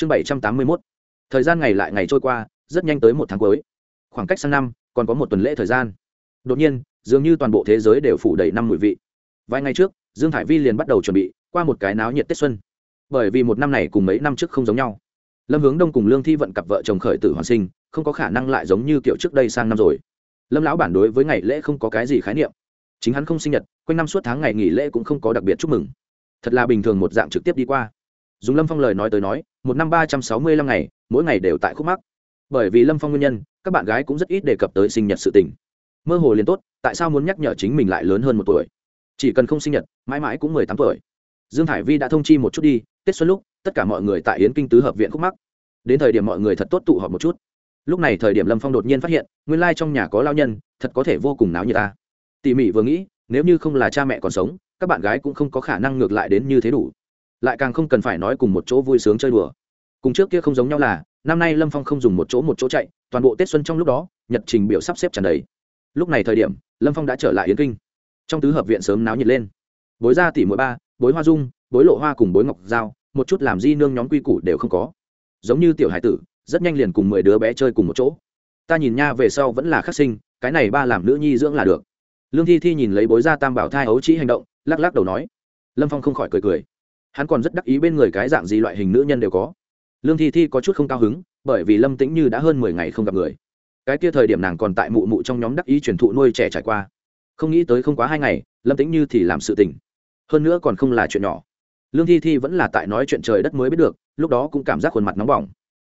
chương bảy trăm tám mươi mốt. Thời gian ngày lại ngày trôi qua, rất nhanh tới một tháng cuối. Khoảng cách sang năm, còn có một tuần lễ thời gian. Đột nhiên, dường như toàn bộ thế giới đều phủ đầy năm mùi vị. Vài ngày trước, dương thải vi liền bắt đầu chuẩn bị qua một cái náo nhiệt tết xuân. Bởi vì một năm này cùng mấy năm trước không giống nhau. Lâm hướng đông cùng lương thi vận cặp vợ chồng khởi tử hoàn sinh, không có khả năng lại giống như kiểu trước đây sang năm rồi. Lâm lão bản đối với ngày lễ không có cái gì khái niệm. Chính hắn không sinh nhật, quanh năm suốt tháng ngày nghỉ lễ cũng không có đặc biệt chúc mừng. Thật là bình thường một dạng trực tiếp đi qua dùng lâm phong lời nói tới nói, một năm ba trăm sáu mươi lăm ngày, mỗi ngày đều tại khúc mắc. Bởi vì lâm phong nguyên nhân, các bạn gái cũng rất ít đề cập tới sinh nhật sự tình. Mơ hồ liền tốt, tại sao muốn nhắc nhở chính mình lại lớn hơn một tuổi? Chỉ cần không sinh nhật, mãi mãi cũng mười tám tuổi. Dương hải vi đã thông chi một chút đi, tết xuân lúc, tất cả mọi người tại yến kinh tứ hợp viện khúc mắc. Đến thời điểm mọi người thật tốt tụ họp một chút. Lúc này thời điểm lâm phong đột nhiên phát hiện, nguyên lai trong nhà có lao nhân, thật có thể vô cùng náo như ta. Tỉ mỉ vừa nghĩ, nếu như không là cha mẹ còn sống, các bạn gái cũng không có khả năng ngược lại đến như thế đủ lại càng không cần phải nói cùng một chỗ vui sướng chơi đùa. Cùng trước kia không giống nhau là, năm nay lâm phong không dùng một chỗ một chỗ chạy, toàn bộ tết xuân trong lúc đó, nhật trình biểu sắp xếp tràn đầy. Lúc này thời điểm, lâm phong đã trở lại yến kinh. Trong tứ hợp viện sớm náo nhiệt lên. Bối ra tỷ mỗi ba, bối hoa dung, bối lộ hoa cùng bối ngọc giao, một chút làm di nương nhóm quy củ đều không có. Giống như tiểu hải tử, rất nhanh liền cùng mười đứa bé chơi cùng một chỗ. Ta nhìn nha về sau vẫn là khắc sinh, cái này ba làm nữ nhi dưỡng là được. Lương thi thi nhìn lấy bối ra tam bảo thai ấu trĩ hành động, lắc lắc đầu nói. Lâm phong không khỏi cười cười hắn còn rất đắc ý bên người cái dạng gì loại hình nữ nhân đều có. Lương thi thi có chút không cao hứng, bởi vì lâm tĩnh như đã hơn mười ngày không gặp người. Cái kia thời điểm nàng còn tại mụ mụ trong nhóm đắc ý truyền thụ nuôi trẻ trải qua. Không nghĩ tới không quá hai ngày, lâm tĩnh như thì làm sự tình. Hơn nữa còn không là chuyện nhỏ. Lương thi thi vẫn là tại nói chuyện trời đất mới biết được, lúc đó cũng cảm giác khuôn mặt nóng bỏng.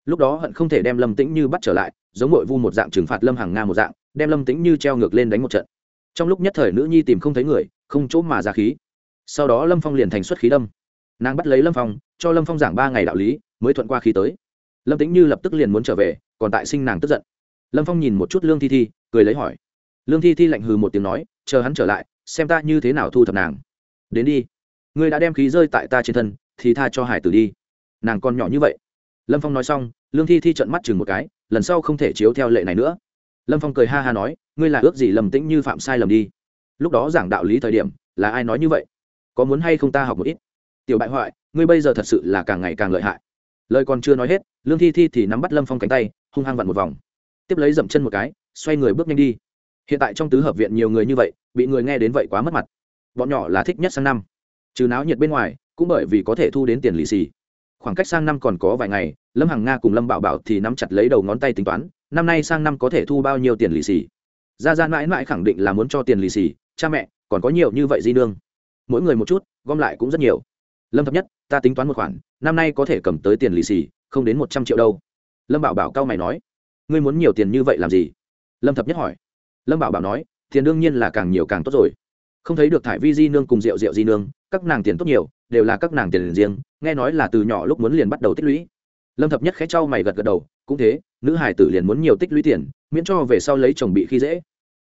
Lúc đó hận không thể đem lâm tĩnh như bắt trở lại, giống nội vu một dạng trừng phạt lâm hàng nga một dạng, đem lâm tĩnh như treo ngược lên đánh một trận. Trong lúc nhất thời nữ nhi tìm không thấy người, không chỗ mà ra khí. Sau đó lâm phong liền thành xuất khí đâm nàng bắt lấy lâm phong, cho lâm phong giảng ba ngày đạo lý, mới thuận qua khí tới. Lâm tĩnh như lập tức liền muốn trở về, còn tại sinh nàng tức giận. Lâm phong nhìn một chút lương thi thi, cười lấy hỏi. Lương thi thi lạnh hừ một tiếng nói, chờ hắn trở lại, xem ta như thế nào thu thập nàng. Đến đi. Ngươi đã đem khí rơi tại ta trên thân, thì tha cho hải tử đi. Nàng còn nhỏ như vậy. Lâm phong nói xong, lương thi thi trận mắt chừng một cái, lần sau không thể chiếu theo lệ này nữa. Lâm phong cười ha ha nói, ngươi là ước gì lầm tĩnh như phạm sai lầm đi. Lúc đó giảng đạo lý thời điểm, là ai nói như vậy? Có muốn hay không ta học một ít? Tiểu bại hoại, ngươi bây giờ thật sự là càng ngày càng lợi hại. Lời còn chưa nói hết, lương thi thi thì nắm bắt lâm phong cánh tay, hung hăng vặn một vòng. Tiếp lấy dậm chân một cái, xoay người bước nhanh đi. Hiện tại trong tứ hợp viện nhiều người như vậy, bị người nghe đến vậy quá mất mặt. Bọn nhỏ là thích nhất sang năm. Trừ náo nhiệt bên ngoài, cũng bởi vì có thể thu đến tiền lì xì. Khoảng cách sang năm còn có vài ngày, lâm hằng nga cùng lâm bảo bảo thì nắm chặt lấy đầu ngón tay tính toán, năm nay sang năm có thể thu bao nhiêu tiền lì xì. Ra ra mãi mãi khẳng định là muốn cho tiền lì xì, cha mẹ, còn có nhiều như vậy di nương. Mỗi người một chút, gom lại cũng rất nhiều lâm thập nhất, ta tính toán một khoản, năm nay có thể cầm tới tiền lì xì, không đến một trăm triệu đâu. Lâm bảo bảo cao mày nói, ngươi muốn nhiều tiền như vậy làm gì? Lâm thập nhất hỏi. Lâm bảo bảo nói, tiền đương nhiên là càng nhiều càng tốt rồi. Không thấy được thải vi di nương cùng rượu rượu di nương, các nàng tiền tốt nhiều, đều là các nàng tiền riêng, nghe nói là từ nhỏ lúc muốn liền bắt đầu tích lũy. Lâm thập nhất khẽ trao mày gật gật đầu, cũng thế, nữ hải tử liền muốn nhiều tích lũy tiền, miễn cho về sau lấy chồng bị khi dễ.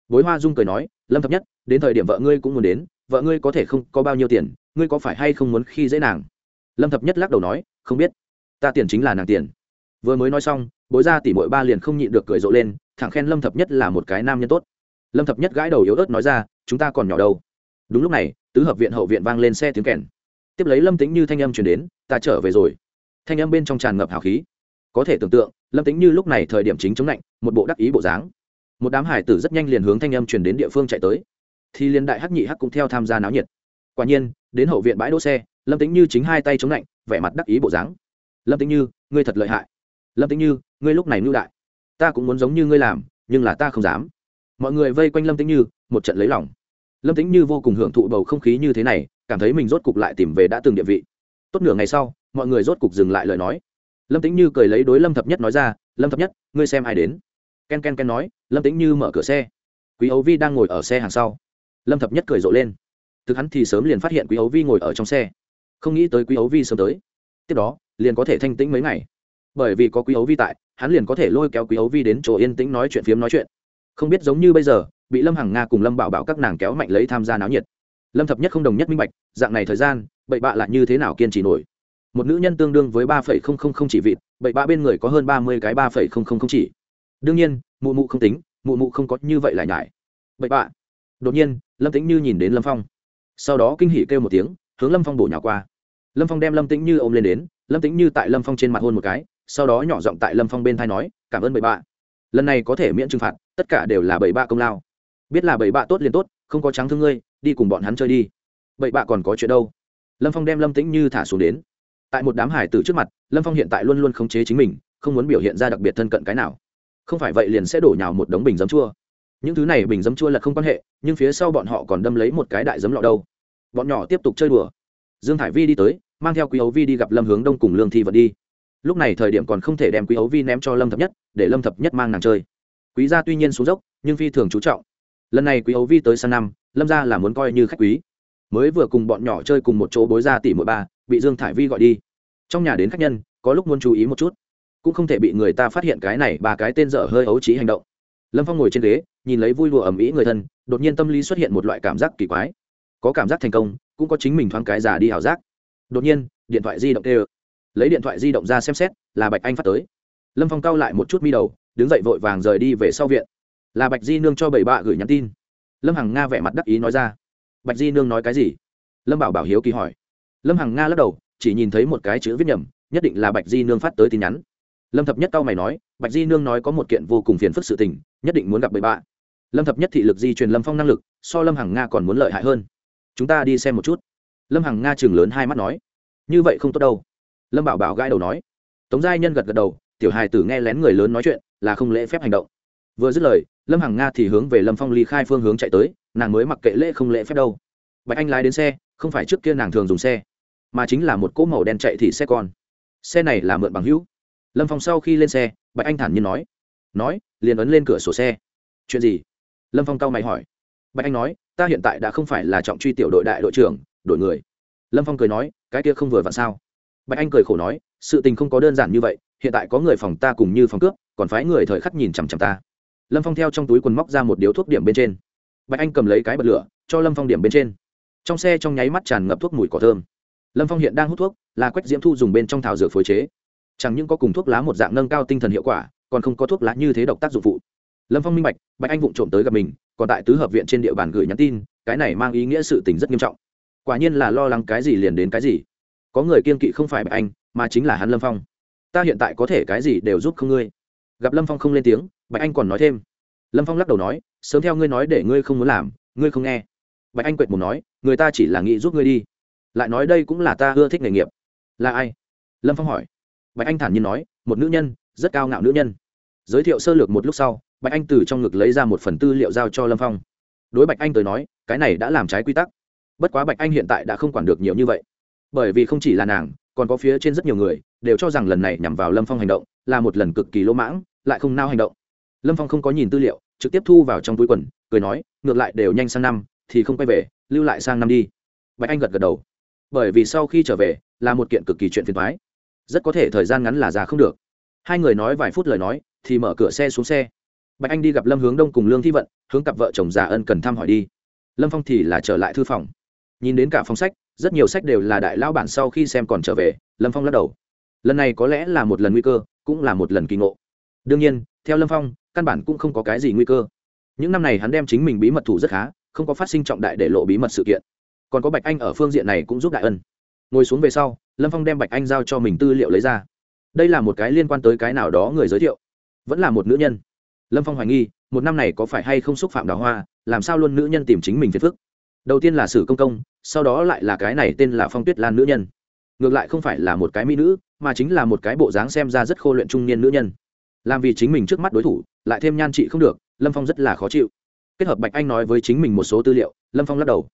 Bối hoa dung cười nói, lâm thập nhất, đến thời điểm vợ ngươi cũng muốn đến, vợ ngươi có thể không có bao nhiêu tiền ngươi có phải hay không muốn khi dễ nàng? Lâm thập nhất lắc đầu nói, không biết. Ta tiền chính là nàng tiền. Vừa mới nói xong, bối ra tỉ mỗi ba liền không nhịn được cười rộ lên, thẳng khen lâm thập nhất là một cái nam nhân tốt. Lâm thập nhất gãi đầu yếu ớt nói ra, chúng ta còn nhỏ đâu. Đúng lúc này, tứ hợp viện hậu viện vang lên xe tiếng kèn. Tiếp lấy lâm tính như thanh âm chuyển đến, ta trở về rồi. Thanh âm bên trong tràn ngập hào khí. Có thể tưởng tượng, lâm tính như lúc này thời điểm chính chống lạnh, một bộ đắc ý bộ dáng. Một đám hải tử rất nhanh liền hướng thanh âm chuyển đến địa phương chạy tới. Thì liên đại hắc nhị hắc cũng theo tham gia náo nhiệt. Quả nhiên đến hậu viện bãi đỗ xe, lâm tính như chính hai tay chống lạnh, vẻ mặt đắc ý bộ dáng. Lâm tính như, ngươi thật lợi hại. Lâm tính như, ngươi lúc này ngưu đại. Ta cũng muốn giống như ngươi làm, nhưng là ta không dám. Mọi người vây quanh lâm tính như, một trận lấy lòng. Lâm tính như vô cùng hưởng thụ bầu không khí như thế này, cảm thấy mình rốt cục lại tìm về đã từng địa vị. Tốt nửa ngày sau, mọi người rốt cục dừng lại lời nói. Lâm tính như cười lấy đối lâm thập nhất nói ra, lâm thập nhất, ngươi xem ai đến? Ken ken ken nói, lâm tính như mở cửa xe. Quý ấu vi đang ngồi ở xe hàng sau. Lâm thập nhất cười rộ lên thực hắn thì sớm liền phát hiện quý ấu vi ngồi ở trong xe. Không nghĩ tới quý ấu vi sớm tới. Tiếp đó, liền có thể thanh tĩnh mấy ngày. Bởi vì có quý ấu vi tại, hắn liền có thể lôi kéo quý ấu vi đến chỗ yên tĩnh nói chuyện phiếm nói chuyện. Không biết giống như bây giờ, bị lâm hằng nga cùng lâm bảo bảo các nàng kéo mạnh lấy tham gia náo nhiệt. Lâm thập nhất không đồng nhất minh bạch, dạng này thời gian, bậy bạ lại như thế nào kiên trì nổi? Một nữ nhân tương đương với ba phẩy không không không chỉ vịt, bậy bạ bên người có hơn ba mươi cái ba phẩy không không không chỉ. Đương nhiên, mụ mụ không tính, mụ mụ không có như vậy lại nhải. Bậy bạ. Đột nhiên, lâm tĩnh như nhìn đến lâm phong sau đó kinh hỉ kêu một tiếng, hướng lâm phong bổ nhào qua. Lâm phong đem lâm tĩnh như ôm lên đến, lâm tĩnh như tại lâm phong trên mặt hôn một cái, sau đó nhỏ giọng tại lâm phong bên thai nói, cảm ơn bảy bạ. Lần này có thể miễn trừng phạt, tất cả đều là bảy bạ công lao. Biết là bảy bạ tốt liền tốt, không có trắng thương ngươi, đi cùng bọn hắn chơi đi. Bảy bạ còn có chuyện đâu? Lâm phong đem lâm tĩnh như thả xuống đến. Tại một đám hải tử trước mặt, lâm phong hiện tại luôn luôn khống chế chính mình, không muốn biểu hiện ra đặc biệt thân cận cái nào. Không phải vậy liền sẽ đổ nhào một đống bình giấm chua những thứ này bình dấm chua là không quan hệ, nhưng phía sau bọn họ còn đâm lấy một cái đại dấm lọ đâu. Bọn nhỏ tiếp tục chơi đùa. Dương thải vi đi tới, mang theo quý ấu vi đi gặp lâm hướng đông cùng lương thi vật đi. Lúc này thời điểm còn không thể đem quý ấu vi ném cho lâm thập nhất, để lâm thập nhất mang nàng chơi. Quý gia tuy nhiên xuống dốc, nhưng phi thường chú trọng. Lần này quý ấu vi tới sang năm, lâm gia là muốn coi như khách quý. Mới vừa cùng bọn nhỏ chơi cùng một chỗ bối ra tỷ mỗi ba, bị dương thải vi gọi đi. Trong nhà đến khách nhân, có lúc muốn chú ý một chút. Cũng không thể bị người ta phát hiện cái này ba cái tên dở hơi ấu trí hành động. Lâm phong ngồi trên ghế nhìn lấy vui đùa ầm ĩ người thân, đột nhiên tâm lý xuất hiện một loại cảm giác kỳ quái. Có cảm giác thành công, cũng có chính mình thoáng cái giả đi ảo giác. Đột nhiên, điện thoại di động tê lấy điện thoại di động ra xem xét, là bạch anh phát tới. Lâm phong cau lại một chút mi đầu, đứng dậy vội vàng rời đi về sau viện. Là bạch di nương cho bảy bạ gửi nhắn tin. Lâm hằng nga vẻ mặt đắc ý nói ra. Bạch di nương nói cái gì? Lâm bảo bảo hiếu kỳ hỏi. Lâm hằng nga lắc đầu, chỉ nhìn thấy một cái chữ viết nhầm, nhất định là bạch di nương phát tới tin nhắn. Lâm thập nhất cau mày nói, bạch di nương nói có một kiện vô cùng phiền phức sự tình, nhất định muốn gặp bảy bạ lâm thập nhất thị lực di truyền lâm phong năng lực, so lâm hằng nga còn muốn lợi hại hơn. Chúng ta đi xem một chút. Lâm hằng nga chừng lớn hai mắt nói. Như vậy không tốt đâu. Lâm bảo bảo gãi đầu nói. Tống giai nhân gật gật đầu, tiểu hài tử nghe lén người lớn nói chuyện, là không lễ phép hành động. Vừa dứt lời, lâm hằng nga thì hướng về lâm phong ly khai phương hướng chạy tới, nàng mới mặc kệ lễ không lễ phép đâu. Bạch anh lái đến xe, không phải trước kia nàng thường dùng xe, mà chính là một cỗ màu đen chạy thì xe con. Xe này là mượn bằng hữu. Lâm phong sau khi lên xe, bạch anh thản nhiên nói. Nói, liền ấn lên cửa sổ xe. Chuyện gì? Lâm phong cao mày hỏi. Bạch anh nói, ta hiện tại đã không phải là trọng truy tiểu đội đại đội trưởng, đội người. Lâm phong cười nói, cái kia không vừa vặn sao? Bạch anh cười khổ nói, sự tình không có đơn giản như vậy, hiện tại có người phòng ta cùng như phòng cướp, còn phái người thời khắc nhìn chằm chằm ta. Lâm phong theo trong túi quần móc ra một điếu thuốc điểm bên trên. Bạch anh cầm lấy cái bật lửa, cho lâm phong điểm bên trên. Trong xe trong nháy mắt tràn ngập thuốc mùi cỏ thơm. Lâm phong hiện đang hút thuốc, là quách diễm thu dùng bên trong thảo dược phối chế. Chẳng những có cùng thuốc lá một dạng nâng cao tinh thần hiệu quả, còn không có thuốc lá như thế độc tác dụng phụ lâm phong minh bạch bạch anh vụng trộm tới gặp mình, còn tại tứ hợp viện trên địa bàn gửi nhắn tin, cái này mang ý nghĩa sự tình rất nghiêm trọng. Quả nhiên là lo lắng cái gì liền đến cái gì. Có người kiên kỵ không phải bạch anh, mà chính là hắn lâm phong. Ta hiện tại có thể cái gì đều giúp không ngươi. Gặp lâm phong không lên tiếng, bạch anh còn nói thêm. Lâm phong lắc đầu nói, sớm theo ngươi nói để ngươi không muốn làm, ngươi không nghe. Bạch anh quệt mồm nói, người ta chỉ là nghĩ giúp ngươi đi. Lại nói đây cũng là ta ưa thích nghề nghiệp. Là ai? Lâm phong hỏi. Bạch anh thản nhiên nói, một nữ nhân, rất cao ngạo nữ nhân. Giới thiệu sơ lược một lúc sau bạch anh từ trong ngực lấy ra một phần tư liệu giao cho lâm phong. Đối bạch anh tới nói, cái này đã làm trái quy tắc. Bất quá bạch anh hiện tại đã không quản được nhiều như vậy. Bởi vì không chỉ là nàng, còn có phía trên rất nhiều người, đều cho rằng lần này nhằm vào lâm phong hành động, là một lần cực kỳ lỗ mãng, lại không nao hành động. Lâm phong không có nhìn tư liệu, trực tiếp thu vào trong túi quần, cười nói, ngược lại đều nhanh sang năm, thì không quay về, lưu lại sang năm đi. Bạch anh gật gật đầu. Bởi vì sau khi trở về, là một kiện cực kỳ chuyện phiền thoái rất có thể thời gian ngắn là già không được. Hai người nói vài phút lời nói, thì mở cửa xe xuống xe bạch anh đi gặp lâm hướng đông cùng lương thi vận, hướng cặp vợ chồng già ân cần thăm hỏi đi. Lâm phong thì là trở lại thư phòng. Nhìn đến cả phòng sách, rất nhiều sách đều là đại lao bản sau khi xem còn trở về, lâm phong lắc đầu. Lần này có lẽ là một lần nguy cơ, cũng là một lần kỳ ngộ. Đương nhiên, theo lâm phong, căn bản cũng không có cái gì nguy cơ. Những năm này hắn đem chính mình bí mật thủ rất khá, không có phát sinh trọng đại để lộ bí mật sự kiện. Còn có bạch anh ở phương diện này cũng giúp đại ân. Ngồi xuống về sau, lâm phong đem bạch anh giao cho mình tư liệu lấy ra. Đây là một cái liên quan tới cái nào đó người giới thiệu. Vẫn là một nữ nhân lâm phong hoài nghi, một năm này có phải hay không xúc phạm đào hoa, làm sao luôn nữ nhân tìm chính mình phiền phức? Đầu tiên là sử công công, sau đó lại là cái này tên là phong tuyết lan nữ nhân. Ngược lại không phải là một cái mỹ nữ, mà chính là một cái bộ dáng xem ra rất khô luyện trung niên nữ nhân. Làm vì chính mình trước mắt đối thủ, lại thêm nhan trị không được, lâm phong rất là khó chịu. Kết hợp bạch anh nói với chính mình một số tư liệu, lâm phong lắc đầu.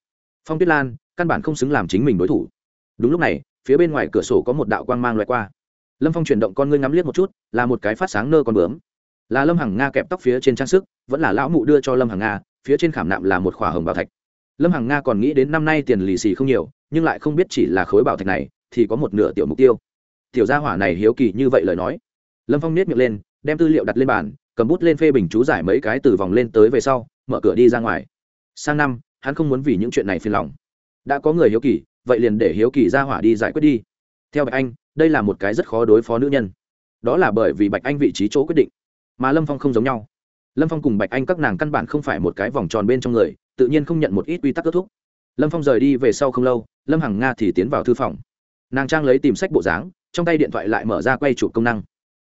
Phong tuyết lan, căn bản không xứng làm chính mình đối thủ. Đúng lúc này, phía bên ngoài cửa sổ có một đạo quang mang loại qua. Lâm phong chuyển động con ngươi ngắm liếc một chút, là một cái phát sáng nơ con bướm là lâm hằng nga kẹp tóc phía trên trang sức vẫn là lão mụ đưa cho lâm hằng nga phía trên khảm nạm là một khỏa hồng bảo thạch lâm hằng nga còn nghĩ đến năm nay tiền lì xì không nhiều nhưng lại không biết chỉ là khối bảo thạch này thì có một nửa tiểu mục tiêu tiểu gia hỏa này hiếu kỳ như vậy lời nói lâm phong nết miệng lên đem tư liệu đặt lên bàn cầm bút lên phê bình chú giải mấy cái từ vòng lên tới về sau mở cửa đi ra ngoài sang năm hắn không muốn vì những chuyện này phiền lòng đã có người hiếu kỳ vậy liền để hiếu kỳ ra hỏa đi giải quyết đi theo bạch anh đây là một cái rất khó đối phó nữ nhân đó là bởi vì bạch anh vị trí chỗ quyết định mà lâm phong không giống nhau lâm phong cùng bạch anh các nàng căn bản không phải một cái vòng tròn bên trong người tự nhiên không nhận một ít quy tắc kết thúc lâm phong rời đi về sau không lâu lâm hằng nga thì tiến vào thư phòng nàng trang lấy tìm sách bộ dáng trong tay điện thoại lại mở ra quay chụp công năng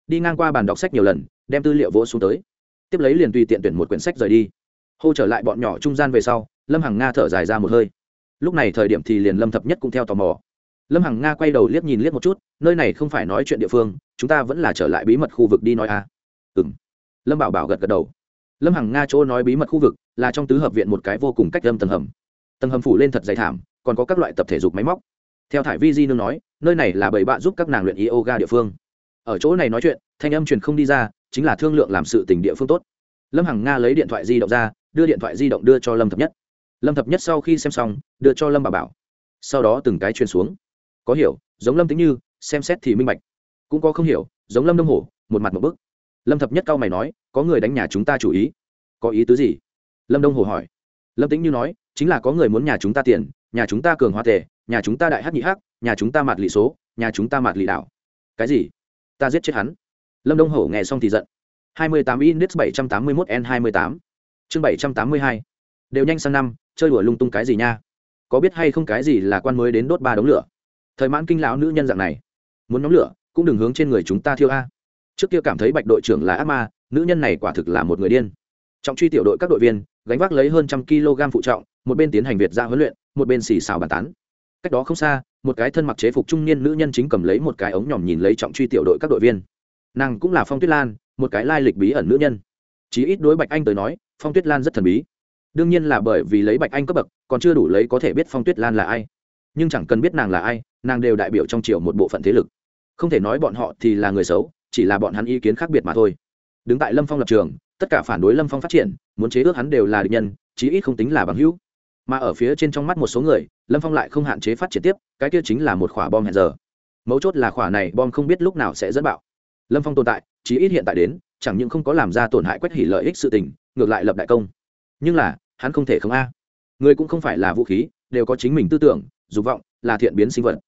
đi ngang qua bàn đọc sách nhiều lần đem tư liệu vỗ xuống tới tiếp lấy liền tùy tiện tuyển một quyển sách rời đi hô trở lại bọn nhỏ trung gian về sau lâm hằng nga thở dài ra một hơi lúc này thời điểm thì liền lâm thập nhất cũng theo tò mò lâm hằng nga quay đầu liếc nhìn liếc một chút nơi này không phải nói chuyện địa phương chúng ta vẫn là trở lại bí mật khu vực đi nói à ừng lâm bảo bảo gật gật đầu. Lâm hằng nga chỗ nói bí mật khu vực là trong tứ hợp viện một cái vô cùng cách lâm tầng hầm. Tầng hầm phủ lên thật dày thảm, còn có các loại tập thể dục máy móc. Theo thải vi di nương nói, nơi này là bảy bạ giúp các nàng luyện yoga địa phương. Ở chỗ này nói chuyện, thanh âm truyền không đi ra, chính là thương lượng làm sự tình địa phương tốt. Lâm hằng nga lấy điện thoại di động ra, đưa điện thoại di động đưa cho lâm thập nhất. Lâm thập nhất sau khi xem xong, đưa cho lâm bà bảo. Sau đó từng cái truyền xuống. Có hiểu, giống lâm tính như, xem xét thì minh bạch. Cũng có không hiểu, giống lâm đông hổ, một mặt một bức lâm thập nhất cao mày nói, có người đánh nhà chúng ta chủ ý. Có ý tứ gì? Lâm đông hổ hỏi. Lâm tính như nói, chính là có người muốn nhà chúng ta tiền, nhà chúng ta cường hoa tề, nhà chúng ta đại hát nhị hát nhà chúng ta mạt lị số, nhà chúng ta mạt lị đảo. Cái gì? Ta giết chết hắn? Lâm đông hổ nghe xong thì giận. Hai mươi tám index bảy trăm tám mươi mốt n hai mươi tám. Chương bảy trăm tám mươi hai. Đều nhanh sang năm, chơi đùa lung tung cái gì nha? Có biết hay không cái gì là quan mới đến đốt ba đống lửa? Thời mãn kinh lão nữ nhân dạng này. Muốn nhóm lửa, cũng đừng hướng trên người chúng ta thiêu a trước kia cảm thấy bạch đội trưởng là ác ma, nữ nhân này quả thực là một người điên. Trong truy tiểu đội các đội viên, gánh vác lấy hơn trăm kg phụ trọng, một bên tiến hành việt ra huấn luyện, một bên xì xào bàn tán. Cách đó không xa, một cái thân mặc chế phục trung niên nữ nhân chính cầm lấy một cái ống nhỏm nhìn lấy trọng truy tiểu đội các đội viên. Nàng cũng là phong tuyết lan, một cái lai lịch bí ẩn nữ nhân. Chí ít đối bạch anh tới nói, phong tuyết lan rất thần bí. Đương nhiên là bởi vì lấy bạch anh cấp bậc, còn chưa đủ lấy có thể biết phong tuyết lan là ai. Nhưng chẳng cần biết nàng là ai, nàng đều đại biểu trong triều một bộ phận thế lực. Không thể nói bọn họ thì là người xấu chỉ là bọn hắn ý kiến khác biệt mà thôi. Đứng tại lâm phong lập trường, tất cả phản đối lâm phong phát triển, muốn chế ước hắn đều là địch nhân, chí ít không tính là bằng hữu. Mà ở phía trên trong mắt một số người, lâm phong lại không hạn chế phát triển tiếp, cái kia chính là một quả bom hẹn giờ. Mấu chốt là quả này bom không biết lúc nào sẽ dẫn bạo. Lâm phong tồn tại, chí ít hiện tại đến, chẳng những không có làm ra tổn hại quét hỉ lợi ích sự tình, ngược lại lập đại công. Nhưng là, hắn không thể không a. Người cũng không phải là vũ khí, đều có chính mình tư tưởng, dục vọng, là thiện biến sinh vật.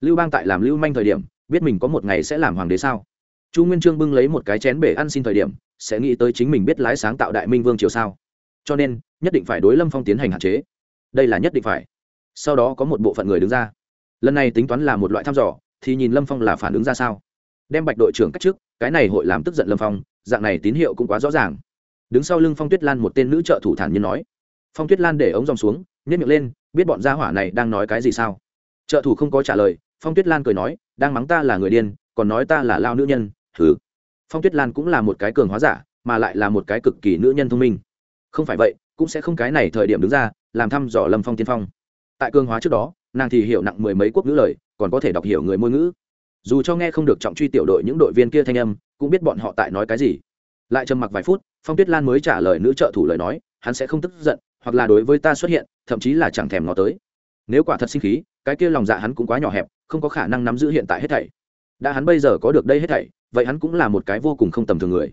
Lưu bang tại làm lưu manh thời điểm, biết mình có một ngày sẽ làm hoàng đế sao? Chu nguyên trương bưng lấy một cái chén bể ăn xin thời điểm, sẽ nghĩ tới chính mình biết lái sáng tạo đại minh vương triều sao. Cho nên, nhất định phải đối lâm phong tiến hành hạn chế. Đây là nhất định phải. Sau đó có một bộ phận người đứng ra. Lần này tính toán là một loại thăm dò, thì nhìn lâm phong là phản ứng ra sao. Đem bạch đội trưởng cách trước cái này hội làm tức giận lâm phong, dạng này tín hiệu cũng quá rõ ràng. Đứng sau lưng phong tuyết lan một tên nữ trợ thủ thản nhiên nói. Phong tuyết lan để ống dòng xuống nhét miệng lên, biết bọn gia hỏa này đang nói cái gì sao. Trợ thủ không có trả lời, phong tuyết lan cười nói, đang mắng ta là người điên, còn nói ta là lao nữ nhân thử phong tuyết lan cũng là một cái cường hóa giả, mà lại là một cái cực kỳ nữ nhân thông minh. Không phải vậy, cũng sẽ không cái này thời điểm đứng ra, làm thăm dò lâm phong tiên phong. Tại cường hóa trước đó, nàng thì hiểu nặng mười mấy quốc ngữ lời, còn có thể đọc hiểu người môi ngữ. Dù cho nghe không được trọng truy tiểu đội những đội viên kia thanh âm, cũng biết bọn họ tại nói cái gì. Lại trầm mặc vài phút, phong tuyết lan mới trả lời nữ trợ thủ lời nói, hắn sẽ không tức giận, hoặc là đối với ta xuất hiện, thậm chí là chẳng thèm ngó tới. Nếu quả thật sinh khí, cái kia lòng dạ hắn cũng quá nhỏ hẹp, không có khả năng nắm giữ hiện tại hết thảy đã hắn bây giờ có được đây hết thảy, vậy hắn cũng là một cái vô cùng không tầm thường người.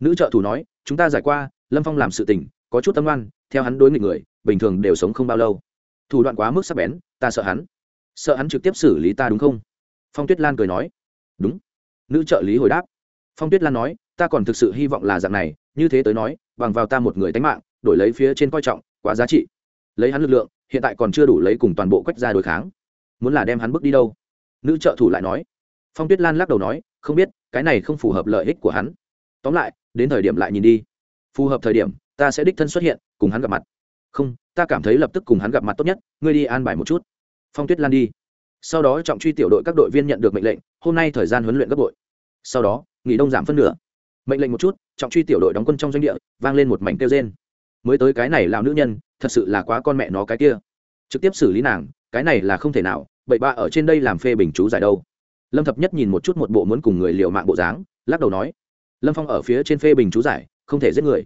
Nữ trợ thủ nói, chúng ta giải qua, lâm phong làm sự tình, có chút tâm oan, theo hắn đối nghịch người, bình thường đều sống không bao lâu. Thủ đoạn quá mức sắc bén, ta sợ hắn. Sợ hắn trực tiếp xử lý ta đúng không? Phong tuyết lan cười nói. Đúng. Nữ trợ lý hồi đáp. Phong tuyết lan nói, ta còn thực sự hy vọng là dạng này, như thế tới nói, bằng vào ta một người tánh mạng, đổi lấy phía trên coi trọng, quá giá trị. Lấy hắn lực lượng, hiện tại còn chưa đủ lấy cùng toàn bộ quách ra đối kháng. Muốn là đem hắn bước đi đâu? Nữ trợ thủ lại nói phong tuyết lan lắc đầu nói, không biết, cái này không phù hợp lợi ích của hắn. Tóm lại, đến thời điểm lại nhìn đi. Phù hợp thời điểm, ta sẽ đích thân xuất hiện, cùng hắn gặp mặt. Không, ta cảm thấy lập tức cùng hắn gặp mặt tốt nhất, ngươi đi an bài một chút. Phong tuyết lan đi. Sau đó trọng truy tiểu đội các đội viên nhận được mệnh lệnh, hôm nay thời gian huấn luyện gấp đội. sau đó, nghỉ đông giảm phân nửa. Mệnh lệnh một chút, trọng truy tiểu đội đóng quân trong doanh địa, vang lên một mảnh kêu trên mới tới cái này làm nữ nhân, thật sự là quá con mẹ nó cái kia. Trực tiếp xử lý nàng, cái này là không thể nào, bậy bạ ở trên đây làm phê bình chú giải đâu lâm thập nhất nhìn một chút một bộ muốn cùng người liều mạng bộ dáng, lắc đầu nói, lâm phong ở phía trên phê bình chú giải, không thể giết người.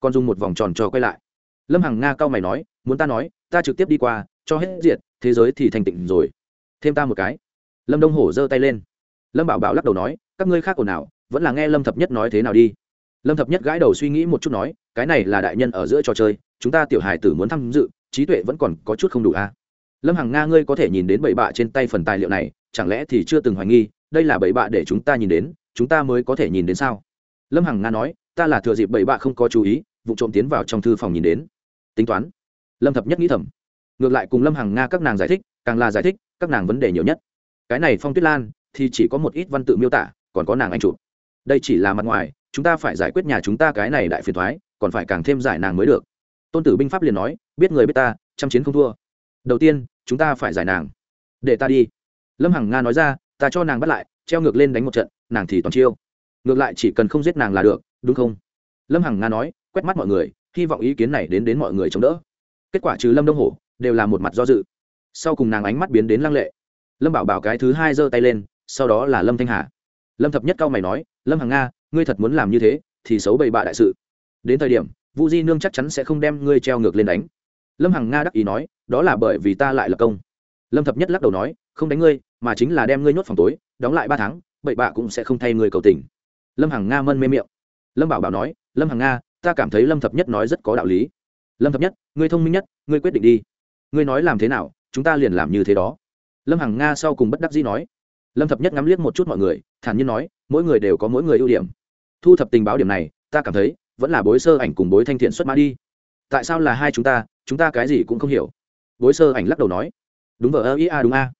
Còn dùng một vòng tròn cho quay lại. Lâm hằng nga cao mày nói, muốn ta nói, ta trực tiếp đi qua, cho hết diệt, thế giới thì thành tịnh rồi. Thêm ta một cái. Lâm đông hổ giơ tay lên. Lâm bảo bảo lắc đầu nói, các ngươi khác ồn nào vẫn là nghe lâm thập nhất nói thế nào đi. Lâm thập nhất gãi đầu suy nghĩ một chút nói, cái này là đại nhân ở giữa trò chơi, chúng ta tiểu hài tử muốn tham dự, trí tuệ vẫn còn có chút không đủ a à? lâm hằng nga ngươi có thể nhìn đến bậy bạ trên tay phần tài liệu này chẳng lẽ thì chưa từng hoài nghi, đây là bảy bạ để chúng ta nhìn đến, chúng ta mới có thể nhìn đến sao? Lâm hằng nga nói, ta là thừa dịp bảy bạ không có chú ý, vụ trộm tiến vào trong thư phòng nhìn đến. Tính toán. Lâm thập nhất nghĩ thầm. Ngược lại cùng lâm hằng nga các nàng giải thích, càng là giải thích, các nàng vấn đề nhiều nhất. Cái này phong tuyết lan, thì chỉ có một ít văn tự miêu tả, còn có nàng anh chụp. Đây chỉ là mặt ngoài, chúng ta phải giải quyết nhà chúng ta cái này đại phiền thoái còn phải càng thêm giải nàng mới được. Tôn tử binh pháp liền nói, biết người biết ta chăm chiến không thua. Đầu tiên, chúng ta phải giải nàng. Để ta đi lâm hằng nga nói ra, ta cho nàng bắt lại, treo ngược lên đánh một trận, nàng thì toàn chiêu. Ngược lại chỉ cần không giết nàng là được, đúng không? Lâm hằng nga nói, quét mắt mọi người, hy vọng ý kiến này đến đến mọi người chống đỡ. Kết quả trừ lâm đông hổ, đều là một mặt do dự. Sau cùng nàng ánh mắt biến đến lăng lệ. Lâm bảo bảo cái thứ hai giơ tay lên, sau đó là lâm thanh hà. Lâm thập nhất cao mày nói, lâm hằng nga, ngươi thật muốn làm như thế, thì xấu bậy bạ đại sự. Đến thời điểm, vu di nương chắc chắn sẽ không đem ngươi treo ngược lên đánh. Lâm hằng nga đắc ý nói, đó là bởi vì ta lại là công. Lâm thập nhất lắc đầu nói, không đánh ngươi mà chính là đem ngươi nhốt phòng tối, đóng lại ba tháng, bậy bạ cũng sẽ không thay người cầu tình. Lâm hằng nga mân mê miệng. Lâm bảo bảo nói, lâm hằng nga, ta cảm thấy lâm thập nhất nói rất có đạo lý. Lâm thập nhất, ngươi thông minh nhất, ngươi quyết định đi. Ngươi nói làm thế nào, chúng ta liền làm như thế đó. Lâm hằng nga sau cùng bất đắc dĩ nói. Lâm thập nhất ngắm liếc một chút mọi người, thản nhiên nói, mỗi người đều có mỗi người ưu điểm. Thu thập tình báo điểm này, ta cảm thấy, vẫn là bối sơ ảnh cùng bối thanh thiện xuất mã đi. Tại sao là hai chúng ta chúng ta cái gì cũng không hiểu. Bối sơ ảnh lắc đầu nói, đúng vờ ơ ý a, đúng, a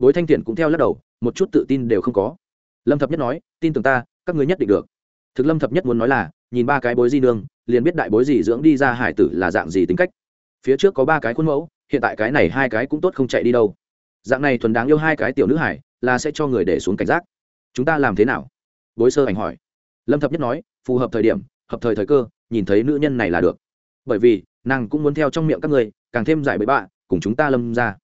bối thanh thiện cũng theo lắc đầu, một chút tự tin đều không có. Lâm thập nhất nói, tin tưởng ta, các ngươi nhất định được. Thực lâm thập nhất muốn nói là, nhìn ba cái bối di nương, liền biết đại bối gì dưỡng đi ra hải tử là dạng gì tính cách. Phía trước có ba cái khuôn mẫu, hiện tại cái này hai cái cũng tốt không chạy đi đâu. Dạng này thuần đáng yêu hai cái tiểu nữ hải, là sẽ cho người để xuống cảnh giác. Chúng ta làm thế nào? Bối sơ ảnh hỏi. Lâm thập nhất nói, phù hợp thời điểm, hợp thời thời cơ, nhìn thấy nữ nhân này là được. Bởi vì, nàng cũng muốn theo trong miệng các người càng thêm giải bậy bạ, cùng chúng ta lâm ra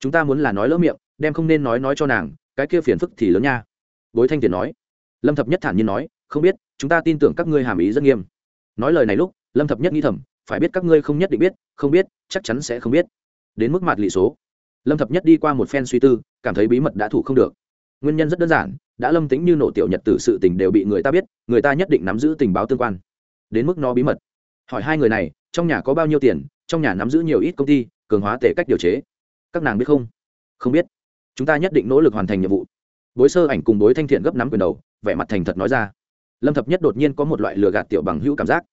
chúng ta muốn là nói lỡ miệng, đem không nên nói nói cho nàng, cái kia phiền phức thì lớn nha. Bối thanh tiền nói. Lâm thập nhất thản nhiên nói, không biết, chúng ta tin tưởng các ngươi hàm ý rất nghiêm. Nói lời này lúc, lâm thập nhất nghĩ thầm, phải biết các ngươi không nhất định biết, không biết, chắc chắn sẽ không biết. Đến mức mặt lị số. Lâm thập nhất đi qua một phen suy tư, cảm thấy bí mật đã thủ không được. Nguyên nhân rất đơn giản, đã lâm tính như nổ tiểu nhật tử sự tình đều bị người ta biết, người ta nhất định nắm giữ tình báo tương quan. Đến mức nó bí mật. Hỏi hai người này, trong nhà có bao nhiêu tiền? Trong nhà nắm giữ nhiều ít công ty, cường hóa tể cách điều chế các nàng biết không? Không biết. Chúng ta nhất định nỗ lực hoàn thành nhiệm vụ. Bối sơ ảnh cùng bối thanh thiện gấp nắm quyền đầu, vẻ mặt thành thật nói ra. Lâm thập nhất đột nhiên có một loại lừa gạt tiểu bằng hữu cảm giác.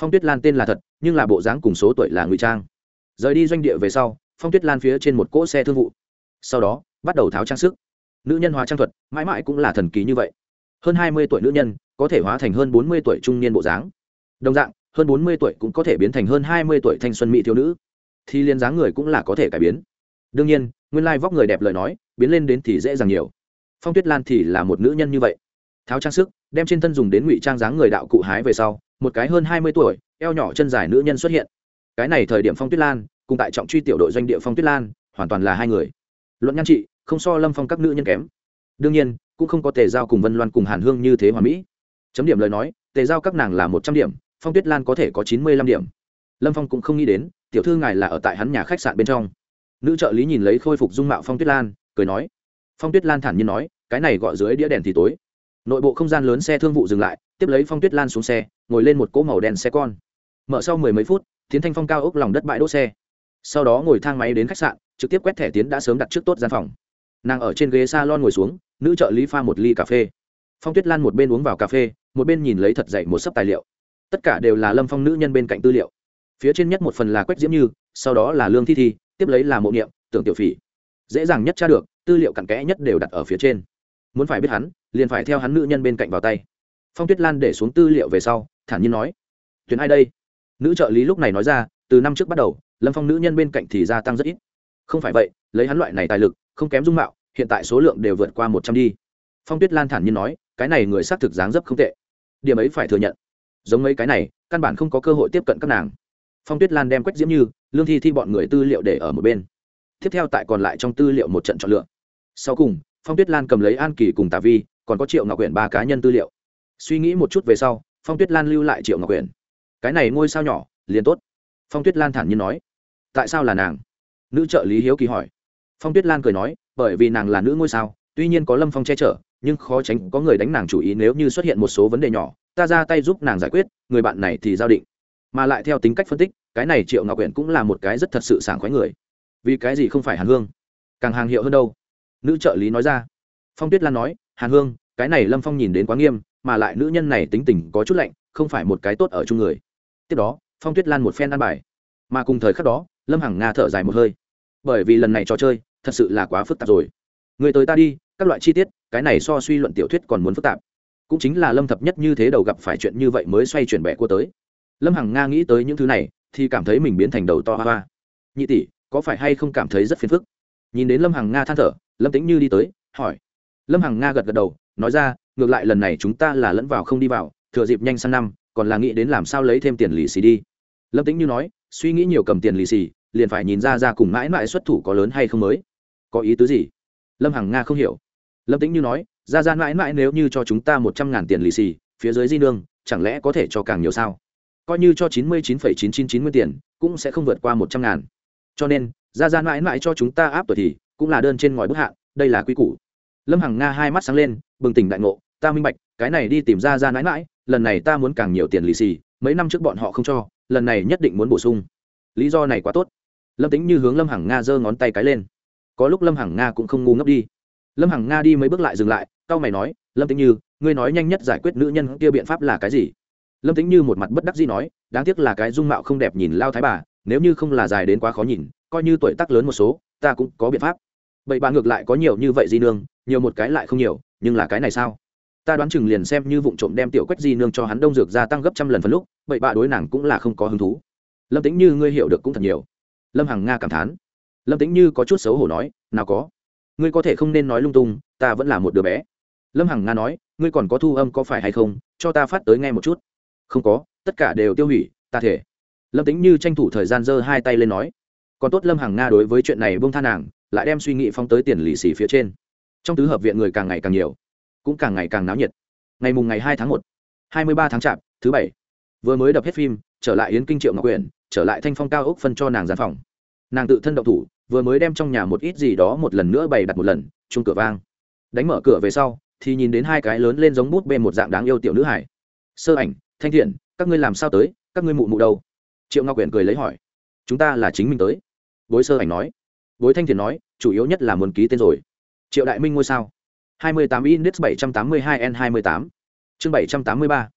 Phong tuyết lan tên là thật, nhưng là bộ dáng cùng số tuổi là ngụy trang. Rời đi doanh địa về sau, phong tuyết lan phía trên một cỗ xe thương vụ. Sau đó, bắt đầu tháo trang sức. Nữ nhân hóa trang thuật, mãi mãi cũng là thần kỳ như vậy. Hơn hai mươi tuổi nữ nhân, có thể hóa thành hơn bốn mươi tuổi trung niên bộ dáng. Đồng dạng, hơn bốn mươi tuổi cũng có thể biến thành hơn hai mươi tuổi thanh xuân mỹ thiếu nữ. Thì liên dáng người cũng là có thể cải biến đương nhiên, nguyên lai vóc người đẹp lời nói, biến lên đến thì dễ dàng nhiều. Phong tuyết lan thì là một nữ nhân như vậy. Tháo trang sức, đem trên thân dùng đến ngụy trang dáng người đạo cụ hái về sau, một cái hơn hai mươi tuổi, eo nhỏ chân dài nữ nhân xuất hiện. Cái này thời điểm phong tuyết lan, cùng tại trọng truy tiểu đội doanh địa phong tuyết lan, hoàn toàn là hai người. Luận nhan trị, không so lâm phong các nữ nhân kém. Đương nhiên, cũng không có tề giao cùng vân loan cùng hàn hương như thế hòa mỹ. Chấm điểm lời nói, tề giao các nàng là một trăm điểm, phong tuyết lan có thể có chín mươi lăm điểm. Lâm phong cũng không nghĩ đến, tiểu thư ngài là ở tại hắn nhà khách sạn bên trong nữ trợ lý nhìn lấy khôi phục dung mạo phong tuyết lan, cười nói. Phong tuyết lan thản nhiên nói, cái này gọi dưới đĩa đèn thì tối. Nội bộ không gian lớn xe thương vụ dừng lại, tiếp lấy phong tuyết lan xuống xe, ngồi lên một cỗ màu đen xe con. Mở sau mười mấy phút, tiến thanh phong cao ốc lòng đất bãi đỗ xe. Sau đó ngồi thang máy đến khách sạn, trực tiếp quét thẻ tiến đã sớm đặt trước tốt gian phòng. Nàng ở trên ghế s a lon ngồi xuống, nữ trợ lý pha một ly cà phê. Phong tuyết lan một bên uống vào cà phê, một bên nhìn lấy thật dậy một sấp tài liệu. Tất cả đều là lâm phong nữ nhân bên cạnh tư liệu. Phía trên nhất một phần là quách diễm như, sau đó là lương thi thi tiếp lấy là mộ niệm, tưởng tiểu phỉ. Dễ dàng nhất tra được, tư liệu cặn kẽ nhất đều đặt ở phía trên. Muốn phải biết hắn, liền phải theo hắn nữ nhân bên cạnh vào tay. Phong tuyết lan để xuống tư liệu về sau, thản nhiên nói, tuyển ai đây? Nữ trợ lý lúc này nói ra, từ năm trước bắt đầu, lâm phong nữ nhân bên cạnh thì gia tăng rất ít. Không phải vậy, lấy hắn loại này tài lực, không kém dung mạo, hiện tại số lượng đều vượt qua một trăm đi. Phong tuyết lan thản nhiên nói, cái này người xác thực dáng dấp không tệ. Điểm ấy phải thừa nhận. Giống mấy cái này, căn bản không có cơ hội tiếp cận các nàng phong tuyết lan đem quách diễm như, lương thi thi bọn người tư liệu để ở một bên. Tiếp theo tại còn lại trong tư liệu một trận chọn lựa. Sau cùng, phong tuyết lan cầm lấy an kỳ cùng tà vi, còn có triệu ngọc quyển ba cá nhân tư liệu. Suy nghĩ một chút về sau, phong tuyết lan lưu lại triệu ngọc quyển. Cái này ngôi sao nhỏ, liền tốt. Phong tuyết lan thản nhiên nói. Tại sao là nàng? Nữ trợ lý hiếu kỳ hỏi. Phong tuyết lan cười nói, bởi vì nàng là nữ ngôi sao, tuy nhiên có lâm phong che chở, nhưng khó tránh có người đánh nàng chủ ý nếu như xuất hiện một số vấn đề nhỏ, ta ra tay giúp nàng giải quyết, người bạn này thì giao định mà lại theo tính cách phân tích, cái này triệu ngọc quyển cũng là một cái rất thật sự sảng khoái người. Vì cái gì không phải hàn hương? Càng hàng hiệu hơn đâu? Nữ trợ lý nói ra. Phong tuyết lan nói, hàn hương, cái này lâm phong nhìn đến quá nghiêm, mà lại nữ nhân này tính tình có chút lạnh, không phải một cái tốt ở chung người. Tiếp đó, phong tuyết lan một phen ăn bài. Mà cùng thời khắc đó, lâm hằng nga thở dài một hơi. Bởi vì lần này trò chơi, thật sự là quá phức tạp rồi. Người tới ta đi, các loại chi tiết, cái này so suy luận tiểu thuyết còn muốn phức tạp. Cũng chính là lâm thập nhất như thế đầu gặp phải chuyện như vậy mới xoay chuyển bẻ cua tới lâm hằng nga nghĩ tới những thứ này, thì cảm thấy mình biến thành đầu to hoa hoa. Nhị tỷ, có phải hay không cảm thấy rất phiền phức? Nhìn đến lâm hằng nga than thở, lâm tĩnh như đi tới, hỏi. Lâm hằng nga gật gật đầu, nói ra, ngược lại lần này chúng ta là lẫn vào không đi vào, thừa dịp nhanh sang năm, còn là nghĩ đến làm sao lấy thêm tiền lì xì đi. Lâm tĩnh như nói, suy nghĩ nhiều cầm tiền lì xì, liền phải nhìn ra ra cùng mãi mãi xuất thủ có lớn hay không mới. Có ý tứ gì? Lâm hằng nga không hiểu. Lâm tĩnh như nói, ra ra mãi mãi nếu như cho chúng ta một trăm ngàn tiền lì xì, phía dưới di nương, chẳng lẽ có thể cho càng nhiều sao? Coi như cho chín mươi chín phẩy chín chín chín mươi tiền, cũng sẽ không vượt qua một trăm ngàn. Cho nên ra ra mãi mãi cho chúng ta áp tuổi thì, cũng là đơn trên ngòi bức hạn đây là quy củ. Lâm hằng nga hai mắt sáng lên, bừng tỉnh đại ngộ, ta minh bạch, cái này đi tìm ra ra mãi mãi, lần này ta muốn càng nhiều tiền lì xì, mấy năm trước bọn họ không cho, lần này nhất định muốn bổ sung. Lý do này quá tốt. Lâm tính như hướng lâm hằng nga giơ ngón tay cái lên. Có lúc lâm hằng nga cũng không ngu ngốc đi. Lâm hằng nga đi mấy bước lại dừng lại c mày nói, lâm tính như, ngươi nói nhanh nhất giải quyết nữ nhân kia biện pháp là cái gì? Lâm tính như một mặt bất đắc dĩ nói, đáng tiếc là cái dung mạo không đẹp nhìn lao thái bà, nếu như không là dài đến quá khó nhìn, coi như tuổi tác lớn một số, ta cũng có biện pháp. Bậy bà ngược lại có nhiều như vậy di nương, nhiều một cái lại không nhiều, nhưng là cái này sao? Ta đoán chừng liền xem như vụ trộm đem tiểu quách di nương cho hắn đông dược gia tăng gấp trăm lần phần lúc, bậy bà đối nàng cũng là không có hứng thú. Lâm tính như ngươi hiểu được cũng thật nhiều. Lâm hằng nga cảm thán. Lâm tính như có chút xấu hổ nói, nào có. Ngươi có thể không nên nói lung tung, ta vẫn là một đứa bé. Lâm hằng nga nói, ngươi còn có thu âm có phải hay không, cho ta phát tới nghe một chút không có, tất cả đều tiêu hủy, ta thể. Lâm tính như tranh thủ thời gian giơ hai tay lên nói. Còn tốt lâm hằng nga đối với chuyện này bông tha nàng, lại đem suy nghĩ phóng tới tiền lì xì phía trên. Trong tứ hợp viện người càng ngày càng nhiều, cũng càng ngày càng náo nhiệt. Ngày mùng ngày hai tháng một, hai mươi ba tháng chạp, thứ bảy. Vừa mới đập hết phim, trở lại yến kinh triệu ngọc quyền trở lại thanh phong cao ốc phân cho nàng gian phòng. Nàng tự thân động thủ, vừa mới đem trong nhà một ít gì đó một lần nữa bày đặt một lần chung cửa vang. Đánh mở cửa về sau, thì nhìn đến hai cái lớn lên giống bút bê một dạng đáng yêu tiểu nữ hải. Sơ ảnh thanh thiện, các ngươi làm sao tới, các ngươi mụ mụ đâu? Triệu ngọc quyển cười lấy hỏi. Chúng ta là chính mình tới. Bối sơ ảnh nói. Bối thanh thiện nói, chủ yếu nhất là muốn ký tên rồi. Triệu đại minh ngôi sao? 28 index 782 n 28 chương 783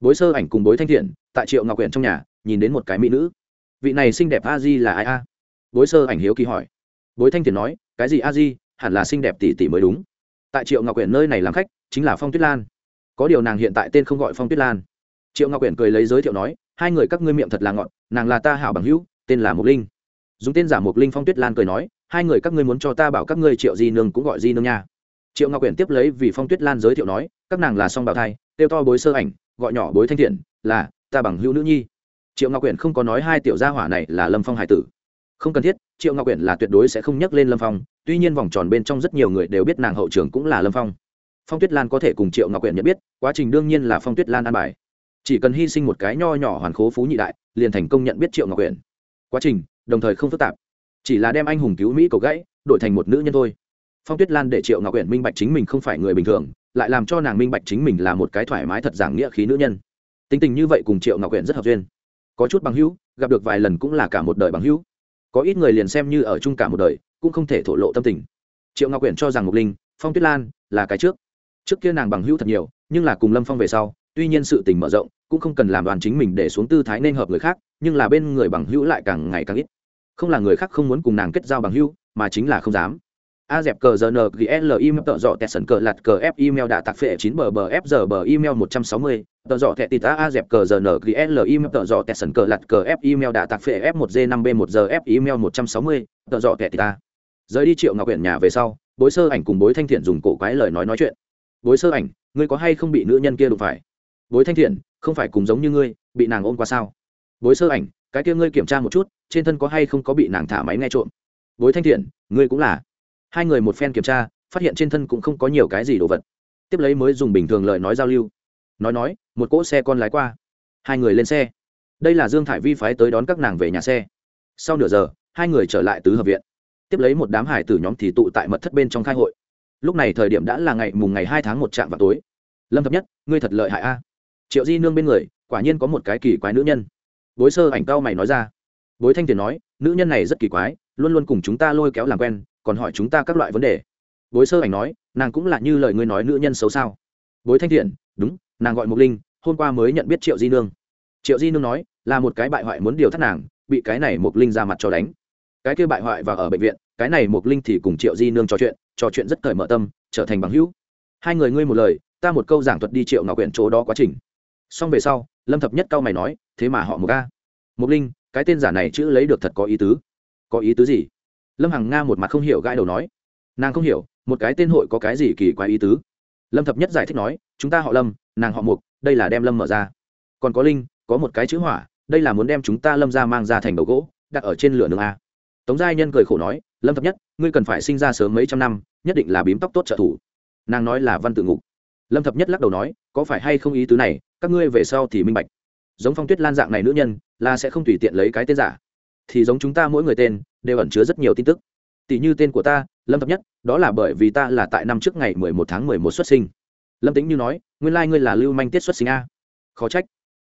bối sơ ảnh cùng bối thanh thiện, tại triệu ngọc quyển trong nhà, nhìn đến một cái mỹ nữ. Vị này xinh đẹp a di là ai a? Bối sơ ảnh hiếu kỳ hỏi. Bối thanh thiện nói, cái gì a di hẳn là xinh đẹp tỷ tỷ mới đúng. Tại triệu ngọc quyển nơi này làm khách, chính là phong tuyết lan. Có điều nàng hiện tại tên không gọi phong tuyết lan triệu ngọc quyển cười lấy giới thiệu nói hai người các ngươi miệng thật là ngọn nàng là ta hảo bằng hữu tên là mục linh dùng tên giả mục linh phong tuyết lan cười nói hai người các ngươi muốn cho ta bảo các ngươi triệu di nương cũng gọi di nương nha triệu ngọc quyển tiếp lấy vì phong tuyết lan giới thiệu nói các nàng là song Bảo thai tiêu to bối sơ ảnh gọi nhỏ bối thanh thiện là ta bằng hữu nữ nhi triệu ngọc quyển không có nói hai tiểu gia hỏa này là lâm phong hải tử không cần thiết triệu ngọc quyển là tuyệt đối sẽ không nhắc lên lâm phong tuy nhiên vòng tròn bên trong rất nhiều người đều biết nàng hậu trưởng cũng là lâm phong phong tuyết lan có thể cùng triệu ngọc quyển nhận biết quá trình đương nhiên là phong tuyết lan an bài chỉ cần hy sinh một cái nho nhỏ hoàn khố phú nhị đại, liền thành công nhận biết triệu ngọc quyển quá trình, đồng thời không phức tạp. Chỉ là đem anh hùng cứu mỹ cầu gãy, đổi thành một nữ nhân thôi. Phong tuyết lan để triệu ngọc quyển minh bạch chính mình không phải người bình thường, lại làm cho nàng minh bạch chính mình là một cái thoải mái thật giảng nghĩa khí nữ nhân. Tính tình như vậy cùng triệu ngọc quyển rất hợp duyên. Có chút bằng hữu, gặp được vài lần cũng là cả một đời bằng hữu. Có ít người liền xem như ở chung cả một đời, cũng không thể thổ lộ tâm tình. Triệu ngọc quyển cho rằng ngọc linh, phong tuyết lan là cái trước. Trước kia nàng bằng hữu thật nhiều, nhưng là cùng lâm phong về sau tuy nhiên sự tình mở rộng, cũng không cần làm đoàn chính mình để xuống tư thái nên hợp người khác, nhưng là bên người bằng hữu lại càng ngày càng ít. Không là người khác không muốn cùng nàng kết giao bằng hữu, mà chính là không dám. A dẹp cờ giờ n g l email tợ dọ tẹt sần cờ lặt cờ f email đã tạc phệ chín bờ bờ f giờ bờ email một trăm sáu mươi, tợ dọ tẹt tít a dẹp cờ giờ n g l email tợ dọ tẹt sần cờ lặt cờ f email đã tạc phệ f một g năm b một giờ f email một trăm sáu mươi, tợ dọ tẹt tít a rời đi triệu ngọc huyện nhà về sau, bối sơ ảnh cùng bối thanh thiện dùng cổ quái lời nói nói chuyện. Bối sơ ảnh, ngươi có hay không bị nữ nhân kia đụng phải? Bối thanh thiện, không phải cùng giống như ngươi, bị nàng ôm qua sao? Bối sơ ảnh, cái kia ngươi kiểm tra một chút, trên thân có hay không có bị nàng thả máy nghe trộm? Bối thanh thiện, ngươi cũng là. Hai người một phen kiểm tra, phát hiện trên thân cũng không có nhiều cái gì đồ vật. Tiếp lấy mới dùng bình thường lời nói giao lưu. Nói nói, một cỗ xe con lái qua. Hai người lên xe. Đây là dương thải vi phái tới đón các nàng về nhà xe. Sau nửa giờ, hai người trở lại tứ hợp viện. Tiếp lấy một đám hải tử nhóm thì tụ tại mật thất bên trong khai hội. Lúc này thời điểm đã là ngày mùng ngày hai tháng một trạm vào tối. Lâm thập nhất, ngươi thật lợi hại a triệu di nương bên người, quả nhiên có một cái kỳ quái nữ nhân. Bối sơ ảnh cao mày nói ra. Bối thanh tiền nói, nữ nhân này rất kỳ quái, luôn luôn cùng chúng ta lôi kéo làm quen, còn hỏi chúng ta các loại vấn đề. Bối sơ ảnh nói, nàng cũng là như lời ngươi nói nữ nhân xấu sao. Bối thanh thiện đúng, nàng gọi mục linh, hôm qua mới nhận biết triệu di nương. Triệu di nương nói, là một cái bại hoại muốn điều thắt nàng, bị cái này mục linh ra mặt cho đánh. Cái kia bại hoại và ở bệnh viện, cái này mục linh thì cùng triệu di nương trò chuyện trò chuyện rất cởi mở tâm, trở thành bằng hữu. Hai người ngươi một lời, ta một câu giảng thuật đi triệu ngọc quyển chỗ đó quá trình xong về sau, lâm thập nhất cao mày nói, thế mà họ một ca mục linh, cái tên giả này chữ lấy được thật có ý tứ. Có ý tứ gì? Lâm hằng nga một mặt không hiểu gãi đầu nói. Nàng không hiểu, một cái tên hội có cái gì kỳ quái ý tứ? Lâm thập nhất giải thích nói, chúng ta họ lâm, nàng họ mục, đây là đem lâm mở ra. Còn có linh, có một cái chữ hỏa, đây là muốn đem chúng ta lâm ra mang ra thành đầu gỗ, đặt ở trên lửa nương a. Tống giai nhân cười khổ nói, lâm thập nhất, ngươi cần phải sinh ra sớm mấy trăm năm, nhất định là bím tóc tốt trợ thủ. Nàng nói là văn tự ngục. Lâm thập nhất lắc đầu nói, có phải hay không ý tứ này các ngươi về sau thì minh bạch. Giống phong tuyết lan dạng này nữ nhân, là sẽ không tùy tiện lấy cái tên giả. Thì giống chúng ta mỗi người tên, đều ẩn chứa rất nhiều tin tức. Tỷ như tên của ta, lâm thập nhất, đó là bởi vì ta là tại năm trước ngày mười một tháng mười một xuất sinh. Lâm tính như nói, nguyên lai、like、ngươi là lưu manh tiết xuất sinh a. Khó trách.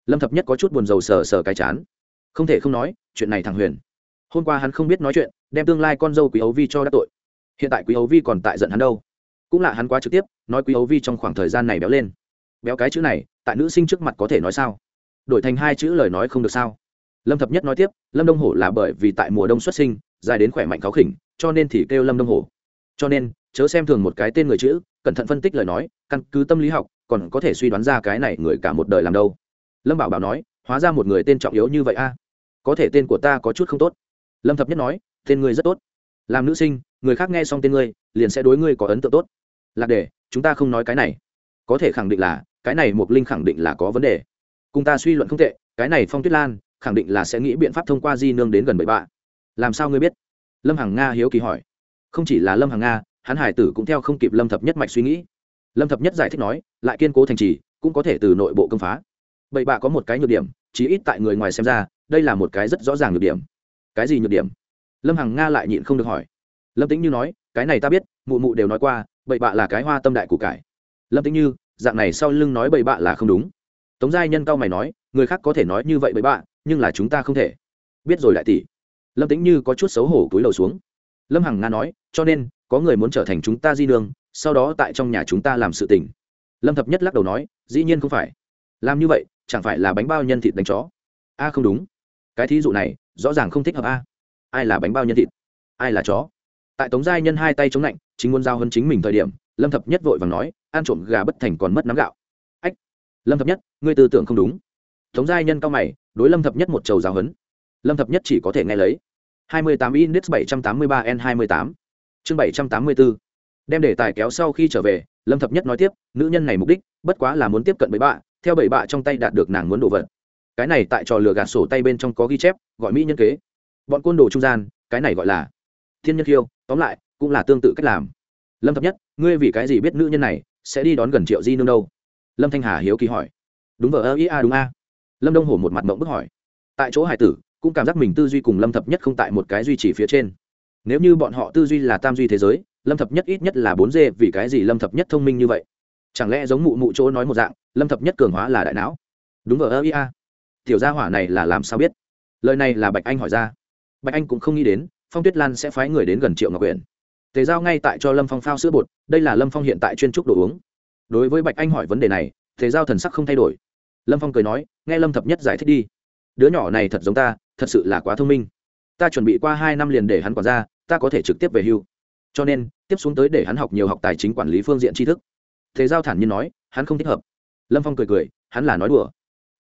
Lâm thập nhất có chút buồn rầu sờ sờ cái chán. Không thể không nói, chuyện này thằng huyền. Hôm qua hắn không biết nói chuyện, đem tương lai con dâu quý ấu vi cho đã tội. Hiện tại quý ấu vi còn tại giận hắn đâu. Cũng là hắn quá trực tiếp, nói quý ấu vi trong khoảng thời gian này béo lên béo cái chữ này, tại nữ sinh trước mặt có thể nói sao? Đổi thành hai chữ lời nói không được sao? Lâm thập nhất nói tiếp, lâm đông hổ là bởi vì tại mùa đông xuất sinh, dài đến khỏe mạnh khó khỉnh, cho nên thì kêu lâm đông hổ. Cho nên, chớ xem thường một cái tên người chữ, cẩn thận phân tích lời nói, căn cứ tâm lý học, còn có thể suy đoán ra cái này người cả một đời làm đâu. Lâm bảo bảo nói, hóa ra một người tên trọng yếu như vậy a? Có thể tên của ta có chút không tốt. Lâm thập nhất nói, tên ngươi rất tốt. Làm nữ sinh, người khác nghe xong tên ngươi, liền sẽ đối ngươi có ấn tượng tốt. Lạc đề, chúng ta không nói cái này. Có thể khẳng định là cái này mục linh khẳng định là có vấn đề. Cùng ta suy luận không tệ, cái này phong tuyết lan khẳng định là sẽ nghĩ biện pháp thông qua di nương đến gần bảy bạ. Làm sao ngươi biết? Lâm hằng nga hiếu kỳ hỏi. Không chỉ là lâm hằng nga, hắn hải tử cũng theo không kịp lâm thập nhất mạch suy nghĩ. Lâm thập nhất giải thích nói, lại kiên cố thành trì, cũng có thể từ nội bộ công phá. Bảy bạ có một cái nhược điểm, chí ít tại người ngoài xem ra, đây là một cái rất rõ ràng nhược điểm. Cái gì nhược điểm? Lâm hằng nga lại nhịn không được hỏi. Lâm tĩnh như nói, cái này ta biết, mụ mụ đều nói qua bậy bạ là cái hoa tâm đại của cải. Lâm tĩnh như dạng này sau lưng nói bậy bạ là không đúng. Tống giai nhân cao mày nói, người khác có thể nói như vậy bậy bạ, nhưng là chúng ta không thể. Biết rồi đại tỷ. Lâm tĩnh như có chút xấu hổ cúi đầu xuống. Lâm hằng nga nói, cho nên, có người muốn trở thành chúng ta di nương sau đó tại trong nhà chúng ta làm sự tình. Lâm thập nhất lắc đầu nói, dĩ nhiên không phải. Làm như vậy, chẳng phải là bánh bao nhân thịt đánh chó? A, không đúng. Cái thí dụ này, rõ ràng không thích hợp a. Ai là bánh bao nhân thịt? Ai là chó? Tại tống giai nhân hai tay chống lạnh, chính muốn giao hơn chính mình thời điểm lâm thập nhất vội và nói, ăn trộm gà bất thành còn mất nắm gạo. Ách, lâm thập nhất, ngươi tư tưởng không đúng. Tống giai nhân cao mày, đối lâm thập nhất một trầu giáo hấn. Lâm thập nhất chỉ có thể nghe lấy. 28 index 783 n 28 chương 784 đem đề tài kéo sau khi trở về, lâm thập nhất nói tiếp, nữ nhân này mục đích, bất quá là muốn tiếp cận bảy bạ, theo bảy bạ trong tay đạt được nàng muốn đồ vật. Cái này tại trò lừa gạt sổ tay bên trong có ghi chép, gọi mỹ nhân kế. Bọn côn đồ trung gian, cái này gọi là thiên nhân khiêu, tóm lại, cũng là tương tự cách làm lâm thập nhất ngươi vì cái gì biết nữ nhân này sẽ đi đón gần triệu di nương đâu lâm thanh hà hiếu kỳ hỏi đúng vờ ơ ý a đúng a lâm đông hổ một mặt mộng bức hỏi tại chỗ hải tử cũng cảm giác mình tư duy cùng lâm thập nhất không tại một cái duy trì phía trên nếu như bọn họ tư duy là tam duy thế giới lâm thập nhất ít nhất là bốn d vì cái gì lâm thập nhất thông minh như vậy chẳng lẽ giống mụ mụ chỗ nói một dạng lâm thập nhất cường hóa là đại não đúng vờ ơ ý a tiểu gia hỏa này là làm sao biết lời này là bạch anh hỏi ra bạch anh cũng không nghĩ đến phong tuyết lan sẽ phái người đến gần triệu ngọc quyển tề giao ngay tại cho lâm phong phao sữa bột, đây là lâm phong hiện tại chuyên trúc đồ uống. Đối với bạch anh hỏi vấn đề này, tề giao thần sắc không thay đổi. Lâm phong cười nói, nghe lâm thập nhất giải thích đi. Đứa nhỏ này thật giống ta, thật sự là quá thông minh. Ta chuẩn bị qua hai năm liền để hắn quản ra ta có thể trực tiếp về hưu. Cho nên, tiếp xuống tới để hắn học nhiều học tài chính quản lý phương diện tri thức. Thế giao thản nhiên nói, hắn không thích hợp. Lâm phong cười cười, hắn là nói đùa.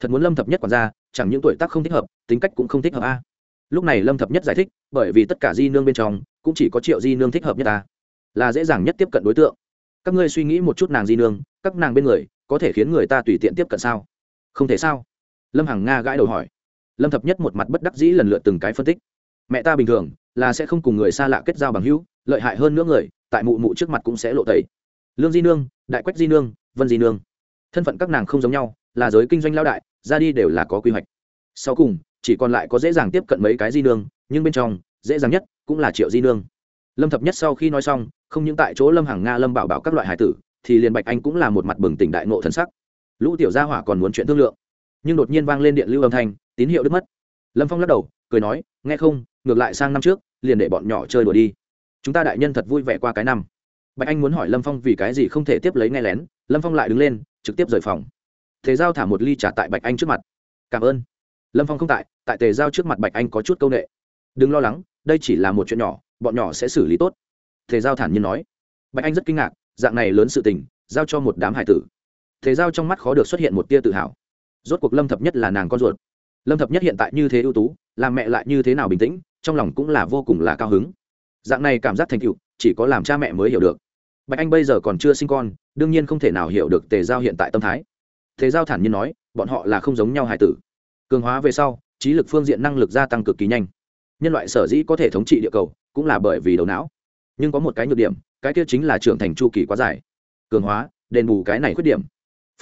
Thật muốn lâm thập nhất quản ra chẳng những tuổi tác không thích hợp, tính cách cũng không thích hợp a lúc này lâm thập nhất giải thích, bởi vì tất cả di nương bên trong, cũng chỉ có triệu di nương thích hợp nhất ta. Là dễ dàng nhất tiếp cận đối tượng. Các ngươi suy nghĩ một chút nàng di nương, các nàng bên người, có thể khiến người ta tùy tiện tiếp cận sao? Không thể sao? Lâm hằng nga gãi đầu hỏi. Lâm thập nhất một mặt bất đắc dĩ lần lượt từng cái phân tích. Mẹ ta bình thường, là sẽ không cùng người xa lạ kết giao bằng hữu, lợi hại hơn nữa người, tại mụ mụ trước mặt cũng sẽ lộ tẩy. Lương di nương, đại quách di nương, vân di nương. Thân phận các nàng không giống nhau, là giới kinh doanh lao đại, ra đi đều là có quy hoạch. Sau cùng chỉ còn lại có dễ dàng tiếp cận mấy cái di nương, nhưng bên trong, dễ dàng nhất cũng là triệu di nương. Lâm thập nhất sau khi nói xong, không những tại chỗ lâm hàng nga, lâm bảo bảo các loại hải tử, thì liền bạch anh cũng là một mặt bừng tỉnh đại nộ thần sắc. Lũ tiểu gia hỏa còn muốn chuyện thương lượng. Nhưng đột nhiên vang lên điện lưu âm thanh, tín hiệu đứt mất. Lâm phong lắc đầu, cười nói, nghe không, ngược lại sang năm trước, liền để bọn nhỏ chơi đùa đi. Chúng ta đại nhân thật vui vẻ qua cái năm. Bạch anh muốn hỏi lâm phong vì cái gì không thể tiếp lấy nghe lén, lâm phong lại đứng lên, trực tiếp rời phòng. Thế giao thả một ly trả tại bạch anh trước mặt. Cảm ơn lâm phong không tại tại tề giao trước mặt bạch anh có chút c â u n ệ đừng lo lắng, đây chỉ là một chuyện nhỏ, bọn nhỏ sẽ xử lý tốt. Tề giao thản nhiên nói. Bạch anh rất kinh ngạc, dạng này lớn sự tình, giao cho một đám hải tử. Thế giao trong mắt khó được xuất hiện một tia tự hào. Rốt cuộc lâm thập nhất là nàng con ruột. Lâm thập nhất hiện tại như thế ưu tú, làm mẹ lại như thế nào bình tĩnh, trong lòng cũng là vô cùng là cao hứng. Dạng này cảm giác thành tựu, chỉ có làm cha mẹ mới hiểu được. Bạch anh bây giờ còn chưa sinh con, đương nhiên không thể nào hiểu được tề giao hiện tại tâm thái. Tề giao thản nhiên nói, bọn họ là không giống nhau hải tử cường hóa về sau, trí lực phương diện năng lực gia tăng cực kỳ nhanh. Nhân loại sở dĩ có thể thống trị địa cầu, cũng là bởi vì đầu não. Nhưng có một cái nhược điểm, cái kia chính là trưởng thành chu kỳ quá dài. Cường hóa, đền bù cái này khuyết điểm.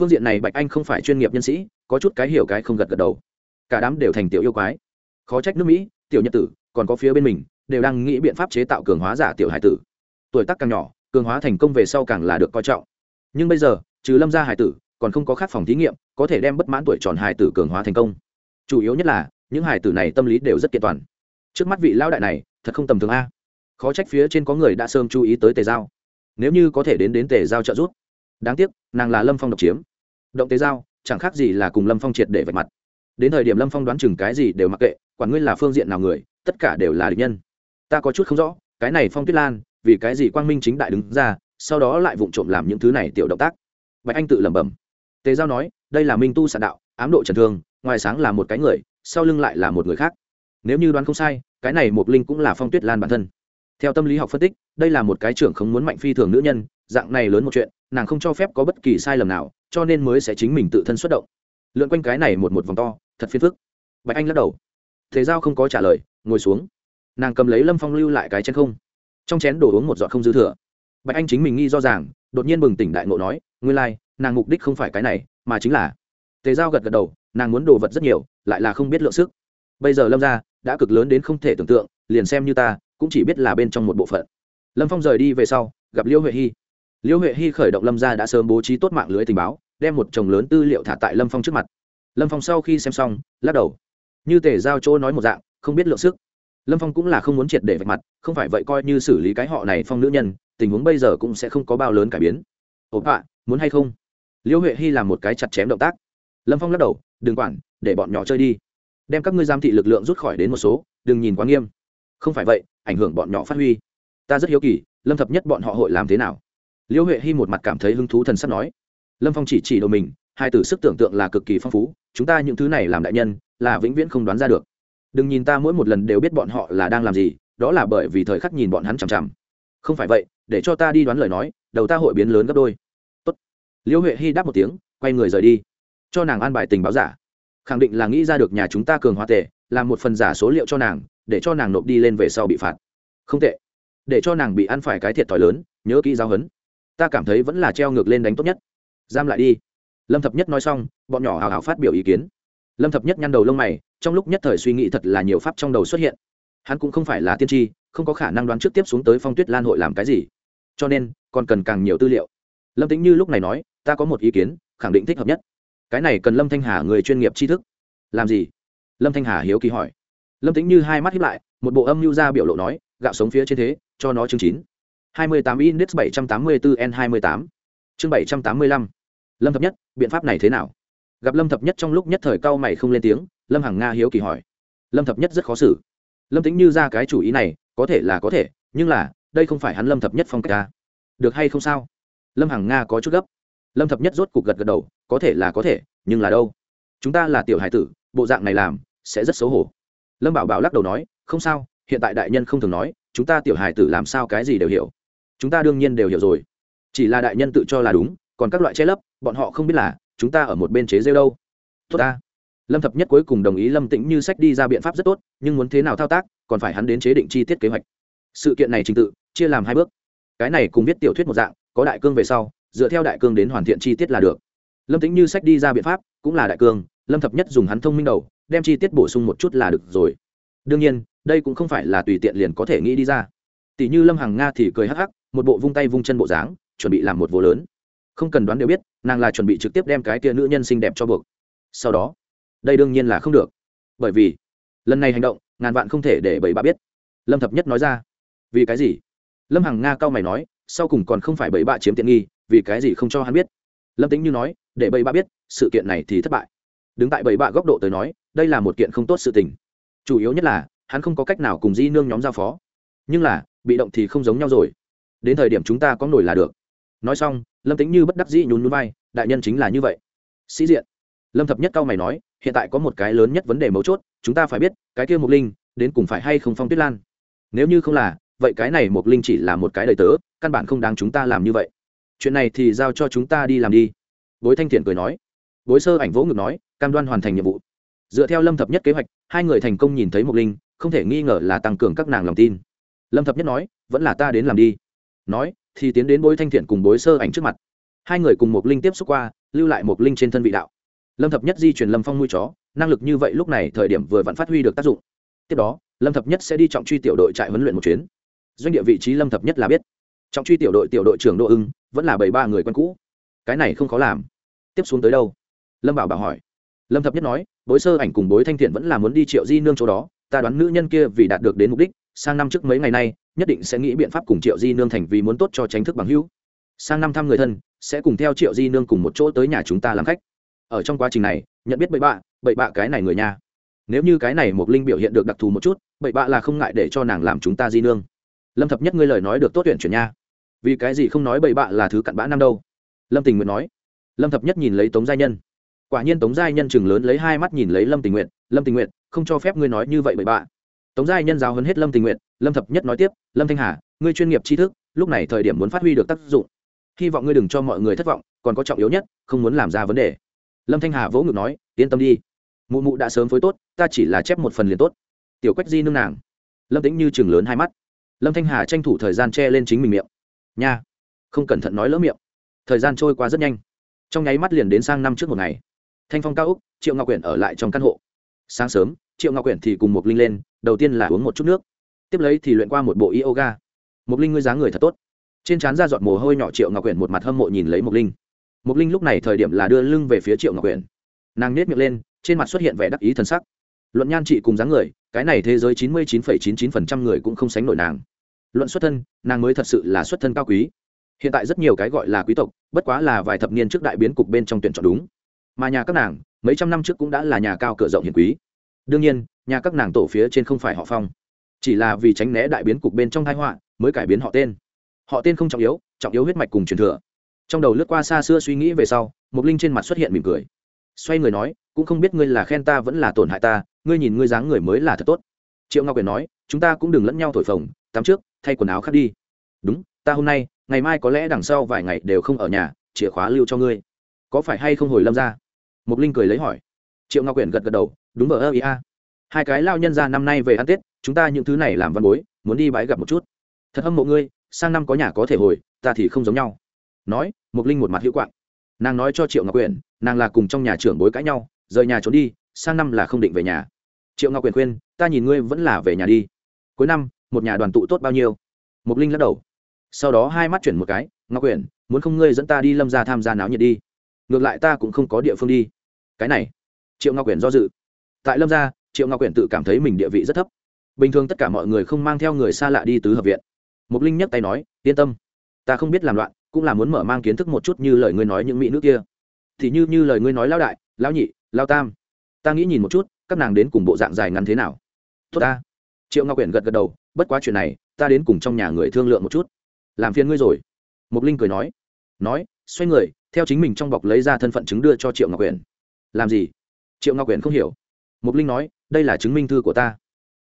Phương diện này bạch anh không phải chuyên nghiệp nhân sĩ, có chút cái hiểu cái không gật gật đầu. Cả đám đều thành tiểu yêu quái. Khó trách nước mỹ, tiểu nhật tử, còn có phía bên mình, đều đang nghĩ biện pháp chế tạo cường hóa giả tiểu hải tử. Tuổi tác càng nhỏ, cường hóa thành công về sau càng là được coi trọng. Nhưng bây giờ, trừ lâm gia hải tử, còn không có khác phòng thí nghiệm, có thể đem bất mãn tuổi tròn hải tử cường hóa thành công chủ yếu nhất là, những hải tử này tâm lý đều rất kiện toàn. Trước mắt vị lao đại này, thật không tầm thường a. Khó trách phía trên có người đã sớm chú ý tới tề giao. Nếu như có thể đến đến tề giao trợ giúp. Đáng tiếc, nàng là lâm phong độc chiếm. Động tề giao, chẳng khác gì là cùng lâm phong triệt để vạch mặt. Đến thời điểm lâm phong đoán chừng cái gì đều mặc kệ, quản ngươi là phương diện nào người, tất cả đều là địch nhân. Ta có chút không rõ, cái này phong tuyết lan, vì cái gì quang minh chính đại đứng ra, sau đó lại vụng trộm làm những thứ này tiểu động tác. Bạch anh tự lẩm bẩm. Tề giao nói, đây là minh tu sạn đạo, ám độ trần thương ngoài sáng là một cái người sau lưng lại là một người khác. Nếu như đoán không sai cái này một linh cũng là phong tuyết lan bản thân. Theo tâm lý học phân tích đây là một cái trưởng không muốn mạnh phi thường nữ nhân dạng này lớn một chuyện nàng không cho phép có bất kỳ sai lầm nào cho nên mới sẽ chính mình tự thân xuất động. Lượn quanh cái này một một vòng to thật phiền phức. Bạch anh lắc đầu. Thế giao không có trả lời ngồi xuống. Nàng cầm lấy lâm phong lưu lại cái chén không. Trong chén đổ uống một giọt không dư thừa. Bạch anh chính mình nghi do rằng đột nhiên bừng tỉnh đại ngộ nói nguyên lai、like, nàng mục đích không phải cái này mà chính là. Tề giao gật gật đầu nàng muốn đồ vật rất nhiều, lại là không biết lượng sức. Bây giờ lâm ra đã cực lớn đến không thể tưởng tượng, liền xem như ta, cũng chỉ biết là bên trong một bộ phận. Lâm phong rời đi về sau, gặp liêu huệ hy. Liêu huệ hy khởi động lâm ra đã sớm bố trí tốt mạng lưới tình báo, đem một chồng lớn tư liệu thả tại lâm phong trước mặt. Lâm phong sau khi xem xong, lắc đầu. Như tề giao chỗ nói một dạng, không biết lượng sức. Lâm phong cũng là không muốn triệt để vạch mặt, không phải vậy coi như xử lý cái họ này phong nữ nhân, tình huống bây giờ cũng sẽ không có bao lớn cải biến. Ổn họa muốn hay không? Liêu huệ hy làm một cái chặt chém động tác lâm phong lắc đầu, đừng quản, để bọn nhỏ chơi đi. Đem các ngươi giám thị lực lượng rút khỏi đến một số, đừng nhìn quá nghiêm. Không phải vậy, ảnh hưởng bọn nhỏ phát huy. Ta rất hiếu kỳ, lâm thập nhất bọn họ hội làm thế nào? Liễu huệ hy một mặt cảm thấy hứng thú thần sắp nói, lâm phong chỉ chỉ đầu mình, hai từ sức tưởng tượng là cực kỳ phong phú, chúng ta những thứ này làm đại nhân, là vĩnh viễn không đoán ra được. Đừng nhìn ta mỗi một lần đều biết bọn họ là đang làm gì, đó là bởi vì thời khắc nhìn bọn hắn chằm chằm. Không phải vậy, để cho ta đi đoán lời nói, đầu ta hội biến lớn gấp đôi. Tốt. Liễu huệ hy đáp một tiếng, quay người rời đi cho nàng an bài tình báo giả. Khẳng định là nghĩ ra được nhà chúng ta cường hóa tệ làm một phần giả số liệu cho nàng, để cho nàng nộp đi lên về sau bị phạt. Không tệ. Để cho nàng bị ăn phải cái thiệt thòi lớn, nhớ kỹ giáo hấn ta cảm thấy vẫn là treo ngược lên đánh tốt nhất. Giam lại đi. Lâm thập nhất nói xong, bọn nhỏ hào hào phát biểu ý kiến. Lâm thập nhất nhăn đầu lông mày, trong lúc nhất thời suy nghĩ thật là nhiều pháp trong đầu xuất hiện. Hắn cũng không phải là tiên tri, không có khả năng đoán trước tiếp xuống tới phong tuyết lan hội làm cái gì. Cho nên, còn cần càng nhiều tư liệu. Lâm tính như lúc này nói, ta có một ý kiến, khẳng định thích hợp nhất cái này cần lâm thanh hà người chuyên nghiệp tri thức. Làm gì? Lâm thanh hà hiếu kỳ hỏi. Lâm tính như hai mắt hiếp lại, một bộ âm mưu ra biểu lộ nói, gạo sống phía trên thế, cho nó chương chín. hai mươi tám index bảy trăm tám mươi bốn n hai mươi tám. Chương bảy trăm tám mươi lăm. Lâm thập nhất, biện pháp này thế nào? Gặp lâm thập nhất trong lúc nhất thời cao mày không lên tiếng, lâm hằng nga hiếu kỳ hỏi. Lâm thập nhất rất khó xử. Lâm tính như ra cái chủ ý này, có thể là có thể, nhưng là, đây không phải hắn lâm thập nhất phong cách ta được hay không sao? Lâm hằng nga có chút gấp. Lâm thập nhất rốt cục gật gật đầu có thể là có thể, nhưng là đâu? Chúng ta là tiểu hải tử, bộ dạng này làm, sẽ rất xấu hổ. Lâm bảo bảo lắc đầu nói, không sao, hiện tại đại nhân không thường nói, chúng ta tiểu hải tử làm sao cái gì đều hiểu. Chúng ta đương nhiên đều hiểu rồi. Chỉ là đại nhân tự cho là đúng, còn các loại che lấp, bọn họ không biết là, chúng ta ở một bên chế rêu đâu. Tốt ta. Lâm thập nhất cuối cùng đồng ý lâm tĩnh như sách đi ra biện pháp rất tốt, nhưng muốn thế nào thao tác, còn phải hắn đến chế định chi tiết kế hoạch. Sự kiện này trình tự, chia làm hai bước. Cái này cùng viết tiểu thuyết một dạng, có đại cương về sau, dựa theo đại cương đến hoàn thiện chi tiết là được lâm tính như sách đi ra biện pháp, cũng là đại cương lâm thập nhất dùng hắn thông minh đầu, đem chi tiết bổ sung một chút là được rồi. Đương nhiên, đây cũng không phải là tùy tiện liền có thể nghĩ đi ra. Tỷ như lâm hằng nga thì cười hắc hắc, một bộ vung tay vung chân bộ dáng, chuẩn bị làm một vô lớn. Không cần đoán đều biết, nàng là chuẩn bị trực tiếp đem cái tia nữ nhân xinh đẹp cho buộc. Sau đó, đây đương nhiên là không được. Bởi vì, lần này hành động, ngàn vạn không thể để bảy bà biết. Lâm thập nhất nói ra, vì cái gì? Lâm hằng nga cao mày nói, sau cùng còn không phải bảy bạ chiếm tiện nghi, vì cái gì không cho hắn biết? Lâm tính như nói, để bảy bạ biết, sự kiện này thì thất bại. Đứng tại bảy bạ góc độ tới nói, đây là một kiện không tốt sự tình. Chủ yếu nhất là, hắn không có cách nào cùng di nương nhóm giao phó. Nhưng là, bị động thì không giống nhau rồi. Đến thời điểm chúng ta có nổi là được. Nói xong, lâm tính như bất đắc dĩ nhún nhún vai, đại nhân chính là như vậy. Sĩ diện. Lâm thập nhất cao mày nói, hiện tại có một cái lớn nhất vấn đề mấu chốt, chúng ta phải biết, cái kia mục linh, đến cùng phải hay không phong tuyết lan? Nếu như không là, vậy cái này mục linh chỉ là một cái đời tớ, căn bản không đáng chúng ta làm như vậy chuyện này thì giao cho chúng ta đi làm đi. Bối thanh thiện cười nói. Bối sơ ảnh vỗ ngực nói, cam đoan hoàn thành nhiệm vụ. Dựa theo lâm thập nhất kế hoạch, hai người thành công nhìn thấy mục linh, không thể nghi ngờ là tăng cường các nàng lòng tin. Lâm thập nhất nói, vẫn là ta đến làm đi. Nói, thì tiến đến bối thanh thiện cùng bối sơ ảnh trước mặt. Hai người cùng Mộc linh tiếp xúc qua, lưu lại Mộc linh trên thân vị đạo. Lâm thập nhất di chuyển lâm phong nuôi chó, năng lực như vậy lúc này thời điểm vừa vẫn phát huy được tác dụng. Tiếp đó, lâm thập nhất sẽ đi trọng truy tiểu đội trại huấn luyện một chuyến. Doanh địa vị trí lâm thập nhất là biết. Trọng truy tiểu đội tiểu đội trưởng đỗ ưng vẫn là bảy ba người quen cũ. Cái này không khó làm. Tiếp xuống tới đâu? Lâm bảo bảo hỏi. Lâm thập nhất nói, bối sơ ảnh cùng bối thanh thiện vẫn là muốn đi triệu di nương chỗ đó, ta đoán nữ nhân kia vì đạt được đến mục đích, sang năm trước mấy ngày nay, nhất định sẽ nghĩ biện pháp cùng triệu di nương thành vì muốn tốt cho tránh thức bằng hữu. Sang năm thăm người thân, sẽ cùng theo triệu di nương cùng một chỗ tới nhà chúng ta làm khách. Ở trong quá trình này, nhận biết bậy bạ bậy bạ cái này người nhà. Nếu như cái này một linh biểu hiện được đặc thù một chút, bậy bạ là không ngại để cho nàng làm chúng ta di nương. Lâm thập nhất ngươi lời nói được tốt tuyển chuyển nha vì cái gì không nói bậy bạ là thứ cặn bã năm đâu? Lâm tình nguyện nói. Lâm thập nhất nhìn lấy tống gia nhân. Quả nhiên tống giai nhân chừng lớn lấy hai mắt nhìn lấy lâm tình nguyện lâm tình nguyện không cho phép ngươi nói như vậy bậy bạ. Tống giai nhân giáo hấn hết lâm tình nguyện lâm thập nhất nói tiếp, lâm thanh hà, ngươi chuyên nghiệp tri thức, lúc này thời điểm muốn phát huy được tác dụng. Hy vọng ngươi đừng cho mọi người thất vọng, còn có trọng yếu nhất, không muốn làm ra vấn đề. Lâm thanh hà vỗ ngực nói, yên tâm đi. Mụ mụ đã sớm phối tốt, ta chỉ là chép một phần liền tốt. Tiểu quách di nương nàng. Lâm tính như chừng lớn hai mắt. Lâm thanh hà tranh thủ thời gian che lên chính mình miệng nha, không cẩn thận nói lỡ miệng. Thời gian trôi qua rất nhanh. Trong nháy mắt liền đến sang năm trước một ngày. Thanh phong cao úc triệu ngọc quyển ở lại trong căn hộ. Sáng sớm, triệu ngọc quyển thì cùng một linh lên, đầu tiên là uống một chút nước. Tiếp lấy thì luyện qua một bộ yoga. Một linh ngươi dáng người thật tốt. Trên trán ra giọt mồ hôi nhỏ triệu ngọc quyển một mặt hâm mộ nhìn lấy một linh. Một linh lúc này thời điểm là đưa lưng về phía triệu ngọc quyển nàng nết miệng lên, trên mặt xuất hiện vẻ đắc ý t sắc. Luận nhan trị cùng dáng người, cái này thế giới chín mươi chín phẩy chín chín phần trăm người cũng không sánh nổi nàng luận xuất thân, nàng mới thật sự là xuất thân cao quý. Hiện tại rất nhiều cái gọi là quý tộc, bất quá là vài thập niên trước đại biến cục bên trong tuyển chọn đúng. Mà nhà các nàng, mấy trăm năm trước cũng đã là nhà cao cửa rộng hiền quý. Đương nhiên, nhà các nàng tổ phía trên không phải họ phong. Chỉ là vì tránh né đại biến cục bên trong thái họa, mới cải biến họ tên. Họ tên không trọng yếu trọng yếu huyết mạch cùng truyền thừa. Trong đầu lướt qua xa xưa suy nghĩ về sau mục linh trên mặt xuất hiện mỉm cười. Xoay người nói, cũng không biết ngươi là khen ta vẫn là tổn hại ta, ngươi nhìn ngươi dáng người mới là thật tốt. Triệu ngọc quyền nói, chúng ta cũng đừng lẫn nhau thổi phồng tắm trước, thay quần áo khác đi. Đúng, ta hôm nay, ngày mai có lẽ đằng sau vài ngày đều không ở nhà, chìa khóa lưu cho ngươi. Có phải hay không hồi lâm ra? Mục linh cười lấy hỏi. Triệu ngọc quyển gật gật đầu, đúng vờ ơ ý a. Hai cái lao nhân ra năm nay về ăn tết, chúng ta những thứ này làm văn bối, muốn đi bãi gặp một chút. Thật hâm mộ ngươi, sang năm có nhà có thể hồi, ta thì không giống nhau. Nói, mục linh một mặt hữu quạng. Nàng nói cho triệu ngọc quyển nàng là cùng trong nhà trưởng bối cãi nhau, rời nhà trốn đi, sang năm là không định về nhà. Triệu ngọc quyển khuyên, ta nhìn ngươi vẫn là về nhà đi. Cuối năm một nhà đoàn tụ tốt bao nhiêu? Mục linh lắc đầu. Sau đó hai mắt chuyển một cái, ngọc quyển muốn không ngươi dẫn ta đi lâm ra tham gia náo nhiệt đi. Ngược lại ta cũng không có địa phương đi. Cái này, triệu ngọc quyển do dự. Tại lâm gia, triệu ngọc quyển tự cảm thấy mình địa vị rất thấp. Bình thường tất cả mọi người không mang theo người xa lạ đi tứ hợp viện. Mục linh nhấc tay nói, yên tâm, ta không biết làm loạn, cũng là muốn mở mang kiến thức một chút như lời ngươi nói những mỹ nữ kia. Thì như như lời ngươi nói lão đại, lão nhị lao tam. Ta nghĩ nhìn một chút, các nàng đến cùng bộ dạng dài ngắn thế nào? Tốt ta. Triệu ngọc quyển gật gật đầu bất quá chuyện này, ta đến cùng trong nhà người thương lượng một chút. Làm phiền ngươi rồi. Mục linh cười nói. Nói, xoay người, theo chính mình trong bọc lấy ra thân phận chứng đưa cho triệu ngọc quyển làm gì? Triệu ngọc quyển không hiểu. Mục linh nói, đây là chứng minh thư của ta.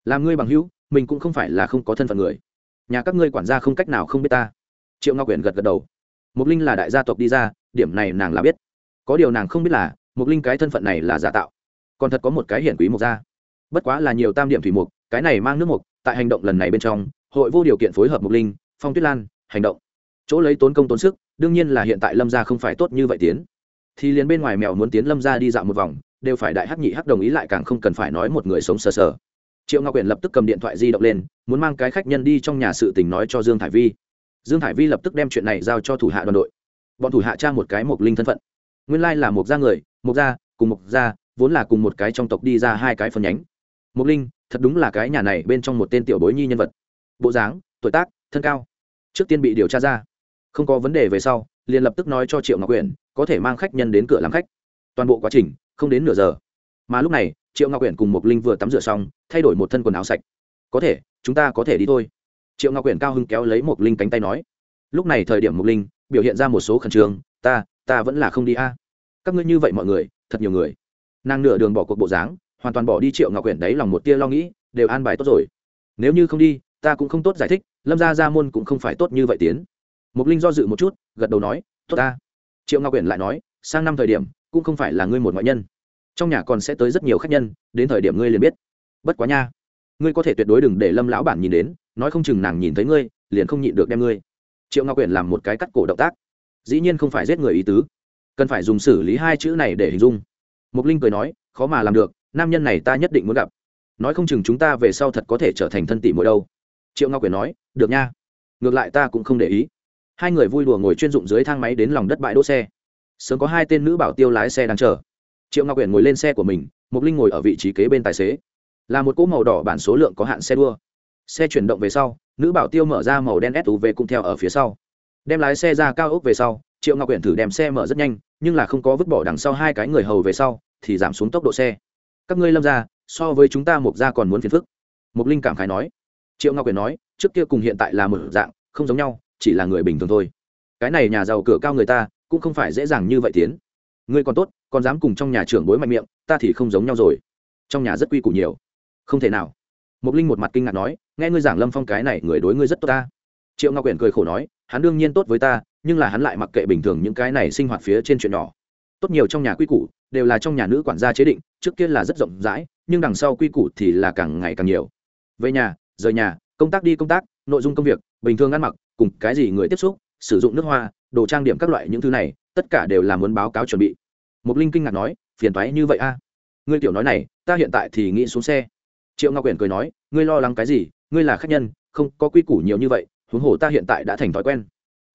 Làm ngươi bằng hữu, mình cũng không phải là không có thân phận người. Nhà các ngươi quản gia không cách nào không biết ta. Triệu ngọc quyển gật gật đầu. Mục linh là đại gia tộc đi ra, điểm này nàng là biết. Có điều nàng không biết là, mục linh cái thân phận này là giả tạo. Còn thật có một cái hiển quý mục gia. Bất quá là nhiều tam điểm thủy mục, cái này mang nước mục tại hành động lần này bên trong, hội vô điều kiện phối hợp mục linh, phong tuyết lan, hành động. Chỗ lấy tốn công tốn sức, đương nhiên là hiện tại lâm gia không phải tốt như vậy tiến. Thì liền bên ngoài mèo muốn tiến lâm gia đi dạo một vòng, đều phải đại hắc nhị hắc đồng ý lại càng không cần phải nói một người sống sờ sờ. Triệu ngọc quyển lập tức cầm điện thoại di động lên, muốn mang cái khách nhân đi trong nhà sự tình nói cho dương thải vi. Dương thải vi lập tức đem chuyện này giao cho thủ hạ đoàn đội. Bọn thủ hạ tra một cái mộc linh thân phận. Nguyên lai là Mộc gia người, Mộc gia, cùng Mộc gia, vốn là cùng một cái trong tộc đi ra hai cái phân nhánh. Mộc linh thật đúng là cái nhà này bên trong một tên tiểu bối nhi nhân vật. Bộ dáng, tuổi tác, thân cao. Trước tiên bị điều tra ra. Không có vấn đề về sau, liền lập tức nói cho triệu ngọc quyển có thể mang khách nhân đến cửa làm khách. Toàn bộ quá trình, không đến nửa giờ. Mà lúc này, triệu ngọc quyển cùng một linh vừa tắm rửa xong, thay đổi một thân quần áo sạch. Có thể, chúng ta có thể đi thôi. Triệu ngọc quyển cao hưng kéo lấy một linh cánh tay nói. Lúc này thời điểm một linh, biểu hiện ra một số khẩn trương. Ta ta vẫn là không đi a. Các ngươi như vậy mọi người, thật nhiều người. Nàng nửa đường bỏ cuộc bộ dáng hoàn toàn bỏ đi triệu ngọc quyển đấy lòng một tia lo nghĩ, đều an bài tốt rồi. Nếu như không đi, ta cũng không tốt giải thích, lâm gia gia môn cũng không phải tốt như vậy tiến. Mục linh do dự một chút, gật đầu nói, tốt ta. Triệu ngọc quyển lại nói, sang năm thời điểm, cũng không phải là ngươi một ngoại nhân. Trong nhà còn sẽ tới rất nhiều khách nhân, đến thời điểm ngươi liền biết. Bất quá nha, ngươi có thể tuyệt đối đừng để lâm lão bản nhìn đến, nói không chừng nàng nhìn thấy ngươi, liền không nhịn được đem ngươi. Triệu ngọc quyển làm một cái cắt cổ động tác. Dĩ nhiên không phải giết người ý tứ, cần phải dùng xử lý hai chữ này để hình dung. Mục linh cười nói, khó mà làm được nam nhân này ta nhất định muốn gặp. Nói không chừng chúng ta về sau thật có thể trở thành thân tỷ mỗi đâu. Triệu ngọc quyển nói, được nha. Ngược lại ta cũng không để ý. Hai người vui đùa ngồi chuyên dụng dưới thang máy đến lòng đất bãi đỗ xe. Sớm có hai tên nữ bảo tiêu lái xe đang chờ. Triệu ngọc quyển ngồi lên xe của mình, mục linh ngồi ở vị trí kế bên tài xế. Là một cỗ màu đỏ bản số lượng có hạn xe đua. Xe chuyển động về sau, nữ bảo tiêu mở ra màu đen suv cũng theo ở phía sau. Đem lái xe ra cao ốc về sau, triệu ngọc quyển thử đem xe mở rất nhanh, nhưng là không có vứt bỏ đằng sau hai cái người hầu về sau, thì giảm xuống tốc độ xe các ngươi lâm ra so với chúng ta mục ra còn muốn phiền phức. Mục linh cảm khái nói. Triệu ngọc quyền nói, trước kia cùng hiện tại là một dạng, không giống nhau, chỉ là người bình thường thôi. Cái này nhà giàu cửa cao người ta, cũng không phải dễ dàng như vậy tiến. Ngươi còn tốt, còn dám cùng trong nhà trưởng bối mạnh miệng, ta thì không giống nhau rồi. Trong nhà rất quy củ nhiều. Không thể nào. Mục linh một mặt kinh ngạc nói, nghe ngươi giảng lâm phong cái này, người đối ngươi rất tốt ta. Triệu ngọc quyển cười khổ nói, hắn đương nhiên tốt với ta, nhưng là hắn lại mặc kệ bình thường những cái này sinh hoạt phía trên chuyện nhỏ tốt nhiều trong nhà quy củ đều là trong nhà nữ quản gia chế định, trước kia là rất rộng rãi, nhưng đằng sau quy củ thì là càng ngày càng nhiều. Về nhà, rời nhà, công tác đi công tác, nội dung công việc, bình thường ăn mặc, cùng cái gì người tiếp xúc, sử dụng nước hoa, đồ trang điểm các loại những thứ này, tất cả đều là muốn báo cáo chuẩn bị. Mục linh kinh ngạc nói, phiền toái như vậy a. Ngươi tiểu nói này, ta hiện tại thì nghĩ xuống xe. Triệu ngọc quyển cười nói, ngươi lo lắng cái gì, ngươi là khách nhân, không có quy củ nhiều như vậy, huống hồ ta hiện tại đã thành thói quen.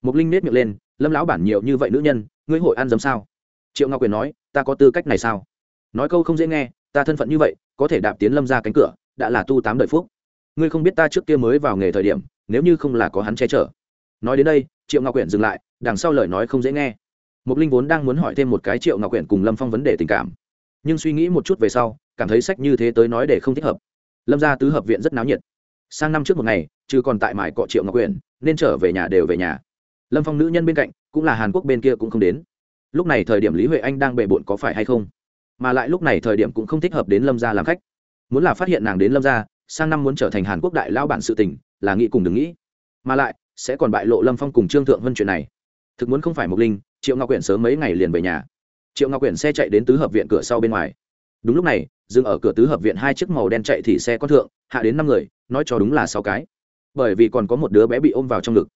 Mục linh nết miệng lên, lâm lão bản nhiều như vậy nữ nhân, ngươi hội ăn dấm sao? Triệu ngọc quyền nói ta có tư cách này sao nói câu không dễ nghe ta thân phận như vậy có thể đạp tiến lâm ra cánh cửa đã là tu tám đời phúc ngươi không biết ta trước kia mới vào nghề thời điểm nếu như không là có hắn che chở nói đến đây triệu ngọc quyển dừng lại đằng sau lời nói không dễ nghe mục linh vốn đang muốn hỏi thêm một cái triệu ngọc quyển cùng lâm phong vấn đề tình cảm nhưng suy nghĩ một chút về sau cảm thấy sách như thế tới nói để không thích hợp lâm ra tứ hợp viện rất náo nhiệt sang năm trước một ngày chứ còn tại mải cọ triệu ngọc quyển nên trở về nhà đều về nhà lâm phong nữ nhân bên cạnh cũng là hàn quốc bên kia cũng không đến lúc này thời điểm lý huệ anh đang bề bộn có phải hay không? Mà lại lúc này thời điểm cũng không thích hợp đến lâm gia làm khách. Muốn là phát hiện nàng đến lâm gia, sang năm muốn trở thành hàn quốc đại lao bản sự tình, là nghĩ cùng đừng nghĩ. Mà lại, sẽ còn bại lộ lâm phong cùng trương thượng vân chuyện này. Thực muốn không phải mộc linh, triệu ngọc quyển sớm mấy ngày liền về nhà. Triệu ngọc quyển xe chạy đến tứ hợp viện cửa sau bên ngoài. Đúng lúc này, dừng ở cửa tứ hợp viện hai chiếc màu đen chạy thì xe có thượng, hạ đến năm người, nói cho đúng là sáu cái. Bởi vì còn có một đứa bé bị ôm vào trong ngực.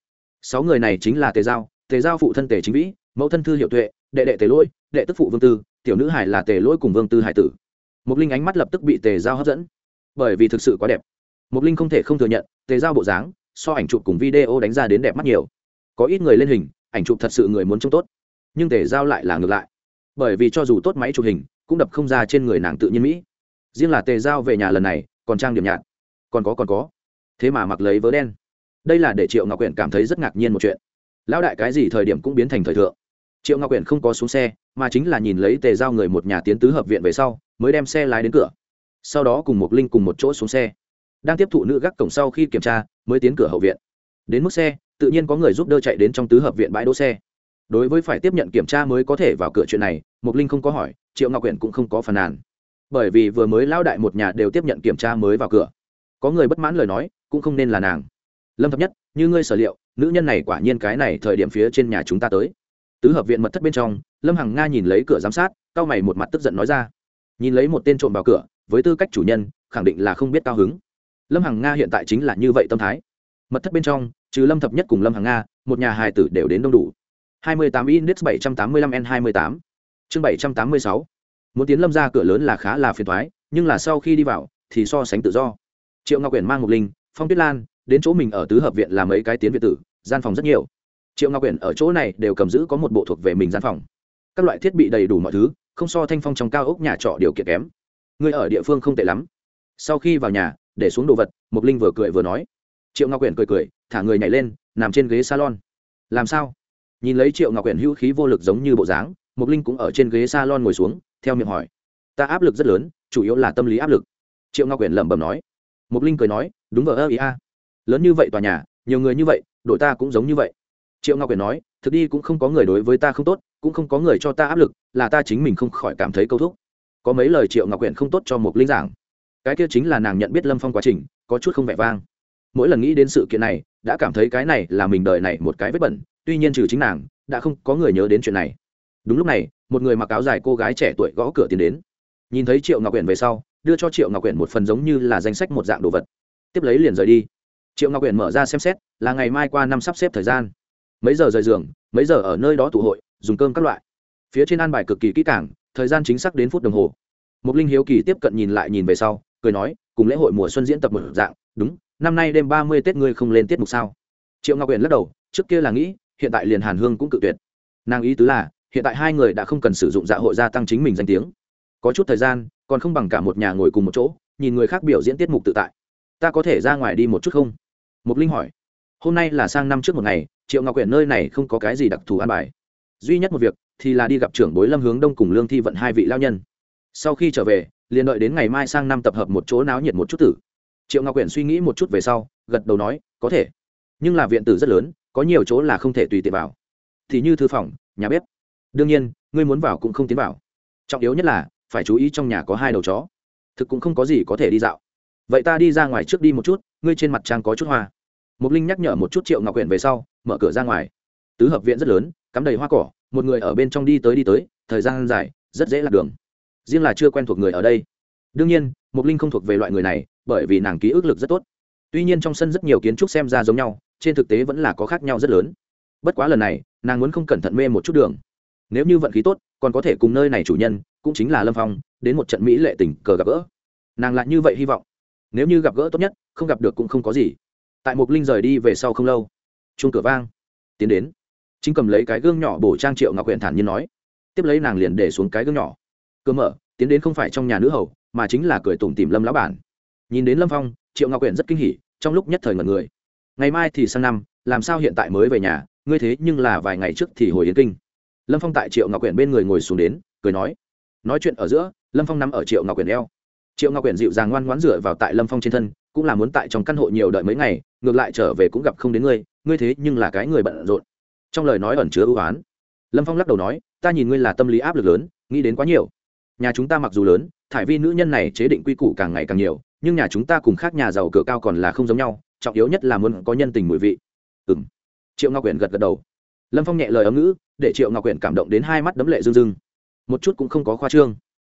Sáu người này chính là tề giao tề giao phụ thân tề chính vĩ, mẫu thân thư hiệu tuệ đệ đệ tề lỗi, đệ tức phụ vương tư, tiểu nữ hải là tề lỗi cùng vương tư hải tử. Mục linh ánh mắt lập tức bị tề giao hấp dẫn. Bởi vì thực sự quá đẹp. Mục linh không thể không thừa nhận, tề giao bộ dáng, so ảnh chụp cùng video đánh ra đến đẹp mắt nhiều. Có ít người lên hình, ảnh chụp thật sự người muốn trông tốt. Nhưng tề giao lại là ngược lại. Bởi vì cho dù tốt máy chụp hình, cũng đập không ra trên người nàng tự nhiên mỹ. Riêng là tề giao về nhà lần này, còn trang điểm nhạt. Còn có còn có. Thế mà mặc lấy vớ đen. Đây là để triệu ngọc quyển cảm thấy rất ngạc nhiên một chuyện. Lão đại cái gì thời điểm cũng biến thành thời thượng triệu ngọc quyển không có xuống xe, mà chính là nhìn lấy tề giao người một nhà tiến tứ hợp viện về sau, mới đem xe lái đến cửa. Sau đó cùng một linh cùng một chỗ xuống xe. Đang tiếp thụ nữ gác cổng sau khi kiểm tra, mới tiến cửa hậu viện. Đến mức xe, tự nhiên có người giúp đỡ chạy đến trong tứ hợp viện bãi đỗ xe. Đối với phải tiếp nhận kiểm tra mới có thể vào cửa chuyện này mục linh không có hỏi, triệu ngọc quyển cũng không có phàn nàn. Bởi vì vừa mới lao đại một nhà đều tiếp nhận kiểm tra mới vào cửa. Có người bất mãn lời nói, cũng không nên là nàng. Lâm thập nhất, như ngươi sở liệu, nữ nhân này quả nhiên cái này thời điểm phía trên nhà chúng ta tới tứ hợp viện mật thất bên trong, lâm hằng nga nhìn lấy cửa giám sát cao mày một mặt tức giận nói ra. Nhìn lấy một tên trộm vào cửa, với tư cách chủ nhân, khẳng định là không biết cao hứng. Lâm hằng nga hiện tại chính là như vậy tâm thái. Mật thất bên trong, trừ lâm thập nhất cùng lâm hằng nga, một nhà hài tử đều đến đông đủ. 28 index 785 n 28 chương 786 muốn tiến lâm ra cửa lớn là khá là phiền thoái nhưng là sau khi đi vào, thì so sánh tự do. Triệu ngọc quyển mang Ngọc linh, phong tuyết lan, đến chỗ mình ở tứ hợp viện làm mấy cái tiến viện tử, gian phòng rất nhiều triệu ngọc quyển ở chỗ này đều cầm giữ có một bộ thuộc về mình gian phòng các loại thiết bị đầy đủ mọi thứ không so thanh phong trong cao ốc nhà trọ điều kiện kém người ở địa phương không tệ lắm sau khi vào nhà để xuống đồ vật mục linh vừa cười vừa nói triệu ngọc quyển cười cười thả người nhảy lên nằm trên ghế salon làm sao nhìn lấy triệu ngọc quyển hữu khí vô lực giống như bộ dáng mục linh cũng ở trên ghế salon ngồi xuống theo miệng hỏi ta áp lực rất lớn chủ yếu là tâm lý áp lực triệu ngọc quyển lẩm bẩm nói mục linh cười nói đúng vờ ơ ý a lớn như vậy tòa nhà nhiều người như vậy đội ta cũng giống như vậy triệu ngọc Quyền nói, thực đi cũng không có người đối với ta không tốt, cũng không có người cho ta áp lực, là ta chính mình không khỏi cảm thấy câu thúc. Có mấy lời triệu ngọc Quyền không tốt cho một linh giảng. Cái kia chính là nàng nhận biết lâm phong quá trình, có chút không vẻ vang. Mỗi lần nghĩ đến sự kiện này, đã cảm thấy cái này là mình đợi này một cái vết bẩn, tuy nhiên trừ chính nàng, đã không có người nhớ đến chuyện này. Đúng lúc này, một người mặc áo dài cô gái trẻ tuổi gõ cửa tiến đến. Nhìn thấy triệu ngọc quyển về sau, đưa cho triệu ngọc quyển một phần giống như là danh sách một dạng đồ vật. Tiếp lấy liền rời đi. Triệu ngọc quyển mở ra xem xét, là ngày mai qua năm sắp xếp thời gian mấy giờ rời giường, mấy giờ ở nơi đó tụ hội, dùng cơm các loại. Phía trên an bài cực kỳ kỹ càng, thời gian chính xác đến phút đồng hồ. Mục linh hiếu kỳ tiếp cận nhìn lại nhìn về sau, cười nói, cùng lễ hội mùa xuân diễn tập một dạng, đúng, năm nay đêm ba mươi tết ngươi không lên tiết mục sao? Triệu ngọc huyền lắc đầu, trước kia là nghĩ, hiện tại liền hàn hương cũng cự tuyệt. Nàng ý tứ là, hiện tại hai người đã không cần sử dụng dạ hội gia tăng chính mình danh tiếng. Có chút thời gian, còn không bằng cả một nhà ngồi cùng một chỗ, nhìn người khác biểu diễn tiết mục tự tại. Ta có thể ra ngoài đi một chút không? Mục linh hỏi. Hôm nay là sang năm trước một ngày triệu ngọc quyển nơi này không có cái gì đặc thù an bài. Duy nhất một việc thì là đi gặp trưởng bối lâm hướng đông cùng lương thi vận hai vị lao nhân. Sau khi trở về, liền đợi đến ngày mai sang năm tập hợp một chỗ náo nhiệt một chút tử. Triệu ngọc quyển suy nghĩ một chút về sau, gật đầu nói, có thể. Nhưng là viện tử rất lớn, có nhiều chỗ là không thể tùy tiện vào. Thì như thư phòng, nhà bếp. Đương nhiên, ngươi muốn vào cũng không tiến vào. Trọng yếu nhất là, phải chú ý trong nhà có hai đầu chó. Thực cũng không có gì có thể đi dạo. Vậy ta đi ra ngoài trước đi một chút, ngươi trên mặt trang có chút hoa mục linh nhắc nhở một chút triệu ngọc quyển về sau, mở cửa ra ngoài. Tứ hợp viện rất lớn, cắm đầy hoa cỏ, một người ở bên trong đi tới đi tới, thời gian dài, rất dễ lạc đường. Riêng là chưa quen thuộc người ở đây. Đương nhiên, mục linh không thuộc về loại người này, bởi vì nàng ký ức lực rất tốt. Tuy nhiên trong sân rất nhiều kiến trúc xem ra giống nhau, trên thực tế vẫn là có khác nhau rất lớn. Bất quá lần này, nàng muốn không cẩn thận mê một chút đường. Nếu như vận khí tốt, còn có thể cùng nơi này chủ nhân, cũng chính là lâm phong, đến một trận mỹ lệ tình cờ gặp gỡ. Nàng lại như vậy hy vọng. Nếu như gặp gỡ tốt nhất, không gặp được cũng không có gì tại mục linh rời đi về sau không lâu chung cửa vang, tiến đến. Chính cầm lấy cái gương nhỏ bổ trang triệu ngọc huyện thản nhiên nói, tiếp lấy nàng liền để xuống cái gương nhỏ. Cơ mở, tiến đến không phải trong nhà nữ hầu, mà chính là cười tủm tìm lâm lão bản. Nhìn đến lâm phong, triệu ngọc huyện rất kinh hỉ, trong lúc nhất thời ngần người. Ngày mai thì sang năm, làm sao hiện tại mới về nhà, ngươi thế nhưng là vài ngày trước thì hồi yến kinh. Lâm phong tại triệu ngọc quyển bên người ngồi xuống đến, cười nói nói chuyện ở giữa, lâm phong nằm ở triệu ngọc quyển eo. Triệu ngọc quyển dịu dàng ngoan ngoãn dựa vào tại lâm phong trên thân cũng là muốn tại trong căn hộ nhiều đợi mấy ngày, ngược lại trở về cũng gặp không đến ngươi ngươi thế nhưng là cái người bận rộn. Trong lời nói ẩn chứa ưu á lâm phong lắc đầu nói, ta nhìn ngươi là tâm lý áp lực lớn, nghĩ đến quá nhiều. Nhà chúng ta mặc dù lớn, thải vi nữ nhân này chế định quy củ càng ngày càng nhiều, nhưng nhà chúng ta cùng khác nhà giàu cửa cao còn là không giống nhau, trọng yếu nhất là muốn có nhân tình mùi vị. Ừ m triệu ngọc quyển gật gật đầu. Lâm phong nhẹ lời ấm ngữ, để triệu ngọc quyển cảm động đến hai mắt đấm lệ rưng rưng. Một chút cũng không có khoa trương.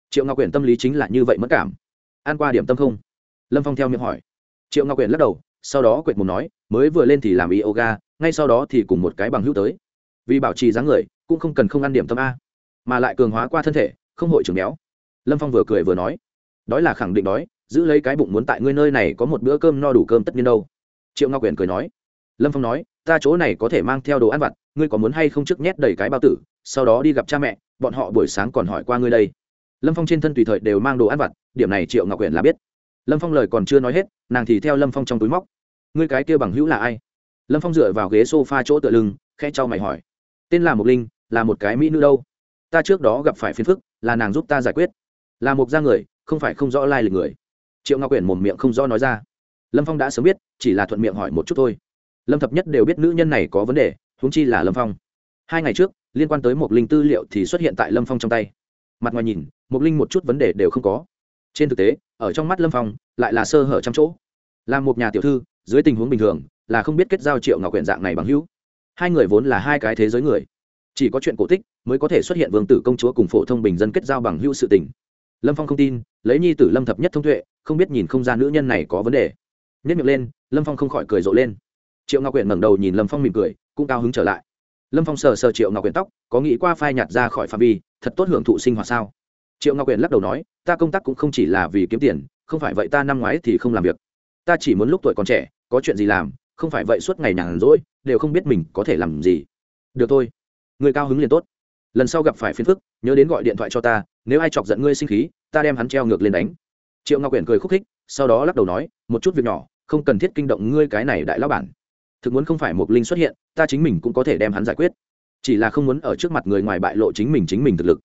Triệu ngọc quyển tâm lý chính là như vậy mất cảm. An qua điểm tâm không? Lâm phong theo miệng hỏi triệu ngọc quyển lắc đầu sau đó quyệt mù nói mới vừa lên thì làm yoga ngay sau đó thì cùng một cái bằng hữu tới vì bảo trì dáng người cũng không cần không ăn điểm tâm a mà lại cường hóa qua thân thể không hội trưởng béo lâm phong vừa cười vừa nói đói là khẳng định đói giữ lấy cái bụng muốn tại ngươi nơi này có một bữa cơm no đủ cơm tất nhiên đâu triệu ngọc quyển cười nói lâm phong nói ta chỗ này có thể mang theo đồ ăn vặt ngươi có muốn hay không trước nhét đầy cái bao tử sau đó đi gặp cha mẹ bọn họ buổi sáng còn hỏi qua ngươi đây lâm phong trên thân tùy thời đều mang đồ ăn vặt điểm này triệu ngọc quyển là biết lâm phong lời còn chưa nói hết, nàng thì theo lâm phong trong túi móc. Ngươi cái kia bằng hữu là ai? Lâm phong dựa vào ghế s o f a chỗ tựa lưng khe cho mày hỏi. Tên là mục linh, là một cái mỹ nữ đâu? Ta trước đó gặp phải phiền phức, là nàng giúp ta giải quyết. Là một gia người, không phải không rõ lai lịch người. Triệu ngọc quyển mồm miệng không rõ nói ra. Lâm phong đã sớm biết, chỉ là thuận miệng hỏi một chút thôi. Lâm thập nhất đều biết nữ nhân này có vấn đề, huống chi là lâm phong. Hai ngày trước, liên quan tới một linh tư liệu thì xuất hiện tại lâm phong trong tay. Mặt ngoài nhìn một linh một chút vấn đề đều không có trên thực tế, ở trong mắt lâm phong, lại là sơ hở trăm chỗ. Là một nhà tiểu thư, dưới tình huống bình thường, là không biết kết giao triệu ngọc quyển dạng này bằng hữu. Hai người vốn là hai cái thế giới người. Chỉ có chuyện cổ tích, mới có thể xuất hiện vương tử công chúa cùng phổ thông bình dân kết giao bằng hữu sự tình. Lâm phong không tin, lấy nhi tử lâm thập nhất thông tuệ, không biết nhìn không ra nữ nhân này có vấn đề. Nhất miệng lên, lâm phong không khỏi cười rộ lên. Triệu ngọc quyển ngẩng đầu nhìn lâm phong mỉm cười, cũng cao hứng trở lại. Lâm phong sờ sờ triệu ngọc quyển tóc, có nghĩ qua phai nhạt ra khỏi phạm vi, thật tốt hưởng thụ sinh hoạt sao? Triệu ngọc Quyền lắc đầu nói, ta công tác cũng không chỉ là vì kiếm tiền, không phải vậy ta năm ngoái thì không làm việc. Ta chỉ muốn lúc tuổi còn trẻ, có chuyện gì làm, không phải vậy suốt ngày nhàn rỗi, đều không biết mình có thể làm gì. Được thôi, người cao hứng liền tốt. Lần sau gặp phải phiền phức, nhớ đến gọi điện thoại cho ta, nếu ai chọc giận ngươi sinh khí, ta đem hắn treo ngược lên đánh. Triệu ngọc quyển cười khúc khích, sau đó lắc đầu nói, một chút việc nhỏ, không cần thiết kinh động ngươi cái này đại lão bản. Thực muốn không phải một linh xuất hiện, ta chính mình cũng có thể đem hắn giải quyết. Chỉ là không muốn ở trước mặt người ngoài bại lộ chính mình chính mình thực lực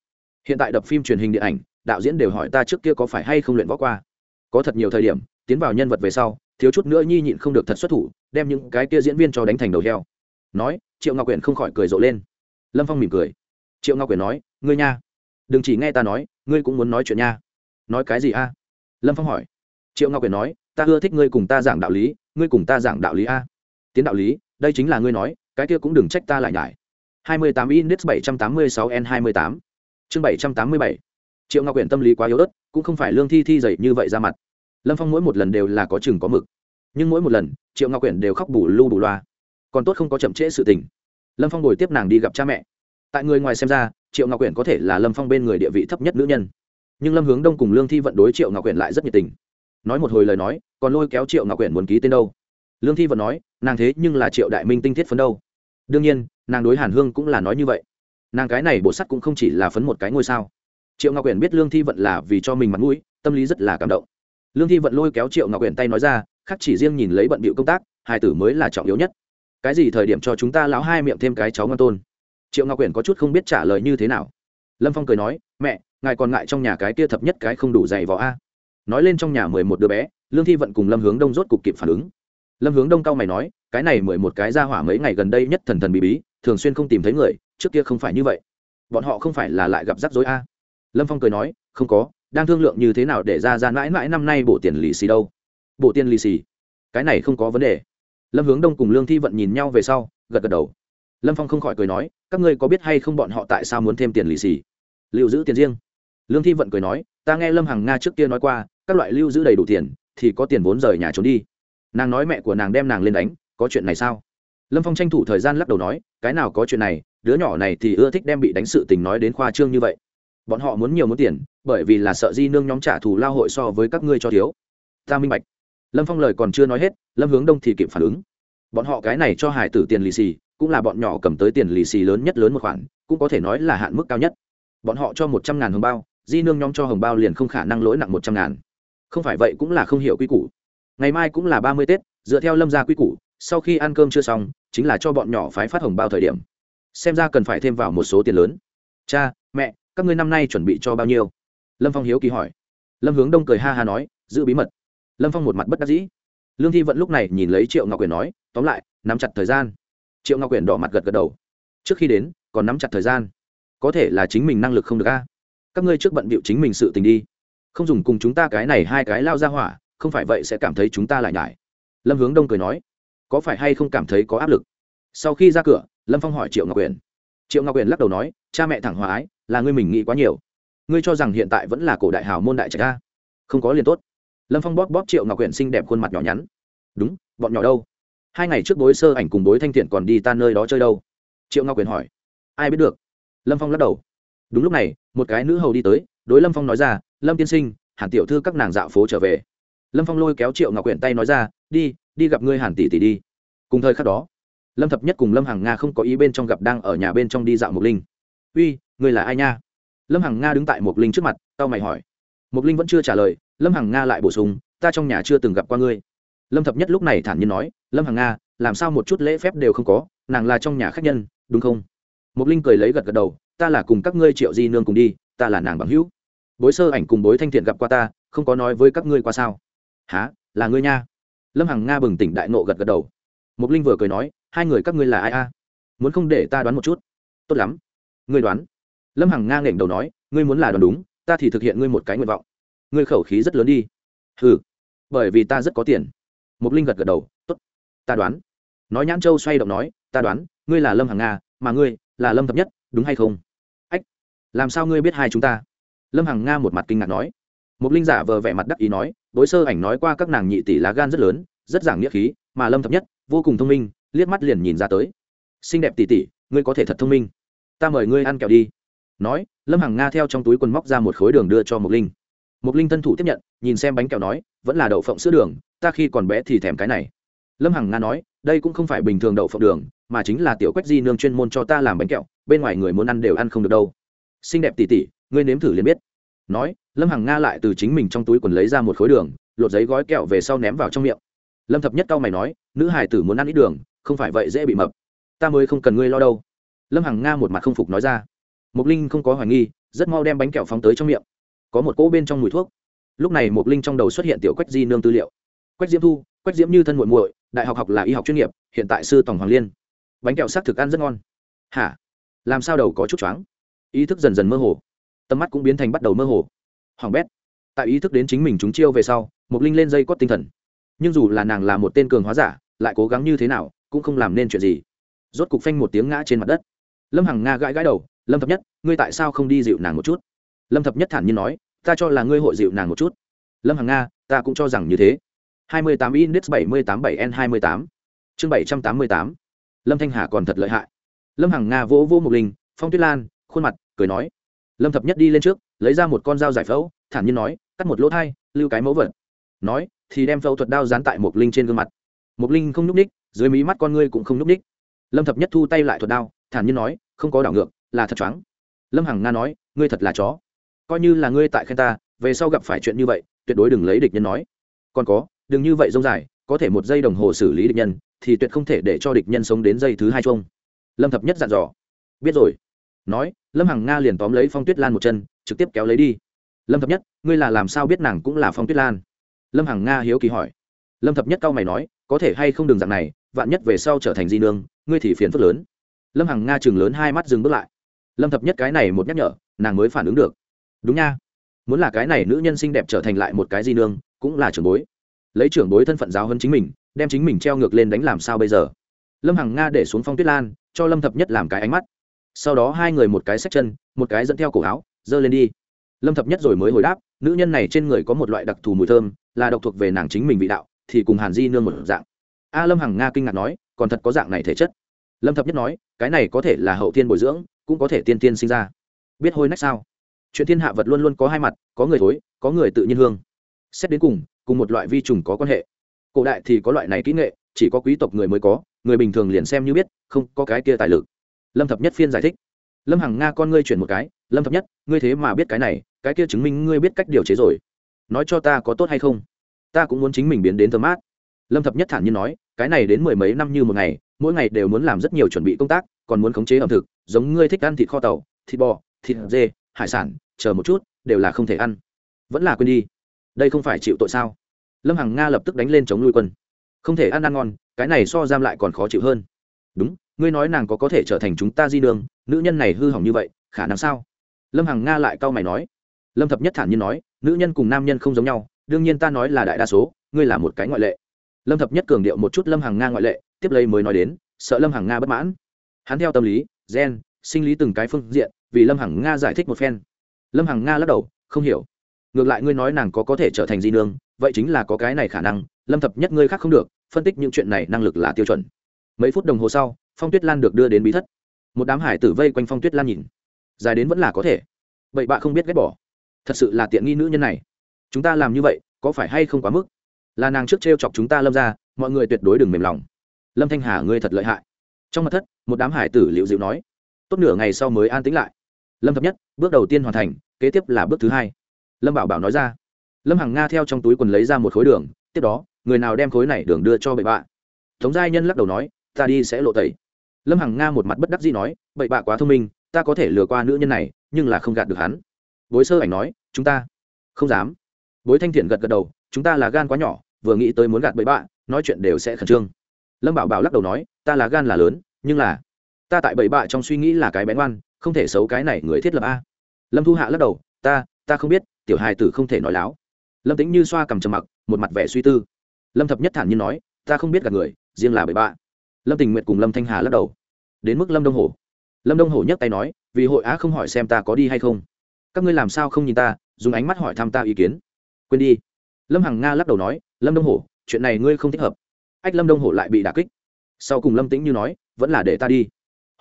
hiện tại đập phim truyền hình điện ảnh, đạo diễn đều hỏi ta trước kia có phải hay không luyện võ qua. Có thật nhiều thời điểm, tiến vào nhân vật về sau, thiếu chút nữa nhi nhịn không được thật xuất thủ, đem những cái kia diễn viên cho đánh thành đầu heo. Nói, triệu ngọc quyển không khỏi cười rộ lên. Lâm phong mỉm cười. Triệu ngọc quyển nói, ngươi nha. Đừng chỉ nghe ta nói, ngươi cũng muốn nói chuyện nha. Nói cái gì a? Lâm phong hỏi. Triệu ngọc quyển nói, ta ưa thích ngươi cùng ta giảng đạo lý, ngươi cùng ta giảng đạo lý a. Tiến đạo lý, đây chính là ngươi nói, cái kia cũng đừng trách ta lại nhải. 28 index 786 n 28 chương 787 triệu ngọc quyển tâm lý quá yếu ớt, cũng không phải lương thi thi dậy như vậy ra mặt. Lâm phong mỗi một lần đều là có chừng có mực. Nhưng mỗi một lần, triệu ngọc quyển đều khóc bù lu bù loa. Còn tốt không có chậm trễ sự tình. Lâm phong ngồi tiếp nàng đi gặp cha mẹ. Tại người ngoài xem ra, triệu ngọc quyển có thể là lâm phong bên người địa vị thấp nhất nữ nhân. Nhưng lâm hướng đông cùng lương thi vận đối triệu ngọc quyển lại rất nhiệt tình. Nói một hồi lời nói, còn lôi kéo triệu ngọc quyển muốn ký tên đâu. Lương thi vận nói, nàng thế nhưng là triệu đại minh tinh thiết phấn đâu. Đương nhiên, nàng đối hàn hương cũng là nói như vậy nàng cái này bộ sắt cũng không chỉ là phấn một cái ngôi sao. Triệu ngọc quyển biết lương thi vận là vì cho mình mặt mũi, tâm lý rất là cảm động. Lương thi vận lôi kéo triệu ngọc quyển tay nói ra, khắc chỉ riêng nhìn lấy bận bịu công tác hai tử mới là trọng yếu nhất. Cái gì thời điểm cho chúng ta lão hai miệng thêm cái cháu ngon tôn? Triệu ngọc quyển có chút không biết trả lời như thế nào. Lâm phong cười nói, mẹ, ngài còn ngại trong nhà cái kia thập nhất cái không đủ dày vỏ a? Nói lên trong nhà mười một đứa bé, lương thi vận cùng lâm hướng đông rốt cục kịp phản ứng. Lâm hướng đông cao mày nói, cái này mười một cái ra hỏa mấy ngày gần đây nhất thần thần bí bí, thường xuyên không tìm thấy người trước kia không phải như vậy. Bọn họ không phải là lại gặp rắc rối a. Lâm phong cười nói, không có, đang thương lượng như thế nào để ra ra mãi mãi năm nay bổ tiền lì xì đâu. Bổ tiền lì xì? Cái này không có vấn đề. Lâm hướng đông cùng lương thi vận nhìn nhau về sau, gật gật đầu. Lâm phong không khỏi cười nói, các ngươi có biết hay không bọn họ tại sao muốn thêm tiền lì xì? Lưu giữ tiền riêng. Lương thi vận cười nói, ta nghe lâm hằng nga trước kia nói qua, các loại lưu giữ đầy đủ tiền, thì có tiền vốn rời nhà trốn đi. Nàng nói mẹ của nàng đem nàng lên đánh, có chuyện này sao? Lâm phong tranh thủ thời gian lắc đầu nói, cái nào có chuyện này đứa nhỏ này thì ưa thích đem bị đánh sự tình nói đến khoa trương như vậy. Bọn họ muốn nhiều muốn tiền, bởi vì là sợ di nương nhóm trả thù lao hội so với các ngươi cho thiếu. Ta minh bạch. Lâm phong lời còn chưa nói hết, lâm hướng đông thì kịp phản ứng. Bọn họ cái này cho hải tử tiền lì xì, cũng là bọn nhỏ cầm tới tiền lì xì lớn nhất lớn một khoản, cũng có thể nói là hạn mức cao nhất. Bọn họ cho một trăm ngàn hồng bao, di nương nhóm cho hồng bao liền không khả năng lỗi nặng một trăm ngàn. Không phải vậy cũng là không hiểu quy củ. Ngày mai cũng là ba mươi tết, dựa theo lâm gia quy củ, sau khi ăn cơm chưa xong, chính là cho bọn nhỏ phái phát hồng bao thời điểm xem ra cần phải thêm vào một số tiền lớn. Cha, mẹ, các ngươi năm nay chuẩn bị cho bao nhiêu? Lâm phong hiếu kỳ hỏi. Lâm hướng đông cười ha ha nói, giữ bí mật. Lâm phong một mặt bất đắc dĩ. Lương thi vận lúc này nhìn lấy triệu ngọc quyền nói, tóm lại, nắm chặt thời gian. Triệu ngọc quyền đỏ mặt gật gật đầu. Trước khi đến, còn nắm chặt thời gian. Có thể là chính mình năng lực không được a. Các ngươi trước bận bịu chính mình sự tình đi. Không dùng cùng chúng ta cái này hai cái lao ra hỏa, không phải vậy sẽ cảm thấy chúng ta lại nhải. Lâm hướng đông cười nói, có phải hay không cảm thấy có áp lực? Sau khi ra cửa lâm phong hỏi triệu ngọc quyền triệu ngọc quyền lắc đầu nói, cha mẹ thẳng hòa ái, là ngươi mình nghĩ quá nhiều. Ngươi cho rằng hiện tại vẫn là cổ đại hào môn đại trạch ca không có liền tốt. Lâm phong bóp bóp triệu ngọc quyển xinh đẹp khuôn mặt nhỏ nhắn. Đúng, bọn nhỏ đâu? Hai ngày trước bối sơ ảnh cùng bối thanh thiện còn đi tan nơi đó chơi đâu? Triệu ngọc quyển hỏi. Ai biết được. Lâm phong lắc đầu. Đúng lúc này, một cái nữ hầu đi tới, đối lâm phong nói ra, lâm tiên sinh, hàn tiểu thư các nàng dạo phố trở về. Lâm phong lôi kéo triệu ngọc quyển tay nói ra, đi đi gặp ngươi hàn tỷ tỷ đi. Cùng thời khắc đó lâm thập nhất cùng lâm hằng nga không có ý bên trong gặp đang ở nhà bên trong đi dạo mục linh. Uy, người là ai nha? Lâm hằng nga đứng tại mục linh trước mặt tao mày hỏi. Mục linh vẫn chưa trả lời, lâm hằng nga lại bổ sung, ta trong nhà chưa từng gặp qua ngươi. Lâm thập nhất lúc này thản nhiên nói, lâm hằng nga, làm sao một chút lễ phép đều không có, nàng là trong nhà khách nhân, đúng không? Mục linh cười lấy gật gật đầu, ta là cùng các ngươi triệu di nương cùng đi, ta là nàng bằng hữu. Bối sơ ảnh cùng bối thanh thiện gặp qua ta, không có nói với các ngươi qua sao. Há là ngươi nha. Lâm hằng nga bừng tỉnh đại nộ gật gật đầu. Mục linh vừa cười nói hai người các ngươi là ai a? Muốn không để ta đoán một chút? Tốt lắm. Ngươi đoán. Lâm hằng nga nghển đầu nói ngươi muốn là đoán đúng ta thì thực hiện ngươi một cái nguyện vọng. Ngươi khẩu khí rất lớn đi. Ừ bởi vì ta rất có tiền. Mục linh gật gật đầu tốt, ta đoán. Nói nhãn châu xoay động nói ta đoán ngươi là lâm hằng nga mà ngươi là lâm thập nhất đúng hay không? Ách. Làm sao ngươi biết hai chúng ta? Lâm hằng nga một mặt kinh ngạc nói. Mục linh giả vờ vẻ mặt đắc ý nói đối sơ ảnh nói qua các nàng nhị tỷ lá gan rất lớn rất giảng nghĩa khí mà lâm thập nhất vô cùng thông minh liếc mắt liền nhìn ra tới. Xinh đẹp tỷ tỷ ngươi có thể thật thông minh. Ta mời ngươi ăn kẹo đi. Nói, lâm hằng nga theo trong túi quần móc ra một khối đường đưa cho mục linh. Mục linh thân thủ tiếp nhận, nhìn xem bánh kẹo nói, vẫn là đậu phộng sữa đường, ta khi còn bé thì thèm cái này. Lâm hằng nga nói, đây cũng không phải bình thường đậu phộng đường, mà chính là tiểu quách di nương chuyên môn cho ta làm bánh kẹo, bên ngoài người muốn ăn đều ăn không được đâu. Xinh đẹp tỉ tỉ, ngươi nếm thử liền biết. Nói, lâm hằng nga lại từ chính mình trong túi quần lấy ra một khối đường, lột giấy gói kẹo về sau ném vào trong miệng. Lâm thập nhất cao mày nói, nữ hải tử muốn ăn ít đường không phải vậy dễ bị mập. Ta mới không cần ngươi lo đâu. Lâm hằng nga một mặt không phục nói ra. Mục linh không có hoài nghi, rất mau đem bánh kẹo phóng tới trong miệng. Có một cỗ bên trong mùi thuốc. Lúc này Mục linh trong đầu xuất hiện tiểu quách di nương tư liệu. Quách diễm thu, quách diễm như thân muội muội, đại học học là y học chuyên nghiệp, hiện tại sư tổng hoàng liên. Bánh kẹo sắc thực ăn rất ngon. Hả? Làm sao đầu có chút choáng? Ý thức dần dần mơ hồ. Tầm mắt cũng biến thành bắt đầu mơ hồ. Hoàng bét. Tại ý thức đến chính mình chúng chiêu về sau Mục linh lên dây cót tinh thần. Nhưng dù là nàng là một tên cường hóa giả, lại cố gắng như thế nào cũng không làm nên chuyện gì. Rốt cục phanh một tiếng ngã trên mặt đất. Lâm hằng nga gãi gãi đầu, lâm thập nhất, ngươi tại sao không đi dịu nàng một chút? Lâm thập nhất thản nhiên nói, ta cho là ngươi hội dịu nàng một chút. Lâm hằng nga, ta cũng cho rằng như thế. 28 index 787 n 28 chương 788 lâm thanh hà còn thật lợi hại. Lâm hằng nga vỗ vỗ một linh, phong tuyết lan, khuôn mặt, cười nói, lâm thập nhất đi lên trước, lấy ra một con dao giải phẫu, thản nhiên nói, cắt một lỗ thai, lưu cái mẫu vật. Nói, thì đem phẫu thuật đao dán tại một linh trên gương mặt một linh không nhúc ních dưới mí mắt con ngươi cũng không nhúc ních lâm thập nhất thu tay lại thuật đao, thản nhiên nói, không có đảo ngược, là thật choáng. Lâm hằng nga nói, ngươi thật là chó. Coi như là ngươi tại khen ta, về sau gặp phải chuyện như vậy, tuyệt đối đừng lấy địch nhân nói. Còn có, đừng như vậy rông dài, có thể một giây đồng hồ xử lý địch nhân, thì tuyệt không thể để cho địch nhân sống đến giây thứ hai chung lâm thập nhất dặn dò. Biết rồi. Nói, lâm hằng nga liền tóm lấy phong tuyết lan một chân, trực tiếp kéo lấy đi. Lâm thập nhất, ngươi là làm sao biết nàng cũng là phong tuyết lan? Lâm hằng nga hiếu kỳ hỏi. Lâm thập nhất cau mày nói có thể hay không đừng dạng này, vạn nhất về sau trở thành di nương, ngươi thì phiền phức lớn. Lâm hằng nga chừng lớn hai mắt dừng bước lại. Lâm thập nhất cái này một nhắc nhở, nàng mới phản ứng được. Đúng nha. Muốn là cái này nữ nhân xinh đẹp trở thành lại một cái di nương, cũng là trưởng bối. Lấy trưởng bối thân phận giáo hơn chính mình, đem chính mình treo ngược lên đánh làm sao bây giờ? Lâm hằng nga để xuống phong tuyết lan, cho lâm thập nhất làm cái ánh mắt. Sau đó hai người một cái xách chân, một cái dẫn theo cổ áo, giơ lên đi. Lâm thập nhất rồi mới hồi đáp, nữ nhân này trên người có một loại đặc thù mùi thơm, là độc thuộc về nàng chính mình vị đạo thì cùng hàn di nương một dạng. A lâm hằng nga kinh ngạc nói, còn thật có dạng này thể chất. Lâm thập nhất nói, cái này có thể là hậu thiên bồi dưỡng, cũng có thể tiên tiên sinh ra. Biết hôi nách sao? Chuyện thiên hạ vật luôn luôn có hai mặt, có người thối, có người tự nhiên hương. Xét đến cùng cùng một loại vi trùng có quan hệ. Cổ đại thì có loại này kỹ nghệ, chỉ có quý tộc người mới có, người bình thường liền xem như biết, không có cái kia tài lực. Lâm thập nhất phiên giải thích. Lâm hằng nga con ngươi chuyển một cái, lâm thập nhất, ngươi thế mà biết cái này, cái kia chứng minh ngươi biết cách điều chế rồi. Nói cho ta có tốt hay không? Ta cũng muốn chính mình biến đến thơm mát. Lâm thập nhất thản nhiên nói, cái này đến mười mấy năm như một ngày, mỗi ngày đều muốn làm rất nhiều chuẩn bị công tác, còn muốn khống chế ẩm thực, giống ngươi thích ăn thịt kho tàu, thịt bò, thịt dê, hải sản, chờ một chút, đều là không thể ăn. Vẫn là quên đi. Đây không phải chịu tội sao? Lâm hằng nga lập tức đánh lên chống nuôi quân. Không thể ăn ăn ngon, cái này so giam lại còn khó chịu hơn. Đúng, ngươi nói nàng có có thể trở thành chúng ta di đường nữ nhân này hư hỏng như vậy, khả năng sao? Lâm hằng nga lại cau mày nói. Lâm thập nhất thản nhiên nói, nữ nhân cùng nam nhân không giống nhau đương nhiên ta nói là đại đa số, ngươi là một cái ngoại lệ. Lâm thập nhất cường điệu một chút lâm hằng nga ngoại lệ, tiếp lấy mới nói đến, sợ lâm hằng nga bất mãn. Hắn theo tâm lý, gen, sinh lý từng cái phương diện, vì lâm hằng nga giải thích một phen. Lâm hằng nga lắc đầu, không hiểu. Ngược lại ngươi nói nàng có có thể trở thành di nương, vậy chính là có cái này khả năng, lâm thập nhất ngươi khác không được, phân tích những chuyện này năng lực là tiêu chuẩn. Mấy phút đồng hồ sau, phong tuyết lan được đưa đến bí thất. Một đám hải tử vây quanh phong tuyết lan nhìn. Dài đến vẫn là có thể. Vậy bạ không biết ghét bỏ. Thật sự là tiện nghi nữ nhân này chúng ta làm như vậy, có phải hay không quá mức? Là nàng trước t r e o chọc chúng ta lâm ra mọi người tuyệt đối đừng mềm lòng. Lâm thanh hà, ngươi thật lợi hại. Trong mặt thất, một đám hải tử liệu dịu nói, tốt nửa ngày sau mới an tĩnh lại. Lâm thập nhất, bước đầu tiên hoàn thành, kế tiếp là bước thứ hai. Lâm bảo bảo nói ra, lâm hằng nga theo trong túi quần lấy ra một khối đường, tiếp đó, người nào đem khối này đường đưa cho bậy bạ. Tống giai nhân lắc đầu nói, ta đi sẽ lộ tẩy. Lâm hằng nga một mặt bất đắc dĩ nói, bậy bạ quá thông minh, ta có thể lừa qua nữ nhân này, nhưng là không gạt được hắn. Bối sơ ảnh nói, chúng ta không dám bối thanh thiện gật gật đầu chúng ta là gan quá nhỏ vừa nghĩ tới muốn gạt bậy bạ nói chuyện đều sẽ khẩn trương. Lâm bảo bảo lắc đầu nói ta là gan là lớn nhưng là ta tại bậy bạ trong suy nghĩ là cái bén ngoan, không thể xấu cái này người thiết lập a. Lâm thu hạ lắc đầu ta ta không biết tiểu hài tử không thể nói láo. Lâm tính như xoa cầm trầm mặc một mặt vẻ suy tư. Lâm thập nhất thản nhiên nói ta không biết gạt người riêng là bậy bạ. Lâm tình nguyện cùng lâm thanh hà lắc đầu. Đến mức lâm đông hổ. Lâm đông hổ nhấc tay nói vì hội á không hỏi xem ta có đi hay không. Các ngươi làm sao không nhìn ta dùng ánh mắt hỏi thăm ta ý kiến quên đi. Lâm hằng nga lắc đầu nói, lâm đông hổ, chuyện này ngươi không thích hợp. Ách lâm đông hổ lại bị đà kích. Sau cùng lâm tĩnh như nói, vẫn là để ta đi.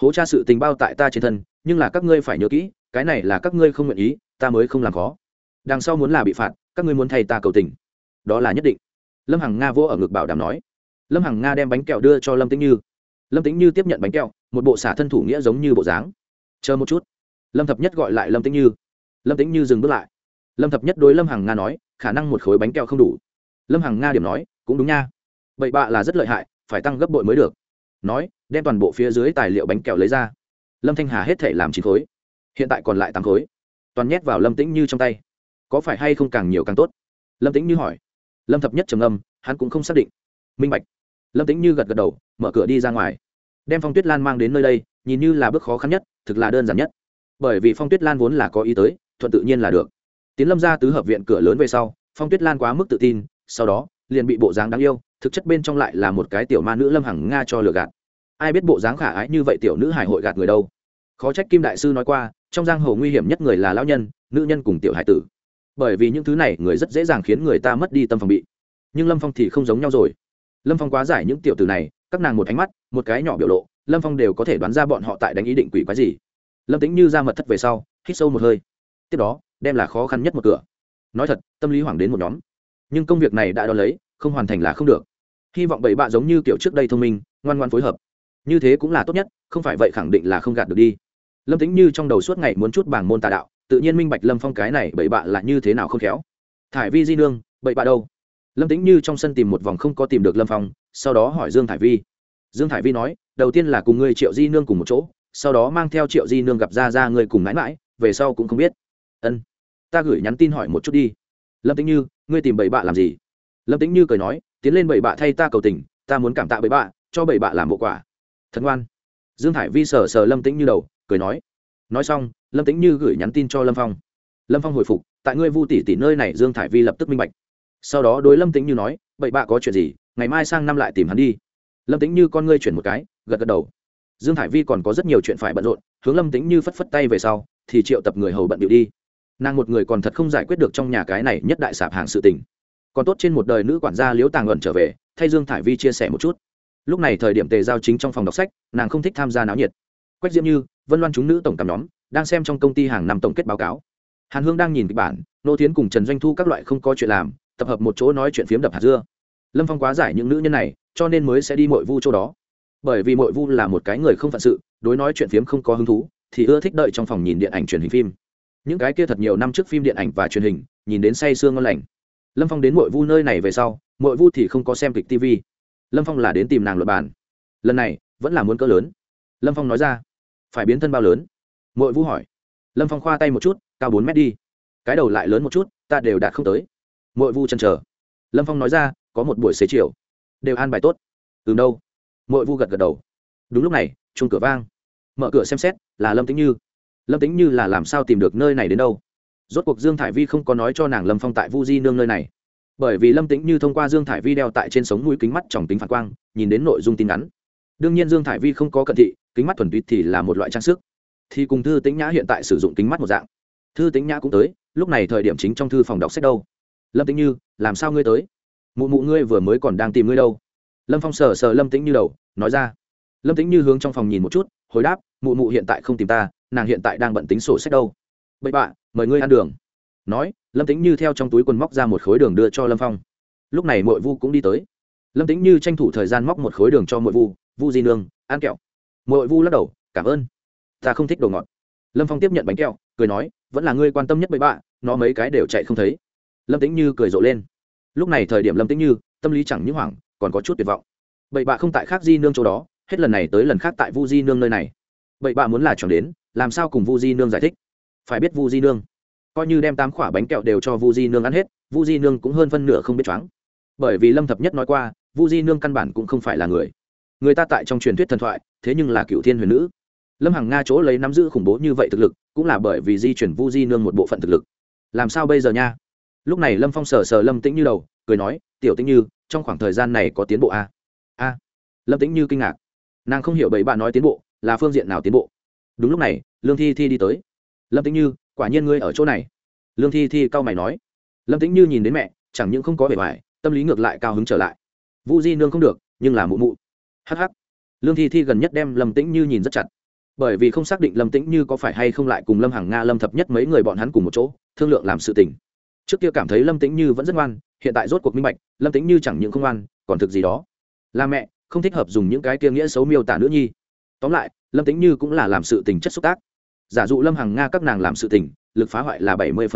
Hố tra sự tình bao tại ta trên thân, nhưng là các ngươi phải nhớ kỹ, cái này là các ngươi không nguyện ý, ta mới không làm khó. Đằng sau muốn là bị phạt, các ngươi muốn thay ta cầu tình. Đó là nhất định. Lâm hằng nga vô ở ngực bảo đảm nói. Lâm hằng nga đem bánh kẹo đưa cho lâm tĩnh như. Lâm tĩnh như tiếp nhận bánh kẹo, một bộ xả thân thủ nghĩa giống như bộ dáng. Chờ một chút. Lâm thập nhất gọi lại lâm tĩnh như. Lâm tĩnh như dừng bước lại. Lâm thập nhất đối lâm hằng nga nói khả năng một khối bánh kẹo không đủ. Lâm hằng nga điểm nói, cũng đúng nha. Bậy bạ là rất lợi hại, phải tăng gấp bội mới được. Nói, đem toàn bộ phía dưới tài liệu bánh kẹo lấy ra. Lâm thanh hà hết thể làm chín khối. Hiện tại còn lại tám khối. Toàn nhét vào lâm tĩnh như trong tay. Có phải hay không càng nhiều càng tốt? Lâm tĩnh như hỏi. Lâm thập nhất trầm âm hắn cũng không xác định. Minh bạch. Lâm tĩnh như gật gật đầu, mở cửa đi ra ngoài. Đem phong tuyết lan mang đến nơi đây, nhìn như là bước khó khăn nhất, thực là đơn giản nhất. Bởi vì phong tuyết lan vốn là có ý tới, thuận tự nhiên là được tiến lâm ra tứ hợp viện cửa lớn về sau, phong tuyết lan quá mức tự tin, sau đó, liền bị bộ dáng đáng yêu, thực chất bên trong lại là một cái tiểu ma nữ lâm hằng nga cho lừa gạt. Ai biết bộ dáng khả ái như vậy tiểu nữ hải hội gạt người đâu? Khó trách kim đại sư nói qua, trong giang hồ nguy hiểm nhất người là lão nhân, nữ nhân cùng tiểu hải tử. Bởi vì những thứ này, người rất dễ dàng khiến người ta mất đi tâm phòng bị. Nhưng lâm phong thì không giống nhau rồi. Lâm phong quá giải những tiểu tử này, các nàng một ánh mắt, một cái nhỏ biểu lộ, lâm phong đều có thể đoán ra bọn họ tại đánh ý định quỷ quái gì. Lâm tính như ra mật thất về sau, hít sâu một hơi. Tiếp đó đem là khó khăn nhất một cửa. Nói thật, tâm lý hoảng đến một nhóm. Nhưng công việc này đã đo lấy, không hoàn thành là không được. Hy vọng bảy bạ giống như kiểu trước đây thông minh, ngoan ngoan phối hợp. Như thế cũng là tốt nhất, không phải vậy khẳng định là không gạt được đi. Lâm tính như trong đầu suốt ngày muốn chút bảng môn tà đạo, tự nhiên minh bạch lâm phong cái này bảy bạ là như thế nào không khéo. Thải vi di nương bảy bạ đâu? Lâm tính như trong sân tìm một vòng không có tìm được lâm phong, sau đó hỏi dương thải vi. Dương thải vi nói, đầu tiên là cùng người triệu di nương cùng một chỗ, sau đó mang theo triệu di nương gặp ra ra người cùng mãi mãi, về sau cũng không biết. Ân ta gửi nhắn tin hỏi một chút đi. Lâm tính như, ngươi tìm bảy bạ làm gì? Lâm tính như cười nói, tiến lên bảy bạ thay ta cầu tình, ta muốn cảm tạ bảy bạ, cho bảy bạ làm bộ quả. Thật ngoan dương hải vi sờ sờ lâm tĩnh như đầu, cười nói. Nói xong, lâm tĩnh như gửi nhắn tin cho lâm phong. Lâm phong hồi phục, tại ngươi vu tỷ tỷ nơi này dương thải vi lập tức minh bạch. Sau đó đối lâm tĩnh như nói, bậy bạ có chuyện gì, ngày mai sang năm lại tìm hắn đi. Lâm tĩnh như con ngươi chuyển một cái, gật gật đầu. Dương thải vi còn có rất nhiều chuyện phải bận rộn, hướng lâm tĩnh như phất phất tay về sau, thì triệu tập người hầu bận điệu đi nàng một người còn thật không giải quyết được trong nhà cái này nhất đại sạp hàng sự tình. Còn tốt trên một đời nữ quản gia liễu tàng ẩn trở về, thay dương thải vi chia sẻ một chút. Lúc này thời điểm tề giao chính trong phòng đọc sách, nàng không thích tham gia náo nhiệt. Quách diễm như, vân loan chúng nữ tổng cảm nhóm, đang xem trong công ty hàng năm tổng kết báo cáo. Hàn hương đang nhìn kịch bản, nô tiến cùng trần doanh thu các loại không có chuyện làm, tập hợp một chỗ nói chuyện phiếm đập hạt dưa. Lâm phong quá giải những nữ nhân này, cho nên mới sẽ đi mội vu chỗ đó. Bởi vì mội vu là một cái người không phận sự, đối nói chuyện phiếm không có hứng thú, thì ưa thích đợi trong phòng nhìn điện ảnh truyền hình phim những cái kia thật nhiều năm trước phim điện ảnh và truyền hình, nhìn đến say sương ngon lành. Lâm phong đến mội vu nơi này về sau, mội vu thì không có xem kịch tv lâm phong là đến tìm nàng luật bản lần này, vẫn là muốn cỡ lớn. Lâm phong nói ra, phải biến thân bao lớn? Mội vu hỏi. Lâm phong khoa tay một chút, cao bốn mét đi. Cái đầu lại lớn một chút, ta đều đạt không tới. Mội vu chân chờ. Lâm phong nói ra, có một buổi xế chiều. Đều an bài tốt. Từ đâu. Mội vu gật gật đầu. Đúng lúc này chung cửa vang. Mở cửa xem xét, là lâm tính như lâm tính như là làm sao tìm được nơi này đến đâu? Rốt cuộc dương thải vi không có nói cho nàng lâm phong tại vu di nương nơi này. Bởi vì lâm tĩnh như thông qua dương thải vi đeo tại trên sống mũi kính mắt tròng tính phản quang, nhìn đến nội dung tin ngắn. Đương nhiên dương thải vi không có cận thị, kính mắt thuần túy thì là một loại trang sức. Thì cùng thư tĩnh nhã hiện tại sử dụng kính mắt một dạng. Thư tĩnh nhã cũng tới, lúc này thời điểm chính trong thư phòng đọc sách đâu. Lâm tĩnh như, làm sao ngươi tới? Mụ mụ ngươi vừa mới còn đang tìm ngươi đâu. Lâm phong sờ sờ lâm tĩnh như đầu, nói ra. Lâm tĩnh như hướng trong phòng nhìn một chút, hồi đáp, mụ mụ hiện tại không tìm ta nàng hiện tại đang bận tính sổ sách đâu. Bậy bạ, mời ngươi ăn đường. Nói, lâm tính như theo trong túi quần móc ra một khối đường đưa cho lâm phong. Lúc này mội vu cũng đi tới. Lâm tính như tranh thủ thời gian móc một khối đường cho mội vu vu di nương, ăn kẹo. Mội vu lắc đầu, cảm ơn. Ta không thích đồ ngọt. Lâm phong tiếp nhận bánh kẹo, cười nói, vẫn là ngươi quan tâm nhất bậy bạ, nó mấy cái đều chạy không thấy. Lâm tính như cười rộ lên. Lúc này thời điểm lâm tính như, tâm lý chẳng những hoảng, còn có chút tuyệt vọng. Bậy bạ không tại khác di nương chỗ đó, hết lần này tới lần khác tại vu di nương nơi này bậy bạ muốn là chọn đến, làm sao cùng vu di nương giải thích? Phải biết vu di nương, coi như đem tám quả bánh kẹo đều cho vu di nương ăn hết, vu di nương cũng hơn phân nửa không biết choáng. Bởi vì lâm thập nhất nói qua, vu di nương căn bản cũng không phải là người. Người ta tại trong truyền thuyết thần thoại, thế nhưng là cựu thiên huyền nữ. Lâm hằng nga chỗ lấy nắm giữ khủng bố như vậy thực lực, cũng là bởi vì di chuyển vu di nương một bộ phận thực lực. Làm sao bây giờ nha? Lúc này lâm phong sờ sờ lâm tĩnh như đầu, cười nói, tiểu tĩnh như, trong khoảng thời gian này có tiến bộ a à? a. Lâm tĩnh như kinh ngạc. Nàng không hiểu bảy bạn nói tiến bộ là phương diện nào tiến bộ? Đúng lúc này, lương thi thi đi tới. Lâm tĩnh như, quả nhiên ngươi ở chỗ này. Lương thi thi cao mày nói. Lâm tĩnh như nhìn đến mẹ, chẳng những không có vẻ vải tâm lý ngược lại cao hứng trở lại. Vũ di nương không được, nhưng là mụ mụ. Hh lương thi thi gần nhất đem lâm tĩnh như nhìn rất chặt. Bởi vì không xác định lâm tĩnh như có phải hay không lại cùng lâm hàng nga lâm thập nhất mấy người bọn hắn cùng một chỗ, thương lượng làm sự tình. Trước kia cảm thấy lâm tĩnh như vẫn rất ngoan, hiện tại rốt cuộc minh bạch, lâm tĩnh như chẳng những không ngoan, còn thực gì đó. Là mẹ, không thích hợp dùng những cái kia nghĩa xấu miêu tả nữ nhi tóm lại, lâm tĩnh như cũng là làm sự tình chất xúc tác. Giả dụ lâm hằng nga các nàng làm sự tình, lực phá hoại là bảy mươi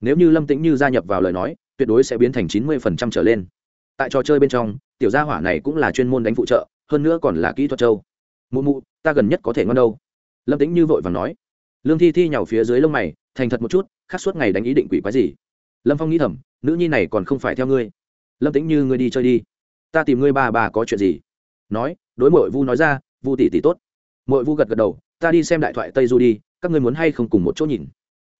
nếu như lâm tĩnh như gia nhập vào lời nói, tuyệt đối sẽ biến thành chín mươi trở lên. Tại trò chơi bên trong, tiểu gia hỏa này cũng là chuyên môn đánh phụ trợ, hơn nữa còn là kỹ thuật châu mụ mụ, ta gần nhất có thể ngon đâu. Lâm tĩnh như vội và nói. Lương thi thi nhào phía dưới lông mày, thành thật một chút khác suốt ngày đánh ý định quỷ quái gì? Lâm phong nghĩ thầm, nữ nhi này còn không phải theo ngươi. Lâm tĩnh như, ngươi đi chơi đi. Ta tìm ngươi ba, bà có chuyện gì? Nói, đối mội vu nói ra vu tỷ tỷ tốt. Mỗi vu gật gật đầu, ta đi xem đại thoại tây du đi, các ngươi muốn hay không cùng một chỗ nhìn.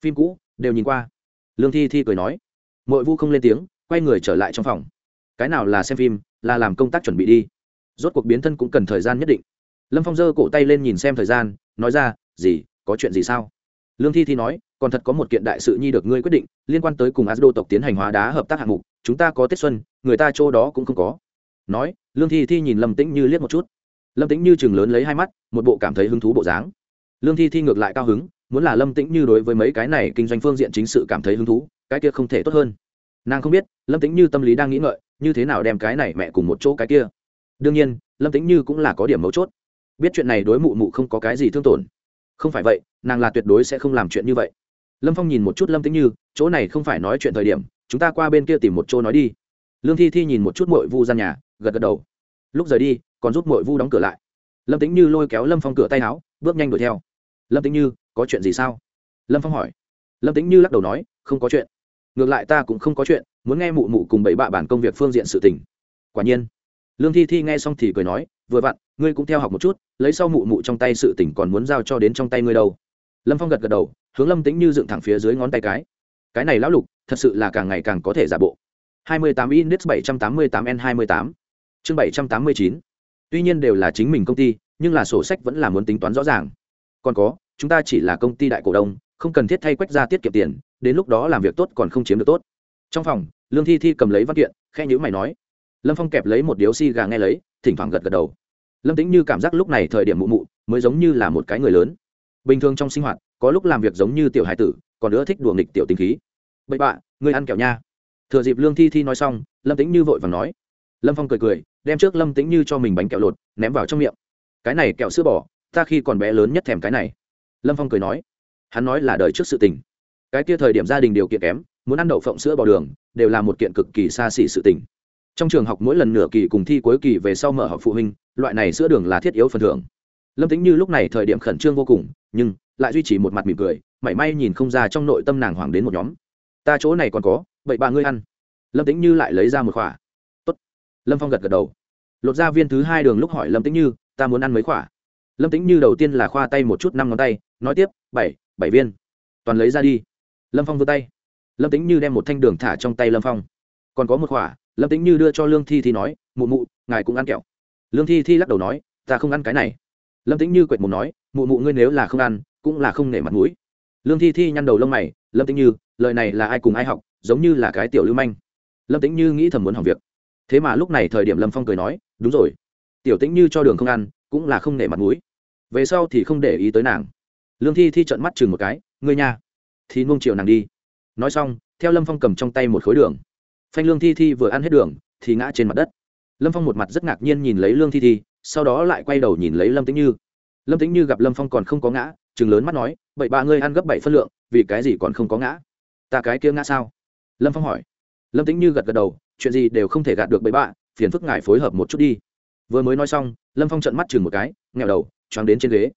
Phim cũ, đều nhìn qua. Lương thi thi cười nói. Mỗi vu không lên tiếng, quay người trở lại trong phòng. Cái nào là xem phim, là làm công tác chuẩn bị đi. Rốt cuộc biến thân cũng cần thời gian nhất định. Lâm phong giơ cổ tay lên nhìn xem thời gian, nói ra, gì, có chuyện gì sao? Lương thi thi nói, còn thật có một kiện đại sự nhi được ngươi quyết định, liên quan tới cùng asdo tộc tiến hành hóa đá hợp tác hạng mục, chúng ta có tết xuân, người ta chỗ đó cũng không có. Nói, lương thi thi nhìn lâm tĩnh như liếc một chút lâm tĩnh như chừng lớn lấy hai mắt, một bộ cảm thấy hứng thú bộ dáng. Lương thi thi ngược lại cao hứng, muốn là lâm tĩnh như đối với mấy cái này kinh doanh phương diện chính sự cảm thấy hứng thú, cái kia không thể tốt hơn. Nàng không biết, lâm tĩnh như tâm lý đang nghĩ ngợi, như thế nào đem cái này mẹ cùng một chỗ cái kia. Đương nhiên, lâm tĩnh như cũng là có điểm mấu chốt. Biết chuyện này đối mụ mụ không có cái gì thương tổn. Không phải vậy, nàng là tuyệt đối sẽ không làm chuyện như vậy. Lâm phong nhìn một chút lâm tĩnh như, chỗ này không phải nói chuyện thời điểm, chúng ta qua bên kia tìm một chỗ nói đi. Lương thi thi nhìn một chút mội vu gian nhà, gật gật đầu lúc rời đi, còn giúp mội vu đóng cửa lại. Lâm tĩnh như lôi kéo lâm phong cửa tay áo, bước nhanh đuổi theo. Lâm tĩnh như, có chuyện gì sao? Lâm phong hỏi. Lâm tĩnh như lắc đầu nói, không có chuyện. Ngược lại ta cũng không có chuyện, muốn nghe mụ mụ cùng bảy bạ bản công việc phương diện sự tình. Quả nhiên, lương thi thi nghe xong thì cười nói, vừa vặn, ngươi cũng theo học một chút, lấy sau mụ mụ trong tay sự tỉnh còn muốn giao cho đến trong tay ngươi đâu. Lâm phong gật gật đầu, hướng lâm tĩnh như dựng thẳng phía dưới ngón tay cái. Cái này lão lục, thật sự là càng ngày càng có thể giả bộ. 28 index 788 n 28 chương 789 tuy nhiên đều là chính mình công ty, nhưng là sổ sách vẫn là muốn tính toán rõ ràng. Còn có, chúng ta chỉ là công ty đại cổ đông, không cần thiết thay quách ra tiết kiệm tiền, đến lúc đó làm việc tốt còn không chiếm được tốt. Trong phòng, lương thi thi cầm lấy văn kiện khe nhữ mày nói. Lâm phong kẹp lấy một điếu xi gà nghe lấy, thỉnh thoảng gật gật đầu. Lâm tính như cảm giác lúc này thời điểm mụ mụ, mới giống như là một cái người lớn. Bình thường trong sinh hoạt, có lúc làm việc giống như tiểu hải tử, còn nữa thích đùa nghịch tiểu tình khí. Bậy bạ, ngươi ăn kẹo nha. Thừa dịp lương thi thi nói xong, lâm tính như vội và nói lâm phong cười cười, đem trước lâm Tĩnh như cho mình bánh kẹo lột, ném vào trong miệng. Cái này kẹo sữa bỏ ta khi còn bé lớn nhất thèm cái này. Lâm phong cười nói, hắn nói là đời trước sự tình. Cái kia thời điểm gia đình điều kiện kém, muốn ăn đậu phộng sữa bò đường, đều là một kiện cực kỳ xa xỉ sự tình. Trong trường học mỗi lần nửa kỳ cùng thi cuối kỳ về sau mở học phụ huynh, loại này sữa đường là thiết yếu phần thưởng. Lâm tính như lúc này thời điểm khẩn trương vô cùng, nhưng lại duy trì một mặt mỉm cười, mảy may nhìn không ra trong nội tâm nàng hoàng đến một nhóm. Ta chỗ này còn có, vậy bà ngươi ăn. Lâm tính như lại lấy ra một khỏa lâm phong gật gật đầu. Lột ra viên thứ hai đường lúc hỏi lâm tính như ta muốn ăn mấy quả. lâm tính như đầu tiên là khoa tay một chút năm ngón tay nói tiếp bảy bảy viên. Toàn lấy ra đi. Lâm phong vươn tay. Lâm tính như đem một thanh đường thả trong tay lâm phong. Còn có một quả, lâm tính như đưa cho lương thi thi nói mụ mụ ngài cũng ăn kẹo. Lương thi thi lắc đầu nói ta không ăn cái này. Lâm tính như quệt mồm nói mụ mụ ngươi nếu là không ăn cũng là không nể mặt mũi. Lương thi thi nhăn đầu lông mày lâm tính như lời này là ai cùng ai học giống như là cái tiểu lưu manh. Lâm tính như nghĩ thầm muốn học việc thế mà lúc này thời điểm lâm phong cười nói đúng rồi tiểu tĩnh như cho đường không ăn cũng là không nể mặt mũi về sau thì không để ý tới nàng lương thi thi trợn mắt chừng một cái ngươi nha thì nuông chiều nàng đi nói xong theo lâm phong cầm trong tay một khối đường phanh lương thi thi vừa ăn hết đường thì ngã trên mặt đất lâm phong một mặt rất ngạc nhiên nhìn lấy lương thi thi sau đó lại quay đầu nhìn lấy lâm tĩnh như lâm tĩnh như gặp lâm phong còn không có ngã chừng lớn mắt nói vậy ba ngươi ăn gấp bảy phân lượng vì cái gì còn không có ngã ta cái kia ngã sao lâm phong hỏi lâm tĩnh như gật gật đầu chuyện gì đều không thể gạt được bậy bạ, phiền phức ngài phối hợp một chút đi. Vừa mới nói xong, lâm phong trận mắt chừng một cái nghèo đầu, choáng đến trên ghế.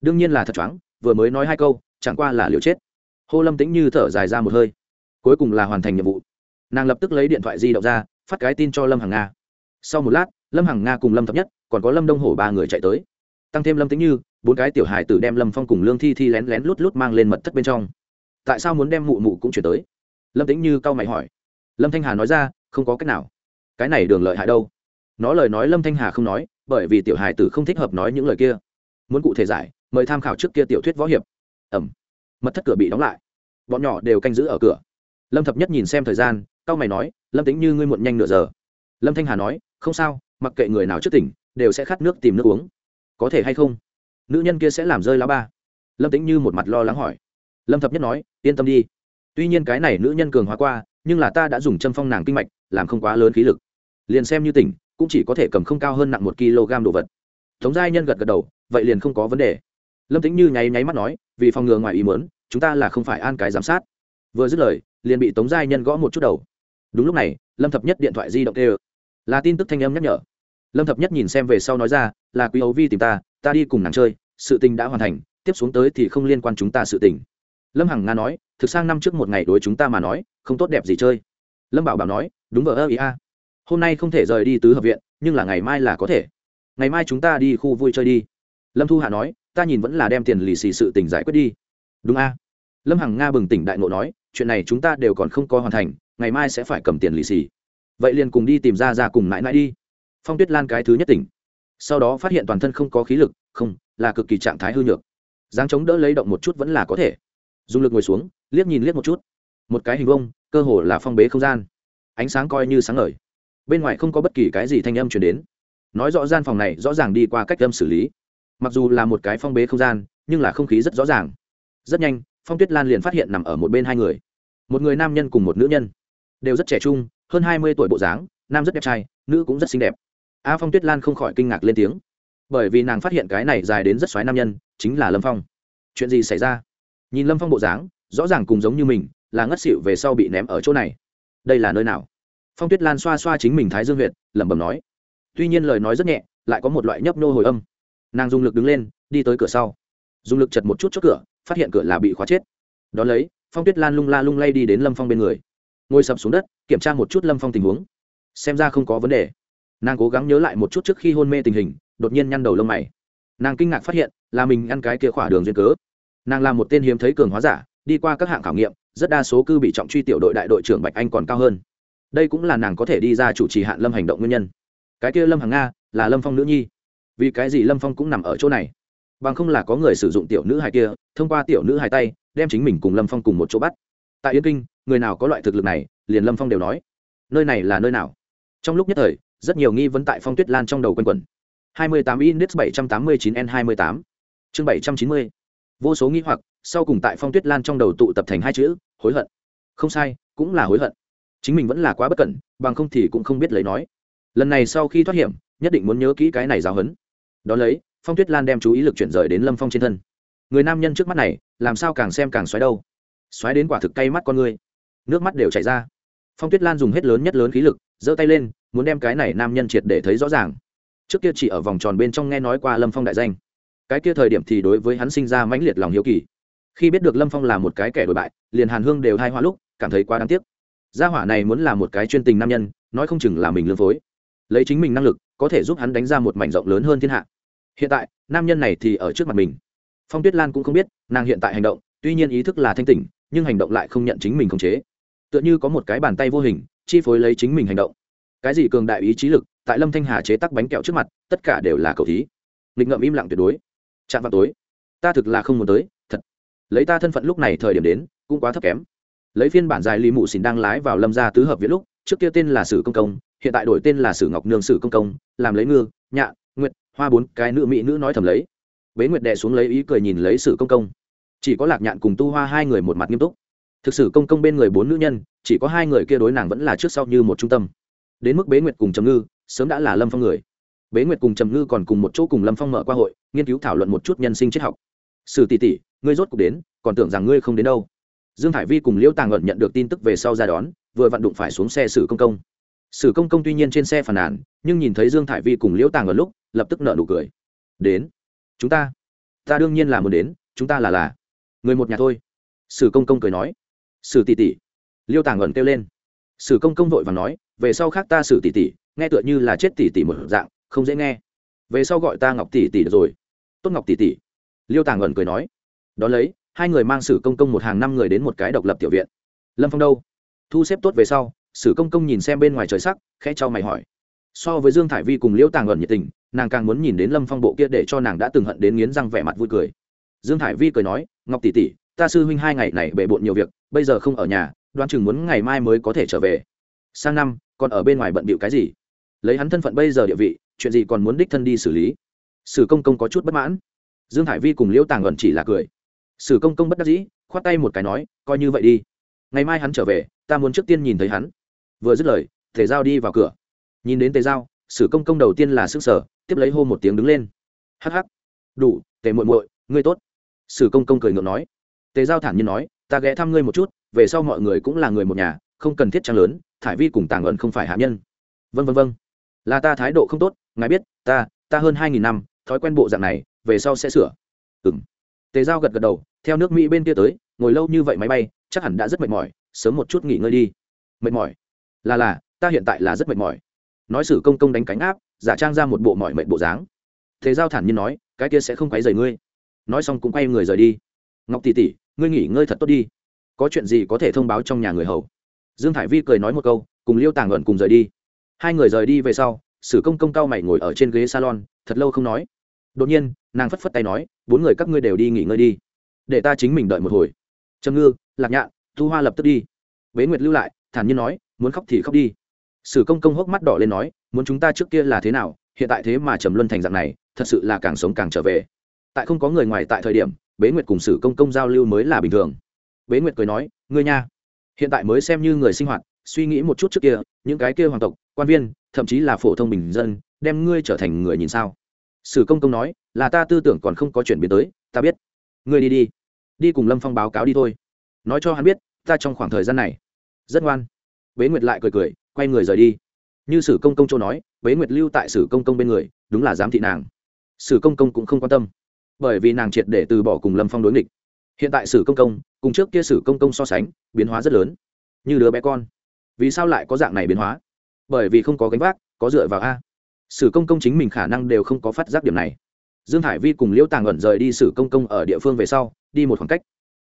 Đương nhiên là thật choáng, vừa mới nói hai câu, chẳng qua là liều chết. Hô lâm tĩnh như thở dài ra một hơi. Cuối cùng là hoàn thành nhiệm vụ. Nàng lập tức lấy điện thoại di động ra, phát cái tin cho lâm hằng nga. Sau một lát, lâm hằng nga cùng lâm thập nhất, còn có lâm đông hổ ba người chạy tới. Tăng thêm lâm tĩnh như, bốn cái tiểu hài tử đem lâm phong cùng lương thi thi lén lén lút lút mang lên mật thất bên trong. Tại sao muốn đem mụ mụ cũng chuyển tới? Lâm tĩnh như cau mày hỏi. Lâm thanh hà nói ra không có cách nào. Cái này đường lợi hại đâu? Nó lời nói lâm thanh hà không nói, bởi vì tiểu hài tử không thích hợp nói những lời kia. Muốn cụ thể giải, mời tham khảo trước kia tiểu thuyết võ hiệp. Ẩm. Mật thất cửa bị đóng lại. Bọn nhỏ đều canh giữ ở cửa. Lâm thập nhất nhìn xem thời gian c mày nói, lâm tính như ngươi muộn nhanh nửa giờ. Lâm thanh hà nói, không sao, mặc kệ người nào trước tỉnh, đều sẽ khát nước tìm nước uống. Có thể hay không? Nữ nhân kia sẽ làm rơi lá ba. Lâm tính như một mặt lo lắng hỏi. Lâm thập nhất nói, yên tâm đi. Tuy nhiên cái này nữ nhân cường hóa qua nhưng là ta đã dùng châm phong nàng kinh mạch, làm không quá lớn khí lực. Liền xem như tỉnh, cũng chỉ có thể cầm không cao hơn nặng một kg đồ vật. Tống giai nhân gật gật đầu, vậy liền không có vấn đề. Lâm tính như nháy nháy mắt nói, vì phòng ngừa ngoài ý mớn chúng ta là không phải an cái giám sát. Vừa dứt lời, liền bị tống giai nhân gõ một chút đầu. Đúng lúc này, lâm thập nhất điện thoại di động tê là tin tức thanh âm nhắc nhở. Lâm thập nhất nhìn xem về sau nói ra, là quý ấu vi tìm ta ta đi cùng nàng chơi, sự tình đã hoàn thành, tiếp xuống tới thì không liên quan chúng ta sự tình lâm hằng nga nói, thực sang năm trước một ngày đối chúng ta mà nói, không tốt đẹp gì chơi. Lâm bảo bảo nói, đúng vợ ơ ý a. Hôm nay không thể rời đi tứ hợp viện, nhưng là ngày mai là có thể. Ngày mai chúng ta đi khu vui chơi đi. Lâm thu hạ nói, ta nhìn vẫn là đem tiền lì xì sự tình giải quyết đi. Đúng a. Lâm hằng nga bừng tỉnh đại ngộ nói, chuyện này chúng ta đều còn không có hoàn thành, ngày mai sẽ phải cầm tiền lì xì. Vậy liền cùng đi tìm ra ra cùng mãi mãi đi. Phong tuyết lan cái thứ nhất tỉnh. Sau đó phát hiện toàn thân không có khí lực, không, là cực kỳ trạng thái hư nhược. Dáng chống đỡ lấy động một chút vẫn là có thể dùng lực ngồi xuống, liếc nhìn liếc một chút. Một cái hình vông cơ hồ là phong bế không gian. Ánh sáng coi như sáng ngời. Bên ngoài không có bất kỳ cái gì thanh âm chuyển đến. Nói rõ gian phòng này rõ ràng đi qua cách âm xử lý. Mặc dù là một cái phong bế không gian, nhưng là không khí rất rõ ràng. Rất nhanh, phong tuyết lan liền phát hiện nằm ở một bên hai người. Một người nam nhân cùng một nữ nhân. Đều rất trẻ trung, hơn hai mươi tuổi bộ dáng, nam rất đẹp trai, nữ cũng rất xinh đẹp. A phong tuyết lan không khỏi kinh ngạc lên tiếng. Bởi vì nàng phát hiện cái này dài đến rất xoáy nam nhân, chính là lâm phong. Chuyện gì xảy ra? Nhìn lâm phong bộ dáng, rõ ràng cùng giống như mình, là ngất xịu về sau bị ném ở chỗ này. Đây là nơi nào? Phong tuyết lan xoa xoa chính mình thái dương huyệt, lẩm bẩm nói. Tuy nhiên lời nói rất nhẹ, lại có một loại nhấp nô hồi âm. Nàng dùng lực đứng lên, đi tới cửa sau. Dùng lực chật một chút chốt cửa, phát hiện cửa là bị khóa chết. Đón lấy, phong tuyết lan lung la lung lay đi đến lâm phong bên người. Ngồi sập xuống đất, kiểm tra một chút lâm phong tình huống. Xem ra không có vấn đề. Nàng cố gắng nhớ lại một chút trước khi hôn mê tình hình, đột nhiên nhăn đầu lông mày. Nàng kinh ngạc phát hiện, là mình ăn cái kia khỏa đường duyên cớ nàng là một tên hiếm thấy cường hóa giả, đi qua các hạng khảo nghiệm, rất đa số cư bị trọng truy tiểu đội đại đội trưởng bạch anh còn cao hơn. Đây cũng là nàng có thể đi ra chủ trì hạn lâm hành động nguyên nhân. Cái kia lâm hàng nga, là lâm phong nữ nhi. Vì cái gì lâm phong cũng nằm ở chỗ này? Bằng không là có người sử dụng tiểu nữ hài kia, thông qua tiểu nữ hài tay, đem chính mình cùng lâm phong cùng một chỗ bắt. Tại yên kinh, người nào có loại thực lực này, liền lâm phong đều nói. Nơi này là nơi nào? Trong lúc nhất thời, rất nhiều nghi vấn tại phong tuyết lan trong đầu quanh quẩn. 28 index 789 n 28 chương 790 vô số nghi hoặc, sau cùng tại phong tuyết lan trong đầu tụ tập thành hai chữ, hối hận. Không sai, cũng là hối hận. Chính mình vẫn là quá bất cẩn, bằng không thì cũng không biết lấy nói. Lần này sau khi thoát hiểm, nhất định muốn nhớ kỹ cái này giáo hấn đ ó lấy, phong tuyết lan đem chú ý lực chuyển rời đến lâm phong trên thân. Người nam nhân trước mắt này, làm sao càng xem càng xoáy đâu? Xoáy đến quả thực cay mắt con người. Nước mắt đều chảy ra. Phong tuyết lan dùng hết lớn nhất lớn khí lực, giơ tay lên, muốn đem cái này nam nhân triệt để thấy rõ ràng. Trước kia chỉ ở vòng tròn bên trong nghe nói qua lâm phong đại danh cái kia thời điểm thì đối với hắn sinh ra mãnh liệt lòng hiếu kỳ. Khi biết được lâm phong là một cái kẻ đổi bại, liền hàn hương đều hai hoa lúc, cảm thấy quá đáng tiếc. Gia hỏa này muốn là một cái chuyên tình nam nhân, nói không chừng là mình lương phối. Lấy chính mình năng lực, có thể giúp hắn đánh ra một mảnh rộng lớn hơn thiên hạ. Hiện tại, nam nhân này thì ở trước mặt mình. Phong tuyết lan cũng không biết, nàng hiện tại hành động, tuy nhiên ý thức là thanh tỉnh, nhưng hành động lại không nhận chính mình khống chế. Tựa như có một cái bàn tay vô hình, chi phối lấy chính mình hành động. Cái gì cường đại ý chí lực, tại lâm thanh hà chế tắc bánh kẹo trước mặt, tất cả đều là cầu thí. Nghịch ngợm im lặng tuyệt đối chạm vào tối. Ta thực là không muốn tới, thật. Lấy ta thân phận lúc này thời điểm đến, cũng quá thấp kém. Lấy phiên bản dài lý mụ xỉn đang lái vào lâm gia tứ hợp viện lúc, trước kia tên là sử công công, hiện tại đổi tên là sử ngọc nương sử công công, làm lấy ngư, nhạ, nguyệt, hoa bốn, cái nữ mỹ nữ nói thầm lấy. Bế nguyệt đệ xuống lấy ý cười nhìn lấy sử công công. Chỉ có lạc nhạn cùng tu hoa hai người một mặt nghiêm túc. Thực sự công công bên người bốn nữ nhân, chỉ có hai người kia đối nàng vẫn là trước sau như một trung tâm. Đến mức bế nguyệt cùng trầm ngư, sớm đã là lâm phong người bế nguyệt cùng trầm ngư còn cùng một chỗ cùng lâm phong mở qua hội, nghiên cứu thảo luận một chút nhân sinh triết học. Sử tỷ tỷ, ngươi rốt cuộc đến, còn tưởng rằng ngươi không đến đâu. Dương hải vi cùng liễu tàng ẩn nhận được tin tức về sau ra đón, vừa vặn đụng phải xuống xe sử công công. Sử công công tuy nhiên trên xe phàn nàn, nhưng nhìn thấy dương thải vi cùng liễu tàng ẩn lúc, lập tức nợ nụ cười. Đến, chúng ta ta đương nhiên là muốn đến, chúng ta là là, người một nhà thôi. Sử công công cười nói. Sử tỷ tỷ liêu tàng ẩn kêu lên. Sử công công vội và nói, về sau khác ta sử tỷ tỷ, nghe tựa như là chết tỷ tỷ một dạng không dễ nghe. Về sau gọi ta ngọc tỷ tỷ được rồi. Tốt ngọc tỷ tỷ. Liêu tàng ẩn cười nói. Đón lấy, hai người mang sử công công một hàng năm người đến một cái độc lập tiểu viện. Lâm phong đâu? Thu xếp tốt về sau, sử công công nhìn xem bên ngoài trời sắc, khẽ cho mày hỏi. So với dương thải vi cùng liễu tàng ẩn nhiệt tình, nàng càng muốn nhìn đến lâm phong bộ kia để cho nàng đã từng hận đến nghiến răng vẻ mặt vui cười. Dương thải vi cười nói, ngọc tỷ tỷ, ta sư huynh hai ngày này bề bộn nhiều việc, bây giờ không ở nhà, đoán chừng muốn ngày mai mới có thể trở về. Sang năm, còn ở bên ngoài bận bịu cái gì? Lấy hắn thân phận bây giờ địa vị chuyện gì còn muốn đích thân đi xử lý? Sử công công có chút bất mãn. Dương hải vi cùng liễu tàng ẩn chỉ là cười. Sử công công bất đắc dĩ, khoát tay một cái nói, coi như vậy đi. Ngày mai hắn trở về, ta muốn trước tiên nhìn thấy hắn. Vừa dứt lời thể giao đi vào cửa. Nhìn đến tề giao, sử công công đầu tiên là s ư n g sở tiếp lấy hô một tiếng đứng lên. Hh đủ, tề muội muội, ngươi tốt. Sử công công cười ngượng nói. Tề giao thản nhiên nói, ta ghé thăm ngươi một chút, về sau mọi người cũng là người một nhà, không cần thiết trang lớn, thải vi cùng tàng ẩn không phải hạ nhân. Vân vân vân là ta thái độ không tốt ngài biết, ta ta hơn hai nghìn năm, thói quen bộ dạng này, về sau sẽ sửa. Ừ m tề giao gật gật đầu, theo nước mỹ bên kia tới, ngồi lâu như vậy máy bay, chắc hẳn đã rất mệt mỏi, sớm một chút nghỉ ngơi đi. Mệt mỏi? Là là, ta hiện tại là rất mệt mỏi. Nói sử công công đánh cánh áp, giả trang ra một bộ mỏi mệt bộ dáng. Thế giao thản nhiên nói, cái kia sẽ không quấy rầy ngươi. Nói xong cũng quay người rời đi. Ngọc tỷ tỷ, ngươi nghỉ ngơi thật tốt đi. Có chuyện gì có thể thông báo trong nhà người hầu? Dương thải vi cười nói một câu, cùng liêu tàng luận cùng rời đi. Hai người rời đi về sau sử công công cao mày ngồi ở trên ghế salon, thật lâu không nói. Đột nhiên, nàng phất phất tay nói, bốn người các ngươi đều đi nghỉ ngơi đi. Để ta chính mình đợi một hồi. Trầm ngư, lạc nhạn, thu hoa lập tức đi. Bế nguyệt lưu lại, thản nhiên nói, muốn khóc thì khóc đi. Sử công công hốc mắt đỏ lên nói, muốn chúng ta trước kia là thế nào? Hiện tại thế mà trầm luân thành dạng này, thật sự là càng sống càng trở về. Tại không có người ngoài tại thời điểm, bế nguyệt cùng sử công công giao lưu mới là bình thường. Bế nguyệt cười nói, ngươi nha, hiện tại mới xem như người sinh hoạt, suy nghĩ một chút trước kia, những cái kia hoàng tộc quan viên, thậm chí là phổ thông bình dân, đem ngươi trở thành người nhìn sao? Sử công công nói, là ta tư tưởng còn không có chuyển biến tới, ta biết. Ngươi đi đi. Đi cùng lâm phong báo cáo đi thôi. Nói cho hắn biết, ta trong khoảng thời gian này, rất ngoan. Bế nguyệt lại cười cười, quay người rời đi. Như sử công công châu nói, bế nguyệt lưu tại sử công công bên người, đúng là giám thị nàng. Sử công công cũng không quan tâm. Bởi vì nàng triệt để từ bỏ cùng lâm phong đối nghịch. Hiện tại sử công công, cùng trước kia sử công công so sánh, biến hóa rất lớn. Như đứa bé con. Vì sao lại có dạng này biến hóa? Bởi vì không có gánh vác, có dựa vào a. Sử công công chính mình khả năng đều không có phát giác điểm này. Dương hải vi cùng liễu tàng ẩn rời đi sử công công ở địa phương về sau, đi một khoảng cách.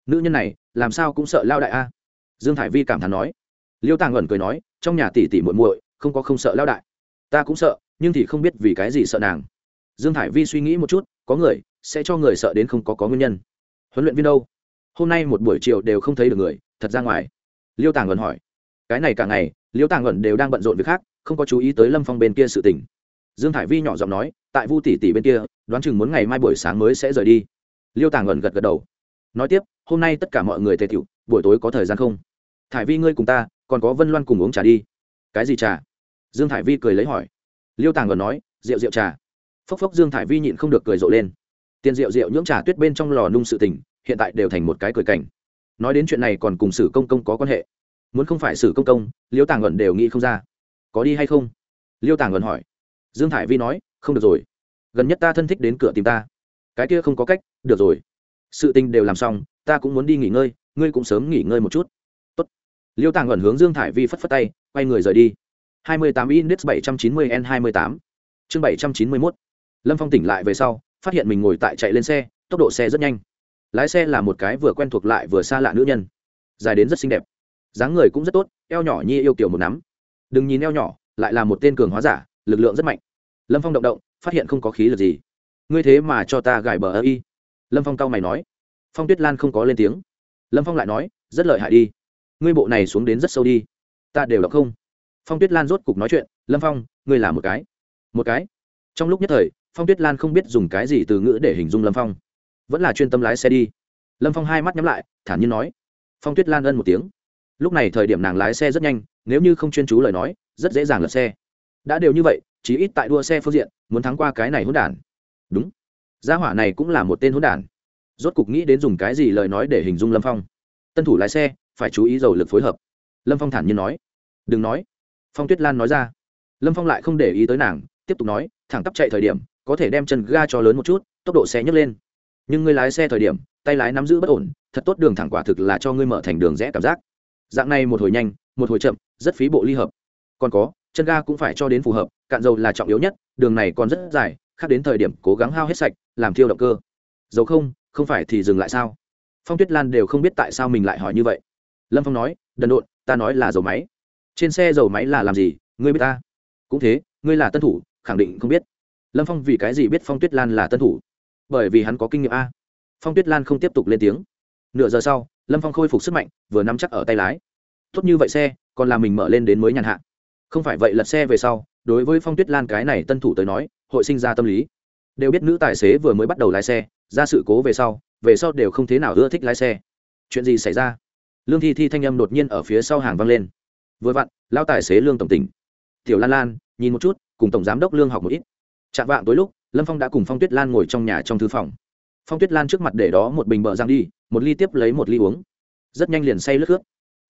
Nữ nhân này, làm sao cũng sợ lao đại a. Dương hải vi cảm thán nói. Liễu tàng ẩn cười nói, trong nhà tỷ tỷ muội muội, không có không sợ lao đại. Ta cũng sợ, nhưng thì không biết vì cái gì sợ nàng. Dương hải vi suy nghĩ một chút, có người, sẽ cho người sợ đến không có có nguyên nhân. Huấn luyện viên đâu? Hôm nay một buổi chiều đều không thấy được người, thật ra ngoài. Liêu tàng ẩn hỏi cái này cả ngày liêu tàng ẩn đều đang bận rộn việc khác, không có chú ý tới lâm phong bên kia sự tình. Dương thải vi nhỏ giọng nói, tại vu tỷ tỷ bên kia, đoán chừng muốn ngày mai buổi sáng mới sẽ rời đi. Liêu tàng ẩn gật gật đầu. Nói tiếp, hôm nay tất cả mọi người tề tiểu, buổi tối có thời gian không? Thải vi ngươi cùng ta, còn có vân loan cùng uống trà đi. Cái gì trà? Dương thải vi cười lấy hỏi. Liêu tàng ẩn nói, rượu rượu trà. Phốc phốc dương thải vi nhịn không được cười rộ lên. Tiền rượu rượu nhưỡng trà tuyết bên trong lò nung sự tình, hiện tại đều thành một cái cười cảnh. Nói đến chuyện này còn cùng sử công công có quan hệ muốn không phải sử công công, liêu tàng ẩn đều nghĩ không ra. Có đi hay không? Liêu tàng ẩn hỏi. Dương thải vi nói, không được rồi. Gần nhất ta thân thích đến cửa tìm ta. Cái kia không có cách, được rồi. Sự tình đều làm xong, ta cũng muốn đi nghỉ ngơi, ngươi cũng sớm nghỉ ngơi một chút. Tốt. liêu tàng ẩn hướng dương thải vi phất phất tay, quay người rời đi. 28 index 790 n 28 chương 791 lâm phong tỉnh lại về sau, phát hiện mình ngồi tại chạy lên xe, tốc độ xe rất nhanh. Lái xe là một cái vừa quen thuộc lại vừa xa lạ nữ nhân. Dài đến rất xinh đẹp dáng người cũng rất tốt, eo nhỏ nhi yêu kiểu một nắm. Đừng nhìn eo nhỏ, lại là một tên cường hóa giả, lực lượng rất mạnh. Lâm phong động động, phát hiện không có khí lực gì. Ngươi thế mà cho ta gài bờ ơ y. Lâm phong cau mày nói. Phong tuyết lan không có lên tiếng. Lâm phong lại nói, rất lợi hại đi. Ngươi bộ này xuống đến rất sâu đi. Ta đều đọc không. Phong tuyết lan rốt cục nói chuyện, lâm phong, ngươi là một cái. Một cái? Trong lúc nhất thời, phong tuyết lan không biết dùng cái gì từ ngữ để hình dung lâm phong. Vẫn là chuyên tâm lái xe đi. Lâm phong hai mắt nhắm lại, thản nhiên nói. Phong tuyết lan ân một tiếng lúc này thời điểm nàng lái xe rất nhanh, nếu như không chuyên chú lời nói, rất dễ dàng lật xe. Đã đều như vậy, chí ít tại đua xe phương diện, muốn thắng qua cái này hỗn đản. Đúng. Gia hỏa này cũng là một tên hỗn đản. Rốt cục nghĩ đến dùng cái gì lời nói để hình dung lâm phong. Tân thủ lái xe, phải chú ý dầu lực phối hợp. Lâm phong thản nhiên nói. Đừng nói. Phong tuyết lan nói ra. Lâm phong lại không để ý tới nàng, tiếp tục nói, thẳng tắp chạy thời điểm, có thể đem chân ga cho lớn một chút, tốc độ xe nhấc lên. Nhưng ngươi lái xe thời điểm, tay lái nắm giữ bất ổn, thật tốt đường thẳng quả thực là cho ngươi mở thành đường rẽ cảm giác dạng này một hồi nhanh, một hồi chậm, rất phí bộ ly hợp. Còn có, chân ga cũng phải cho đến phù hợp, cạn dầu là trọng yếu nhất, đường này còn rất dài, khác đến thời điểm cố gắng hao hết sạch, làm thiêu động cơ. Dầu không không phải thì dừng lại sao? Phong tuyết lan đều không biết tại sao mình lại hỏi như vậy. Lâm phong nói, đần độn, ta nói là dầu máy. Trên xe dầu máy là làm gì? Ngươi biết ta? Cũng thế, ngươi là tân thủ, khẳng định không biết. Lâm phong vì cái gì biết phong tuyết lan là tân thủ? Bởi vì hắn có kinh nghiệm a. Phong tuyết lan không tiếp tục lên tiếng. Nửa giờ sau lâm phong khôi phục sức mạnh vừa nắm chắc ở tay lái tốt như vậy xe còn là mình mở lên đến mới nhàn hạ không phải vậy lật xe về sau đối với phong tuyết lan cái này tân thủ tới nói hội sinh ra tâm lý đều biết nữ tài xế vừa mới bắt đầu lái xe ra sự cố về sau về sau đều không thế nào ưa thích lái xe chuyện gì xảy ra lương thi thi thanh âm đột nhiên ở phía sau hàng vang lên vừa vặn lao tài xế lương tổng tỉnh tiểu lan lan nhìn một chút cùng tổng giám đốc lương học một ít chạm vạng tối lúc lâm phong đã cùng phong tuyết lan ngồi trong nhà trong thư phòng phong tuyết lan trước mặt để đó một bình bờ giang đi một ly tiếp lấy một ly uống. Rất nhanh liền say lướt khướt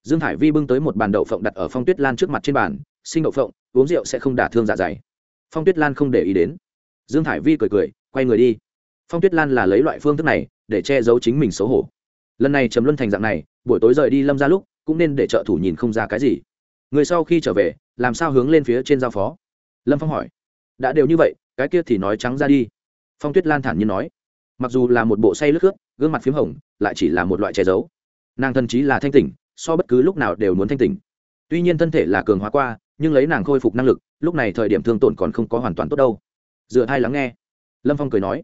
dương hải vi bưng tới một bàn đậu phộng đặt ở phong tuyết lan trước mặt trên bàn, sinh đậu phộng, uống rượu sẽ không đả thương dạ dày. Phong tuyết lan không để ý đến. Dương hải vi cười cười, quay người đi. Phong tuyết lan là lấy loại phương thức này để che giấu chính mình xấu hổ. Lần này trầm luân thành dạng này, buổi tối rời đi lâm ra lúc, cũng nên để trợ thủ nhìn không ra cái gì. Người sau khi trở về, làm sao hướng lên phía trên giao phó? Lâm phong hỏi. Đã đều như vậy, cái kia thì nói trắng ra đi. Phong tuyết lan thản nhiên nói. Mặc dù là một bộ say lướt khướt gương mặt p h í m hồng, lại chỉ là một loại che giấu. Nàng thần chí là thanh tỉnh, so bất cứ lúc nào đều muốn thanh tỉnh. Tuy nhiên thân thể là cường hóa qua, nhưng lấy nàng khôi phục năng lực, lúc này thời điểm thương tổn còn không có hoàn toàn tốt đâu. Dựa hai lắng nghe. Lâm phong cười nói.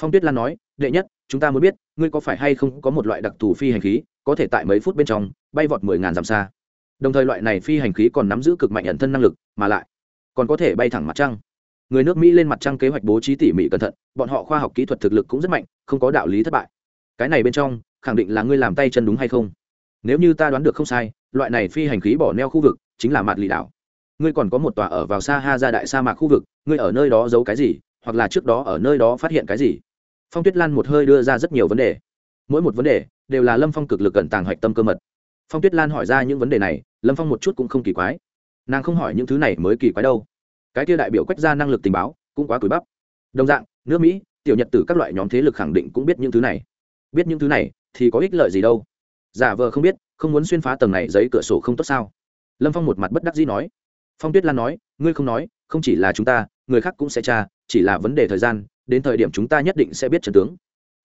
Phong tuyết lan nói, đệ nhất, chúng ta muốn biết, ngươi có phải hay không có một loại đặc thù phi hành khí, có thể tại mấy phút bên trong, bay vọt mười ngàn dặm xa. Đồng thời loại này phi hành khí còn nắm giữ cực mạnh ẩn thân năng lực, mà lại còn có thể bay thẳng mặt trăng. Người nước mỹ lên mặt trăng kế hoạch bố trí tỉ mỉ cẩn thận, bọn họ khoa học kỹ thuật thực lực cũng rất mạnh, không có đạo lý thất bại cái này bên trong, khẳng định là ngươi làm tay chân đúng hay không? Nếu như ta đoán được không sai, loại này phi hành khí bỏ neo khu vực, chính là mặt lì đảo. Ngươi còn có một tòa ở vào xa ha ra đại sa mạc khu vực, ngươi ở nơi đó giấu cái gì, hoặc là trước đó ở nơi đó phát hiện cái gì? Phong tuyết lan một hơi đưa ra rất nhiều vấn đề. Mỗi một vấn đề đều là lâm phong cực lực cẩn tàng hoạch tâm cơ mật. Phong tuyết lan hỏi ra những vấn đề này, lâm phong một chút cũng không kỳ quái. Nàng không hỏi những thứ này mới kỳ quái đâu. Cái kia đại biểu quách ra năng lực tình báo cũng quá cúi bắp. Đồng dạng, nước mỹ, tiểu nhật tử các loại nhóm thế lực khẳng định cũng biết những thứ này biết những thứ này thì có ích lợi gì đâu. Giả vờ không biết, không muốn xuyên phá tầng này giấy cửa sổ không tốt sao? Lâm phong một mặt bất đắc dĩ nói. Phong tuyết lan nói, ngươi không nói, không chỉ là chúng ta, người khác cũng sẽ tra, chỉ là vấn đề thời gian, đến thời điểm chúng ta nhất định sẽ biết trần tướng.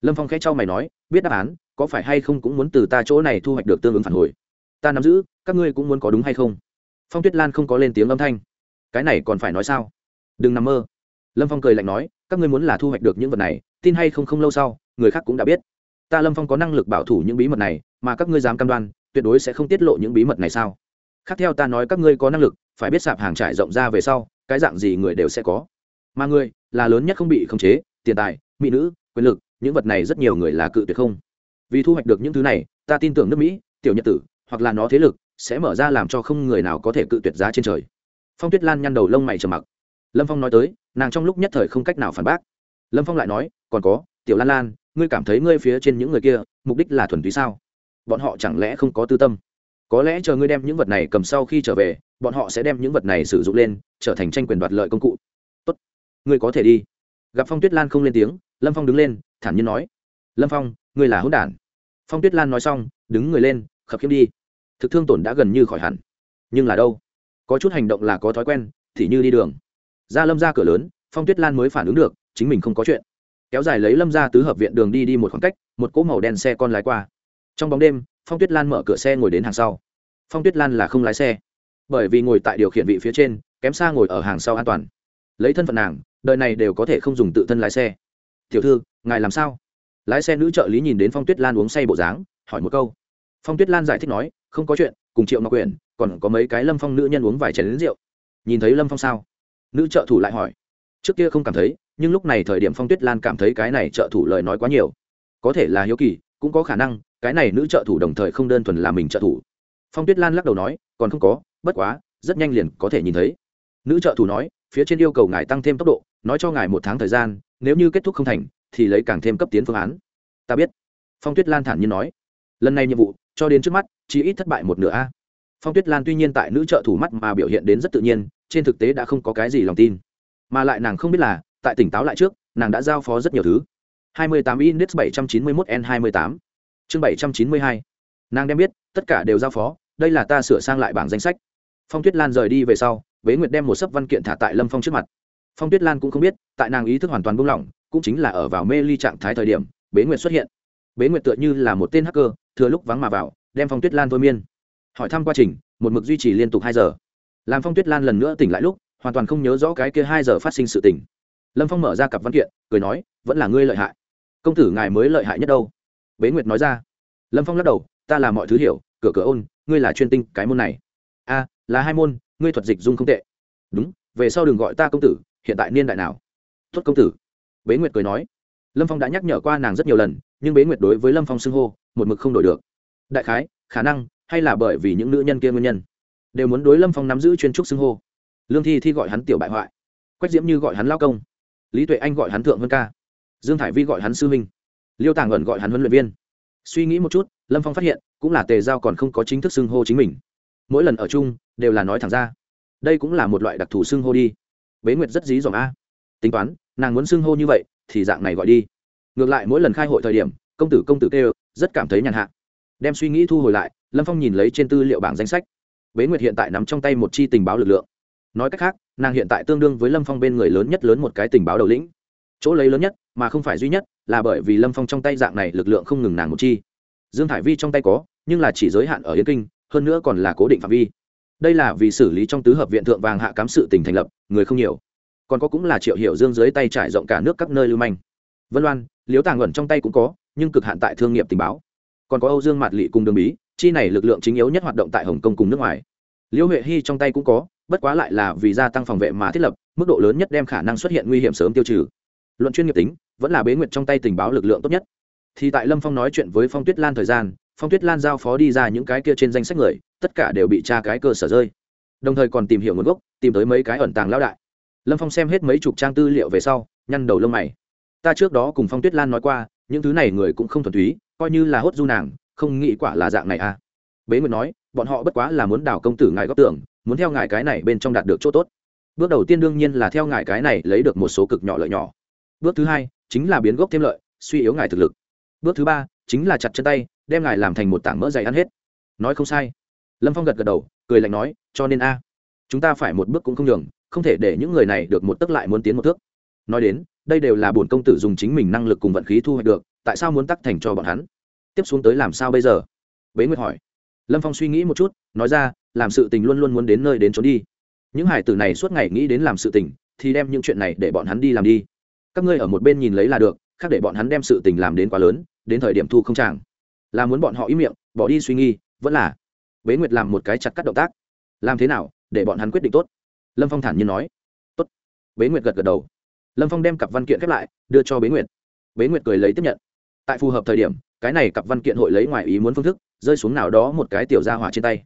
Lâm phong khẽ cho mày nói, biết đáp án, có phải hay không cũng muốn từ ta chỗ này thu hoạch được tương ứng phản hồi? Ta nắm giữ, các ngươi cũng muốn có đúng hay không? Phong tuyết lan không có lên tiếng âm thanh. Cái này còn phải nói sao? Đừng nằm mơ. Lâm phong cười lạnh nói, các ngươi muốn là thu hoạch được những vật này, tin hay không không lâu sau, người khác cũng đã biết ta lâm phong có năng lực bảo thủ những bí mật này mà các ngươi dám cam đoan tuyệt đối sẽ không tiết lộ những bí mật này sao khác theo ta nói các ngươi có năng lực phải biết sạp hàng trải rộng ra về sau cái dạng gì người đều sẽ có mà ngươi là lớn nhất không bị khống chế tiền tài mỹ nữ quyền lực những vật này rất nhiều người là cự tuyệt không vì thu hoạch được những thứ này ta tin tưởng nước mỹ tiểu nhật tử hoặc là nó thế lực sẽ mở ra làm cho không người nào có thể cự tuyệt giá trên trời phong tuyết lan nhăn đầu lông mày trầm mặc lâm phong nói tới nàng trong lúc nhất thời không cách nào phản bác lâm phong lại nói còn có tiểu lan lan ngươi cảm thấy ngươi phía trên những người kia, mục đích là thuần túy sao? Bọn họ chẳng lẽ không có tư tâm? Có lẽ chờ ngươi đem những vật này cầm sau khi trở về, bọn họ sẽ đem những vật này sử dụng lên, trở thành tranh quyền đoạt lợi công cụ. Tốt, ngươi có thể đi. Gặp phong tuyết lan không lên tiếng, lâm phong đứng lên, thản nhiên nói. Lâm phong, ngươi là hỗn đản. Phong tuyết lan nói xong, đứng người lên, khập khiễng đi. Thực thương tổn đã gần như khỏi hẳn. Nhưng là đâu? Có chút hành động là có thói quen, thì như đi đường. Ra lâm ra cửa lớn, phong tuyết lan mới phản ứng được, chính mình không có chuyện kéo dài lấy lâm ra tứ hợp viện đường đi đi một khoảng cách, một cỗ màu đen xe con lái qua. Trong bóng đêm, phong tuyết lan mở cửa xe ngồi đến hàng sau. Phong tuyết lan là không lái xe, bởi vì ngồi tại điều khiển vị phía trên, kém xa ngồi ở hàng sau an toàn. Lấy thân phận nàng, đời này đều có thể không dùng tự thân lái xe. Tiểu thư, ngài làm sao? Lái xe nữ trợ lý nhìn đến phong tuyết lan uống say bộ dáng, hỏi một câu. Phong tuyết lan giải thích nói, không có chuyện, cùng triệu ngọc quyền còn có mấy cái lâm phong nữ nhân uống vài chén lính rượu. Nhìn thấy lâm phong sao? Nữ trợ thủ lại hỏi. Trước kia không cảm thấy nhưng lúc này thời điểm phong tuyết lan cảm thấy cái này trợ thủ lời nói quá nhiều. Có thể là hiếu kỳ, cũng có khả năng, cái này nữ trợ thủ đồng thời không đơn thuần là mình trợ thủ. Phong tuyết lan lắc đầu nói, còn không có, bất quá, rất nhanh liền có thể nhìn thấy. Nữ trợ thủ nói, phía trên yêu cầu ngài tăng thêm tốc độ, nói cho ngài một tháng thời gian, nếu như kết thúc không thành, thì lấy càng thêm cấp tiến phương án. Ta biết. Phong tuyết lan thản nhiên nói. Lần này nhiệm vụ, cho đến trước mắt, chỉ ít thất bại một nửa a. Phong tuyết lan tuy nhiên tại nữ trợ thủ mắt mà biểu hiện đến rất tự nhiên, trên thực tế đã không có cái gì lòng tin. Mà lại nàng không biết là tại tỉnh táo lại trước, nàng đã giao phó rất nhiều thứ. 28 index 791 n 28 chương 792 nàng đem biết, tất cả đều giao phó, đây là ta sửa sang lại bảng danh sách. Phong tuyết lan rời đi về sau, bế nguyệt đem một sấp văn kiện thả tại lâm phong trước mặt. Phong tuyết lan cũng không biết, tại nàng ý thức hoàn toàn buông lỏng, cũng chính là ở vào mê ly trạng thái thời điểm, bế nguyệt xuất hiện. Bế nguyệt tựa như là một tên hacker, thừa lúc vắng mà vào, đem phong tuyết lan thôi miên. Hỏi thăm quá trình, một mực duy trì liên tục hai giờ. Làm phong tuyết lan lần nữa tỉnh lại lúc, hoàn toàn không nhớ rõ cái kia hai giờ phát sinh sự tỉnh lâm phong mở ra cặp văn kiện, cười nói, vẫn là ngươi lợi hại. Công tử ngài mới lợi hại nhất đâu. Bế nguyệt nói ra. Lâm phong lắc đầu, ta là mọi thứ hiểu, cửa cửa ôn, ngươi là chuyên tinh cái môn này. A, là hai môn, ngươi thuật dịch dung không tệ. Đúng, về sau đừng gọi ta công tử, hiện tại niên đại nào? Tuất công tử. Bế nguyệt cười nói. Lâm phong đã nhắc nhở qua nàng rất nhiều lần, nhưng bế nguyệt đối với lâm phong xưng hô, một mực không đổi được. Đại khái, khả năng, hay là bởi vì những nữ nhân kia nguyên nhân, đều muốn đối lâm phong nắm giữ chuyên trúc xưng hô. Lương thi thi gọi hắn tiểu bại hoại, quách diễm như gọi hắn lao công lý tuệ anh gọi hắn thượng vân ca dương thải vi gọi hắn sư minh liêu tàng ẩn gọi hắn huấn luyện viên suy nghĩ một chút lâm phong phát hiện cũng là tề giao còn không có chính thức xưng hô chính mình mỗi lần ở chung đều là nói thẳng ra đây cũng là một loại đặc thù xưng hô đi bế nguyệt rất dí dỏm a tính toán nàng muốn xưng hô như vậy thì dạng này gọi đi ngược lại mỗi lần khai hội thời điểm công tử công tử kêu rất cảm thấy nhàn hạ đem suy nghĩ thu hồi lại lâm phong nhìn lấy trên tư liệu bảng danh sách bế nguyệt hiện tại nắm trong tay một chi tình báo lực lượng nói cách khác nàng hiện tại tương đương với lâm phong bên người lớn nhất lớn một cái tình báo đầu lĩnh chỗ lấy lớn nhất mà không phải duy nhất là bởi vì lâm phong trong tay dạng này lực lượng không ngừng nàng một chi dương hải vi trong tay có nhưng là chỉ giới hạn ở yên kinh hơn nữa còn là cố định phạm vi đây là vì xử lý trong tứ hợp viện thượng vàng hạ cám sự tình thành lập người không nhiều còn có cũng là triệu hiểu dương dưới tay trải rộng cả nước các nơi lưu manh vân loan liếu tàng ẩn trong tay cũng có nhưng cực hạn tại thương nghiệp tình báo còn có âu dương mạt lị cùng đường bí chi này lực lượng chính yếu nhất hoạt động tại hồng kông cùng nước ngoài liễu huệ hy trong tay cũng có bất quá lại là vì gia tăng phòng vệ mà thiết lập, mức độ lớn nhất đem khả năng xuất hiện nguy hiểm sớm tiêu trừ. Luận chuyên nghiệp tính, vẫn là bế nguyệt trong tay tình báo lực lượng tốt nhất. Thì tại lâm phong nói chuyện với phong tuyết lan thời gian, phong tuyết lan giao phó đi ra những cái kia trên danh sách người, tất cả đều bị tra cái cơ sở rơi. Đồng thời còn tìm hiểu nguồn gốc, tìm tới mấy cái ẩn tàng lão đại. Lâm phong xem hết mấy chục trang tư liệu về sau, nhăn đầu lông mày. Ta trước đó cùng phong tuyết lan nói qua, những thứ này người cũng không thuần túy, coi như là hốt du nàng, không nghĩ quả là dạng này à. Bế nguyệt nói, bọn họ bất quá là muốn đảo công tử ngài góp tưởng muốn theo ngài cái này bên trong đạt được chỗ tốt. Bước đầu tiên đương nhiên là theo ngài cái này lấy được một số cực nhỏ lợi nhỏ. Bước thứ hai, chính là biến gốc thêm lợi, suy yếu ngài thực lực. Bước thứ ba, chính là chặt chân tay, đem ngài làm thành một tảng mỡ dày ăn hết. Nói không sai. Lâm phong gật gật đầu, cười lạnh nói, cho nên a, chúng ta phải một bước cũng không nhường, không thể để những người này được một tức lại muốn tiến một thước. Nói đến, đây đều là bổn công tử dùng chính mình năng lực cùng vận khí thu hoạch được, tại sao muốn tắc thành cho bọn hắn? Tiếp xuống tới làm sao bây giờ? Bế nguyệt hỏi lâm phong suy nghĩ một chút, nói ra, làm sự tình luôn luôn muốn đến nơi đến trốn đi. Những hải tử này suốt ngày nghĩ đến làm sự tình, thì đem những chuyện này để bọn hắn đi làm đi. Các ngươi ở một bên nhìn lấy là được, khác để bọn hắn đem sự tình làm đến quá lớn, đến thời điểm thu không tràng là muốn bọn họ ý miệng, bỏ đi suy nghĩ. vẫn là bế nguyệt làm một cái chặt cắt động tác. Làm thế nào, để bọn hắn quyết định tốt? Lâm phong thản nhiên nói. Tốt. Bế nguyệt gật gật đầu. Lâm phong đem cặp văn kiện khép lại, đưa cho bế nguyệt. Bế nguyệt cười lấy tiếp nhận. Tại phù hợp thời điểm, cái này cặp văn kiện hội lấy ngoài ý muốn phương thức rơi xuống nào đó một cái tiểu gia hỏa trên tay.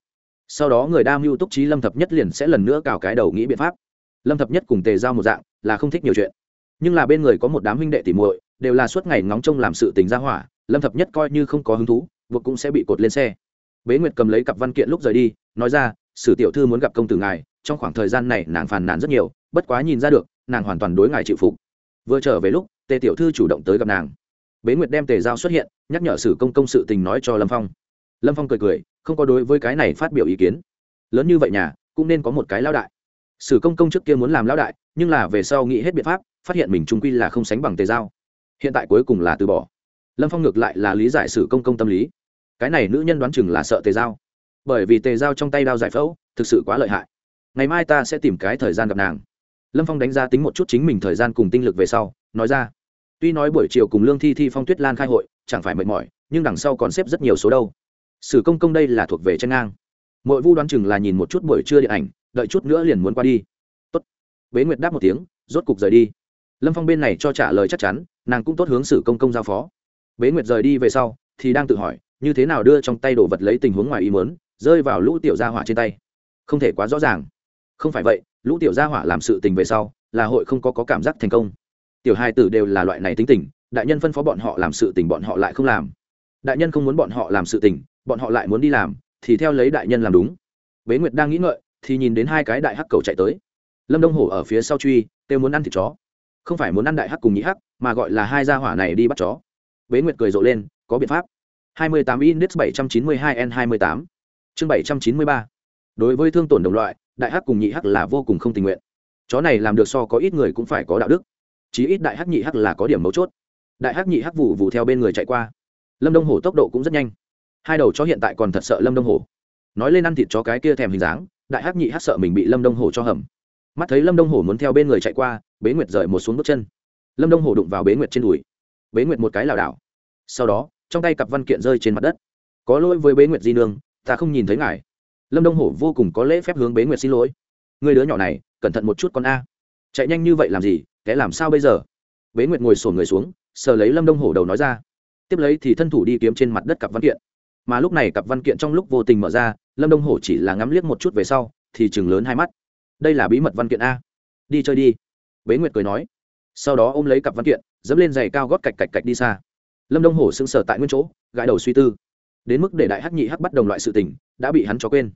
Sau đó người đa mưu túc trí lâm thập nhất liền sẽ lần nữa cào cái đầu nghĩ biện pháp. Lâm thập nhất cùng tề giao một dạng, là không thích nhiều chuyện. Nhưng là bên người có một đám huynh đệ tỉ muội, đều là suốt ngày ngóng trông làm sự tình gia hỏa, lâm thập nhất coi như không có hứng thú, buộc cũng sẽ bị cột lên xe. Bế nguyệt cầm lấy cặp văn kiện lúc rời đi, nói ra, sử tiểu thư muốn gặp công tử ngài, trong khoảng thời gian này nàng phàn nàn rất nhiều, bất quá nhìn ra được, nàng hoàn toàn đối ngài chịu phục. Vừa trở về lúc, tề tiểu thư chủ động tới gặp nàng. Bế nguyệt đem tề giao xuất hiện, nhắc nhở sử công công sự tình nói cho lâm phong lâm phong cười cười, không có đối với cái này phát biểu ý kiến. Lớn như vậy nhà, cũng nên có một cái lão đại. Sử công công trước kia muốn làm lão đại, nhưng là về sau nghĩ hết biện pháp, phát hiện mình trung quy là không sánh bằng tề giao. Hiện tại cuối cùng là từ bỏ. Lâm phong ngược lại là lý giải sử công công tâm lý. Cái này nữ nhân đoán chừng là sợ tề giao. Bởi vì tề giao trong tay đao giải phẫu, thực sự quá lợi hại. Ngày mai ta sẽ tìm cái thời gian gặp nàng. Lâm phong đánh giá tính một chút chính mình thời gian cùng tinh lực về sau, nói ra. Tuy nói buổi chiều cùng lương thi thi phong tuyết lan khai hội, chẳng phải mệt mỏi, nhưng đằng sau còn xếp rất nhiều số đâu sử công công đây là thuộc về chân ngang. Mỗi vu đoán chừng là nhìn một chút buổi trưa điện ảnh đợi chút nữa liền muốn qua đi. Tốt. Bế nguyệt đáp một tiếng rốt cục rời đi. Lâm phong bên này cho trả lời chắc chắn nàng cũng tốt hướng sử công công giao phó. Bế nguyệt rời đi về sau thì đang tự hỏi như thế nào đưa trong tay đồ vật lấy tình huống ngoài ý muốn rơi vào lũ tiểu gia hỏa trên tay. Không thể quá rõ ràng. Không phải vậy lũ tiểu gia hỏa làm sự tình về sau là hội không có, có cảm giác thành công. Tiểu hai tử đều là loại này tính tình đại nhân phân phó bọn họ làm sự tình bọn họ lại không làm. Đại nhân không muốn bọn họ làm sự tình bọn họ lại muốn đi làm, thì theo lấy đại nhân làm đúng. Bế nguyệt đang nghĩ ngợi, thì nhìn đến hai cái đại hắc cầu chạy tới. Lâm đông hổ ở phía sau truy têu muốn ăn thịt chó. Không phải muốn ăn đại hắc cùng nhị hắc, mà gọi là hai gia hỏa này đi bắt chó. Bế nguyệt cười rộ lên, có biện pháp. 28 index 792 n 28 chương 793 đối với thương tổn đồng loại, đại hắc cùng nhị hắc là vô cùng không tình nguyện. Chó này làm được so có ít người cũng phải có đạo đức. Chí ít đại hắc nhị hắc là có điểm mấu chốt. Đại hắc nhị hắc vụ vụ theo bên người chạy qua. Lâm đông hổ tốc độ cũng rất nhanh hai đầu chó hiện tại còn thật sợ lâm đông hổ nói lên ăn thịt chó cái kia thèm hình dáng, đại hắc nhị hắc sợ mình bị lâm đông hổ cho hầm. Mắt thấy lâm đông hổ muốn theo bên người chạy qua, bế nguyệt rời một xuống bước chân. Lâm đông hổ đụng vào bế nguyệt trên đùi. Bế nguyệt một cái lảo đảo. Sau đó, trong tay cặp văn kiện rơi trên mặt đất. Có lỗi với bế nguyệt di nương, ta không nhìn thấy ngài. Lâm đông hổ vô cùng có lễ phép hướng bế nguyệt xin lỗi. Người đứa nhỏ này, cẩn thận một chút con a. Chạy nhanh như vậy làm gì, kẻ làm sao bây giờ? Bế nguyệt ngồi sổn người xuống, sờ lấy lâm đông hổ đầu nói ra. Tiếp lấy thì thân thủ đi kiếm trên mặt đất cặp văn kiện mà lúc này cặp văn kiện trong lúc vô tình mở ra, lâm đông hổ chỉ là ngắm liếc một chút về sau, thì chừng lớn hai mắt. Đây là bí mật văn kiện a. Đi chơi đi. Bế nguyệt cười nói. Sau đó ôm lấy cặp văn kiện, dẫm lên giày cao gót cạch cạch cạch đi xa. Lâm đông hổ sững sờ tại nguyên chỗ, gãi đầu suy tư. Đến mức để đại hắc nhị hắc bắt đồng loại sự tình, đã bị hắn cho quên.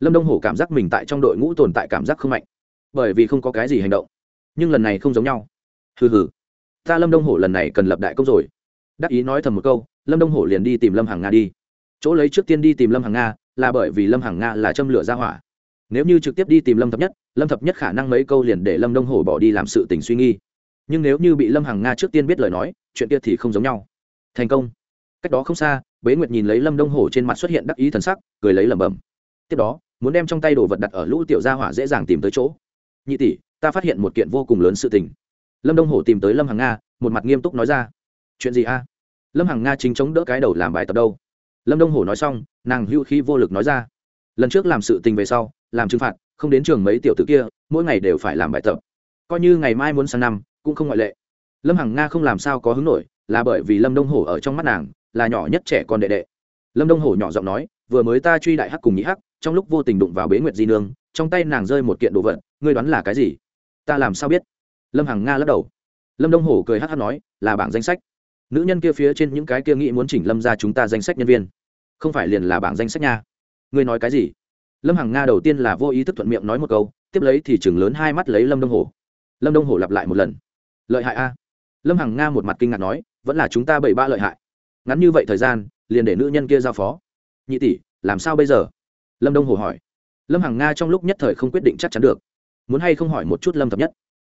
Lâm đông hổ cảm giác mình tại trong đội ngũ tồn tại cảm giác không mạnh. Bởi vì không có cái gì hành động. Nhưng lần này không giống nhau. Hừ hừ. Ta lâm đông hổ lần này cần lập đại công rồi. Đắc ý nói thầm một câu, lâm đông hổ liền đi tìm lâm hàng nga đi chỗ lấy trước tiên đi tìm lâm hàng nga, là bởi vì lâm hàng nga là châm lửa ra hỏa. Nếu như trực tiếp đi tìm lâm thập nhất, lâm thập nhất khả năng mấy câu liền để lâm đông hổ bỏ đi làm sự tình suy nghi. Nhưng nếu như bị lâm hàng nga trước tiên biết lời nói, chuyện kia thì không giống nhau. Thành công. Cách đó không xa, bế nguyệt nhìn lấy lâm đông hổ trên mặt xuất hiện đắc ý thần sắc, cười lấy lẩm bẩm. Tiếp đó, muốn đem trong tay đồ vật đặt ở lũ tiểu gia hỏa dễ dàng tìm tới chỗ. Nhị tỷ, ta phát hiện một kiện vô cùng lớn sự tình. Lâm đông hổ tìm tới lâm hàng nga, một mặt nghiêm túc nói ra. Chuyện gì a? Lâm hàng nga chính chống đỡ cái đầu làm bài tập đâu lâm đông hổ nói xong nàng hưu khí vô lực nói ra lần trước làm sự tình về sau làm trừng phạt không đến trường mấy tiểu t ử kia mỗi ngày đều phải làm bài tập coi như ngày mai muốn sang năm cũng không ngoại lệ lâm hằng nga không làm sao có hứng nổi là bởi vì lâm đông hổ ở trong mắt nàng là nhỏ nhất trẻ con đệ đệ lâm đông hổ nhỏ giọng nói vừa mới ta truy đại hắc cùng nhị hắc trong lúc vô tình đụng vào bế nguyệt di nương trong tay nàng rơi một kiện đồ vật ngươi đoán là cái gì ta làm sao biết lâm hằng nga lắc đầu lâm đông hổ cười hắc hắc nói là bảng danh sách nữ nhân kia phía trên những cái kia nghĩ muốn chỉnh lâm ra chúng ta danh sách nhân viên không phải liền là bảng danh sách nha. Ngươi nói cái gì? Lâm hằng nga đầu tiên là vô ý thức thuận miệng nói một câu, tiếp lấy thì chừng lớn hai mắt lấy lâm đông hổ. Lâm đông hổ lặp lại một lần. Lợi hại a. Lâm hằng nga một mặt kinh ngạc nói, vẫn là chúng ta bảy ba lợi hại. Ngắn như vậy thời gian, liền để nữ nhân kia giao phó. Nhị tỷ, làm sao bây giờ? Lâm đông hồ hỏi. Lâm hằng nga trong lúc nhất thời không quyết định chắc chắn được. Muốn hay không hỏi một chút lâm thập nhất?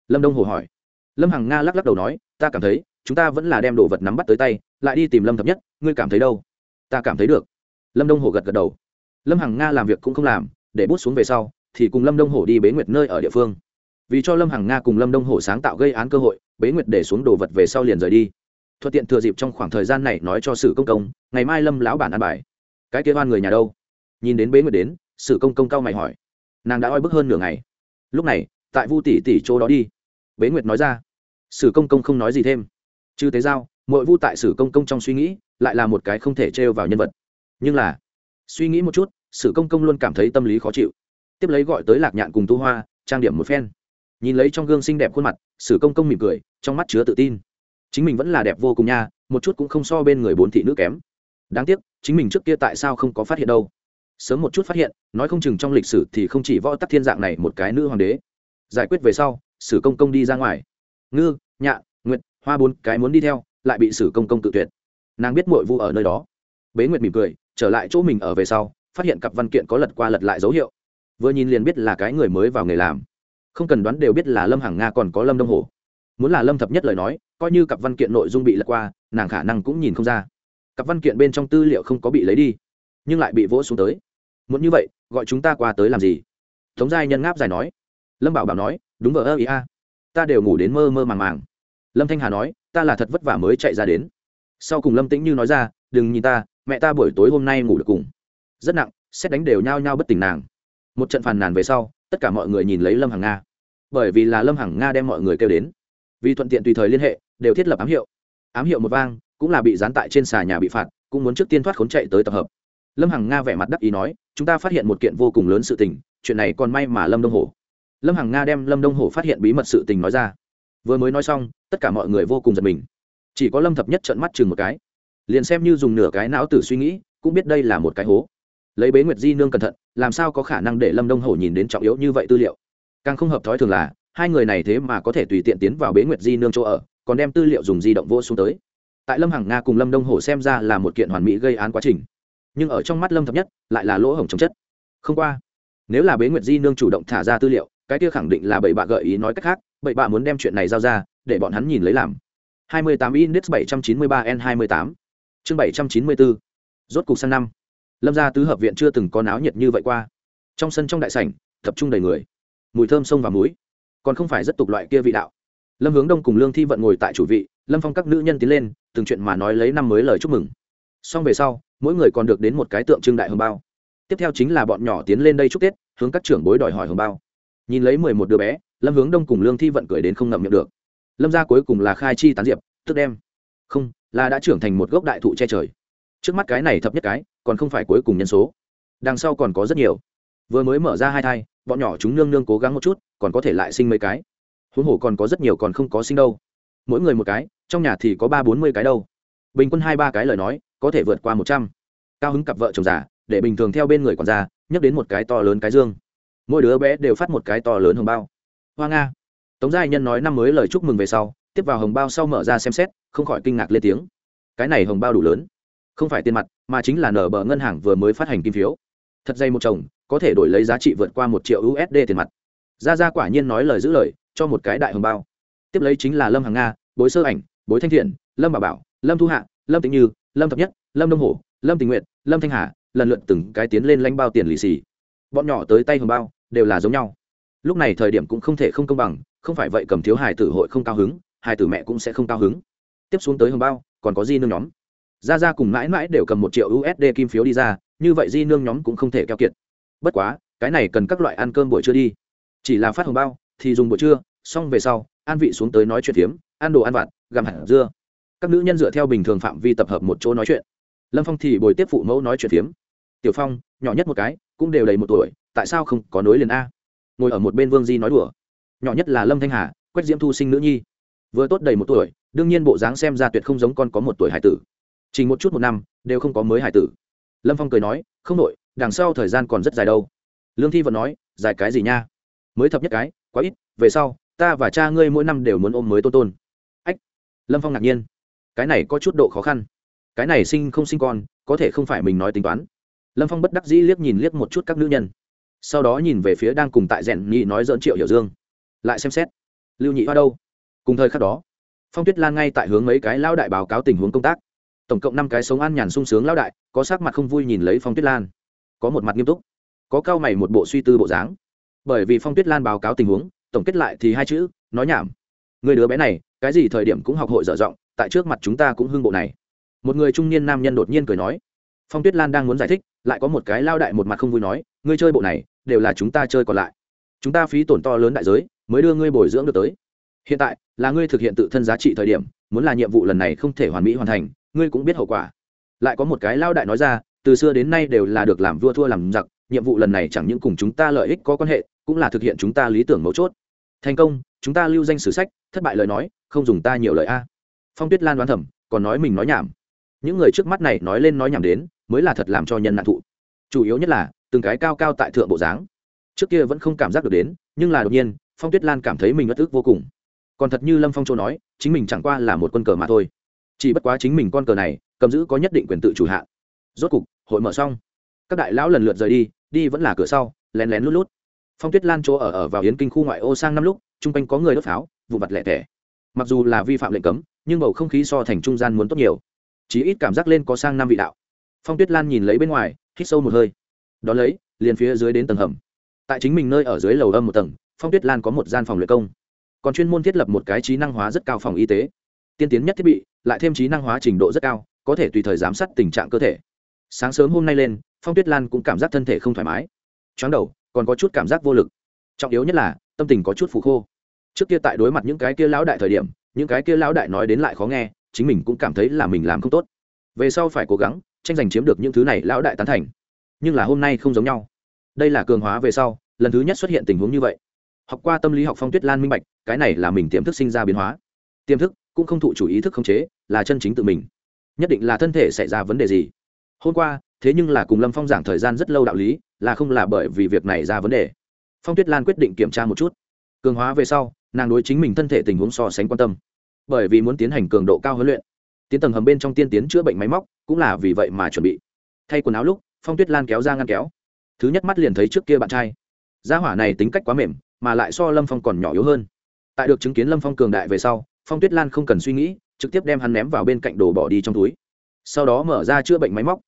Lâm đông hồ hỏi. Lâm hằng nga lắc lắc đầu nói, ta cảm thấy, chúng ta vẫn là đem đồ vật nắm bắt tới tay, lại đi tìm lâm thập nhất, ngươi cảm thấy đâu? Ta cảm thấy được lâm đông hồ gật gật đầu. Lâm hằng nga làm việc cũng không làm, để bút xuống về sau, thì cùng lâm đông hồ đi bế nguyệt nơi ở địa phương. Vì cho lâm hằng nga cùng lâm đông hồ sáng tạo gây án cơ hội, bế nguyệt để xuống đồ vật về sau liền rời đi. Thuận tiện thừa dịp trong khoảng thời gian này nói cho sử công công, ngày mai lâm lão bản ăn bài. Cái kế oan người nhà đâu? Nhìn đến bế nguyệt đến, sử công công cao mày hỏi. Nàng đã oi bức hơn nửa ngày. Lúc này, tại vu tỷ tỷ chỗ đó đi. Bế nguyệt nói ra. Sử công công không nói gì thêm. Chứ tế giao mỗi vu tại sử công công trong suy nghĩ, lại là một cái không thể trêu vào nhân vật nhưng là, suy nghĩ một chút, sử công công luôn cảm thấy tâm lý khó chịu. Tiếp lấy gọi tới lạc nhạn cùng tu hoa, trang điểm một phen. Nhìn lấy trong gương xinh đẹp khuôn mặt, sử công công mỉm cười, trong mắt chứa tự tin. Chính mình vẫn là đẹp vô cùng nha, một chút cũng không so bên người bốn thị nữ kém. Đáng tiếc, chính mình trước kia tại sao không có phát hiện đâu? Sớm một chút phát hiện, nói không chừng trong lịch sử thì không chỉ võ tắc thiên dạng này một cái nữ hoàng đế. Giải quyết về sau, sử công công đi ra ngoài. Ngư nhạ nguyệt, hoa bốn cái muốn đi theo, lại bị sử công công tự tuyệt. Nàng biết mội vu ở nơi đó. Bế nguyệt mỉm cười trở lại chỗ mình ở về sau, phát hiện cặp văn kiện có lật qua lật lại dấu hiệu. Vừa nhìn liền biết là cái người mới vào nghề làm. Không cần đoán đều biết là lâm hàng nga còn có lâm đông hồ. Muốn là lâm thập nhất lời nói, coi như cặp văn kiện nội dung bị lật qua, nàng khả năng cũng nhìn không ra. Cặp văn kiện bên trong tư liệu không có bị lấy đi, nhưng lại bị vỗ xuống tới. Muốn như vậy, gọi chúng ta qua tới làm gì? Tống giai nhân ngáp dài nói. Lâm bảo bảo nói, đúng vợ ơ ý a. Ta đều ngủ đến mơ mơ màng màng. Lâm thanh hà nói, ta là thật vất vả mới chạy ra đến. Sau cùng lâm tĩnh như nói ra, đừng nhìn ta mẹ ta buổi tối hôm nay ngủ được cùng. Rất nặng, xét đánh đều nhao nhao bất tỉnh nàng. Một trận phàn nàn về sau, tất cả mọi người nhìn lấy lâm hằng nga. Bởi vì là lâm hằng nga đem mọi người kêu đến. Vì thuận tiện tùy thời liên hệ, đều thiết lập ám hiệu. Ám hiệu một vang, cũng là bị dán tại trên xà nhà bị phạt, cũng muốn trước tiên thoát khốn chạy tới tập hợp. Lâm hằng nga vẻ mặt đắc ý nói, chúng ta phát hiện một kiện vô cùng lớn sự tình, chuyện này còn may mà lâm đông hổ. Lâm hằng nga đem lâm đông hổ phát hiện bí mật sự tình nói ra. Vừa mới nói xong, tất cả mọi người vô cùng giật mình. Chỉ có lâm thập nhất trận mắt chừng một cái liền xem như dùng nửa cái não tử suy nghĩ, cũng biết đây là một cái hố. Lấy bế nguyệt di nương cẩn thận, làm sao có khả năng để lâm đông hổ nhìn đến trọng yếu như vậy tư liệu? Càng không hợp thói thường là, hai người này thế mà có thể tùy tiện tiến vào bế nguyệt di nương chỗ ở, còn đem tư liệu dùng di động vô xuống tới. Tại lâm hằng nga cùng lâm đông hổ xem ra là một kiện hoàn mỹ gây án quá trình. Nhưng ở trong mắt lâm thập nhất, lại là lỗ hổng chấm chất. Không qua, nếu là bế nguyệt di nương chủ động thả ra tư liệu, cái kia khẳng định là bảy bạ gợi ý nói cách khác bảy bạ muốn đem chuyện này giao ra, để bọn hắn nhìn lấy làm. 28 index 793 n 28 chương 794 rốt cục sang năm. Lâm gia tứ hợp viện chưa từng có náo nhiệt như vậy qua. Trong sân trong đại sảnh, tập trung đầy người. Mùi thơm sông và muối. Còn không phải rất tục loại kia vị đạo. Lâm hướng đông cùng lương thi vận ngồi tại chủ vị, lâm phong các nữ nhân tiến lên, từng chuyện mà nói lấy năm mới lời chúc mừng. Xong về sau, mỗi người còn được đến một cái tượng trưng đại hồng bao. Tiếp theo chính là bọn nhỏ tiến lên đây chúc tết, hướng các trưởng bối đòi hỏi hồng bao. Nhìn lấy mười một đứa bé, lâm hướng đông cùng lương thi vận cười đến không ngậm miệng được. Lâm gia cuối cùng là khai chi tán diệp, tức đem. Không là đã trưởng thành một gốc đại thụ che trời. Trước mắt cái này thập nhất cái, còn không phải cuối cùng nhân số. Đằng sau còn có rất nhiều. Vừa mới mở ra hai thai, bọn nhỏ chúng nương nương cố gắng một chút, còn có thể lại sinh mấy cái. Huống hồ còn có rất nhiều còn không có sinh đâu. Mỗi người một cái, trong nhà thì có ba bốn mươi cái đâu. Bình quân hai ba cái lời nói, có thể vượt qua một trăm. Cao hứng cặp vợ chồng già, để bình thường theo bên người còn già Nhắc đến một cái to lớn cái dương. Mỗi đứa bé đều phát một cái to lớn hồng bao. Hoa nga. Tống gia nhân nói năm mới lời chúc mừng về sau tiếp vào hồng bao sau mở ra xem xét, không khỏi kinh ngạc lên tiếng. Cái này hồng bao đủ lớn. Không phải tiền mặt, mà chính là nở bờ ngân hàng vừa mới phát hành kim phiếu. Thật dây một chồng, có thể đổi lấy giá trị vượt qua một triệu usd tiền mặt. Gia gia quả nhiên nói lời giữ lời, cho một cái đại hồng bao. Tiếp lấy chính là lâm hàng nga, bối sơ ảnh, bối thanh thiện, lâm bà bảo, lâm thu hạ, lâm tĩnh như, lâm thập nhất, lâm đông hổ, lâm tình nguyện lâm thanh hà, lần lượt từng cái tiến lên lãnh bao tiền lì xì. Bọn nhỏ tới tay hồng bao, đều là giống nhau. Lúc này thời điểm cũng không thể không công bằng, không phải vậy cầm thiếu hài tử hội không cao hứng hai tử mẹ cũng sẽ không cao hứng. Tiếp xuống tới hồng bao, còn có di nương nhóm. Ra ra cùng mãi mãi đều cầm một triệu usd kim phiếu đi ra, như vậy di nương nhóm cũng không thể keo kiệt. Bất quá, cái này cần các loại ăn cơm buổi trưa đi. Chỉ là phát hồng bao, thì dùng buổi trưa, xong về sau, an vị xuống tới nói chuyện phiếm, ăn đồ ăn vặt, gặm hạt dưa. Các nữ nhân dựa theo bình thường phạm vi tập hợp một chỗ nói chuyện. Lâm phong thì bồi tiếp phụ mẫu nói chuyện phiếm. Tiểu phong, nhỏ nhất một cái, cũng đều đầy một tuổi, tại sao không có nối liền a? Ngồi ở một bên vương di nói đùa. Nhỏ nhất là lâm thanh hà, quách diễm thu sinh nữ nhi vừa tốt đầy một tuổi, đương nhiên bộ dáng xem ra tuyệt không giống con có một tuổi hải tử. Chỉ một chút một năm, đều không có mới hải tử. Lâm phong cười nói, không nội, đằng sau thời gian còn rất dài đâu. Lương thi vẫn nói, dài cái gì nha? Mới thập nhất cái, quá ít, về sau, ta và cha ngươi mỗi năm đều muốn ôm mới tôn tôn. Ách! Lâm phong ngạc nhiên. Cái này có chút độ khó khăn. Cái này sinh không sinh con, có thể không phải mình nói tính toán. Lâm phong bất đắc dĩ liếc nhìn liếc một chút các nữ nhân. Sau đó nhìn về phía đang cùng tại rèn nhị nói dỡn triệu hiểu dương. Lại xem xét. Lưu nhị hoa đâu? Cùng thời khắc đó phong tuyết lan ngay tại hướng mấy cái lao đại báo cáo tình huống công tác. Tổng cộng năm cái sống an nhàn sung sướng lao đại có sắc mặt không vui nhìn lấy phong tuyết lan. Có một mặt nghiêm túc có cao mày một bộ suy tư bộ dáng. Bởi vì phong tuyết lan báo cáo tình huống tổng kết lại thì hai chữ nói nhảm. Người đứa bé này cái gì thời điểm cũng học hội dở dọng, tại trước mặt chúng ta cũng hưng bộ này. Một người trung niên nam nhân đột nhiên cười nói. Phong tuyết lan đang muốn giải thích lại có một cái lao đại một mặt không vui nói ngươi chơi bộ này đều là chúng ta chơi còn lại. Chúng ta phí tổn to lớn đại giới mới đưa ngươi bồi dưỡng được tới hiện tại, là ngươi thực hiện tự thân giá trị thời điểm, muốn là nhiệm vụ lần này không thể hoàn mỹ hoàn thành, ngươi cũng biết hậu quả. Lại có một cái lao đại nói ra, từ xưa đến nay đều là được làm vua thua làm giặc, nhiệm vụ lần này chẳng những cùng chúng ta lợi ích có quan hệ, cũng là thực hiện chúng ta lý tưởng mấu chốt. Thành công, chúng ta lưu danh sử sách, thất bại lời nói, không dùng ta nhiều lời a. Phong tuyết lan đoán thẩm còn nói mình nói nhảm. Những người trước mắt này nói lên nói nhảm đến, mới là thật làm cho nhân nạn thụ. Chủ yếu nhất là, từng cái cao cao tại thượng bộ dáng. Trước kia vẫn không cảm giác được đến, nhưng là đột nhiên, phong tuyết lan cảm thấy mình bất ức vô cùng còn thật như lâm phong châu nói, chính mình chẳng qua là một quân cờ mà thôi. Chỉ bất quá chính mình con cờ này, cầm giữ có nhất định quyền tự chủ hạn rốt cục, hội mở xong. Các đại lão lần lượt rời đi đi vẫn là cửa sau, lén lén lút lút. Phong tuyết lan chỗ ở ở vào yến kinh khu ngoại ô sang năm lúc, chung quanh có người đốt pháo, vụ vặt lẻ tẻ. Mặc dù là vi phạm lệnh cấm, nhưng bầu không khí so thành trung gian muốn tốt nhiều. Chỉ ít cảm giác lên có sang năm vị đạo. Phong tuyết lan nhìn lấy bên ngoài, hít sâu một hơi. Đón lấy, liền phía dưới đến tầng hầm. Tại chính mình nơi ở dưới lầu âm một tầng, phong tuyết lan có một gian phòng luyện công còn chuyên môn thiết lập một cái trí năng hóa rất cao phòng y tế. Tiên tiến nhất thiết bị, lại thêm trí năng hóa trình độ rất cao, có thể tùy thời giám sát tình trạng cơ thể. Sáng sớm hôm nay lên, phong tuyết lan cũng cảm giác thân thể không thoải mái. Chóng đầu, còn có chút cảm giác vô lực. Trọng yếu nhất là, tâm tình có chút phụ khô. Trước kia tại đối mặt những cái kia lão đại thời điểm, những cái kia lão đại nói đến lại khó nghe, chính mình cũng cảm thấy là mình làm không tốt. Về sau phải cố gắng, tranh giành chiếm được những thứ này lão đại tán thành. Nhưng là hôm nay không giống nhau. Đây là cường hóa về sau, lần thứ nhất xuất hiện tình huống như vậy học qua tâm lý học phong tuyết lan minh bạch, cái này là mình tiềm thức sinh ra biến hóa. Tiềm thức cũng không thụ chủ ý thức khống chế, là chân chính tự mình. Nhất định là thân thể xảy ra vấn đề gì. Hôm qua, thế nhưng là cùng lâm phong giảng thời gian rất lâu đạo lý, là không là bởi vì việc này ra vấn đề. Phong tuyết lan quyết định kiểm tra một chút. Cường hóa về sau, nàng đối chính mình thân thể tình huống so sánh quan tâm. Bởi vì muốn tiến hành cường độ cao huấn luyện. Tiến tầng hầm bên trong tiên tiến chữa bệnh máy móc, cũng là vì vậy mà chuẩn bị. Thay quần áo lúc, phong tuyết lan kéo ra ngăn kéo. Thứ nhất mắt liền thấy trước kia bạn trai. Gia hỏa này tính cách quá mềm mà lại so lâm phong còn nhỏ yếu hơn. Tại được chứng kiến lâm phong cường đại về sau, phong tuyết lan không cần suy nghĩ, trực tiếp đem hắn ném vào bên cạnh đồ bỏ đi trong túi. Sau đó mở ra chữa bệnh máy móc.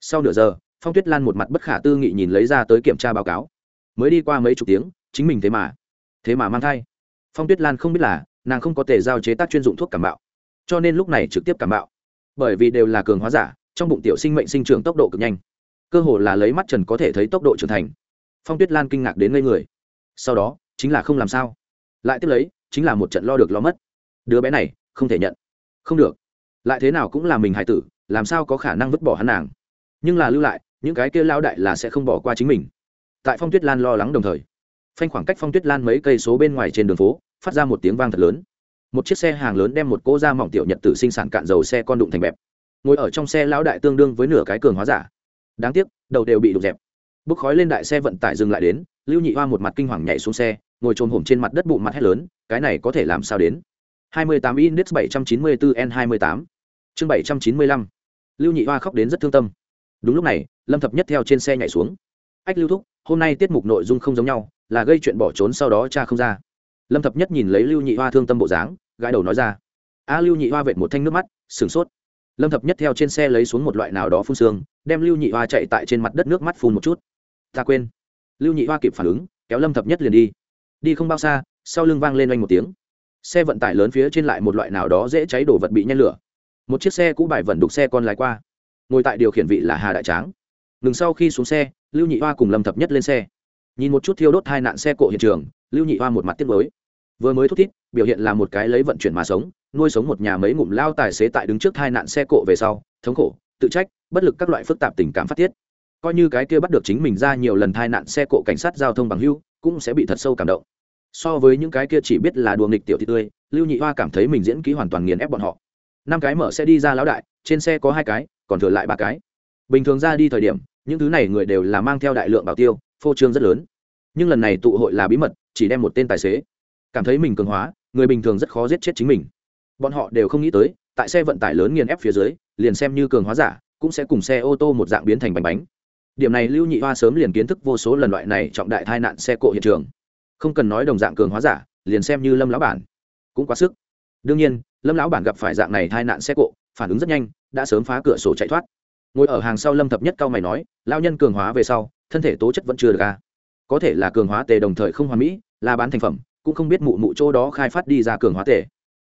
Sau nửa giờ, phong tuyết lan một mặt bất khả tư nghị nhìn lấy ra tới kiểm tra báo cáo. Mới đi qua mấy chục tiếng, chính mình thế mà thế mà mang thai. Phong tuyết lan không biết là, nàng không có thể giao chế tác chuyên dụng thuốc cảm bạo. Cho nên lúc này trực tiếp cảm bạo. Bởi vì đều là cường hóa giả, trong bụng tiểu sinh mệnh sinh trưởng tốc độ cực nhanh. Cơ hồ là lấy mắt trần có thể thấy tốc độ trưởng thành. Phong tuyết lan kinh ngạc đến ngây người. Sau đó chính là không làm sao. Lại tiếp lấy, chính là một trận lo được lo mất. Đứa bé này, không thể nhận. Không được. Lại thế nào cũng là mình hải tử, làm sao có khả năng vứt bỏ hắn nàng? Nhưng là lưu lại, những cái kia lao đại là sẽ không bỏ qua chính mình. Tại phong tuyết lan lo lắng đồng thời, phanh khoảng cách phong tuyết lan mấy cây số bên ngoài trên đường phố, phát ra một tiếng vang thật lớn. Một chiếc xe hàng lớn đem một cô da mỏng tiểu nhật tử sinh sản cạn dầu xe con đụng thành bẹp. Ngồi ở trong xe lão đại tương đương với nửa cái cường hóa giả. Đáng tiếc, đầu đều bị đục dẹp. Bốc khói lên đại xe vận tải dừng lại đến lưu nhị hoa một mặt kinh hoàng nhảy xuống xe, ngồi trồm hổm trên mặt đất bụng mặt hét lớn, cái này có thể làm sao đến? 28 index 794 n 28 chương 795 lưu nhị hoa khóc đến rất thương tâm. Đúng lúc này, lâm thập nhất theo trên xe nhảy xuống. Ách lưu thúc, hôm nay tiết mục nội dung không giống nhau, là gây chuyện bỏ trốn sau đó cha không ra. Lâm thập nhất nhìn lấy lưu nhị hoa thương tâm bộ dáng, gãi đầu nói ra. A lưu nhị hoa vệt một thanh nước mắt, sửng sốt. Lâm thập nhất theo trên xe lấy xuống một loại nào đó phun xương, đem lưu nhị hoa chạy tại trên mặt đất nước mắt phun một chút. Ta quên lưu nhị hoa kịp phản ứng kéo lâm thập nhất liền đi. Đi không bao xa sau lưng vang lên oanh một tiếng. Xe vận tải lớn phía trên lại một loại nào đó dễ cháy đổ vật bị nhen lửa. Một chiếc xe cũ bài vẩn đục xe con lái qua. Ngồi tại điều khiển vị là hà đại tráng. Ngừng sau khi xuống xe lưu nhị hoa cùng lâm thập nhất lên xe. Nhìn một chút thiêu đốt hai nạn xe cộ hiện trường lưu nhị hoa một mặt tiếc mới vừa mới thúc thít, biểu hiện là một cái lấy vận chuyển mà sống nuôi sống một nhà mấy ngụm lao tài xế tại đứng trước hai nạn xe cộ về sau thống khổ tự trách bất lực các loại phức tạp tình cảm phát tiết coi như cái kia bắt được chính mình ra nhiều lần tai nạn xe cộ cảnh sát giao thông bằng hưu, cũng sẽ bị thật sâu cảm động. So với những cái kia chỉ biết là đùa nghịch tiểu thị tươi, lưu nhị hoa cảm thấy mình diễn ký hoàn toàn nghiền ép bọn họ. Năm cái mở xe đi ra lão đại, trên xe có hai cái, còn thừa lại ba cái. Bình thường ra đi thời điểm, những thứ này người đều là mang theo đại lượng bảo tiêu, phô trương rất lớn. Nhưng lần này tụ hội là bí mật, chỉ đem một tên tài xế. Cảm thấy mình cường hóa, người bình thường rất khó giết chết chính mình. Bọn họ đều không nghĩ tới, tại xe vận tải lớn nghiền ép phía dưới, liền xem như cường hóa giả, cũng sẽ cùng xe ô tô một dạng biến thành bánh bánh điểm này lưu nhị hoa sớm liền kiến thức vô số lần loại này trọng đại tai nạn xe cộ hiện trường. Không cần nói đồng dạng cường hóa giả, liền xem như lâm lão bản cũng quá sức. Đương nhiên, lâm lão bản gặp phải dạng này tai nạn xe cộ, phản ứng rất nhanh, đã sớm phá cửa sổ chạy thoát. Ngồi ở hàng sau lâm thập nhất cao mày nói lao nhân cường hóa về sau, thân thể tố chất vẫn chưa được ca có thể là cường hóa tề đồng thời không hoàn mỹ, là bán thành phẩm, cũng không biết mụ mụ chỗ đó khai phát đi ra cường hóa tề.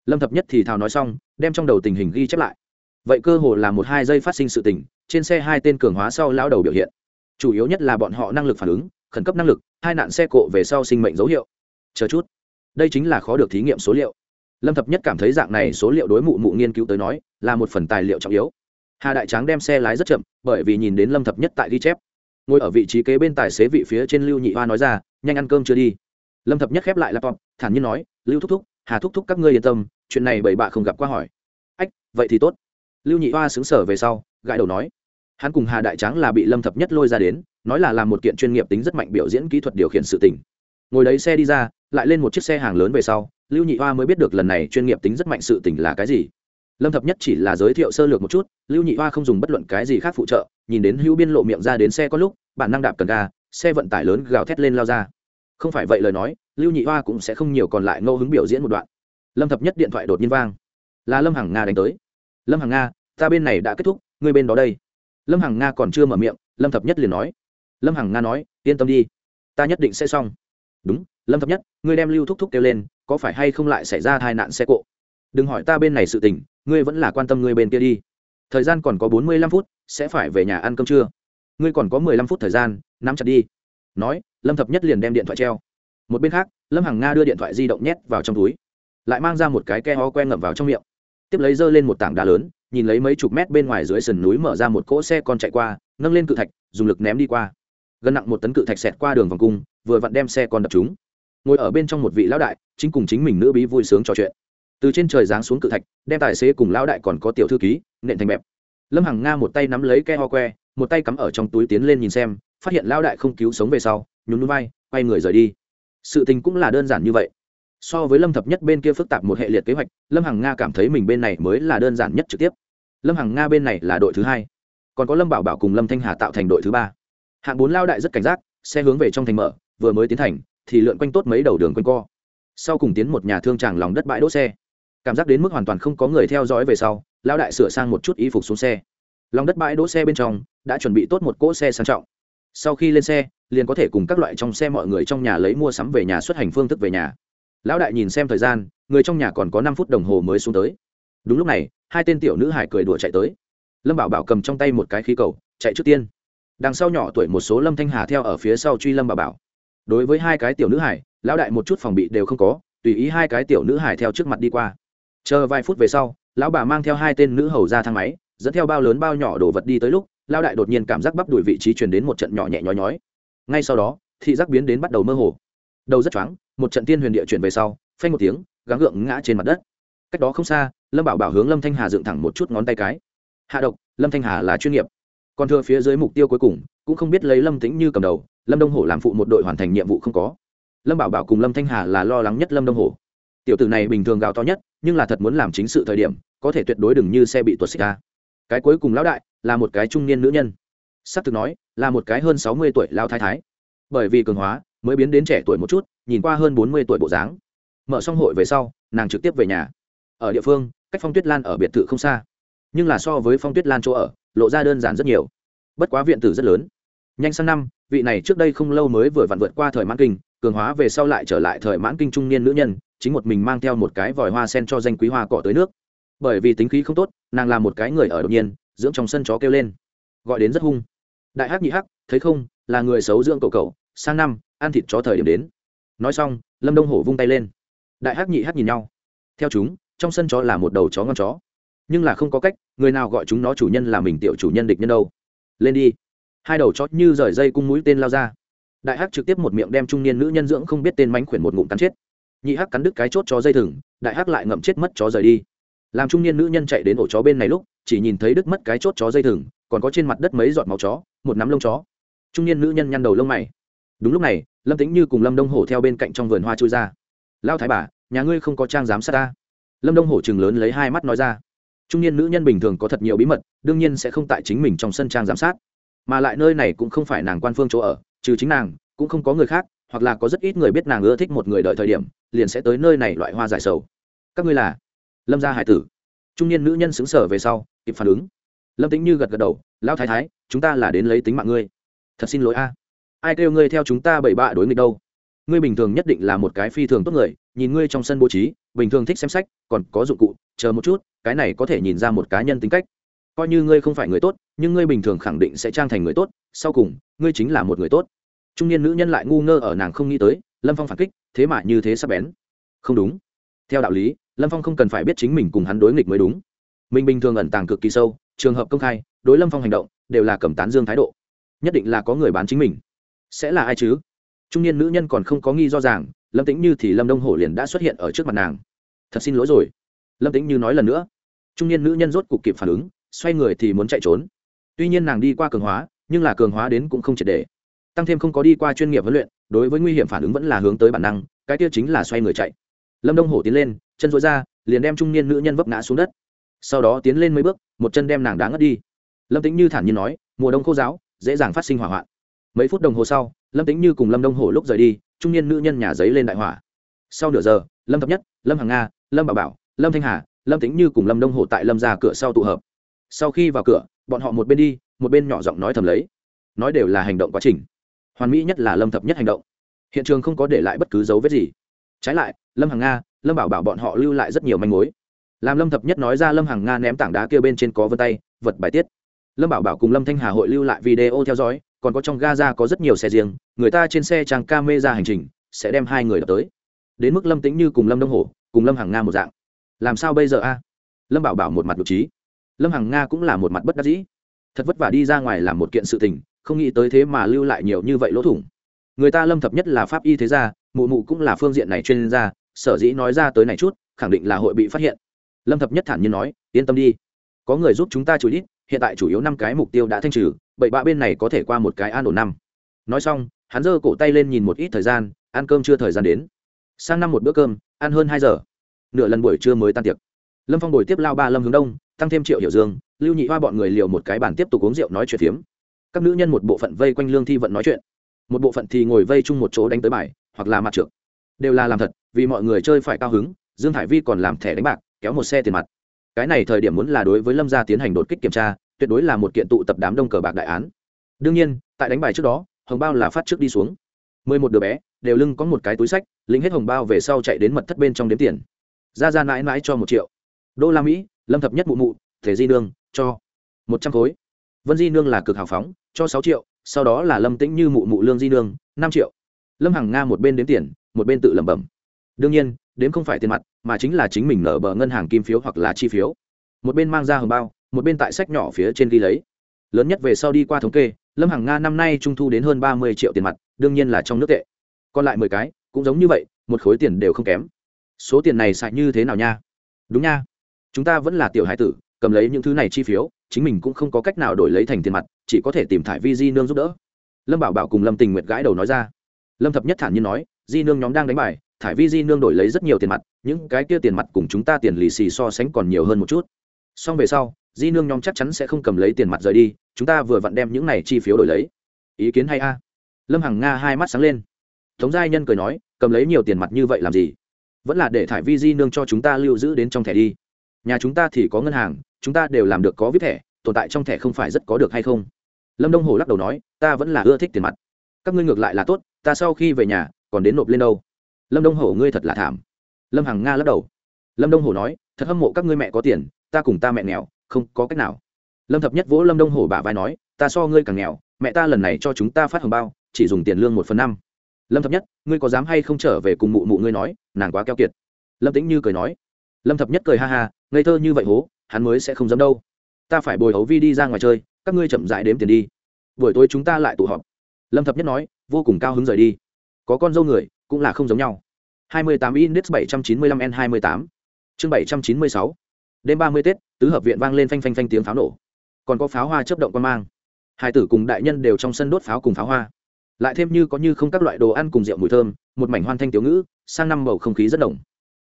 Lâm thập nhất thì thào nói xong, đem trong đầu tình hình ghi chép lại. Vậy cơ hồ là một hai giây phát sinh sự tình trên xe hai tên cường hóa sau lao đầu biểu hiện. Chủ yếu nhất là bọn họ năng lực phản ứng, khẩn cấp năng lực, hai nạn xe cộ về sau sinh mệnh dấu hiệu. Chờ chút. Đây chính là khó được thí nghiệm số liệu. Lâm thập nhất cảm thấy dạng này số liệu đối mụ mụ nghiên cứu tới nói, là một phần tài liệu trọng yếu. Hà đại tráng đem xe lái rất chậm, bởi vì nhìn đến lâm thập nhất tại ghi chép. Ngồi ở vị trí kế bên tài xế vị phía trên lưu nhị hoa nói ra, nhanh ăn cơm chưa đi? Lâm thập nhất khép lại laptop, thản nhiên nói, lưu thúc thúc, hà thúc thúc các ngươi yên tâm, chuyện này bậy bạ không gặp qua hỏi. Ách, vậy thì tốt. Lưu nhị hoa xứng sở về sau gãi đầu nói, hắn cùng hà đại tráng là bị lâm thập nhất lôi ra đến, nói là làm một kiện chuyên nghiệp tính rất mạnh biểu diễn kỹ thuật điều khiển sự tình. Ngồi đấy xe đi ra, lại lên một chiếc xe hàng lớn về sau, lưu nhị hoa mới biết được lần này chuyên nghiệp tính rất mạnh sự tình là cái gì. Lâm thập nhất chỉ là giới thiệu sơ lược một chút, lưu nhị hoa không dùng bất luận cái gì khác phụ trợ, nhìn đến hữu biên lộ miệng ra đến xe có lúc, bản năng đạp cần ga, xe vận tải lớn gào thét lên lao ra. Không phải vậy lời nói, lưu nhị hoa cũng sẽ không nhiều còn lại ngẫu hứng biểu diễn một đoạn. Lâm thập nhất điện thoại đột nhiên vang. Là lâm hằng nga đánh tới. Lâm hằng nga, ta bên này đã kết thúc ngươi bên đó đây. Lâm hằng nga còn chưa mở miệng, lâm thập nhất liền nói. Lâm hằng nga nói, yên tâm đi, ta nhất định sẽ xong. Đúng, lâm thập nhất, ngươi đem lưu thúc thúc kêu lên, có phải hay không lại xảy ra tai nạn xe cộ? Đừng hỏi ta bên này sự tình, ngươi vẫn là quan tâm ngươi bên kia đi. Thời gian còn có bốn mươi lăm phút, sẽ phải về nhà ăn cơm trưa. Ngươi còn có mười lăm phút thời gian, nắm chặt đi. Nói, lâm thập nhất liền đem điện thoại treo. Một bên khác, lâm hằng nga đưa điện thoại di động nhét vào trong túi. Lại mang ra một cái ke ho quen ngậm vào trong miệng tiếp lấy dơ lên một tảng đá lớn, nhìn lấy mấy chục mét bên ngoài dưới sườn núi mở ra một cỗ xe con chạy qua, nâng lên cự thạch, dùng lực ném đi qua. Gần nặng một tấn cự thạch xẹt qua đường vòng cung, vừa vặn đem xe con đập chúng ngồi ở bên trong một vị lão đại, chính cùng chính mình nữ bí vui sướng trò chuyện. Từ trên trời giáng xuống cự thạch, đem tài xế cùng lão đại còn có tiểu thư ký, nện thành bẹp. Lâm hằng nga một tay nắm lấy ke ho que, một tay cắm ở trong túi tiến lên nhìn xem, phát hiện lão đại không cứu sống về sau, nhún núi vai, quay người rời đi. Sự tình cũng là đơn giản như vậy so với lâm thập nhất bên kia phức tạp một hệ liệt kế hoạch, lâm hằng nga cảm thấy mình bên này mới là đơn giản nhất trực tiếp. Lâm hằng nga bên này là đội thứ hai, còn có lâm bảo bảo cùng lâm thanh hà tạo thành đội thứ ba. Hạng bốn lao đại rất cảnh giác, xe hướng về trong thành mở, vừa mới tiến thành, thì lượn quanh tốt mấy đầu đường quanh co. Sau cùng tiến một nhà thương tràng lòng đất bãi đỗ xe. Cảm giác đến mức hoàn toàn không có người theo dõi về sau, lao đại sửa sang một chút y phục xuống xe. Lòng đất bãi đỗ xe bên trong, đã chuẩn bị tốt một cỗ xe sang trọng. Sau khi lên xe, liền có thể cùng các loại trong xe mọi người trong nhà lấy mua sắm về nhà xuất hành phương thức về nhà lão đại nhìn xem thời gian, người trong nhà còn có năm phút đồng hồ mới xuống tới. Đúng lúc này, hai tên tiểu nữ hải cười đùa chạy tới. Lâm bảo bảo cầm trong tay một cái khí cầu, chạy trước tiên. Đằng sau nhỏ tuổi một số lâm thanh hà theo ở phía sau truy lâm bảo bảo. Đối với hai cái tiểu nữ hải lão đại một chút phòng bị đều không có, tùy ý hai cái tiểu nữ hải theo trước mặt đi qua. Chờ vài phút về sau, lão bà mang theo hai tên nữ hầu ra thang máy, dẫn theo bao lớn bao nhỏ đồ vật đi tới lúc, lão đại đột nhiên cảm giác bắp đùi vị trí truyền đến một trận nhỏ nhẹ nhói nhói. Ngay sau đó, thị giác biến đến bắt đầu mơ hồ. Đầu rất choáng một trận tiên huyền địa chuyển về sau, phanh một tiếng, gắng gượng ngã trên mặt đất. Cách đó không xa, lâm bảo bảo hướng lâm thanh hà dựng thẳng một chút ngón tay cái. Hạ độc, lâm thanh hà là chuyên nghiệp. Còn thừa phía dưới mục tiêu cuối cùng, cũng không biết lấy lâm tĩnh như cầm đầu, lâm đông hổ làm phụ một đội hoàn thành nhiệm vụ không có. Lâm bảo bảo cùng lâm thanh hà là lo lắng nhất lâm đông hổ. Tiểu tử này bình thường gào to nhất, nhưng là thật muốn làm chính sự thời điểm, có thể tuyệt đối đừng như xe bị tuột xích ra cái cuối cùng lão đại, là một cái trung niên nữ nhân. S ắ c thực nói, là một cái hơn sáu mươi tuổi lao thái thái. Bởi vì cường hóa, mới biến đến trẻ tuổi một chút nhìn qua hơn bốn mươi tuổi bộ dáng. Mở xong hội về sau, nàng trực tiếp về nhà. Ở địa phương, cách phong tuyết lan ở biệt thự không xa. Nhưng là so với phong tuyết lan chỗ ở, lộ ra đơn giản rất nhiều. Bất quá viện tử rất lớn. Nhanh sang năm, vị này trước đây không lâu mới vừa vặn vượt qua thời mãn kinh, cường hóa về sau lại trở lại thời mãn kinh trung niên nữ nhân, chính một mình mang theo một cái vòi hoa sen cho danh quý hoa cỏ tới nước. Bởi vì tính khí không tốt, nàng là một cái người ở đột nhiên, dưỡng trong sân chó kêu lên. Gọi đến rất hung. Đại hắc nhị hắc, thấy không, là người xấu dưỡng cậu cậu, sang năm, ăn thịt chó thời điểm đến nói xong, lâm đông hổ vung tay lên. Đại hắc nhị hắc nhìn nhau. Theo chúng, trong sân chó là một đầu chó ngon chó. Nhưng là không có cách, người nào gọi chúng nó chủ nhân là mình tiểu chủ nhân địch nhân đâu. Lên đi. Hai đầu chó như rời dây cung mũi tên lao ra. Đại hắc trực tiếp một miệng đem trung niên nữ nhân dưỡng không biết tên mánh khuyển một ngụm cắn chết. Nhị hắc cắn đứt cái chốt chó dây thừng, đại hắc lại ngậm chết mất chó rời đi. Làm trung niên nữ nhân chạy đến ổ chó bên này lúc, chỉ nhìn thấy đứt mất cái chốt chó dây thừng, còn có trên mặt đất mấy giọt máu chó, một nắm lông chó. Trung niên nữ nhân nhăn đầu lông mày đúng lúc này, lâm tính như cùng lâm đông hổ theo bên cạnh trong vườn hoa trôi ra. Lao thái bà, nhà ngươi không có trang giám sát ta? Lâm đông hổ chừng lớn lấy hai mắt nói ra. Trung niên nữ nhân bình thường có thật nhiều bí mật, đương nhiên sẽ không tại chính mình trong sân trang giám sát. Mà lại nơi này cũng không phải nàng quan phương chỗ ở, trừ chính nàng, cũng không có người khác, hoặc là có rất ít người biết nàng ưa thích một người đợi thời điểm, liền sẽ tới nơi này loại hoa giải sầu. Các ngươi là? Lâm gia hải tử. Trung niên nữ nhân xứng sở về sau, kịp phản ứng. Lâm tính như gật gật đầu lao thái thái, chúng ta là đến lấy tính mạng ngươi. Thật xin lỗi a ai kêu ngươi theo chúng ta bảy bạ đối nghịch đâu? Ngươi bình thường nhất định là một cái phi thường tốt người, nhìn ngươi trong sân bố trí, bình thường thích xem sách, còn có dụng cụ, chờ một chút, cái này có thể nhìn ra một cá nhân tính cách. Coi như ngươi không phải người tốt, nhưng ngươi bình thường khẳng định sẽ trang thành người tốt, sau cùng, ngươi chính là một người tốt. Trung niên nữ nhân lại ngu ngơ ở nàng không nghĩ tới, lâm phong phản kích, thế mà như thế sắp bén. Không đúng. Theo đạo lý, lâm phong không cần phải biết chính mình cùng hắn đối nghịch mới đúng. Mình bình thường ẩn tàng cực kỳ sâu, trường hợp công khai, đối lâm phong hành động, đều là cầm tán dương thái độ. Nhất định là có người bán chính mình sẽ là ai chứ? Trung niên nữ nhân còn không có nghi do rằng lâm tĩnh như thì lâm đông hổ liền đã xuất hiện ở trước mặt nàng. Thật xin lỗi rồi. Lâm tĩnh như nói lần nữa. Trung niên nữ nhân rốt cục kịp phản ứng, xoay người thì muốn chạy trốn. Tuy nhiên nàng đi qua cường hóa, nhưng là cường hóa đến cũng không triệt để. Tăng thêm không có đi qua chuyên nghiệp huấn luyện, đối với nguy hiểm phản ứng vẫn là hướng tới bản năng, cái tiêu chính là xoay người chạy. Lâm đông hổ tiến lên, chân dối ra, liền đem trung niên nữ nhân vấp ngã xuống đất. Sau đó tiến lên mấy bước, một chân đem nàng đá ngất đi. Lâm Tĩnh như thản nhiên nói, mùa đông khô giáo, dễ dàng phát sinh hỏa hoạn mấy phút đồng hồ sau, lâm tính như cùng lâm đông hổ lúc rời đi, trung niên nữ nhân nhà giấy lên đại hỏa sau nửa giờ, lâm thập nhất, lâm hằng nga, lâm bảo bảo, lâm thanh hà, lâm tính như cùng lâm đông hổ tại lâm ra cửa sau tụ hợp. Sau khi vào cửa, bọn họ một bên đi, một bên nhỏ giọng nói thầm lấy. Nói đều là hành động quá trình. Hoàn mỹ nhất là lâm thập nhất hành động. Hiện trường không có để lại bất cứ dấu vết gì. Trái lại, lâm hằng nga, lâm bảo bảo bọn họ lưu lại rất nhiều manh mối. Làm lâm thập nhất nói ra lâm hằng nga ném tảng đá kia bên trên có vân tay, vật bài tiết. Lâm bảo bảo cùng lâm thanh hà hội lưu lại video theo dõi còn có trong gaza có rất nhiều xe riêng, người ta trên xe trang ca mê ra hành trình, sẽ đem hai người đập tới. Đến mức lâm tính như cùng lâm đông hổ, cùng lâm hằng nga một dạng. Làm sao bây giờ a? Lâm bảo bảo một mặt đ trí lâm hằng nga cũng là một mặt bất đắc dĩ. Thật vất vả đi ra ngoài làm một kiện sự tình, không nghĩ tới thế mà lưu lại nhiều như vậy lỗ thủng. Người ta lâm thập nhất là pháp y thế gia, mụ mụ cũng là phương diện này chuyên gia, sở dĩ nói ra tới này chút, khẳng định là hội bị phát hiện. Lâm thập nhất thản nhiên nói, yên tâm đi. Có người giúp chúng ta chủ ít hiện tại chủ yếu năm cái mục tiêu đã thanh trừ bậy bạ bên này có thể qua một cái an ổn năm. Nói xong, hắn giơ cổ tay lên nhìn một ít thời gian, ăn cơm chưa thời gian đến. Sang năm một bữa cơm, ăn hơn hai giờ. Nửa lần buổi trưa mới tan tiệc. Lâm phong bồi tiếp lao ba lâm hướng đông, tăng thêm triệu hiểu dương, lưu nhị hoa bọn người liều một cái bàn tiếp tục uống rượu nói chuyện phiếm. Các nữ nhân một bộ phận vây quanh lương thi vận nói chuyện. Một bộ phận thì ngồi vây chung một chỗ đánh tới bài, hoặc là mặt trượt. Đều là làm thật, vì mọi người chơi phải cao hứng, dương hải vi còn làm thẻ đánh bạc, kéo một xe tiền mặt. Cái này thời điểm muốn là đối với lâm gia tiến hành đột kích kiểm tra tuyệt đối là một kiện tụ tập đám đông cờ bạc đại án. Đương nhiên, tại đánh bài trước đó, hồng bao là phát trước đi xuống. Mười một đứa bé, đều lưng có một cái túi sách lính hết hồng bao về sau chạy đến mật thất bên trong đếm tiền. Ra ra mãi mãi cho một triệu. Đô la mỹ, lâm thập nhất mụ mụ, thể di nương, cho một trăm khối. Vân di nương là cực hào phóng, cho sáu triệu, sau đó là lâm tĩnh như mụ mụ lương di nương, năm triệu. Lâm hằng nga một bên đếm tiền, một bên tự lẩm bẩm. Đương nhiên, đếm không phải tiền mặt, mà chính là chính mình nở bờ ngân hàng kim phiếu hoặc là chi phiếu. Một bên mang ra hồng bao một bên tại sách nhỏ phía trên ghi lấy. Lớn nhất về sau đi qua thống kê, lâm hằng nga năm nay trung thu đến hơn ba mươi triệu tiền mặt, đương nhiên là trong nước tệ. Còn lại mười cái, cũng giống như vậy, một khối tiền đều không kém. Số tiền này xài như thế nào nha? Đúng nha. Chúng ta vẫn là tiểu hải tử, cầm lấy những thứ này chi phiếu, chính mình cũng không có cách nào đổi lấy thành tiền mặt, chỉ có thể tìm thải vi di nương giúp đỡ. Lâm bảo bảo cùng lâm tình nguyệt gãi đầu nói ra. Lâm thập nhất thản nhiên nói, di nương nhóm đang đánh bài, thải vi di nương đổi lấy rất nhiều tiền mặt, những cái kia tiền mặt cùng chúng ta tiền lì xì so sánh còn nhiều hơn một chút. Xong về sau di nương nhóm chắc chắn sẽ không cầm lấy tiền mặt rời đi, chúng ta vừa vặn đem những này chi phiếu đổi lấy. Ý kiến hay a? Lâm hằng nga hai mắt sáng lên. Tống giai nhân cười nói, cầm lấy nhiều tiền mặt như vậy làm gì? Vẫn là để thải vi di nương cho chúng ta lưu giữ đến trong thẻ đi. Nhà chúng ta thì có ngân hàng, chúng ta đều làm được có vip thẻ, tồn tại trong thẻ không phải rất có được hay không? Lâm đông hồ lắc đầu nói, ta vẫn là ưa thích tiền mặt. Các ngươi ngược lại là tốt, ta sau khi về nhà, còn đến nộp lên đâu? Lâm đông hồ, ngươi thật là thảm. Lâm hằng nga lắc đầu. Lâm đông hồ nói, thật hâm mộ các ngươi mẹ có tiền, ta cùng ta mẹ nghèo không có cách nào. Lâm thập nhất vỗ lâm đông Hổ bả vai nói, ta so ngươi càng nghèo, mẹ ta lần này cho chúng ta phát hồng bao, chỉ dùng tiền lương một phần năm. Lâm thập nhất, ngươi có dám hay không trở về cùng mụ mụ ngươi nói, nàng quá keo kiệt. Lâm tĩnh như cười nói. Lâm thập nhất cười ha ha, ngây thơ như vậy hố, hắn mới sẽ không dám đâu. Ta phải bồi hấu vi đi ra ngoài chơi, các ngươi chậm dại đếm tiền đi. Buổi tối chúng ta lại tụ họp. Lâm thập nhất nói, vô cùng cao hứng rời đi. Có con dâu người, cũng là không giống nhau. 28 index 795 n 28 chương 796 đêm 30 tết, tứ hợp viện vang lên phanh phanh phanh tiếng pháo nổ. Còn có pháo hoa chớp động quan mang. Hai tử cùng đại nhân đều trong sân đốt pháo cùng pháo hoa. Lại thêm như có như không các loại đồ ăn cùng rượu mùi thơm, một mảnh hoan thanh tiểu ngữ, sang năm bầu không khí rất đồng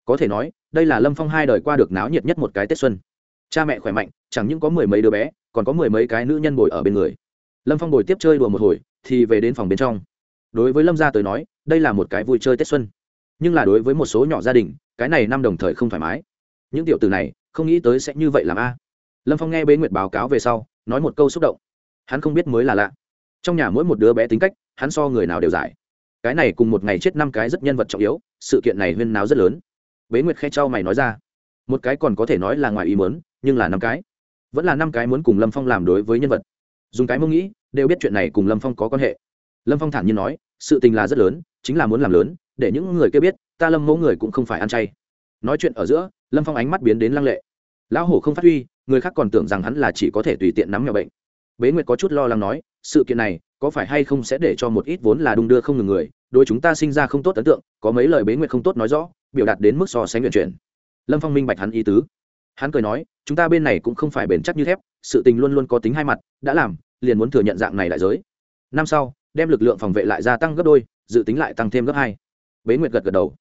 có thể nói, đây là lâm phong hai đời qua được náo nhiệt nhất một cái tết xuân. Cha mẹ khỏe mạnh, chẳng những có mười mấy đứa bé, còn có mười mấy cái nữ nhân bồi ở bên người. Lâm phong bồi tiếp chơi đùa một hồi, thì về đến phòng bên trong. Đối với lâm gia tới nói, đây là một cái vui chơi tết xuân. Nhưng là đối với một số nhỏ gia đình, cái này năm đồng thời không thoải mái. Những tiểu từ này không nghĩ tới sẽ như vậy làm a. Lâm phong nghe bế nguyệt báo cáo về sau, nói một câu xúc động. Hắn không biết mới là lạ. Trong nhà mỗi một đứa bé tính cách, hắn so người nào đều giải. Cái này cùng một ngày chết năm cái rất nhân vật trọng yếu, sự kiện này huyên náo rất lớn. Bế nguyệt khe trao mày nói ra. Một cái còn có thể nói là ngoài ý mớn nhưng là năm cái. Vẫn là năm cái muốn cùng lâm phong làm đối với nhân vật. Dùng cái mông nghĩ, đều biết chuyện này cùng lâm phong có quan hệ. Lâm phong thản nhiên nói, sự tình là rất lớn, chính là muốn làm lớn, để những người kia biết, ta lâm mẫu người cũng không phải ăn chay nói chuyện ở giữa, lâm phong ánh mắt biến đến lăng lệ. Lão hổ không phát huy, người khác còn tưởng rằng hắn là chỉ có thể tùy tiện nắm nhỏ bệnh. Bế nguyệt có chút lo lắng nói, sự kiện này, có phải hay không sẽ để cho một ít vốn là đung đưa không ngừng người đôi chúng ta sinh ra không tốt ấn tượng, có mấy lời bế nguyệt không tốt nói rõ, biểu đạt đến mức so sánh nguyện chuyển. Lâm phong minh bạch hắn ý tứ. Hắn cười nói, chúng ta bên này cũng không phải bền chắc như thép, sự tình luôn luôn có tính hai mặt, đã làm, liền muốn thừa nhận dạng này đại giới. Năm sau, đem lực lượng phòng vệ lại gia tăng gấp đôi, dự tính lại tăng thêm gấp hai. Bế nguyệt gật gật đầu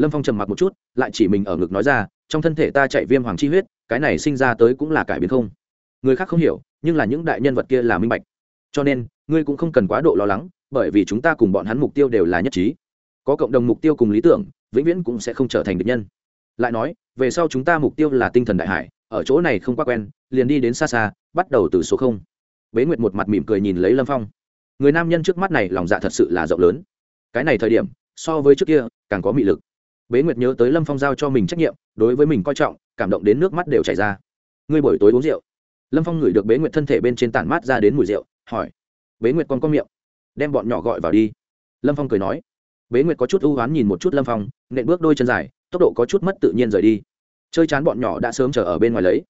lâm phong trầm mặc một chút, lại chỉ mình ở ngực nói ra, trong thân thể ta chạy viêm hoàng chi huyết, cái này sinh ra tới cũng là cải biến không? Người khác không hiểu, nhưng là những đại nhân vật kia là minh bạch. Cho nên, ngươi cũng không cần quá độ lo lắng, bởi vì chúng ta cùng bọn hắn mục tiêu đều là nhất trí. Có cộng đồng mục tiêu cùng lý tưởng, vĩnh viễn cũng sẽ không trở thành địch nhân. Lại nói, về sau chúng ta mục tiêu là tinh thần đại hải, ở chỗ này không quá quen, liền đi đến xa xa, bắt đầu từ số không. Bế nguyệt một mặt mỉm cười nhìn lấy lâm phong. Người nam nhân trước mắt này lòng dạ thật sự là rộng lớn. Cái này thời điểm, so với trước kia, càng có mị lực bế nguyệt nhớ tới lâm phong giao cho mình trách nhiệm đối với mình coi trọng cảm động đến nước mắt đều chảy ra ngươi buổi tối uống rượu lâm phong ngửi được bế nguyệt thân thể bên trên tản mát ra đến mùi rượu hỏi bế nguyệt còn có miệng đem bọn nhỏ gọi vào đi lâm phong cười nói bế nguyệt có chút ưu oán nhìn một chút lâm phong nện bước đôi chân dài tốc độ có chút mất tự nhiên rời đi chơi chán bọn nhỏ đã sớm chờ ở bên ngoài lấy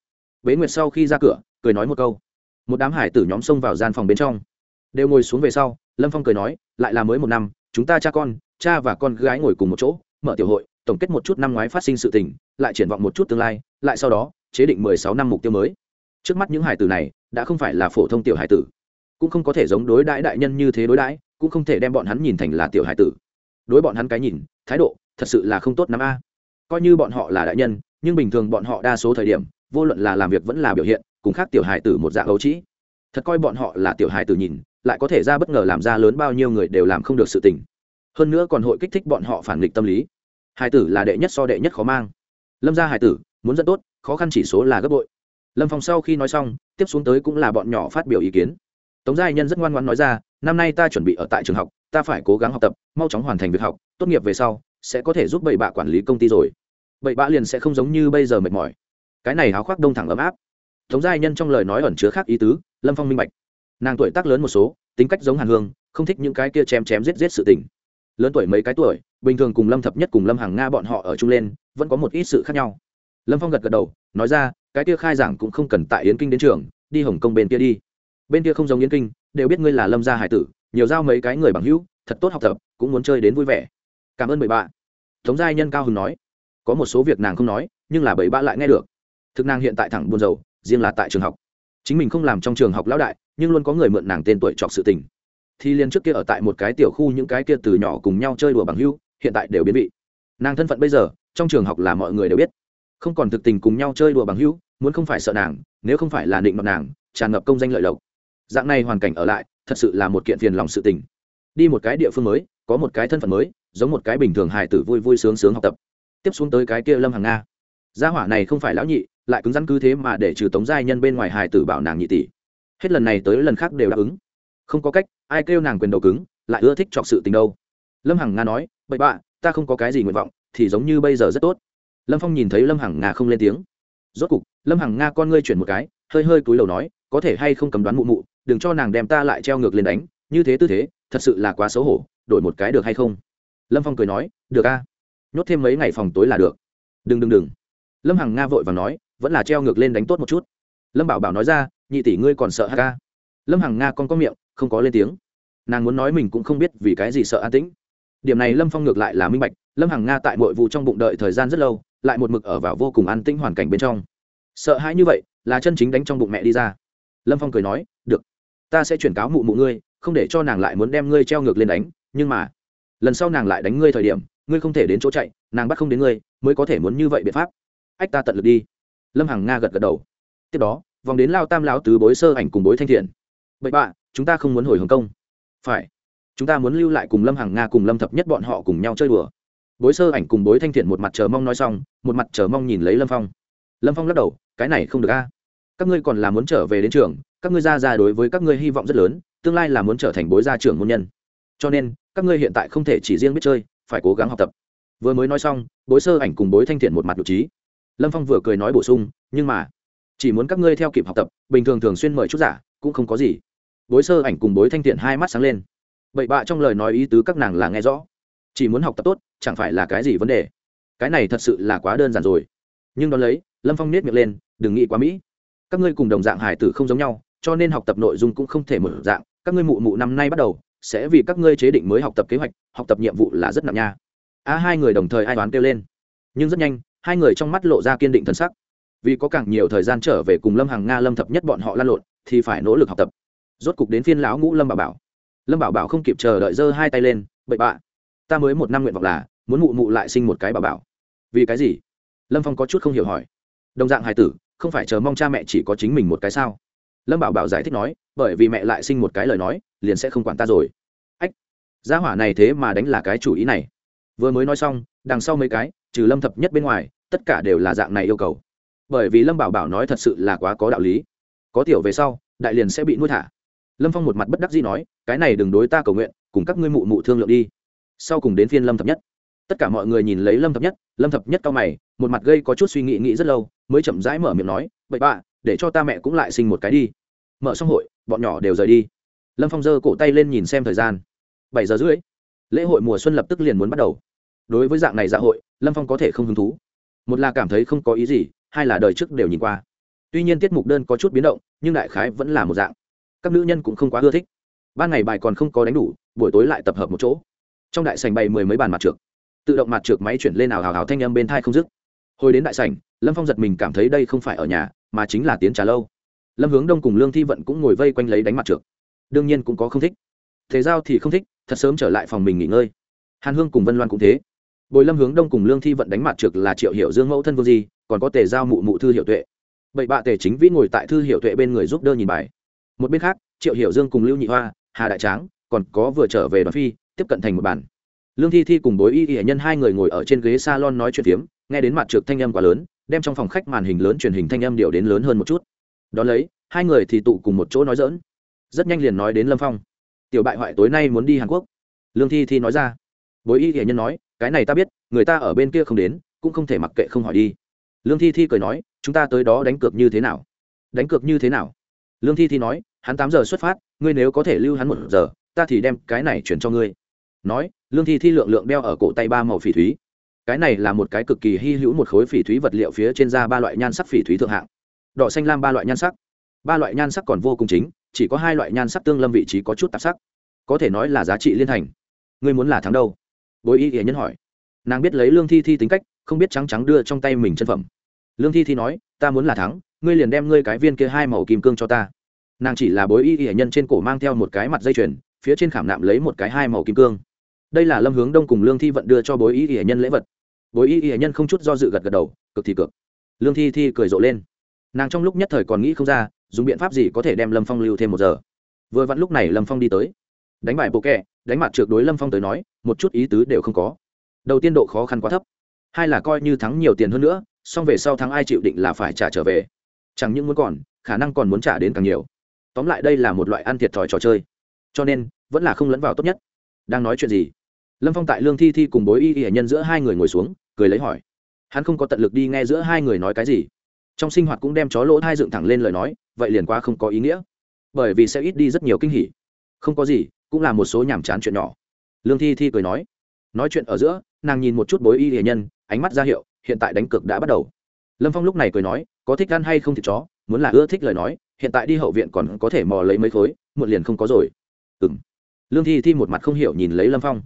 bế nguyệt sau khi ra cửa cười nói một câu một đám hải tử nhóm xông vào gian phòng bên trong đều ngồi xuống về sau lâm phong cười nói lại là mới một năm chúng ta cha con cha và con gái ngồi cùng một chỗ mở tiểu hội tổng kết một chút năm ngoái phát sinh sự tình, lại triển vọng một chút tương lai, lại sau đó, chế định mười sáu năm mục tiêu mới. Trước mắt những hải tử này, đã không phải là phổ thông tiểu hải tử. Cũng không có thể giống đối đãi đại nhân như thế đối đãi, cũng không thể đem bọn hắn nhìn thành là tiểu hải tử. Đối bọn hắn cái nhìn, thái độ, thật sự là không tốt lắm a. Coi như bọn họ là đại nhân, nhưng bình thường bọn họ đa số thời điểm, vô luận là làm việc vẫn là biểu hiện, cùng khác tiểu hải tử một dạng ấu trĩ. Thật coi bọn họ là tiểu hải tử nhìn, lại có thể ra bất ngờ làm ra lớn bao nhiêu người đều làm không được sự tình. Hơn nữa còn hội kích thích bọn họ phản nghịch tâm lý hải tử là đệ nhất so đệ nhất khó mang. Lâm ra hải tử, muốn dẫn tốt, khó khăn chỉ số là gấp bội. Lâm phong sau khi nói xong, tiếp xuống tới cũng là bọn nhỏ phát biểu ý kiến. Tống gia nhân rất ngoan ngoan nói ra, năm nay ta chuẩn bị ở tại trường học, ta phải cố gắng học tập, mau chóng hoàn thành việc học, tốt nghiệp về sau, sẽ có thể giúp bậy bạ quản lý công ty rồi. Bậy bạ liền sẽ không giống như bây giờ mệt mỏi. Cái này háo khoác đông thẳng ấm áp. Tống gia nhân trong lời nói ẩn chứa khác ý tứ, lâm phong minh bạch. Nàng tuổi tác lớn một số, tính cách giống hàn hương, không thích những cái kia chém chém giết giết sự tình lớn tuổi mấy cái tuổi, bình thường cùng lâm thập nhất cùng lâm hàng nga bọn họ ở chung lên, vẫn có một ít sự khác nhau. Lâm phong gật gật đầu, nói ra, cái kia khai giảng cũng không cần tại yến kinh đến trường, đi hồng kông bên kia đi. Bên kia không giống yến kinh, đều biết ngươi là lâm gia hải tử, nhiều giao mấy cái người bằng hữu, thật tốt học tập, cũng muốn chơi đến vui vẻ. Cảm ơn bảy bạ tống giai nhân cao hưng nói, có một số việc nàng không nói, nhưng là bảy bạ lại nghe được. Thực nàng hiện tại thẳng buôn rầu, riêng là tại trường học. Chính mình không làm trong trường học lão đại, nhưng luôn có người mượn nàng tên tuổi trọc sự tình thì liên trước kia ở tại một cái tiểu khu những cái kia từ nhỏ cùng nhau chơi đùa bằng hữu hiện tại đều biến vị. Nàng thân phận bây giờ, trong trường học là mọi người đều biết. Không còn thực tình cùng nhau chơi đùa bằng hữu muốn không phải sợ nàng, nếu không phải là định mặt nàng, tràn ngập công danh lợi lộc. Dạng này hoàn cảnh ở lại, thật sự là một kiện phiền lòng sự tình. Đi một cái địa phương mới, có một cái thân phận mới, giống một cái bình thường hài tử vui vui sướng sướng học tập. Tiếp xuống tới cái kia lâm hàng nga. Gia hỏa này không phải lão nhị, lại cứng rắn cứ thế mà để trừ tống giai nhân bên ngoài hài tử bảo nàng nhị tỷ. Hết lần này tới lần khác đều đáp ứng không có cách, ai kêu nàng quyền đầu cứng, lại ưa thích chọc sự tình đâu. Lâm hằng nga nói, bậy bạ, ta không có cái gì nguyện vọng, thì giống như bây giờ rất tốt. Lâm phong nhìn thấy lâm hằng nga không lên tiếng. Rốt cục, lâm hằng nga con ngươi chuyển một cái, hơi hơi cúi đầu nói, có thể hay không cầm đoán mụ mụ, đừng cho nàng đem ta lại treo ngược lên đánh, như thế tư thế, thật sự là quá xấu hổ, đổi một cái được hay không? Lâm phong cười nói, được a, nhốt thêm mấy ngày phòng tối là được. Đừng đừng đừng. Lâm hằng nga vội và nói, vẫn là treo ngược lên đánh tốt một chút. Lâm bảo bảo nói ra, nhị tỷ ngươi còn sợ ha ca lâm hằng nga con có miệng không có lên tiếng. Nàng muốn nói mình cũng không biết vì cái gì sợ an tĩnh. Điểm này lâm phong ngược lại là minh bạch, lâm hằng nga tại mọi vụ trong bụng đợi thời gian rất lâu, lại một mực ở vào vô cùng an tĩnh hoàn cảnh bên trong. Sợ hãi như vậy, là chân chính đánh trong bụng mẹ đi ra. Lâm phong cười nói, được, ta sẽ chuyển cáo mụ mụ ngươi, không để cho nàng lại muốn đem ngươi treo ngược lên đánh, nhưng mà, lần sau nàng lại đánh ngươi thời điểm, ngươi không thể đến chỗ chạy, nàng bắt không đến ngươi, mới có thể muốn như vậy biện pháp. Ách, ta tận lực đi. Lâm hằng nga gật gật đầu. Tiếp đó, vòng đến lao tam lão tứ bối sơ ảnh cùng bối thanh thiện bậy bạ, chúng ta không muốn hồi hồng công phải. Chúng ta muốn lưu lại cùng lâm hằng nga cùng lâm thập nhất bọn họ cùng nhau chơi đùa. Bối sơ ảnh cùng bối thanh thiện một mặt chờ mong nói xong, một mặt chờ mong nhìn lấy lâm phong. Lâm phong lắc đầu, cái này không được a. Các ngươi còn là muốn trở về đến trường, các ngươi ra ra đối với các ngươi hy vọng rất lớn, tương lai là muốn trở thành bối gia trưởng môn nhân. Cho nên, các ngươi hiện tại không thể chỉ riêng biết chơi, phải cố gắng học tập. Vừa mới nói xong, bối sơ ảnh cùng bối thanh thiện một mặt nhụ trí. Lâm phong vừa cười nói bổ sung, nhưng mà, chỉ muốn các ngươi theo kịp học tập, bình thường thường xuyên mời chút giả, cũng không có gì bối sơ ảnh cùng bối thanh thiện hai mắt sáng lên. Bậy bạ trong lời nói ý tứ các nàng là nghe rõ. Chỉ muốn học tập tốt, chẳng phải là cái gì vấn đề. Cái này thật sự là quá đơn giản rồi. Nhưng đ ó lấy, lâm phong nết miệng lên, đừng nghĩ quá mỹ. Các ngươi cùng đồng dạng hải tử không giống nhau, cho nên học tập nội dung cũng không thể một dạng. Các ngươi mụ mụ năm nay bắt đầu, sẽ vì các ngươi chế định mới học tập kế hoạch, học tập nhiệm vụ là rất nặng nha. A hai người đồng thời ai đoán kêu lên. Nhưng rất nhanh, hai người trong mắt lộ ra kiên định thân sắc. Vì có càng nhiều thời gian trở về cùng lâm hàng nga lâm thập nhất bọn họ lan lộn, thì phải nỗ lực học tập rốt cục đến phiên lão ngũ lâm bảo bảo. Lâm bảo bảo không kịp chờ đợi giơ hai tay lên, bậy bạ, ta mới một năm nguyện vọng là muốn mụ mụ lại sinh một cái bảo bảo. Vì cái gì? Lâm phong có chút không hiểu hỏi. Đồng dạng hài tử, không phải chờ mong cha mẹ chỉ có chính mình một cái sao? Lâm bảo bảo giải thích nói, bởi vì mẹ lại sinh một cái lời nói, liền sẽ không quản ta rồi. Ách, gia hỏa này thế mà đánh là cái chủ ý này. Vừa mới nói xong, đằng sau mấy cái, trừ lâm thập nhất bên ngoài, tất cả đều là dạng này yêu cầu. Bởi vì lâm bảo bảo nói thật sự là quá có đạo lý. Có tiểu về sau, đại liền sẽ bị nuôi thả lâm phong một mặt bất đắc dĩ nói, cái này đừng đối ta cầu nguyện, cùng các ngươi mụ mụ thương lượng đi. Sau cùng đến phiên lâm thập nhất. Tất cả mọi người nhìn lấy lâm thập nhất, lâm thập nhất cao mày, một mặt gây có chút suy nghĩ nghĩ rất lâu, mới chậm rãi mở miệng nói, vậy bạ để cho ta mẹ cũng lại sinh một cái đi. Mở xong hội, bọn nhỏ đều rời đi. Lâm phong giơ cổ tay lên nhìn xem thời gian. Bảy giờ rưỡi. Lễ hội mùa xuân lập tức liền muốn bắt đầu. Đối với dạng này dạ hội, lâm phong có thể không hứng thú. Một là cảm thấy không có ý gì, hai là đời trước đều nhìn qua. Tuy nhiên tiết mục đơn có chút biến động, nhưng đại khái vẫn là một dạng các nữ nhân cũng không quá ưa thích. Ban ngày bài còn không có đánh đủ, buổi tối lại tập hợp một chỗ. Trong đại sành bày mười mấy bàn mặt trượt tự động mặt trượt máy chuyển lên ảo hào hào thanh âm bên thai không dứt. Hồi đến đại sành lâm phong giật mình cảm thấy đây không phải ở nhà, mà chính là tiến trà lâu. Lâm hướng đông cùng lương thi vận cũng ngồi vây quanh lấy đánh mặt trượt đương nhiên cũng có không thích. Thế giao thì không thích, thật sớm trở lại phòng mình nghỉ ngơi. Hàn hương cùng vân loan cũng thế. Bồi lâm hướng đông cùng lương thi vận đánh mặt trượt là triệu hiểu dương mẫu thân vô di, còn có tề giao mụ mụ thư hiệu tuệ. Bậy bạ tề chính vĩ ngồi tại thư hiệu tuệ bên người giúp đỡ nhìn bài một bên khác, triệu hiểu dương cùng lưu nhị hoa, hà đại tráng, còn có vừa trở về đoàn phi, tiếp cận thành một bàn. Lương thi thi cùng bối y y nhân hai người ngồi ở trên ghế s a lon nói chuyện phiếm, nghe đến mặt trượt thanh âm quá lớn, đem trong phòng khách màn hình lớn truyền hình thanh âm điệu đến lớn hơn một chút. Đón lấy, hai người thì tụ cùng một chỗ nói dỡn rất nhanh liền nói đến lâm phong. Tiểu bại hoại tối nay muốn đi hàn quốc. Lương thi thi nói ra. Bối y y nhân nói, cái này ta biết, người ta ở bên kia không đến, cũng không thể mặc kệ không hỏi đi. Lương thi thi cười nói, chúng ta tới đó đánh cược như thế nào? Đánh cược như thế nào? Lương thi thi nói hắn tám giờ xuất phát, ngươi nếu có thể lưu hắn một giờ, ta thì đem cái này chuyển cho ngươi. Nói, lương thi thi lượng lượng đeo ở cổ tay ba màu phỉ thúy. Cái này là một cái cực kỳ hy hữu một khối phỉ thúy vật liệu phía trên da ba loại nhan sắc phỉ thúy thượng hạng. Đỏ xanh lam ba loại nhan sắc. Ba loại nhan sắc còn vô cùng chính, chỉ có hai loại nhan sắc tương lâm vị trí có chút tạp sắc. Có thể nói là giá trị liên thành. Ngươi muốn là thắng đâu? Bối y hiển nhân hỏi. Nàng biết lấy lương thi thi tính cách, không biết trắng trắng đưa trong tay mình chân phẩm. Lương thi thi nói, ta muốn là thắng, ngươi liền đem ngươi cái viên kia hai màu kim cương cho ta nàng chỉ là bối y y nhân trên cổ mang theo một cái mặt dây chuyền, phía trên khảm nạm lấy một cái hai màu kim cương. Đây là lâm hướng đông cùng lương thi vận đưa cho bối y y nhân lễ vật. Bối y y nhân không chút do dự gật gật đầu, cực thì cực. Lương thi thi cười rộ lên. Nàng trong lúc nhất thời còn nghĩ không ra, dùng biện pháp gì có thể đem lâm phong lưu thêm một giờ. Vừa vặn lúc này lâm phong đi tới. Đánh bại bộ kẹ đánh mặt trượt đối lâm phong tới nói, một chút ý tứ đều không có. Đầu tiên độ khó khăn quá thấp. Hai là coi như thắng nhiều tiền hơn nữa, song về sau thắng ai chịu định là phải trả trở về. Chẳng những muốn còn, khả năng còn muốn trả đến càng nhiều tóm lại đây là một loại ăn thiệt thòi trò chơi. Cho nên, vẫn là không lẫn vào tốt nhất. Đang nói chuyện gì? Lâm phong tại lương thi thi cùng bối y y nhân giữa hai người ngồi xuống, cười lấy hỏi. Hắn không có tận lực đi nghe giữa hai người nói cái gì. Trong sinh hoạt cũng đem chó lỗ hai dựng thẳng lên lời nói, vậy liền quá không có ý nghĩa. Bởi vì sẽ ít đi rất nhiều kinh hỉ. Không có gì, cũng là một số nhàm chán chuyện nhỏ. Lương thi thi cười nói. Nói chuyện ở giữa, nàng nhìn một chút bối y hệ nhân, ánh mắt ra hiệu, hiện tại đánh cược đã bắt đầu. Lâm phong lúc này cười nói, có thích ăn hay không thịt chó, muốn là ưa thích lời nói hiện tại đi hậu viện còn có thể mò lấy mấy khối, muộn liền không có rồi. Ừng lương thi thi một mặt không hiểu nhìn lấy lâm phong.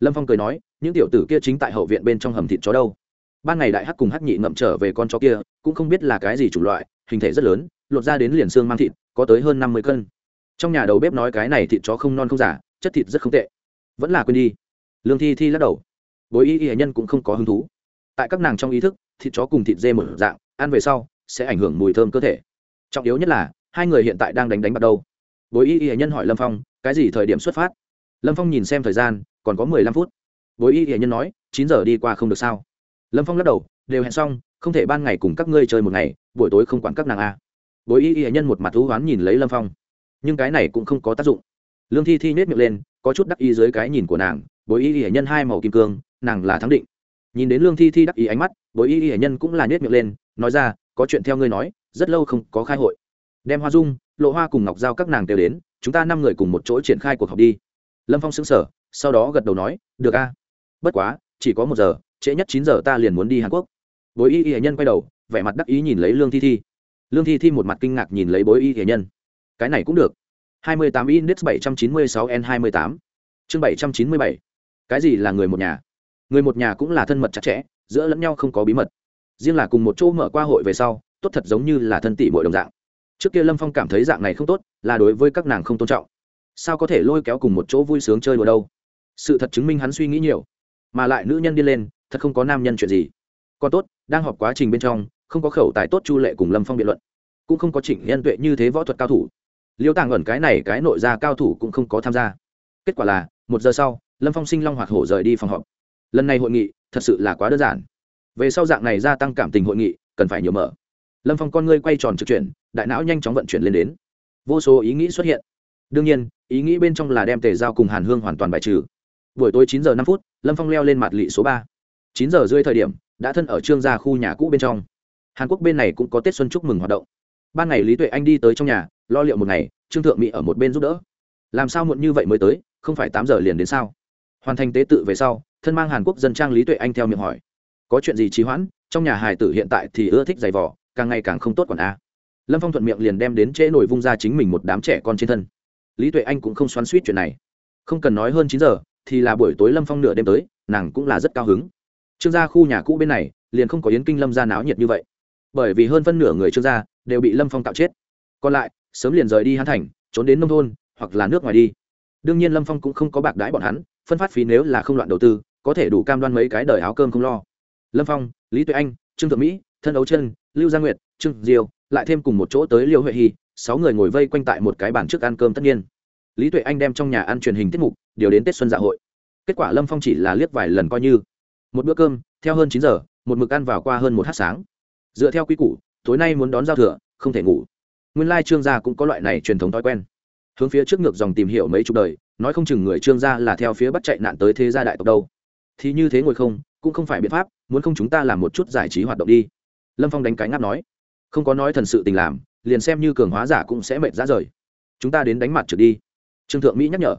Lâm phong cười nói, những tiểu tử kia chính tại hậu viện bên trong hầm thịt chó đâu. Ban ngày đại hắc cùng hắc nhị ngậm trở về con chó kia, cũng không biết là cái gì chủng loại, hình thể rất lớn, lột ra đến liền xương mang thịt, có tới hơn năm mươi cân. Trong nhà đầu bếp nói cái này thịt chó không non không giả, chất thịt rất không tệ. Vẫn là quên đi. Lương thi thi lắc đầu. Bối y y nhân cũng không có hứng thú. Tại các nàng trong ý thức, thịt chó cùng thịt dê một dạng, ăn về sau, sẽ ảnh hưởng mùi thơm cơ thể trọng yếu nhất là, hai người hiện tại đang đánh đánh bắt đầu. bối y y nhân hỏi lâm phong, cái gì thời điểm xuất phát? Lâm phong nhìn xem thời gian, còn có mười lăm phút. Bối y y nhân nói, chín giờ đi qua không được sao? Lâm phong lắc đầu, đều hẹn xong, không thể ban ngày cùng các ngươi chơi một ngày, buổi tối không quản các nàng a. À. bối y y nhân một mặt thú hoán nhìn lấy lâm phong. Nhưng cái này cũng không có tác dụng. Lương thi thi nết miệng lên, có chút đắc ý dưới cái nhìn của nàng, bối y y nhân hai màu kim cương, nàng là thắng định. Nhìn đến lương thi thi đắc ý ánh mắt, bối y y nhân cũng là nết miệng lên, nói ra, có chuyện theo ngươi nói rất lâu không có khai hội. Đem hoa dung, lộ hoa cùng ngọc giao các nàng đều đến, chúng ta năm người cùng một chỗ triển khai cuộc họp đi. Lâm phong xứng sở sau đó gật đầu nói, được a. Bất quá, chỉ có một giờ, trễ nhất chín giờ ta liền muốn đi hàn quốc. Bối y y hệ nhân quay đầu, vẻ mặt đắc ý nhìn lấy lương thi thi. Lương thi thi một mặt kinh ngạc nhìn lấy bối y hệ nhân. Cái này cũng được. 28 index 796 n 28 chương 797 cái gì là người một nhà? Người một nhà cũng là thân mật chặt chẽ, giữa lẫn nhau không có bí mật. Riêng là cùng một chỗ mở qua hội về sau tốt thật giống như là thân tỷ bội đồng dạng. Trước kia lâm phong cảm thấy dạng này không tốt, là đối với các nàng không tôn trọng. Sao có thể lôi kéo cùng một chỗ vui sướng chơi đùa đâu? Sự thật chứng minh hắn suy nghĩ nhiều. Mà lại nữ nhân đi lên, thật không có nam nhân chuyện gì. Còn tốt, đang họp quá trình bên trong, không có khẩu tài tốt chu lệ cùng lâm phong biện luận. Cũng không có trịnh nhân tuệ như thế võ thuật cao thủ. Liêu tàng ẩn cái này cái nội gia cao thủ cũng không có tham gia. Kết quả là, một giờ sau, lâm phong sinh long hoạt hổ rời đi phòng họp. Lần này hội nghị, thật sự là quá đơn giản. Về sau dạng này gia tăng cảm tình hội nghị, cần phải nhiều mở lâm phong con ngươi quay tròn trực chuyển, đại não nhanh chóng vận chuyển lên đến. Vô số ý nghĩ xuất hiện. Đương nhiên, ý nghĩ bên trong là đem tề giao cùng hàn hương hoàn toàn bài trừ. Buổi tối chín giờ năm phút, lâm phong leo lên mặt lị số ba. Chín giờ rưỡi thời điểm, đã thân ở trương gia khu nhà cũ bên trong. Hàn quốc bên này cũng có tết xuân chúc mừng hoạt động. Ban ngày lý tuệ anh đi tới trong nhà, lo liệu một ngày, trương thượng mỹ ở một bên giúp đỡ. Làm sao muộn như vậy mới tới, không phải tám giờ liền đến sao? Hoàn thành tế tự về sau, thân mang hàn quốc dân trang lý tuệ anh theo miệng hỏi. Có chuyện gì trì hoãn? Trong nhà hài tử hiện tại thì ưa thích giày vỏ càng ngày càng không tốt còn a. Lâm phong thuận miệng liền đem đến trễ nổi vung ra chính mình một đám trẻ con trên thân. Lý tuệ anh cũng không xoắn suýt chuyện này. Không cần nói hơn chín giờ, thì là buổi tối lâm phong nửa đêm tới, nàng cũng là rất cao hứng. Trương gia khu nhà cũ bên này, liền không có yến kinh lâm gia náo nhiệt như vậy. Bởi vì hơn phân nửa người trương gia đều bị lâm phong tạo chết. Còn lại, sớm liền rời đi hán thành, trốn đến nông thôn, hoặc là nước ngoài đi. Đương nhiên lâm phong cũng không có bạc đái bọn hắn, phân phát phí nếu là không loạn đầu tư, có thể đủ cam đoan mấy cái đời áo cơm không lo. Lâm phong, lý tuệ anh, trương thượng mỹ, thân ấu chân lưu gia nguyệt, trương diêu, lại thêm cùng một chỗ tới liêu huệ hy, sáu người ngồi vây quanh tại một cái bàn trước ăn cơm tất nhiên. Lý tuệ anh đem trong nhà ăn truyền hình tiết mục, điều đến tết xuân dạ hội. Kết quả lâm phong chỉ là liếc vài lần coi như. Một bữa cơm, theo hơn chín giờ, một mực ăn vào qua hơn một h sáng. Dựa theo quy củ, tối nay muốn đón giao thừa, không thể ngủ. Nguyên lai trương gia cũng có loại này truyền thống thói quen. Hướng phía trước ngược dòng tìm hiểu mấy chục đời, nói không chừng người trương gia là theo phía bắt chạy nạn tới thế gia đại tộc đâu. Thì như thế ngồi không, cũng không phải biện pháp, muốn không chúng ta làm một chút giải trí hoạt động đi lâm phong đánh cái ngáp nói, không có nói thần sự tình làm, liền xem như cường hóa giả cũng sẽ mệt ra rời. Chúng ta đến đánh mặt trượt đi. Trương thượng mỹ nhắc nhở.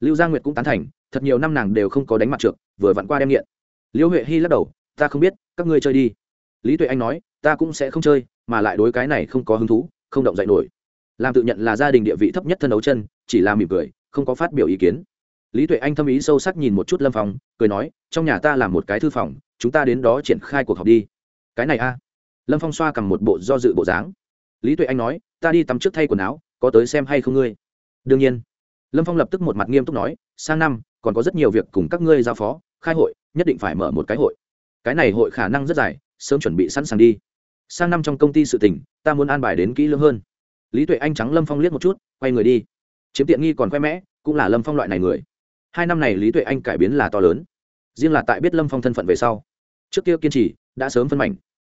Lưu gia nguyệt cũng tán thành, thật nhiều năm nàng đều không có đánh mặt trượt, vừa vặn qua đem nghiện. Liễu huệ hy lắc đầu, ta không biết, các ngươi chơi đi. Lý tuệ anh nói, ta cũng sẽ không chơi, mà lại đối cái này không có hứng thú, không động dậy nổi. Làm tự nhận là gia đình địa vị thấp nhất thân đấu chân, chỉ là mỉm cười, không có phát biểu ý kiến. Lý tuệ anh thâm ý sâu sắc nhìn một chút lâm phong, cười nói, trong nhà ta làm một cái thư phòng, chúng ta đến đó triển khai cuộc họp đi. Cái này a lâm phong xoa cầm một bộ do dự bộ dáng. Lý tuệ anh nói, ta đi tắm trước thay quần áo, có tới xem hay không ngươi? Đương nhiên. Lâm phong lập tức một mặt nghiêm túc nói, sang năm, còn có rất nhiều việc cùng các ngươi giao phó, khai hội, nhất định phải mở một cái hội. Cái này hội khả năng rất dài, sớm chuẩn bị sẵn sàng đi. Sang năm trong công ty sự tỉnh ta muốn an bài đến kỹ lưỡng hơn. Lý tuệ anh trắng lâm phong liếc một chút, quay người đi. Chiếm tiện nghi còn khoe mẽ, cũng là lâm phong loại này người. Hai năm này lý tuệ anh cải biến là to lớn. Riêng là tại biết lâm phong thân phận về sau, trước kia kiên trì, đã sớm phân mảnh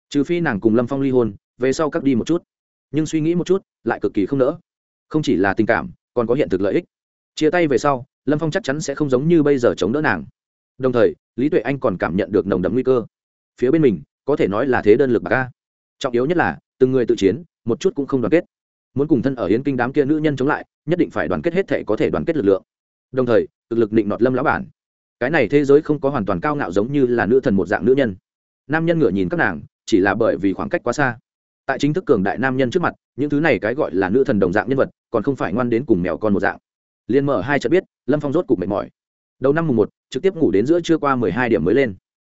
trừ phi nàng cùng lâm phong ly hôn, về sau cắt đi một chút. Nhưng suy nghĩ một chút, lại cực kỳ không nỡ. Không chỉ là tình cảm, còn có hiện thực lợi ích. Chia tay về sau, lâm phong chắc chắn sẽ không giống như bây giờ chống đỡ nàng. Đồng thời, lý tuệ anh còn cảm nhận được nồng đậm nguy cơ. Phía bên mình, có thể nói là thế đơn lực bạc ca trọng yếu nhất là, từng người tự chiến, một chút cũng không đoàn kết. Muốn cùng thân ở hiến kinh đám kia nữ nhân chống lại, nhất định phải đoàn kết hết thể có thể đoàn kết lực lượng. Đồng thời, thực lực định nọt lâm lão bản. Cái này thế giới không có hoàn toàn cao ngạo giống như là nữ thần một dạng nữ nhân. Nam nhân ngửa nhìn các nàng chỉ là bởi vì khoảng cách quá xa. Tại chính thức cường đại nam nhân trước mặt, những thứ này cái gọi là nữ thần đồng dạng nhân vật, còn không phải ngoan đến cùng mèo con một dạng. Liên mở hai trận biết, lâm phong rốt cục mệt mỏi. Đầu năm mùng một, trực tiếp ngủ đến giữa trưa qua mười hai điểm mới lên.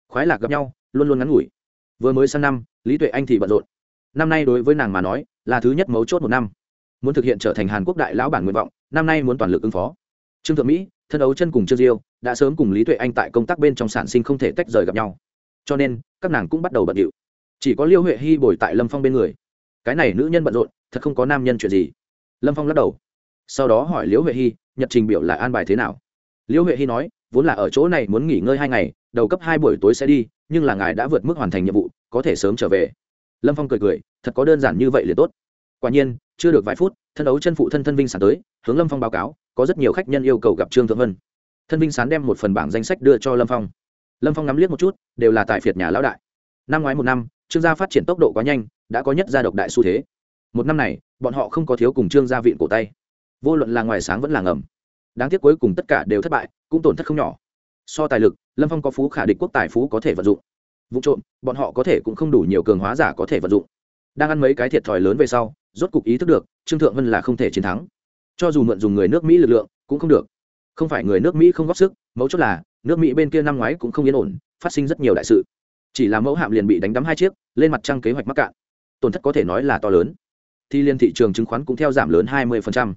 Khoái lạc gặp nhau, luôn luôn ngắn ngủi. Vừa mới sang năm, lý tuệ anh thì bận rộn. Năm nay đối với nàng mà nói, là thứ nhất mấu chốt một năm. Muốn thực hiện trở thành hàn quốc đại lão bản nguyện vọng, năm nay muốn toàn lực ứng phó. Trương thượng mỹ, thân ấu chân cùng trương diêu, đã sớm cùng lý tuệ anh tại công tác bên trong sản sinh không thể tách rời gặp nhau. Cho nên, các nàng cũng bắt đầu bận điệu chỉ có liêu huệ hy bồi tại lâm phong bên người. Cái này nữ nhân bận rộn, thật không có nam nhân chuyện gì. Lâm phong lắc đầu. Sau đó hỏi liễu huệ hy, nhật trình biểu là an bài thế nào? Liễu huệ hy nói, vốn là ở chỗ này muốn nghỉ ngơi hai ngày, đầu cấp hai buổi tối sẽ đi, nhưng là ngài đã vượt mức hoàn thành nhiệm vụ, có thể sớm trở về. Lâm phong cười cười, thật có đơn giản như vậy liền tốt. Quả nhiên, chưa được vài phút, thân đấu chân phụ thân thân vinh sán tới, hướng lâm phong báo cáo, có rất nhiều khách nhân yêu cầu gặp trương thượng vân. Thân vinh sán đem một phần bảng danh sách đưa cho lâm phong. Lâm phong ngắm liếc một chút, đều là tại phiệt nhà lão đại. Năm ngoái một năm trương gia phát triển tốc độ quá nhanh, đã có nhất gia độc đại xu thế. Một năm này, bọn họ không có thiếu cùng trương gia viện cổ tay. Vô luận là ngoài sáng vẫn là ngầm. Đáng tiếc cuối cùng tất cả đều thất bại, cũng tổn thất không nhỏ. So tài lực, lâm phong có phú khả địch quốc tài phú có thể vận dụng. Vụ trộm, bọn họ có thể cũng không đủ nhiều cường hóa giả có thể vận dụng. Đang ăn mấy cái thiệt thòi lớn về sau, rốt cục ý thức được, trương thượng vân là không thể chiến thắng. Cho dù mượn dùng người nước mỹ lực lượng, cũng không được. Không phải người nước mỹ không góp sức, mấu chốt là, nước mỹ bên kia năm ngoái cũng không yên ổn, phát sinh rất nhiều đại sự chỉ là mẫu hạm liền bị đánh đắm hai chiếc, lên mặt trăng kế hoạch mắc cạn. Tổn thất có thể nói là to lớn. Thì liên thị trường chứng khoán cũng theo giảm lớn 20%.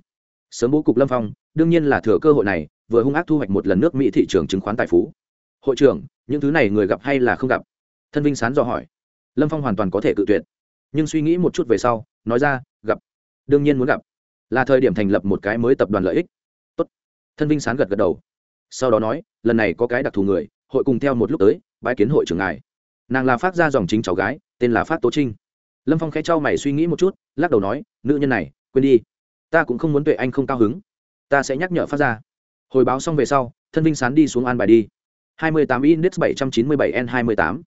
sớm bố cục lâm phong, đương nhiên là thừa cơ hội này, vừa hung ác thu hoạch một lần nước mỹ thị trường chứng khoán tài phú. Hội trưởng, những thứ này người gặp hay là không gặp? Thân vinh sán dò hỏi. Lâm phong hoàn toàn có thể cự tuyệt. Nhưng suy nghĩ một chút về sau, nói ra, gặp. Đương nhiên muốn gặp. Là thời điểm thành lập một cái mới tập đoàn lợi ích. Tốt. thân vinh sán gật gật đầu. Sau đó nói, lần này có cái đặc thù người, hội cùng theo một lúc tới bãi kiến hội trưởng ngài nàng là phát ra dòng chính cháu gái, tên là phát tố trinh. Lâm phong khẽ trao mày suy nghĩ một chút, lắc đầu nói, nữ nhân này, quên đi. Ta cũng không muốn tuệ anh không cao hứng. Ta sẽ nhắc nhở phát ra. Hồi báo xong về sau, thân vinh sán đi xuống an bài đi. 28 index 797 n 28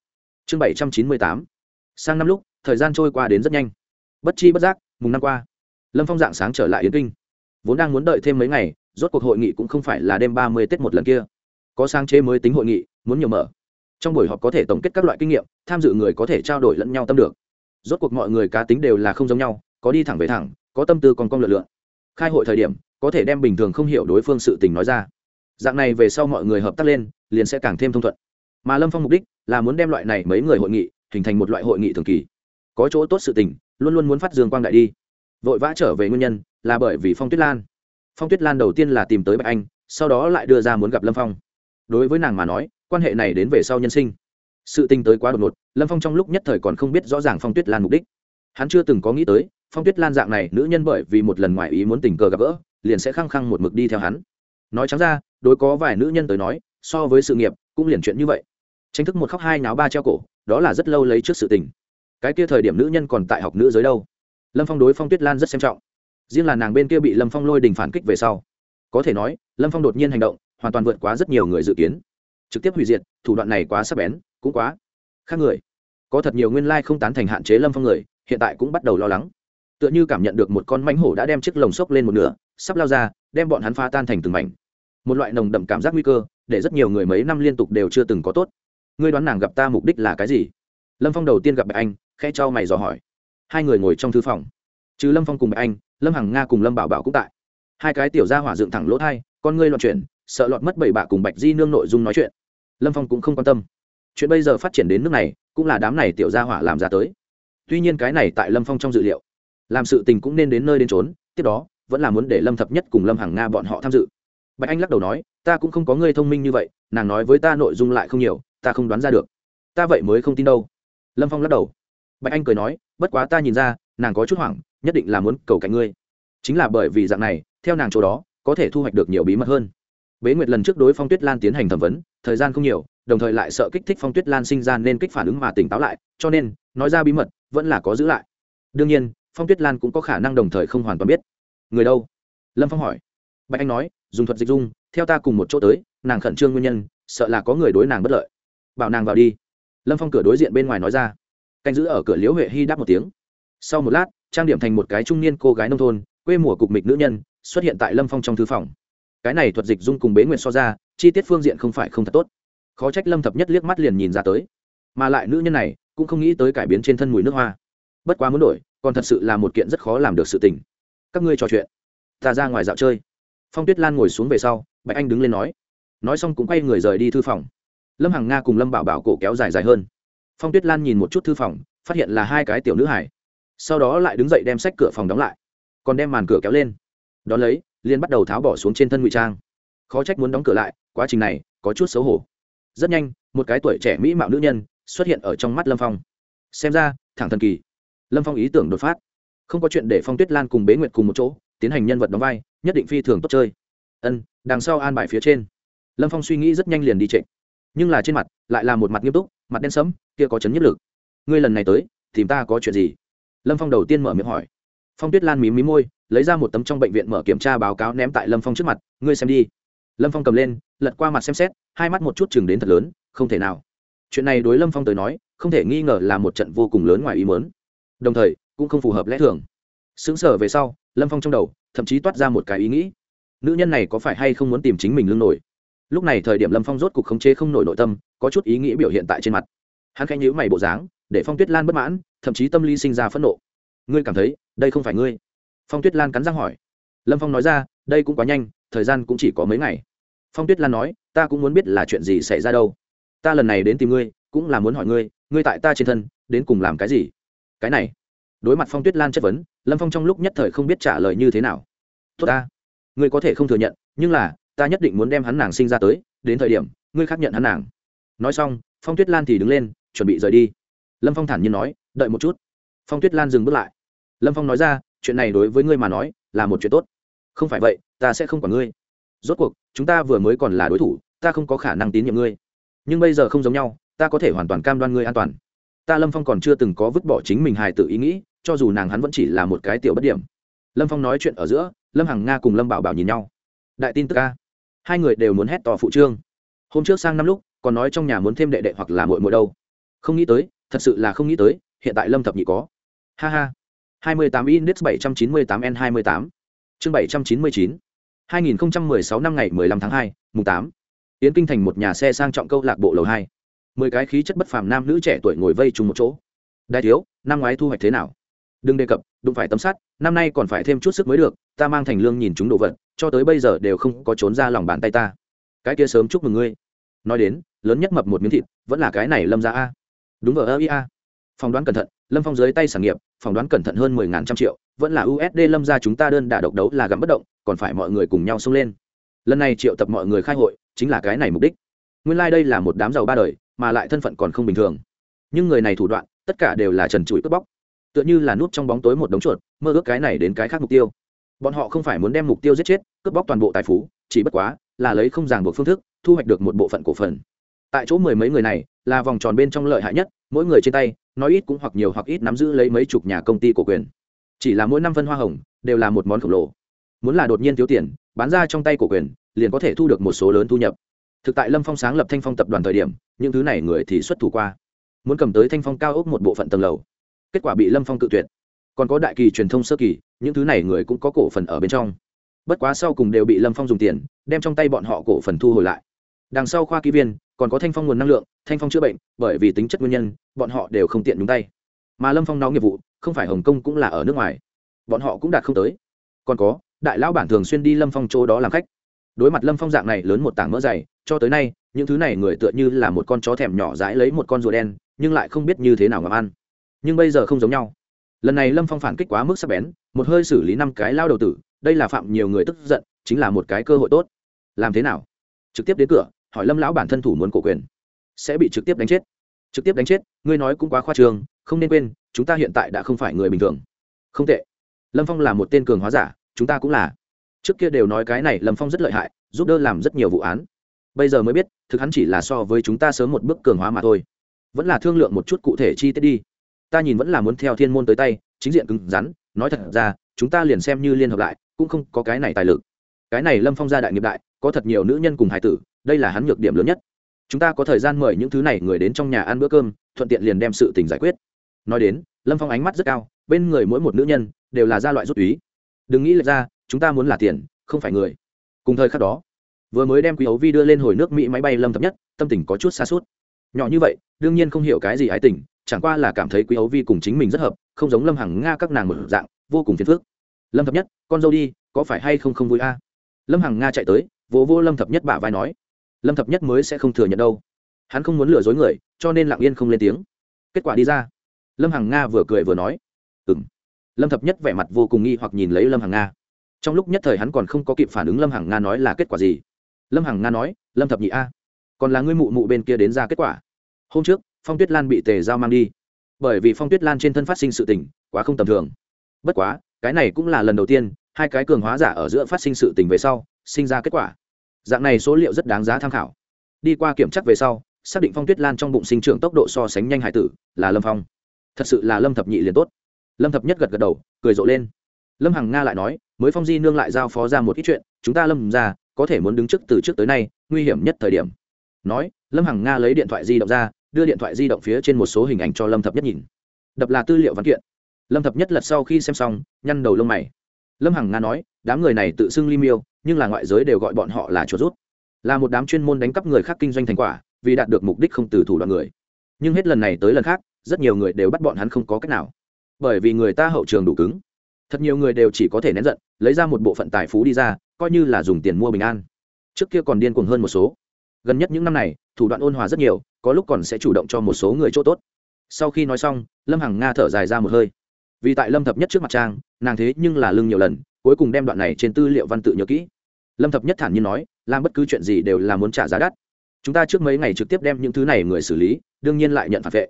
chương 798 sang năm lúc, thời gian trôi qua đến rất nhanh. Bất chi bất giác, mùng năm qua, lâm phong dạng sáng trở lại yến kinh. Vốn đang muốn đợi thêm mấy ngày, rốt cuộc hội nghị cũng không phải là đêm ba mươi tết một lần kia. Có sáng chế mới tính hội nghị, muốn nhiều mở trong buổi họp có thể tổng kết các loại kinh nghiệm, tham dự người có thể trao đổi lẫn nhau tâm được. Rốt cuộc mọi người cá tính đều là không giống nhau, có đi thẳng về thẳng, có tâm tư còn con lượn lượn. Khai hội thời điểm, có thể đem bình thường không hiểu đối phương sự tình nói ra. Dạng này về sau mọi người hợp tác lên, liền sẽ càng thêm thông thuận. Mà lâm phong mục đích là muốn đem loại này mấy người hội nghị hình thành một loại hội nghị thường kỳ. Có chỗ tốt sự tình, luôn luôn muốn phát dương quang đại đi. Vội vã trở về nguyên nhân là bởi vì phong tuyết lan. Phong tuyết lan đầu tiên là tìm tới bạch anh, sau đó lại đưa ra muốn gặp lâm phong. Đối với nàng mà nói quan hệ này đến về sau nhân sinh. Sự tình tới quá đột ngột, lâm phong trong lúc nhất thời còn không biết rõ ràng phong tuyết lan mục đích. Hắn chưa từng có nghĩ tới, phong tuyết lan dạng này nữ nhân bởi vì một lần ngoài ý muốn tình cờ gặp gỡ, liền sẽ khăng khăng một mực đi theo hắn. Nói trắng ra, đối có vài nữ nhân tới nói, so với sự nghiệp, cũng liền chuyện như vậy. Tranh thức một khóc hai náo ba treo cổ, đó là rất lâu lấy trước sự tình. Cái kia thời điểm nữ nhân còn tại học nữ giới đâu? Lâm phong đối phong tuyết lan rất xem trọng. Riêng là nàng bên kia bị lâm phong lôi đình phản kích về sau. Có thể nói, lâm phong đột nhiên hành động, hoàn toàn vượt quá rất nhiều người dự kiến trực tiếp hủy diệt, thủ đoạn này quá sắc bén, cũng quá khác người. Có thật nhiều nguyên lai không tán thành hạn chế lâm phong người, hiện tại cũng bắt đầu lo lắng. Tựa như cảm nhận được một con mánh hổ đã đem chiếc lồng xốc lên một nửa, sắp lao ra, đem bọn hắn pha tan thành từng mảnh. Một loại nồng đậm cảm giác nguy cơ, để rất nhiều người mấy năm liên tục đều chưa từng có tốt. Ngươi đoán nàng gặp ta mục đích là cái gì? Lâm phong đầu tiên gặp bạch anh khe cho mày dò hỏi. Hai người ngồi trong thư phòng. Chứ lâm phong cùng bạch anh, lâm hằng nga cùng lâm bảo bảo cũng tại. Hai cái tiểu ra hỏa dựng thẳng lỗ thai, con ngươi loạn chuyển, sợ lọt mất bảy bạ cùng bạch di nương nội dung nói chuyện lâm phong cũng không quan tâm. Chuyện bây giờ phát triển đến nước này, cũng là đám này tiểu gia hỏa làm ra tới. Tuy nhiên cái này tại lâm phong trong dự liệu, làm sự tình cũng nên đến nơi đến trốn tiếp đó, vẫn là muốn để lâm thập nhất cùng lâm hằng nga bọn họ tham dự. Bạch anh lắc đầu nói, ta cũng không có người thông minh như vậy, nàng nói với ta nội dung lại không nhiều, ta không đoán ra được. Ta vậy mới không tin đâu. Lâm phong lắc đầu. Bạch anh cười nói, bất quá ta nhìn ra, nàng có chút hoảng, nhất định là muốn cầu cạnh ngươi. Chính là bởi vì dạng này, theo nàng chỗ đó, có thể thu hoạch được nhiều bí mật hơn bế nguyệt lần trước đối phong tuyết lan tiến hành thẩm vấn, thời gian không nhiều, đồng thời lại sợ kích thích phong tuyết lan sinh ra nên kích phản ứng mà tỉnh táo lại, cho nên, nói ra bí mật, vẫn là có giữ lại. Đương nhiên, phong tuyết lan cũng có khả năng đồng thời không hoàn toàn biết. Người đâu? Lâm phong hỏi. Bạch anh nói, dùng thuật dịch dung, theo ta cùng một chỗ tới, nàng khẩn trương nguyên nhân, sợ là có người đối nàng bất lợi. Bảo nàng vào đi. Lâm phong cửa đối diện bên ngoài nói ra. Canh giữ ở cửa liễu huệ hy đáp một tiếng. Sau một lát, trang điểm thành một cái trung niên cô gái nông thôn, quê mùa cục mịch nữ nhân, xuất hiện tại lâm phong trong thư phòng cái này thuật dịch dung cùng bế nguyện so ra, chi tiết phương diện không phải không thật tốt. Khó trách lâm thập nhất liếc mắt liền nhìn ra tới. Mà lại nữ nhân này, cũng không nghĩ tới cải biến trên thân mùi nước hoa. Bất quá muốn đổi, còn thật sự là một kiện rất khó làm được sự tình. Các ngươi trò chuyện. Ta ra ngoài dạo chơi. Phong tuyết lan ngồi xuống về sau, bạch anh đứng lên nói. Nói xong cũng quay người rời đi thư phòng. Lâm hằng nga cùng lâm bảo bảo cổ kéo dài dài hơn. Phong tuyết lan nhìn một chút thư phòng, phát hiện là hai cái tiểu nữ hải sau đó lại đứng dậy đem sách cửa phòng đóng lại. Còn đem màn cửa kéo lên. Đón lấy liên bắt đầu tháo bỏ xuống trên thân ngụy trang. Khó trách muốn đóng cửa lại, quá trình này có chút xấu hổ. Rất nhanh, một cái tuổi trẻ mỹ mạo nữ nhân xuất hiện ở trong mắt lâm phong. Xem ra, thẳng thần kỳ. Lâm phong ý tưởng đột phát. Không có chuyện để phong tuyết lan cùng bế nguyệt cùng một chỗ, tiến hành nhân vật đóng vai, nhất định phi thường tốt chơi. Ân, đằng sau an bài phía trên. Lâm phong suy nghĩ rất nhanh liền đi trịnh. Nhưng là trên mặt lại là một mặt nghiêm túc, mặt đen sẫm, kia có chấn nhất lực. Ngươi lần này tới, tìm ta có chuyện gì? Lâm phong đầu tiên mở miệng hỏi. Phong tuyết lan mí mí môi lấy ra một tấm trong bệnh viện mở kiểm tra báo cáo ném tại lâm phong trước mặt, ngươi xem đi. Lâm phong cầm lên, lật qua mặt xem xét, hai mắt một chút chừng đến thật lớn, không thể nào. Chuyện này đối lâm phong tới nói, không thể nghi ngờ là một trận vô cùng lớn ngoài ý mớn đồng thời, cũng không phù hợp lẽ thường. Xứng sở về sau, lâm phong trong đầu, thậm chí toát ra một cái ý nghĩ. Nữ nhân này có phải hay không muốn tìm chính mình lương nổi? Lúc này thời điểm lâm phong rốt cục khống chế không nổi nội tâm, có chút ý nghĩ biểu hiện tại trên mặt. Hắn khanh nhữ mày bộ dáng, để phong tuyết lan bất mãn, thậm chí tâm lý sinh ra phẫn nộ. Ngươi cảm thấy đây không phải ngươi? Phong tuyết lan cắn răng hỏi. Lâm phong nói ra, đây cũng quá nhanh, thời gian cũng chỉ có mấy ngày. Phong tuyết lan nói, ta cũng muốn biết là chuyện gì xảy ra đâu. Ta lần này đến tìm ngươi, cũng là muốn hỏi ngươi ngươi tại ta trên thân, đến cùng làm cái gì? Cái này. Đối mặt phong tuyết lan chất vấn, lâm phong trong lúc nhất thời không biết trả lời như thế nào. Tốt ta, ngươi có thể không thừa nhận, nhưng là, ta nhất định muốn đem hắn nàng sinh ra tới, đến thời điểm, ngươi khác nhận hắn nàng. Nói xong, phong tuyết lan thì đứng lên, chuẩn bị rời đi. Lâm phong thản nhiên nói, đợi một chút. Phong tuyết lan dừng bước lại. Lâm phong nói ra chuyện này đối với ngươi mà nói là một chuyện tốt. Không phải vậy, ta sẽ không quản ngươi. Rốt cuộc, chúng ta vừa mới còn là đối thủ, ta không có khả năng tín nhiệm ngươi. Nhưng bây giờ không giống nhau, ta có thể hoàn toàn cam đoan ngươi an toàn. Ta lâm phong còn chưa từng có vứt bỏ chính mình hài tự ý nghĩ, cho dù nàng hắn vẫn chỉ là một cái tiểu bất điểm. Lâm phong nói chuyện ở giữa, lâm hằng nga cùng lâm bảo bảo nhìn nhau. Đại tin tức ca hai người đều muốn hét to phụ trương. Hôm trước sang năm lúc, còn nói trong nhà muốn thêm đệ đệ hoặc là mội mội đâu. Không nghĩ tới, thật sự là không nghĩ tới, hiện tại lâm thập nhị có. Ha ha. 28 index 798 n 28 chương 799 2016 năm ngày 15 tháng 2, mùng 8. Yến Kinh thành một nhà xe sang trọng câu lạc bộ lầu 2. Mười cái khí chất bất phàm nam nữ trẻ tuổi ngồi vây chung một chỗ. Đại thiếu, năm ngoái thu hoạch thế nào? Đừng đề cập, đụng phải tấm sắt, năm nay còn phải thêm chút sức mới được, ta mang thành lương nhìn chúng đồ vật, cho tới bây giờ đều không có trốn ra lòng bàn tay ta. Cái kia sớm chúc mừng ngươi. Nói đến, lớn nhất mập một miếng thịt, vẫn là cái này Lâm gia a. Đúng rồi ơ a. Phòng đoán cẩn thận, Lâm Phong dưới tay sản nghiệp, phòng đoán cẩn thận hơn mười ngàn trăm triệu, vẫn là USD Lâm gia chúng ta đơn đả độc đấu là gặm bất động, còn phải mọi người cùng nhau xông lên. Lần này triệu tập mọi người khai hội chính là cái này mục đích. Nguyên lai、like、đây là một đám giàu ba đời mà lại thân phận còn không bình thường. Nhưng người này thủ đoạn tất cả đều là trần trụi cướp bóc. Tựa như là nút trong bóng tối một đống chuột mơ ước cái này đến cái khác mục tiêu. Bọn họ không phải muốn đem mục tiêu giết chết cướp bóc toàn bộ tài phú chỉ bất quá là lấy không ràng buộc phương thức thu hoạch được một bộ phận cổ phần. Tại chỗ mười mấy người này là vòng tròn bên trong lợi hại nhất mỗi người trên tay nói ít cũng hoặc nhiều hoặc ít nắm giữ lấy mấy chục nhà công ty cổ quyền. Chỉ là mỗi năm phân hoa hồng, đều là một món khổng lồ. Muốn là đột nhiên thiếu tiền, bán ra trong tay cổ quyền, liền có thể thu được một số lớn thu nhập. Thực tại lâm phong sáng lập thanh phong tập đoàn thời điểm, những thứ này người thì xuất thủ qua. Muốn cầm tới thanh phong cao ốc một bộ phận tầng lầu. Kết quả bị lâm phong cự tuyệt. Còn có đại kỳ truyền thông sơ kỳ, những thứ này người cũng có cổ phần ở bên trong. Bất quá sau cùng đều bị lâm phong dùng tiền, đem trong tay bọn họ cổ phần thu hồi lại. Đằng sau khoa ký viên còn có thanh phong nguồn năng lượng, thanh phong chữa bệnh, bởi vì tính chất nguyên nhân, bọn họ đều không tiện nhúng tay. Mà lâm phong nói nghiệp vụ, không phải hồng kông cũng là ở nước ngoài. Bọn họ cũng đạt không tới. Còn có, đại lão bản thường xuyên đi lâm phong chỗ đó làm khách. Đối mặt lâm phong dạng này lớn một tảng mỡ dày, cho tới nay, những thứ này người tựa như là một con chó thèm nhỏ dãi lấy một con rùa đen, nhưng lại không biết như thế nào ngầm ăn. Nhưng bây giờ không giống nhau. Lần này lâm phong phản kích quá mức sắc bén, một hơi xử lý năm cái lao đầu tử, đây là phạm nhiều người tức giận, chính là một cái cơ hội tốt. Làm thế nào? Trực tiếp đến cửa hỏi lâm lão bản thân thủ muốn cổ quyền, sẽ bị trực tiếp đánh chết. Trực tiếp đánh chết, ngươi nói cũng quá khoa trương, không nên quên, chúng ta hiện tại đã không phải người bình thường. Không tệ. Lâm phong là một tên cường hóa giả, chúng ta cũng là. Trước kia đều nói cái này lâm phong rất lợi hại, giúp đỡ làm rất nhiều vụ án. Bây giờ mới biết, thực hắn chỉ là so với chúng ta sớm một bước cường hóa mà thôi. Vẫn là thương lượng một chút cụ thể chi tiết đi. Ta nhìn vẫn là muốn theo thiên môn tới tay, chính diện cứng rắn, nói thật ra, chúng ta liền xem như liên hợp lại, cũng không có cái này tài lực. Cái này lâm phong gia đại nghiệp đại, có thật nhiều nữ nhân cùng hải tử đây là hắn nhược điểm lớn nhất. Chúng ta có thời gian mời những thứ này người đến trong nhà ăn bữa cơm thuận tiện liền đem sự tình giải quyết. Nói đến lâm phong ánh mắt rất cao bên người mỗi một nữ nhân đều là gia loại rút ý. Đừng nghĩ lệch ra chúng ta muốn là tiền không phải người. Cùng thời khắc đó vừa mới đem quý ấu vi đưa lên hồi nước mỹ máy bay lâm thập nhất tâm tình có chút xa suốt. Nhỏ như vậy đương nhiên không hiểu cái gì ái tình chẳng qua là cảm thấy quý ấu vi cùng chính mình rất hợp không giống lâm hằng nga các nàng một dạng vô cùng phiền phức. Lâm thập nhất con dâu đi có phải hay không không vui a? Lâm hằng nga chạy tới vỗ vô, vô lâm thập nhất bả vai nói lâm thập nhất mới sẽ không thừa nhận đâu. Hắn không muốn lừa dối người, cho nên lặng yên không lên tiếng. Kết quả đi ra. Lâm hằng nga vừa cười vừa nói. Ừ m lâm thập nhất vẻ mặt vô cùng nghi hoặc nhìn lấy lâm hằng nga. Trong lúc nhất thời hắn còn không có kịp phản ứng lâm hằng nga nói là kết quả gì. Lâm hằng nga nói, lâm thập nhị a, còn là ngươi mụ mụ bên kia đến ra kết quả. Hôm trước, phong tuyết lan bị tề giao mang đi. Bởi vì phong tuyết lan trên thân phát sinh sự tình, quá không tầm thường. Bất quá, cái này cũng là lần đầu tiên, hai cái cường hóa giả ở giữa phát sinh sự tình về sau, sinh ra kết quả dạng này số liệu rất đáng giá tham khảo. Đi qua kiểm tra về sau, xác định phong tuyết lan trong bụng sinh trưởng tốc độ so sánh nhanh hải tử là lâm phong. Thật sự là lâm thập nhị liền tốt. Lâm thập nhất gật gật đầu, cười rộ lên. Lâm hằng nga lại nói, mới phong di nương lại giao phó ra một ít chuyện, chúng ta lâm ra, có thể muốn đứng trước từ trước tới nay, nguy hiểm nhất thời điểm. Nói, lâm hằng nga lấy điện thoại di động ra, đưa điện thoại di động phía trên một số hình ảnh cho lâm thập nhất nhìn. Đập là tư liệu văn kiện. Lâm thập nhất lật sau khi xem xong, nhăn đầu lông mày. Lâm hằng nga nói, đám người này tự xưng ly miêu nhưng là ngoại giới đều gọi bọn họ là chuột rút. Là một đám chuyên môn đánh cắp người khác kinh doanh thành quả, vì đạt được mục đích không từ thủ đoạn người. Nhưng hết lần này tới lần khác, rất nhiều người đều bắt bọn hắn không có cách nào. Bởi vì người ta hậu trường đủ cứng. Thật nhiều người đều chỉ có thể nén giận, lấy ra một bộ phận tài phú đi ra, coi như là dùng tiền mua bình an. Trước kia còn điên cuồng hơn một số. Gần nhất những năm này, thủ đoạn ôn hòa rất nhiều, có lúc còn sẽ chủ động cho một số người chỗ tốt. Sau khi nói xong, lâm hằng nga thở dài ra một hơi. Vì tại lâm thập nhất trước mặt trang, nàng thế nhưng là lưng nhiều lần, cuối cùng đem đoạn này trên tư liệu văn tự nhớ kỹ lâm thập nhất thản nhiên nói, làm bất cứ chuyện gì đều là muốn trả giá đắt. Chúng ta trước mấy ngày trực tiếp đem những thứ này người xử lý, đương nhiên lại nhận phản vệ.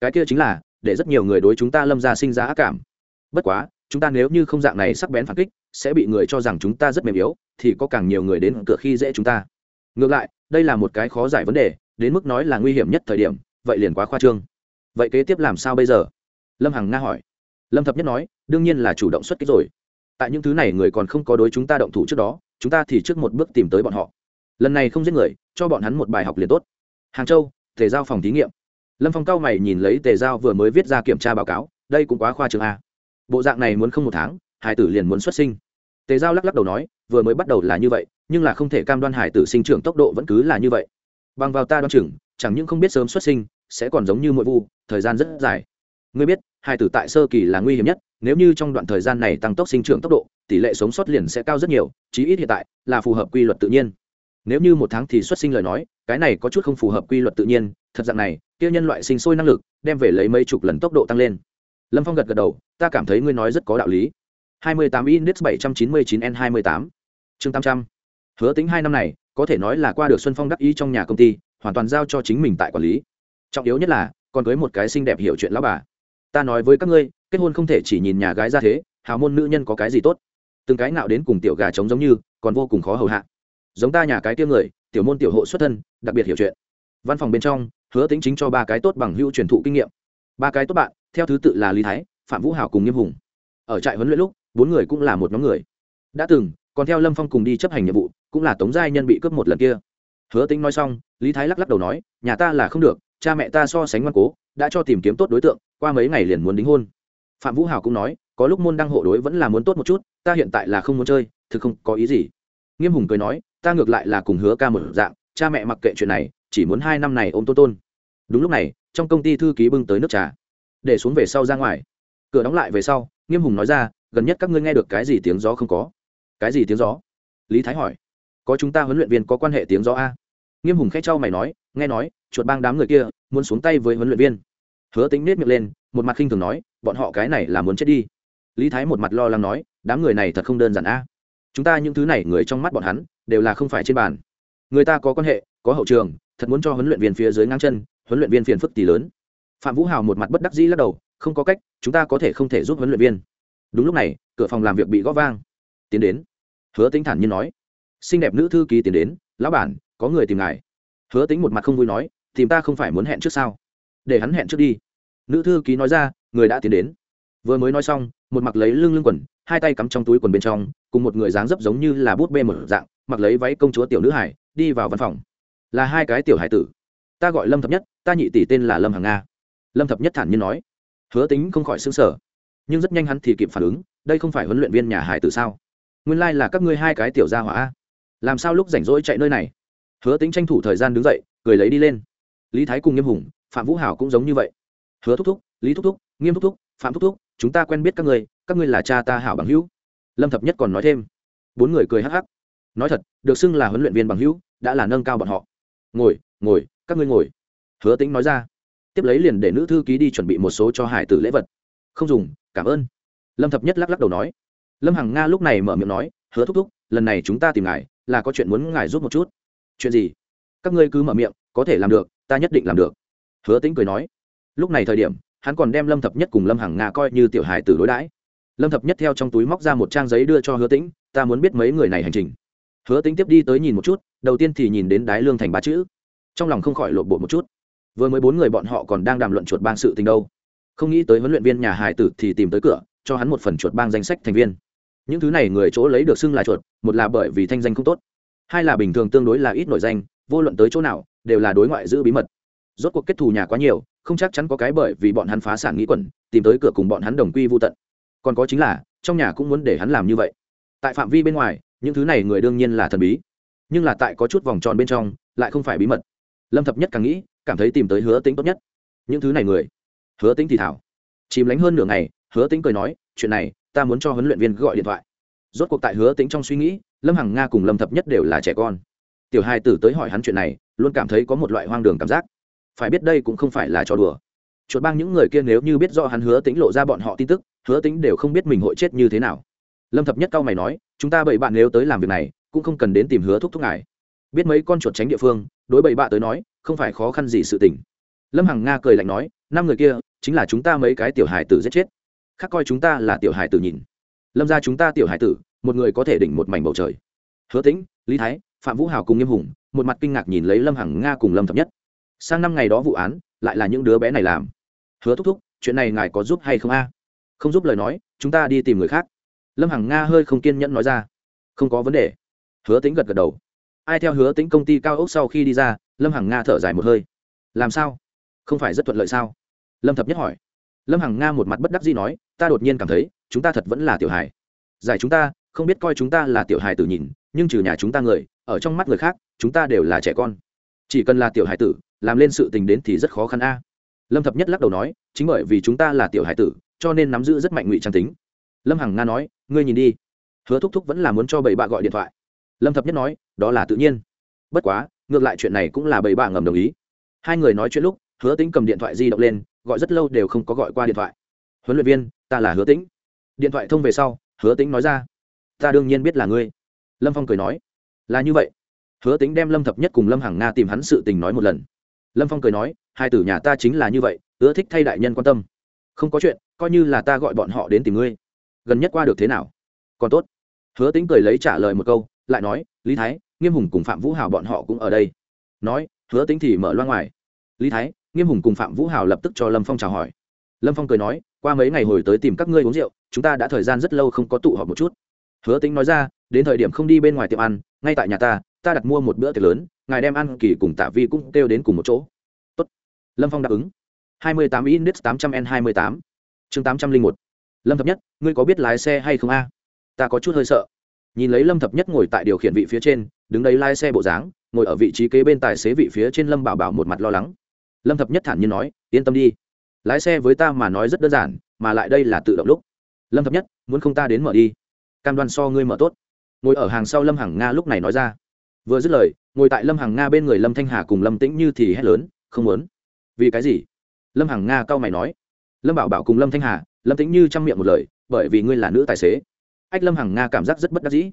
Cái kia chính là, để rất nhiều người đối chúng ta lâm ra sinh ra ác cảm. Bất quá, chúng ta nếu như không dạng này sắc bén phản kích, sẽ bị người cho rằng chúng ta rất mềm yếu, thì có càng nhiều người đến cửa khi dễ chúng ta. Ngược lại, đây là một cái khó giải vấn đề, đến mức nói là nguy hiểm nhất thời điểm, vậy liền quá khoa trương. Vậy kế tiếp làm sao bây giờ? Lâm hằng nga hỏi. Lâm thập nhất nói, đương nhiên là chủ động xuất kích rồi. Tại những thứ này người còn không có đối chúng ta động thủ trước đó chúng ta thì trước một bước tìm tới bọn họ. Lần này không giết người, cho bọn hắn một bài học liền tốt. Hàng châu, tề giao phòng thí nghiệm. Lâm phong cao mày nhìn lấy tề giao vừa mới viết ra kiểm tra báo cáo, đây cũng quá khoa trường a. Bộ dạng này muốn không một tháng, hải tử liền muốn xuất sinh. Tề giao lắc lắc đầu nói, vừa mới bắt đầu là như vậy, nhưng là không thể cam đoan hải tử sinh trưởng tốc độ vẫn cứ là như vậy. Bằng vào ta đoan chừng, chẳng những không biết sớm xuất sinh, sẽ còn giống như mỗi vu, thời gian rất dài ngươi biết, hai tử tại sơ kỳ là nguy hiểm nhất, nếu như trong đoạn thời gian này tăng tốc sinh trưởng tốc độ, tỷ lệ sống sót liền sẽ cao rất nhiều, chí ít hiện tại là phù hợp quy luật tự nhiên. Nếu như một tháng thì xuất sinh lời nói, cái này có chút không phù hợp quy luật tự nhiên, thật dạng này, kia nhân loại sinh sôi năng lực, đem về lấy mấy chục lần tốc độ tăng lên. Lâm phong gật gật đầu, ta cảm thấy ngươi nói rất có đạo lý. 28 index 799 n 28 chương 800 hứa tính hai năm này, có thể nói là qua được xuân phong đắc ý trong nhà công ty, hoàn toàn giao cho chính mình tại quản lý. Trọng yếu nhất là, còn cưới một cái xinh đẹp hiểu chuyện lão bà ta nói với các ngươi, kết hôn không thể chỉ nhìn nhà gái ra thế, hào môn nữ nhân có cái gì tốt? Từng cái nào đến cùng tiểu gà trống giống như, còn vô cùng khó hầu hạ. Giống ta nhà cái tiêu người, tiểu môn tiểu hộ xuất thân, đặc biệt hiểu chuyện. Văn phòng bên trong, hứa tính chính cho ba cái tốt bằng hữu truyền thụ kinh nghiệm. Ba cái tốt bạn, theo thứ tự là lý thái, phạm vũ hảo cùng nghiêm hùng. Ở trại huấn luyện lúc, bốn người cũng là một nhóm người. Đã từng, còn theo lâm phong cùng đi chấp hành nhiệm vụ, cũng là tống giai nhân bị cướp một lần kia. Hứa tính nói xong, lý thái lắc lắc đầu nói, nhà ta là không được, cha mẹ ta so sánh ngoan cố đã cho tìm kiếm tốt đối tượng, qua mấy ngày liền muốn đính hôn. Phạm vũ hào cũng nói, có lúc môn đăng hộ đối vẫn là muốn tốt một chút, ta hiện tại là không muốn chơi, thực không có ý gì. Nghiêm hùng cười nói, ta ngược lại là cùng hứa ca một dạng, cha mẹ mặc kệ chuyện này, chỉ muốn hai năm này ôm tôn tôn. Đúng lúc này, trong công ty thư ký bưng tới nước trà. Để xuống về sau ra ngoài. Cửa đóng lại về sau, nghiêm hùng nói ra, gần nhất các ngươi nghe được cái gì tiếng gió không có? Cái gì tiếng gió? Lý thái hỏi. Có chúng ta huấn luyện viên có quan hệ tiếng gió a? Nghiêm hùng khẽ trao mày nói, nghe nói, chuột bang đám người kia muốn xuống tay với huấn luyện viên hứa tính nết miệng lên, một mặt khinh thường nói, bọn họ cái này là muốn chết đi. Lý thái một mặt lo lắng nói, đám người này thật không đơn giản a. Chúng ta những thứ này, người trong mắt bọn hắn, đều là không phải trên bàn. Người ta có quan hệ, có hậu trường, thật muốn cho huấn luyện viên phía dưới ngang chân, huấn luyện viên phiền phức tỷ lớn. Phạm vũ hào một mặt bất đắc dĩ lắc đầu, không có cách, chúng ta có thể không thể giúp huấn luyện viên. Đúng lúc này, cửa phòng làm việc bị gõ vang. Tiến đến. Hứa tính thản nhiên nói. Xinh đẹp nữ thư ký tiến đến, lão bản, có người tìm ngài. Hứa tính một mặt không vui nói, tìm ta không phải muốn hẹn trước sao? Để hắn hẹn trước đi. Nữ thư ký nói ra, người đã tiến đến. Vừa mới nói xong, một mặc lấy lưng lưng quần, hai tay cắm trong túi quần bên trong, cùng một người dáng dấp giống như là bút bê một dạng, mặc lấy váy công chúa tiểu nữ hải, đi vào văn phòng. Là hai cái tiểu hải tử. Ta gọi lâm thập nhất, ta nhị tỷ tên là lâm hàng nga. Lâm thập nhất thản nhiên nói. Hứa tính không khỏi xứng sở nhưng rất nhanh hắn thì kịp phản ứng, đây không phải huấn luyện viên nhà hải tử sao? Nguyên lai、like、là các ngươi hai cái tiểu gia hỏa. Làm sao lúc rảnh rỗi chạy nơi này? Hứa tính tranh thủ thời gian đứng dậy, cười lấy đi lên. Lý thái cùng nghiêm hùng phạm vũ hảo cũng giống như vậy. Hứa thúc thúc lý thúc thúc nghiêm thúc thúc phạm thúc thúc chúng ta quen biết các người, các ngươi là cha ta hảo bằng hữu. Lâm thập nhất còn nói thêm. Bốn người cười hắc hắc. Nói thật được xưng là huấn luyện viên bằng hữu đã là nâng cao bọn họ. Ngồi ngồi các ngươi ngồi. Hứa tính nói ra. Tiếp lấy liền để nữ thư ký đi chuẩn bị một số cho hải tử lễ vật. Không dùng cảm ơn. Lâm thập nhất lắc lắc đầu nói. Lâm hằng nga lúc này mở miệng nói hứa thúc thúc lần này chúng ta tìm ngài là có chuyện muốn ngài giúp một chút. Chuyện gì? Các ngươi cứ mở miệng có thể làm được ta nhất định làm được hứa tính cười nói, lúc này thời điểm, hắn còn đem lâm thập nhất cùng lâm hằng nga coi như tiểu hài tử đối đãi. Lâm thập nhất theo trong túi móc ra một trang giấy đưa cho hứa tĩnh, ta muốn biết mấy người này hành trình. Hứa tĩnh tiếp đi tới nhìn một chút, đầu tiên thì nhìn đến đái lương thành ba chữ. Trong lòng không khỏi lộn bộ một chút. Vừa mới bốn người bọn họ còn đang đàm luận chuột bang sự tình đâu. Không nghĩ tới huấn luyện viên nhà hài tử thì tìm tới cửa, cho hắn một phần chuột bang danh sách thành viên. Những thứ này người chỗ lấy được xưng là chuột, một là bởi vì thanh danh không tốt, hai là bình thường tương đối là ít nổi danh, vô luận tới chỗ nào, đều là đối ngoại giữ bí mật rốt cuộc kết thù nhà quá nhiều, không chắc chắn có cái bởi vì bọn hắn phá sản nghĩ quẩn, tìm tới cửa cùng bọn hắn đồng quy vô tận. Còn có chính là, trong nhà cũng muốn để hắn làm như vậy. Tại phạm vi bên ngoài, những thứ này người đương nhiên là thần bí. Nhưng là tại có chút vòng tròn bên trong, lại không phải bí mật. Lâm thập nhất càng nghĩ, cảm thấy tìm tới hứa tính tốt nhất. Những thứ này người, hứa tính thì thảo. Chìm lánh hơn nửa ngày, hứa tính cười nói, chuyện này, ta muốn cho huấn luyện viên gọi điện thoại. Rốt cuộc tại hứa tính trong suy nghĩ, lâm hằng nga cùng lâm thập nhất đều là trẻ con. Tiểu hai tử tới hỏi hắn chuyện này, luôn cảm thấy có một loại hoang đường cảm giác phải biết đây cũng không phải là trò đùa. Chuột bang những người kia nếu như biết do hắn hứa tính lộ ra bọn họ tin tức, hứa tính đều không biết mình hội chết như thế nào. Lâm thập nhất cao mày nói, chúng ta bảy bạn nếu tới làm việc này, cũng không cần đến tìm hứa thúc thúc ngài. Biết mấy con chuột tránh địa phương, đối bảy bạn tới nói, không phải khó khăn gì sự tình. Lâm hằng nga cười lạnh nói, năm người kia, chính là chúng ta mấy cái tiểu hài tử giết chết. Khác coi chúng ta là tiểu hài tử nhìn. Lâm ra chúng ta tiểu hài tử, một người có thể đỉnh một mảnh bầu trời. Hứa tĩnh, lý thái, phạm vũ hào cùng nghiêm hùng, một mặt kinh ngạc nhìn lấy lâm hằng nga cùng lâm thập nhất sang năm ngày đó vụ án, lại là những đứa bé này làm. Hứa thúc thúc, chuyện này ngài có giúp hay không a? Không giúp lời nói, chúng ta đi tìm người khác. Lâm hằng nga hơi không kiên nhẫn nói ra. Không có vấn đề. Hứa tính gật gật đầu. Ai theo hứa tính công ty cao ốc sau khi đi ra, lâm hằng nga thở dài một hơi. Làm sao? Không phải rất thuận lợi sao? Lâm thập nhất hỏi. Lâm hằng nga một mặt bất đắc dĩ nói, ta đột nhiên cảm thấy, chúng ta thật vẫn là tiểu hài. Giải chúng ta, không biết coi chúng ta là tiểu hài tử nhìn, nhưng trừ nhà chúng ta người, ở trong mắt người khác, chúng ta đều là trẻ con. Chỉ cần là tiểu hài tử làm lên sự tình đến thì rất khó khăn a. Lâm thập nhất lắc đầu nói, chính bởi vì chúng ta là tiểu hải tử, cho nên nắm giữ rất mạnh ngụy trang tính. Lâm hằng nga nói, ngươi nhìn đi. Hứa thúc thúc vẫn là muốn cho bảy bạ gọi điện thoại. Lâm thập nhất nói, đó là tự nhiên. Bất quá, ngược lại chuyện này cũng là bảy bạ ngầm đồng ý. Hai người nói chuyện lúc, hứa tính cầm điện thoại di động lên, gọi rất lâu đều không có gọi qua điện thoại. Huấn luyện viên, ta là hứa tĩnh. Điện thoại thông về sau, hứa tĩnh nói ra, ta đương nhiên biết là ngươi. Lâm phong cười nói, là như vậy. Hứa tính đem lâm thập nhất cùng lâm hằng nga tìm hắn sự tình nói một lần lâm phong cười nói, hai tử nhà ta chính là như vậy, ưa thích thay đại nhân quan tâm. Không có chuyện, coi như là ta gọi bọn họ đến tìm ngươi. Gần nhất qua được thế nào? Còn tốt. Hứa tính cười lấy trả lời một câu, lại nói, lý thái, nghiêm hùng cùng phạm vũ hào bọn họ cũng ở đây. Nói, hứa tính thì mở loa ngoài. Lý thái, nghiêm hùng cùng phạm vũ hào lập tức cho lâm phong chào hỏi. Lâm phong cười nói, qua mấy ngày hồi tới tìm các ngươi uống rượu, chúng ta đã thời gian rất lâu không có tụ họp một chút. Hứa tính nói ra, đến thời điểm không đi bên ngoài tiệm ăn, ngay tại nhà ta ta đặt mua một bữa tiệc lớn, ngài đem ăn kỳ cùng tạ vi cũng kêu đến cùng một chỗ. Tốt. lâm phong đáp ứng. Hai mươi tám index tám trăm n hai mươi tám. Chương tám trăm linh một. Lâm thập nhất, ngươi có biết lái xe hay không a? Ta có chút hơi sợ. Nhìn lấy lâm thập nhất ngồi tại điều khiển vị phía trên, đứng đấy lái xe bộ dáng, ngồi ở vị trí kế bên tài xế vị phía trên lâm bảo bảo một mặt lo lắng. Lâm thập nhất thản nhiên nói, yên tâm đi. Lái xe với ta mà nói rất đơn giản, mà lại đây là tự động lúc. Lâm thập nhất, muốn không ta đến mở đi? Cam đoan so ngươi mở tốt. Ngồi ở hàng sau lâm hằng nga lúc này nói ra vừa dứt lời, ngồi tại lâm hằng nga bên người lâm thanh hà cùng lâm tĩnh như thì hét lớn, không muốn. Vì cái gì? Lâm hằng nga cau mày nói. Lâm bảo bảo cùng lâm thanh hà, lâm tĩnh như chăm miệng một lời, bởi vì ngươi là nữ tài xế. Ách lâm hằng nga cảm giác rất bất đắc dĩ.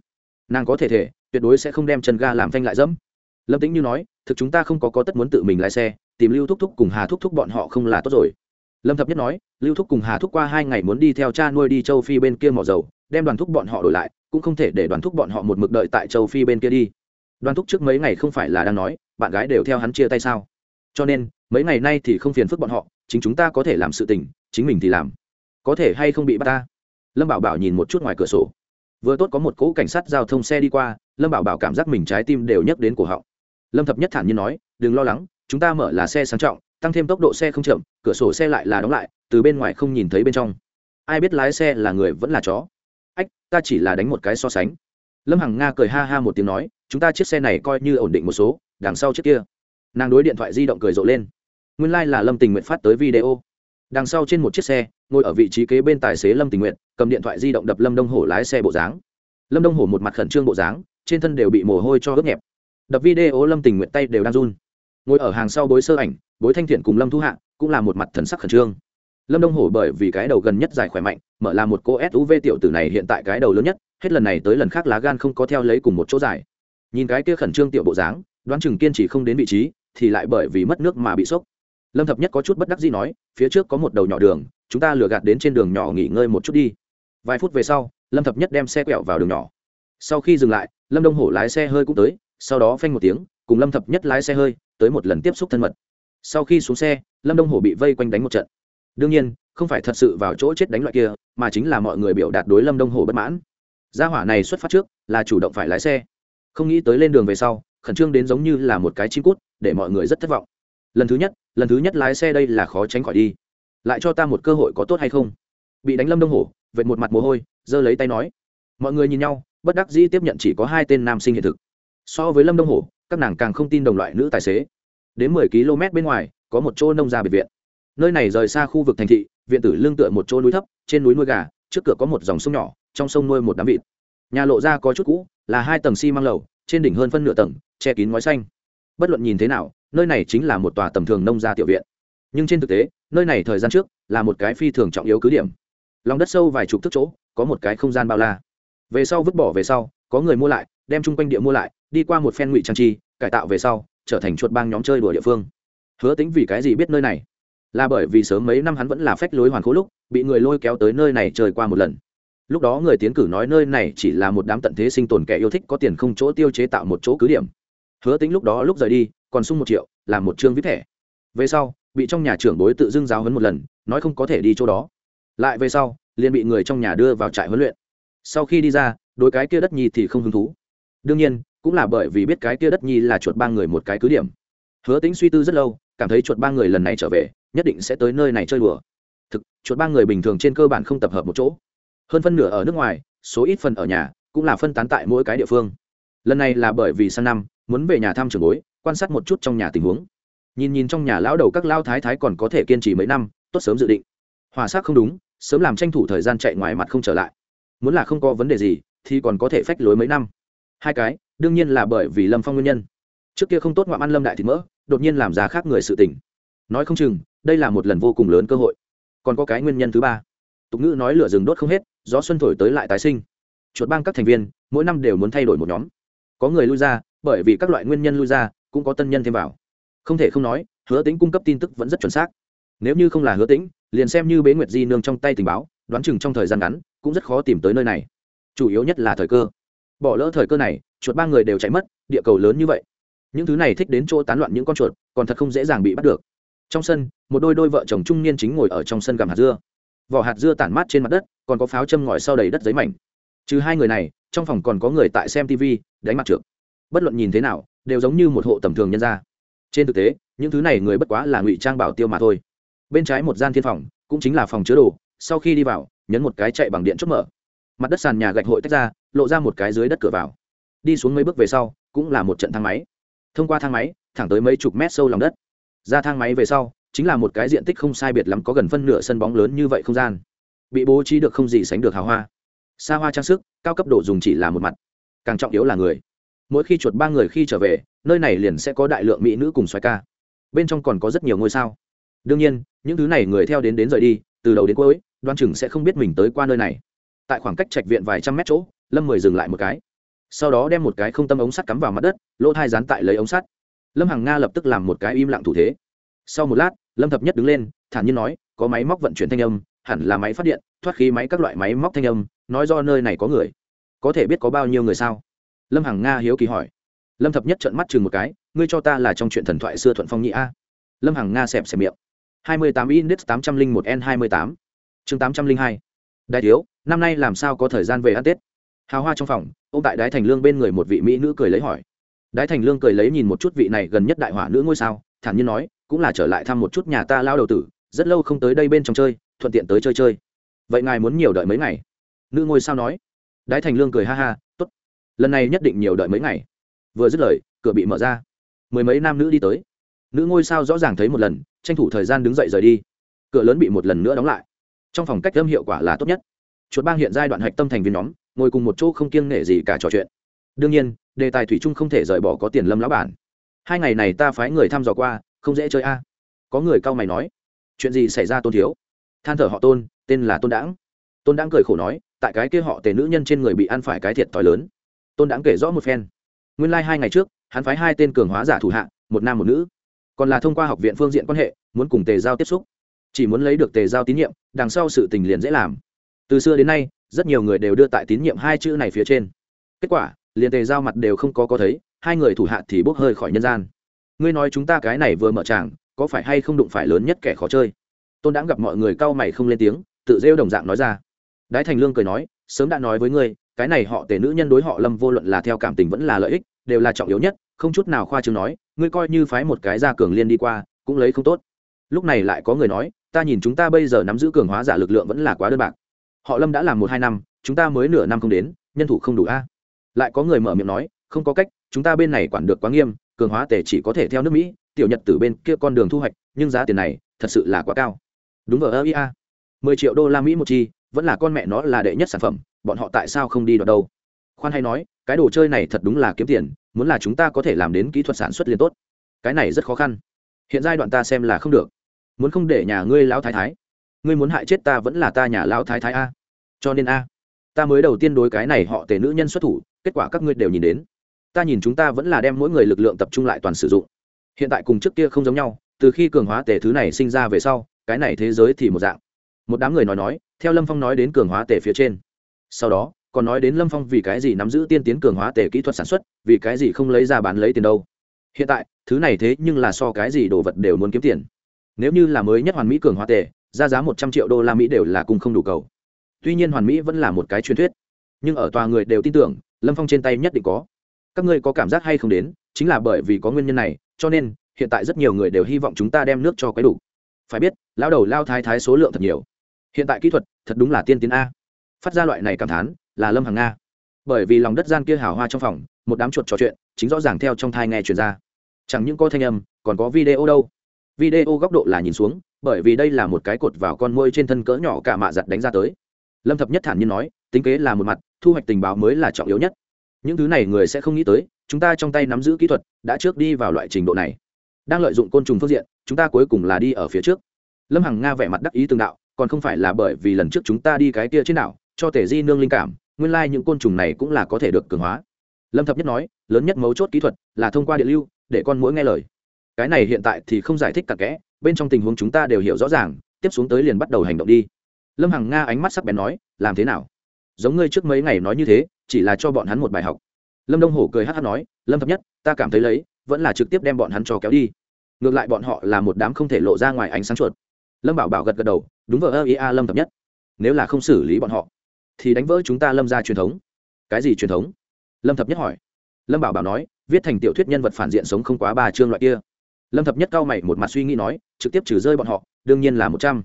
Nàng có thể thể, tuyệt đối sẽ không đem chân ga làm phanh lại dẫm. Lâm tĩnh như nói, thực chúng ta không có có tất muốn tự mình lái xe, tìm lưu thúc thúc cùng hà thúc thúc bọn họ không là tốt rồi. Lâm thập nhất nói, lưu thúc cùng hà thúc qua hai ngày muốn đi theo cha nuôi đi châu phi bên kia mỏ dầu, đem đoàn thúc bọn họ đổi lại, cũng không thể để đoàn thúc bọn họ một mực đợi tại châu phi bên kia đi đoàn thúc trước mấy ngày không phải là đang nói, bạn gái đều theo hắn chia tay sao? Cho nên, mấy ngày nay thì không phiền phức bọn họ, chính chúng ta có thể làm sự tình, chính mình thì làm. Có thể hay không bị bắt ta? Lâm bảo bảo nhìn một chút ngoài cửa sổ. Vừa tốt có một cỗ cảnh sát giao thông xe đi qua, lâm bảo bảo cảm giác mình trái tim đều nhấc đến cổ họng. Lâm thập nhất thản nhiên nói, đừng lo lắng, chúng ta mở là xe sang trọng, tăng thêm tốc độ xe không chậm, cửa sổ xe lại là đóng lại, từ bên ngoài không nhìn thấy bên trong. Ai biết lái xe là người vẫn là chó. Ách, ta chỉ là đánh một cái so sánh. Lâm hằng nga cười ha ha một tiếng nói chúng ta chiếc xe này coi như ổn định một số, đằng sau chiếc kia. Nàng đối điện thoại di động cười rộ lên. Nguyên lai、like、là lâm tình nguyện phát tới video. Đằng sau trên một chiếc xe, ngồi ở vị trí kế bên tài xế lâm tình nguyện cầm điện thoại di động đập lâm đông hổ lái xe bộ dáng. Lâm đông hổ một mặt khẩn trương bộ dáng, trên thân đều bị mồ hôi cho ướt nhẹp. Đập video lâm tình nguyện tay đều đang run. Ngồi ở hàng sau bối sơ ảnh, bối thanh thiện cùng lâm thu hạ, cũng là một mặt thần sắc khẩn trương. Lâm đông hổ bởi vì cái đầu gần nhất dài khỏe mạnh, mở là một cô suv tiểu tử này hiện tại cái đầu lớn nhất, hết lần này tới lần khác lá gan không có theo lấy cùng một chỗ dài nhìn cái kia khẩn trương tiểu bộ dáng, đoán chừng kiên trì không đến vị trí, thì lại bởi vì mất nước mà bị sốc. Lâm thập nhất có chút bất đắc gì nói, phía trước có một đầu nhỏ đường, chúng ta lừa gạt đến trên đường nhỏ nghỉ ngơi một chút đi. Vài phút về sau, lâm thập nhất đem xe quẹo vào đường nhỏ. Sau khi dừng lại, lâm đông hổ lái xe hơi cũng tới, sau đó phanh một tiếng, cùng lâm thập nhất lái xe hơi, tới một lần tiếp xúc thân mật. Sau khi xuống xe, lâm đông hổ bị vây quanh đánh một trận. Đương nhiên, không phải thật sự vào chỗ chết đánh loại kia, mà chính là mọi người biểu đạt đối lâm đông hổ bất mãn. Gia hỏa này xuất phát trước, là chủ động phải lái xe không nghĩ tới lên đường về sau, khẩn trương đến giống như là một cái chim cút, để mọi người rất thất vọng. Lần thứ nhất, lần thứ nhất lái xe đây là khó tránh khỏi đi. Lại cho ta một cơ hội có tốt hay không? Bị đánh lâm đông hổ, vệt một mặt mồ hôi, giơ lấy tay nói. Mọi người nhìn nhau, bất đắc dĩ tiếp nhận chỉ có hai tên nam sinh hiện thực. So với lâm đông hổ, các nàng càng không tin đồng loại nữ tài xế. Đến mười km bên ngoài, có một chỗ nông gia biệt viện. Nơi này rời xa khu vực thành thị, viện tử lương tựa một chỗ núi thấp, trên núi nuôi gà, trước cửa có một dòng sông nhỏ, trong sông nuôi một đám vịt. Nhà lộ ra có chút cũ là hai tầng xi măng lầu, trên đỉnh hơn phân nửa tầng, che kín ngói xanh. Bất luận nhìn thế nào, nơi này chính là một tòa tầm thường nông gia tiểu viện. Nhưng trên thực tế, nơi này thời gian trước là một cái phi thường trọng yếu cứ điểm. Lòng đất sâu vài chục thước chỗ, có một cái không gian bao la. Về sau vứt bỏ về sau, có người mua lại, đem chung quanh địa mua lại, đi qua một phen ngụy trang trí cải tạo về sau, trở thành chuột bang nhóm chơi đùa địa phương. Hứa tính vì cái gì biết nơi này? Là bởi vì sớm mấy năm hắn vẫn là phách lối hoàn khố lúc, bị người lôi kéo tới nơi này chơi qua một lần lúc đó người tiến cử nói nơi này chỉ là một đám tận thế sinh tồn kẻ yêu thích có tiền không chỗ tiêu chế tạo một chỗ cứ điểm. Hứa tính lúc đó lúc rời đi, còn sung một triệu, làm một chương viết thẻ. Về sau, bị trong nhà trưởng bối tự dưng giáo hấn một lần, nói không có thể đi chỗ đó. Lại về sau, liền bị người trong nhà đưa vào trại huấn luyện. Sau khi đi ra đôi cái kia đất nhi thì không hứng thú. Đương nhiên, cũng là bởi vì biết cái kia đất nhi là chuột ba người một cái cứ điểm. Hứa tính suy tư rất lâu, cảm thấy chuột ba người lần này trở về, nhất định sẽ tới nơi này chơi đùa. Thực, chuột ba người bình thường trên cơ bản không tập hợp một chỗ hơn phân nửa ở nước ngoài, số ít phần ở nhà, cũng là phân tán tại mỗi cái địa phương. Lần này là bởi vì sang năm, muốn về nhà thăm trường bối, quan sát một chút trong nhà tình huống. Nhìn nhìn trong nhà lão đầu các lao thái thái còn có thể kiên trì mấy năm, tốt sớm dự định. Hòa xác không đúng, sớm làm tranh thủ thời gian chạy ngoài mặt không trở lại. Muốn là không có vấn đề gì, thì còn có thể phách lối mấy năm. Hai cái, đương nhiên là bởi vì lâm phong nguyên nhân. Trước kia không tốt ngoạm ăn lâm đại thịt mỡ, đột nhiên làm giá khác người sự tỉnh nói không chừng, đây là một lần vô cùng lớn cơ hội. Còn có cái nguyên nhân thứ ba tục ngữ nói lửa rừng đốt không hết, gió xuân thổi tới lại tái sinh. Chuột bang các thành viên, mỗi năm đều muốn thay đổi một nhóm. Có người lui ra, bởi vì các loại nguyên nhân lui ra, cũng có tân nhân thêm vào. Không thể không nói, hứa tính cung cấp tin tức vẫn rất chuẩn xác. Nếu như không là hứa tính liền xem như bế nguyệt di nương trong tay tình báo, đoán chừng trong thời gian ngắn, cũng rất khó tìm tới nơi này. Chủ yếu nhất là thời cơ. Bỏ lỡ thời cơ này, chuột ba người đều chạy mất, địa cầu lớn như vậy. Những thứ này thích đến chỗ tán loạn những con chuột, còn thật không dễ dàng bị bắt được. Trong sân, một đôi đôi vợ chồng trung niên chính ngồi ở trong sân gặm hạt dưa vỏ hạt dưa tản mát trên mặt đất, còn có pháo châm ngòi sau đầy đất giấy mảnh. Trừ hai người này, trong phòng còn có người tại xem tv đánh mặt trượt bất luận nhìn thế nào, đều giống như một hộ tầm thường nhân gia. Trên thực tế, những thứ này người bất quá là ngụy trang bảo tiêu mà thôi. Bên trái một gian thiên phòng, cũng chính là phòng chứa đồ, sau khi đi vào, nhấn một cái chạy bằng điện chốt mở. Mặt đất sàn nhà gạch hội tách ra, lộ ra một cái dưới đất cửa vào. Đi xuống mấy bước về sau, cũng là một trận thang máy. Thông qua thang máy, thẳng tới mấy chục mét sâu lòng đất. Ra thang máy về sau chính là một cái diện tích không sai biệt lắm có gần phân nửa sân bóng lớn như vậy không gian. Bị bố trí được không gì sánh được hào hoa. Xa hoa trang sức, cao cấp độ dùng chỉ là một mặt. Càng trọng yếu là người. Mỗi khi chuột ba người khi trở về, nơi này liền sẽ có đại lượng mỹ nữ cùng xoài ca. Bên trong còn có rất nhiều ngôi sao. Đương nhiên, những thứ này người theo đến đến rời đi, từ đầu đến cuối, đoan chừng sẽ không biết mình tới qua nơi này. Tại khoảng cách trạch viện vài trăm mét chỗ, lâm mười dừng lại một cái. Sau đó đem một cái không tâm ống sắt cắm vào mặt đất, lỗ thai dán tại lấy ống sắt. Lâm hằng nga lập tức làm một cái im lặng thủ thế. Sau một lát lâm thập nhất đứng lên, thản nhiên nói, có máy móc vận chuyển thanh âm, hẳn là máy phát điện, thoát khí máy các loại máy móc thanh âm, nói do nơi này có người. Có thể biết có bao nhiêu người sao? Lâm hằng nga hiếu kỳ hỏi. Lâm thập nhất trợn mắt chừng một cái, ngươi cho ta là trong chuyện thần thoại xưa thuận phong nhị a? Lâm hằng nga xẹp xẹp miệng. Hai mươi tám index tám trăm linh một n hai mươi tám. Chương tám trăm linh hai. Đại thiếu, năm nay làm sao có thời gian về ăn tết? Hào hoa trong phòng ô tại đái thành lương bên người một vị mỹ nữ cười lấy hỏi. Đái thành lương cười lấy nhìn một chút vị này gần nhất đại hỏa nữ ngôi sao, thản nhiên nói cũng là trở lại thăm một chút nhà ta lao đầu tử, rất lâu không tới đây bên trong chơi, thuận tiện tới chơi chơi. Vậy ngài muốn nhiều đợi mấy ngày? Nữ ngôi sao nói. Đái thành lương cười ha ha t ố t lần này nhất định nhiều đợi mấy ngày. Vừa dứt lời, cửa bị mở ra. Mười mấy nam nữ đi tới. Nữ ngôi sao rõ ràng thấy một lần, tranh thủ thời gian đứng dậy rời đi. Cửa lớn bị một lần nữa đóng lại. Trong phòng cách âm hiệu quả là tốt nhất. Chuột bang hiện giai đoạn hạch tâm thành viên nhóm, ngồi cùng một chỗ không kiêng nể gì cả trò chuyện. Đương nhiên, đề tài thủy chung không thể rời bỏ có tiền lâm lão bản. Hai ngày này ta phái người thăm dò qua không dễ chơi a. Có người cau mày nói, chuyện gì xảy ra tôn thiếu? Than thở họ tôn, tên là tôn đãng. Tôn đãng cười khổ nói, tại cái kia họ tề nữ nhân trên người bị ăn phải cái thiệt t h i lớn. Tôn đãng kể rõ một phen. Nguyên lai、like、hai ngày trước, hắn phái hai tên cường hóa giả thủ hạ, một nam một nữ. Còn là thông qua học viện phương diện quan hệ, muốn cùng tề giao tiếp xúc. Chỉ muốn lấy được tề giao tín nhiệm, đằng sau sự tình liền dễ làm. Từ xưa đến nay, rất nhiều người đều đưa tại tín nhiệm hai chữ này phía trên. Kết quả, liền tề giao mặt đều không có có thấy, hai người thủ hạ thì bốc hơi khỏi nhân gian ngươi nói chúng ta cái này vừa mở tràng, có phải hay không đụng phải lớn nhất kẻ khó chơi? Tôn Đãng gặp mọi người cau mày không lên tiếng, tự rêu đồng dạng nói ra. Đái thành lương cười nói, sớm đã nói với ngươi, cái này họ tề nữ nhân đối họ lâm vô luận là theo cảm tình vẫn là lợi ích, đều là trọng yếu nhất, không chút nào khoa trương nói, ngươi coi như phái một cái ra cường liên đi qua, cũng lấy không tốt. Lúc này lại có người nói, ta nhìn chúng ta bây giờ nắm giữ cường hóa giả lực lượng vẫn là quá đơn bạc. Họ lâm đã làm một hai năm, chúng ta mới nửa năm không đến, nhân thủ không đủ a. Lại có người mở miệng nói, không có cách, chúng ta bên này quản được quá nghiêm cường hóa tề chỉ có thể theo nước mỹ, tiểu nhật từ bên kia con đường thu hoạch, nhưng giá tiền này thật sự là quá cao. Đúng vào ơ ia mười triệu đô la mỹ một chi, vẫn là con mẹ nó là đệ nhất sản phẩm, bọn họ tại sao không đi đoạt đâu? Khoan hay nói, cái đồ chơi này thật đúng là kiếm tiền, muốn là chúng ta có thể làm đến kỹ thuật sản xuất liên tốt. Cái này rất khó khăn. Hiện giai đoạn ta xem là không được. Muốn không để nhà ngươi lão thái thái. Ngươi muốn hại chết ta vẫn là ta nhà lão thái thái a. Cho nên a, ta mới đầu tiên đối cái này họ tề nữ nhân xuất thủ, kết quả các ngươi đều nhìn đến ta nhìn chúng ta vẫn là đem mỗi người lực lượng tập trung lại toàn sử dụng. Hiện tại cùng trước kia không giống nhau, từ khi cường hóa tể thứ này sinh ra về sau, cái này thế giới thì một dạng. Một đám người nói nói, theo lâm phong nói đến cường hóa tể phía trên. Sau đó, còn nói đến lâm phong vì cái gì nắm giữ tiên tiến cường hóa tể kỹ thuật sản xuất, vì cái gì không lấy ra bán lấy tiền đâu. Hiện tại, thứ này thế nhưng là so cái gì đồ vật đều muốn kiếm tiền. Nếu như là mới nhất hoàn mỹ cường hóa tể ra giá một trăm triệu đô la mỹ đều là cùng không đủ cầu. Tuy nhiên hoàn mỹ vẫn là một cái truyền thuyết. Nhưng ở tòa người đều tin tưởng, lâm phong trên tay nhất định có các ngươi có cảm giác hay không đến, chính là bởi vì có nguyên nhân này, cho nên, hiện tại rất nhiều người đều hy vọng chúng ta đem nước cho quái đủ. Phải biết lao đầu lao thái thái số lượng thật nhiều. Hiện tại kỹ thuật, thật đúng là tiên tiến a. Phát ra loại này cảm thán, là lâm hằng nga. Bởi vì lòng đất gian kia hào hoa trong phòng, một đám chuột trò chuyện, chính rõ ràng theo trong thai nghe truyền ra. Chẳng những có thanh âm, còn có video đâu. Video góc độ là nhìn xuống, bởi vì đây là một cái cột vào con môi trên thân cỡ nhỏ cả mạ giặt đánh ra tới. Lâm thập nhất thản nhiên nói, tính kế là một mặt, thu hoạch tình báo mới là trọng yếu nhất những thứ này người sẽ không nghĩ tới, chúng ta trong tay nắm giữ kỹ thuật đã trước đi vào loại trình độ này. Đang lợi dụng côn trùng phương diện, chúng ta cuối cùng là đi ở phía trước. Lâm hằng nga vẻ mặt đắc ý tương đạo, còn không phải là bởi vì lần trước chúng ta đi cái kia trên đảo, cho tể di nương linh cảm, nguyên lai、like、những côn trùng này cũng là có thể được cường hóa. Lâm thập nhất nói, lớn nhất mấu chốt kỹ thuật là thông qua điện lưu, để con mũi nghe lời. Cái này hiện tại thì không giải thích cặn kẽ, bên trong tình huống chúng ta đều hiểu rõ ràng, tiếp xuống tới liền bắt đầu hành động đi. Lâm hằng nga ánh mắt sắc bén nói, làm thế nào? Giống ngươi trước mấy ngày nói như thế, chỉ là cho bọn hắn một bài học. Lâm đông hổ cười hát hát nói, lâm thập nhất, ta cảm thấy lấy, vẫn là trực tiếp đem bọn hắn cho kéo đi. Ngược lại bọn họ là một đám không thể lộ ra ngoài ánh sáng chuột. Lâm bảo bảo gật gật đầu, đúng vợ ơ ý a, lâm thập nhất. Nếu là không xử lý bọn họ, thì đánh vỡ chúng ta lâm ra truyền thống. Cái gì truyền thống? Lâm thập nhất hỏi. Lâm bảo bảo nói, viết thành tiểu thuyết nhân vật phản diện sống không quá ba chương loại kia. Lâm thập nhất cao mày một mặt suy nghĩ nói, trực tiếp trừ rơi bọn họ, đương nhiên là một trăm.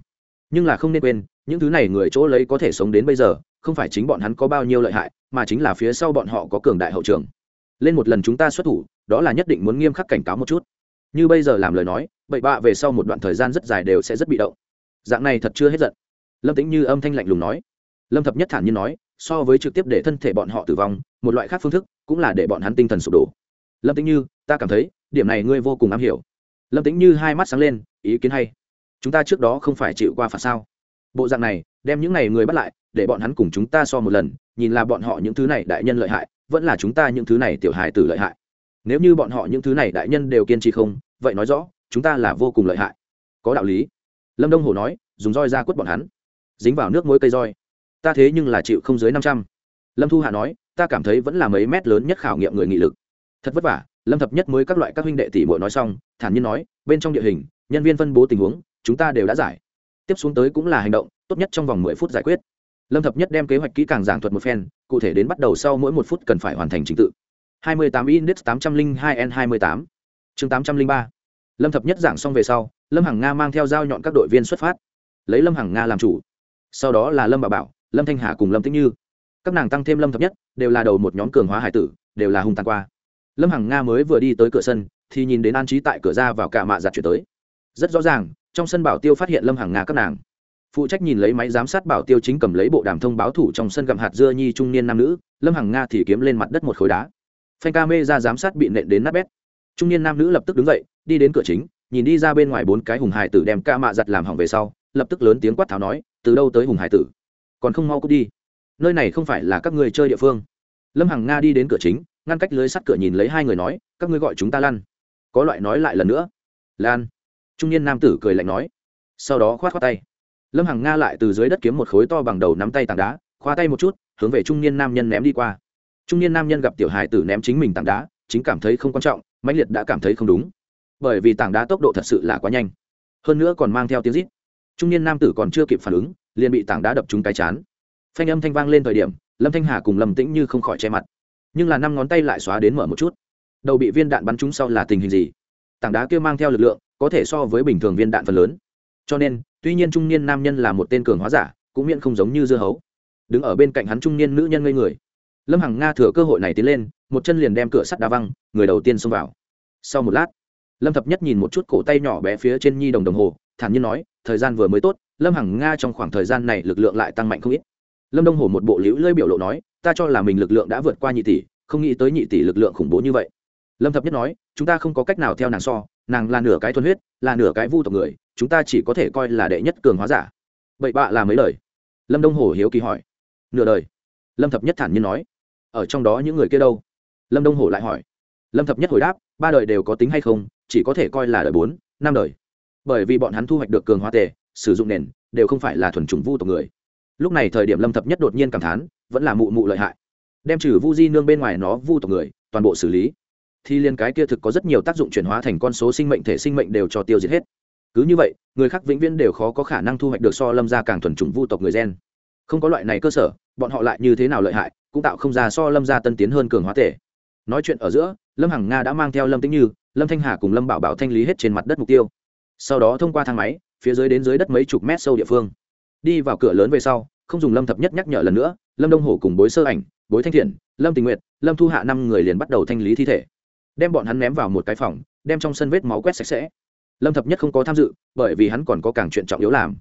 Nhưng là không nên quên những thứ này người chỗ lấy có thể sống đến bây giờ, không phải chính bọn hắn có bao nhiêu lợi hại, mà chính là phía sau bọn họ có cường đại hậu trường. Lên một lần chúng ta xuất thủ, đó là nhất định muốn nghiêm khắc cảnh cáo một chút. Như bây giờ làm lời nói, bậy bạ về sau một đoạn thời gian rất dài đều sẽ rất bị động. Dạng này thật chưa hết giận. Lâm tính như âm thanh lạnh lùng nói. Lâm thập nhất thản nhiên nói, so với trực tiếp để thân thể bọn họ tử vong, một loại khác phương thức cũng là để bọn hắn tinh thần sụp đổ. Lâm tính như, ta cảm thấy, điểm này ngươi vô cùng am hiểu. Lâm tính như hai mắt sáng lên, ý kiến hay. Chúng ta trước đó không phải chịu qua phạt sao? Bộ dạng này, đem những n à y người bắt lại, để bọn hắn cùng chúng ta so một lần, nhìn là bọn họ những thứ này đại nhân lợi hại, vẫn là chúng ta những thứ này tiểu hài tử lợi hại. Nếu như bọn họ những thứ này đại nhân đều kiên trì không, vậy nói rõ, chúng ta là vô cùng lợi hại. Có đạo lý. Lâm đông hồ nói, dùng roi ra quất bọn hắn. Dính vào nước mỗi cây roi. Ta thế nhưng là chịu không dưới năm trăm. Lâm thu hạ nói, ta cảm thấy vẫn là mấy mét lớn nhất khảo nghiệm người nghị lực. Thật vất vả, lâm thập nhất mới các loại các huynh đệ tỷ bội nói xong, thản nhiên nói, bên trong địa hình, nhân viên phân bố tình huống, chúng ta đều đã giải tiếp xuống tới cũng là hành động, tốt nhất trong vòng mười phút giải quyết. Lâm thập nhất đem kế hoạch kỹ càng giảng thuật một phen, cụ thể đến bắt đầu sau mỗi một phút cần phải hoàn thành trình tự. 28 index 802 n 28 chương 803 lâm thập nhất giảng xong về sau, lâm hằng nga mang theo dao nhọn các đội viên xuất phát. Lấy lâm hằng nga làm chủ. Sau đó là lâm bà bảo, lâm thanh hà cùng lâm tĩnh như. Các nàng tăng thêm lâm thập nhất, đều là đầu một nhóm cường hóa hải tử, đều là hung tàn qua. Lâm hằng nga mới vừa đi tới cửa sân, thì nhìn đến an trí tại cửa ra vào cả mạ giặt chuyển tới. Rất rõ ràng trong sân bảo tiêu phát hiện lâm hằng nga các nàng phụ trách nhìn lấy máy giám sát bảo tiêu chính cầm lấy bộ đàm thông báo thủ trong sân gặm hạt dưa nhi trung niên nam nữ lâm hằng nga thì kiếm lên mặt đất một khối đá phanh ca mê ra giám sát bị nện đến nát bét trung niên nam nữ lập tức đứng dậy đi đến cửa chính nhìn đi ra bên ngoài bốn cái hùng hải tử đem ca mạ giặt làm hỏng về sau lập tức lớn tiếng quát tháo nói từ đâu tới hùng hải tử còn không mau cút đi nơi này không phải là các người chơi địa phương lâm hằng nga đi đến cửa chính ngăn cách lưới sắt cửa nhìn lấy hai người nói các ngươi gọi chúng ta lăn có loại nói lại lần nữa lan trung niên nam tử cười lạnh nói. Sau đó khoát khoát tay. Lâm hằng nga lại từ dưới đất kiếm một khối to bằng đầu nắm tay tảng đá, khoa tay một chút, hướng về trung niên nam nhân ném đi qua. Trung niên nam nhân gặp tiểu hài tử ném chính mình tảng đá, chính cảm thấy không quan trọng, mãnh liệt đã cảm thấy không đúng. Bởi vì tảng đá tốc độ thật sự là quá nhanh. Hơn nữa còn mang theo tiếng rít. Trung niên nam tử còn chưa kịp phản ứng, liền bị tảng đá đập trúng cái chán. Phanh âm thanh vang lên thời điểm, lâm thanh hà cùng lâm tĩnh như không khỏi che mặt. Nhưng là năm ngón tay lại xóa đến mở một chút. Đầu bị viên đạn bắn trúng sau là tình hình gì? Tảng đá kia mang theo lực lượng, có thể so với bình thường viên đạn phần lớn. Cho nên, tuy nhiên trung niên nam nhân là một tên cường hóa giả, cũng miễn không giống như dưa hấu. Đứng ở bên cạnh hắn trung niên nữ nhân ngây người. Lâm hằng nga thừa cơ hội này tiến lên, một chân liền đem cửa sắt đá văng, người đầu tiên xông vào. Sau một lát, lâm thập nhất nhìn một chút cổ tay nhỏ bé phía trên nhi đồng đồng hồ, thản nhiên nói, thời gian vừa mới tốt, lâm hằng nga trong khoảng thời gian này lực lượng lại tăng mạnh không ít. Lâm đông hồ một bộ liễu lơi biểu lộ nói, ta cho là mình lực lượng đã vượt qua nhị tỷ, không nghĩ tới nhị tỷ lực lượng khủng bố như vậy lâm thập nhất nói, chúng ta không có cách nào theo nàng so, nàng là nửa cái thuần huyết, là nửa cái vu tộc người, chúng ta chỉ có thể coi là đệ nhất cường hóa giả. Bậy bạ là mấy lời? Lâm đông hồ hiếu kỳ hỏi. Nửa đời. Lâm thập nhất thản nhiên nói. Ở trong đó những người kia đâu? Lâm đông hồ lại hỏi. Lâm thập nhất hồi đáp, ba đời đều có tính hay không, chỉ có thể coi là đời bốn, năm đời. Bởi vì bọn hắn thu hoạch được cường hóa tề, sử dụng nền, đều không phải là thuần chủng vu tộc người. Lúc này thời điểm lâm thập nhất đột nhiên cảm thán, vẫn là mụ mụ lợi hại. Đem trừ vu di nương bên ngoài nó vu tộc người, toàn bộ xử lý thì liên cái kia thực có rất nhiều tác dụng chuyển hóa thành con số sinh mệnh thể sinh mệnh đều cho tiêu diệt hết. Cứ như vậy, người khác vĩnh viễn đều khó có khả năng thu hoạch được so lâm gia càng thuần chủng vu tộc người gen. Không có loại này cơ sở, bọn họ lại như thế nào lợi hại, cũng tạo không ra so lâm gia tân tiến hơn cường hóa thể. Nói chuyện ở giữa, lâm hằng nga đã mang theo lâm tĩnh như, lâm thanh hà cùng lâm bảo bảo thanh lý hết trên mặt đất mục tiêu. Sau đó thông qua thang máy, phía dưới đến dưới đất mấy chục mét sâu địa phương. Đi vào cửa lớn về sau, không dùng lâm thập nhất nhắc nhở lần nữa, lâm đông hổ cùng bối sơ ảnh, bối thanh thiện, lâm tình nguyện lâm thu hạ năm người liền bắt đầu thanh lý thi thể đem bọn hắn ném vào một cái phòng, đem trong sân vết máu quét sạch sẽ. Lâm thập nhất không có tham dự, bởi vì hắn còn có càng chuyện trọng yếu làm.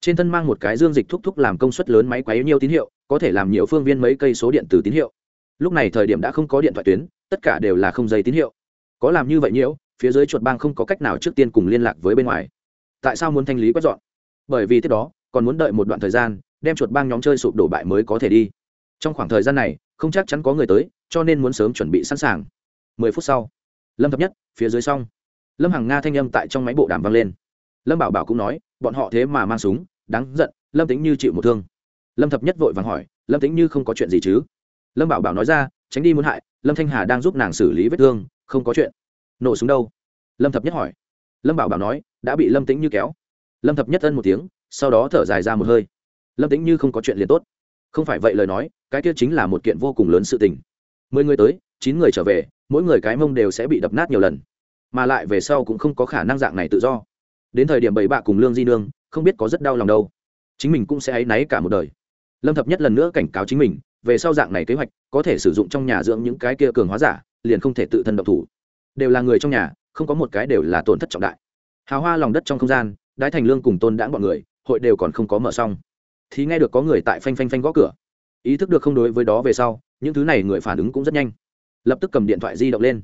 Trên thân mang một cái dương dịch thúc thúc làm công suất lớn máy quấy nhiều tín hiệu, có thể làm nhiều phương viên mấy cây số điện từ tín hiệu. Lúc này thời điểm đã không có điện thoại tuyến, tất cả đều là không dây tín hiệu. Có làm như vậy nhiễu phía dưới chuột bang không có cách nào trước tiên cùng liên lạc với bên ngoài. Tại sao muốn thanh lý quét dọn? Bởi vì tiếp đó, còn muốn đợi một đoạn thời gian, đem chuột bang nhóm chơi sụp đổ bại mới có thể đi. Trong khoảng thời gian này, không chắc chắn có người tới, cho nên muốn sớm chuẩn bị sẵn sàng mười phút sau, lâm thập nhất, phía dưới xong lâm hằng nga thanh âm tại trong máy bộ đàm vang lên. Lâm bảo bảo cũng nói, bọn họ thế mà mang súng, đáng giận, lâm tính như chịu một thương. Lâm thập nhất vội vàng hỏi, lâm tính như không có chuyện gì chứ? Lâm bảo bảo nói ra, tránh đi muốn hại, lâm thanh hà đang giúp nàng xử lý vết thương, không có chuyện. Nổ súng đâu? Lâm thập nhất hỏi. Lâm bảo bảo nói, đã bị lâm tính như kéo. Lâm thập nhất ân một tiếng, sau đó thở dài ra một hơi. Lâm tính như không có chuyện liền tốt. Không phải vậy lời nói, cái kia chính là một kiện vô cùng lớn sự tình mười người tới, chín người trở về, mỗi người cái mông đều sẽ bị đập nát nhiều lần. Mà lại về sau cũng không có khả năng dạng này tự do. Đến thời điểm bảy bạ cùng lương di nương, không biết có rất đau lòng đâu. Chính mình cũng sẽ áy náy cả một đời. Lâm thập nhất lần nữa cảnh cáo chính mình, về sau dạng này kế hoạch, có thể sử dụng trong nhà dưỡng những cái kia cường hóa giả, liền không thể tự thân độc thủ. Đều là người trong nhà, không có một cái đều là tổn thất trọng đại. Hào hoa lòng đất trong không gian, đái thành lương cùng tôn đãng bọn người, hội đều còn không có mở xong. Thì nghe được có người tại phanh phanh phanh gõ cửa. Ý thức được không đối với đó về sau những thứ này người phản ứng cũng rất nhanh. Lập tức cầm điện thoại di động lên.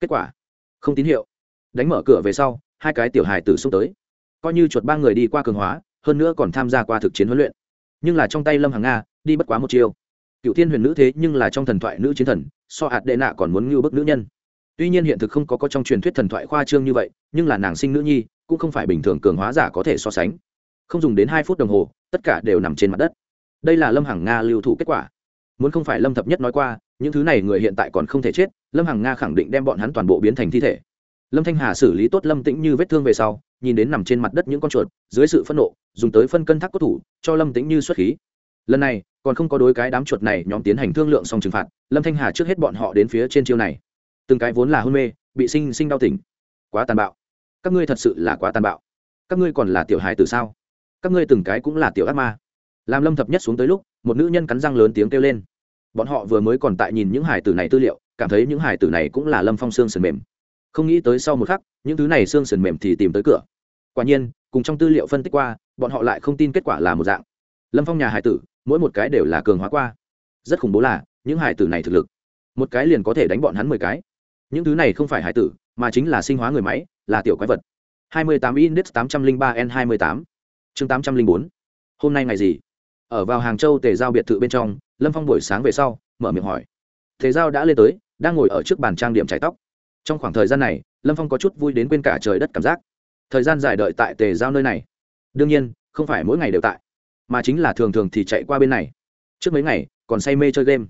Kết quả không tín hiệu. Đánh mở cửa về sau hai cái tiểu hài tử xúc tới. Coi như chuột ba người đi qua cường hóa hơn nữa còn tham gia qua thực chiến huấn luyện. Nhưng là trong tay lâm hàng nga đi bất quá một chiều, cựu thiên huyền nữ thế nhưng là trong thần thoại nữ chiến thần so hạt đệ nạ còn muốn ngưu bức nữ nhân. Tuy nhiên hiện thực không có có trong truyền thuyết thần thoại khoa trương như vậy nhưng là nàng sinh nữ nhi cũng không phải bình thường cường hóa giả có thể so sánh. Không dùng đến hai phút đồng hồ tất cả đều nằm trên mặt đất. Đây là lâm hàng nga lưu thủ kết quả muốn không phải lâm thập nhất nói qua, những thứ này người hiện tại còn không thể chết, lâm hằng nga khẳng định đem bọn hắn toàn bộ biến thành thi thể. Lâm thanh hà xử lý tốt lâm tĩnh như vết thương về sau, nhìn đến nằm trên mặt đất những con chuột, dưới sự phẫn nộ, dùng tới phân cân thác cốt thủ, cho lâm tĩnh như xuất khí. Lần này, còn không có đối cái đám chuột này nhóm tiến hành thương lượng xong trừng phạt, lâm thanh hà trước hết bọn họ đến phía trên chiêu này. Từng cái vốn là hôn mê, bị sinh sinh đau tỉnh. Quá tàn bạo. Các ngươi thật sự là quá tàn bạo. Các ngươi còn là tiểu hài từ sao? Các ngươi từng cái cũng là tiểu ác ma làm lâm thập nhất xuống tới lúc, một nữ nhân cắn răng lớn tiếng kêu lên. Bọn họ vừa mới còn tại nhìn những hải tử này tư liệu, cảm thấy những hải tử này cũng là lâm phong xương sườn mềm. Không nghĩ tới sau một khắc, những thứ này xương sườn mềm thì tìm tới cửa. Quả nhiên, cùng trong tư liệu phân tích qua, bọn họ lại không tin kết quả là một dạng. Lâm phong nhà hải tử, mỗi một cái đều là cường hóa qua. Rất khủng bố là, những hải tử này thực lực. Một cái liền có thể đánh bọn hắn mười cái. Những thứ này không phải hải tử, mà chính là sinh hóa người máy, là tiểu quái vật. 28 index 803 n 28 chương 804 hôm nay ngày gì? Ở vào hàng châu tề giao biệt thự bên trong, lâm phong buổi sáng về sau, mở miệng hỏi. Tề giao đã lên tới, đang ngồi ở trước bàn trang điểm chải tóc. Trong khoảng thời gian này, lâm phong có chút vui đến quên cả trời đất cảm giác. Thời gian dài đợi tại tề giao nơi này. Đương nhiên, không phải mỗi ngày đều tại, mà chính là thường thường thì chạy qua bên này. Trước mấy ngày, còn say mê chơi game.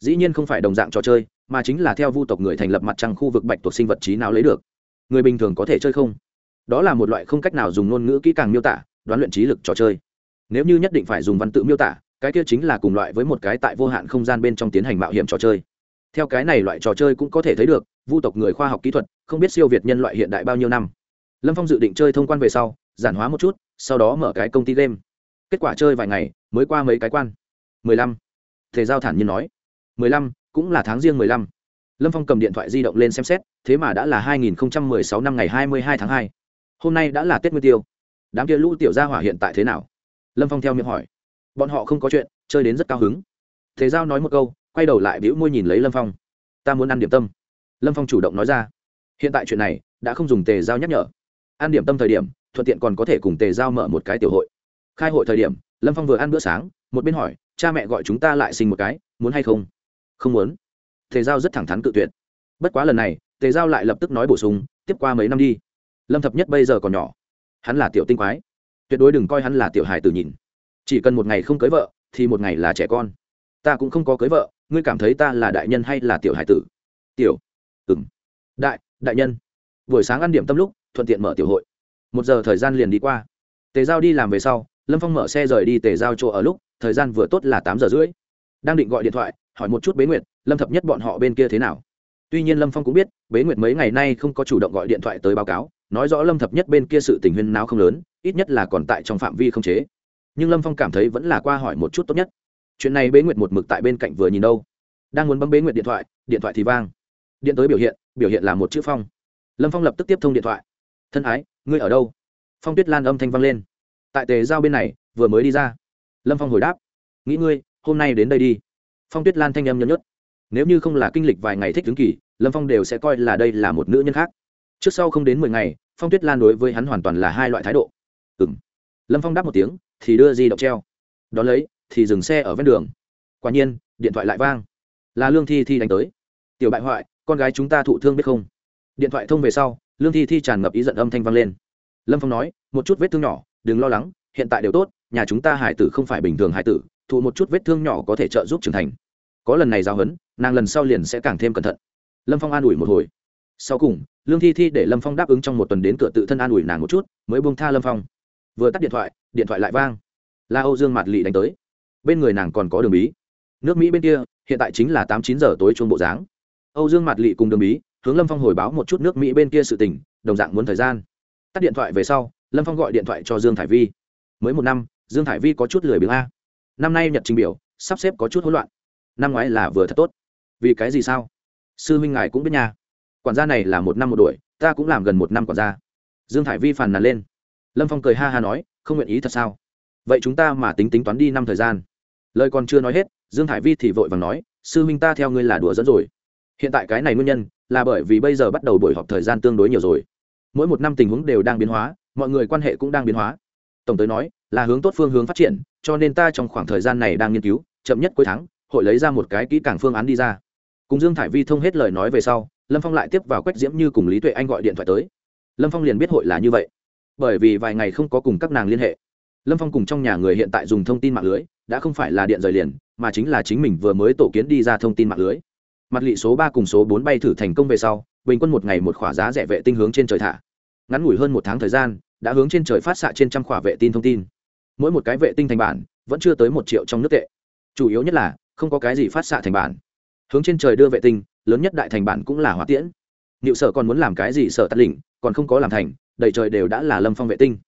Dĩ nhiên không phải đồng dạng trò chơi, mà chính là theo vu tộc người thành lập mặt trăng khu vực bạch tuộc sinh vật trí nào lấy được. Người bình thường có thể chơi không? Đó là một loại không cách nào dùng ngôn ngữ kỹ càng miêu tả, đoán luyện trí lực trò chơi nếu như nhất định phải dùng văn tự miêu tả, cái kia chính là cùng loại với một cái tại vô hạn không gian bên trong tiến hành mạo hiểm trò chơi. Theo cái này loại trò chơi cũng có thể thấy được, vu tộc người khoa học kỹ thuật, không biết siêu việt nhân loại hiện đại bao nhiêu năm. Lâm phong dự định chơi thông quan về sau, giản hóa một chút, sau đó mở cái công ty game. Kết quả chơi vài ngày, mới qua mấy cái quan. Mười lăm. Thể giao thản nhiên nói. Mười lăm, cũng là tháng riêng mười lăm. Lâm phong cầm điện thoại di động lên xem xét, thế mà đã là hai nghìn không trăm mười sáu năm ngày hai mươi hai tháng hai. Hôm nay đã là tết nguyên tiêu. Đám kia lũ tiểu gia hỏa hiện tại thế nào? Lâm phong theo miệng hỏi. Bọn họ không có chuyện, chơi đến rất cao hứng. Thế giao nói một câu, quay đầu lại bĩu môi nhìn lấy lâm phong. Ta muốn ăn điểm tâm. Lâm phong chủ động nói ra. Hiện tại chuyện này, đã không dùng tề giao nhắc nhở. Ăn điểm tâm thời điểm, thuận tiện còn có thể cùng tề giao mở một cái tiểu hội. Khai hội thời điểm, lâm phong vừa ăn bữa sáng, một bên hỏi, cha mẹ gọi chúng ta lại sinh một cái, muốn hay không? Không muốn. Tề giao rất thẳng thắn cự tuyệt. Bất quá lần này, tề giao lại lập tức nói bổ sung, tiếp qua mấy năm đi. Lâm thập nhất bây giờ còn nhỏ. Hắn là tiểu tinh quái tuyệt đối đừng coi hắn là tiểu hài tử nhìn. Chỉ cần một ngày không cưới vợ, thì một ngày là trẻ con. Ta cũng không có cưới vợ, ngươi cảm thấy ta là đại nhân hay là tiểu hài tử? Tiểu. Ừng đại đại nhân. Buổi sáng ăn điểm tâm lúc, thuận tiện mở tiểu hội. Một giờ thời gian liền đi qua. Tề giao đi làm về sau, lâm phong mở xe rời đi tề giao chỗ ở lúc, thời gian vừa tốt là tám giờ rưỡi. Đang định gọi điện thoại, hỏi một chút bế nguyệt, lâm thập nhất bọn họ bên kia thế nào? Tuy nhiên lâm phong cũng biết, bế nguyệt mấy ngày nay không có chủ động gọi điện thoại tới báo cáo, nói rõ lâm thập nhất bên kia sự tình huyên nào không lớn ít nhất là còn tại trong phạm vi không chế. Nhưng lâm phong cảm thấy vẫn là qua hỏi một chút tốt nhất. Chuyện này bế nguyệt một mực tại bên cạnh vừa nhìn đâu. Đang muốn bấm bế nguyệt điện thoại điện thoại thì vang. Điện tới biểu hiện biểu hiện là một chữ phong. Lâm phong lập tức tiếp thông điện thoại. Thân ái, ngươi ở đâu? Phong tuyết lan âm thanh vang lên. Tại tề giao bên này, vừa mới đi ra. Lâm phong hồi đáp. Nghĩ ngươi, hôm nay đến đây đi. Phong tuyết lan thanh âm nhấm nhất nếu như không là kinh lịch vài ngày thích tướng kỳ, lâm phong đều sẽ coi là đây là một nữ nhân khác. Trước sau không đến mười ngày, phong tuyết lan đối với hắn hoàn toàn là hai loại thái độ ừng lâm phong đáp một tiếng, thì đưa di động treo. Đón lấy, thì dừng xe ở ven đường. Quả nhiên, điện thoại lại vang. Là lương thi thi đánh tới. Tiểu bại hoại, con gái chúng ta thụ thương biết không? Điện thoại thông về sau, lương thi thi tràn ngập ý giận âm thanh vang lên. Lâm phong nói, một chút vết thương nhỏ, đừng lo lắng, hiện tại đều tốt, nhà chúng ta hải tử không phải bình thường hải tử, thụ một chút vết thương nhỏ có thể trợ giúp trưởng thành. Có lần này giao hấn nàng lần sau liền sẽ càng thêm cẩn thận. Lâm phong an ủi một hồi. Sau cùng, lương thi thi để lâm phong đáp ứng trong một tuần đến cửa tự thân an ủi nàng một chút, mới buông tha lâm phong vừa tắt điện thoại điện thoại lại vang. La âu dương mạt lị đánh tới. Bên người nàng còn có đường bí. Nước mỹ bên kia, hiện tại chính là tám chín giờ tối chuông bộ dáng. Âu dương mạt lị cùng đường bí, hướng lâm phong hồi báo một chút nước mỹ bên kia sự tình, đồng dạng muốn thời gian. Tắt điện thoại về sau, lâm phong gọi điện thoại cho dương thải vi. Mới một năm, dương thải vi có chút lười biếng a. Năm nay nhật trình biểu, sắp xếp có chút hỗn loạn. Năm ngoái là vừa thật tốt. Vì cái gì sao? Sư minh ngài cũng biết nha. Quản gia này là một năm một đuổi, ta cũng làm gần một năm quản gia. Dương thải vi phàn nàn lên lâm phong cười ha ha nói, không nguyện ý thật sao? Vậy chúng ta mà tính tính toán đi năm thời gian. Lời còn chưa nói hết, dương thải vi thì vội vàng nói, sư minh ta theo ngươi là đùa dẫn rồi. Hiện tại cái này nguyên nhân là bởi vì bây giờ bắt đầu buổi họp thời gian tương đối nhiều rồi. Mỗi một năm tình huống đều đang biến hóa, mọi người quan hệ cũng đang biến hóa. Tổng tới nói, là hướng tốt phương hướng phát triển, cho nên ta trong khoảng thời gian này đang nghiên cứu, chậm nhất cuối tháng, hội lấy ra một cái kỹ càng phương án đi ra. Cùng dương thải vi thông hết lời nói về sau, lâm phong lại tiếp vào quách diễm như cùng lý tuệ anh gọi điện thoại tới. Lâm phong liền biết hội là như vậy bởi vì vài ngày không có cùng các nàng liên hệ. Lâm phong cùng trong nhà người hiện tại dùng thông tin mạng lưới, đã không phải là điện rời liền, mà chính là chính mình vừa mới tổ kiến đi ra thông tin mạng lưới. Mặt lị số ba cùng số bốn bay thử thành công về sau, bình quân một ngày một khỏa giá rẻ vệ tinh hướng trên trời thả. Ngắn ngủi hơn một tháng thời gian, đã hướng trên trời phát xạ trên trăm khỏa vệ tinh thông tin. Mỗi một cái vệ tinh thành bản, vẫn chưa tới một triệu trong nước tệ. Chủ yếu nhất là, không có cái gì phát xạ thành bản. Hướng trên trời đưa vệ tinh, lớn nhất đại thành bản cũng là hỏa tiễn. Liệu sở còn muốn làm cái gì sở tắt lỉnh còn không có làm thành đầy trời đều đã là lâm phong vệ tinh.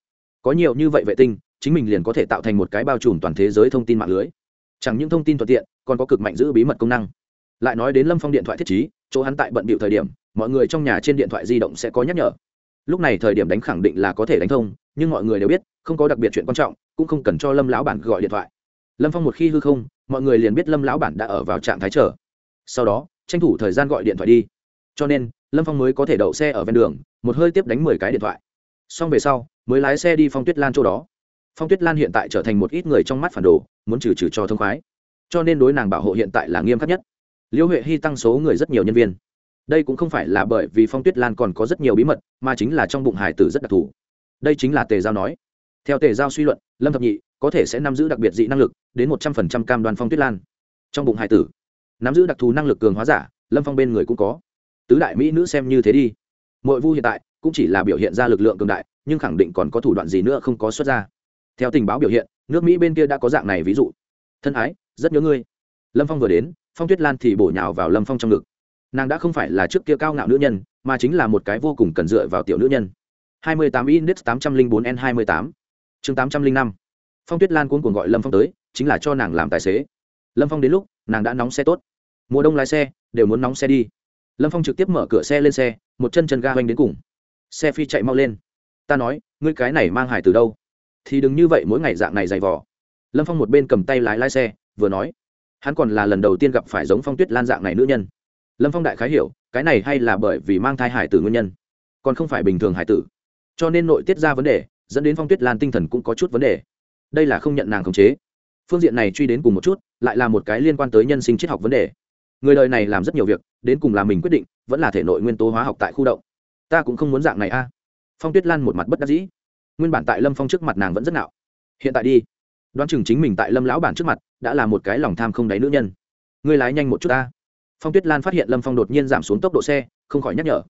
Có nhiều như vậy vệ tinh, chính mình liền có thể tạo thành một cái bao trùm toàn thế giới thông tin mạng lưới. Chẳng những thông tin thuận tiện, còn có cực mạnh giữ bí mật công năng. Lại nói đến lâm phong điện thoại thiết chí chỗ hắn tại bận bịu thời điểm, mọi người trong nhà trên điện thoại di động sẽ có nhắc nhở. Lúc này thời điểm đánh khẳng định là có thể đánh thông, nhưng mọi người đều biết, không có đặc biệt chuyện quan trọng, cũng không cần cho lâm lão bản gọi điện thoại. Lâm phong một khi hư không, mọi người liền biết lâm lão bản đã ở vào trạng thái chờ. Sau đó, tranh thủ thời gian gọi điện thoại đi cho nên, lâm phong mới có thể đậu xe ở ven đường, một hơi tiếp đánh mười cái điện thoại. Xong về sau, mới lái xe đi phong tuyết lan chỗ đó. Phong tuyết lan hiện tại trở thành một ít người trong mắt phản đồ, muốn trừ trừ cho thông khoái. Cho nên đối nàng bảo hộ hiện tại là nghiêm khắc nhất. Liễu huệ hy tăng số người rất nhiều nhân viên. Đây cũng không phải là bởi vì phong tuyết lan còn có rất nhiều bí mật, mà chính là trong bụng hải tử rất đặc thù. Đây chính là tề giao nói. Theo tề giao suy luận, lâm thập nhị có thể sẽ nắm giữ đặc biệt dị năng lực đến một trăm phần trăm cam đoàn phong tuyết lan. Trong bụng hải tử, nắm giữ đặc thù năng lực cường hóa giả, lâm phong bên người cũng có tứ đại mỹ nữ xem như thế đi. Mọi vu hiện tại cũng chỉ là biểu hiện ra lực lượng cường đại, nhưng khẳng định còn có thủ đoạn gì nữa không có xuất ra. Theo tình báo biểu hiện, nước mỹ bên kia đã có dạng này ví dụ. Thân ái, rất nhớ ngươi. Lâm phong vừa đến, phong tuyết lan thì bổ nhào vào lâm phong trong ngực. Nàng đã không phải là trước kia cao ngạo nữ nhân, mà chính là một cái vô cùng cần dựa vào tiểu nữ nhân. 28 index 804 n 28 chương 805 phong tuyết lan cuốn cuồng gọi lâm phong tới, chính là cho nàng làm tài xế. Lâm phong đến lúc, nàng đã nóng xe tốt. Mùa đông lái xe, đều muốn nóng xe đi lâm phong trực tiếp mở cửa xe lên xe một chân chân ga hoành đến cùng xe phi chạy mau lên ta nói ngươi cái này mang hải từ đâu thì đừng như vậy mỗi ngày dạng này dày vỏ lâm phong một bên cầm tay lái lái xe vừa nói hắn còn là lần đầu tiên gặp phải giống phong tuyết lan dạng này nữ nhân lâm phong đại khái hiểu cái này hay là bởi vì mang thai hải tử nguyên nhân còn không phải bình thường hải tử cho nên nội tiết ra vấn đề dẫn đến phong tuyết lan tinh thần cũng có chút vấn đề đây là không nhận nàng khống chế phương diện này truy đến cùng một chút lại là một cái liên quan tới nhân sinh triết học vấn đề người đời này làm rất nhiều việc, đến cùng là mình quyết định, vẫn là thể nội nguyên tố hóa học tại khu động. Ta cũng không muốn dạng này a. Phong tuyết lan một mặt bất đắc dĩ. Nguyên bản tại lâm phong trước mặt nàng vẫn rất nạo hiện tại đi. Đoán chừng chính mình tại lâm lão bản trước mặt, đã là một cái lòng tham không đáy nữ nhân. Ngươi lái nhanh một chút ta. Phong tuyết lan phát hiện lâm phong đột nhiên giảm xuống tốc độ xe, không khỏi nhắc nhở.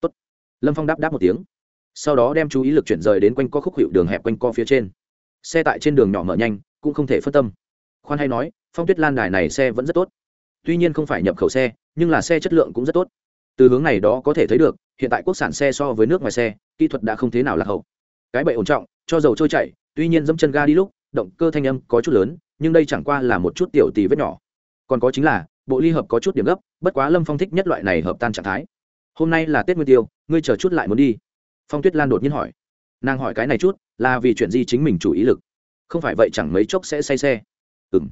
Tốt. lâm phong đáp đáp một tiếng. Sau đó đem chú ý lực chuyển rời đến quanh co khúc hiệu đường hẹp quanh co phía trên. Xe tại trên đường nhỏ mở nhanh, cũng không thể phân tâm. Khoan hay nói, phong tuyết lan đài này xe vẫn rất tốt tuy nhiên không phải nhập khẩu xe, nhưng là xe chất lượng cũng rất tốt. Từ hướng này đó có thể thấy được, hiện tại quốc sản xe so với nước ngoài xe, kỹ thuật đã không thế nào lạc hậu. Cái bậy ổn trọng, cho dầu trôi chảy, tuy nhiên dẫm chân ga đi lúc, động cơ thanh âm có chút lớn, nhưng đây chẳng qua là một chút tiểu tì vết nhỏ. Còn có chính là, bộ ly hợp có chút điểm gấp, bất quá lâm phong thích nhất loại này hợp tan trạng thái. Hôm nay là tết nguyên tiêu, ngươi chờ chút lại muốn đi. Phong tuyết lan đột nhiên hỏi. Nàng hỏi cái này chút, là vì chuyện gì chính mình chủ ý lực? Không phải vậy chẳng mấy chốc sẽ say xe. Ừ m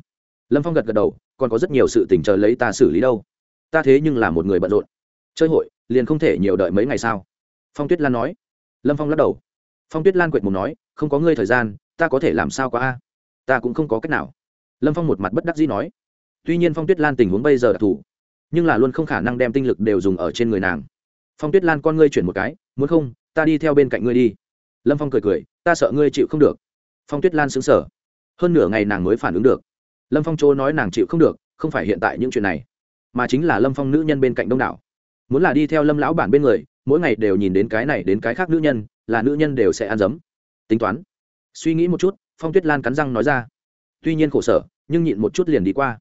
lâm phong gật gật đầu còn có rất nhiều sự tình chờ lấy ta xử lý đâu. Ta thế nhưng là một người bận rộn. Chơi hội, liền không thể nhiều đợi mấy ngày sao? Phong tuyết lan nói. Lâm phong lắc đầu. Phong tuyết lan quệt mùng nói, không có ngươi thời gian, ta có thể làm sao quá a? Ta cũng không có cách nào. Lâm phong một mặt bất đắc dĩ nói. Tuy nhiên phong tuyết lan tình huống bây giờ đặc thù nhưng là luôn không khả năng đem tinh lực đều dùng ở trên người nàng. Phong tuyết lan, con ngươi chuyển một cái, muốn không, ta đi theo bên cạnh ngươi đi. Lâm phong cười cười, ta sợ ngươi chịu không được. Phong tuyết lan xứng sở hơn nửa ngày nàng mới phản ứng được lâm phong chỗ nói nàng chịu không được, không phải hiện tại những chuyện này, mà chính là lâm phong nữ nhân bên cạnh đông đảo. Muốn là đi theo lâm lão bản bên người, mỗi ngày đều nhìn đến cái này đến cái khác nữ nhân, là nữ nhân đều sẽ ăn dấm. Tính toán. Suy nghĩ một chút, phong tuyết lan cắn răng nói ra. Tuy nhiên khổ sở, nhưng nhịn một chút liền đi qua.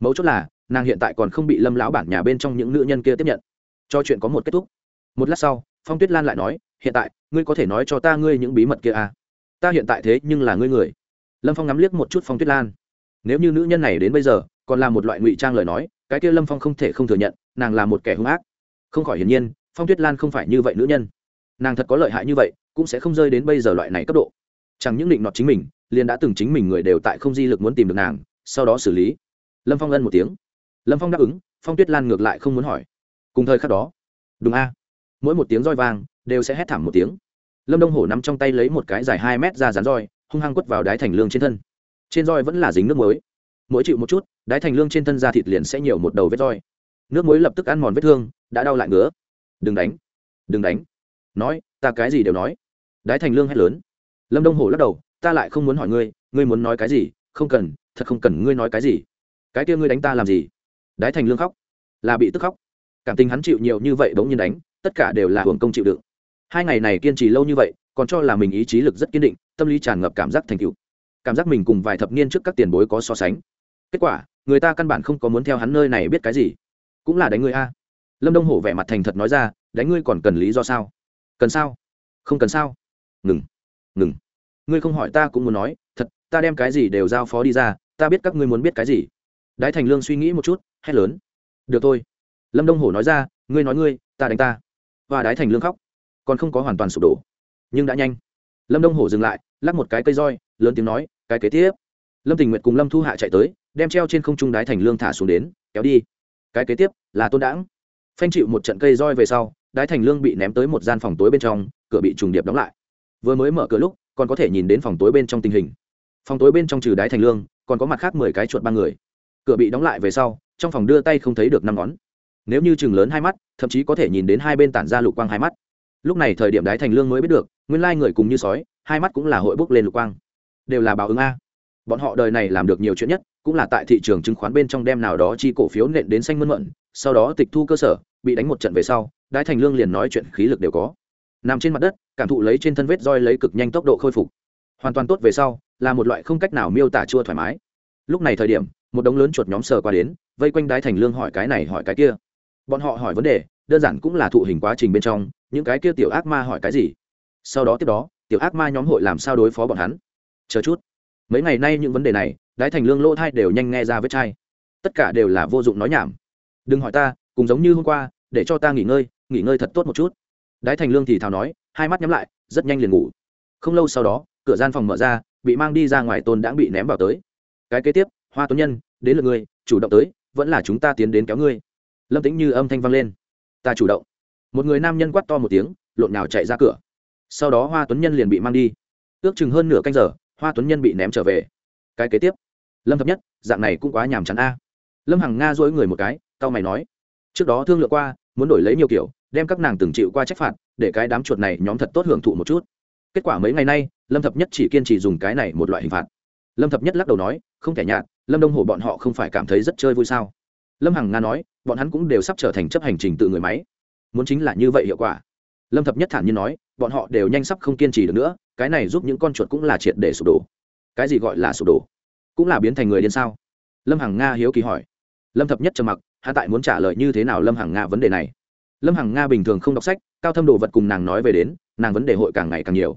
Mấu chốt là, nàng hiện tại còn không bị lâm lão bản nhà bên trong những nữ nhân kia tiếp nhận. Cho chuyện có một kết thúc. Một lát sau, phong tuyết lan lại nói, hiện tại, ngươi có thể nói cho ta ngươi những bí mật kia à? Ta hiện tại thế nhưng là ngươi người. Lâm phong ngắm liếc một chút phong tuyết lan nếu như nữ nhân này đến bây giờ, còn là một loại ngụy trang lời nói, cái kia lâm phong không thể không thừa nhận, nàng là một kẻ hung ác. Không khỏi hiển nhiên, phong tuyết lan không phải như vậy nữ nhân. Nàng thật có lợi hại như vậy, cũng sẽ không rơi đến bây giờ loại này cấp độ. Chẳng những định nọt chính mình, liền đã từng chính mình người đều tại không di lực muốn tìm được nàng, sau đó xử lý. Lâm phong ân một tiếng. Lâm phong đáp ứng, phong tuyết lan ngược lại không muốn hỏi. Cùng thời khắc đó, đúng a. Mỗi một tiếng roi vang, đều sẽ hét thảm một tiếng. Lâm đông hổ nắm trong tay lấy một cái dài hai mét ra rán roi, hung hăng quất vào đái thành lương trên thân trên roi vẫn là dính nước muối. Mỗi chịu một chút, đái thành lương trên thân da thịt liền sẽ nhiều một đầu vết roi. Nước muối lập tức ăn mòn vết thương, đã đau lại ngứa. Đừng đánh. Đừng đánh. Nói, ta cái gì đều nói. Đái thành lương hét lớn. Lâm đông hổ lắc đầu, ta lại không muốn hỏi ngươi ngươi muốn nói cái gì? Không cần, thật không cần ngươi nói cái gì. Cái kia ngươi đánh ta làm gì? Đái thành lương khóc. Là bị tức khóc. Cảm tình hắn chịu nhiều như vậy bỗng nhiên đánh, tất cả đều là hưởng công chịu đựng. Hai ngày này kiên trì lâu như vậy, còn cho là mình ý chí lực rất kiên định, tâm lý tràn ngập cảm giác thành cựu cảm giác mình cùng vài thập niên trước các tiền bối có so sánh. Kết quả, người ta căn bản không có muốn theo hắn nơi này biết cái gì. Cũng là đánh ngươi a. Lâm đông hổ vẻ mặt thành thật nói ra, đánh ngươi còn cần lý do sao? Cần sao? Không cần sao? Ngừng. Ngừng. Ngươi không hỏi ta cũng muốn nói, thật, ta đem cái gì đều giao phó đi ra, ta biết các ngươi muốn biết cái gì. Đái thành lương suy nghĩ một chút, hét lớn. Được thôi. Lâm đông hổ nói ra, ngươi nói ngươi, ta đánh ta. Và đái thành lương khóc. Còn không có hoàn toàn sụp đổ. Nhưng đã nhanh. Lâm đông hổ dừng lại, lắc một cái cây roi, lớn tiếng nói cái kế tiếp. Lâm tình nguyện cùng lâm thu hạ chạy tới, đem treo trên không trung đái thành lương thả xuống đến, kéo đi. Cái kế tiếp là tôn đãng. Phanh chịu một trận cây roi về sau, đái thành lương bị ném tới một gian phòng tối bên trong, cửa bị trùng điệp đóng lại. Vừa mới mở cửa lúc, còn có thể nhìn đến phòng tối bên trong tình hình. Phòng tối bên trong trừ đái thành lương, còn có mặt khác mười cái chuột ba người. Cửa bị đóng lại về sau, trong phòng đưa tay không thấy được năm ngón. Nếu như chừng lớn hai mắt, thậm chí có thể nhìn đến hai bên tản ra lục quang hai mắt. Lúc này thời điểm đái thành lương mới biết được, nguyên lai người cùng như sói, hai mắt cũng là hội bốc lên lục quang đều là báo ứng a. Bọn họ đời này làm được nhiều chuyện nhất, cũng là tại thị trường chứng khoán bên trong đem nào đó chi cổ phiếu nện đến xanh mơn mận, sau đó tịch thu cơ sở, bị đánh một trận về sau, đái thành lương liền nói chuyện khí lực đều có. Nằm trên mặt đất, cảm thụ lấy trên thân vết roi lấy cực nhanh tốc độ khôi phục. Hoàn toàn tốt về sau, là một loại không cách nào miêu tả chua thoải mái. Lúc này thời điểm, một đống lớn chuột nhóm sờ qua đến, vây quanh đái thành lương hỏi cái này hỏi cái kia. Bọn họ hỏi vấn đề, đơn giản cũng là thụ hình quá trình bên trong, những cái kia tiểu ác ma hỏi cái gì? Sau đó tiếp đó, tiểu ác ma nhóm hội làm sao đối phó bọn hắn? Chờ chút. Mấy ngày nay những vấn đề này, đái thành lương, lỗ thai đều nhanh nghe ra vết chai. Tất cả đều là vô dụng nói nhảm. Đừng hỏi ta cùng giống như hôm qua, để cho ta nghỉ ngơi nghỉ ngơi thật tốt một chút. Đái thành lương thì thào nói, hai mắt nhắm lại, rất nhanh liền ngủ. Không lâu sau đó, cửa gian phòng mở ra, bị mang đi ra ngoài tôn đã bị ném vào tới. Cái kế tiếp, hoa tuấn nhân, đến lượt ngươi chủ động tới, vẫn là chúng ta tiến đến kéo ngươi. Lâm tính như âm thanh vang lên. Ta chủ động. Một người nam nhân quát to một tiếng, lộn nào chạy ra cửa. Sau đó hoa tuấn nhân liền bị mang đi. Ước chừng hơn nửa canh giờ hoa tuấn nhân bị ném trở về. Cái kế tiếp. Lâm thập nhất, dạng này cũng quá nhàm chán a. Lâm hằng nga dỗi người một cái tao mày nói. Trước đó thương lượng qua, muốn đổi lấy nhiều kiểu, đem các nàng từng chịu qua trách phạt, để cái đám chuột này nhóm thật tốt hưởng thụ một chút. Kết quả mấy ngày nay, lâm thập nhất chỉ kiên trì dùng cái này một loại hình phạt. Lâm thập nhất lắc đầu nói, không thể nhạt, lâm đông hồ bọn họ không phải cảm thấy rất chơi vui sao? Lâm hằng nga nói, bọn hắn cũng đều sắp trở thành chấp hành trình tự người máy. Muốn chính là như vậy hiệu quả. Lâm thập nhất thản nhiên nói, bọn họ đều nhanh sắp không kiên trì được nữa cái này giúp những con chuột cũng là triệt để sụp đổ. Cái gì gọi là sụp đổ? Cũng là biến thành người điên sao? Lâm hằng nga hiếu kỳ hỏi. Lâm thập nhất trầm mặc hạ tại muốn trả lời như thế nào lâm hằng nga vấn đề này. Lâm hằng nga bình thường không đọc sách, cao thâm đồ vật cùng nàng nói về đến, nàng vấn đề hội càng ngày càng nhiều.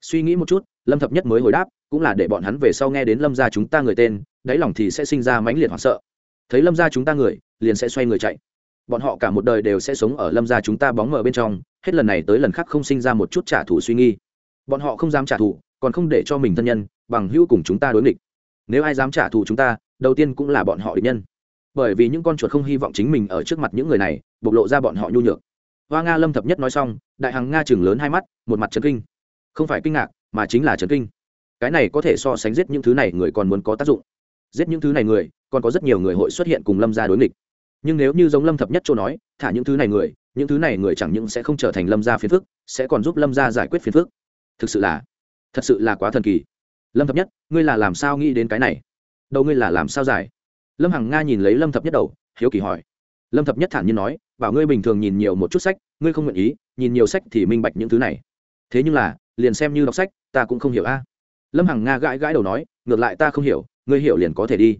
Suy nghĩ một chút, lâm thập nhất mới hồi đáp, cũng là để bọn hắn về sau nghe đến lâm gia chúng ta người tên, đáy lòng thì sẽ sinh ra mãnh liệt hoảng sợ. Thấy lâm gia chúng ta người, liền sẽ xoay người chạy. Bọn họ cả một đời đều sẽ sống ở lâm gia chúng ta bóng mờ bên trong, hết lần này tới lần khác không sinh ra một chút trả thù suy nghi bọn họ không dám trả thù, còn không để cho mình thân nhân, bằng hữu cùng chúng ta đối nghịch. Nếu ai dám trả thù chúng ta, đầu tiên cũng là bọn họ địch nhân. Bởi vì những con chuột không hy vọng chính mình ở trước mặt những người này, bộc lộ ra bọn họ nhu nhược. Hoa nga lâm thập nhất nói xong, đại hằng nga chừng lớn hai mắt, một mặt trấn kinh. Không phải kinh ngạc, mà chính là trấn kinh. Cái này có thể so sánh giết những thứ này người còn muốn có tác dụng. Giết những thứ này người, còn có rất nhiều người hội xuất hiện cùng lâm gia đối nghịch. Nhưng nếu như giống lâm thập nhất chỗ nói, thả những thứ này người, những thứ này người chẳng những sẽ không trở thành lâm gia phiền phức, sẽ còn giúp lâm gia giải quyết phiền phức thực sự là, thật sự là quá thần kỳ. Lâm thập nhất, ngươi là làm sao nghĩ đến cái này? Đầu ngươi là làm sao giải lâm hằng nga nhìn lấy lâm thập nhất đầu, hiếu kỳ hỏi. Lâm thập nhất thản nhiên nói, bảo ngươi bình thường nhìn nhiều một chút sách, ngươi không nguyện ý, nhìn nhiều sách thì minh bạch những thứ này. Thế nhưng là, liền xem như đọc sách, ta cũng không hiểu a. Lâm hằng nga gãi gãi đầu nói, ngược lại ta không hiểu, ngươi hiểu liền có thể đi.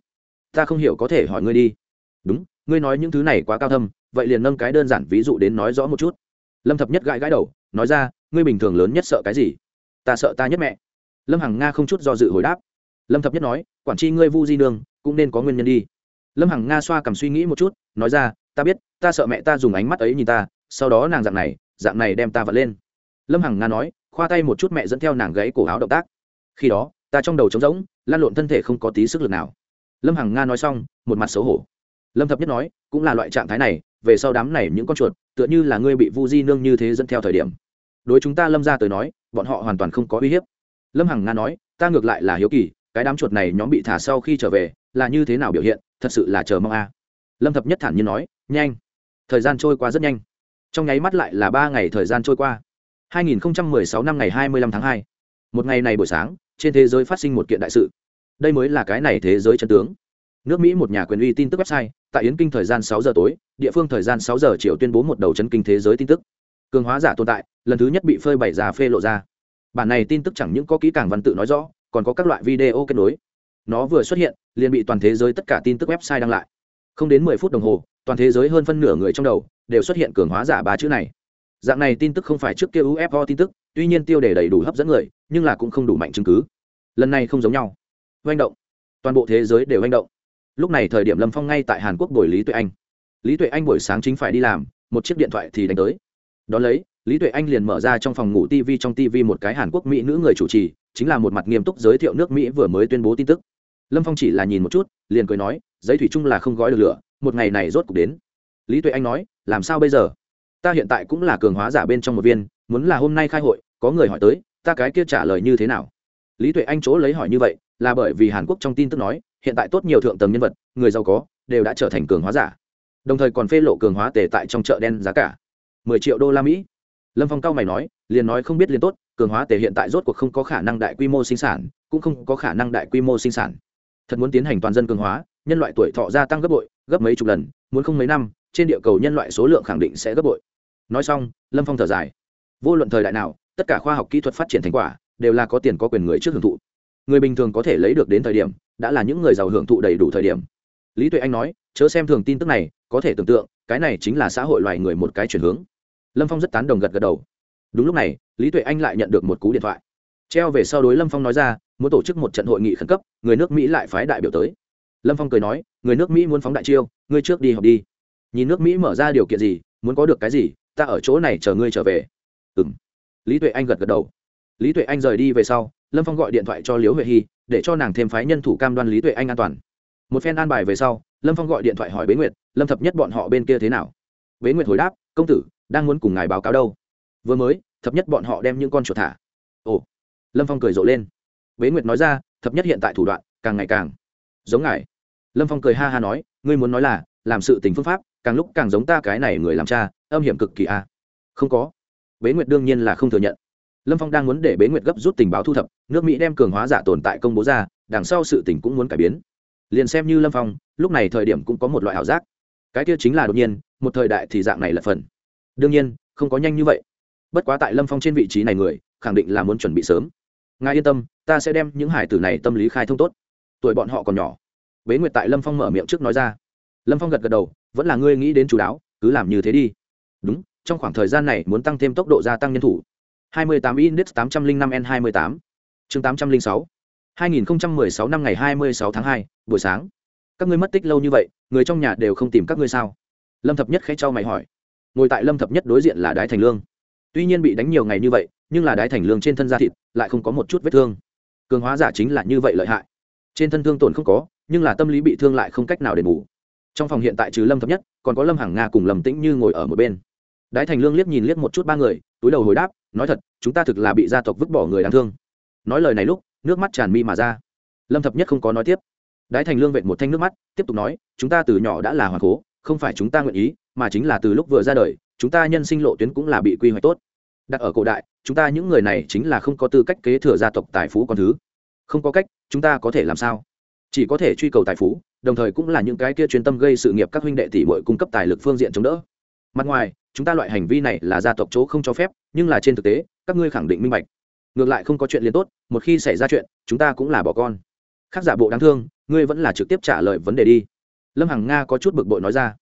Ta không hiểu có thể hỏi ngươi đi. Đúng, ngươi nói những thứ này quá cao thâm, vậy liền nâng cái đơn giản ví dụ đến nói rõ một chút. Lâm thập nhất gãi gãi đầu, nói ra, ngươi bình thường lớn nhất sợ cái gì? Ta sợ ta nhất mẹ. Lâm hằng nga không chút do dự hồi đáp. Lâm thập nhất nói, quản tri ngươi vu di nương cũng nên có nguyên nhân đi. Lâm hằng nga xoa cầm suy nghĩ một chút, nói ra, ta biết, ta sợ mẹ ta dùng ánh mắt ấy nhìn ta, sau đó nàng dạng này dạng này đem ta vật lên. Lâm hằng nga nói, khoa tay một chút mẹ dẫn theo nàng gáy cổ áo động tác. Khi đó, ta trong đầu trống rỗng, lan lộn thân thể không có tí sức lực nào. Lâm hằng nga nói xong, một mặt xấu hổ. Lâm thập nhất nói, cũng là loại trạng thái này, về sau đám này những con chuột, tựa như là ngươi bị vu di nương như thế dẫn theo thời điểm đối chúng ta lâm ra tới nói, bọn họ hoàn toàn không có uy hiếp. Lâm hằng nga nói, ta ngược lại là hiếu kỳ, cái đám chuột này nhóm bị thả sau khi trở về, là như thế nào biểu hiện, thật sự là chờ mong a. À. Lâm thập nhất thản nhiên nói, nhanh. Thời gian trôi qua rất nhanh. Trong nháy mắt lại là ba ngày thời gian trôi qua. 2016 năm ngày 25 tháng 2. một ngày này buổi sáng, trên thế giới phát sinh một kiện đại sự. Đây mới là cái này thế giới chân tướng. Nước mỹ một nhà quyền uy tin tức website, tại yến kinh thời gian 6 giờ tối, địa phương thời gian 6 giờ chiều tuyên bố một đầu chân kinh thế giới tin tức cường hóa giả tồn tại, lần thứ nhất bị phơi bày ra phê lộ ra. Bản này tin tức chẳng những có kỹ càng văn tự nói rõ, còn có các loại video kết nối. Nó vừa xuất hiện, liền bị toàn thế giới tất cả tin tức website đăng lại. Không đến 10 phút đồng hồ, toàn thế giới hơn phân nửa người trong đầu đều xuất hiện cường hóa giả ba chữ này. Dạng này tin tức không phải trước kia ufo tin tức, tuy nhiên tiêu đề đầy đủ hấp dẫn người, nhưng là cũng không đủ mạnh chứng cứ. Lần này không giống nhau. Manh động. Toàn bộ thế giới đều manh động. Lúc này thời điểm lâm phong ngay tại hàn quốc đổi lý tuệ anh. Lý tuệ anh buổi sáng chính phải đi làm, một chiếc điện thoại thì đánh tới đón lấy, lý tuệ anh liền mở ra trong phòng ngủ tv trong tv một cái hàn quốc mỹ nữ người chủ trì, chính là một mặt nghiêm túc giới thiệu nước mỹ vừa mới tuyên bố tin tức. Lâm phong chỉ là nhìn một chút, liền cười nói, giấy thủy chung là không gói được lửa, một ngày này rốt cuộc đến. Lý tuệ anh nói, làm sao bây giờ? Ta hiện tại cũng là cường hóa giả bên trong một viên, muốn là hôm nay khai hội, có người hỏi tới, ta cái kia trả lời như thế nào? Lý tuệ anh chỗ lấy hỏi như vậy, là bởi vì hàn quốc trong tin tức nói, hiện tại tốt nhiều thượng tầng nhân vật, người giàu có, đều đã trở thành cường hóa giả. Đồng thời còn phê lộ cường hóa tề tại trong chợ đen giá cả mười triệu đô la mỹ. Lâm phong cao mày nói, liền nói không biết liền tốt, cường hóa tề hiện tại rốt cuộc không có khả năng đại quy mô sinh sản, cũng không có khả năng đại quy mô sinh sản. Thật muốn tiến hành toàn dân cường hóa, nhân loại tuổi thọ gia tăng gấp bội, gấp mấy chục lần, muốn không mấy năm, trên địa cầu nhân loại số lượng khẳng định sẽ gấp bội. Nói xong, lâm phong thở dài. Vô luận thời đại nào, tất cả khoa học kỹ thuật phát triển thành quả, đều là có tiền có quyền người trước hưởng thụ. Người bình thường có thể lấy được đến thời điểm, đã là những người giàu hưởng thụ đầy đủ thời điểm. Lý tuệ anh nói, chớ xem thường tin tức này, có thể tưởng tượng, cái này chính là xã hội loài người một cái chuyển hướng lâm phong rất tán đồng gật gật đầu. Đúng lúc này, lý tuệ anh lại nhận được một cú điện thoại. Treo về sau đối lâm phong nói ra, muốn tổ chức một trận hội nghị khẩn cấp, người nước mỹ lại phái đại biểu tới. Lâm phong cười nói, người nước mỹ muốn phóng đại chiêu, ngươi trước đi học đi. Nhìn nước mỹ mở ra điều kiện gì, muốn có được cái gì, ta ở chỗ này chờ ngươi trở về. Ừ m lý tuệ anh gật gật đầu. Lý tuệ anh rời đi về sau, lâm phong gọi điện thoại cho liễu huệ hy, để cho nàng thêm phái nhân thủ cam đoan lý tuệ anh an toàn. Một phen an bài về sau, lâm phong gọi điện thoại hỏi bế nguyệt, lâm thập nhất bọn họ bên kia thế nào? Bế nguyệt hồi đáp, công tử đang muốn cùng ngài báo cáo đâu. Vừa mới, thập nhất bọn họ đem những con chuột thả. Ồ, lâm phong cười rộ lên. Bế nguyệt nói ra, thập nhất hiện tại thủ đoạn, càng ngày càng giống ngài. Lâm phong cười ha ha nói, ngươi muốn nói là, làm sự tình phương pháp, càng lúc càng giống ta cái này người làm cha, âm hiểm cực kỳ a à. không có. Bế nguyệt đương nhiên là không thừa nhận. Lâm phong đang muốn để bế nguyệt gấp rút tình báo thu thập, nước mỹ đem cường hóa giả tồn tại công bố ra, đằng sau sự tình cũng muốn cải biến. Liền xem như lâm phong, lúc này thời điểm cũng có một loại ảo giác. Cái kia chính là đột nhiên, một thời đại thì dạng này là phần đương nhiên không có nhanh như vậy. Bất quá tại lâm phong trên vị trí này người khẳng định là muốn chuẩn bị sớm. Ngài yên tâm ta sẽ đem những hải tử này tâm lý khai thông tốt. Tuổi bọn họ còn nhỏ. Bế nguyệt tại lâm phong mở miệng trước nói ra. Lâm phong gật gật đầu vẫn là ngươi nghĩ đến chú đáo cứ làm như thế đi. Đúng trong khoảng thời gian này muốn tăng thêm tốc độ gia tăng nhân thủ. 28 index 805 n 28 chương 806 2016 năm ngày 26 tháng 2, buổi sáng. Các ngươi mất tích lâu như vậy người trong nhà đều không tìm các ngươi sao? Lâm thập nhất khẽ trao mày hỏi ngồi tại lâm thập nhất đối diện là đái thành lương. Tuy nhiên bị đánh nhiều ngày như vậy, nhưng là đái thành lương trên thân da thịt lại không có một chút vết thương. Cường hóa giả chính là như vậy lợi hại. Trên thân thương tổn không có, nhưng là tâm lý bị thương lại không cách nào đền bù. Trong phòng hiện tại trừ lâm thập nhất, còn có lâm hàng nga cùng lâm tĩnh như ngồi ở một bên. Đái thành lương liếc nhìn liếc một chút ba người, túi đầu hồi đáp, nói thật, chúng ta thực là bị gia tộc vứt bỏ người đáng thương. Nói lời này lúc, nước mắt tràn mi mà ra. Lâm thập nhất không có nói tiếp. Đái thành lương vệt một thanh nước mắt, tiếp tục nói, chúng ta từ nhỏ đã là hoàng cố không phải chúng ta nguyện ý, mà chính là từ lúc vừa ra đời, chúng ta nhân sinh lộ tuyến cũng là bị quy hoạch tốt. Đặt ở cổ đại, chúng ta những người này chính là không có tư cách kế thừa gia tộc tài phú con thứ. Không có cách, chúng ta có thể làm sao? Chỉ có thể truy cầu tài phú, đồng thời cũng là những cái kia chuyên tâm gây sự nghiệp các huynh đệ tỷ bội cung cấp tài lực phương diện chống đỡ. Mặt ngoài, chúng ta loại hành vi này là gia tộc chỗ không cho phép, nhưng là trên thực tế, các ngươi khẳng định minh bạch. Ngược lại không có chuyện liền tốt, một khi xảy ra chuyện, chúng ta cũng là bỏ con. Khác giả bộ đáng thương, ngươi vẫn là trực tiếp trả lời vấn đề đi lâm hằng nga có chút bực bội nói ra.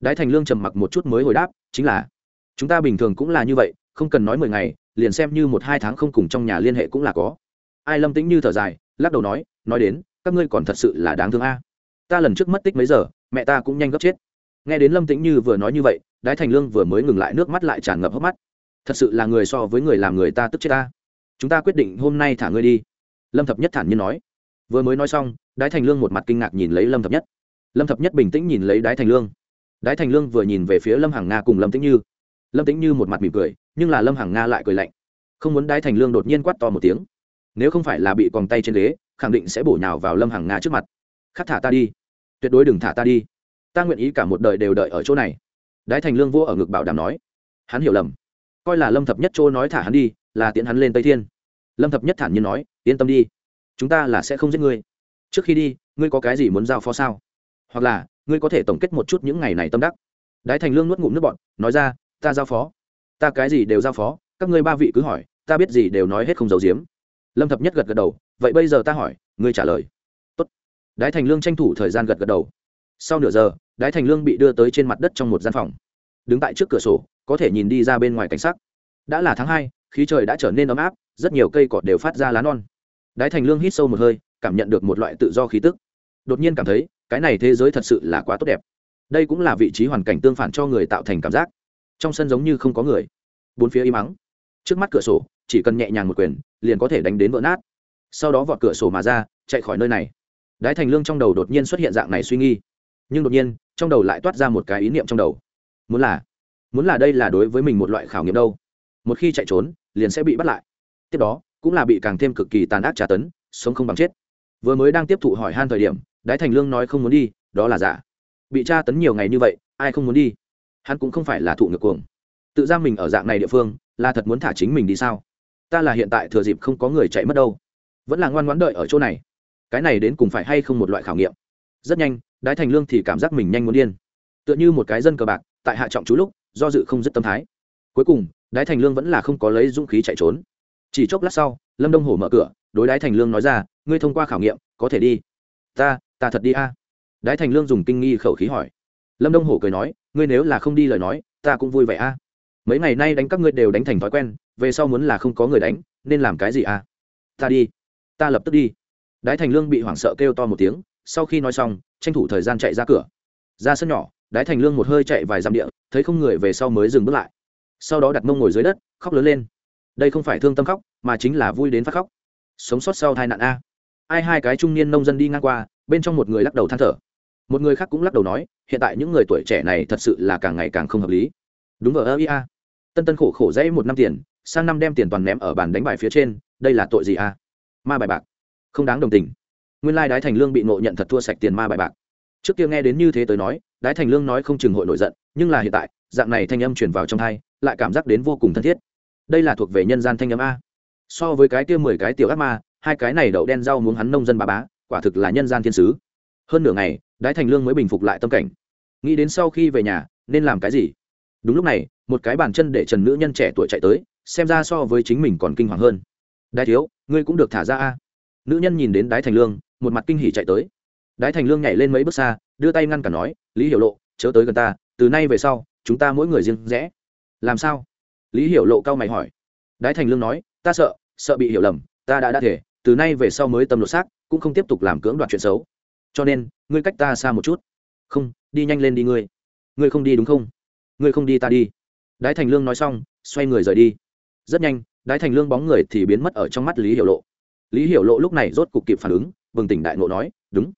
Đái thành lương trầm mặc một chút mới hồi đáp, chính là, chúng ta bình thường cũng là như vậy, không cần nói mười ngày, liền xem như một hai tháng không cùng trong nhà liên hệ cũng là có. Ai lâm tĩnh như thở dài, lắc đầu nói nói đến, các ngươi còn thật sự là đáng thương a. Ta lần trước mất tích mấy giờ, mẹ ta cũng nhanh gấp chết. Nghe đến lâm tĩnh như vừa nói như vậy, đái thành lương vừa mới ngừng lại nước mắt lại tràn ngập hốc mắt. Thật sự là người so với người làm người ta tức chết ta. Chúng ta quyết định hôm nay thả ngươi đi. Lâm thập nhất thản nhiên nói. Vừa mới nói xong, đái thành lương một mặt kinh ngạc nhìn lấy lâm thập nhất lâm thập nhất bình tĩnh nhìn lấy đái thành lương. Đái thành lương vừa nhìn về phía lâm hằng nga cùng lâm tĩnh như. Lâm tĩnh như một mặt mỉm cười, nhưng là lâm hằng nga lại cười lạnh. Không muốn đái thành lương đột nhiên quát to một tiếng. Nếu không phải là bị còng tay trên ghế, khẳng định sẽ bổ nhào vào lâm hằng nga trước mặt. Khắc thả ta đi. Tuyệt đối đừng thả ta đi. Ta nguyện ý cả một đời đều đợi ở chỗ này. Đái thành lương vô ở ngực bảo đảm nói. Hắn hiểu lầm. Coi là lâm thập nhất chỗ nói thả hắn đi, là tiễn hắn lên tây thiên. Lâm thập nhất thản nhiên nói, yên tâm đi. Chúng ta là sẽ không giết ngươi. Trước khi đi, ngươi có cái gì muốn giao phó sao? Hoặc là, ngươi có thể tổng kết một chút những ngày này tâm đắc. Đái thành lương nuốt ngụm nước bọn nói ra, ta giao phó. Ta cái gì đều giao phó. Các ngươi ba vị cứ hỏi, ta biết gì đều nói hết không giấu giếm. Lâm thập nhất gật gật đầu, vậy bây giờ ta hỏi, ngươi trả lời. Tốt. đái thành lương tranh thủ thời gian gật gật đầu. Sau nửa giờ, đái thành lương bị đưa tới trên mặt đất trong một gian phòng. Đứng tại trước cửa sổ, có thể nhìn đi ra bên ngoài cảnh sắc. Đã là tháng hai, khí trời đã trở nên ấm áp, rất nhiều cây cọt đều phát ra lá non. Đái thành lương hít sâu một hơi, cảm nhận được một loại tự do khí tức. Đột nhiên cảm thấy cái này thế giới thật sự là quá tốt đẹp. Đây cũng là vị trí hoàn cảnh tương phản cho người tạo thành cảm giác. Trong sân giống như không có người. Bốn phía im ắng. Trước mắt cửa sổ, chỉ cần nhẹ nhàng một quyền, liền có thể đánh đến vỡ nát. Sau đó vọt cửa sổ mà ra, chạy khỏi nơi này. Đái thành lương trong đầu đột nhiên xuất hiện dạng này suy nghi. Nhưng đột nhiên, trong đầu lại toát ra một cái ý niệm trong đầu. Muốn là muốn là đây là đối với mình một loại khảo nghiệm đâu. Một khi chạy trốn, liền sẽ bị bắt lại. Tiếp đó, cũng là bị càng thêm cực kỳ tàn ác tra tấn, sống không bằng chết. Vừa mới đang tiếp thụ hỏi han thời điểm đái thành lương nói không muốn đi, đó là giả. Bị tra tấn nhiều ngày như vậy, ai không muốn đi? Hắn cũng không phải là thụ ngược cuồng. Tự giam mình ở dạng này địa phương, là thật muốn thả chính mình đi sao? Ta là hiện tại thừa dịp không có người chạy mất đâu. Vẫn là ngoan ngoãn đợi ở chỗ này. Cái này đến cùng phải hay không một loại khảo nghiệm? Rất nhanh, đái thành lương thì cảm giác mình nhanh muốn điên. Tựa như một cái dân cờ bạc, tại hạ trọng chú lúc, do dự không dứt tâm thái. Cuối cùng, đái thành lương vẫn là không có lấy dũng khí chạy trốn. Chỉ chốc lát sau, lâm đông hổ mở cửa, đối đái thành lương nói ra, ngươi thông qua khảo nghiệm, có thể đi. Ta ta thật đi a. Đái thành lương dùng kinh nghi khẩu khí hỏi. Lâm đông hổ cười nói, ngươi nếu là không đi lời nói, ta cũng vui vẻ a. Mấy ngày nay đánh các ngươi đều đánh thành thói quen, về sau muốn là không có người đánh, nên làm cái gì a? Ta đi. Ta lập tức đi. Đái thành lương bị hoảng sợ kêu to một tiếng, sau khi nói xong, tranh thủ thời gian chạy ra cửa. Ra sân nhỏ, đái thành lương một hơi chạy vài dặm địa, thấy không người về sau mới dừng bước lại. Sau đó đặt mông ngồi dưới đất, khóc lớn lên. Đây không phải thương tâm khóc, mà chính là vui đến phát khóc. Sống sót sau tai nạn a. Ai hai cái trung niên nông dân đi ngang qua bên trong một người lắc đầu than thở. Một người khác cũng lắc đầu nói, hiện tại những người tuổi trẻ này thật sự là càng ngày càng không hợp lý. Đúng ở ơ ia tân tân khổ khổ dãy một năm tiền, sang năm đem tiền toàn ném ở bàn đánh bài phía trên, đây là tội gì a? Ma bài bạc. Không đáng đồng tình. Nguyên lai đái thành lương bị nộ nhận thật thua sạch tiền ma bài bạc. Trước kia nghe đến như thế tới nói, đái thành lương nói không chừng hội nổi giận, nhưng là hiện tại, dạng này thanh âm chuyển vào trong thai lại cảm giác đến vô cùng thân thiết. Đây là thuộc về nhân gian thanh âm a. So với cái kia mười cái tiểu ác ma, hai cái này đậu đen rau muốn hắn nông dân bà bá quả thực là nhân gian thiên sứ. Hơn nửa ngày, đái thành lương mới bình phục lại tâm cảnh. Nghĩ đến sau khi về nhà, nên làm cái gì? Đúng lúc này, một cái bàn chân để trần nữ nhân trẻ tuổi chạy tới, xem ra so với chính mình còn kinh hoàng hơn. Đái thiếu, ngươi cũng được thả ra a. Nữ nhân nhìn đến đái thành lương, một mặt kinh hỉ chạy tới. Đái thành lương nhảy lên mấy bước xa, đưa tay ngăn cả nói, lý hiểu lộ, chớ tới gần ta, từ nay về sau, chúng ta mỗi người riêng rẽ. Làm sao? Lý hiểu lộ cao mày hỏi. Đái thành lương nói, ta sợ sợ bị hiểu lầm, ta đã đã thể, từ nay về sau mới tâm lột xác cũng không tiếp tục làm cưỡng đoạt chuyện xấu. Cho nên, ngươi cách ta xa một chút. Không, đi nhanh lên đi ngươi. Ngươi không đi đúng không? Ngươi không đi ta đi. Đái thành lương nói xong, xoay người rời đi. Rất nhanh, đái thành lương bóng người thì biến mất ở trong mắt lý hiểu lộ. Lý hiểu lộ lúc này rốt cục kịp phản ứng, bừng tỉnh đại ngộ nói, đúng.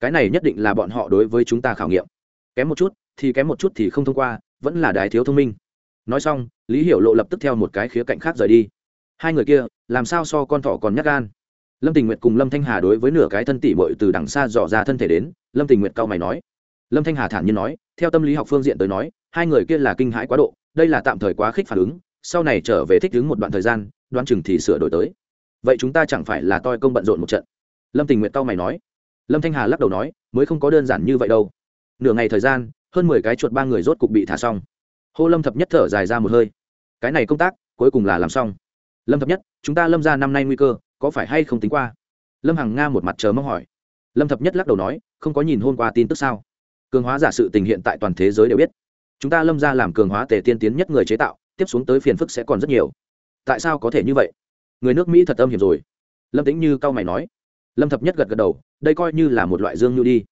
Cái này nhất định là bọn họ đối với chúng ta khảo nghiệm. Kém một chút, thì kém một chút thì không thông qua, vẫn là đái thiếu thông minh. Nói xong, lý hiểu lộ lập tức theo một cái khía cạnh khác rời đi. Hai người kia, làm sao so con thỏ còn nhắc gan? Lâm tình nguyệt cùng lâm thanh hà đối với nửa cái thân tỷ bội từ đằng xa dò ra thân thể đến, lâm tình nguyệt cao mày nói. Lâm thanh hà thản nhiên nói, theo tâm lý học phương diện tới nói, hai người kia là kinh hãi quá độ, đây là tạm thời quá khích phản ứng, sau này trở về thích ứng một đoạn thời gian, đoán chừng thì sửa đổi tới. Vậy chúng ta chẳng phải là toi công bận rộn một trận? Lâm tình nguyệt cao mày nói. Lâm thanh hà lắc đầu nói, mới không có đơn giản như vậy đâu. Nửa ngày thời gian, hơn mười cái chuột ba người rốt cục bị thả xong. Hô lâm thập nhất thở dài ra một hơi. Cái này công tác, cuối cùng là làm xong. Lâm thập nhất, chúng ta lâm ra năm nay nguy cơ có phải hay không tính qua? Lâm hằng nga một mặt chờ mong hỏi. Lâm thập nhất lắc đầu nói, không có nhìn hôm qua tin tức sao? Cường hóa giả sự tình hiện tại toàn thế giới đều biết. Chúng ta lâm ra làm cường hóa tề tiên tiến nhất người chế tạo, tiếp xuống tới phiền phức sẽ còn rất nhiều. Tại sao có thể như vậy? Người nước mỹ thật âm hiểm rồi. Lâm tính như cao mày nói. Lâm thập nhất gật gật đầu, đây coi như là một loại dương nhu đi.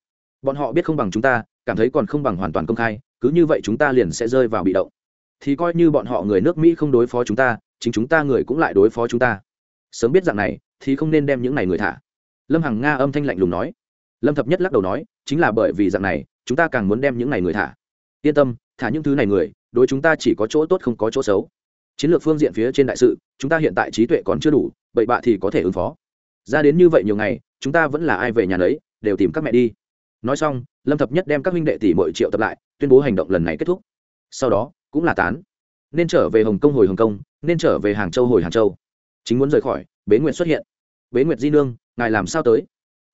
Bọn họ biết không bằng chúng ta, cảm thấy còn không bằng hoàn toàn công khai, cứ như vậy chúng ta liền sẽ rơi vào bị động. Thì coi như bọn họ người nước mỹ không đối phó chúng ta, chính chúng ta người cũng lại đối phó chúng ta sớm biết dạng này thì không nên đem những này người thả. Lâm hằng nga âm thanh lạnh lùng nói. Lâm thập nhất lắc đầu nói, chính là bởi vì dạng này, chúng ta càng muốn đem những này người thả. Yên tâm, thả những thứ này người, đối chúng ta chỉ có chỗ tốt không có chỗ xấu. Chiến lược phương diện phía trên đại sự, chúng ta hiện tại trí tuệ còn chưa đủ, bậy bạ thì có thể ứng phó. Ra đến như vậy nhiều ngày, chúng ta vẫn là ai về nhà lấy đều tìm các mẹ đi. Nói xong, lâm thập nhất đem các huynh đệ tỷ mọi triệu tập lại, tuyên bố hành động lần này kết thúc. Sau đó, cũng là tán. Nên trở về hồng kông hồi hồng kông, nên trở về hàng châu hồi hàng châu chính muốn rời khỏi, bế nguyệt xuất hiện. Bế nguyệt di nương, ngài làm sao tới?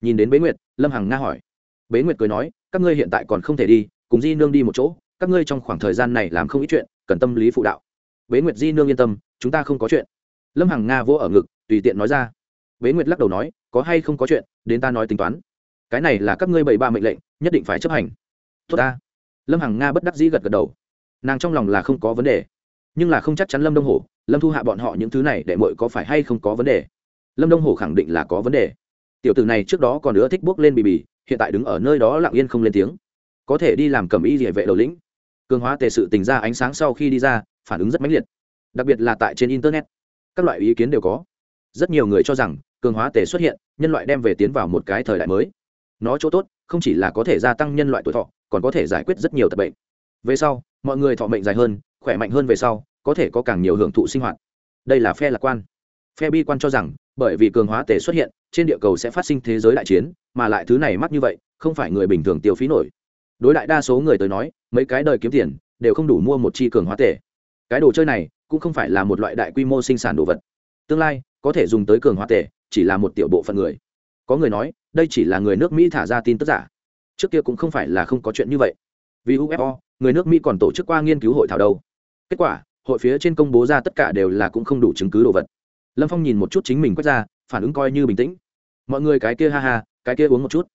Nhìn đến bế nguyệt, lâm hằng nga hỏi. Bế nguyệt cười nói, các ngươi hiện tại còn không thể đi, cùng di nương đi một chỗ, các ngươi trong khoảng thời gian này làm không ít chuyện, cần tâm lý phụ đạo. Bế nguyệt di nương yên tâm, chúng ta không có chuyện. Lâm hằng nga vỗ ở ngực, tùy tiện nói ra. Bế nguyệt lắc đầu nói, có hay không có chuyện, đến ta nói tính toán. Cái này là các ngươi bảy ba mệnh lệnh, nhất định phải chấp hành. Tốt ta. Lâm hằng nga bất đắc dĩ gật gật đầu. Nàng trong lòng là không có vấn đề, nhưng là không chắc chắn lâm đông hổ lâm thu hạ bọn họ những thứ này đệ mội có phải hay không có vấn đề? Lâm đông hổ khẳng định là có vấn đề. Tiểu tử này trước đó còn nữa thích bước lên bì bì, hiện tại đứng ở nơi đó lặng yên không lên tiếng. Có thể đi làm cầm y địa vệ đầu lĩnh. Cường hóa tề sự tình ra ánh sáng sau khi đi ra, phản ứng rất mãnh liệt. Đặc biệt là tại trên internet, các loại ý kiến đều có. Rất nhiều người cho rằng, cường hóa tề xuất hiện, nhân loại đem về tiến vào một cái thời đại mới. Nó chỗ tốt, không chỉ là có thể gia tăng nhân loại tuổi thọ, còn có thể giải quyết rất nhiều tật bệnh. Về sau, mọi người thọ mệnh dài hơn, khỏe mạnh hơn về sau có thể có càng nhiều hưởng thụ sinh hoạt. Đây là phe lạc quan. Phe bi quan cho rằng, bởi vì cường hóa tề xuất hiện, trên địa cầu sẽ phát sinh thế giới đại chiến, mà lại thứ này mắc như vậy, không phải người bình thường tiêu phí nổi. Đối đại đa số người tới nói, mấy cái đời kiếm tiền, đều không đủ mua một chi cường hóa tề. Cái đồ chơi này, cũng không phải là một loại đại quy mô sinh sản đồ vật. Tương lai, có thể dùng tới cường hóa tề, chỉ là một tiểu bộ phận người. Có người nói, đây chỉ là người nước mỹ thả ra tin tức giả. Trước kia cũng không phải là không có chuyện như vậy. Vì ufo người nước mỹ còn tổ chức qua nghiên cứu hội thảo đâu. Kết quả hội phía trên công bố ra tất cả đều là cũng không đủ chứng cứ đồ vật. Lâm phong nhìn một chút chính mình quét ra, phản ứng coi như bình tĩnh. Mọi người cái kia ha ha, cái kia uống một chút.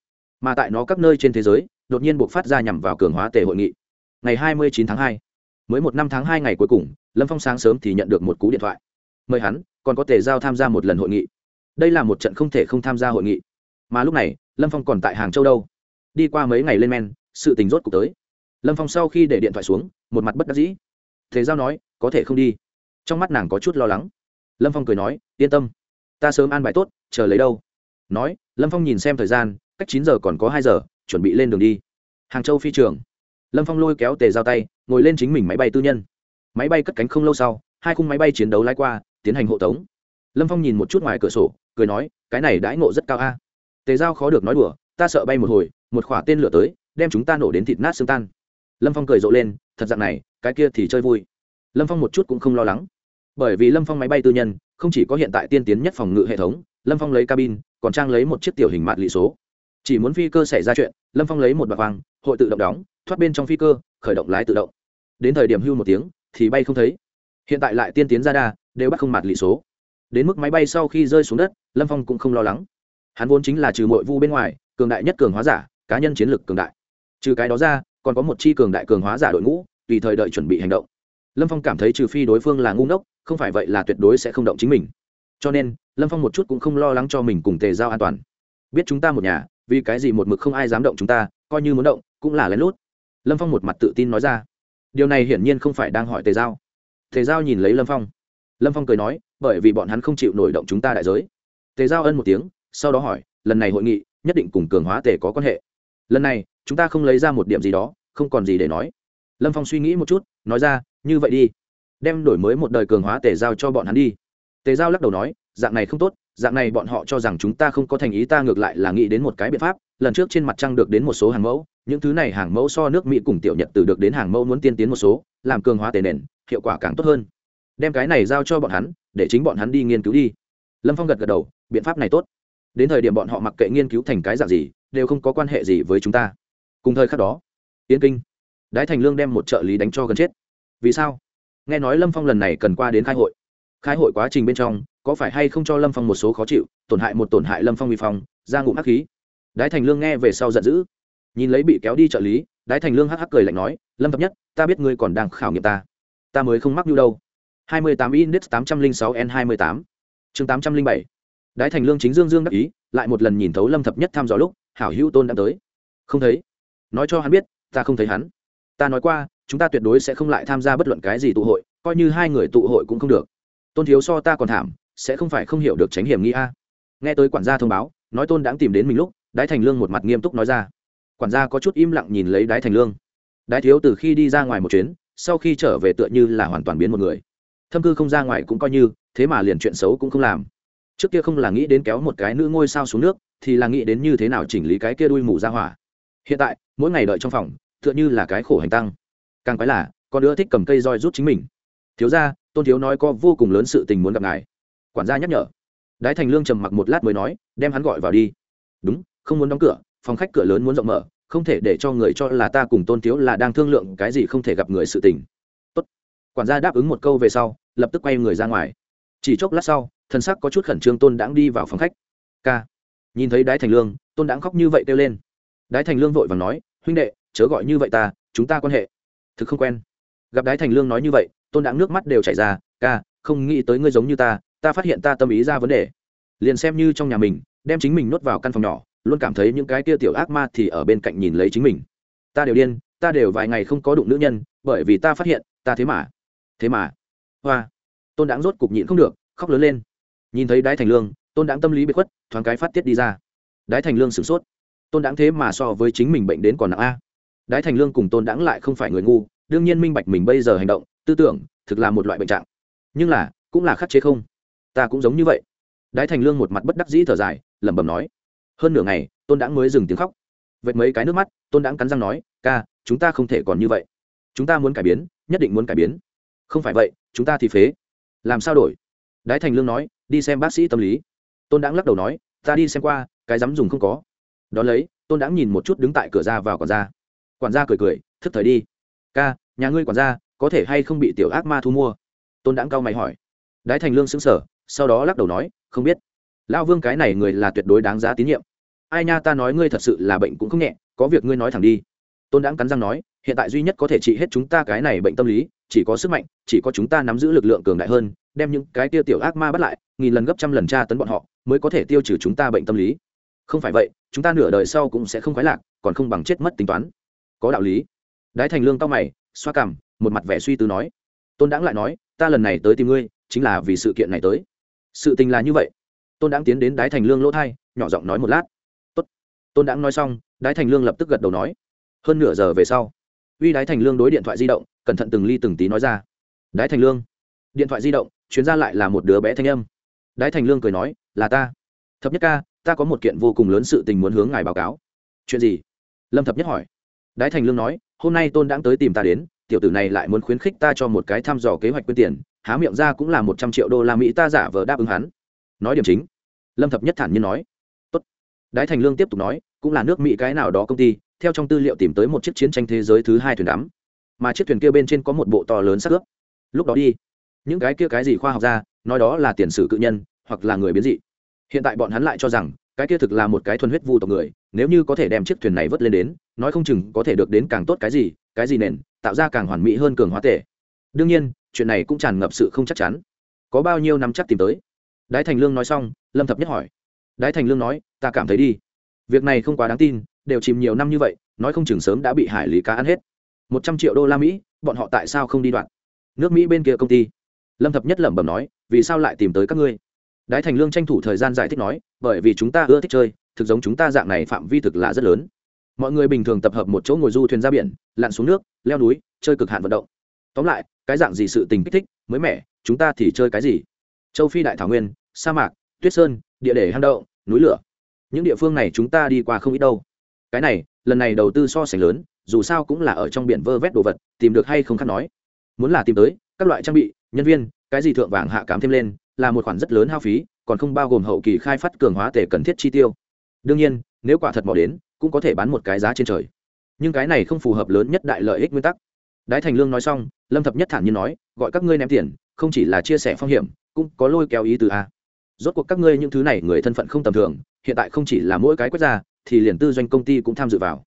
Mà tại nó các nơi trên thế giới, đột nhiên buộc phát ra nhằm vào cường hóa tề hội nghị. Ngày hai mươi chín tháng hai, mới một năm tháng hai ngày cuối cùng, lâm phong sáng sớm thì nhận được một cú điện thoại. Mời hắn, còn có tề giao tham gia một lần hội nghị. Đây là một trận không thể không tham gia hội nghị. Mà lúc này, lâm phong còn tại hàng châu đâu? Đi qua mấy ngày lên men, sự tình rốt cuộc tới. Lâm phong sau khi để điện thoại xuống, một mặt bất đắc dĩ. Thế giao nói có thể không đi. Trong mắt nàng có chút lo lắng. Lâm phong cười nói, yên tâm, ta sớm an bài tốt, chờ lấy đâu. Nói, lâm phong nhìn xem thời gian, cách chín giờ còn có hai giờ, chuẩn bị lên đường đi. Hàng châu phi trường. Lâm phong lôi kéo tề giao tay, ngồi lên chính mình máy bay tư nhân. Máy bay cất cánh không lâu sau, hai khung máy bay chiến đấu lái qua, tiến hành hộ tống. Lâm phong nhìn một chút ngoài cửa sổ, cười nói, cái này đãi ngộ rất cao a. Tề giao khó được nói đùa, ta sợ bay một hồi, một khỏa tên lửa tới, đem chúng ta nổ đến thịt nát xương tan. Lâm phong cười rộ lên, thật dạng này, cái kia thì chơi vui lâm phong một chút cũng không lo lắng. Bởi vì lâm phong máy bay tư nhân, không chỉ có hiện tại tiên tiến nhất phòng ngự hệ thống, lâm phong lấy cabin, còn trang lấy một chiếc tiểu hình mạt lị số. Chỉ muốn phi cơ xảy ra chuyện, lâm phong lấy một bạc vàng, hội tự động đóng, thoát bên trong phi cơ, khởi động lái tự động. Đến thời điểm hưu một tiếng, thì bay không thấy. Hiện tại lại tiên tiến ra đa, đều bắt không mạt lị số. Đến mức máy bay sau khi rơi xuống đất, lâm phong cũng không lo lắng. Hắn vốn chính là trừ mội vu bên ngoài, cường đại nhất cường hóa giả, cá nhân chiến lược cường đại. Trừ cái đó ra, còn có một chi cường đại cường hóa giả đội ngũ, tùy thời đợi chuẩn bị hành động lâm phong cảm thấy trừ phi đối phương là ngu ngốc, không phải vậy là tuyệt đối sẽ không động chính mình. Cho nên, lâm phong một chút cũng không lo lắng cho mình cùng tề giao an toàn. Biết chúng ta một nhà, vì cái gì một mực không ai dám động chúng ta, coi như muốn động, cũng là lén lút. Lâm phong một mặt tự tin nói ra. Điều này hiển nhiên không phải đang hỏi tề giao. Tề giao nhìn lấy lâm phong. Lâm phong cười nói, bởi vì bọn hắn không chịu nổi động chúng ta đại giới. Tề giao ân một tiếng, sau đó hỏi, lần này hội nghị, nhất định cùng cường hóa tề có quan hệ. Lần này, chúng ta không lấy ra một điểm gì đó, không còn gì để nói. Lâm phong suy nghĩ một chút, nói ra như vậy đi. Đem đổi mới một đời cường hóa tề giao cho bọn hắn đi. Tề giao lắc đầu nói, dạng này không tốt, dạng này bọn họ cho rằng chúng ta không có thành ý, ta ngược lại là nghĩ đến một cái biện pháp, lần trước trên mặt trăng được đến một số hàng mẫu, những thứ này hàng mẫu so nước mỹ cùng tiểu nhật từ được đến hàng mẫu muốn tiên tiến một số, làm cường hóa tề nền, hiệu quả càng tốt hơn. Đem cái này giao cho bọn hắn, để chính bọn hắn đi nghiên cứu đi. Lâm phong gật gật đầu, biện pháp này tốt. Đến thời điểm bọn họ mặc kệ nghiên cứu thành cái dạng gì, đều không có quan hệ gì với chúng ta. Cùng thời khắc đó yên kinh, đái thành lương đem một trợ lý đánh cho gần chết vì sao? Nghe nói lâm phong lần này cần qua đến khai hội. Khai hội quá trình bên trong, có phải hay không cho lâm phong một số khó chịu, tổn hại một tổn hại lâm phong bị phong, ra ngụm hắc khí. Đái thành lương nghe về sau giận dữ. Nhìn lấy bị kéo đi trợ lý, đái thành lương hắc hắc cười lạnh nói, lâm thập nhất, ta biết ngươi còn đang khảo nghiệm ta. Ta mới không mắc như đâu. Hai mươi tám index tám trăm linh sáu n hai mươi tám. Chương tám trăm linh bảy. Đái thành lương chính dương dương đắc ý, lại một lần nhìn thấu lâm thập nhất thăm dò lúc, hảo hữu tôn đã tới. Không thấy. Nói cho hắn biết, ta không thấy hắn. Ta nói qua chúng ta tuyệt đối sẽ không lại tham gia bất luận cái gì tụ hội, coi như hai người tụ hội cũng không được. Tôn thiếu so ta còn thảm, sẽ không phải không hiểu được tránh hiểm nghi a. Nghe tới quản gia thông báo, nói tôn đáng tìm đến mình lúc, đái thành lương một mặt nghiêm túc nói ra. Quản gia có chút im lặng nhìn lấy đái thành lương. Đái thiếu từ khi đi ra ngoài một chuyến, sau khi trở về tựa như là hoàn toàn biến một người. Thâm cư không ra ngoài cũng coi như, thế mà liền chuyện xấu cũng không làm. Trước kia không là nghĩ đến kéo một cái nữ ngôi sao xuống nước, thì là nghĩ đến như thế nào chỉnh lý cái kia đuôi mù ra hỏa. Hiện tại, mỗi ngày đợi trong phòng, tựa như là cái khổ hành tăng càng quái là, con nữa thích cầm cây roi rút chính mình. Thiếu ra tôn thiếu nói có vô cùng lớn sự tình muốn gặp ngài. Quản gia nhắc nhở. Đái thành lương trầm mặc một lát mới nói, đem hắn gọi vào đi. Đúng, không muốn đóng cửa, phòng khách cửa lớn muốn rộng mở, không thể để cho người cho là ta cùng tôn thiếu là đang thương lượng cái gì không thể gặp người sự tình. Tốt. quản gia đáp ứng một câu về sau, lập tức quay người ra ngoài. Chỉ chốc lát sau thân sắc có chút khẩn trương tôn đãng đi vào phòng khách. K nhìn thấy đái thành lương, tôn đãng khóc như vậy kêu lên. Đái thành lương vội và nói, huynh đệ, chớ gọi như vậy ta, chúng ta quan hệ thực không quen. Gặp đái thành lương nói như vậy, tôn đãng nước mắt đều chảy ra, ca, không nghĩ tới ngươi giống như ta ta phát hiện ta tâm ý ra vấn đề. Liền xem như trong nhà mình, đem chính mình nuốt vào căn phòng nhỏ, luôn cảm thấy những cái kia tiểu ác ma thì ở bên cạnh nhìn lấy chính mình. Ta đều điên, ta đều vài ngày không có đụng nữ nhân, bởi vì ta phát hiện, ta thế mà thế mà. Hoa. Tôn đãng rốt cục nhịn không được, khóc lớn lên. Nhìn thấy đái thành lương, tôn đãng tâm lý bị khuất, thoáng cái phát tiết đi ra. Đái thành lương sửng sốt. Tôn đãng thế mà so với chính mình bệnh đến còn nặng a đái thành lương cùng tôn Đãng lại không phải người ngu, đương nhiên minh bạch mình bây giờ hành động, tư tưởng, thực là một loại bệnh trạng. Nhưng là, cũng là khắc chế không. Ta cũng giống như vậy. Đái thành lương một mặt bất đắc dĩ thở dài, lẩm bẩm nói. Hơn nửa ngày, tôn đãng mới dừng tiếng khóc. Vệt mấy cái nước mắt, tôn đãng cắn răng nói, ca, chúng ta không thể còn như vậy. Chúng ta muốn cải biến, nhất định muốn cải biến. Không phải vậy, chúng ta thì phế. Làm sao đổi? Đái thành lương nói, đi xem bác sĩ tâm lý. Tôn đãng lắc đầu nói, ta đi xem qua, cái dám dùng không có. Đón lấy, tôn đãng nhìn một chút đứng tại cửa ra vào còn ra quản gia cười cười, thức thời đi. Ca, nhà ngươi quản gia có thể hay không bị tiểu ác ma thu mua? Tôn đãng cao mày hỏi. Đái thành lương xứng sở sau đó lắc đầu nói, không biết. Lão vương cái này người là tuyệt đối đáng giá tín nhiệm. Ai nha ta nói ngươi thật sự là bệnh cũng không nhẹ, có việc ngươi nói thẳng đi. Tôn đãng cắn răng nói, hiện tại duy nhất có thể trị hết chúng ta cái này bệnh tâm lý, chỉ có sức mạnh, chỉ có chúng ta nắm giữ lực lượng cường đại hơn, đem những cái tiêu tiểu ác ma bắt lại, nghìn lần gấp trăm lần tra tấn bọn họ, mới có thể tiêu trừ chúng ta bệnh tâm lý. Không phải vậy, chúng ta nửa đời sau cũng sẽ không khoái lạc, còn không bằng chết mất tính toán có đạo lý. Đái thành lương cao mày, xoa cằm, một mặt vẻ suy tư nói, tôn đãng lại nói, ta lần này tới tìm ngươi, chính là vì sự kiện này tới. Sự tình là như vậy. Tôn Đãng tiến đến đái thành lương lỗ thai, nhỏ giọng nói một lát. Tốt. tôn Đãng nói xong, đái thành lương lập tức gật đầu nói, hơn nửa giờ về sau. Uy đái thành lương đối điện thoại di động, cẩn thận từng ly từng tí nói ra. Đái thành lương. Điện thoại di động, chuyến ra lại là một đứa bé thanh âm. Đái thành lương cười nói, là ta. Thập nhất ca, ta có một kiện vô cùng lớn sự tình muốn hướng ngài báo cáo. Chuyện gì? Lâm thập nhất hỏi đái thành lương nói, hôm nay tôn đãng tới tìm ta đến, tiểu tử này lại muốn khuyến khích ta cho một cái thăm dò kế hoạch quyên tiền, há miệng ra cũng là một trăm triệu đô la mỹ ta giả vờ đáp ứng hắn. Nói điểm chính, lâm thập nhất thản nhiên nói, Tốt. đái thành lương tiếp tục nói, cũng là nước mỹ cái nào đó công ty, theo trong tư liệu tìm tới một chiếc chiến tranh thế giới thứ hai thuyền đắm, mà chiếc thuyền kia bên trên có một bộ to lớn sắc ướp. Lúc đó đi, những cái kia cái gì khoa học ra, nói đó là tiền sử cự nhân, hoặc là người biến dị. Hiện tại bọn hắn lại cho rằng cái kia thực là một cái thuần huyết vu tộc người, nếu như có thể đem chiếc thuyền này vớt lên đến, nói không chừng có thể được đến càng tốt cái gì cái gì nền, tạo ra càng hoàn mỹ hơn cường hóa tể đương nhiên, chuyện này cũng tràn ngập sự không chắc chắn. Có bao nhiêu năm chắc tìm tới? Đái thành lương nói xong, lâm thập nhất hỏi. Đái thành lương nói, ta cảm thấy đi. Việc này không quá đáng tin, đều chìm nhiều năm như vậy, nói không chừng sớm đã bị hải lý cá ăn hết. Một trăm triệu đô la mỹ, bọn họ tại sao không đi đoạn? Nước mỹ bên kia công ty. Lâm thập nhất lẩm bẩm nói, vì sao lại tìm tới các ngươi? Đái thành lương tranh thủ thời gian giải thích nói bởi vì chúng ta ưa thích chơi thực giống chúng ta dạng này phạm vi thực là rất lớn. Mọi người bình thường tập hợp một chỗ ngồi du thuyền ra biển lặn xuống nước leo núi chơi cực hạn vận động. Tóm lại cái dạng gì sự tình kích thích mới mẻ chúng ta thì chơi cái gì? Châu phi đại thảo nguyên sa mạc tuyết sơn địa để hang động, núi lửa. Những địa phương này chúng ta đi qua không ít đâu. Cái này lần này đầu tư so sánh lớn dù sao cũng là ở trong biển vơ vét đồ vật tìm được hay không khác nói. Muốn là tìm tới các loại trang bị nhân viên cái gì thượng vàng hạ cám thêm lên là một khoản rất lớn hao phí, còn không bao gồm hậu kỳ khai phát cường hóa tể cần thiết chi tiêu. Đương nhiên, nếu quả thật bỏ đến, cũng có thể bán một cái giá trên trời. Nhưng cái này không phù hợp lớn nhất đại lợi ích nguyên tắc. Đái thành lương nói xong, lâm thập nhất thản nhiên nói, gọi các ngươi ném tiền, không chỉ là chia sẻ phong hiểm, cũng có lôi kéo ý từ a. Rốt cuộc các ngươi những thứ này người thân phận không tầm thường, hiện tại không chỉ là mỗi cái quốc gia, thì liền tư doanh công ty cũng tham dự vào.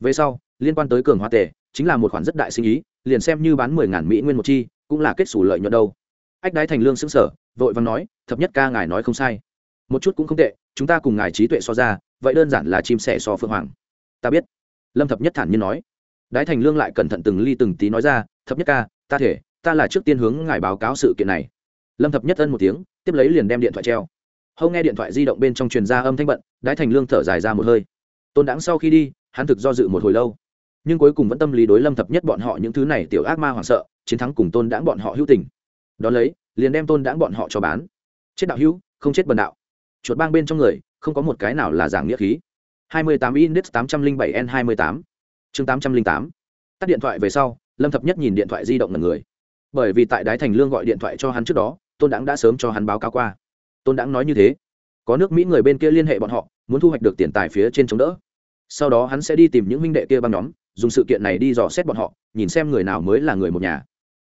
Về sau, liên quan tới cường hóa tệ chính là một khoản rất đại sinh ý, liền xem như bán mười ngàn mỹ nguyên một chi, cũng là kết xù lợi nhuận đâu ách đái thành lương xứng sở, vội vàng nói, thập nhất ca ngài nói không sai. Một chút cũng không tệ, chúng ta cùng ngài trí tuệ so ra, vậy đơn giản là chim sẻ so phương hoàng. Ta biết. Lâm thập nhất thản nhiên nói. Đái thành lương lại cẩn thận từng ly từng tí nói ra, thập nhất ca, ta thể, ta là trước tiên hướng ngài báo cáo sự kiện này. Lâm thập nhất ân một tiếng, tiếp lấy liền đem điện thoại treo. Hâu nghe điện thoại di động bên trong truyền ra âm thanh bận, đái thành lương thở dài ra một hơi. Tôn đáng sau khi đi, hắn thực do dự một hồi lâu. Nhưng cuối cùng vẫn tâm lý đối lâm thập nhất bọn họ những thứ này tiểu ác ma hoảng sợ, chiến thắng cùng tôn đáng bọn họ hữu tình đón lấy, liền đem tôn đãng bọn họ cho bán. Chết đạo hữu, không chết bần đạo. Chuột bang bên trong người, không có một cái nào là giảng nghĩa khí. 28 index 807 n 28 chương 808 tắt điện thoại về sau, lâm thập nhất nhìn điện thoại di động ngần người. Bởi vì tại đái thành lương gọi điện thoại cho hắn trước đó, tôn đãng đã sớm cho hắn báo cáo qua. Tôn đãng nói như thế. Có nước mỹ người bên kia liên hệ bọn họ, muốn thu hoạch được tiền tài phía trên chống đỡ. Sau đó hắn sẽ đi tìm những minh đệ kia băng nhóm, dùng sự kiện này đi dò xét bọn họ, nhìn xem người nào mới là người một nhà.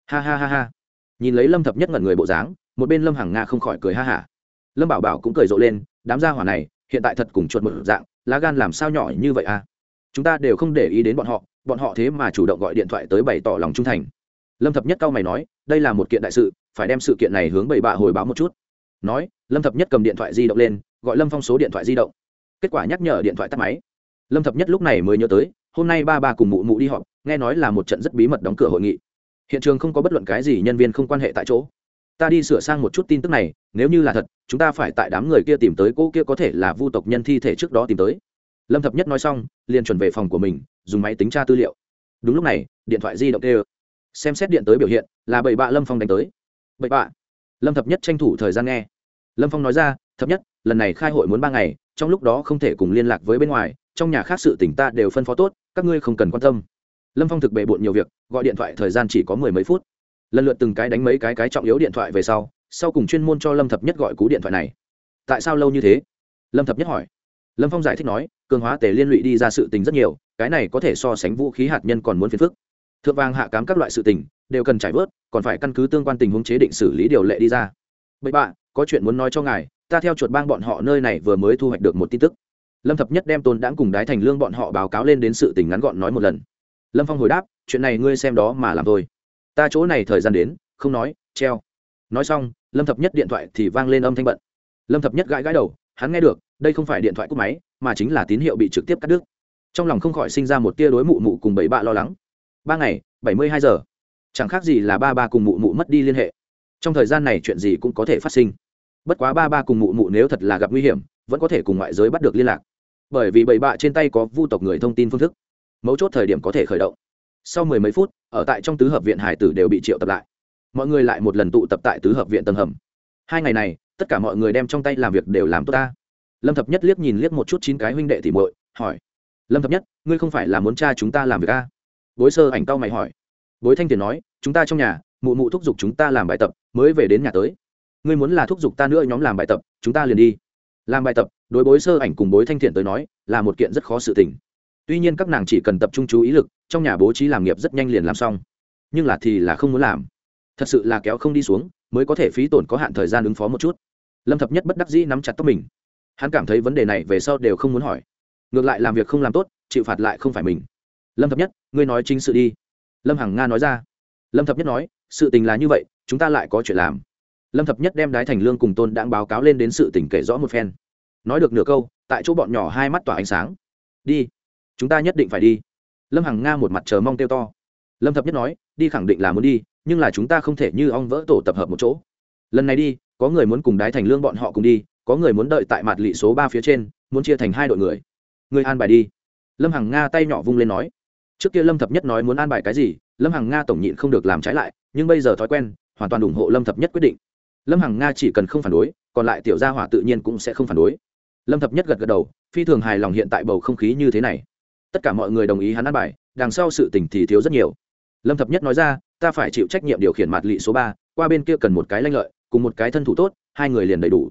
Ha ha ha ha nhìn lấy lâm thập nhất ngẩn người bộ dáng, một bên lâm hằng nga không khỏi cười ha hả. Lâm bảo bảo cũng cười rộ lên, đám gia hỏa này, hiện tại thật cùng chuột một dạng, lá gan làm sao nhỏ như vậy à? Chúng ta đều không để ý đến bọn họ bọn họ thế mà chủ động gọi điện thoại tới bày tỏ lòng trung thành. Lâm thập nhất cao mày nói, đây là một kiện đại sự, phải đem sự kiện này hướng bảy bạ hồi báo một chút. Nói, lâm thập nhất cầm điện thoại di động lên, gọi lâm phong số điện thoại di động. Kết quả nhắc nhở điện thoại tắt máy. Lâm thập nhất lúc này mới nhớ tới, hôm nay ba ba cùng mụ mụ đi họp, nghe nói là một trận rất bí mật đóng cửa hội nghị hiện trường không có bất luận cái gì nhân viên không quan hệ tại chỗ. Ta đi sửa sang một chút tin tức này, nếu như là thật, chúng ta phải tại đám người kia tìm tới cô kia có thể là vu tộc nhân thi thể trước đó tìm tới. Lâm thập nhất nói xong, liền chuẩn về phòng của mình, dùng máy tính tra tư liệu. Đúng lúc này, điện thoại di động tê xem xét điện tới biểu hiện, là bảy bạ lâm phong đánh tới. Bảy bạ. Lâm thập nhất tranh thủ thời gian nghe. Lâm phong nói ra, thập nhất, lần này khai hội muốn ba ngày, trong lúc đó không thể cùng liên lạc với bên ngoài, trong nhà khác sự tỉnh ta đều phân phó tốt, các ngươi không cần quan tâm lâm phong thực bề bộn nhiều việc, gọi điện thoại thời gian chỉ có mười mấy phút. Lần lượt từng cái đánh mấy cái cái trọng yếu điện thoại về sau sau cùng chuyên môn cho lâm thập nhất gọi cú điện thoại này. Tại sao lâu như thế? Lâm thập nhất hỏi. Lâm phong giải thích nói, cường hóa tề liên lụy đi ra sự tình rất nhiều, cái này có thể so sánh vũ khí hạt nhân còn muốn phiền phức. Thượng vàng hạ cám các loại sự tình, đều cần trải vớt, còn phải căn cứ tương quan tình huống chế định xử lý điều lệ đi ra. Bậy bạ, có chuyện muốn nói cho ngài, ta theo chuột bang bọn họ nơi này vừa mới thu hoạch được một tin tức. Lâm thập nhất đem tôn đãng cùng đái thành lương bọn họ báo cáo lên đến sự tình ngắn gọn nói một lần lâm phong hồi đáp, chuyện này ngươi xem đó mà làm thôi. Ta chỗ này thời gian đến, không nói, treo. Nói xong, lâm thập nhất điện thoại thì vang lên âm thanh bận. Lâm thập nhất gãi gãi đầu, hắn nghe được, đây không phải điện thoại cúp máy, mà chính là tín hiệu bị trực tiếp cắt đứt. Trong lòng không khỏi sinh ra một tia đối mụ mụ cùng bảy bạ lo lắng. Ba ngày, bảy mươi hai giờ. Chẳng khác gì là ba ba cùng mụ mụ mất đi liên hệ. Trong thời gian này chuyện gì cũng có thể phát sinh. Bất quá ba ba cùng mụ mụ nếu thật là gặp nguy hiểm, vẫn có thể cùng ngoại giới bắt được liên lạc. Bởi vì bảy bạ trên tay có vu tộc người thông tin phương thức mấu chốt thời điểm có thể khởi động. Sau mười mấy phút, ở tại trong tứ hợp viện hải tử đều bị triệu tập lại. Mọi người lại một lần tụ tập tại tứ hợp viện tầng hầm. Hai ngày này, tất cả mọi người đem trong tay làm việc đều làm tốt ta. Lâm thập nhất liếc nhìn liếc một chút chín cái huynh đệ thì muội, hỏi, lâm thập nhất, ngươi không phải là muốn cha chúng ta làm việc a? Bối sơ ảnh tao mày hỏi. Bối thanh tiền nói, chúng ta trong nhà, mụ mụ thúc giục chúng ta làm bài tập, mới về đến nhà tới. Ngươi muốn là thúc giục ta nữa nhóm làm bài tập, chúng ta liền đi. Làm bài tập, đối bối sơ ảnh cùng bối thanh thiện tới nói, là một kiện rất khó sự tình tuy nhiên các nàng chỉ cần tập trung chú ý lực, trong nhà bố trí làm nghiệp rất nhanh liền làm xong. Nhưng là thì là không muốn làm. Thật sự là kéo không đi xuống, mới có thể phí tổn có hạn thời gian ứng phó một chút. Lâm thập nhất bất đắc dĩ nắm chặt tóc mình. Hắn cảm thấy vấn đề này về sau đều không muốn hỏi. Ngược lại làm việc không làm tốt, chịu phạt lại không phải mình. Lâm thập nhất, ngươi nói chính sự đi. Lâm hằng nga nói ra. Lâm thập nhất nói, sự tình là như vậy, chúng ta lại có chuyện làm. Lâm thập nhất đem đái thành lương cùng tôn đang báo cáo lên đến sự tình kể rõ một phen. Nói được nửa câu, tại chỗ bọn nhỏ hai mắt tỏa ánh sáng. Đi chúng ta nhất định phải đi. Lâm hằng nga một mặt chờ mong kêu to. Lâm thập nhất nói, đi khẳng định là muốn đi, nhưng là chúng ta không thể như ong vỡ tổ tập hợp một chỗ. Lần này đi, có người muốn cùng đái thành lương bọn họ cùng đi, có người muốn đợi tại mặt lị số ba phía trên, muốn chia thành hai đội người. Người an bài đi. Lâm hằng nga tay nhỏ vung lên nói. Trước kia lâm thập nhất nói muốn an bài cái gì, lâm hằng nga tổng nhịn không được làm trái lại, nhưng bây giờ thói quen, hoàn toàn ủng hộ lâm thập nhất quyết định. Lâm hằng nga chỉ cần không phản đối, còn lại tiểu gia hỏa tự nhiên cũng sẽ không phản đối. Lâm thập nhất gật gật đầu, phi thường hài lòng hiện tại bầu không khí như thế này tất cả mọi người đồng ý hắn an bài, đằng sau sự tình thì thiếu rất nhiều. Lâm thập nhất nói ra, ta phải chịu trách nhiệm điều khiển mặt lỵ số ba, qua bên kia cần một cái lanh lợi, cùng một cái thân thủ tốt, hai người liền đầy đủ.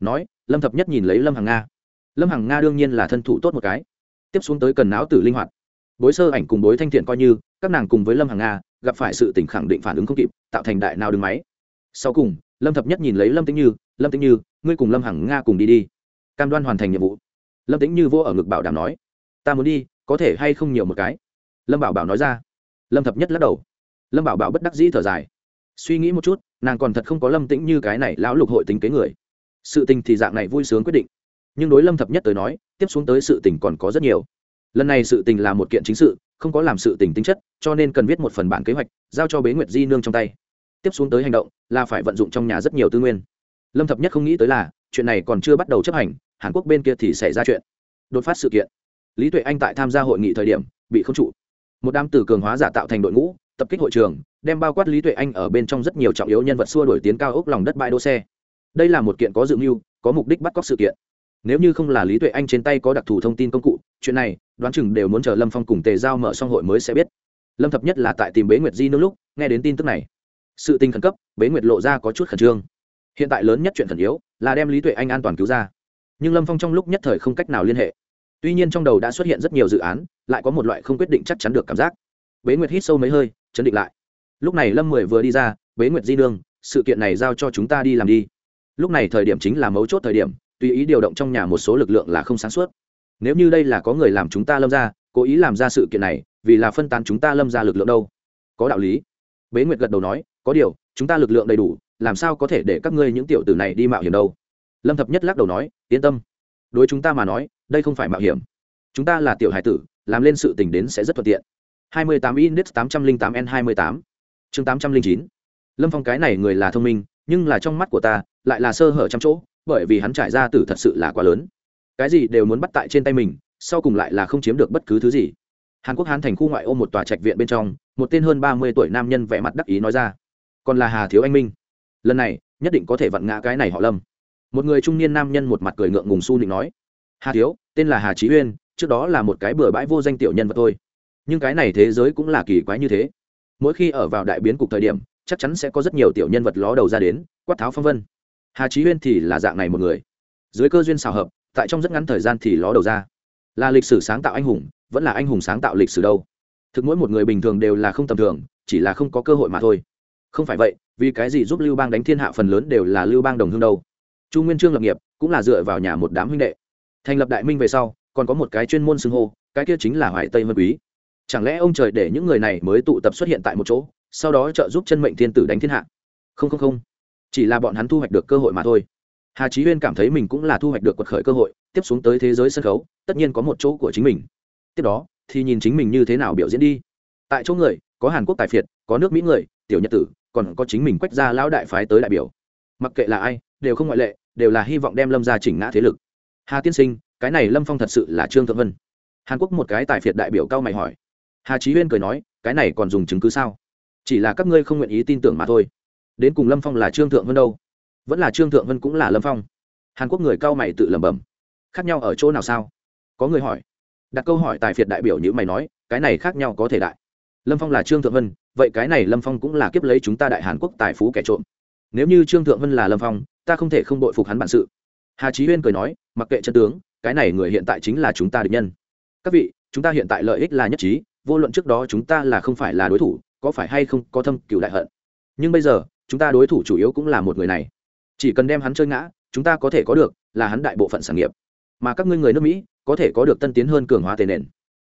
Nói, lâm thập nhất nhìn lấy lâm hằng nga. Lâm hằng nga đương nhiên là thân thủ tốt một cái. Tiếp xuống tới cần não tử linh hoạt. Bối sơ ảnh cùng bối thanh thiện coi như, các nàng cùng với lâm hằng nga, gặp phải sự tỉnh khẳng định phản ứng không kịp, tạo thành đại nào đứng máy. Sau cùng, lâm thập nhất nhìn lấy lâm tĩnh như, lâm tĩnh như, ngươi cùng lâm hằng nga cùng đi đi. Cam đoan hoàn thành nhiệm vụ. Lâm tĩnh như vô ở ngực bảo đảm nói, ta muốn đi có thể hay không nhiều một cái? Lâm bảo bảo nói ra. Lâm thập nhất lắc đầu. Lâm bảo bảo bất đắc dĩ thở dài. Suy nghĩ một chút, nàng còn thật không có lâm tĩnh như cái này lão lục hội tính kế người. Sự tình thì dạng này vui sướng quyết định. Nhưng đối lâm thập nhất tới nói, tiếp xuống tới sự tình còn có rất nhiều. Lần này sự tình là một kiện chính sự, không có làm sự tình tính chất, cho nên cần viết một phần bản kế hoạch, giao cho bế nguyệt di nương trong tay. Tiếp xuống tới hành động, là phải vận dụng trong nhà rất nhiều tư nguyên. Lâm thập nhất không nghĩ tới là, chuyện này còn chưa bắt đầu chấp hành, hàn quốc bên kia thì xảy ra chuyện. Đột phát sự kiện lý tuệ anh tại tham gia hội nghị thời điểm bị không trụ. Một đám từ cường hóa giả tạo thành đội ngũ, tập kích hội trường, đem bao quát lý tuệ anh ở bên trong rất nhiều trọng yếu nhân vật xua đổi tiến cao ốc lòng đất bãi đỗ xe. Đây là một kiện có dự mưu, có mục đích bắt cóc sự kiện. Nếu như không là lý tuệ anh trên tay có đặc thù thông tin công cụ, chuyện này, đoán chừng đều muốn chờ lâm phong cùng tề giao mở xong hội mới sẽ biết. Lâm thập nhất là tại tìm bế nguyệt di nương lúc, nghe đến tin tức này. Sự tình khẩn cấp, bế nguyệt lộ ra có chút khẩn trương. Hiện tại lớn nhất chuyện khẩn yếu là đem lý tuệ anh an toàn cứu ra. Nhưng lâm phong trong lúc nhất thời không cách nào liên hệ tuy nhiên trong đầu đã xuất hiện rất nhiều dự án, lại có một loại không quyết định chắc chắn được cảm giác. Bế nguyệt hít sâu mấy hơi, chấn định lại. Lúc này lâm mười vừa đi ra, bế nguyệt di nương, sự kiện này giao cho chúng ta đi làm đi. Lúc này thời điểm chính là mấu chốt thời điểm, tùy ý điều động trong nhà một số lực lượng là không sáng suốt. Nếu như đây là có người làm chúng ta lâm ra, cố ý làm ra sự kiện này, vì là phân tán chúng ta lâm ra lực lượng đâu? Có đạo lý. Bế nguyệt gật đầu nói, có điều, chúng ta lực lượng đầy đủ, làm sao có thể để các ngươi những tiểu tử này đi mạo hiểm đâu? Lâm thập nhất lắc đầu nói, yên tâm. Đối chúng ta mà nói đây không phải mạo hiểm. Chúng ta là tiểu hải tử, làm lên sự tình đến sẽ rất thuận tiện. 28 index 808 n 28 chương 809 lâm phong cái này người là thông minh, nhưng là trong mắt của ta, lại là sơ hở trăm chỗ, bởi vì hắn trải ra tử thật sự là quá lớn. Cái gì đều muốn bắt tại trên tay mình, sau cùng lại là không chiếm được bất cứ thứ gì. Hàn quốc hán thành khu ngoại ô một tòa trạch viện bên trong, một tên hơn ba mươi tuổi nam nhân vẻ mặt đắc ý nói ra. Còn là hà thiếu anh minh. Lần này, nhất định có thể vặn ngã cái này họ lâm. Một người trung niên nam nhân một mặt cười ngượng ngùng su định nói hà thiếu, tên là hà trí uyên, trước đó là một cái bừa bãi vô danh tiểu nhân vật thôi. Nhưng cái này thế giới cũng là kỳ quái như thế. Mỗi khi ở vào đại biến cục thời điểm, chắc chắn sẽ có rất nhiều tiểu nhân vật ló đầu ra đến, quát tháo phong vân. Hà trí huyên thì là dạng này một người. Dưới cơ duyên xào hợp, tại trong rất ngắn thời gian thì ló đầu ra. Là lịch sử sáng tạo anh hùng, vẫn là anh hùng sáng tạo lịch sử đâu? Thực mỗi một người bình thường đều là không tầm thường, chỉ là không có cơ hội mà thôi. Không phải vậy, vì cái gì giúp lưu bang đánh thiên hạ phần lớn đều là lưu bang đồng hương đâu? Chu nguyên trương lập nghiệp, cũng là dựa vào nhà một đám huynh đệ thành lập đại minh về sau, còn có một cái chuyên môn xưng hô, cái kia chính là hoài tây vân quý. Chẳng lẽ ông trời để những người này mới tụ tập xuất hiện tại một chỗ, sau đó trợ giúp chân mệnh thiên tử đánh thiên hạ? Không không không. Chỉ là bọn hắn thu hoạch được cơ hội mà thôi. Hà chí huyên cảm thấy mình cũng là thu hoạch được quật khởi cơ hội, tiếp xuống tới thế giới sân khấu, tất nhiên có một chỗ của chính mình. Tiếp đó, thì nhìn chính mình như thế nào biểu diễn đi. Tại chỗ người, có hàn quốc tài phiệt, có nước mỹ người, tiểu nhật tử, còn có chính mình quách ra lão đại phái tới đại biểu. Mặc kệ là ai, đều không ngoại lệ, đều là hy vọng đem lâm ra chỉnh ngã thế lực hà tiên sinh cái này lâm phong thật sự là trương thượng vân hàn quốc một cái tài phiệt đại biểu cao mày hỏi hà chí huyên cười nói cái này còn dùng chứng cứ sao chỉ là các ngươi không nguyện ý tin tưởng mà thôi đến cùng lâm phong là trương thượng vân đâu vẫn là trương thượng vân cũng là lâm phong hàn quốc người cao mày tự lẩm bẩm khác nhau ở chỗ nào sao có người hỏi đặt câu hỏi tài phiệt đại biểu như mày nói cái này khác nhau có thể đại lâm phong là trương thượng vân vậy cái này lâm phong cũng là kiếp lấy chúng ta đại hàn quốc tài phú kẻ trộm nếu như trương thượng vân là lâm phong ta không thể không đội phục hắn bản sự hà chí huyên cười nói mặc kệ chân tướng cái này người hiện tại chính là chúng ta địch nhân các vị chúng ta hiện tại lợi ích là nhất trí vô luận trước đó chúng ta là không phải là đối thủ có phải hay không có thâm cựu đại hận nhưng bây giờ chúng ta đối thủ chủ yếu cũng là một người này chỉ cần đem hắn chơi ngã chúng ta có thể có được là hắn đại bộ phận sản nghiệp mà các ngươi người nước mỹ có thể có được tân tiến hơn cường hóa tề nền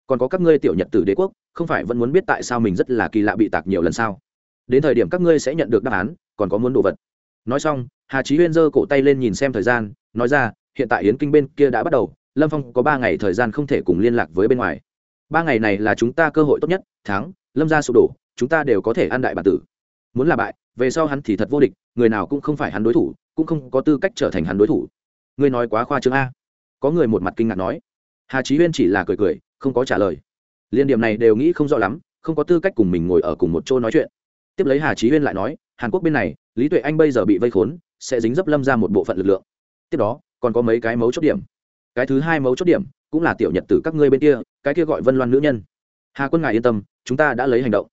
còn có các ngươi tiểu nhật tử đế quốc không phải vẫn muốn biết tại sao mình rất là kỳ lạ bị tạc nhiều lần sao đến thời điểm các ngươi sẽ nhận được đáp án còn có muốn đồ vật nói xong, hà chí huyên giơ cổ tay lên nhìn xem thời gian, nói ra, hiện tại yến kinh bên kia đã bắt đầu, lâm phong có ba ngày thời gian không thể cùng liên lạc với bên ngoài. Ba ngày này là chúng ta cơ hội tốt nhất, thắng, lâm ra sụp đổ, chúng ta đều có thể ăn đại bản tử. Muốn là bại, về sau hắn thì thật vô địch, người nào cũng không phải hắn đối thủ, cũng không có tư cách trở thành hắn đối thủ. Ngươi nói quá khoa trương a. Có người một mặt kinh ngạc nói. Hà chí huyên chỉ là cười cười, không có trả lời. Liên điểm này đều nghĩ không rõ lắm, không có tư cách cùng mình ngồi ở cùng một chỗ nói chuyện. Tiếp lấy hà chí huyên lại nói, hàn quốc bên này lý tuệ anh bây giờ bị vây khốn, sẽ dính dấp lâm ra một bộ phận lực lượng. Tiếp đó, còn có mấy cái mấu chốt điểm. Cái thứ hai mấu chốt điểm cũng là tiểu nhật tử các ngươi bên kia, cái kia gọi vân loan nữ nhân. Hà quân ngài yên tâm, chúng ta đã lấy hành động.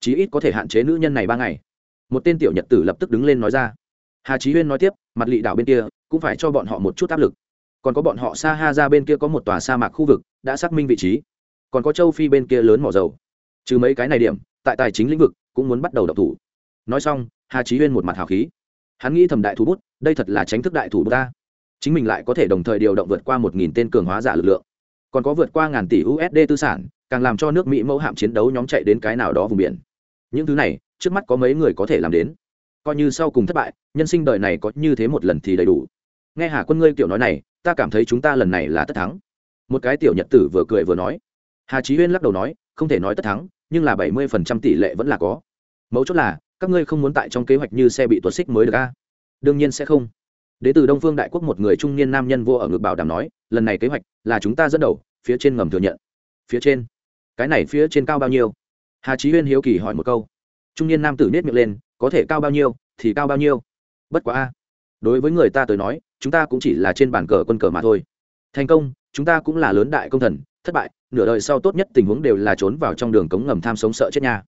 Chí ít có thể hạn chế nữ nhân này ba ngày. Một tên tiểu nhật tử lập tức đứng lên nói ra. Hà chí huyên nói tiếp, mặt lị đảo bên kia, cũng phải cho bọn họ một chút áp lực. Còn có bọn họ sa ha ra bên kia có một tòa sa mạc khu vực, đã xác minh vị trí. Còn có châu phi bên kia lớn mỏ dầu. Trừ mấy cái này điểm, tại tài chính lĩnh vực cũng muốn bắt đầu đập thủ. Nói xong hà chí huyên một mặt hào khí. Hắn nghĩ thầm đại thủ bút, đây thật là tránh thức đại thủ bút ta. Chính mình lại có thể đồng thời điều động vượt qua một nghìn tên cường hóa giả lực lượng. Còn có vượt qua ngàn tỷ usd tư sản, càng làm cho nước mỹ mẫu hạm chiến đấu nhóm chạy đến cái nào đó vùng biển. Những thứ này, trước mắt có mấy người có thể làm đến. Coi như sau cùng thất bại, nhân sinh đời này có như thế một lần thì đầy đủ. Nghe hà quân ngươi kiểu nói này, ta cảm thấy chúng ta lần này là tất thắng. Một cái tiểu nhật tử vừa cười vừa nói. Hà chí huyên lắc đầu nói, không thể nói tất thắng, nhưng là bảy mươi phần trăm tỷ lệ vẫn là có. Mấu chốt là các ngươi không muốn tại trong kế hoạch như xe bị tuột xích mới được a? Đương nhiên sẽ không. Đ ế từ đông phương đại quốc một người trung niên nam nhân vô ở ngực bảo đảm nói, lần này kế hoạch là chúng ta dẫn đầu, phía trên ngầm thừa nhận. Phía trên? Cái này phía trên cao bao nhiêu? Hà chí huyên hiếu kỳ hỏi một câu. Trung niên nam tử nết miệng lên, có thể cao bao nhiêu thì cao bao nhiêu. Bất quá a, đối với người ta tới nói, chúng ta cũng chỉ là trên bàn cờ quân cờ mà thôi. Thành công, chúng ta cũng là lớn đại công thần, thất bại, nửa đời sau tốt nhất tình huống đều là trốn vào trong đường cống ngầm tham sống sợ chết nhà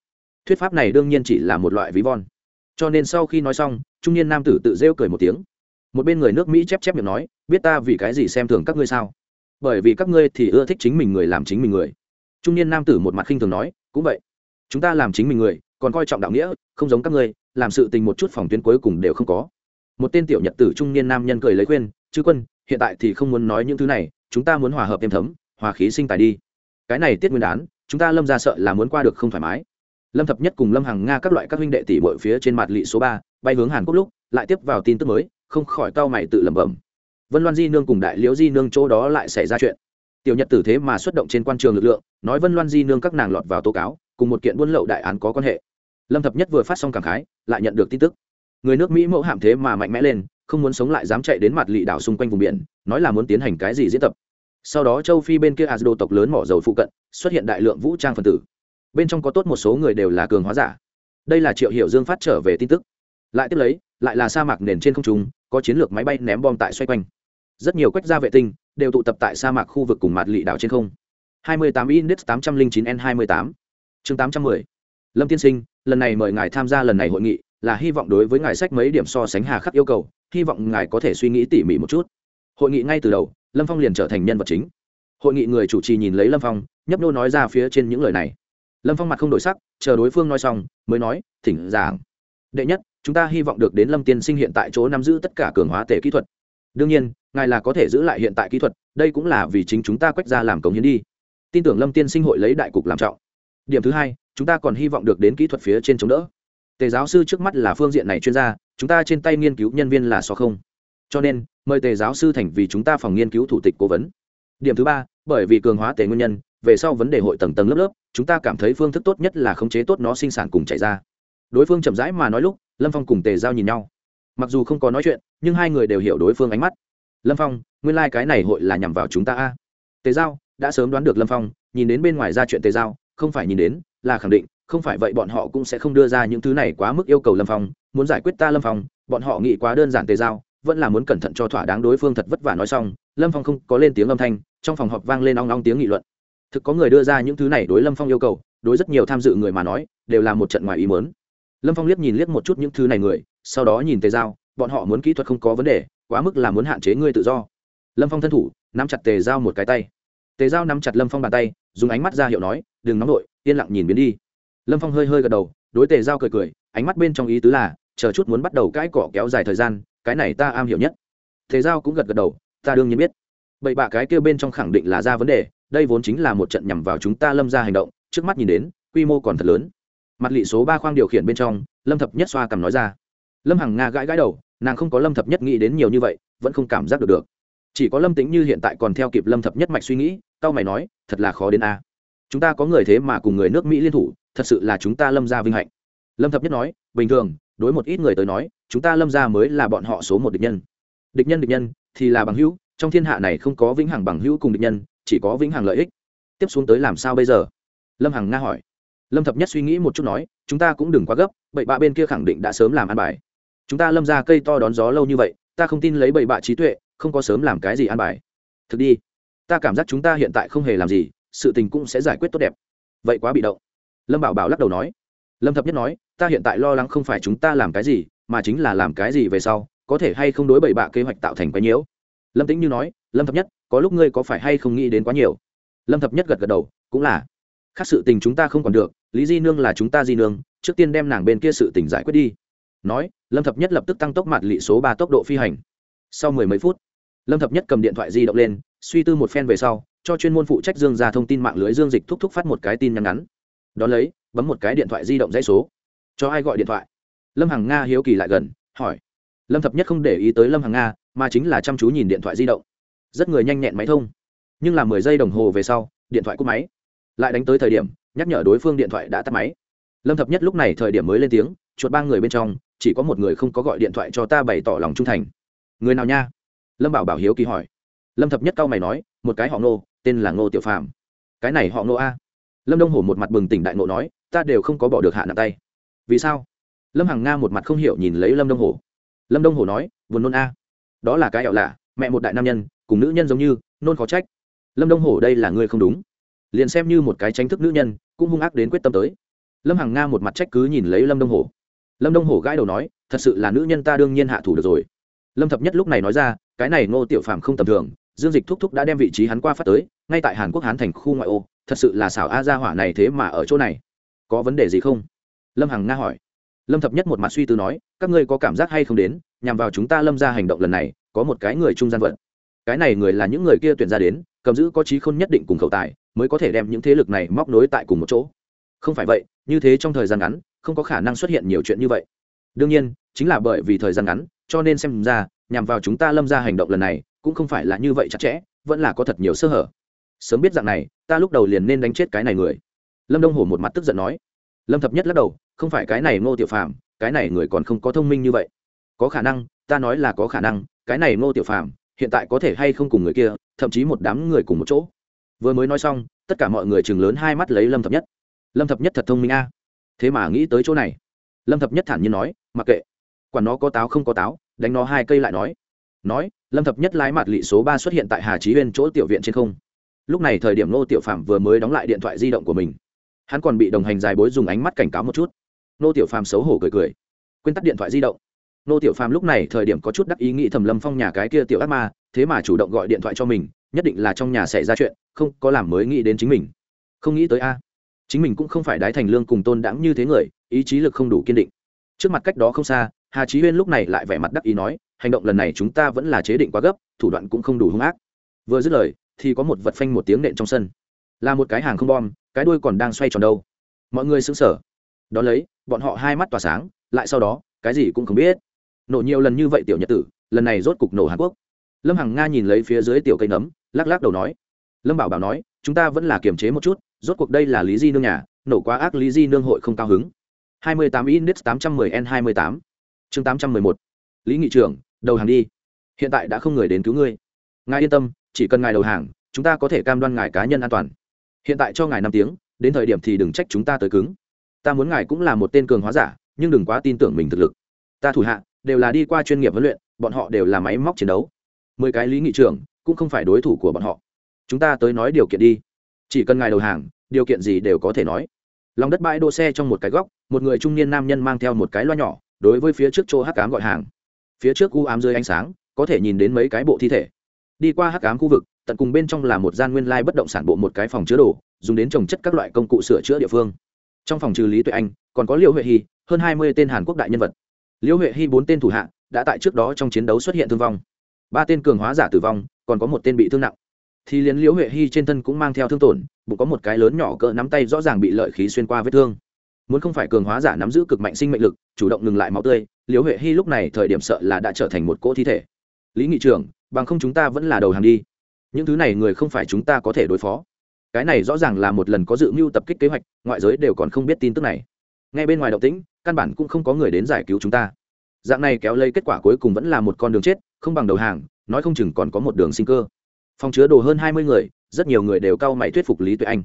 thuyết pháp này đương nhiên chỉ là một loại ví von. Cho nên sau khi nói xong, trung niên nam tử tự rêu cười một tiếng. Một bên người nước mỹ chép chép miệng nói, biết ta vì cái gì xem thường các ngươi sao? Bởi vì các ngươi thì ưa thích chính mình người làm chính mình người. Trung niên nam tử một mặt khinh thường nói, cũng vậy. Chúng ta làm chính mình người, còn coi trọng đạo nghĩa, không giống các ngươi, làm sự tình một chút phòng tuyến cuối cùng đều không có. Một tên tiểu nhật tử trung niên nam nhân cười lấy khuyên chứ quân, hiện tại thì không muốn nói những thứ này, chúng ta muốn hòa hợp êm thấm, hòa khí sinh tài đi. Cái này tiết nguyên đán, chúng ta lâm ra sợ là muốn qua được không thoải mái lâm thập nhất cùng lâm hằng nga các loại các huynh đệ tỷ bội phía trên mặt lị số ba, bay hướng hàn quốc lúc, lại tiếp vào tin tức mới, không khỏi cau mày tự lẩm bẩm. Vân loan di nương cùng đại liễu di nương chỗ đó lại xảy ra chuyện. Tiểu nhật tử thế mà xuất động trên quan trường lực lượng, nói vân loan di nương các nàng lọt vào tố cáo, cùng một kiện buôn lậu đại án có quan hệ. Lâm thập nhất vừa phát xong cảm khái, lại nhận được tin tức. Người nước mỹ mẫu hạm thế mà mạnh mẽ lên, không muốn sống lại dám chạy đến mặt lị đảo xung quanh vùng biển, nói là muốn tiến hành cái gì diễn tập. Sau đó châu phi bên kia asdo tộc lớn mỏ dầu phụ cận, xuất hiện đại lượng vũ trang phần tử bên trong có tốt một số người đều là cường hóa giả. Đây là triệu hiểu dương phát trở về tin tức. Lại tiếp lấy, lại là sa mạc nền trên không trung, có chiến lược máy bay ném bom tại xoay quanh. Rất nhiều quách gia vệ tinh đều tụ tập tại sa mạc khu vực cùng mặt lị đảo trên không. 28 index 809 n 28 chương 810 lâm tiên sinh, lần này mời ngài tham gia lần này hội nghị là hy vọng đối với ngài sách mấy điểm so sánh hà khắc yêu cầu, hy vọng ngài có thể suy nghĩ tỉ mỉ một chút. Hội nghị ngay từ đầu, lâm phong liền trở thành nhân vật chính. Hội nghị người chủ trì nhìn lấy lâm phong, nhấp nô nói ra phía trên những lời này lâm phong mặt không đổi sắc chờ đối phương nói xong mới nói thỉnh giảng đệ nhất chúng ta hy vọng được đến lâm tiên sinh hiện tại chỗ nắm giữ tất cả cường hóa tể kỹ thuật đương nhiên ngài là có thể giữ lại hiện tại kỹ thuật đây cũng là vì chính chúng ta quách ra làm cống hiến đi tin tưởng lâm tiên sinh hội lấy đại cục làm trọng điểm thứ hai chúng ta còn hy vọng được đến kỹ thuật phía trên chống đỡ tề giáo sư trước mắt là phương diện này chuyên gia chúng ta trên tay nghiên cứu nhân viên là so không cho nên mời tề giáo sư thành vì chúng ta phòng nghiên cứu thủ tịch cố vấn điểm thứ ba bởi vì cường hóa tề nguyên nhân về sau vấn đề hội tầng tầng lớp lớp, chúng ta cảm thấy phương thức tốt nhất là khống chế tốt nó sinh sản cùng chạy ra. Đối phương chậm rãi mà nói lúc, lâm phong cùng tề giao nhìn nhau. Mặc dù không có nói chuyện, nhưng hai người đều hiểu đối phương ánh mắt. Lâm phong, nguyên lai、like、cái này hội là nhằm vào chúng ta a. Tề giao, đã sớm đoán được lâm phong, nhìn đến bên ngoài ra chuyện tề giao, không phải nhìn đến, là khẳng định, không phải vậy bọn họ cũng sẽ không đưa ra những thứ này quá mức yêu cầu lâm phong, muốn giải quyết ta lâm phong, bọn họ nghĩ quá đơn giản tề giao, vẫn là muốn cẩn thận cho thỏa đáng đối phương thật vất vả nói xong. Lâm phong không có lên tiếng âm thanh, trong phòng họp vang lên ong ong tiếng nghị luận thực có người đưa ra những thứ này đối lâm phong yêu cầu, đối rất nhiều tham dự người mà nói, đều là một trận ngoài ý mớn lâm phong liếc nhìn liếc một chút những thứ này người, sau đó nhìn tề giao, bọn họ muốn kỹ thuật không có vấn đề, quá mức là muốn hạn chế ngươi tự do. Lâm phong thân thủ, nắm chặt tề giao một cái tay. Tề giao nắm chặt lâm phong bàn tay, dùng ánh mắt ra hiệu nói, đừng nóng đội yên lặng nhìn biến đi. Lâm phong hơi hơi gật đầu, đối tề giao cười cười, ánh mắt bên trong ý tứ là, chờ chút muốn bắt đầu cãi cỏ kéo dài thời gian, cái này ta am hiểu nhất. Tề giao cũng gật gật đầu, ta đương nhiên biết. Bậy bạ cái kêu bên trong khẳng định là ra vấn đề đây vốn chính là một trận nhằm vào chúng ta lâm ra hành động, trước mắt nhìn đến, quy mô còn thật lớn. Mặt lị số ba khoang điều khiển bên trong, lâm thập nhất xoa cầm nói ra. Lâm hằng nga gãi gãi đầu, nàng không có lâm thập nhất nghĩ đến nhiều như vậy, vẫn không cảm giác được được. Chỉ có lâm tính như hiện tại còn theo kịp lâm thập nhất mạch suy nghĩ tao mày nói, thật là khó đến a. Chúng ta có người thế mà cùng người nước mỹ liên thủ, thật sự là chúng ta lâm ra vinh hạnh. Lâm thập nhất nói, bình thường, đối một ít người tới nói, chúng ta lâm ra mới là bọn họ số một địch nhân. Địch nhân địch nhân, thì là bằng hữu, trong thiên hạ này không có vĩnh hằng bằng hữu cùng địch nhân chỉ có vĩnh hằng lợi ích. Tiếp xuống tới làm sao bây giờ? Lâm hằng nga hỏi. Lâm thập nhất suy nghĩ một chút nói, chúng ta cũng đừng quá gấp, bậy bạ bên kia khẳng định đã sớm làm ăn bài. Chúng ta lâm ra cây to đón gió lâu như vậy, ta không tin lấy bậy bạ trí tuệ, không có sớm làm cái gì ăn bài. Thực đi, ta cảm giác chúng ta hiện tại không hề làm gì, sự tình cũng sẽ giải quyết tốt đẹp. Vậy quá bị động. Lâm bảo bảo lắc đầu nói. Lâm thập nhất nói, ta hiện tại lo lắng không phải chúng ta làm cái gì, mà chính là làm cái gì về sau, có thể hay không đối bậy bạ kế hoạch tạo thành quái nhiễu. Lâm tĩnh như nói, lâm thập nhất có lúc ngươi có phải hay không nghĩ đến quá nhiều? Lâm thập nhất gật gật đầu, cũng là. Khác sự tình chúng ta không còn được, lý di nương là chúng ta di nương, trước tiên đem nàng bên kia sự tình giải quyết đi. Nói, lâm thập nhất lập tức tăng tốc mặt lị số ba tốc độ phi hành. Sau mười mấy phút, lâm thập nhất cầm điện thoại di động lên, suy tư một phen về sau, cho chuyên môn phụ trách dương ra thông tin mạng lưới dương dịch thúc thúc phát một cái tin nhắn ngắn. Đón lấy, bấm một cái điện thoại di động dãy số. Cho ai gọi điện thoại? Lâm hằng nga hiếu kỳ lại gần, hỏi. Lâm thập nhất không để ý tới lâm hằng nga, mà chính là chăm chú nhìn điện thoại di động rất người nhanh nhẹn máy thông. Nhưng là mười giây đồng hồ về sau, điện thoại cúp máy. Lại đánh tới thời điểm, nhắc nhở đối phương điện thoại đã tắt máy. Lâm thập nhất lúc này thời điểm mới lên tiếng, chuột ba người bên trong, chỉ có một người không có gọi điện thoại cho ta bày tỏ lòng trung thành. Người nào nha? Lâm bảo bảo hiếu kỳ hỏi. Lâm thập nhất cao mày nói, một cái họ ngô, tên là ngô tiểu phàm. Cái này họ ngô a. Lâm đông hổ một mặt bừng tỉnh đại ngộ nói, ta đều không có bỏ được hạ nặng tay. Vì sao? Lâm hằng nga một mặt không hiểu nhìn lấy lâm đông hổ. Lâm đông hổ nói vườn nôn a. Đó là cái ẹo lạ, mẹ một đại nam nhân cùng nữ nhân giống như, nôn khó trách. Lâm đông hổ, đây là ngươi không đúng. Liền xem như một cái tranh thức nữ nhân, cũng hung ác đến quyết tâm tới. Lâm hằng nga một mặt trách cứ nhìn lấy lâm đông hổ. Lâm đông hổ gãi đầu nói, thật sự là nữ nhân ta đương nhiên hạ thủ được rồi. Lâm thập nhất lúc này nói ra, cái này ngô tiểu phạm không tầm thường, dương dịch thúc thúc đã đem vị trí hắn qua phát tới, ngay tại hàn quốc hán thành khu ngoại ô, thật sự là xảo a gia hỏa này thế mà ở chỗ này. Có vấn đề gì không? Lâm hằng nga hỏi. Lâm thập nhất một mặt suy tư nói, các ngươi có cảm giác hay không đến, nhằm vào chúng ta lâm ra hành động lần này, có một cái người trung gian vận cái này người là những người kia tuyển ra đến, cầm giữ có trí khôn nhất định cùng khẩu tài, mới có thể đem những thế lực này móc nối tại cùng một chỗ. Không phải vậy, như thế trong thời gian ngắn, không có khả năng xuất hiện nhiều chuyện như vậy. Đương nhiên, chính là bởi vì thời gian ngắn, cho nên xem ra, nhằm vào chúng ta lâm ra hành động lần này, cũng không phải là như vậy chặt chẽ, vẫn là có thật nhiều sơ hở. Sớm biết dạng này, ta lúc đầu liền nên đánh chết cái này người. Lâm đông hổ một mặt tức giận nói. Lâm thập nhất lắc đầu, không phải cái này ngô tiểu phàm, cái này người còn không có thông minh như vậy. Có khả năng, ta nói là có khả năng, cái này ngô tiểu phàm hiện tại có thể hay không cùng người kia, thậm chí một đám người cùng một chỗ. Vừa mới nói xong, tất cả mọi người chừng lớn hai mắt lấy lâm thập nhất. Lâm thập nhất thật thông minh a. À. Thế mà nghĩ tới chỗ này. Lâm thập nhất thản nhiên nói, mặc kệ. Quản nó có táo không có táo, đánh nó hai cây lại nói. Nói, lâm thập nhất lái mặt lị số ba xuất hiện tại hà trí huyên chỗ tiểu viện trên không. Lúc này thời điểm Nô tiểu phạm vừa mới đóng lại điện thoại di động của mình. Hắn còn bị đồng hành dài bối dùng ánh mắt cảnh cáo một chút. Nô tiểu Phạm xấu hổ cười cười. Quên tắt điện thoại di động nô tiểu phàm lúc này thời điểm có chút đắc ý nghĩ thầm lâm phong nhà cái kia tiểu ác ma, thế mà chủ động gọi điện thoại cho mình, nhất định là trong nhà xảy ra chuyện, không có làm mới nghĩ đến chính mình. Không nghĩ tới a, chính mình cũng không phải đái thành lương cùng tôn đãng như thế người, ý chí lực không đủ kiên định. Trước mặt cách đó không xa, hà chí huyên lúc này lại vẻ mặt đắc ý nói, hành động lần này chúng ta vẫn là chế định quá gấp, thủ đoạn cũng không đủ hung ác. Vừa dứt lời, thì có một vật phanh một tiếng nện trong sân. Là một cái hàng không bom, cái đuôi còn đang xoay tròn đâu. Mọi người sững sờ. Đón lấy, bọn họ hai mắt tỏa sáng, lại sau đó, cái gì cũng không biết nổ nhiều lần như vậy tiểu nhật tử, lần này rốt cục nổ hàn quốc. Lâm hằng nga nhìn lấy phía dưới tiểu cây nấm, lắc lắc đầu nói. Lâm bảo bảo nói, chúng ta vẫn là kiềm chế một chút, rốt cuộc đây là lý di nương nhà, nổ quá ác lý di nương hội không cao hứng. 28 index 810 n 28 chương 811 lý nghị trưởng đầu hàng đi. Hiện tại đã không người đến cứu ngươi. Ngài yên tâm, chỉ cần ngài đầu hàng, chúng ta có thể cam đoan ngài cá nhân an toàn. Hiện tại cho ngài năm tiếng, đến thời điểm thì đừng trách chúng ta tới cứng. Ta muốn ngài cũng là một tên cường hóa giả, nhưng đừng quá tin tưởng mình thực lực. Ta thủ hạ đều là đi qua chuyên nghiệp huấn luyện, bọn họ đều là máy móc chiến đấu. Mười cái lý nghị trưởng cũng không phải đối thủ của bọn họ. Chúng ta tới nói điều kiện đi. Chỉ cần ngài đầu hàng, điều kiện gì đều có thể nói. Lòng đất bãi đỗ xe trong một cái góc, một người trung niên nam nhân mang theo một cái loa nhỏ, đối với phía trước chỗ hắc cám gọi hàng. Phía trước u ám dưới ánh sáng, có thể nhìn đến mấy cái bộ thi thể. Đi qua hắc cám khu vực, tận cùng bên trong là một gian nguyên lai bất động sản bộ một cái phòng chứa đồ, dùng đến trồng chất các loại công cụ sửa chữa địa phương. Trong phòng trừ lý tuệ anh, còn có liễu huệ hy, hơn hai mươi tên hàn quốc đại nhân vật liễu huệ hy bốn tên thủ hạ đã tại trước đó trong chiến đấu xuất hiện thương vong. Ba tên cường hóa giả tử vong, còn có một tên bị thương nặng. Thì liền liễu huệ hy trên thân cũng mang theo thương tổn, bụng có một cái lớn nhỏ cỡ nắm tay rõ ràng bị lợi khí xuyên qua vết thương. Muốn không phải cường hóa giả nắm giữ cực mạnh sinh mệnh lực, chủ động ngừng lại máu tươi, liễu huệ hy lúc này thời điểm sợ là đã trở thành một cỗ thi thể. Lý nghị trưởng, bằng không chúng ta vẫn là đầu hàng đi. Những thứ này người không phải chúng ta có thể đối phó. Cái này rõ ràng là một lần có dự mưu tập kích kế hoạch, ngoại giới đều còn không biết tin tức này. Ngay bên ngoài động tĩnh căn bản cũng không có người đến giải cứu chúng ta. Dạng này kéo lây kết quả cuối cùng vẫn là một con đường chết, không bằng đầu hàng, nói không chừng còn có một đường sinh cơ. Phòng chứa đồ hơn hai mươi người, rất nhiều người đều cau mày thuyết phục lý tuệ anh.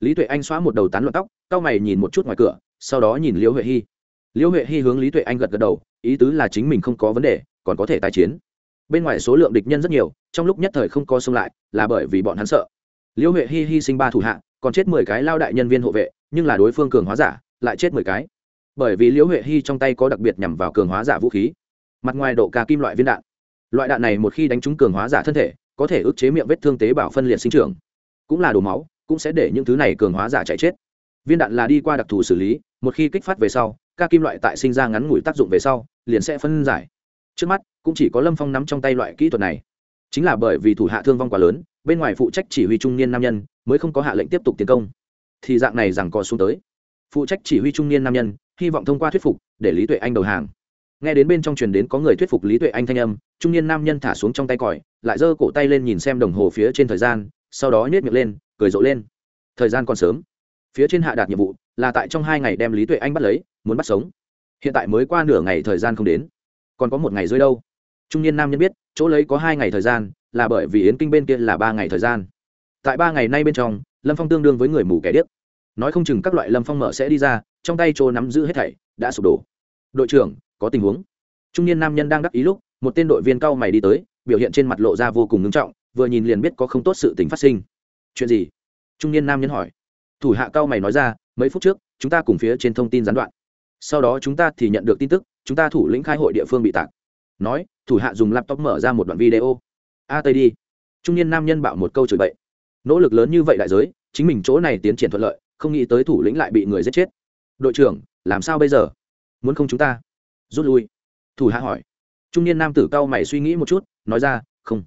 Lý tuệ anh xóa một đầu tán loạn tóc, cau mày nhìn một chút ngoài cửa, sau đó nhìn liễu huệ hy liễu huệ hy hướng lý tuệ anh gật gật đầu, ý tứ là chính mình không có vấn đề, còn có thể tái chiến. Bên ngoài số lượng địch nhân rất nhiều, trong lúc nhất thời không co xông lại, là bởi vì bọn hắn sợ. Liễu huệ hy hy sinh ba thủ hạ, còn chết mười cái lao đại nhân viên hộ vệ, nhưng là đối phương cường hóa giả, lại chết mười cái bởi vì liễu huệ hy trong tay có đặc biệt nhằm vào cường hóa giả vũ khí. Mặt ngoài độ ca kim loại viên đạn. Loại đạn này một khi đánh trúng cường hóa giả thân thể, có thể ức chế miệng vết thương tế bào phân liệt sinh trưởng. Cũng là đổ máu, cũng sẽ để những thứ này cường hóa giả chạy chết. Viên đạn là đi qua đặc thù xử lý, một khi kích phát về sau, ca kim loại tại sinh ra ngắn ngủi tác dụng về sau, liền sẽ phân giải. Trước mắt, cũng chỉ có lâm phong nắm trong tay loại kỹ thuật này. Chính là bởi vì thủ hạ thương vong quá lớn, bên ngoài phụ trách chỉ huy trung niên nam nhân, mới không có hạ lệnh tiếp tục tiến công. Thì dạng này rằng co xuống tới. Phụ trách chỉ huy trung niên nam nhân hy vọng thông qua thuyết phục để lý tuệ anh đầu hàng nghe đến bên trong truyền đến có người thuyết phục lý tuệ anh thanh âm trung niên nam nhân thả xuống trong tay còi lại giơ cổ tay lên nhìn xem đồng hồ phía trên thời gian sau đó nhét miệng lên cười rộ lên thời gian còn sớm phía trên hạ đạt nhiệm vụ là tại trong hai ngày đem lý tuệ anh bắt lấy muốn bắt sống hiện tại mới qua nửa ngày thời gian không đến còn có một ngày dưới đâu trung niên nam nhân biết chỗ lấy có hai ngày thời gian là bởi vì yến kinh bên kia là ba ngày thời gian tại ba ngày nay bên trong lâm phong tương đương với người mù kẻ điếc nói không chừng các loại lâm phong mở sẽ đi ra trong tay chỗ nắm giữ hết thảy, đã sụp đổ. Đội trưởng, có tình huống. Trung niên nam nhân đang đắc ý lúc, một tên đội viên cao mày đi tới, biểu hiện trên mặt lộ ra vô cùng ngưng trọng, vừa nhìn liền biết có không tốt sự tình phát sinh. Chuyện gì? Trung niên nam nhân hỏi. Thủ hạ cao mày nói ra, mấy phút trước, chúng ta cùng phía trên thông tin gián đoạn. Sau đó chúng ta thì nhận được tin tức, chúng ta thủ lĩnh khai hội địa phương bị tạc. Nói, thủ hạ dùng laptop mở ra một đoạn video. A tây đi. Trung niên nam nhân bạo một câu chửi bậy. Nỗ lực lớn như vậy đại giới, chính mình chỗ này tiến triển thuận lợi, không nghĩ tới thủ lĩnh lại bị người giết chết đội trưởng, làm sao bây giờ? Muốn không chúng ta? Rút lui. Thủ hạ hỏi. Trung niên nam tử cao mày suy nghĩ một chút, nói ra, không.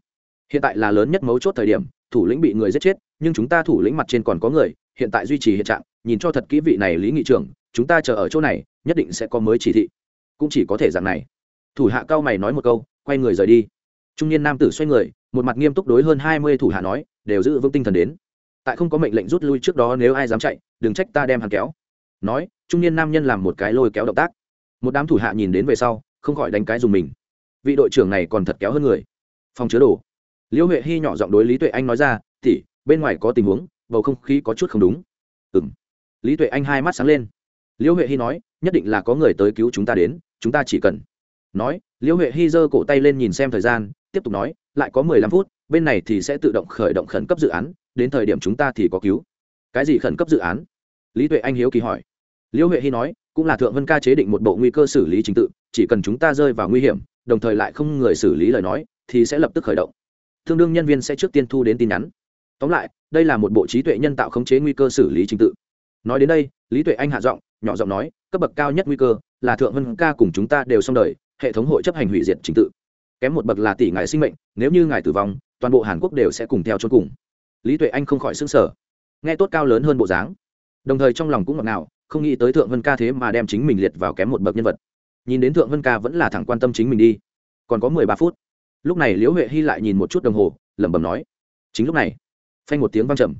Hiện tại là lớn nhất mấu chốt thời điểm, thủ lĩnh bị người giết chết, nhưng chúng ta thủ lĩnh mặt trên còn có người, hiện tại duy trì hiện trạng, nhìn cho thật kỹ vị này lý nghị trưởng, chúng ta chờ ở chỗ này, nhất định sẽ có mới chỉ thị. Cũng chỉ có thể dạng này. Thủ hạ cao mày nói một câu, quay người rời đi. Trung niên nam tử xoay người, một mặt nghiêm túc đối hơn hai mươi thủ hạ nói, đều giữ vững tinh thần đến. Tại không có mệnh lệnh rút lui trước đó nếu ai dám chạy, đừng trách ta đem hắn kéo. Nói trung niên nam nhân làm một cái lôi kéo động tác. Một đám thủ hạ nhìn đến về sau, không khỏi đánh cái dùng mình. Vị đội trưởng này còn thật kéo hơn người. Phòng chứa đồ. Liễu huệ hy nhỏ giọng đối lý tuệ anh nói ra tỉ bên ngoài có tình huống, bầu không khí có chút không đúng. Ừ m lý tuệ anh hai mắt sáng lên. Liễu huệ hy nói, nhất định là có người tới cứu chúng ta đến, chúng ta chỉ cần. Nói, liễu huệ hy giơ cổ tay lên nhìn xem thời gian, tiếp tục nói, lại có mười lăm phút, bên này thì sẽ tự động khởi động khẩn cấp dự án, đến thời điểm chúng ta thì có cứu. Cái gì khẩn cấp dự án? Lý tuệ anh hiếu kỳ hỏi liễu huệ hy nói, cũng là thượng vân ca chế định một bộ nguy cơ xử lý trình tự, chỉ cần chúng ta rơi vào nguy hiểm, đồng thời lại không người xử lý lời nói, thì sẽ lập tức khởi động. Tương đương nhân viên sẽ trước tiên thu đến tin nhắn. Tóm lại, đây là một bộ trí tuệ nhân tạo khống chế nguy cơ xử lý trình tự. Nói đến đây, lý tuệ anh hạ giọng, nhỏ giọng nói, cấp bậc cao nhất nguy cơ là thượng vân ca cùng chúng ta đều xong đời, hệ thống hội chấp hành hủy diệt trình tự. Kém một bậc là tỷ ngài sinh mệnh, nếu như ngài tử vong, toàn bộ hàn quốc đều sẽ cùng theo chôn cùng. Lý tuệ anh không khỏi xứng sở nghe tốt cao lớn hơn bộ dáng. Đồng thời trong lòng cũng ngọt ngào không nghĩ tới thượng vân ca thế mà đem chính mình liệt vào kém một bậc nhân vật. Nhìn đến thượng vân ca vẫn là thẳng quan tâm chính mình đi. Còn có mười ba phút. Lúc này liễu huệ hy lại nhìn một chút đồng hồ, lẩm bẩm nói, chính lúc này. Phanh một tiếng văng trầm.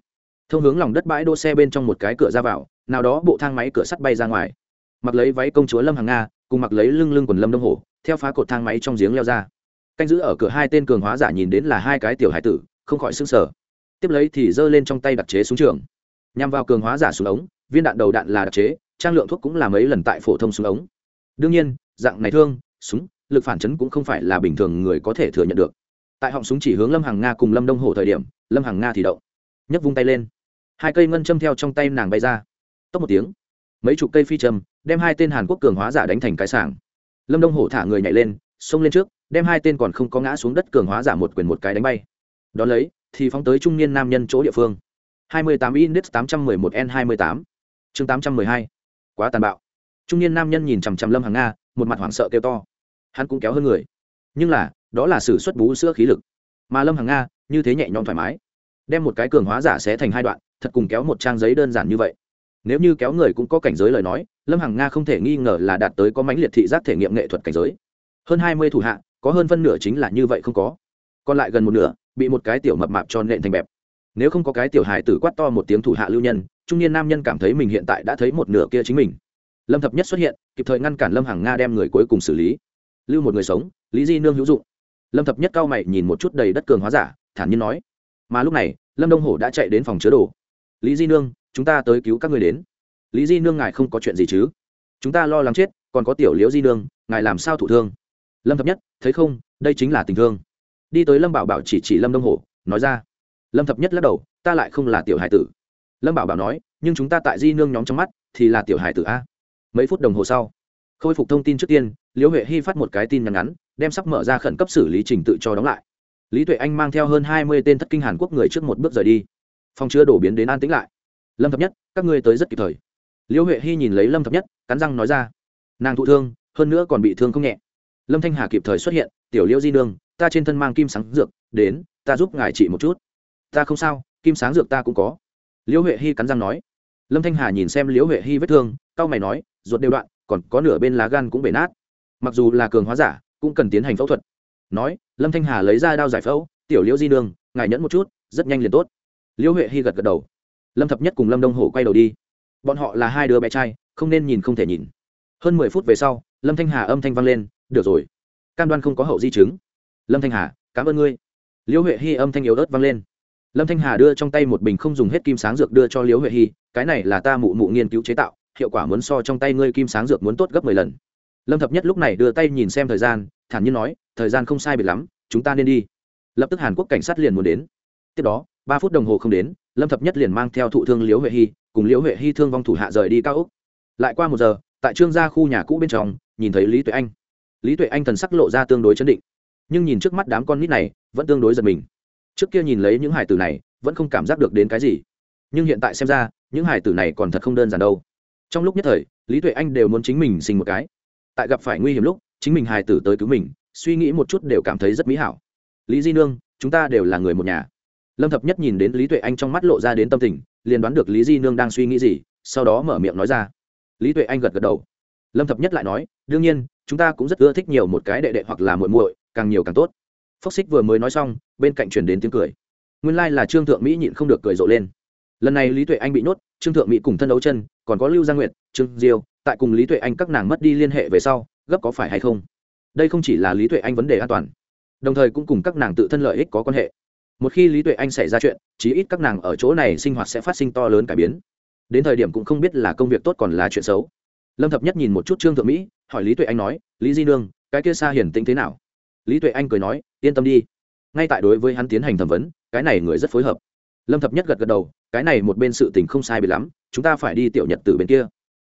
Thông hướng lòng đất bãi đỗ xe bên trong một cái cửa ra vào, nào đó bộ thang máy cửa sắt bay ra ngoài. Mặc lấy váy công chúa lâm hàng nga, cùng mặc lấy lưng lưng quần lâm đông hồ theo phá cột thang máy trong giếng leo ra. Canh giữ ở cửa hai tên cường hóa giả nhìn đến là hai cái tiểu hải tử, không khỏi s ư n g sở tiếp lấy thì giơ lên trong tay đặc chế súng trường. Nhằm vào cường hóa giả xuống ống viên đạn đầu đạn là đặc chế, trang lượng thuốc cũng là mấy lần tại phổ thông súng ống. Đương nhiên, dạng này thương, súng, lực phản chấn cũng không phải là bình thường người có thể thừa nhận được. Tại họng súng chỉ hướng lâm hàng nga cùng lâm đông hồ thời điểm, lâm hàng nga thì động. Nhấc vung tay lên. Hai cây ngân châm theo trong tay nàng bay ra. Tốc một tiếng, mấy chục cây phi châm, đem hai tên hàn quốc cường hóa giả đánh thành cái sảng. Lâm đông hổ thả người nhảy lên, xông lên trước, đem hai tên còn không có ngã xuống đất cường hóa giả một quyền một cái đánh bay. Đón lấy, thì phóng tới trung niên nam nhân chỗ địa phương. 28 index 811 n 28 chương 812 quá tàn bạo. Trung niên nam nhân nhìn chằm chằm lâm hàng nga, một mặt hoảng sợ kêu to. Hắn cũng kéo hơn người. Nhưng là, đó là sự xuất bú sữa khí lực. Mà lâm hàng nga, như thế nhẹ nhõm thoải mái. Đem một cái cường hóa giả xé thành hai đoạn, thật cùng kéo một trang giấy đơn giản như vậy. Nếu như kéo người cũng có cảnh giới lời nói, lâm hằng nga không thể nghi ngờ là đạt tới có mãnh liệt thị giác thể nghiệm nghệ thuật cảnh giới. Hơn hai mươi thủ hạ, có hơn phân nửa chính là như vậy không có. Còn lại gần một nửa, bị một cái tiểu mập mạp cho nện thành bẹp nếu không có cái tiểu hài tử quát to một tiếng thủ hạ lưu nhân, trung niên nam nhân cảm thấy mình hiện tại đã thấy một nửa kia chính mình. Lâm thập nhất xuất hiện, kịp thời ngăn cản lâm hằng nga đem người cuối cùng xử lý. Lưu một người sống, lý di nương hữu dụng. Lâm thập nhất cao mày nhìn một chút đầy đất cường hóa giả, thản nhiên nói. Mà lúc này, lâm đông hổ đã chạy đến phòng chứa đồ. Lý di nương, chúng ta tới cứu các người đến. Lý di nương ngài không có chuyện gì chứ? Chúng ta lo lắng chết, còn có tiểu liễu di nương, ngài làm sao thủ thương? Lâm thập nhất, thấy không, đây chính là tình thương. Đi tới lâm bảo bảo chỉ chỉ lâm đông hổ, nói ra lâm thập nhất lắc đầu, ta lại không là tiểu hải tử. Lâm bảo bảo nói, nhưng chúng ta tại di nương nhóm trong mắt thì là tiểu hải tử a. Mấy phút đồng hồ sau, khôi phục thông tin trước tiên, liễu huệ hy phát một cái tin nhắn ngắn, đem sắp mở ra khẩn cấp xử lý trình tự cho đóng lại. Lý tuệ anh mang theo hơn hai mươi tên thất kinh hàn quốc người trước một bước rời đi. Phòng chưa đổ biến đến an tĩnh lại. Lâm thập nhất, các ngươi tới rất kịp thời. Liễu huệ hy nhìn lấy lâm thập nhất, cắn răng nói ra, nàng thụ thương, hơn nữa còn bị thương không nhẹ. Lâm thanh hà kịp thời xuất hiện, tiểu liễu di nương, ta trên thân mang kim sáng dược, đến, ta giúp ngài trị một chút ta không sao, kim sáng dược ta cũng có. Liễu huệ hy cắn răng nói. Lâm thanh hà nhìn xem liễu huệ hy vết thương, cau mày nói, ruột đều đoạn, còn có nửa bên lá gan cũng bể nát. Mặc dù là cường hóa giả, cũng cần tiến hành phẫu thuật. Nói, lâm thanh hà lấy ra đao giải phẫu, tiểu liễu di nương, ngài nhẫn một chút, rất nhanh liền tốt. Liễu huệ hy gật gật đầu. Lâm thập nhất cùng lâm đông hổ quay đầu đi. Bọn họ là hai đứa bé trai, không nên nhìn không thể nhìn. Hơn mười phút về sau, lâm thanh hà âm thanh vang lên, được rồi, cam đoan không có hậu di chứng. Lâm thanh hà, cảm ơn ngươi. Liễu huệ hy âm thanh yếu ớt vang lên lâm thanh hà đưa trong tay một bình không dùng hết kim sáng dược đưa cho liễu huệ hy, cái này là ta mụ mụ nghiên cứu chế tạo, hiệu quả muốn so trong tay ngươi kim sáng dược muốn tốt gấp mười lần. Lâm thập nhất lúc này đưa tay nhìn xem thời gian, thản nhiên nói, thời gian không sai biệt lắm, chúng ta nên đi. Lập tức hàn quốc cảnh sát liền muốn đến. Tiếp đó, ba phút đồng hồ không đến, lâm thập nhất liền mang theo thụ thương liễu huệ hy, cùng liễu huệ hy thương vong thủ hạ rời đi cao úc lại qua một giờ, tại trương gia khu nhà cũ bên trong, nhìn thấy lý tuệ anh. Lý tuệ anh thần sắc lộ ra tương đối chấn định, nhưng nhìn trước mắt đám con nít này, vẫn tương đối giật mình trước kia nhìn lấy những hải tử này, vẫn không cảm giác được đến cái gì. Nhưng hiện tại xem ra, những hải tử này còn thật không đơn giản đâu. Trong lúc nhất thời, lý tuệ anh đều muốn chính mình sinh một cái. Tại gặp phải nguy hiểm lúc, chính mình hải tử tới cứu mình, suy nghĩ một chút đều cảm thấy rất mỹ hảo. Lý di nương, chúng ta đều là người một nhà. Lâm thập nhất nhìn đến lý tuệ anh trong mắt lộ ra đến tâm tình, liền đoán được lý di nương đang suy nghĩ gì, sau đó mở miệng nói ra. Lý tuệ anh gật gật đầu. Lâm thập nhất lại nói, đương nhiên, chúng ta cũng rất ưa thích nhiều một cái đệ đệ hoặc là muội muội, càng nhiều càng tốt. Phốc xích vừa mới nói xong, bên cạnh truyền đến tiếng cười. Nguyên lai、like、là trương thượng mỹ nhịn không được cười rộ lên. Lần này lý tuệ anh bị nhốt, trương thượng mỹ cùng thân đấu chân, còn có lưu gia nguyệt, trương diêu, tại cùng lý tuệ anh các nàng mất đi liên hệ về sau, gấp có phải hay không? Đây không chỉ là lý tuệ anh vấn đề an toàn, đồng thời cũng cùng các nàng tự thân lợi ích có quan hệ. Một khi lý tuệ anh xảy ra chuyện, chí ít các nàng ở chỗ này sinh hoạt sẽ phát sinh to lớn cải biến. Đến thời điểm cũng không biết là công việc tốt còn là chuyện xấu. Lâm thập nhất nhìn một chút trương thượng mỹ, hỏi lý tuệ anh nói, lý di nương, cái kia xa hiển tĩnh thế nào? Lý tuệ anh cười nói, yên tâm đi. Ngay tại đối với hắn tiến hành thẩm vấn, cái này người rất phối hợp. Lâm thập nhất gật gật đầu, cái này một bên sự tình không sai bị lắm, chúng ta phải đi tiểu nhật từ bên kia.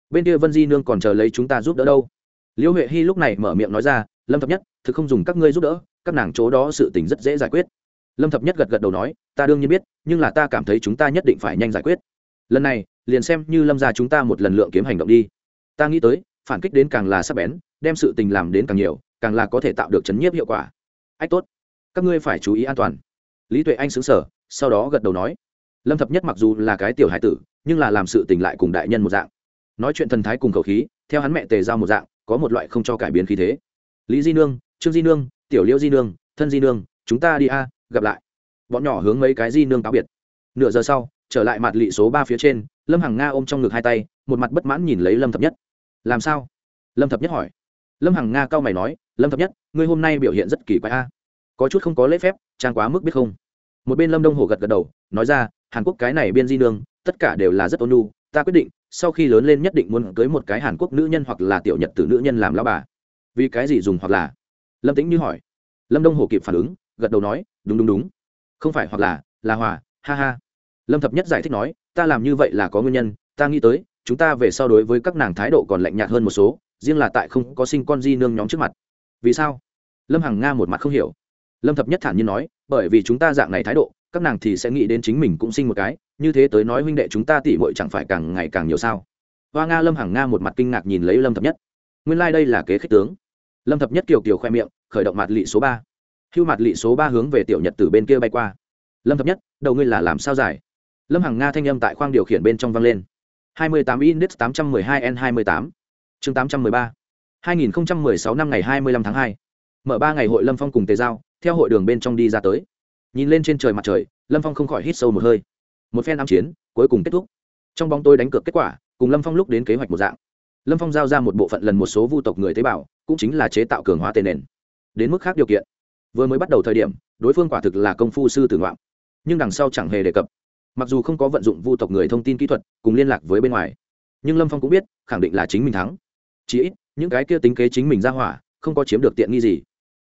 Bên kia vân di nương còn chờ lấy chúng ta giúp đỡ đâu. Liễu huệ hy lúc này mở miệng nói ra, lâm thập nhất, thực không dùng các ngươi giúp đỡ, các nàng chỗ đó sự tình rất dễ giải quyết. Lâm thập nhất gật gật đầu nói, ta đương nhiên biết, nhưng là ta cảm thấy chúng ta nhất định phải nhanh giải quyết. Lần này, liền xem như lâm ra chúng ta một lần lượng kiếm hành động đi. Ta nghĩ tới, phản kích đến càng là sắc bén, đem sự tình làm đến càng nhiều càng là có thể tạo được chấn nhiếp hiệu quả. Ách tốt, các ngươi phải chú ý an toàn. Lý tuệ anh xứng sở sau đó gật đầu nói. Lâm thập nhất mặc dù là cái tiểu hải tử, nhưng là làm sự tình lại cùng đại nhân một dạng. Nói chuyện thần thái cùng khẩu khí, theo hắn mẹ tề giao một dạng, có một loại không cho cải biến khí thế. Lý di nương, trương di nương, tiểu liễu di nương, thân di nương, chúng ta đi a, gặp lại. Bọn nhỏ hướng mấy cái di nương cáo biệt. Nửa giờ sau, trở lại mặt lị số ba phía trên, lâm hằng nga ôm trong ngực hai tay, một mặt bất mãn nhìn lấy lâm thập nhất. Làm sao? Lâm thập nhất hỏi. Lâm hằng nga cao mày nói lâm thập nhất, ngươi hôm nay biểu hiện rất kỳ quái a. Có chút không có lễ phép, trang quá mức biết không. Một bên lâm đông hồ gật gật đầu, nói ra, hàn quốc cái này biên di nương, tất cả đều là rất ôn nhu, ta quyết định, sau khi lớn lên nhất định muốn cưới một cái hàn quốc nữ nhân hoặc là tiểu nhật từ nữ nhân làm lao bà. Vì cái gì dùng hoặc là? Lâm tính như hỏi. Lâm đông hồ kịp phản ứng, gật đầu nói, đúng đúng đúng. Không phải hoặc là là hòa, ha ha. Lâm thập nhất giải thích nói, ta làm như vậy là có nguyên nhân, ta nghĩ tới, chúng ta về so đối với các nàng thái độ còn lạnh nhạt hơn một số, riêng là tại không có sinh con di nương nhóm trước mặt vì sao? Lâm hằng nga một mặt không hiểu. Lâm thập nhất thản nhiên nói, bởi vì chúng ta dạng này thái độ, các nàng thì sẽ nghĩ đến chính mình cũng sinh một cái, như thế tới nói huynh đệ chúng ta tỉ mội chẳng phải càng ngày càng nhiều sao? Hoa nga lâm hằng nga một mặt kinh ngạc nhìn lấy lâm thập nhất. Nguyên lai、like、đây là kế khích tướng. Lâm thập nhất kiều kiều khoe miệng, khởi động mặt lị số ba. Hưu mặt lị số ba hướng về tiểu nhật từ bên kia bay qua. Lâm thập nhất, đầu ngươi là làm sao giải? Lâm hằng nga thanh âm tại khoang điều khiển bên trong vang lên. 28 index 812 n 28 chương 813 2016 năm ngày 25 tháng 2 mở ba ngày hội lâm phong cùng tề giao, theo hội đường bên trong đi ra tới. Nhìn lên trên trời mặt trời, lâm phong không khỏi hít sâu một hơi. Một phen ám chiến, cuối cùng kết thúc. Trong bóng tôi đánh cược kết quả, cùng lâm phong lúc đến kế hoạch một dạng. Lâm phong giao ra một bộ phận lần một số vu tộc người tế bào, cũng chính là chế tạo cường hóa tên nền. Đến mức khác điều kiện. Vừa mới bắt đầu thời điểm, đối phương quả thực là công phu sư tử ngoạm nhưng đằng sau chẳng hề đề cập. Mặc dù không có vận dụng vu tộc người thông tin kỹ thuật, cùng liên lạc với bên ngoài. Nhưng lâm phong cũng biết, khẳng định là chính mình thắng. Chỉ ít những cái kia tính kế chính mình ra hỏa, không có chiếm được tiện nghi gì.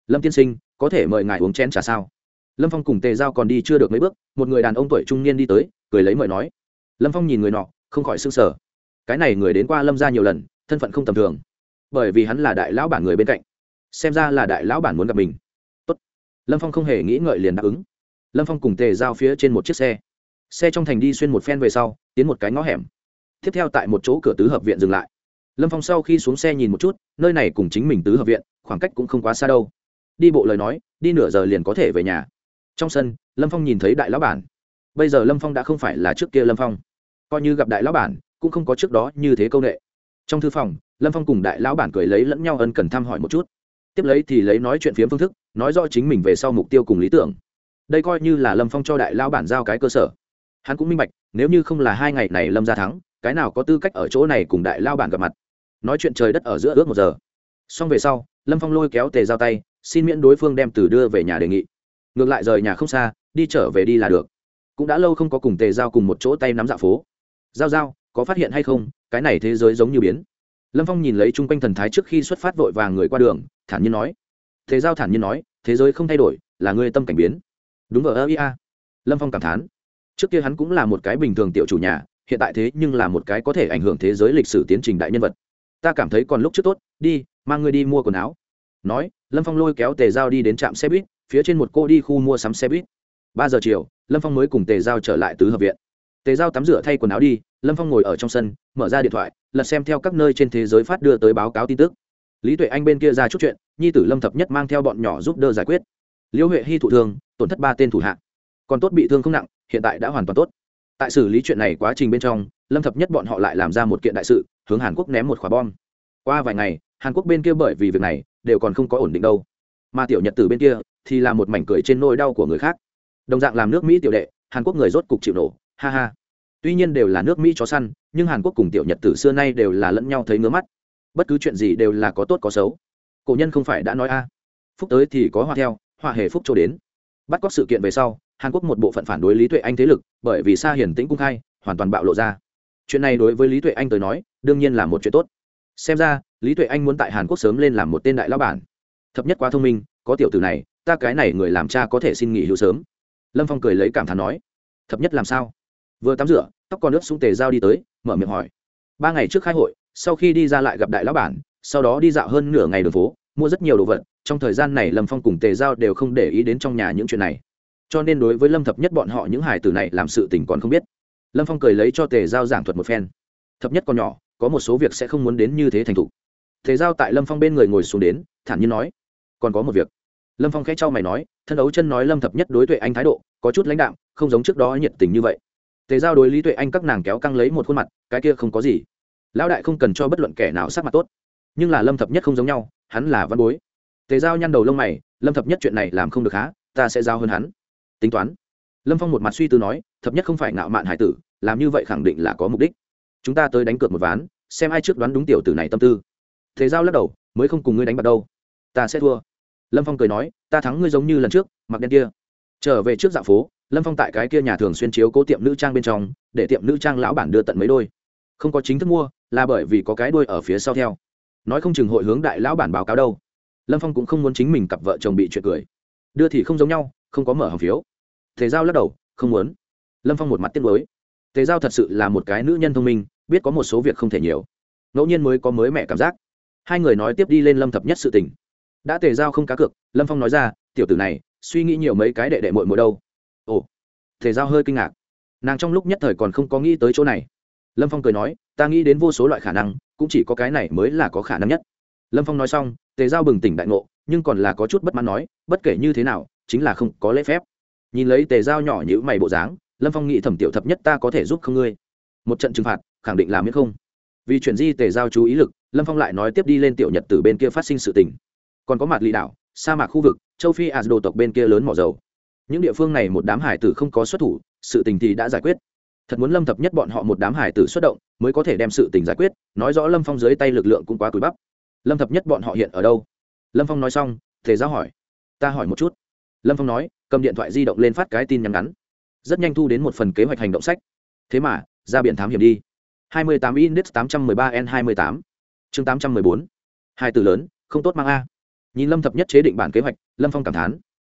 Lâm tiên sinh, có thể mời ngài uống chén trà sao? Lâm phong cùng tề giao còn đi chưa được mấy bước, một người đàn ông tuổi trung niên đi tới, cười lấy mời nói. Lâm phong nhìn người nọ, không khỏi s ư n g sở cái này người đến qua lâm ra nhiều lần, thân phận không tầm thường. Bởi vì hắn là đại lão bản người bên cạnh. Xem ra là đại lão bản muốn gặp mình. Tốt. lâm phong không hề nghĩ ngợi liền đáp ứng. Lâm phong cùng tề giao phía trên một chiếc xe. Xe trong thành đi xuyên một phen về sau, tiến một cái ngõ hẻm. Tiếp theo tại một chỗ cửa tứ hợp viện dừng lại lâm phong sau khi xuống xe nhìn một chút, nơi này cùng chính mình tứ hợp viện, khoảng cách cũng không quá xa đâu. Đi bộ lời nói, đi nửa giờ liền có thể về nhà. Trong sân, lâm phong nhìn thấy đại lão bản. Bây giờ lâm phong đã không phải là trước kia lâm phong. Coi như gặp đại lão bản, cũng không có trước đó như thế công nghệ trong thư phòng, lâm phong cùng đại lão bản cười lấy lẫn nhau ân cần thăm hỏi một chút. Tiếp lấy thì lấy nói chuyện phiếm phương thức, nói rõ chính mình về sau mục tiêu cùng lý tưởng. Đây coi như là lâm phong cho đại lão bản giao cái cơ sở. Hắn cũng minh bạch, nếu như không là hai ngày này lâm ra thắng, cái nào có tư cách ở chỗ này cùng đại lao bản gặp mặt? Nói chuyện trời đất ở giữa ước một giờ. Xong về sau, lâm phong lôi kéo tề giao tay, xin miễn đối phương đem từ đưa về nhà đề nghị. Ngược lại rời nhà không xa, đi trở về đi là được. Cũng đã lâu không có cùng tề giao cùng một chỗ tay nắm dạ phố. Giao giao, có phát hiện hay không? Cái này thế giới giống như biến. Lâm phong nhìn lấy chung quanh thần thái trước khi xuất phát vội vàng người qua đường, thản nhiên nói. Thế giao thản nhiên nói, thế giới không thay đổi, là ngươi tâm cảnh biến. Đúng ở ơ ia lâm phong cảm thán. Trước kia hắn cũng là một cái bình thường tiểu chủ nhà, hiện tại thế nhưng là một cái có thể ảnh hưởng thế giới lịch sử tiến trình đại nhân vật ta cảm thấy còn lúc trước tốt, đi, mang ngươi đi mua quần áo. Nói, lâm phong lôi kéo tề giao đi đến trạm xe buýt, phía trên một cô đi khu mua sắm xe buýt. Ba giờ chiều, lâm phong mới cùng tề giao trở lại tứ hợp viện. Tề giao tắm rửa thay quần áo đi, lâm phong ngồi ở trong sân, mở ra điện thoại, lật xem theo các nơi trên thế giới phát đưa tới báo cáo tin tức. Lý tuệ anh bên kia ra chút chuyện, nhi tử lâm thập nhất mang theo bọn nhỏ giúp đỡ giải quyết. Liễu huệ hy thụ thương, tổn thất ba tên thủ hạ. Còn tốt bị thương không nặng, hiện tại đã hoàn toàn tốt tại xử lý chuyện này quá trình bên trong, lâm thập nhất bọn họ lại làm ra một kiện đại sự, hướng hàn quốc ném một quả bom. Qua vài ngày, hàn quốc bên kia bởi vì việc này, đều còn không có ổn định đâu. Mà tiểu nhật từ bên kia, thì là một mảnh cười trên nôi đau của người khác. Đồng dạng làm nước mỹ tiểu đệ, hàn quốc người rốt cục chịu nổ, ha ha. Tuy nhiên đều là nước mỹ chó săn, nhưng hàn quốc cùng tiểu nhật tử xưa nay đều là lẫn nhau thấy ngứa mắt. Bất cứ chuyện gì đều là có tốt có xấu. Cổ nhân không phải đã nói a. Phúc tới thì có hoa theo hoa hề phúc cho đến. Bắt cóc sự kiện về sau hàn quốc một bộ phận phản đối lý tuệ anh thế lực, bởi vì xa hiển tĩnh cung khai, hoàn toàn bạo lộ ra. Chuyện này đối với lý tuệ anh tới nói, đương nhiên là một chuyện tốt. Xem ra, lý tuệ anh muốn tại hàn quốc sớm lên làm một tên đại lao bản. Thập nhất quá thông minh, có tiểu tử này, ta cái này người làm cha có thể xin nghỉ hưu sớm. Lâm phong cười lấy cảm thán nói, thập nhất làm sao? Vừa tắm rửa, tóc còn ướt xuống tề giao đi tới, mở miệng hỏi, ba ngày trước khai hội, sau khi đi ra lại gặp đại lão bản, sau đó đi dạo hơn nửa ngày đường phố, mua rất nhiều đồ vật, trong thời gian này lâm phong cùng tề giao đều không để ý đến trong nhà những chuyện này cho nên đối với lâm thập nhất bọn họ những hải tử này làm sự tình còn không biết. Lâm phong cười lấy cho tề giao giảng thuật một phen. Thập nhất còn nhỏ, có một số việc sẽ không muốn đến như thế thành thục. Tề giao tại lâm phong bên người ngồi xuống đến, thản nhiên nói, còn có một việc. Lâm phong khẽ trao mày nói, thân ấu chân nói lâm thập nhất đối tuệ anh thái độ, có chút lãnh đạm, không giống trước đó nhiệt tình như vậy. Tề giao đối lý tuệ anh các nàng kéo căng lấy một khuôn mặt, cái kia không có gì. Lão đại không cần cho bất luận kẻ nào sắc mặt tốt. Nhưng là lâm thập nhất không giống nhau, hắn là văn bối. Tề giao nhăn đầu lông mày, lâm thập nhất chuyện này làm không được há, ta sẽ giao hơn hắn tính toán. Lâm phong một mặt suy tư nói, thập nhất không phải ngạo mạn hải tử, làm như vậy khẳng định là có mục đích. Chúng ta tới đánh cược một ván, xem ai trước đoán đúng tiểu tử này tâm tư. Thế giao lắc đầu, mới không cùng ngươi đánh bạc đâu. Ta sẽ thua. Lâm phong cười nói, ta thắng ngươi giống như lần trước, mặc đen kia. Trở về trước dạ phố, lâm phong tại cái kia nhà thường xuyên chiếu cố tiệm nữ trang bên trong, để tiệm nữ trang lão bản đưa tận mấy đôi. Không có chính thức mua, là bởi vì có cái đôi ở phía sau theo. Nói không chừng hội hướng đại lão bản báo cáo đâu. Lâm phong cũng không muốn chính mình cặp vợ chồng bị chuyện cười. Đưa thì không giống nhau, không có mở hòm phiếu thế giao lắc đầu, không muốn. Lâm phong một mặt tiếc mới thế giao thật sự là một cái nữ nhân thông minh, biết có một số việc không thể nhiều. Ngẫu nhiên mới có mới mẹ cảm giác. Hai người nói tiếp đi lên lâm thập nhất sự tình. Đã tề giao không cá cược, lâm phong nói ra, tiểu tử này, suy nghĩ nhiều mấy cái đệ đệ mội mội đâu. Ồ. Tề giao hơi kinh ngạc. Nàng trong lúc nhất thời còn không có nghĩ tới chỗ này. Lâm phong cười nói, ta nghĩ đến vô số loại khả năng, cũng chỉ có cái này mới là có khả năng nhất. Lâm phong nói xong, tề giao bừng tỉnh đại ngộ, nhưng còn là có chút bất mãn nói, bất kể như thế nào, chính là không có lễ phép nhìn lấy tề giao nhỏ nhữ mày bộ dáng, lâm phong nghĩ thẩm tiểu thập nhất ta có thể giúp không ngươi. Một trận trừng phạt, khẳng định là miễn không. Vì chuyện di tề giao chú ý lực, lâm phong lại nói tiếp đi lên tiểu nhật từ bên kia phát sinh sự tình. Còn có mặt lì đảo, sa mạc khu vực, châu phi ạt đồ tộc bên kia lớn mỏ dầu. Những địa phương này một đám hải tử không có xuất thủ, sự tình thì đã giải quyết. Thật muốn lâm thập nhất bọn họ một đám hải tử xuất động, mới có thể đem sự tình giải quyết, nói rõ lâm phong dưới tay lực lượng cũng quá cúi bắp. Lâm thập nhất bọn họ hiện ở đâu? Lâm phong nói xong thể giao hỏi. Ta hỏi một chút. Lâm phong nói cầm điện thoại di động lên phát cái tin nhắn ngắn. Rất nhanh thu đến một phần kế hoạch hành động sách. Thế mà, ra biển thám hiểm đi. 28 index 813 n 28 chương 814 hai từ lớn, không tốt mang a. Nhìn lâm thập nhất chế định bản kế hoạch, lâm phong cảm thán.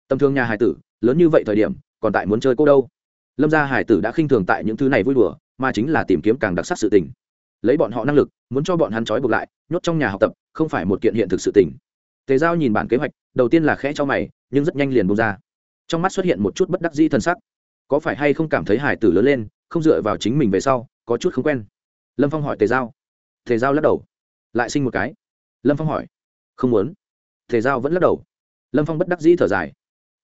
Tầm thương nhà hải tử, lớn như vậy thời điểm, còn tại muốn chơi cô đâu? Lâm gia hải tử đã khinh thường tại những thứ này vui đùa, mà chính là tìm kiếm càng đặc sắc sự tình. Lấy bọn họ năng lực, muốn cho bọn hắn trói buộc lại, nhốt trong nhà học tập, không phải một kiện hiện thực sự tình. Tề giao nhìn bản kế hoạch, đầu tiên là khẽ cho mày, nhưng rất nhanh liền bông ra trong mắt xuất hiện một chút bất đắc dĩ thân sắc. Có phải hay không cảm thấy hải tử lớn lên, không dựa vào chính mình về sau, có chút không quen? Lâm phong hỏi tề giao. Tề giao lắc đầu. Lại sinh một cái. Lâm phong hỏi. Không muốn. Tề giao vẫn lắc đầu. Lâm phong bất đắc dĩ thở dài.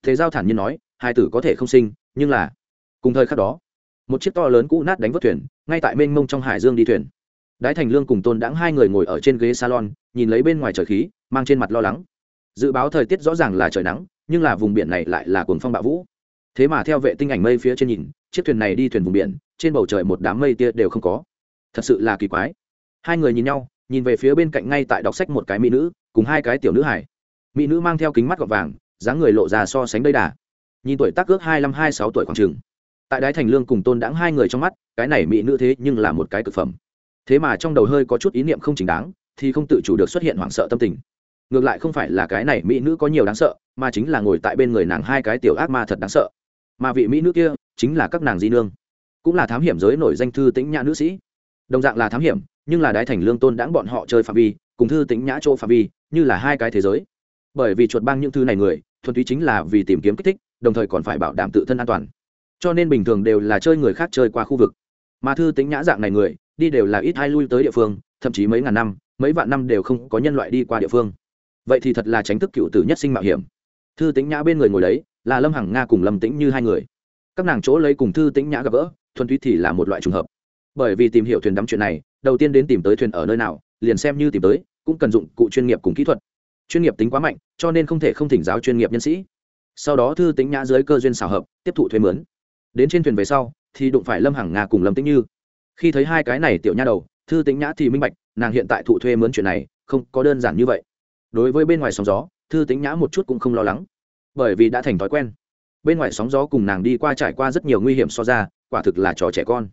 Tề giao thản nhiên nói hải tử có thể không sinh, nhưng là, cùng thời khắc đó, một chiếc to lớn cũ nát đánh vớt thuyền, ngay tại mênh mông trong hải dương đi thuyền. Đái thành lương cùng tôn đãng hai người ngồi ở trên ghế salon, nhìn lấy bên ngoài trời khí, mang trên mặt lo lắng. Dự báo thời tiết rõ ràng là trời nắng nhưng là vùng biển này lại là cuồng phong bạo vũ. Thế mà theo vệ tinh ảnh mây phía trên nhìn, chiếc thuyền này đi thuyền vùng biển, trên bầu trời một đám mây tia đều không có. Thật sự là kỳ quái. Hai người nhìn nhau, nhìn về phía bên cạnh ngay tại đọc sách một cái mỹ nữ, cùng hai cái tiểu nữ hải mỹ nữ mang theo kính mắt gọt vàng, dáng người lộ ra so sánh đầy đà. Nhìn tuổi tác ước hai mươi hai sáu tuổi khoảng trường tại đái thành lương cùng tôn đãng hai người trong mắt, cái này mỹ nữ thế nhưng là một cái cực phẩm. Thế mà trong đầu hơi có chút ý niệm không chính đáng, thì không tự chủ được xuất hiện hoảng sợ tâm tình ngược lại không phải là cái này mỹ nữ có nhiều đáng sợ, mà chính là ngồi tại bên người nàng hai cái tiểu ác ma thật đáng sợ. Mà vị mỹ nữ kia chính là các nàng di nương, cũng là thám hiểm giới nổi danh thư tĩnh nhã nữ sĩ. Đồng dạng là thám hiểm, nhưng là đái thành lương tôn đãng bọn họ chơi phạm vi, cùng thư tĩnh nhã chỗ phạm vi, như là hai cái thế giới. Bởi vì chuột băng những thư này người, thuần túy chính là vì tìm kiếm kích thích, đồng thời còn phải bảo đảm tự thân an toàn. Cho nên bình thường đều là chơi người khác chơi qua khu vực. Mà thư tính nhã dạng này người, đi đều là ít hai lui tới địa phương, thậm chí mấy ngàn năm, mấy vạn năm đều không có nhân loại đi qua địa phương vậy thì thật là tránh thức cựu tử nhất sinh mạo hiểm. Thư tính nhã bên người ngồi đấy, là lâm hằng nga cùng lâm tĩnh như hai người. Các nàng chỗ lấy cùng thư tĩnh nhã gặp gỡ, thuần túy thì là một loại trùng hợp. Bởi vì tìm hiểu thuyền đắm chuyện này, đầu tiên đến tìm tới thuyền ở nơi nào, liền xem như tìm tới, cũng cần dụng cụ chuyên nghiệp cùng kỹ thuật. Chuyên nghiệp tính quá mạnh, cho nên không thể không thỉnh giáo chuyên nghiệp nhân sĩ. Sau đó thư tính nhã dưới cơ duyên xào hợp, tiếp thụ thuê mướn. Đến trên thuyền về sau, thì đụng phải lâm hằng nga cùng lâm tĩnh như. Khi thấy hai cái này tiểu nha đầu, thư tính nhã thì minh bạch, nàng hiện tại thụ thuê mướn chuyện này, không có đơn giản như vậy đối với bên ngoài sóng gió, thư tính nhã một chút cũng không lo lắng. Bởi vì đã thành thói quen. Bên ngoài sóng gió cùng nàng đi qua trải qua rất nhiều nguy hiểm so ra, quả thực là trò trẻ con.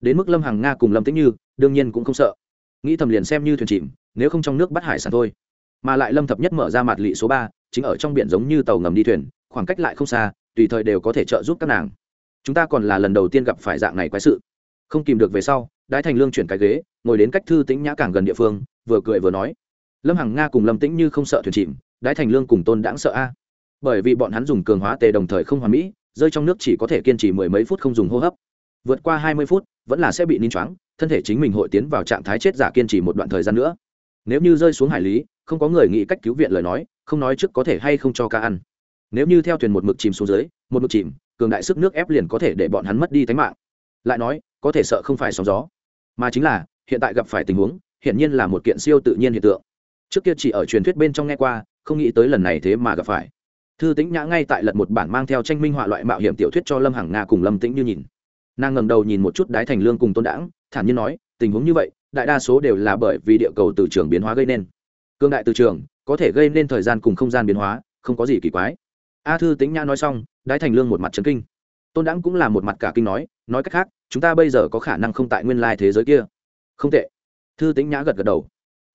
Đến mức lâm hằng nga cùng lâm tĩnh như, đương nhiên cũng không sợ. Nghĩ thầm liền xem như thuyền chìm, nếu không trong nước bắt hải sản thôi. Mà lại lâm thập nhất mở ra mặt lị số ba, chính ở trong biển giống như tàu ngầm đi thuyền, khoảng cách lại không xa, tùy thời đều có thể trợ giúp các nàng. Chúng ta còn là lần đầu tiên gặp phải dạng này quái sự. Không kìm được về sau, đái thành lương chuyển cái ghế, ngồi đến cách thư tĩnh nhã càng gần địa phương, vừa cười vừa nói lâm hằng nga cùng lâm tĩnh như không sợ thuyền chìm, đái thành lương cùng tôn đãng sợ a. Bởi vì bọn hắn dùng cường hóa tề đồng thời không hoàn mỹ, rơi trong nước chỉ có thể kiên trì mười mấy phút không dùng hô hấp. Vượt qua hai mươi phút, vẫn là sẽ bị nín choáng, thân thể chính mình hội tiến vào trạng thái chết giả kiên trì một đoạn thời gian nữa. Nếu như rơi xuống hải lý, không có người nghĩ cách cứu viện lời nói, không nói trước có thể hay không cho ca ăn. Nếu như theo thuyền một mực chìm xuống dưới, một mực chìm, cường đại sức nước ép liền có thể để bọn hắn mất đi tính mạng. Lại nói, có thể sợ không phải sóng gió. Mà chính là, hiện tại gặp phải tình huống, hiển nhiên là một kiện siêu tự nhiên hiện tượng trước kia chỉ ở truyền thuyết bên trong nghe qua, không nghĩ tới lần này thế mà gặp phải. Thư tĩnh nhã ngay tại lật một bản mang theo tranh minh họa loại mạo hiểm tiểu thuyết cho lâm hằng nga cùng lâm tĩnh như nhìn. Nàng ngầm đầu nhìn một chút đái thành lương cùng tôn đãng, thản nhiên nói, tình huống như vậy, đại đa số đều là bởi vì địa cầu từ trường biến hóa gây nên. Cương đại từ trường, có thể gây nên thời gian cùng không gian biến hóa, không có gì kỳ quái. A thư tĩnh nhã nói xong, đái thành lương một mặt trấn kinh. Tôn đãng cũng là một mặt cả kinh nói nói cách khác, chúng ta bây giờ có khả năng không tại nguyên lai thế giới kia. Không tệ. Thư tĩnh nhã gật gật đầu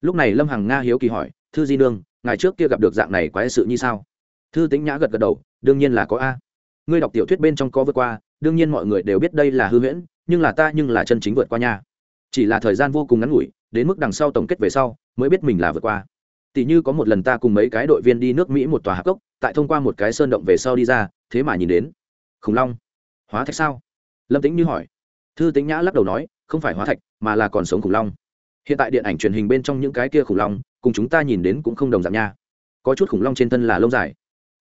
lúc này lâm hằng nga hiếu kỳ hỏi, thư di nương, ngày trước kia gặp được dạng này quái sự như sao? Thư tính nhã gật gật đầu, đương nhiên là có a. Ngươi đọc tiểu thuyết bên trong có vượt qua, đương nhiên mọi người đều biết đây là hư huyễn, nhưng là ta nhưng là chân chính vượt qua nha. Chỉ là thời gian vô cùng ngắn ngủi, đến mức đằng sau tổng kết về sau, mới biết mình là vượt qua. Tỷ như có một lần ta cùng mấy cái đội viên đi nước mỹ một tòa hạc cốc, tại thông qua một cái sơn động về sau đi ra, thế mà nhìn đến khủng long. Hóa thạch sao? Lâm tĩnh như hỏi. Thư tính nhã lắc đầu nói, không phải hóa thạch, mà là còn sống khủng long hiện tại điện ảnh truyền hình bên trong những cái kia khủng long, cùng chúng ta nhìn đến cũng không đồng dạng nha. Có chút khủng long trên thân là lông dài.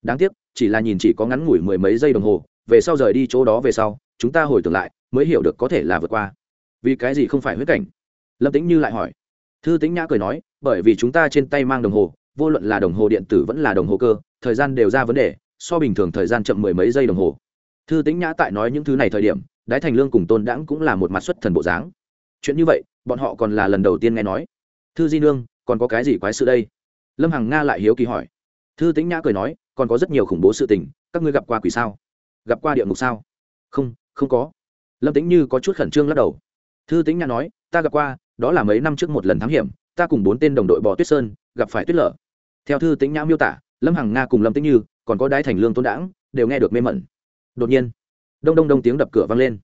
Đáng tiếc, chỉ là nhìn chỉ có ngắn ngủi mười mấy giây đồng hồ, về sau rời đi chỗ đó về sau, chúng ta hồi tưởng lại, mới hiểu được có thể là vượt qua. Vì cái gì không phải huyết cảnh? Lâm tĩnh như lại hỏi. Thư tĩnh nhã cười nói, bởi vì chúng ta trên tay mang đồng hồ, vô luận là đồng hồ điện tử vẫn là đồng hồ cơ, thời gian đều ra vấn đề, so bình thường thời gian chậm mười mấy giây đồng hồ. Thư tĩnh nhã tại nói những thứ này thời điểm, đái thành lương cùng tôn đãng cũng là một mặt xuất thần bộ dáng. Chuyện như vậy bọn họ còn là lần đầu tiên nghe nói. Thư di nương, còn có cái gì quái sự đây? Lâm hằng nga lại hiếu kỳ hỏi. Thư tĩnh nhã cười nói, còn có rất nhiều khủng bố sự tình, các ngươi gặp qua quỷ sao? Gặp qua địa ngục sao? Không không có. Lâm tĩnh như có chút khẩn trương lắc đầu. Thư tĩnh nhã nói, ta gặp qua, đó là mấy năm trước một lần thám hiểm, ta cùng bốn tên đồng đội bò tuyết sơn, gặp phải tuyết lở. Theo thư tĩnh nhã miêu tả, lâm hằng nga cùng lâm tĩnh như, còn có đái thành lương tôn đãng, đều nghe được mê mẩn. Đột nhiên, đông đông đông tiếng đập cửa vang lên.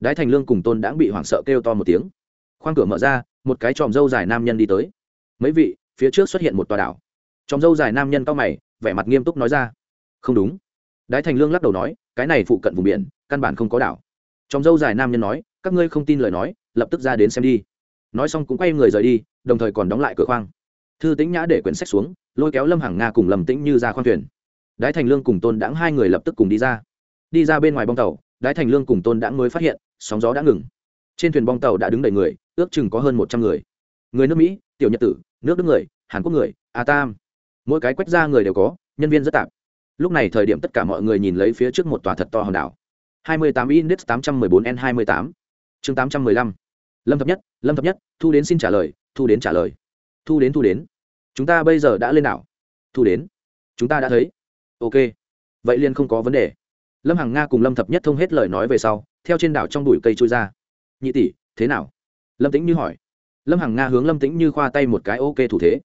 Đái thành lương cùng tôn đãng bị hoảng sợ kêu to một tiếng khoang cửa mở ra, một cái tròm dâu dài nam nhân đi tới. Mấy vị, phía trước xuất hiện một tòa đảo. Tròm dâu dài nam nhân cao mày, vẻ mặt nghiêm túc nói ra. Không đúng. Đái thành lương lắc đầu nói, cái này phụ cận vùng biển, căn bản không có đảo. Tròm dâu dài nam nhân nói, các ngươi không tin lời nói, lập tức ra đến xem đi. Nói xong cũng quay người rời đi, đồng thời còn đóng lại cửa khoang. Thư tĩnh nhã để quyển sách xuống, lôi kéo lâm hàng nga cùng lầm tĩnh như ra khoang thuyền. Đái thành lương cùng tôn đãng hai người lập tức cùng đi ra. Đi ra bên ngoài bong tàu, đái thành lương cùng tôn đãng mới phát hiện, sóng gió đã ngừng. Trên thuyền bong tàu đã đứng đầy người ước chừng có hơn một trăm người. Người nước mỹ, tiểu nhật tử, nước đức người, hàn quốc người, a tam. Mỗi cái quét ra người đều có, nhân viên rất tạp. Lúc này thời điểm tất cả mọi người nhìn lấy phía trước một tòa thật to hòn đảo. 28 index 814 n 28 chương 815 lâm thập nhất, lâm thập nhất, thu đến xin trả lời, thu đến trả lời. Thu đến thu đến. Chúng ta bây giờ đã lên đảo. Thu đến. Chúng ta đã thấy. Ok. Vậy liền không có vấn đề. Lâm hằng nga cùng lâm thập nhất thông hết lời nói về sau, theo trên đảo trong bụi cây trôi ra. Nhị tỷ, thế nào? Lâm tĩnh như hỏi. Lâm hằng nga hướng lâm tĩnh như khoa tay một cái ok thủ thế.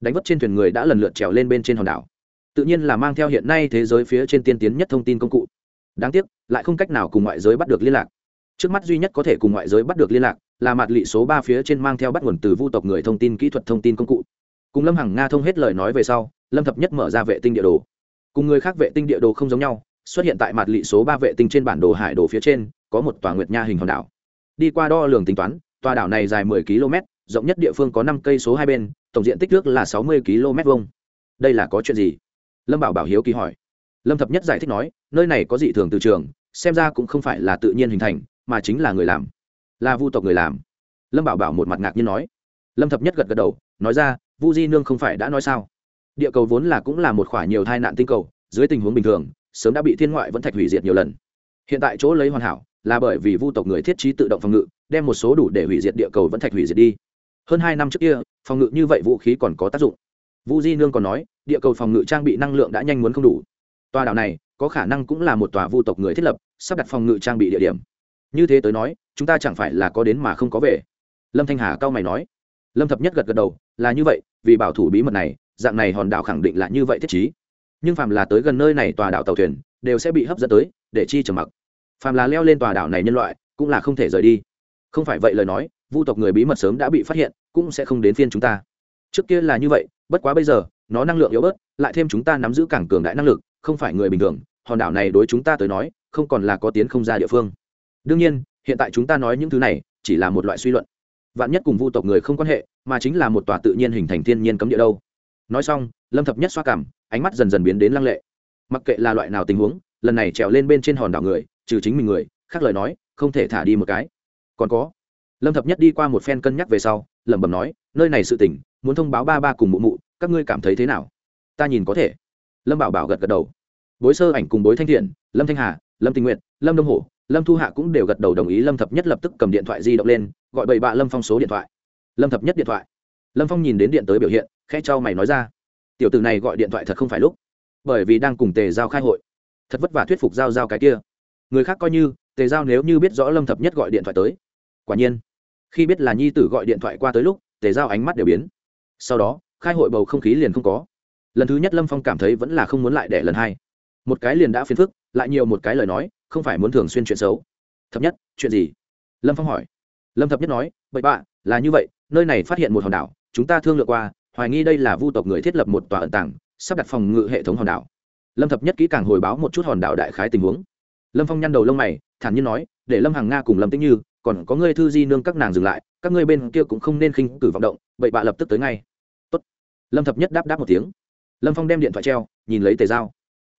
Đánh vất trên thuyền người đã lần lượt trèo lên bên trên hòn đảo. Tự nhiên là mang theo hiện nay thế giới phía trên tiên tiến nhất thông tin công cụ. Đáng tiếc, lại không cách nào cùng ngoại giới bắt được liên lạc. Trước mắt duy nhất có thể cùng ngoại giới bắt được liên lạc là mặt lị số ba phía trên mang theo bắt nguồn từ vu tộc người thông tin kỹ thuật thông tin công cụ. Cùng lâm hằng nga thông hết lời nói về sau, lâm thập nhất mở ra vệ tinh địa đồ. Cùng người khác vệ tinh địa đồ không giống nhau, xuất hiện tại mặt lị số ba vệ tinh trên bản đồ hải đồ phía trên, có một tòa nguyệt nha hình hòn đảo. Đi qua đo lường tính toán tòa đảo này dài 10 km, rộng nhất địa phương có năm cây số hai bên, tổng diện tích nước là 60 km vuông. Đây là có chuyện gì? Lâm bảo bảo hiếu kỳ hỏi. Lâm thập nhất giải thích nói, nơi này có dị thường từ trường, xem ra cũng không phải là tự nhiên hình thành, mà chính là người làm. Là vu tộc người làm. Lâm bảo bảo một mặt ngạc nhiên nói. Lâm thập nhất gật gật đầu, nói ra, vu di nương không phải đã nói sao? Địa cầu vốn là cũng là một khoả nhiều tai nạn tinh cầu, dưới tình huống bình thường, sớm đã bị thiên ngoại vẫn thạch hủy diệt nhiều lần. Hiện tại chỗ lấy hoàn hảo là bởi vì vu tộc người thiết trí tự động phòng ngự, đem một số đủ để hủy diệt địa cầu vẫn thạch hủy diệt đi. Hơn hai năm trước kia, phòng ngự như vậy vũ khí còn có tác dụng. Vu di nương còn nói, địa cầu phòng ngự trang bị năng lượng đã nhanh muốn không đủ. Tòa đảo này, có khả năng cũng là một tòa vu tộc người thiết lập, sắp đặt phòng ngự trang bị địa điểm. Như thế tới nói, chúng ta chẳng phải là có đến mà không có về. Lâm thanh hà cao mày nói. Lâm thập nhất gật gật đầu, là như vậy, vì bảo thủ bí mật này, dạng này hòn đảo khẳng định là như vậy thiết chí nhưng phàm là tới gần nơi này tòa đảo tàu thuyền, đều sẽ bị hấp dẫn tới, để chi trầm mặc phàm là leo lên tòa đảo này nhân loại, cũng là không thể rời đi. Không phải vậy lời nói, vu tộc người bí mật sớm đã bị phát hiện, cũng sẽ không đến phiên chúng ta. Trước kia là như vậy, bất quá bây giờ, nó năng lượng yếu bớt, lại thêm chúng ta nắm giữ cảng cường đại năng lực, không phải người bình thường, hòn đảo này đối chúng ta tới nói, không còn là có tiến không ra địa phương. Đương nhiên, hiện tại chúng ta nói những thứ này, chỉ là một loại suy luận. Vạn nhất cùng vu tộc người không quan hệ, mà chính là một tòa tự nhiên hình thành thiên nhiên cấm địa đâu. Nói xong, lâm thập nhất xoa cảm, ánh mắt dần dần biến đến lăng lệ. Mặc kệ là loại nào tình huống, lần này trèo lên bên trên hòn đảo người trừ chính mình người, khác lời nói, không thể thả đi một cái. Còn có, lâm thập nhất đi qua một phen cân nhắc về sau, lẩm bẩm nói, nơi này sự tỉnh muốn thông báo ba ba cùng mụ mụ, các ngươi cảm thấy thế nào? Ta nhìn có thể. Lâm bảo bảo gật gật đầu. Bối sơ ảnh cùng bối thanh thiện, lâm thanh hà, lâm tình nguyện lâm đông hổ, lâm thu hạ cũng đều gật đầu đồng ý lâm thập nhất lập tức cầm điện thoại di động lên, gọi bậy bạ lâm phong số điện thoại. Lâm thập nhất điện thoại. Lâm phong nhìn đến điện tới biểu hiện, khẽ cho mày nói ra, tiểu t ử này gọi điện thoại thật không phải lúc, bởi vì đang cùng tề giao khai hội. Thật vất vả thuyết phục giao giao cái kia người khác coi như, tề giao nếu như biết rõ lâm thập nhất gọi điện thoại tới. Quả nhiên, khi biết là nhi tử gọi điện thoại qua tới lúc, tề giao ánh mắt đều biến. Sau đó, khai hội bầu không khí liền không có. Lần thứ nhất lâm phong cảm thấy vẫn là không muốn lại để lần hai. Một cái liền đã phiền phức, lại nhiều một cái lời nói, không phải muốn thường xuyên chuyện xấu. Thập nhất, chuyện gì? Lâm phong hỏi. Lâm thập nhất nói, bậy bạ, là như vậy, nơi này phát hiện một hòn đảo, chúng ta thương lượng qua, hoài nghi đây là vu tộc người thiết lập một tòa ẩn tàng, sắp đặt phòng ngự hệ thống hòn đảo. Lâm thập nhất kỹ càng hồi báo một chút hòn đảo đại khái tình huống lâm phong nhăn đầu lông mày, thản nhiên nói, để lâm hàng nga cùng lâm tĩnh như, còn có ngươi thư di nương các nàng dừng lại, các ngươi bên kia cũng không nên khinh cử vọng động, bậy bạ lập tức tới ngay. Tốt. lâm thập nhất đáp đáp một tiếng. Lâm phong đem điện thoại treo, nhìn lấy tề giao.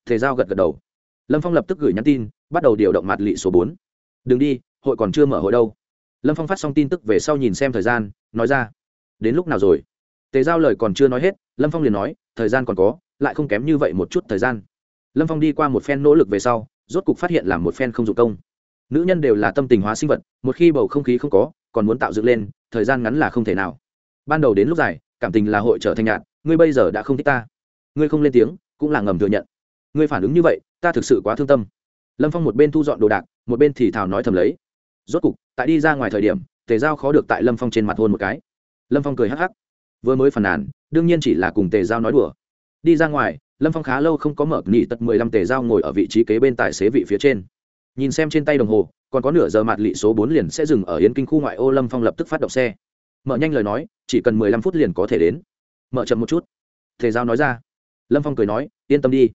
Tề giao gật gật đầu. Lâm phong lập tức gửi nhắn tin, bắt đầu điều động mặt lị số bốn. Đừng đi, hội còn chưa mở hội đâu. Lâm phong phát xong tin tức về sau nhìn xem thời gian, nói ra, đến lúc nào rồi? Tề giao lời còn chưa nói hết, lâm phong liền nói, thời gian còn có, lại không kém như vậy một chút thời gian. Lâm phong đi qua một phen nỗ lực về sau rốt cục phát hiện là một phen không dụng công. Nữ nhân đều là tâm tình hóa sinh vật, một khi bầu không khí không có, còn muốn tạo dựng lên, thời gian ngắn là không thể nào. Ban đầu đến lúc dài, cảm tình là hội trở thành nhạt, ngươi bây giờ đã không thích ta. Ngươi không lên tiếng, cũng là ngầm thừa nhận. Ngươi phản ứng như vậy, ta thực sự quá thương tâm. Lâm phong một bên thu dọn đồ đạc, một bên thì thào nói thầm lấy. Rốt cục, tại đi ra ngoài thời điểm, tề giao khó được tại lâm phong trên mặt hôn một cái. Lâm phong cười hắc hắc. Vừa mới phàn nàn, đương nhiên chỉ là cùng tề giao nói đùa. Đi ra ngoài lâm phong khá lâu không có mở nghỉ tật mười lăm tề giao ngồi ở vị trí kế bên tài xế vị phía trên. Nhìn xem trên tay đồng hồ, còn có nửa giờ mặt lị số bốn liền sẽ dừng ở yến kinh khu ngoại ô lâm phong lập tức phát động xe. Mở nhanh lời nói, chỉ cần mười lăm phút liền có thể đến. Mở chậm một chút. Tề giao nói ra. Lâm phong cười nói, yên tâm đi.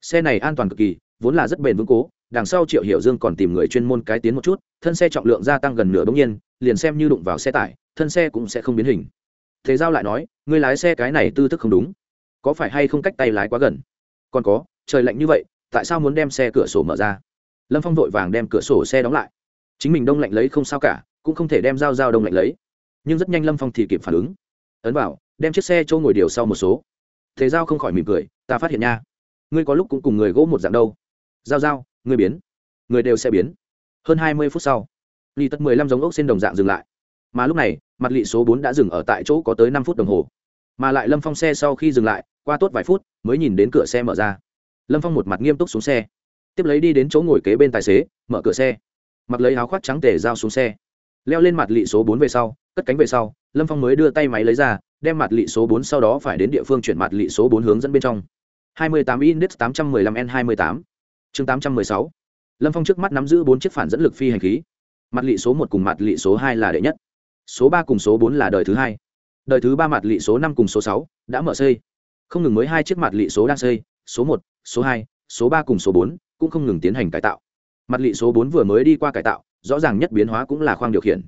Xe này an toàn cực kỳ, vốn là rất bền vững cố, đằng sau triệu hiểu dương còn tìm người chuyên môn cái tiến một chút, thân xe trọng lượng gia tăng gần nửa bỗng nhiên, liền xem như đụng vào xe tải, thân xe cũng sẽ không biến hình. Thế giao lại nói người lái xe cái này tư thức không đúng có phải hay không cách tay lái quá gần? Còn có, trời lạnh như vậy, tại sao muốn đem xe cửa sổ mở ra? Lâm phong vội vàng đem cửa sổ xe đóng lại. Chính mình đông lạnh lấy không sao cả, cũng không thể đem dao dao đông lạnh lấy. Nhưng rất nhanh lâm phong thì kịp phản ứng. Ấn vào, đem chiếc xe chỗ ngồi điều sau một số. Thế giao không khỏi mỉm cười, ta phát hiện nha, ngươi có lúc cũng cùng người gỗ một dạng đâu. Giao giao, ngươi biến. Người đều sẽ biến. Hơn hai mươi phút sau, ly tất mười lăm giống ốc xin đồng dạng dừng lại. Mà lúc này, mặt lị số bốn đã dừng ở tại chỗ có tới năm phút đồng hồ. Mà lại lâm phong xe sau khi dừng lại qua tốt vài phút, mới nhìn đến cửa xe mở ra. Lâm phong một mặt nghiêm túc xuống xe. Tiếp lấy đi đến chỗ ngồi kế bên tài xế, mở cửa xe. Mặc lấy áo khoác trắng tề dao xuống xe. Leo lên mặt lị số bốn về sau, cất cánh về sau, lâm phong mới đưa tay máy lấy ra, đem mặt lị số bốn sau đó phải đến địa phương chuyển mặt lị số bốn hướng dẫn bên trong. 28 index 815 n 28 chương 816 lâm phong trước mắt nắm giữ bốn chiếc phản dẫn lực phi hành khí. Mặt lị số một cùng mặt lị số hai là đệ nhất. Số ba cùng số bốn là đời thứ hai. Đời thứ ba mặt lị số năm cùng số sáu đã mở xây không ngừng mới hai chiếc mặt lị số đang xây, số một, số hai, số ba cùng số bốn cũng không ngừng tiến hành cải tạo. Mặt lị số bốn vừa mới đi qua cải tạo, rõ ràng nhất biến hóa cũng là khoang điều khiển.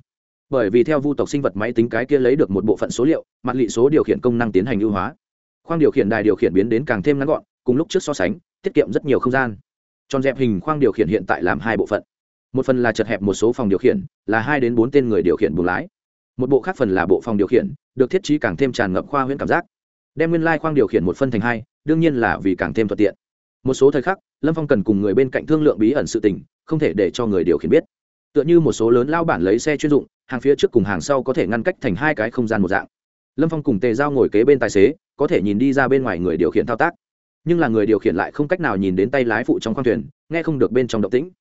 Bởi vì theo vu tộc sinh vật máy tính cái kia lấy được một bộ phận số liệu, mặt lị số điều khiển công năng tiến hành ưu hóa. Khoang điều khiển đài điều khiển biến đến càng thêm ngắn gọn, cùng lúc trước so sánh, tiết kiệm rất nhiều không gian. Tròn dẹp hình khoang điều khiển hiện tại làm hai bộ phận. Một phần là chật hẹp một số phòng điều khiển, là hai đến bốn tên người điều khiển buồng lái. Một bộ khác phần là bộ phòng điều khiển, được thiết trí càng thêm tràn ngập khoa huyễn cảm giác đem nguyên lai khoang điều khiển một phân thành hai, đương nhiên là vì càng thêm thuận tiện. Một số thời khắc, lâm phong cần cùng người bên cạnh thương lượng bí ẩn sự tình, không thể để cho người điều khiển biết. Tựa như một số lớn lao bản lấy xe chuyên dụng, hàng phía trước cùng hàng sau có thể ngăn cách thành hai cái không gian một dạng. Lâm phong cùng tề giao ngồi kế bên tài xế, có thể nhìn đi ra bên ngoài người điều khiển thao tác. Nhưng là người điều khiển lại không cách nào nhìn đến tay lái phụ trong khoang thuyền, nghe không được bên trong động tĩnh.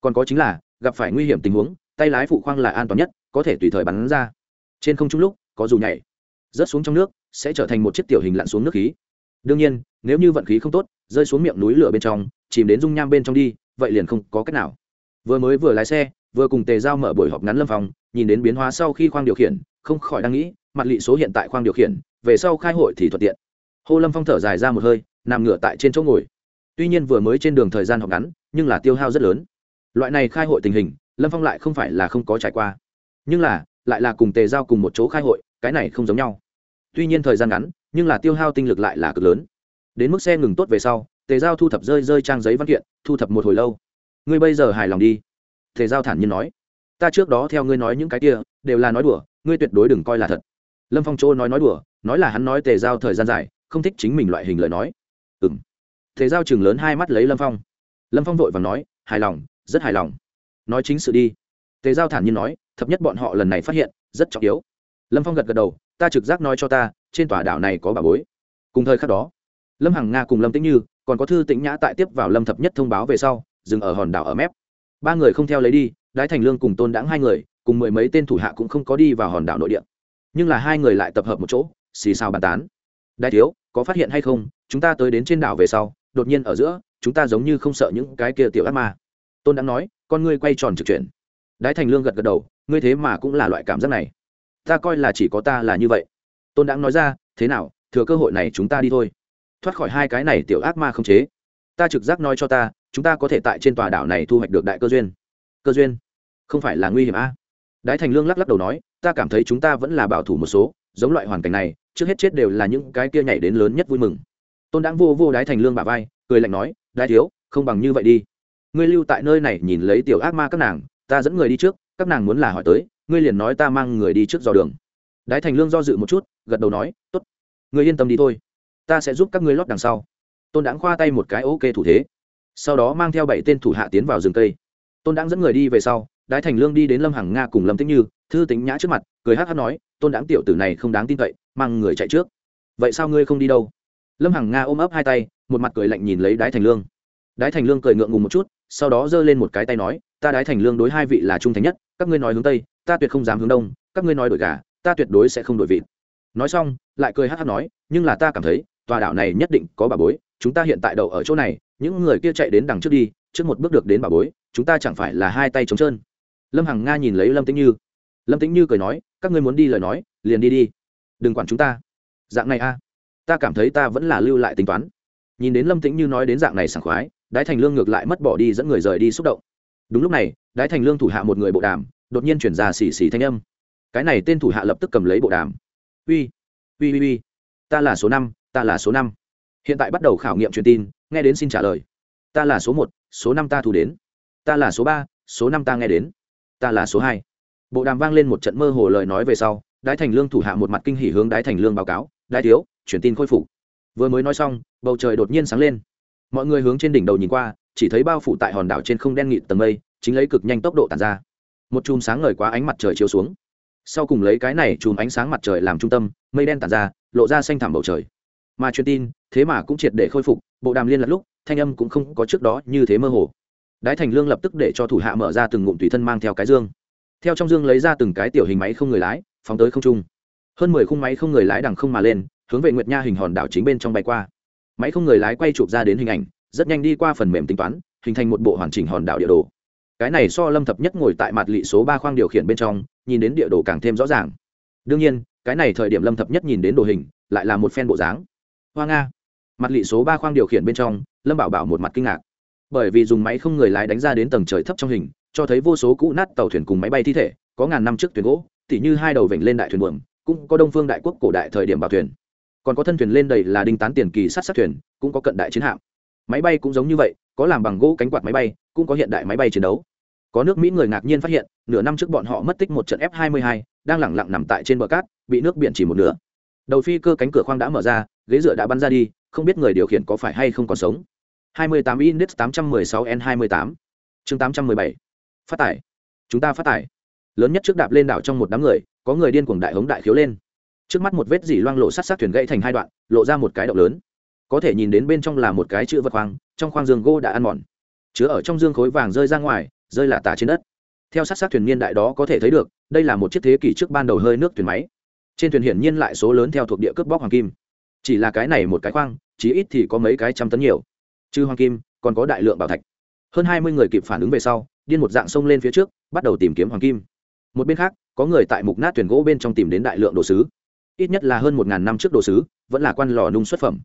Còn có chính là, gặp phải nguy hiểm tình huống, tay lái phụ khoang là an toàn nhất, có thể tùy thời bắn ra. Trên không trung lúc, có dù nhảy. Rớt xuống trong nước sẽ trở thành một chiếc tiểu hình lặn xuống nước khí. Đương nhiên, nếu như vận khí không tốt, rơi xuống miệng núi lửa bên trong, chìm đến dung nham bên trong đi, vậy liền không có cách nào. Vừa mới vừa lái xe, vừa cùng tề giao mở buổi họp ngắn lâm phòng, nhìn đến biến hóa sau khi khoang điều khiển, không khỏi đang nghĩ, mặt lị số hiện tại khoang điều khiển, về sau khai hội thì thuận tiện. Hô lâm phong thở dài ra một hơi, nằm ngửa tại trên chỗ ngồi. Tuy nhiên vừa mới trên đường thời gian học ngắn, nhưng là tiêu hao rất lớn. Loại này khai hội tình hình, lâm phong lại không phải là không có trải qua. Nhưng là, lại là cùng tề giao cùng một chỗ khai hội, cái này không giống nhau tuy nhiên thời gian ngắn, nhưng là tiêu hao tinh lực lại là cực lớn. Đến mức xe ngừng tốt về sau, tề giao thu thập rơi rơi trang giấy văn kiện, thu thập một hồi lâu. Ngươi bây giờ hài lòng đi, tề giao thản nhiên nói. Ta trước đó theo ngươi nói những cái kia, đều là nói đùa, ngươi tuyệt đối đừng coi là thật. Lâm phong chỗ nói nói đùa, nói là hắn nói tề giao thời gian dài, không thích chính mình loại hình lời nói. Ừ m tề giao chừng lớn hai mắt lấy lâm phong. Lâm phong vội và nói, hài lòng, rất hài lòng. Nói chính sự đi. Tề giao thản nhiên nói, thập nhất bọn họ lần này phát hiện, rất trọng yếu. Lâm phong gật gật đầu ta trực giác nói cho ta, trên tòa đảo này có bà bối. Cùng thời khắc đó, lâm hằng nga cùng lâm tĩnh như, còn có thư tĩnh nhã tại tiếp vào lâm thập nhất thông báo về sau, dừng ở hòn đảo ở mép. Ba người không theo lấy đi, đái thành lương cùng tôn đãng hai người, cùng mười mấy tên thủ hạ cũng không có đi vào hòn đảo nội địa. Nhưng là hai người lại tập hợp một chỗ, xì xào bàn tán. Đại thiếu, có phát hiện hay không? Chúng ta tới đến trên đảo về sau, đột nhiên ở giữa, chúng ta giống như không sợ những cái kia tiểu ác ma. Tôn đãng nói, con ngươi quay tròn trực chuyển. Đái thành lương gật gật đầu, ngươi thế mà cũng là loại cảm giác này ta coi là chỉ có ta là như vậy. Tôn đãng nói ra, thế nào, thừa cơ hội này chúng ta đi thôi. Thoát khỏi hai cái này tiểu ác ma không chế. Ta trực giác nói cho ta, chúng ta có thể tại trên tòa đảo này thu hoạch được đại cơ duyên. Cơ duyên? Không phải là nguy hiểm a? À? đái thành lương lắc lắc đầu nói, ta cảm thấy chúng ta vẫn là bảo thủ một số, giống loại hoàn cảnh này, trước hết chết đều là những cái kia nhảy đến lớn nhất vui mừng. Tôn đáng vô vô đái thành lương bà vai, cười lạnh nói, đái thiếu, không bằng như vậy đi. Ngươi lưu tại nơi này nhìn lấy tiểu ác ma các nàng, ta dẫn người đi trước, các nàng muốn là hỏi tới ngươi liền nói ta mang người đi trước dò đường. Đái thành lương do dự một chút, gật đầu nói t ố t ngươi yên tâm đi thôi. Ta sẽ giúp các ngươi lót đằng sau. Tôn đáng khoa tay một cái ok thủ thế. Sau đó mang theo bảy tên thủ hạ tiến vào rừng cây. Tôn đáng dẫn người đi về sau, đái thành lương đi đến lâm hằng nga cùng lâm tĩnh như, thư tính nhã trước mặt, cười hát hát nói, tôn đáng tiểu tử này không đáng tin cậy, mang người chạy trước. Vậy sao ngươi không đi đâu? Lâm hằng nga ôm ấp hai tay, một mặt cười lạnh nhìn lấy đái thành lương. Đái thành lương cười ngượng ngùng một chút, sau đó giơ lên một cái tay nói ta đái thành lương đối hai vị là trung thành nhất, các ngươi nói hướng tây, ta tuyệt không dám hướng đông, các ngươi nói đổi gà, ta tuyệt đối sẽ không đổi vị nói xong, lại cười hát hát nói, nhưng là ta cảm thấy, tòa đảo này nhất định có bà bối, chúng ta hiện tại đậu ở chỗ này, những người kia chạy đến đằng trước đi, trước một bước được đến bà bối, chúng ta chẳng phải là hai tay trống trơn. Lâm hằng nga nhìn lấy lâm tĩnh như. Lâm tĩnh như cười nói, các ngươi muốn đi lời nói, liền đi đi. Đừng quản chúng ta. Dạng này a. Ta cảm thấy ta vẫn là lưu lại tính toán. Nhìn đến lâm tĩnh như nói đến dạng này sảng khoái, đái thành lương ngược lại mất bỏ đi dẫn người rời đi xúc động đúng lúc này, đái thành lương thủ hạ một người bộ đàm, đột nhiên chuyển ra xì xì thanh âm. Cái này tên thủ hạ lập tức cầm lấy bộ đàm. Uy uy uy uy. Ta là số năm, ta là số năm. Hiện tại bắt đầu khảo nghiệm truyền tin, nghe đến xin trả lời. Ta là số một, số năm ta thu đến. Ta là số ba, số năm ta nghe đến. Ta là số hai. Bộ đàm vang lên một trận mơ hồ lời nói về sau, đái thành lương thủ hạ một mặt kinh hỉ hướng đái thành lương báo cáo, đái thiếu, truyền tin khôi phục. Vừa mới nói xong, bầu trời đột nhiên sáng lên. Mọi người hướng trên đỉnh đầu nhìn qua chỉ thấy bao phủ tại hòn đảo trên không đen nghịt tầng mây, chính lấy cực nhanh tốc độ tàn ra. Một chùm sáng ngời quá ánh mặt trời chiếu xuống. Sau cùng lấy cái này chùm ánh sáng mặt trời làm trung tâm, mây đen tàn ra, lộ ra xanh thẳm bầu trời. Mà truyền tin, thế mà cũng triệt để khôi phục, bộ đàm liên lạc lúc, thanh âm cũng không có trước đó như thế mơ hồ. Đái thành lương lập tức để cho thủ hạ mở ra từng ngụm tùy thân mang theo cái dương. Theo trong dương lấy ra từng cái tiểu hình máy không người lái, phóng tới không trung. Hơn mười khung máy không người lái đằng không mà lên, hướng về nguyệt nha hình hòn đảo chính bên trong bay qua. Máy không người lái quay chụp ra đến hình ảnh rất nhanh đi qua phần mềm tính toán, hình thành một bộ hoàn chỉnh hòn đảo địa đồ. Cái này so lâm thập nhất ngồi tại mặt lị số ba khoang điều khiển bên trong, nhìn đến địa đồ càng thêm rõ ràng. Đương nhiên, cái này thời điểm lâm thập nhất nhìn đến đồ hình, lại là một phen bộ dáng. Hoa nga. Mặt lị số ba khoang điều khiển bên trong, lâm bảo bảo một mặt kinh ngạc. Bởi vì dùng máy không người lái đánh ra đến tầng trời thấp trong hình, cho thấy vô số cũ nát tàu thuyền cùng máy bay thi thể, có ngàn năm trước thuyền gỗ, tỉ như hai đầu vểnh lên đại thuyền buồm, cũng có đông phương đại quốc cổ đại thời điểm bảo thuyền. Còn có thân thuyền lên đầy là đinh tán tiền kỳ sát sát thuyền, cũng có cận đại chiến hạm máy bay cũng giống như vậy, có làm bằng gỗ cánh quạt máy bay, cũng có hiện đại máy bay chiến đấu. Có nước mỹ người ngạc nhiên phát hiện, nửa năm trước bọn họ mất tích một trận f 22 đang lẳng lặng nằm tại trên bờ cát, bị nước biển chỉ một nửa. Đầu phi cơ cánh cửa khoang đã mở ra, ghế dựa đã bắn ra đi, không biết người điều khiển có phải hay không còn sống. 28 index 816 n 28 chương 817 phát tải. Chúng ta phát tải. Lớn nhất trước đạp lên đảo trong một đám người, có người điên cuồng đại hống đại khiếu lên. Trước mắt một vết dỉ loang lộ sát sát thuyền gãy thành hai đoạn, lộ ra một cái động lớn có thể nhìn đến bên trong là một cái chữ vật khoang, trong khoang giường gỗ đã ăn mòn. Chứa ở trong dương khối vàng rơi ra ngoài, rơi là tả trên đất. Theo sát sát thuyền niên đại đó có thể thấy được, đây là một chiếc thế kỷ trước ban đầu hơi nước thuyền máy. Trên thuyền hiển nhiên lại số lớn theo thuộc địa cướp bóc hoàng kim. Chỉ là cái này một cái khoang chỉ ít thì có mấy cái trăm tấn nhiều. Chứ hoàng kim, còn có đại lượng bảo thạch. Hơn hai mươi người kịp phản ứng về sau, điên một dạng sông lên phía trước, bắt đầu tìm kiếm hoàng kim. Một bên khác, có người tại mục nát thuyền gỗ bên trong tìm đến đại lượng đồ sứ. Ít nhất là hơn một ngàn năm trước đồ sứ, vẫn là quan lò nung xuất phẩm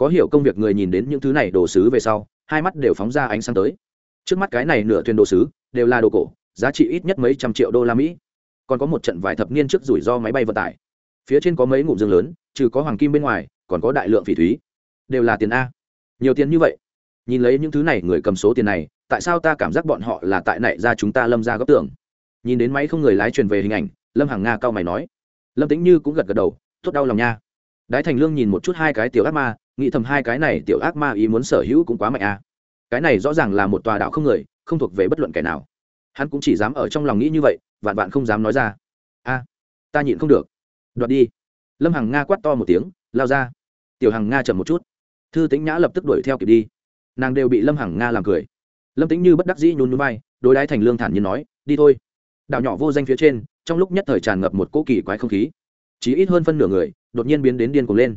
có hiểu công việc người nhìn đến những thứ này đồ sứ về sau, hai mắt đều phóng ra ánh sáng tới. Trước mắt cái này nửa thuyền đồ sứ, đều là đồ cổ, giá trị ít nhất mấy trăm triệu đô la mỹ. Còn có một trận vài thập niên trước rủi ro máy bay vận tải. Phía trên có mấy ngụm dương lớn, trừ có hoàng kim bên ngoài, còn có đại lượng phỉ thúy. Đều là tiền a. Nhiều tiền như vậy. Nhìn lấy những thứ này, người cầm số tiền này, tại sao ta cảm giác bọn họ là tại nại ra chúng ta lâm ra góc tưởng? Nhìn đến máy không người lái truyền về hình ảnh, lâm hàng nga cao mày nói. Lâm tĩnh như cũng gật gật đầu, tốt đau lòng nha đái thành lương nhìn một chút hai cái tiểu ác ma, nghĩ thầm hai cái này tiểu ác ma ý muốn sở hữu cũng quá mạnh a cái này rõ ràng là một tòa đạo không người, không thuộc về bất luận kẻ nào. Hắn cũng chỉ dám ở trong lòng nghĩ như vậy, vạn vạn không dám nói ra. A, ta nhịn không được. Đoạt đi. Lâm hằng nga quát to một tiếng, lao ra. Tiểu hằng nga chậm một chút. Thư tĩnh nhã lập tức đuổi theo kịp đi. Nàng đều bị lâm hằng nga làm cười. Lâm tĩnh như bất đắc dĩ nhún núi bay đối đái thành lương thản nhiên nói, đi thôi. Đạo nhỏ vô danh phía trên, trong lúc nhất thời tràn ngập một cỗ kỳ quái không khí. Chỉ ít hơn phân nửa người đột nhiên biến đến điên cuồng lên.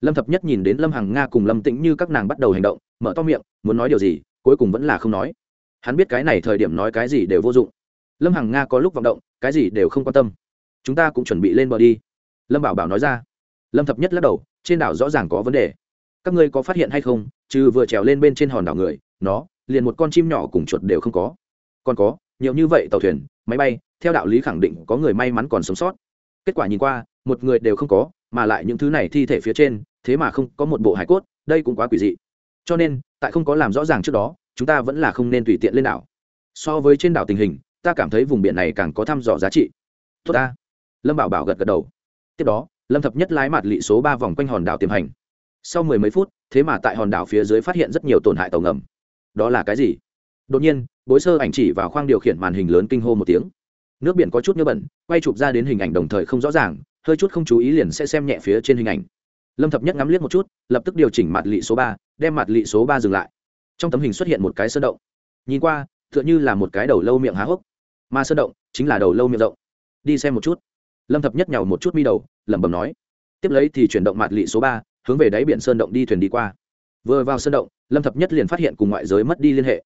Lâm thập nhất nhìn đến lâm hằng nga cùng lâm tĩnh như các nàng bắt đầu hành động, mở to miệng, muốn nói điều gì, cuối cùng vẫn là không nói. Hắn biết cái này thời điểm nói cái gì đều vô dụng. Lâm hằng nga có lúc vọng động, cái gì đều không quan tâm. Chúng ta cũng chuẩn bị lên bờ đi. Lâm bảo bảo nói ra. Lâm thập nhất lắc đầu, trên đảo rõ ràng có vấn đề. Các ngươi có phát hiện hay không, trừ vừa trèo lên bên trên hòn đảo người, nó, liền một con chim nhỏ cùng chuột đều không có. Còn có, nhiều như vậy tàu thuyền, máy bay, theo đạo lý khẳng định có người may mắn còn sống sót. Kết quả nhìn qua, một người đều không có mà lại những thứ này thi thể phía trên, thế mà không có một bộ hải cốt, đây cũng quá quỷ dị. Cho nên, tại không có làm rõ ràng trước đó, chúng ta vẫn là không nên tùy tiện lên đảo. So với trên đảo tình hình, ta cảm thấy vùng biển này càng có thăm dò giá trị. Tốt ta. Lâm bảo bảo gật gật đầu. Tiếp đó, lâm thập nhất lái mặt lị số ba vòng quanh hòn đảo tiềm hành. Sau mười mấy phút, thế mà tại hòn đảo phía dưới phát hiện rất nhiều tổn hại tàu ngầm. Đó là cái gì? Đột nhiên, bối sơ ảnh chỉ vào khoang điều khiển màn hình lớn kinh hô một tiếng. Nước biển có chút nhớ bẩn, quay chụp ra đến hình ảnh đồng thời không rõ ràng hơi chút không chú ý liền sẽ xem nhẹ phía trên hình ảnh. Lâm thập nhất ngắm liếc một chút, lập tức điều chỉnh mặt lị số ba, đem mặt lị số ba dừng lại. Trong tấm hình xuất hiện một cái sơn động. Nhìn qua t h ư ợ n h ư là một cái đầu lâu miệng há hốc. Mà sơn động chính là đầu lâu miệng rộng. Đi xem một chút. Lâm thập nhất nhào một chút mi đầu, lẩm bẩm nói. Tiếp lấy thì chuyển động mặt lị số ba, hướng về đáy biển sơn động đi thuyền đi qua. Vừa vào sơn động, lâm thập nhất liền phát hiện cùng ngoại giới mất đi liên hệ.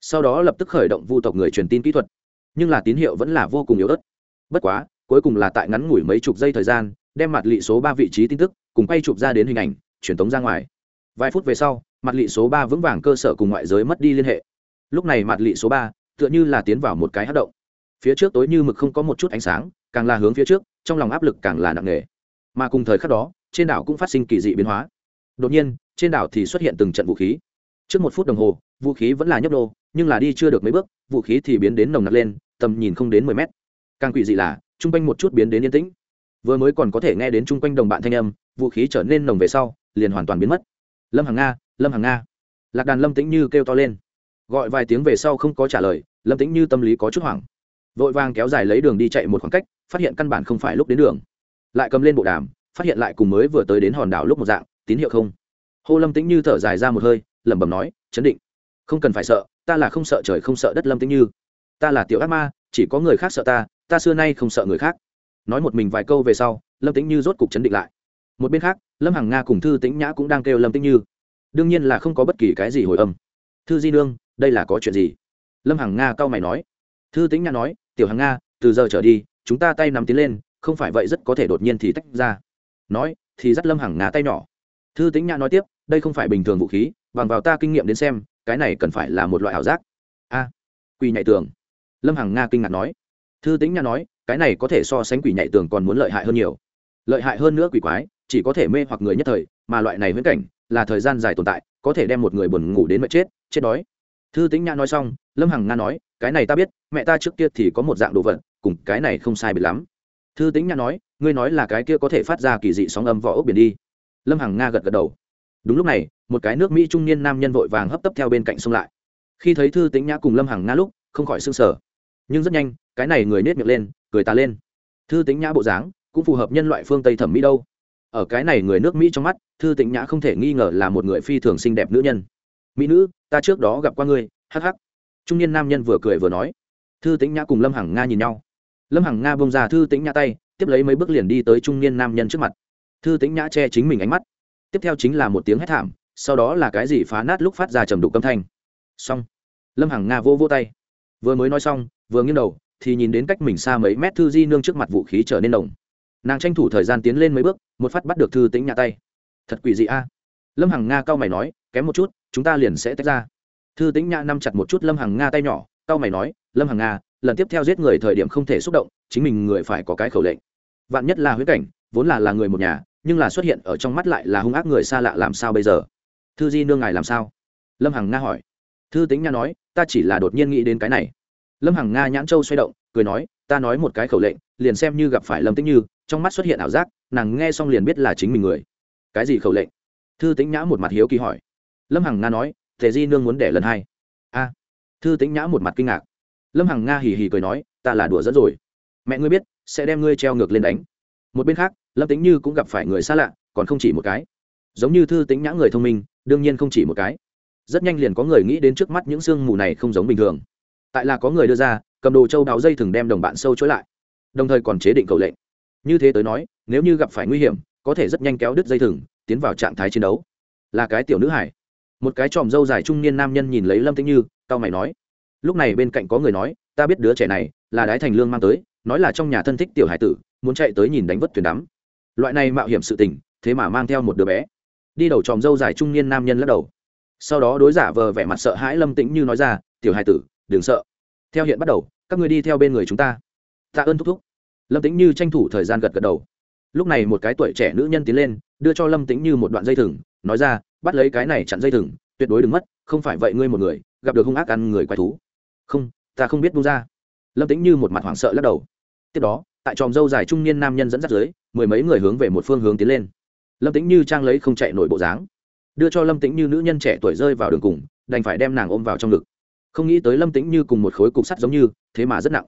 Sau đó lập tức khởi động vu tộc người truyền tin kỹ thuật. Nhưng là tín hiệu vẫn là vô cùng yếu ớt. Bất quá cuối cùng là tại ngắn ngủi mấy chục giây thời gian, đem mặt lị số ba vị trí tin tức cùng quay chụp ra đến hình ảnh, truyền tống ra ngoài. Vài phút về sau, mặt lị số ba vững vàng cơ sở cùng ngoại giới mất đi liên hệ. Lúc này mặt lị số ba tựa như là tiến vào một cái hát động. Phía trước tối như mực không có một chút ánh sáng, càng là hướng phía trước, trong lòng áp lực càng là nặng nề. Mà cùng thời khắc đó, trên đảo cũng phát sinh kỳ dị biến hóa. Đột nhiên, trên đảo thì xuất hiện từng trận vũ khí. Trước một phút đồng hồ, vũ khí vẫn là nhấp đô nhưng là đi chưa được mấy bước, vũ khí thì biến đến nồng nặc lên, tầm nhìn không đến mười mét. Càng quỷ dị là chung quanh một chút biến đến yên tĩnh. Vừa mới còn có thể nghe đến chung quanh đồng bạn thanh âm, vũ khí trở nên nồng về sau, liền hoàn toàn biến mất. Lâm hàng nga, lâm hàng nga. Lạc đàn lâm tĩnh như kêu to lên. Gọi vài tiếng về sau không có trả lời, lâm tĩnh như tâm lý có chút hoảng. Vội vàng kéo dài lấy đường đi chạy một khoảng cách, phát hiện căn bản không phải lúc đến đường. Lại cầm lên bộ đàm, phát hiện lại cùng mới vừa tới đến hòn đảo lúc một dạng, tín hiệu không. Hô lâm tĩnh như thở dài ra một hơi, lẩm bẩm nói, chấn định. Không cần phải sợ, ta là không sợ trời không sợ đất lâm tĩnh như. Ta là tiểu ác ma, chỉ có người khác sợ ta ta xưa nay không sợ người khác. Nói một mình vài câu về sau, lâm tĩnh như rốt cục chấn định lại. Một bên khác, lâm hằng nga cùng thư tĩnh nhã cũng đang kêu lâm tĩnh như. Đương nhiên là không có bất kỳ cái gì hồi âm. Thư di nương, đây là có chuyện gì? Lâm hằng nga cau mày nói. Thư tĩnh nhã nói, tiểu hằng nga, từ giờ trở đi, chúng ta tay nắm tiến lên, không phải vậy rất có thể đột nhiên thì tách ra. Nói, thì dắt lâm hằng nga tay nhỏ. Thư tĩnh nhã nói tiếp, đây không phải bình thường vũ khí, bằng vào ta kinh nghiệm đến xem, cái này cần phải là một loại ảo giác. A, quỳ nhạy tường. Lâm hằng nga kinh ngạc nói thư tĩnh Nha nói, cái này có thể so sánh quỷ nhạy tường còn muốn lợi hại hơn nhiều. Lợi hại hơn nữa quỷ quái, chỉ có thể mê hoặc người nhất thời, mà loại này viễn cảnh là thời gian dài tồn tại, có thể đem một người buồn ngủ đến mệt chết chết đói. Thư tĩnh nhã nói xong, lâm hằng nga nói, cái này ta biết, mẹ ta trước kia thì có một dạng đồ vật, cùng cái này không sai biệt lắm. Thư tĩnh nhã nói, ngươi nói là cái kia có thể phát ra kỳ dị sóng âm vỏ ốc biển đi. Lâm hằng nga gật gật đầu. Đúng lúc này, một cái nước mỹ trung niên nam nhân vội vàng hấp tấp theo bên cạnh sông lại. Khi thấy thư tĩnh nhã cùng lâm hằng nga lúc, không khỏi s ư n g sở nhưng rất nhanh cái này người nết miệng lên, cười ta lên. Thư tĩnh nhã bộ dáng, cũng phù hợp nhân loại phương tây thẩm mỹ đâu. Ở cái này người nước mỹ trong mắt, thư tĩnh nhã không thể nghi ngờ là một người phi thường xinh đẹp nữ nhân. Mỹ nữ, ta trước đó gặp qua ngươi hh trung niên nam nhân vừa cười vừa nói. Thư tĩnh nhã cùng lâm hằng nga nhìn nhau. Lâm hằng nga bông ra thư tĩnh nhã tay, tiếp lấy mấy bước liền đi tới trung niên nam nhân trước mặt. Thư tĩnh nhã che chính mình ánh mắt. Tiếp theo chính là một tiếng hét thảm, sau đó là cái gì phá nát lúc phát ra trầm đục âm thanh. Xong. Lâm hằng nga vô vô tay. Vừa mới nói xong, vừa nghiêng đầu thì nhìn đến cách mình xa mấy mét thư di nương trước mặt vũ khí trở nên nồng. Nàng tranh thủ thời gian tiến lên mấy bước, một phát bắt được thư tính nhà tay. Thật quỷ dị a. Lâm hằng nga cau mày nói, kém một chút, chúng ta liền sẽ tách ra. Thư tính nhã nắm chặt một chút lâm hằng nga tay nhỏ, cau mày nói, lâm hằng nga, lần tiếp theo giết người thời điểm không thể xúc động, chính mình người phải có cái khẩu lệnh. Vạn nhất là huyết cảnh, vốn là là người một nhà, nhưng là xuất hiện ở trong mắt lại là hung ác người xa lạ làm sao bây giờ? Thư di nương ngài làm sao? Lâm hằng nga hỏi. Thư tính nha nói, ta chỉ là đột nhiên nghĩ đến cái này lâm hằng nga nhãn châu xoay động, cười nói, ta nói một cái khẩu lệnh, liền xem như gặp phải lâm tĩnh như, trong mắt xuất hiện ảo giác, nàng nghe xong liền biết là chính mình người. Cái gì khẩu lệnh? Thư Tĩnh nhã một mặt hiếu kỳ hỏi. Lâm hằng nga nói, tề di nương muốn đẻ lần hai. A. Thư Tĩnh nhã một mặt kinh ngạc. Lâm hằng nga hì hì cười nói, ta là đùa dẫn rồi. Mẹ ngươi biết, sẽ đem ngươi treo ngược lên đánh. Một bên khác, lâm tính như cũng gặp phải người xa lạ, còn không chỉ một cái. Giống như thư tính nhã người thông minh, đương nhiên không chỉ một cái. Rất nhanh liền có người nghĩ đến trước mắt những sương mù này không giống bình thường tại là có người đưa ra, cầm đồ châu đào dây thừng đem đồng bạn sâu chối lại. Đồng thời còn chế định cầu lệnh. Như thế tới nói, nếu như gặp phải nguy hiểm, có thể rất nhanh kéo đứt dây thừng, tiến vào trạng thái chiến đấu. Là cái tiểu nữ hải. Một cái tròm dâu dài trung niên nam nhân nhìn lấy lâm tĩnh như tao mày nói. Lúc này bên cạnh có người nói, ta biết đứa trẻ này, là đái thành lương mang tới, nói là trong nhà thân thích tiểu hải tử, muốn chạy tới nhìn đánh vất thuyền đắm. Loại này mạo hiểm sự tình, thế mà mang theo một đứa bé. Đi đầu tròm dâu dài trung niên nam nhân lắc đầu. Sau đó đối giả vờ vẻ mặt sợ hãi lâm tĩnh như nói ra, tiểu hải tử đừng sợ. Theo hiện bắt đầu, các người đi theo bên người chúng ta. Tạ ơn thúc thúc. Lâm tĩnh như tranh thủ thời gian gật gật đầu. Lúc này một cái tuổi trẻ nữ nhân tiến lên, đưa cho lâm tĩnh như một đoạn dây thừng, nói ra, bắt lấy cái này chặn dây thừng, tuyệt đối đừng mất, không phải vậy ngươi một người, gặp được hung ác ăn người quái thú. Không, ta không biết bung ra. Lâm tĩnh như một mặt hoảng sợ lắc đầu. Tiếp đó, tại tròm dâu dài trung niên nam nhân dẫn dắt dưới, mười mấy người hướng về một phương hướng tiến lên. Lâm tĩnh như trang lấy không chạy nổi bộ dáng, đưa cho lâm tĩnh như nữ nhân trẻ tuổi rơi vào đường cùng, đành phải đem nàng ôm vào trong ngực không nghĩ tới lâm tĩnh như cùng một khối cục sắt giống như, thế mà rất nặng.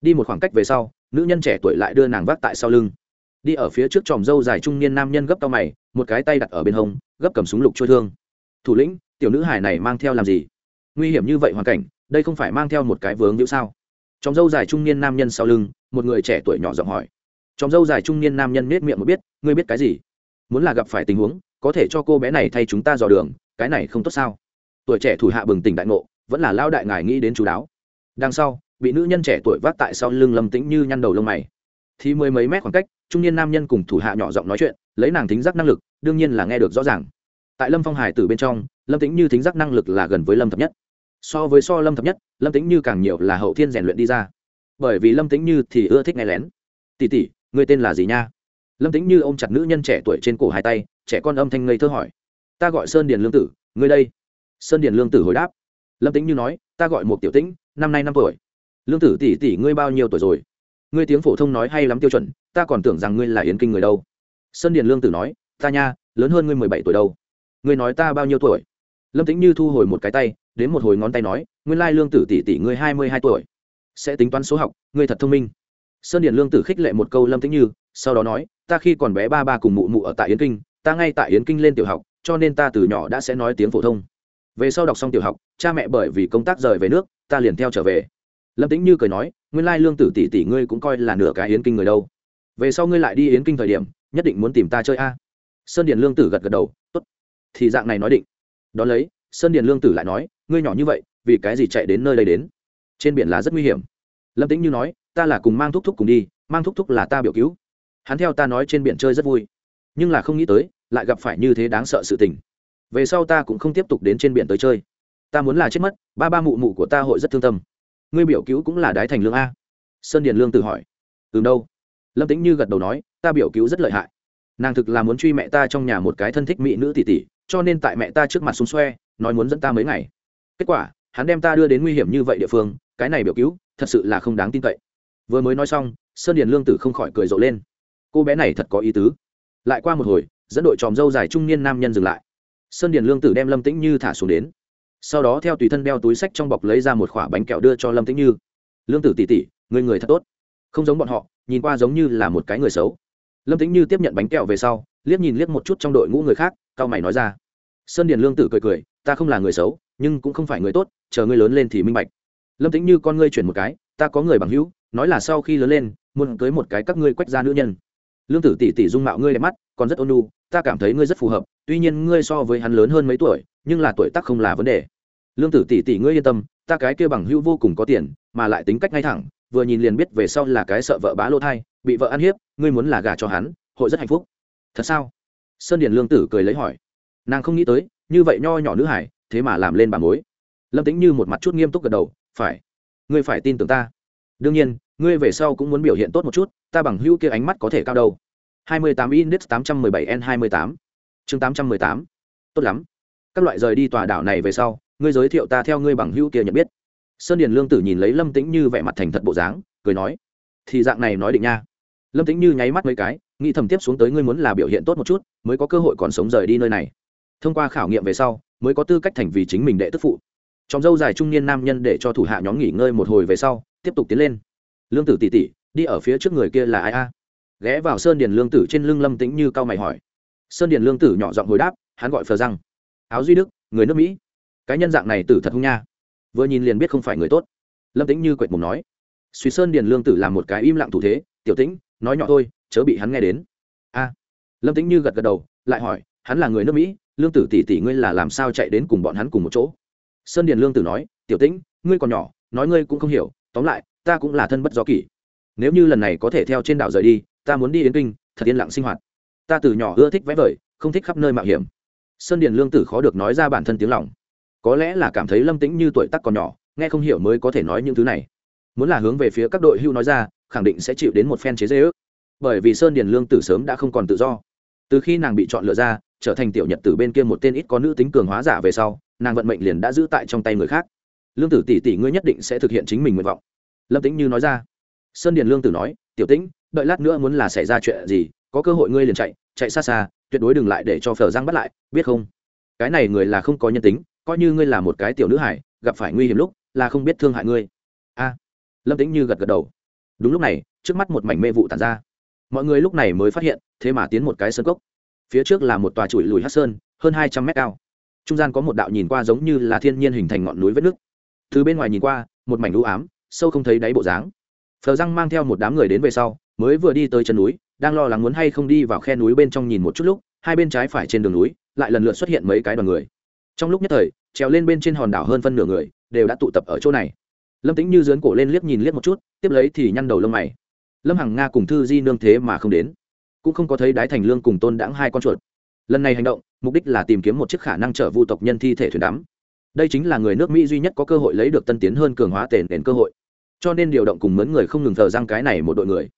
Đi một khoảng cách về sau, nữ nhân trẻ tuổi lại đưa nàng vác tại sau lưng. Đi ở phía trước tròm dâu dài trung niên nam nhân gấp tao mày, một cái tay đặt ở bên hông, gấp cầm súng lục trôi thương. Thủ lĩnh, tiểu nữ hải này mang theo làm gì? Nguy hiểm như vậy hoàn cảnh, đây không phải mang theo một cái vướng như sao? Tròm dâu dài trung niên nam nhân sau lưng, một người trẻ tuổi nhỏ giọng hỏi. Tròm dâu dài trung niên nam nhân nết miệng một biết, ngươi biết cái gì? Muốn là gặp phải tình huống, có thể cho cô bé này thay chúng ta dò đường, cái này không tốt sao? Tuổi trẻ thủ hạ bừng tỉnh đại ngộ vẫn là lao đại ngài nghĩ đến chú đáo. Đằng sau, bị nữ nhân trẻ tuổi vác tại sau lưng lâm tĩnh như nhăn đầu lông mày. Thì mười mấy mét khoảng cách, trung niên nam nhân cùng thủ hạ nhỏ giọng nói chuyện, lấy nàng thính giác năng lực, đương nhiên là nghe được rõ ràng. Tại lâm phong hải từ bên trong, lâm tĩnh như thính giác năng lực là gần với lâm thập nhất. So với so lâm thập nhất, lâm tĩnh như càng nhiều là hậu thiên rèn luyện đi ra. Bởi vì lâm tĩnh như thì ưa thích nghe lén. Tỉ tỉ người tên là gì nha? Lâm tĩnh như ôm chặt nữ nhân trẻ tuổi trên cổ hai tay, trẻ con âm thanh ngây thơ hỏi. Ta gọi sơn điền lương tử, ngươi đây? Sơn điền lương tử hồi đáp lâm tĩnh như nói, ta gọi một tiểu tĩnh, năm nay năm tuổi. Lương tử tỷ tỷ ngươi bao nhiêu tuổi rồi? Ngươi tiếng phổ thông nói hay lắm tiêu chuẩn, ta còn tưởng rằng ngươi là yến kinh người đâu. Sơn điền lương tử nói, ta nha, lớn hơn ngươi mười bảy tuổi đâu. Ngươi nói ta bao nhiêu tuổi? Lâm tĩnh như thu hồi một cái tay, đến một hồi ngón tay nói, nguyên lai lương tử tỷ tỷ ngươi hai mươi hai tuổi. Sẽ tính toán số học, ngươi thật thông minh. Sơn điền lương tử khích lệ một câu lâm tĩnh như, sau đó nói, ta khi còn bé ba ba cùng mụ mụ ở tại yến kinh, ta ngay tại yến kinh lên tiểu học, cho nên ta từ nhỏ đã sẽ nói tiếng phổ thông về sau đọc xong tiểu học, cha mẹ bởi vì công tác rời về nước, ta liền theo trở về. Lâm tĩnh như cười nói, nguyên lai lương tử tỷ tỷ ngươi cũng coi là nửa cái yến kinh người đâu. Về sau ngươi lại đi yến kinh thời điểm, nhất định muốn tìm ta chơi a. Sơn điền lương tử gật gật đầu, tốt. Thì dạng này nói định. Đ ó lấy, sơn điền lương tử lại nói, ngươi nhỏ như vậy, vì cái gì chạy đến nơi đây đến? Trên biển là rất nguy hiểm. Lâm tĩnh như nói, ta là cùng mang thúc thúc cùng đi, mang thúc thúc là ta biểu cứu. Hắn theo ta nói trên biển chơi rất vui. Nhưng là không nghĩ tới, lại gặp phải như thế đáng sợ sự tình về sau ta cũng không tiếp tục đến trên biển tới chơi. Ta muốn là chết mất, ba ba mụ mụ của ta hội rất thương tâm. Ngươi biểu cứu cũng là đái thành lương a. Sơn điền lương tự hỏi. Từ đâu? Lâm tĩnh như gật đầu nói, ta biểu cứu rất lợi hại. Nàng thực là muốn truy mẹ ta trong nhà một cái thân thích mỹ nữ tỷ tỷ, cho nên tại mẹ ta trước mặt xung xoe, nói muốn dẫn ta mấy ngày. Kết quả, hắn đem ta đưa đến nguy hiểm như vậy địa phương, cái này biểu cứu, thật sự là không đáng tin cậy. Vừa mới nói xong, sơn điền lương tử không khỏi cười rộ lên. Cô bé này thật có ý tứ. Lại qua một hồi, dẫn đội tròm dâu dài trung niên nam nhân dừng lại sơn điền lương tử đem lâm tĩnh như thả xuống đến. Sau đó theo tùy thân đeo túi sách trong bọc lấy ra một khoả bánh kẹo đưa cho lâm tĩnh như. Lương tử tỉ tỉ người người thật tốt. Không giống bọn họ, nhìn qua giống như là một cái người xấu. Lâm tĩnh như tiếp nhận bánh kẹo về sau, liếc nhìn liếc một chút trong đội ngũ người khác, cao mày nói ra. Sơn điền lương tử cười cười, ta không là người xấu, nhưng cũng không phải người tốt, chờ ngươi lớn lên thì minh bạch. Lâm tĩnh như con ngươi chuyển một cái, ta có người bằng hữu, nói là sau khi lớn lên, muốn cưới một cái các ngươi quách ra nữ nhân. Lương tử tỷ tỷ dung mạo ngươi đẹp mắt, còn rất ôn nhu, ta cảm thấy ngươi rất phù hợp tuy nhiên ngươi so với hắn lớn hơn mấy tuổi, nhưng là tuổi tác không là vấn đề. Lương tử tỷ tỷ ngươi yên tâm, ta cái kia bằng hữu vô cùng có tiền, mà lại tính cách ngay thẳng, vừa nhìn liền biết về sau là cái sợ vợ bá lô thai, bị vợ ăn hiếp, ngươi muốn là gà cho hắn, hội rất hạnh phúc. Thật sao? Sơn điền lương tử cười lấy hỏi. Nàng không nghĩ tới, như vậy nho nhỏ nữ hải, thế mà làm lên bà mối. Lâm tính như một mặt chút nghiêm túc gật đầu, phải. Ngươi phải tin tưởng ta. Đương nhiên, ngươi về sau cũng muốn biểu hiện tốt một chút, ta bằng hữu kia ánh mắt có thể cao đâu. 28 index 817 trương tám trăm mười tám. Tốt lắm. Các loại rời đi tòa đảo này về sau, ngươi giới thiệu ta theo ngươi bằng hữu kia nhận biết. Sơn điền lương tử nhìn lấy lâm tĩnh như vẻ mặt thành thật bộ dáng, cười nói, thì dạng này nói định nha. Lâm tĩnh như nháy mắt mấy cái, nghĩ thầm tiếp xuống tới ngươi muốn là biểu hiện tốt một chút, mới có cơ hội còn sống rời đi nơi này. Thông qua khảo nghiệm về sau, mới có tư cách thành vì chính mình đệ tức phụ. Trong dâu dài trung niên nam nhân để cho thủ hạ nhóm nghỉ ngơi một hồi về sau, tiếp tục tiến lên. Lương tử tỷ tỷ đi ở phía trước người kia là ai a? Ghé vào sơn điền lương tử trên lưng lâm tĩnh như cao mày hỏi sơn điền lương tử nhỏ giọng hồi đáp, hắn gọi phờ răng. Áo duy đức, người nước mỹ. Cái nhân dạng này tử thật hung nha. Vừa nhìn liền biết không phải người tốt. Lâm tĩnh như quệt mùng nói. Suy sơn điền lương tử làm một cái im lặng thủ thế, tiểu tĩnh, nói nhỏ thôi, chớ bị hắn nghe đến. A. Lâm tĩnh như gật gật đầu, lại hỏi, hắn là người nước mỹ, lương tử tỷ tỷ ngươi là làm sao chạy đến cùng bọn hắn cùng một chỗ? Sơn điền lương tử nói, tiểu tĩnh, ngươi còn nhỏ, nói ngươi cũng không hiểu, tóm lại, ta cũng là thân bất do kỷ. Nếu như lần này có thể theo trên đảo rời đi, ta muốn đi đến kinh, thật yên lặng sinh hoạt ta từ nhỏ ưa thích vẽ vời, không thích khắp nơi mạo hiểm. Sơn điền lương tử khó được nói ra bản thân tiếng lòng. Có lẽ là cảm thấy lâm tĩnh như tuổi tác còn nhỏ, nghe không hiểu mới có thể nói những thứ này. Muốn là hướng về phía các đội hưu nói ra, khẳng định sẽ chịu đến một phen chế dễ ước bởi vì sơn điền lương tử sớm đã không còn tự do. Từ khi nàng bị chọn lựa ra, trở thành tiểu nhật tử bên kia một tên ít có nữ tính cường hóa giả về sau, nàng vận mệnh liền đã giữ tại trong tay người khác. Lương tử tỷ tỷ ngươi nhất định sẽ thực hiện chính mình nguyện vọng. Lâm tĩnh như nói ra. Sơn điền lương tử nói, tiểu tĩnh, đợi lát nữa muốn là xảy ra chuyện gì, có cơ hội ngươi liền chạy chạy xa xa, tuyệt đối đừng lại để cho phở giang bắt lại, biết không? Cái này người là không có nhân tính, coi như ngươi là một cái tiểu nữ hải, gặp phải nguy hiểm lúc, là không biết thương hại ngươi. A. Lâm tĩnh như gật gật đầu. Đúng lúc này, trước mắt một mảnh mê vụ tàn ra. Mọi người lúc này mới phát hiện, thế mà tiến một cái sân cốc. Phía trước là một tòa chùi lùi hát sơn, hơn hai trăm mét cao. Trung gian có một đạo nhìn qua giống như là thiên nhiên hình thành ngọn núi vết nước. Từ bên ngoài nhìn qua, một mảnh lũ ám, sâu không thấy đáy bộ dáng. Phờ răng mang theo một đám người đến về sau, mới vừa đi tới chân núi đang lo lắng muốn hay không đi vào khe núi bên trong nhìn một chút lúc, hai bên trái phải trên đường núi, lại lần lượt xuất hiện mấy cái đoàn người. Trong lúc nhất thời, trèo lên bên trên hòn đảo hơn phân nửa người, đều đã tụ tập ở chỗ này. Lâm tính như dướn cổ lên liếc nhìn liếc một chút, tiếp lấy thì nhăn đầu lông mày. Lâm hằng nga cùng thư di nương thế mà không đến. Cũng không có thấy đái thành lương cùng tôn đãng hai con chuột. Lần này hành động, mục đích là tìm kiếm một chiếc khả năng chở vu tộc nhân thi thể thuyền đắm. Đây chính là người nước mỹ duy nhất có cơ hội lấy được tân tiến hơn cường hóa tiền nền cơ hội. Cho nên điều động cùng mướn người không ngừng thờ răng cái này một đội người.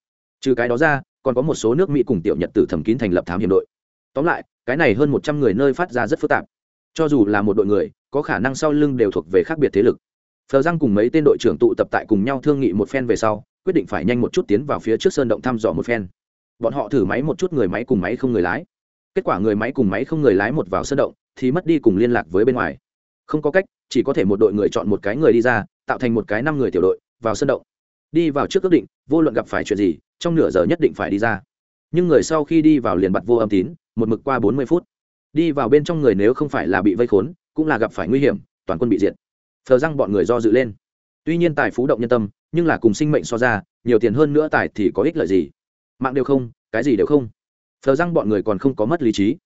Trừ cái đó ra còn có một số nước mỹ cùng tiểu nhật tử thẩm kín thành lập thám hiểm đội. Tóm lại, cái này hơn một trăm người nơi phát ra rất phức tạp. Cho dù là một đội người, có khả năng sau lưng đều thuộc về khác biệt thế lực. Phờ răng cùng mấy tên đội trưởng tụ tập tại cùng nhau thương nghị một phen về sau, quyết định phải nhanh một chút tiến vào phía trước sơn động thăm dò một phen. Bọn họ thử máy một chút người máy cùng máy không người lái. Kết quả người máy cùng máy không người lái một vào sơn động, thì mất đi cùng liên lạc với bên ngoài. Không có cách, chỉ có thể một đội người chọn một cái người đi ra, tạo thành một cái năm người tiểu đội, vào sơn động đi vào trước ước định, vô luận gặp phải chuyện gì, trong nửa giờ nhất định phải đi ra. Nhưng người sau khi đi vào liền bặt vô âm tín, một mực qua bốn mươi phút. Đi vào bên trong người nếu không phải là bị vây khốn, cũng là gặp phải nguy hiểm, toàn quân bị diệt. Thờ răng bọn người do dự lên. Tuy nhiên tài phú động nhân tâm, nhưng là cùng sinh mệnh so ra, nhiều tiền hơn nữa tài thì có ích lợi gì? Mạng đều không, cái gì đều không. Thờ răng bọn người còn không có mất lý trí.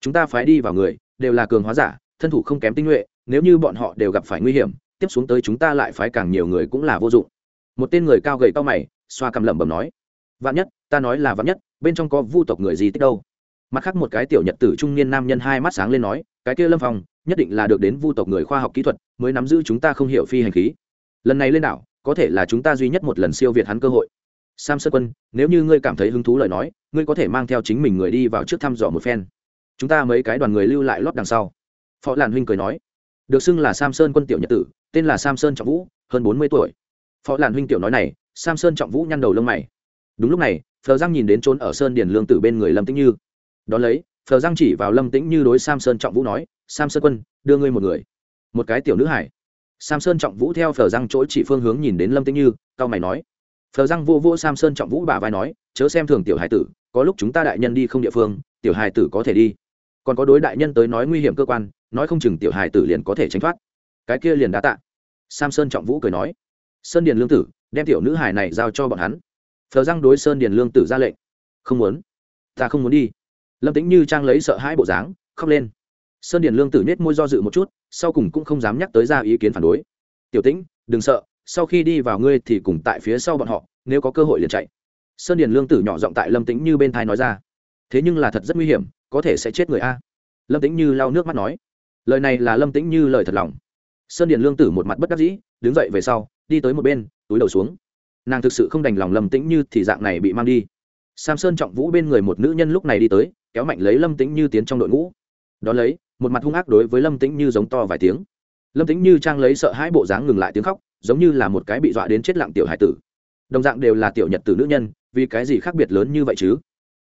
Chúng ta phái đi vào người, đều là cường hóa giả, thân thủ không kém tinh nhuệ, nếu như bọn họ đều gặp phải nguy hiểm, tiếp xuống tới chúng ta lại phái càng nhiều người cũng là vô dụng một tên người cao gầy cao mày, xoa cầm lẩm bẩm nói, vạn nhất, ta nói là vạn nhất, bên trong có vu tộc người gì tích đâu. Mặt khác một cái tiểu nhật tử trung niên nam nhân hai mắt sáng lên nói, cái kia lâm phong, nhất định là được đến vu tộc người khoa học kỹ thuật, mới nắm giữ chúng ta không hiểu phi hành khí. Lần này lên đảo, có thể là chúng ta duy nhất một lần siêu việt hắn cơ hội. Sam sơn quân, nếu như ngươi cảm thấy hứng thú lời nói, ngươi có thể mang theo chính mình người đi vào trước thăm dò một phen. Chúng ta mấy cái đoàn người lưu lại lót đằng sau. Phó làn huynh cười nói, được xưng là sam sơn quân tiểu nhật tử, tên là sam sơn trọng vũ, hơn bốn mươi tuổi phó làn huynh tiểu nói này, sam sơn trọng vũ nhăn đầu lông mày. Đúng lúc này, phờ giang nhìn đến trốn ở sơn điền lương tử bên người lâm tĩnh như. Đón lấy, phờ giang chỉ vào lâm tĩnh như đối sam sơn trọng vũ nói, sam sơn quân, đưa ngươi một người. Một cái tiểu nữ hải. Sam sơn trọng vũ theo phờ giang chỗ chỉ phương hướng nhìn đến lâm tĩnh như, cao mày nói. Phờ giang vô vô sam sơn trọng vũ bà vai nói, chớ xem thường tiểu hải tử, có lúc chúng ta đại nhân đi không địa phương, tiểu hải tử có thể đi. Còn có đối đại nhân tới nói nguy hiểm cơ quan, nói không chừng tiểu hải tử liền có thể tránh thoát. Cái kia liền đã tạ. Sam sơn trọng vũ cười nói sơn điền lương tử, đem tiểu nữ hải này giao cho bọn hắn. Phờ răng đối sơn điền lương tử ra lệnh. Không muốn. Ta không muốn đi. Lâm tĩnh như trang lấy sợ hãi bộ dáng, khóc lên. Sơn điền lương tử nết môi do dự một chút, sau cùng cũng không dám nhắc tới ra ý kiến phản đối. Tiểu tĩnh, đừng sợ, sau khi đi vào ngươi thì cùng tại phía sau bọn họ, nếu có cơ hội liền chạy. Sơn điền lương tử nhỏ giọng tại lâm tĩnh như bên thai nói ra. Thế nhưng là thật rất nguy hiểm, có thể sẽ chết người a. Lâm tĩnh như lau nước mắt nói. Lời này là lâm tĩnh như lời thật lòng. Sơn điền lương tử một mặt bất đắc dĩ, đứng dậy về sau đi tới một bên, túi đầu xuống. Nàng thực sự không đành lòng lâm tĩnh như thì dạng này bị mang đi. Sam sơn trọng vũ bên người một nữ nhân lúc này đi tới, kéo mạnh lấy lâm tĩnh như tiến trong đội ngũ. Đ ó lấy, một mặt hung ác đối với lâm tĩnh như giống to vài tiếng. Lâm tĩnh như trang lấy sợ hãi bộ dáng ngừng lại tiếng khóc, giống như là một cái bị dọa đến chết lặng tiểu hải tử. Đồng dạng đều là tiểu nhật tử nữ nhân, vì cái gì khác biệt lớn như vậy chứ?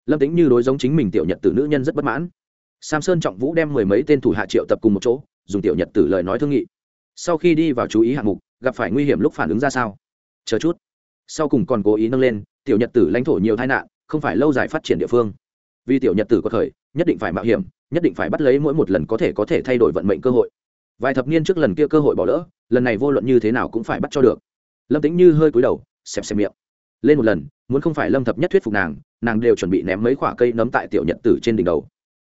Lâm tĩnh như đối giống chính mình tiểu nhật tử nữ nhân rất bất mãn. Sam sơn trọng vũ đem mười mấy tên thủ hạ triệu tập cùng một chỗ, dùng tiểu nhật tử lời nói thương nghị sau khi đi vào chú ý hạng mục, gặp phải nguy hiểm lúc phản ứng ra sao? Chờ chút. Sau cùng còn cố ý nâng lên, tiểu nhật tử lãnh thổ nhiều tai nạn, không phải lâu dài phát triển địa phương. Vì tiểu nhật tử có thời, nhất định phải mạo hiểm, nhất định phải bắt lấy mỗi một lần có thể có thể thay đổi vận mệnh cơ hội. Vài thập niên trước lần kia cơ hội bỏ lỡ, lần này vô luận như thế nào cũng phải bắt cho được. Lâm tính như hơi cúi đầu, xẹp xẹp miệng. Lên một lần, muốn không phải lâm thập nhất thuyết phục nàng nàng đều chuẩn bị ném mấy khoả cây nấm tại tiểu nhật tử trên đỉnh đầu.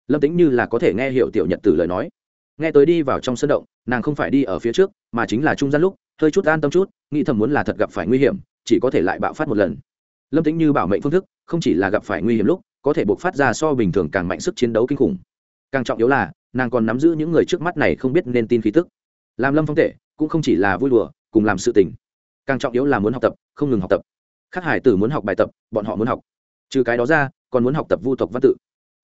Lâm tính như là có thể nghe hiểu tiểu nhật tử lời nói nghe tới đi vào trong sân động, nàng không phải đi ở phía trước, mà chính là trung gian lúc, hơi chút an tâm chút, nghĩ thầm muốn là thật gặp phải nguy hiểm, chỉ có thể lại bạo phát một lần. Lâm tính như bảo mệnh phương thức, không chỉ là gặp phải nguy hiểm lúc, có thể buộc phát ra so bình thường càng mạnh sức chiến đấu kinh khủng. Càng trọng yếu là, nàng còn nắm giữ những người trước mắt này không biết nên tin khí tức. Làm lâm phong tệ cũng không chỉ là vui đùa, cùng làm sự tình. Càng trọng yếu là muốn học tập, không ngừng học tập. Khắc hải tử muốn học bài tập, bọn họ muốn học. Trừ cái đó ra, còn muốn học tập vu tộc văn tự.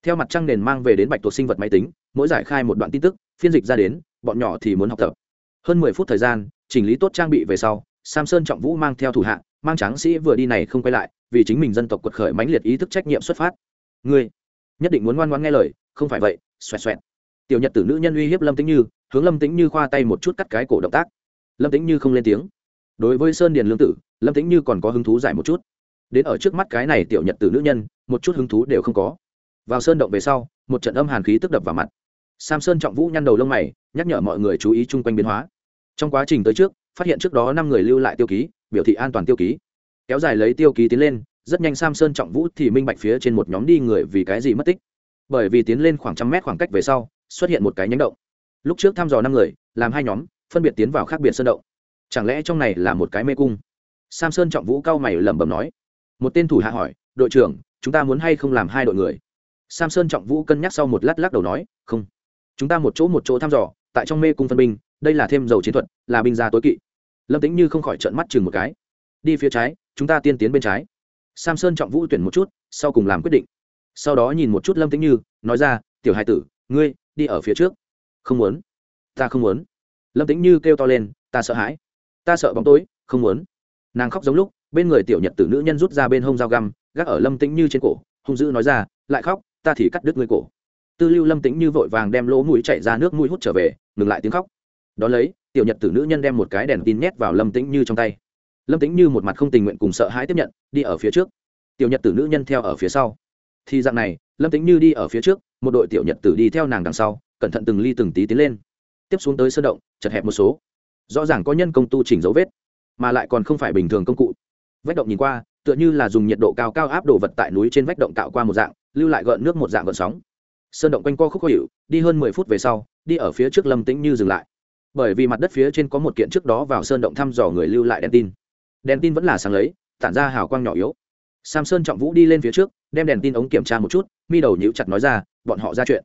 Theo mặt trăng nền mang về đến bạch tuộc sinh vật máy tính, mỗi giải khai một đoạn tin tức phiên dịch ra đến, bọn nhỏ thì muốn học tập. Hơn mười phút thời gian, chỉnh lý tốt trang bị về sau, sam sơn trọng vũ mang theo thủ hạ, mang tráng sĩ vừa đi này không quay lại, vì chính mình dân tộc quật khởi mãnh liệt ý thức trách nhiệm xuất phát. Ngươi, nhất định muốn ngoan ngoan nghe lời, không phải vậy, xoẹt xoẹt. Tiểu nhật tử nữ nhân uy hiếp lâm tĩnh như, hướng lâm tĩnh như khoa tay một chút cắt cái cổ động tác. Lâm tĩnh như không lên tiếng. Đối với sơn điền lương tử, lâm tĩnh như còn có hứng thú giải một chút. Đến ở trước mắt cái này tiểu nhật tử nữ nhân, một chút hứng thú đều không có. Vào sơn động về sau, một trận âm hàn khí tức đập vào mặt sam sơn trọng vũ nhăn đầu lông mày, nhắc nhở mọi người chú ý chung quanh biến hóa. Trong quá trình tới trước, phát hiện trước đó năm người lưu lại tiêu ký, biểu thị an toàn tiêu ký. Kéo dài lấy tiêu ký tiến lên, rất nhanh sam sơn trọng vũ thì minh bạch phía trên một nhóm đi người vì cái gì mất tích. Bởi vì tiến lên khoảng trăm mét khoảng cách về sau, xuất hiện một cái nhánh động. Lúc trước thăm dò năm người, làm hai nhóm, phân biệt tiến vào khác biệt sơn động. Chẳng lẽ trong này là một cái mê cung? Sam sơn trọng vũ cao mày lẩm bẩm nói. Một tên thủ hạ hỏi, đội trưởng, chúng ta muốn hay không làm hai đội người? Sam sơn trọng vũ cân nhắc sau một lát lắc đầu nói, không chúng ta một chỗ một chỗ thăm dò, tại trong mê cung phân binh, đây là thêm dầu chiến thuật, là binh gia tối kỵ. Lâm tính như không khỏi trợn mắt chừng một cái. Đi phía trái, chúng ta tiên tiến bên trái. Sam sơn trọng vũ tuyển một chút, sau cùng làm quyết định. Sau đó nhìn một chút lâm tính như, nói ra, tiểu hai tử, ngươi đi ở phía trước. Không muốn. Ta không muốn. Lâm tính như kêu to lên, ta sợ hãi. Ta sợ bóng tối, không muốn. Nàng khóc giống lúc, bên người tiểu nhật tử nữ nhân rút ra bên hông dao găm, gác ở lâm tĩnh như trên cổ, hung dữ nói ra, lại khóc, ta thì cắt đứt ngươi cổ tư lưu lâm tĩnh như vội vàng đem lỗ mũi chạy ra nước mũi hút trở về, ngừng lại tiếng khóc. Đón lấy, tiểu nhật tử nữ nhân đem một cái đèn tin nhét vào lâm tĩnh như trong tay. Lâm tĩnh như một mặt không tình nguyện cùng sợ hãi tiếp nhận, đi ở phía trước. Tiểu nhật tử nữ nhân theo ở phía sau. Thì dạng này, lâm tĩnh như đi ở phía trước, một đội tiểu nhật tử đi theo nàng đằng sau, cẩn thận từng ly từng tí tiến lên. Tiếp xuống tới sơ động, chật hẹp một số. Rõ ràng có nhân công tu chỉnh dấu vết, mà lại còn không phải bình thường công cụ. Vách động nhìn qua, tựa như là dùng nhiệt độ cao cao áp đồ vật tại núi trên vách động cạo qua một dạng, lưu lại gợn nước một dạng gợn sóng sơn động quanh co khúc khó hiệu, đi hơn mười phút về sau, đi ở phía trước lâm tĩnh như dừng lại. Bởi vì mặt đất phía trên có một kiện trước đó vào sơn động thăm dò người lưu lại đèn tin. Đèn tin vẫn là sáng lấy, tản ra hào quang nhỏ yếu. Sam sơn trọng vũ đi lên phía trước, đem đèn tin ống kiểm tra một chút, mi đầu nhíu chặt nói ra, bọn họ ra chuyện.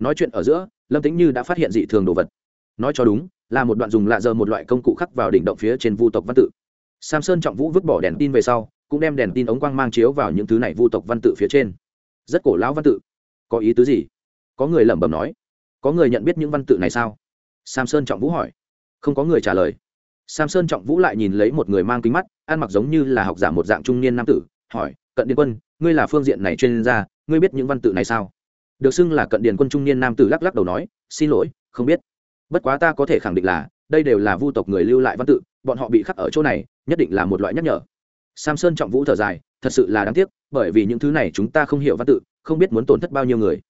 Nói chuyện ở giữa, lâm tĩnh như đã phát hiện dị thường đồ vật. Nói cho đúng, là một đoạn dùng lạ giờ một loại công cụ khắc vào đỉnh động phía trên vu tộc văn tự. Sam sơn trọng vũ vứt bỏ đèn tin về sau, cũng đem đèn tin ống quang mang chiếu vào những thứ này vu tộc văn tự phía trên. Rất cổ lão văn tự. Có ý tứ gì? Có người lẩm bẩm nói, có người nhận biết những văn tự này sao? Sam sơn trọng vũ hỏi. Không có người trả lời. Sam sơn trọng vũ lại nhìn lấy một người mang kính mắt, ăn mặc giống như là học giả một dạng trung niên nam tử, hỏi, cận điền quân, ngươi là phương diện này chuyên gia, ngươi biết những văn tự này sao? Được xưng là cận điền quân trung niên nam tử lắc lắc đầu nói, xin lỗi, không biết. Bất quá ta có thể khẳng định là, đây đều là vu tộc người lưu lại văn tự, bọn họ bị khắc ở chỗ này, nhất định là một loại nhắc nhở. Sam sơn trọng vũ thở dài, thật sự là đáng tiếc, bởi vì những thứ này chúng ta không hiểu văn tự, không biết muốn tổn thất bao nhiêu người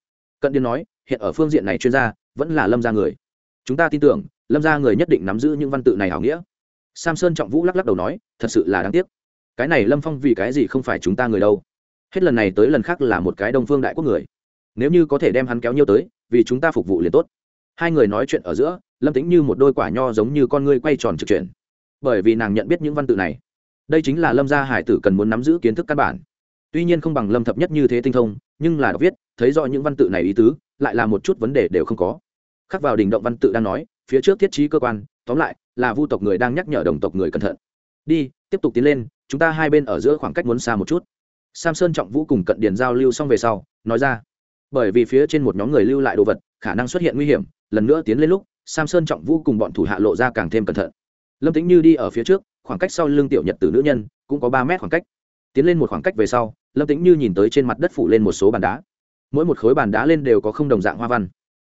cận điên nói, hiện ở phương diện này chuyên gia, vẫn là lâm gia người. Chúng ta tin tưởng, lâm gia người nhất định nắm giữ những văn tự này hảo nghĩa. Sam sơn trọng vũ lắc lắc đầu nói, thật sự là đáng tiếc. Cái này lâm phong vì cái gì không phải chúng ta người đâu? Hết lần này tới lần khác là một cái đông phương đại quốc người. Nếu như có thể đem hắn kéo nhiều tới, vì chúng ta phục vụ liền tốt. Hai người nói chuyện ở giữa, lâm tính như một đôi quả nho giống như con ngươi quay tròn trực chuyển. Bởi vì nàng nhận biết những văn tự này. Đây chính là lâm gia hải tử cần muốn nắm giữ kiến thức căn bản. Tuy nhiên không bằng lâm thập nhất như thế tinh thông nhưng là đọc viết, thấy rõ những văn tự này ý tứ, lại là một chút vấn đề đều không có. Khắc vào đỉnh động văn tự đang nói, phía trước thiết trí cơ quan, tóm lại, là vu tộc người đang nhắc nhở đồng tộc người cẩn thận. Đi, tiếp tục tiến lên, chúng ta hai bên ở giữa khoảng cách muốn xa một chút. Sam sơn trọng vũ cùng cận điền giao lưu xong về sau, nói ra. Bởi vì phía trên một nhóm người lưu lại đồ vật, khả năng xuất hiện nguy hiểm, lần nữa tiến lên lúc, sam sơn trọng vũ cùng bọn thủ hạ lộ ra càng thêm cẩn thận. Lâm tính như đi ở phía trước, khoảng cách sau lưng tiểu nhật từ nữ nhân, cũng có ba mét khoảng cách tiến lên một khoảng cách về sau, lâm tĩnh như nhìn tới trên mặt đất phủ lên một số bàn đá. Mỗi một khối bàn đá lên đều có không đồng dạng hoa văn.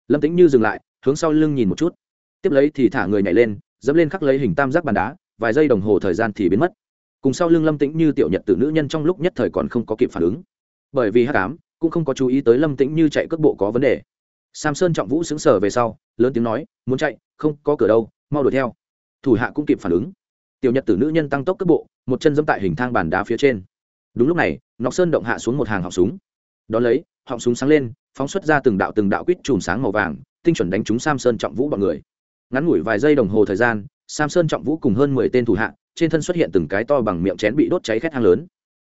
Lâm tĩnh như dừng lại, hướng sau lưng nhìn một chút. Tiếp lấy thì thả người nhảy lên, dẫm lên khắc lấy hình tam giác bàn đá, vài giây đồng hồ thời gian thì biến mất. Cùng sau lưng lâm tĩnh như tiểu nhật tử nữ nhân trong lúc nhất thời còn không có kịp phản ứng. Bởi vì hát cám cũng không có chú ý tới lâm tĩnh như chạy cước bộ có vấn đề. Sam sơn trọng vũ xứng sở về sau, lớn tiếng nói, muốn chạy, không, có cửa đâu, mau đuổi theo. Thủ hạ cũng kịp phản ứng. Tiểu nhật tử nữ nhân tăng tốc cước bộ, một chân dẫm tại hình thang bàn đá phía trên đúng lúc này nọc sơn động hạ xuống một hàng họng súng. Đón lấy, họng súng sáng lên, phóng xuất ra từng đạo từng đạo quýt chùm sáng màu vàng, tinh chuẩn đánh trúng sam sơn trọng vũ bọn người. Ngắn ngủi vài giây đồng hồ thời gian, sam sơn trọng vũ cùng hơn mười tên thủ hạ, trên thân xuất hiện từng cái to bằng miệng chén bị đốt cháy khét hang lớn.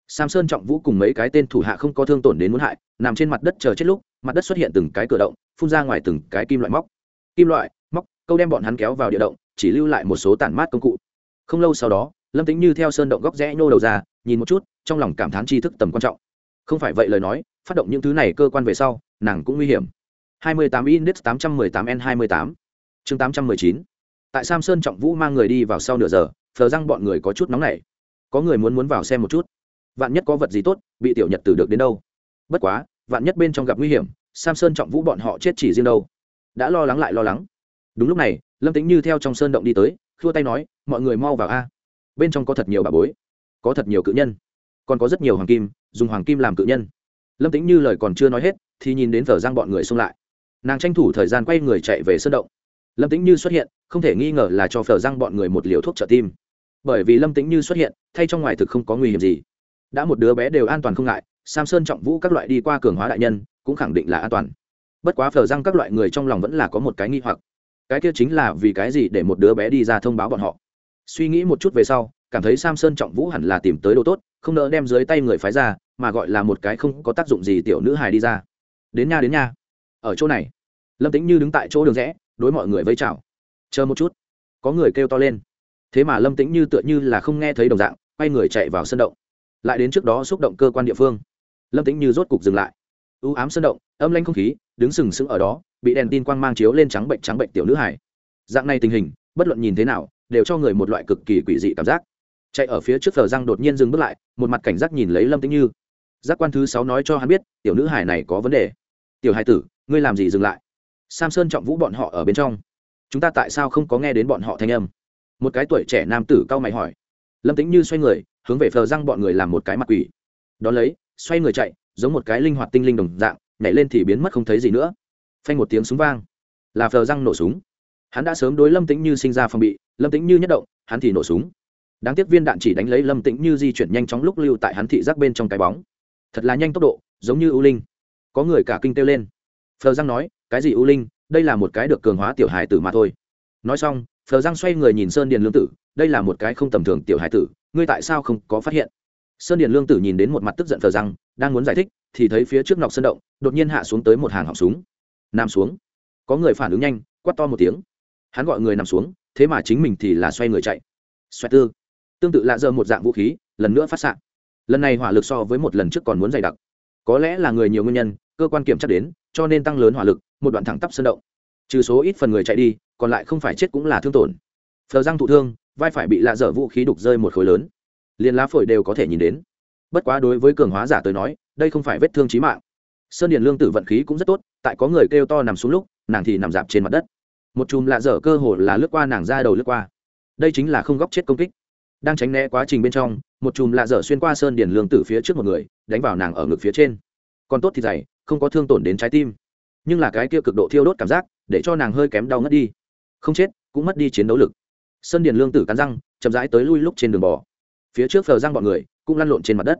Sam sơn trọng vũ cùng mấy cái tên thủ hạ không có thương tổn đến muốn hại, nằm trên mặt đất chờ chết lúc, mặt đất xuất hiện từng cái cửa động, phun ra ngoài từng cái kim loại móc. Kim loại, móc, câu đem bọn hắn kéo vào địa động, chỉ lưu lại một số tản mát công cụ. Không lâu sau đó, lâm tính như theo sơn động góc rẽ nhô đầu ra nhìn một chút, trong lòng cảm thán tri thức tầm quan trọng. Không phải vậy lời nói, phát động những thứ này cơ quan về sau, nàng cũng nguy hiểm. 28 index 818 n 28 chương 819 tại sam sơn trọng vũ mang người đi vào sau nửa giờ phờ răng bọn người có chút nóng nảy. Có người muốn muốn vào xem một chút. Vạn nhất có vật gì tốt, bị tiểu nhật tử được đến đâu? Bất quá, vạn nhất bên trong gặp nguy hiểm sam sơn trọng vũ bọn họ chết chỉ riêng đâu? Đã lo lắng lại lo lắng. Đúng lúc này, lâm tính như theo trong sơn động đi tới, khua tay nói, mọi người mau vào a. Bên trong có thật nhiều bà bối có thật nhiều cự nhân. Còn có rất nhiều hoàng kim, dùng hoàng kim làm cự nhân. Lâm tính như lời còn chưa nói hết, thì nhìn đến thờ giang bọn người xông lại. Nàng tranh thủ thời gian quay người chạy về sân động. Lâm tính như xuất hiện, không thể nghi ngờ là cho phở răng bọn người một liều thuốc trợ tim. Bởi vì lâm tính như xuất hiện, thay trong ngoài thực không có nguy hiểm gì. Đã một đứa bé đều an toàn không ngại, sam sơn trọng vũ các loại đi qua cường hóa đại nhân, cũng khẳng định là an toàn. Bất quá phở răng các loại người trong lòng vẫn là có một cái nghi hoặc. Cái kia chính là vì cái gì để một đứa bé đi ra thông báo bọn họ? Suy nghĩ một chút về sau cảm thấy sam sơn trọng vũ hẳn là tìm tới đồ tốt, không nỡ đem dưới tay người phái ra, mà gọi là một cái không có tác dụng gì tiểu nữ hài đi ra. Đến nha đến nha. Ở chỗ này. Lâm tính như đứng tại chỗ đường rẽ, đối mọi người vây chào. Chờ một chút. Có người kêu to lên. Thế mà lâm tĩnh như tựa như là không nghe thấy đồng dạng, quay người chạy vào sân động. Lại đến trước đó xúc động cơ quan địa phương. Lâm tĩnh như rốt cục dừng lại. U ám sân động, âm lanh không khí, đứng sừng sững ở đó, bị đèn tin quang mang chiếu lên trắng bệnh trắng bệnh tiểu nữ hải dạng này tình hình, bất luận nhìn thế nào, đều cho người một loại cực kỳ quỷ dị cảm giác chạy ở phía trước phờ răng đột nhiên dừng bước lại, một mặt cảnh giác nhìn lấy lâm tĩnh như. Giác quan thứ sáu nói cho hắn biết, tiểu nữ hải này có vấn đề. Tiểu hải tử, ngươi làm gì dừng lại? Sam sơn trọng vũ bọn họ ở bên trong. Chúng ta tại sao không có nghe đến bọn họ thanh âm? Một cái tuổi trẻ nam tử cao mày hỏi. Lâm Tĩnh như xoay người, hướng về phờ răng bọn người làm một cái mặt quỷ. Đón lấy, xoay người chạy, giống một cái linh hoạt tinh linh đồng dạng, nhảy lên thì biến mất không thấy gì nữa. Phanh một tiếng súng vang. Là phờ răng nổ súng. Hắn đã sớm đối lâm Tĩnh như sinh ra phòng bị, lâm Tĩnh như nhất động, hắn thì nổ súng đáng tiếc viên đạn chỉ đánh lấy lâm tĩnh như di chuyển nhanh chóng lúc lưu tại hắn thị giác bên trong cái bóng. Thật là nhanh tốc độ, giống như ưu linh. Có người cả kinh kêu lên. Phờ giang nói, cái gì ưu linh? Đây là một cái được cường hóa tiểu hài tử mà thôi. Nói xong, phờ giang xoay người nhìn sơn điền lương tử, đây là một cái không tầm thường tiểu hài tử, ngươi tại sao không có phát hiện? Sơn điền lương tử nhìn đến một mặt tức giận phờ giang, đang muốn giải thích, thì thấy phía trước nọc sơn động, đột nhiên hạ xuống tới một hàng họng súng. Nằm xuống. Có người phản ứng nhanh, quát to một tiếng. Hắn gọi người nằm xuống, thế mà chính mình thì là xoay người chạy. Xoay tư tương tự lạ dơ một dạng vũ khí, lần nữa phát s lần này hỏa lực so với một lần trước còn muốn dày đặc. Có lẽ là người nhiều nguyên nhân, cơ quan kiểm tra đến, cho nên tăng lớn hỏa lực, một đoạn thẳng tắp sơn động. Trừ số ít phần người chạy đi, còn lại không phải chết cũng là thương tổn. Phờ răng thụ thương, vai phải bị lạ dở vũ khí đục rơi một khối lớn. Liền lá phổi đều có thể nhìn đến. Bất quá đối với cường hóa giả tới nói, đây không phải vết thương trí mạng. Sơn điền lương tử vận khí cũng rất tốt, tại có người kêu to nằm xuống lúc, nàng thì nằm dạp trên mặt đất. Một chùm lạ dở cơ hồ là lướt qua nàng ra đầu lướt qua. Đây chính là không góc chết công kích đang tránh né quá trình bên trong, một chùm lạ dở xuyên qua sơn điền lương tử phía trước một người, đánh vào nàng ở ngực phía trên. Còn tốt thì dày, không có thương tổn đến trái tim. Nhưng là cái kia cực độ thiêu đốt cảm giác, để cho nàng hơi kém đau ngất đi. Không chết, cũng mất đi chiến đấu lực. Sơn điền lương tử cắn răng, chậm rãi tới lui lúc trên đường bò. Phía trước phờ răng bọn người, cũng lăn lộn trên mặt đất.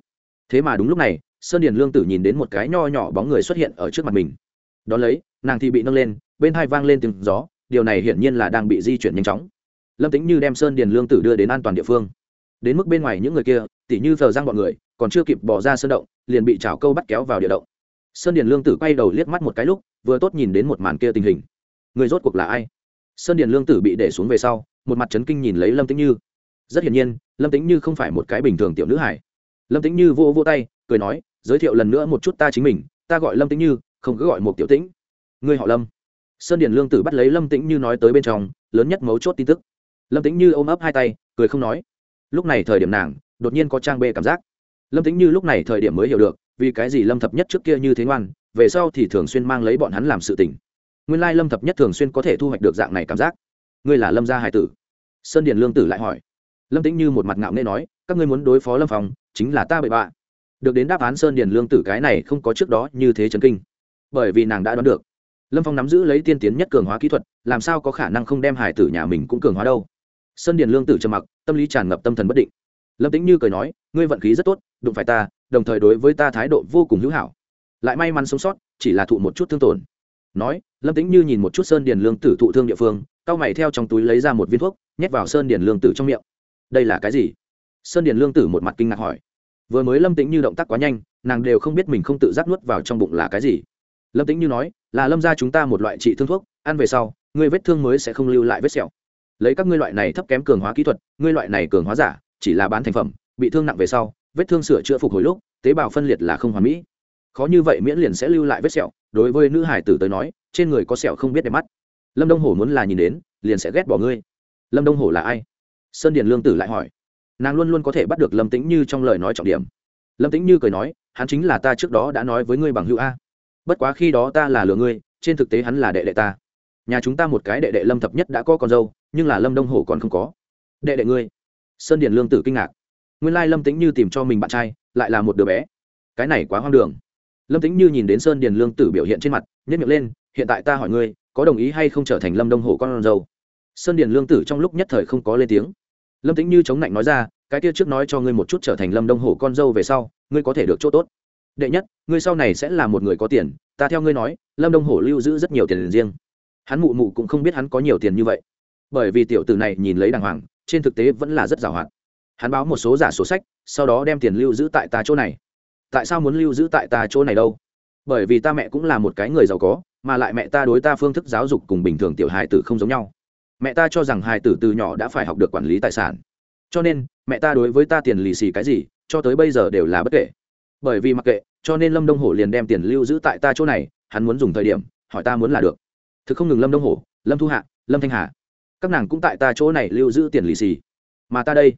Thế mà đúng lúc này, sơn điền lương tử nhìn đến một cái nho nhỏ bóng người xuất hiện ở trước mặt mình. Đón lấy, nàng thì bị nâng lên, bên hai vang lên tiếng gió, điều này hiển nhiên là đang bị di chuyển nhanh chóng lâm tính như đem sơn điền lương tử đưa đến an toàn địa phương. Đến mức bên ngoài những người kia, tỉ như thờ giang bọn người, còn chưa kịp bỏ ra sơn động, liền bị chảo câu bắt kéo vào địa động. Sơn điền lương tử quay đầu liếc mắt một cái lúc, vừa tốt nhìn đến một màn kia tình hình. Người rốt cuộc là ai? Sơn điền lương tử bị để xuống về sau, một mặt trấn kinh nhìn lấy lâm tĩnh như. Rất hiển nhiên, lâm tĩnh như không phải một cái bình thường tiểu nữ hải lâm tĩnh như vô vô tay, cười nói, giới thiệu lần nữa một chút ta chính mình, ta gọi lâm tĩnh như, không cứ gọi một tiểu tĩnh. Ngươi họ lâm. Sơn điền lương tử bắt lấy lâm tĩnh như nói tới bên trong, lớn nhất mấu chốt tin tức lâm tính như ôm ấp hai tay, cười không nói. Lúc này thời điểm nàng, đột nhiên có trang bê cảm giác. Lâm tính như lúc này thời điểm mới hiểu được, vì cái gì lâm thập nhất trước kia như thế ngoan, về sau thì thường xuyên mang lấy bọn hắn làm sự tình. Nguyên lai lâm thập nhất thường xuyên có thể thu hoạch được dạng này cảm giác. Ngươi là lâm gia hải tử? Sơn điền lương tử lại hỏi. Lâm tính như một mặt ngạo nghê nói, các ngươi muốn đối phó lâm phòng chính là ta bậy bạ. Được đến đáp án sơn điền lương tử cái này không có trước đó như thế chấn kinh. Bởi vì nàng đã đoán được, lâm phong nắm giữ lấy tiên tiến nhất cường hóa kỹ thuật, làm sao có khả năng không đem hải tử nhà mình cũng cường hóa đâu? Sơn điền lương tử trầm mặc, tâm lý tràn ngập tâm thần bất định. Lâm tĩnh như cười nói, ngươi vận khí rất tốt, đụng phải ta, đồng thời đối với ta thái độ vô cùng hữu hảo. Lại may mắn sống sót, chỉ là thụ một chút thương tổn. Nói, lâm tĩnh như nhìn một chút sơn điền lương tử thụ thương địa phương cao mày theo trong túi lấy ra một viên thuốc, nhét vào sơn điền lương tử trong miệng. Đây là cái gì? Sơn điền lương tử một mặt kinh ngạc hỏi. Vừa mới lâm tĩnh như động tác quá nhanh, nàng đều không biết mình không tự giác nuốt vào trong bụng là cái gì. Lâm tĩnh như nói, là lâm ra chúng ta một loại trị thương thuốc, ăn về sau người vết thương mới sẽ không lưu lại vết sẹo lấy các ngươi loại này thấp kém cường hóa kỹ thuật, ngươi loại này cường hóa giả, chỉ là bán thành phẩm, bị thương nặng về sau, vết thương sửa chữa phục hồi lúc, tế bào phân liệt là không hoàn mỹ. Khó như vậy miễn liền sẽ lưu lại vết sẹo, đối với nữ hải tử tới nói, trên người có sẹo không biết đẹp mắt. Lâm đông hổ muốn là nhìn đến, liền sẽ ghét bỏ ngươi. Lâm đông hổ là ai? Sơn điền lương tử lại hỏi. Nàng luôn luôn có thể bắt được lâm tĩnh như trong lời nói trọng điểm. Lâm tĩnh như cười nói, hắn chính là ta trước đó đã nói với ngươi bằng hữu a. Bất quá khi đó ta là lừa ngươi, trên thực tế hắn là đệ đệ ta. Nhà chúng ta một cái đệ đệ lâm thập nhất đã có con dâu nhưng là lâm đông hổ còn không có. Đệ đệ ngươi. Sơn điền lương tử kinh ngạc. Nguyên lai lâm tĩnh như tìm cho mình bạn trai, lại là một đứa bé. Cái này quá hoang đường. Lâm tĩnh như nhìn đến sơn điền lương tử biểu hiện trên mặt nhất miệng lên, hiện tại ta hỏi ngươi, có đồng ý hay không trở thành lâm đông hổ con dâu? Sơn điền lương tử trong lúc nhất thời không có lên tiếng. Lâm tĩnh như chống lạnh nói ra, cái kia trước nói cho ngươi một chút trở thành lâm đông hổ con dâu về sau, ngươi có thể được chỗ tốt. Đệ nhất, ngươi sau này sẽ là một người có tiền, ta theo ngươi nói, lâm đông hổ lưu giữ rất nhiều tiền riêng. Hắn mụ mụ cũng không biết hắn có nhiều tiền như vậy bởi vì tiểu tử này nhìn lấy đàng hoàng, trên thực tế vẫn là rất giàu hạn. Hắn báo một số giả sổ sách, sau đó đem tiền lưu giữ tại ta chỗ này. Tại sao muốn lưu giữ tại ta chỗ này đâu? Bởi vì ta mẹ cũng là một cái người giàu có, mà lại mẹ ta đối ta phương thức giáo dục cùng bình thường tiểu hài tử không giống nhau. Mẹ ta cho rằng hài tử từ nhỏ đã phải học được quản lý tài sản. Cho nên, mẹ ta đối với ta tiền lì xì cái gì, cho tới bây giờ đều là bất kể. Bởi vì mặc kệ, cho nên lâm đông hổ liền đem tiền lưu giữ tại ta chỗ này, hắn muốn dùng thời điểm, hỏi ta muốn là được. Thực không ngừng lâm đông hổ, lâm thu hạ, lâm thanh hà các nàng cũng tại ta chỗ này lưu giữ tiền lì xì. Mà ta đây,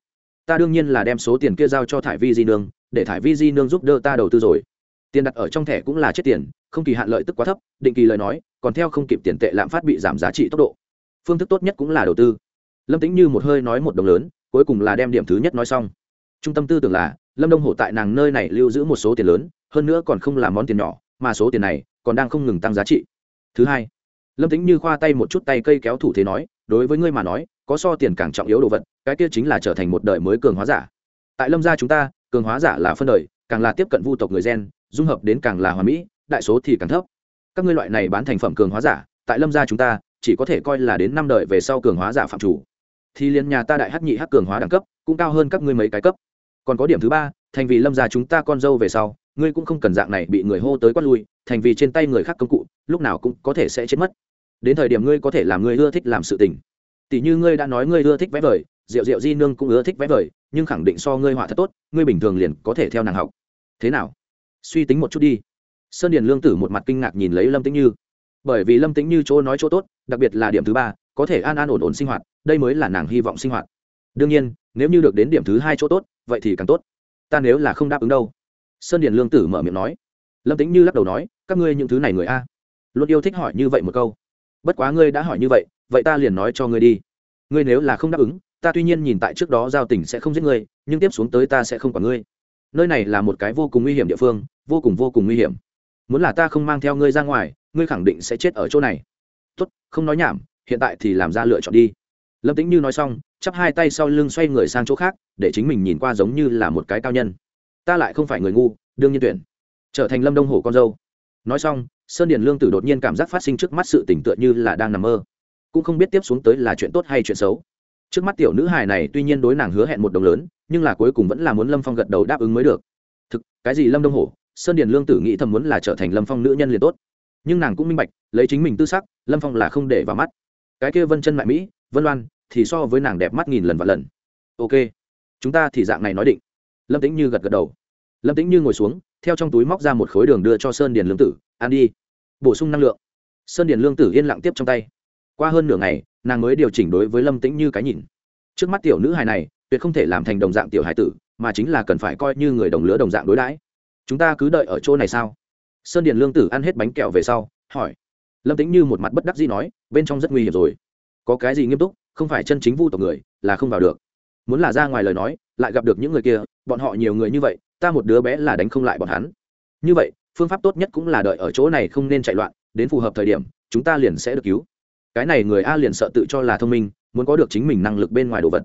ta đương nhiên là đem số tiền kia giao cho thải vi di nương, để thải vi di nương giúp đỡ ta đầu tư rồi. Tiền đặt ở trong thẻ cũng là chết tiền, không kỳ hạn lợi tức quá thấp, định kỳ lời nói, còn theo không kịp tiền tệ lạm phát bị giảm giá trị tốc độ. Phương thức tốt nhất cũng là đầu tư. Lâm tính như một hơi nói một đồng lớn, cuối cùng là đem điểm thứ nhất nói xong. Trung tâm tư tưởng là, lâm đông hổ tại nàng nơi này lưu giữ một số tiền lớn, hơn nữa còn không là món tiền nhỏ, mà số tiền này còn đang không ngừng tăng giá trị. Thứ hai, lâm tính như khoa tay một chút tay cây kéo thủ thế nói đối với ngươi mà nói, có so tiền càng trọng yếu đồ vật, cái kia chính là trở thành một đời mới cường hóa giả. Tại lâm gia chúng ta, cường hóa giả là phân đời, càng là tiếp cận vu tộc người gen, dung hợp đến càng là hoàn mỹ, đại số thì càng thấp. Các ngươi loại này bán thành phẩm cường hóa giả, tại lâm gia chúng ta, chỉ có thể coi là đến năm đời về sau cường hóa giả phạm chủ. Thì liền nhà ta đại hắc nhị hắc cường hóa đẳng cấp, cũng cao hơn các ngươi mấy cái cấp. Còn có điểm thứ ba, thành vì lâm gia chúng ta con dâu về sau, ngươi cũng không cần dạng này bị người hô tới quát lui, thành vì trên tay người khác công cụ, lúc nào cũng có thể sẽ chết mất đến thời điểm ngươi có thể làm ngươi ưa thích làm sự tình. Tỷ như ngươi đã nói ngươi ưa thích vẽ vời rượu rượu di nương cũng ưa thích vẽ vời, nhưng khẳng định so ngươi họa thật tốt, ngươi bình thường liền có thể theo nàng học. Thế nào? Suy tính một chút đi. Sơn điền lương tử một mặt kinh ngạc nhìn lấy lâm tĩnh như. Bởi vì lâm tĩnh như chỗ nói chỗ tốt, đặc biệt là điểm thứ ba, có thể an an ổn ổn sinh hoạt, đây mới là nàng hy vọng sinh hoạt. Đương nhiên, nếu như được đến điểm thứ hai chỗ tốt, vậy thì càng tốt. Ta nếu là không đáp ứng đâu. Sơn điền lương tử mở miệng nói. Lâm tĩnh như lắc đầu nói, các ngươi những thứ này người a. Luôn yêu thích hỏi như vậy một câu bất quá ngươi đã hỏi như vậy vậy ta liền nói cho ngươi đi. Ngươi nếu là không đáp ứng, ta tuy nhiên nhìn tại trước đó giao tình sẽ không giết ngươi, nhưng tiếp xuống tới ta sẽ không quản ngươi. Nơi này là một cái vô cùng nguy hiểm địa phương, vô cùng vô cùng nguy hiểm. Muốn là ta không mang theo ngươi ra ngoài, ngươi khẳng định sẽ chết ở chỗ này. Tốt, không nói nhảm, hiện tại thì làm ra lựa chọn đi. Lâm tĩnh như nói xong, chắp hai tay sau lưng xoay người sang chỗ khác, để chính mình nhìn qua giống như là một cái cao nhân. Ta lại không phải người ngu, đương nhiên tuyển. Trở thành lâm đông hổ con dâu. Nói xong sơn điền lương tử đột nhiên cảm giác phát sinh trước mắt sự tỉnh tựa như là đang nằm mơ. Cũng không biết tiếp xuống tới là chuyện tốt hay chuyện xấu. Trước mắt tiểu nữ hài này tuy nhiên đối nàng hứa hẹn một đồng lớn, nhưng là cuối cùng vẫn là muốn lâm phong gật đầu đáp ứng mới được. Thực, cái gì lâm đông hổ? Sơn điền lương tử nghĩ thầm muốn là trở thành lâm phong nữ nhân liền tốt. Nhưng nàng cũng minh bạch, lấy chính mình tư sắc, lâm phong là không để vào mắt. Cái kia vân chân mại mỹ, vân loan, thì so với nàng đẹp mắt nghìn lần và lần. Ok, chúng ta thì dạng này nói định. Lâm tĩnh như gật gật đầu. Lâm tĩnh như ngồi xuống, theo trong túi móc ra một khối đường đưa cho sơn điền lương tử ăn đi. Bổ sung năng lượng. Sơn điền lương tử yên lặng tiếp trong tay. Qua hơn nửa ngày, nàng mới điều chỉnh đối với lâm tĩnh như cái nhìn. Trước mắt tiểu nữ hài này, tuyệt không thể làm thành đồng dạng tiểu hài tử, mà chính là cần phải coi như người đồng lứa đồng dạng đối đãi. Chúng ta cứ đợi ở chỗ này sao? Sơn điền lương tử ăn hết bánh kẹo về sau, hỏi. Lâm tĩnh như một mặt bất đắc dĩ nói, bên trong rất nguy hiểm rồi. Có cái gì nghiêm túc, không phải chân chính vu tộc người, là không vào được. Muốn là ra ngoài lời nói, lại gặp được những người kia, bọn họ nhiều người như vậy, ta một đứa bé là đánh không lại bọn hắn. Như vậy phương pháp tốt nhất cũng là đợi ở chỗ này không nên chạy loạn, đến phù hợp thời điểm, chúng ta liền sẽ được cứu. Cái này người a liền sợ tự cho là thông minh, muốn có được chính mình năng lực bên ngoài đồ vật.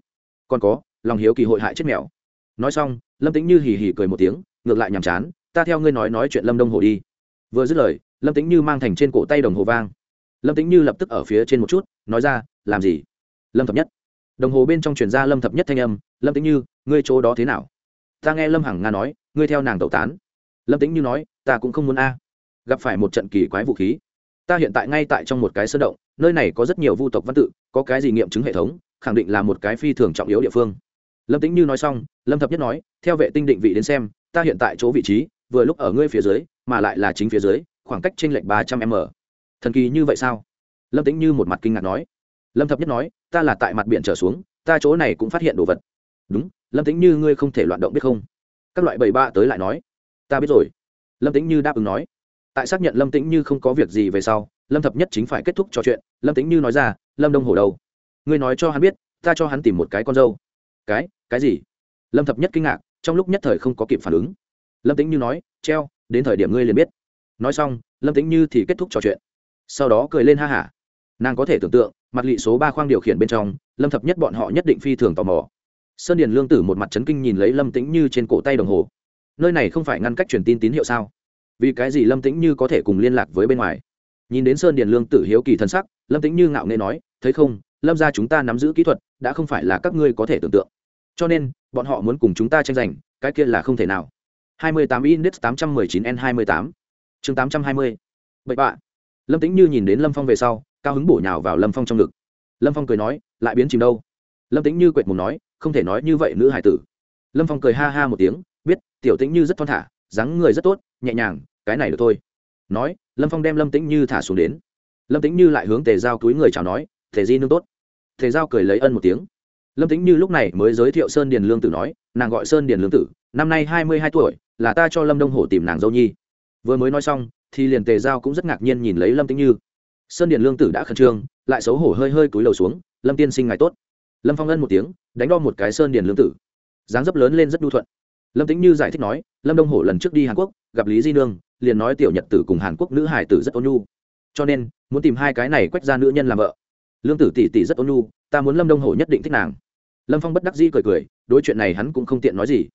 Còn có, lòng hiếu kỳ hội hại chết mèo. Nói xong, lâm tĩnh như hì hì cười một tiếng, ngược lại nhàm chán, ta theo ngươi nói nói chuyện lâm đông hồ đi. Vừa dứt lời, lâm tĩnh như mang thành trên cổ tay đồng hồ vang. Lâm tĩnh như lập tức ở phía trên một chút, nói ra, làm gì? Lâm thập nhất. Đồng hồ bên trong truyền ra lâm thập nhất thanh âm, lâm tĩnh như, ngươi chỗ đó thế nào? Ta nghe lâm hằng nga nói, ngươi theo nàng tẩu tán lâm tĩnh như nói, ta cũng không muốn a. Gặp phải một trận kỳ quái vũ khí. Ta hiện tại ngay tại trong một cái sơn động, nơi này có rất nhiều vu tộc văn tự, có cái gì nghiệm chứng hệ thống, khẳng định là một cái phi thường trọng yếu địa phương. Lâm tĩnh như nói xong, lâm thập nhất nói, theo vệ tinh định vị đến xem, ta hiện tại chỗ vị trí, vừa lúc ở ngươi phía dưới, mà lại là chính phía dưới, khoảng cách trên lệnh ba trăm m. Thần kỳ như vậy sao? Lâm tĩnh như một mặt kinh ngạc nói. Lâm thập nhất nói, ta là tại mặt biển trở xuống, ta chỗ này cũng phát hiện đồ vật. Đúng, lâm tĩnh như ngươi không thể loạn động biết không? Các loại bầy ba tới lại nói ta biết rồi. Lâm tĩnh như đáp ứng nói. Tại xác nhận lâm tĩnh như không có việc gì về sau, lâm thập nhất chính phải kết thúc trò chuyện. Lâm tĩnh như nói ra, lâm đông hồ đâu? Ngươi nói cho hắn biết, ta cho hắn tìm một cái con dâu. Cái cái gì? Lâm thập nhất kinh ngạc, trong lúc nhất thời không có kịp phản ứng. Lâm tĩnh như nói, treo, đến thời điểm ngươi liền biết. Nói xong, lâm tĩnh như thì kết thúc trò chuyện. Sau đó cười lên ha hả. Nàng có thể tưởng tượng, mặt lị số ba khoang điều khiển bên trong, lâm thập nhất bọn họ nhất định phi thường tò mò. Sơn điền lương tử một mặt trấn kinh nhìn lấy lâm tĩnh như trên cổ tay đồng hồ nơi này không phải ngăn cách truyền tin tín hiệu sao? Vì cái gì lâm tĩnh như có thể cùng liên lạc với bên ngoài? Nhìn đến sơn điền lương tử hiếu kỳ thân sắc, lâm tĩnh như ngạo nghê nói, thấy không, lâm ra chúng ta nắm giữ kỹ thuật, đã không phải là các ngươi có thể tưởng tượng. Cho nên, bọn họ muốn cùng chúng ta tranh giành, cái kia là không thể nào. 28 index 819 n 28 chương 820 bậy bạ. Lâm tĩnh như nhìn đến lâm phong về sau, cao hứng bổ nhào vào lâm phong trong ngực. Lâm phong cười nói, lại biến chìm đâu? Lâm tĩnh như quệt mùng nói, không thể nói như vậy, nữ hải tử. Lâm phong cười ha ha một tiếng tiểu tĩnh như rất thon thả, dáng người rất tốt, nhẹ nhàng, cái này được thôi. Nói, lâm phong đem lâm tĩnh như thả xuống đến. Lâm tĩnh như lại hướng tề giao túi người chào nói thể di nương tốt. Thể giao cười lấy ân một tiếng. Lâm tĩnh như lúc này mới giới thiệu sơn điền lương tử nói, nàng gọi sơn điền lương tử, năm nay hai mươi hai tuổi, là ta cho lâm đông hổ tìm nàng dâu nhi. Vừa mới nói xong, thì liền tề giao cũng rất ngạc nhiên nhìn lấy lâm tĩnh như. Sơn điền lương tử đã khẩn trương, lại xấu hổ hơi hơi cúi đầu xuống, lâm tiên sinh ngài tốt. Lâm phong ân một tiếng, đánh đo một cái sơn điền lương tử. Dáng dấp lớn lên rất đu thuận lâm tĩnh như giải thích nói, lâm đông hổ lần trước đi hàn quốc, gặp lý di nương, liền nói tiểu nhật tử cùng hàn quốc nữ hải tử rất ôn nhu. Cho nên, muốn tìm hai cái này quách ra nữ nhân làm vợ. Lương tử tỷ tỷ rất ôn nhu, ta muốn lâm đông hổ nhất định thích nàng. Lâm phong bất đắc dĩ cười cười, đối chuyện này hắn cũng không tiện nói gì.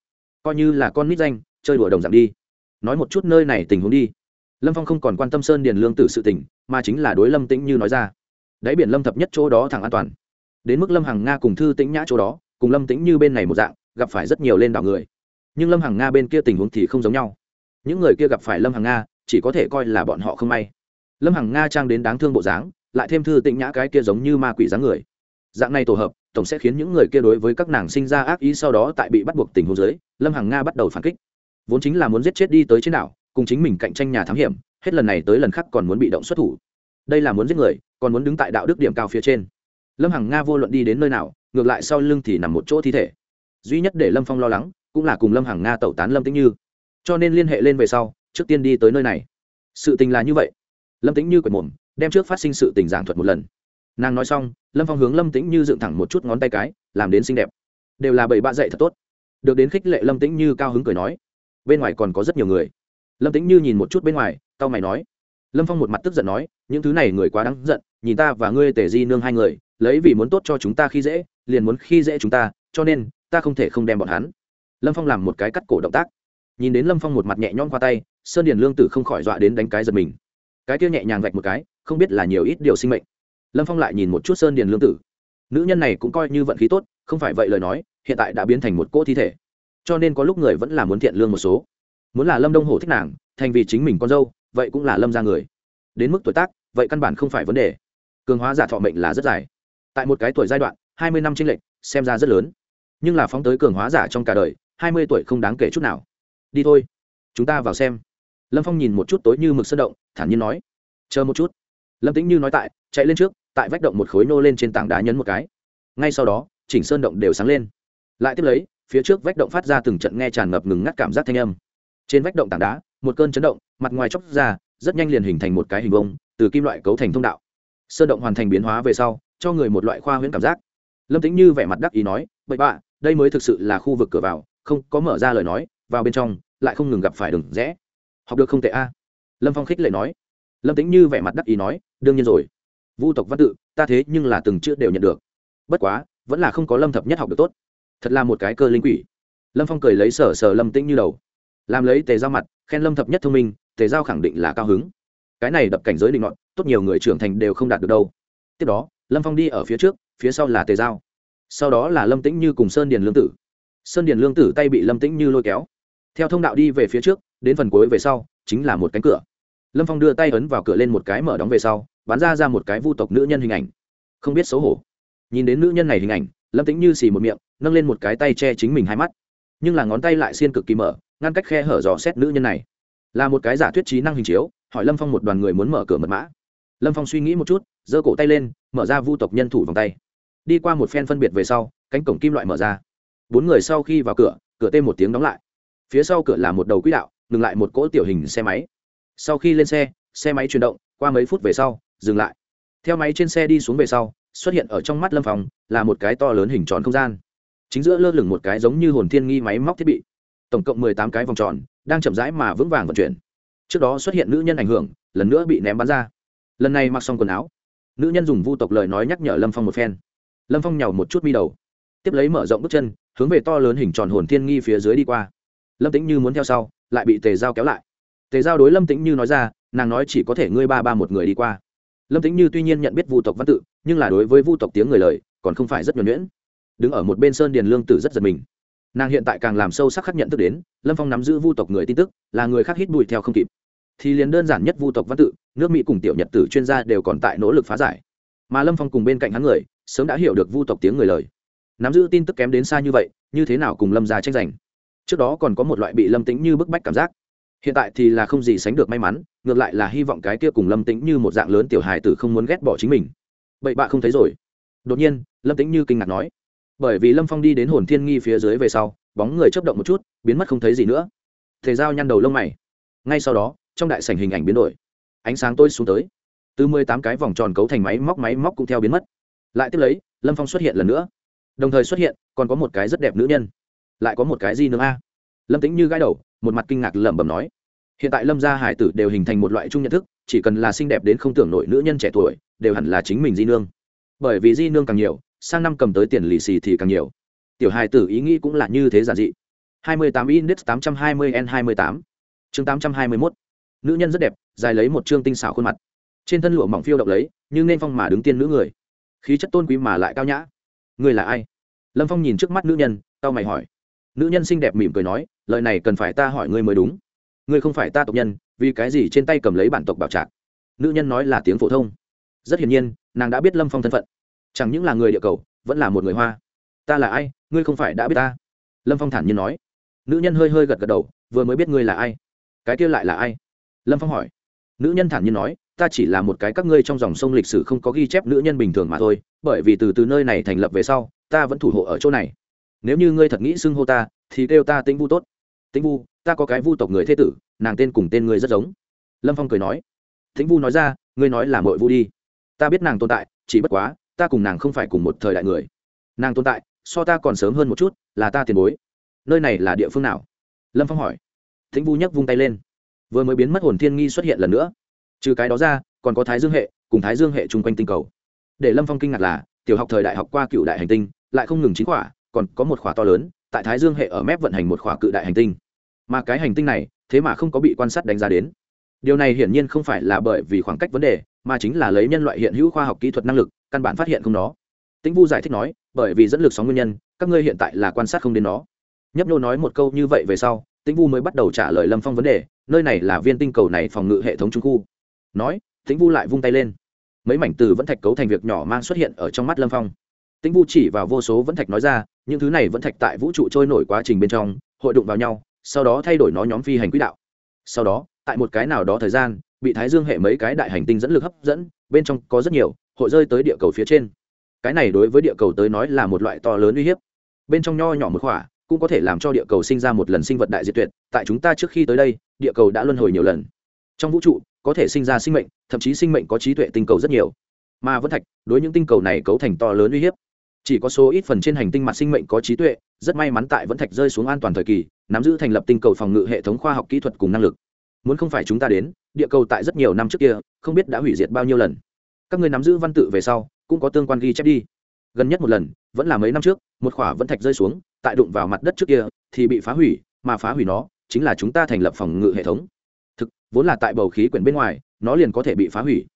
Coi như là con nít danh, chơi đùa đồng dạng đi. Nói một chút nơi này tình huống đi. Lâm phong không còn quan tâm sơn điền lương tử sự tình, mà chính là đối lâm tĩnh như nói ra. Đáy biển lâm thập nhất chỗ đó thẳng an toàn. Đến mức lâm hằng nga cùng thư tĩnh nhã chỗ đó, cùng lâm tĩnh như bên này một dạng, gặp phải rất nhiều lên đảo người nhưng lâm hằng nga bên kia tình huống thì không giống nhau những người kia gặp phải lâm hằng nga chỉ có thể coi là bọn họ không may lâm hằng nga trang đến đáng thương bộ dáng lại thêm thư tịnh nhã cái kia giống như ma quỷ dáng người dạng này tổ hợp tổng sẽ khiến những người kia đối với các nàng sinh ra ác ý sau đó tại bị bắt buộc tình huống dưới lâm hằng nga bắt đầu phản kích vốn chính là muốn giết chết đi tới trên đảo cùng chính mình cạnh tranh nhà thám hiểm hết lần này tới lần khác còn muốn bị động xuất thủ đây là muốn giết người còn muốn đứng tại đạo đức điểm cao phía trên lâm hằng nga vô luận đi đến nơi nào ngược lại sau lưng thì nằm một chỗ thi thể duy nhất để lâm phong lo lắng cũng là cùng lâm hằng nga tẩu tán lâm tĩnh như. Cho nên liên hệ lên về sau, trước tiên đi tới nơi này. Sự tình là như vậy. Lâm tĩnh như quệt mồm, đem trước phát sinh sự tình giảng thuật một lần. Nàng nói xong, lâm phong hướng lâm tĩnh như dựng thẳng một chút ngón tay cái, làm đến xinh đẹp. Đều là bảy bạ dạy thật tốt. Được đến khích lệ lâm tĩnh như cao hứng cười nói, bên ngoài còn có rất nhiều người. Lâm tĩnh như nhìn một chút bên ngoài tao mày nói. Lâm phong một mặt tức giận nói, những thứ này người quá đáng giận, nhìn ta và ngươi tề di nương hai người, lấy vì muốn tốt cho chúng ta khi dễ, liền muốn khi dễ chúng ta, cho nên, ta không thể không đem bọn hắn lâm phong làm một cái cắt cổ động tác. Nhìn đến lâm phong một mặt nhẹ nhõm qua tay, sơn điền lương tử không khỏi dọa đến đánh cái giật mình. Cái kia nhẹ nhàng vạch một cái, không biết là nhiều ít điều sinh mệnh. Lâm phong lại nhìn một chút sơn điền lương tử. Nữ nhân này cũng coi như vận khí tốt, không phải vậy lời nói, hiện tại đã biến thành một cỗ thi thể. Cho nên có lúc người vẫn là muốn thiện lương một số. Muốn là lâm đông hổ thích nàng, thành vì chính mình con dâu, vậy cũng là lâm ra người. Đến mức tuổi tác, vậy căn bản không phải vấn đề. Cường hóa giả thọ mệnh là rất dài. Tại một cái tuổi giai đoạn, hai mươi năm tranh lệch, xem ra rất lớn. Nhưng là phóng tới cường hóa giả trong cả đời hai mươi tuổi không đáng kể chút nào. Đi thôi. Chúng ta vào xem. Lâm phong nhìn một chút tối như mực sơn động, thản nhiên nói. Chờ một chút. Lâm tĩnh như nói tại, chạy lên trước, tại vách động một khối nô lên trên tảng đá nhấn một cái. Ngay sau đó, chỉnh sơn động đều sáng lên. Lại tiếp lấy, phía trước vách động phát ra từng trận nghe tràn ngập ngừng ngắt cảm giác thanh âm. Trên vách động tảng đá, một cơn chấn động, mặt ngoài chóc ra, rất nhanh liền hình thành một cái hình vông từ kim loại cấu thành thông đạo. Sơn động hoàn thành biến hóa về sau, cho người một loại khoa huyễn cảm giác. Lâm tính như vẻ mặt đắc ý nói, bậy bạ, đây mới thực sự là khu vực cửa vào không có mở ra lời nói, vào bên trong, lại không ngừng gặp phải đường rẽ. Học được không tệ a? Lâm phong khích lệ nói. Lâm tính như vẻ mặt đắc ý nói, đương nhiên rồi. Vu tộc văn tự, ta thế nhưng là từng chữ đều nhận được. Bất quá, vẫn là không có lâm thập nhất học được tốt. Thật là một cái cơ linh quỷ. Lâm phong cười lấy sở sở lâm tĩnh như đầu. Làm lấy tề giao mặt, khen lâm thập nhất thông minh, tề giao khẳng định là cao hứng. Cái này đập cảnh giới định ngọn tốt nhiều người trưởng thành đều không đạt được đâu. Tiếp đó, lâm phong đi ở phía trước, phía sau là tề giao. Sau đó là lâm tĩnh như cùng sơn điền lương tử sơn điền lương tử tay bị lâm tĩnh như lôi kéo theo thông đạo đi về phía trước đến phần cuối về sau chính là một cánh cửa lâm phong đưa tay ấn vào cửa lên một cái mở đóng về sau bán ra ra một cái vu tộc nữ nhân hình ảnh không biết xấu hổ nhìn đến nữ nhân này hình ảnh lâm tĩnh như xì một miệng nâng lên một cái tay che chính mình hai mắt nhưng là ngón tay lại xiên cực kỳ mở ngăn cách khe hở dò xét nữ nhân này là một cái giả thuyết trí năng hình chiếu hỏi lâm phong một đoàn người muốn mở cửa mật mã lâm phong suy nghĩ một chút giơ cổ tay lên mở ra vu tộc nhân thủ vòng tay đi qua một phen phân biệt về sau cánh cổng kim loại mở ra bốn người sau khi vào cửa cửa tê một tiếng đóng lại. Phía sau cửa là một đầu quỹ đạo, ngừng lại một cỗ tiểu hình xe máy. Sau khi lên xe xe máy chuyển động, qua mấy phút về sau, dừng lại. Theo máy trên xe đi xuống về sau, xuất hiện ở trong mắt lâm phòng là một cái to lớn hình tròn không gian. Chính giữa lơ lửng một cái giống như hồn thiên nghi máy móc thiết bị. Tổng cộng mười tám cái vòng tròn, đang chậm rãi mà vững vàng vận chuyển. Trước đó xuất hiện nữ nhân ảnh hưởng, lần nữa bị ném bắn ra. Lần này mặc xong quần áo. Nữ nhân dùng vu tộc lời nói nhắc nhở lâm phong một phen. Lâm phong nhàu một chút mi đầu. Tiếp lấy mở rộng bước chân hướng về to lớn hình tròn hồn thiên nghi phía dưới đi qua. Lâm tĩnh như muốn theo sau, lại bị tề giao kéo lại. Tề giao đối lâm tĩnh như nói ra, nàng nói chỉ có thể ngươi ba ba một người đi qua. Lâm tĩnh như tuy nhiên nhận biết vu tộc văn tự, nhưng là đối với vu tộc tiếng người lời, còn không phải rất nhuẩn nhuyễn. Đứng ở một bên sơn điền lương tử rất giật mình. Nàng hiện tại càng làm sâu sắc khắc nhận thức đến, lâm phong nắm giữ vu tộc người tin tức, là người khác hít bụi theo không kịp. Thì liền đơn giản nhất vu tộc văn tự, nước mỹ cùng tiểu nhật tử chuyên gia đều còn tại nỗ lực phá giải. Mà lâm phong cùng bên cạnh hắn người, sớm đã hiểu được vu tộc tiếng người lời nắm giữ tin tức kém đến xa như vậy, như thế nào cùng lâm gia tranh giành? Trước đó còn có một loại bị lâm tính như bức bách cảm giác. Hiện tại thì là không gì sánh được may mắn, ngược lại là hy vọng cái kia cùng lâm tính như một dạng lớn tiểu hài tử không muốn ghét bỏ chính mình. Bậy bạ không thấy rồi. Đột nhiên, lâm tính như kinh ngạc nói. Bởi vì lâm phong đi đến hồn thiên nghi phía dưới về sau, bóng người chấp động một chút, biến mất không thấy gì nữa. Thể giao nhăn đầu lông mày. Ngay sau đó, trong đại sảnh hình ảnh biến đổi. Ánh sáng tôi xuống tới. Từ mười tám cái vòng tròn cấu thành máy móc máy móc cũng theo biến mất. Lại tiếp lấy, lâm phong xuất hiện lần nữa đồng thời xuất hiện, còn có một cái rất đẹp nữ nhân. Lại có một cái gì nữa a? Lâm tính như gãi đầu, một mặt kinh ngạc lẩm bẩm nói. Hiện tại lâm gia hải tử đều hình thành một loại chung nhận thức, chỉ cần là xinh đẹp đến không tưởng nổi nữ nhân trẻ tuổi, đều hẳn là chính mình di nương. Bởi vì di nương càng nhiều, sang năm cầm tới tiền lì xì thì càng nhiều. Tiểu hải tử ý nghĩ cũng là như thế giản dị. 28 index 820 n 28 chương 821 nữ nhân rất đẹp, dài lấy một chương tinh xảo khuôn mặt. Trên thân lụa mỏng phiêu động lấy, như nên phong mà đứng tiên nữ người. Khí chất tôn quý mà lại cao nhã. Ngươi là ai? Lâm phong nhìn trước mắt nữ nhân tao mày hỏi. Nữ nhân xinh đẹp mỉm cười nói, lời này cần phải ta hỏi ngươi mới đúng. Ngươi không phải ta tộc nhân, vì cái gì trên tay cầm lấy bản tộc bảo trạc? Nữ nhân nói là tiếng phổ thông. Rất hiển nhiên, nàng đã biết lâm phong thân phận. Chẳng những là người địa cầu, vẫn là một người hoa. Ta là ai, ngươi không phải đã biết ta? Lâm phong thản nhiên nói. Nữ nhân hơi hơi gật gật đầu, vừa mới biết ngươi là ai. Cái kia lại là ai? Lâm phong hỏi. Nữ nhân thản nhiên nói ta chỉ là một cái các ngươi trong dòng sông lịch sử không có ghi chép nữ nhân bình thường mà thôi, bởi vì từ từ nơi này thành lập về sau, ta vẫn thủ hộ ở chỗ này. Nếu như ngươi thật nghĩ xưng hô ta, thì kêu ta tĩnh vu tốt. Tĩnh vu, ta có cái vu tộc người thế tử, nàng tên cùng tên ngươi rất giống. Lâm phong cười nói. Tĩnh vu nói ra, ngươi nói là mội vu đi. Ta biết nàng tồn tại, chỉ bất quá, ta cùng nàng không phải cùng một thời đại người. Nàng tồn tại, so ta còn sớm hơn một chút, là ta tiền bối. Nơi này là địa phương nào? Lâm phong hỏi. Tĩnh vu nhấc vung tay lên. Vừa mới biến mất hồn thiên nghi xuất hiện lần nữa trừ cái đó ra, còn có thái dương hệ, cùng thái dương hệ chung quanh tinh cầu. Để lâm phong kinh ngạc là, tiểu học thời đại học qua cựu đại hành tinh, lại không ngừng chín khỏa, còn có một khỏa to lớn, tại thái dương hệ ở mép vận hành một khỏa cự đại hành tinh. Mà cái hành tinh này, thế mà không có bị quan sát đánh giá đến. Điều này hiển nhiên không phải là bởi vì khoảng cách vấn đề, mà chính là lấy nhân loại hiện hữu khoa học kỹ thuật năng lực, căn bản phát hiện không nó. Tĩnh vu giải thích nói, bởi vì dẫn lực sóng nguyên nhân, các ngươi hiện tại là quan sát không đến nó. Nhấp nhô nói một câu như vậy về sau, tĩnh vu mới bắt đầu trả lời lâm phong vấn đề, nơi này là viên tinh cầu này phòng ngự hệ thống trung khu nói, tĩnh vu lại vung tay lên. Mấy mảnh từ vẫn thạch cấu thành việc nhỏ mang xuất hiện ở trong mắt lâm phong. Tĩnh vu chỉ vào vô số vẫn thạch nói ra, những thứ này vẫn thạch tại vũ trụ trôi nổi quá trình bên trong, hội đụng vào nhau, sau đó thay đổi nó nhóm phi hành quỹ đạo. Sau đó, tại một cái nào đó thời gian, bị thái dương hệ mấy cái đại hành tinh dẫn lực hấp dẫn, bên trong có rất nhiều, hội rơi tới địa cầu phía trên. Cái này đối với địa cầu tới nói là một loại to lớn uy hiếp. Bên trong nho nhỏ một khỏa, cũng có thể làm cho địa cầu sinh ra một lần sinh vật đại diệt tuyệt, tại chúng ta trước khi tới đây, địa cầu đã luân hồi nhiều lần. Trong vũ trụ có thể sinh ra sinh mệnh, thậm chí sinh mệnh có trí tuệ tinh cầu rất nhiều. Mà vẫn thạch, đối những tinh cầu này cấu thành to lớn uy hiếp. Chỉ có số ít phần trên hành tinh mặt sinh mệnh có trí tuệ, rất may mắn tại vẫn thạch rơi xuống an toàn thời kỳ, nắm giữ thành lập tinh cầu phòng ngự hệ thống khoa học kỹ thuật cùng năng lực. Muốn không phải chúng ta đến, địa cầu tại rất nhiều năm trước kia, không biết đã hủy diệt bao nhiêu lần. Các người nắm giữ văn tự về sau, cũng có tương quan ghi chép đi. Gần nhất một lần, vẫn là mấy năm trước, một khỏa vẫn thạch rơi xuống, tại đụng vào mặt đất trước kia, thì bị phá hủy, mà phá hủy nó, chính là chúng ta thành lập phòng ngự hệ thống vốn là tại bầu khí quyển bên ngoài, nó liền có thể bị phá hủy.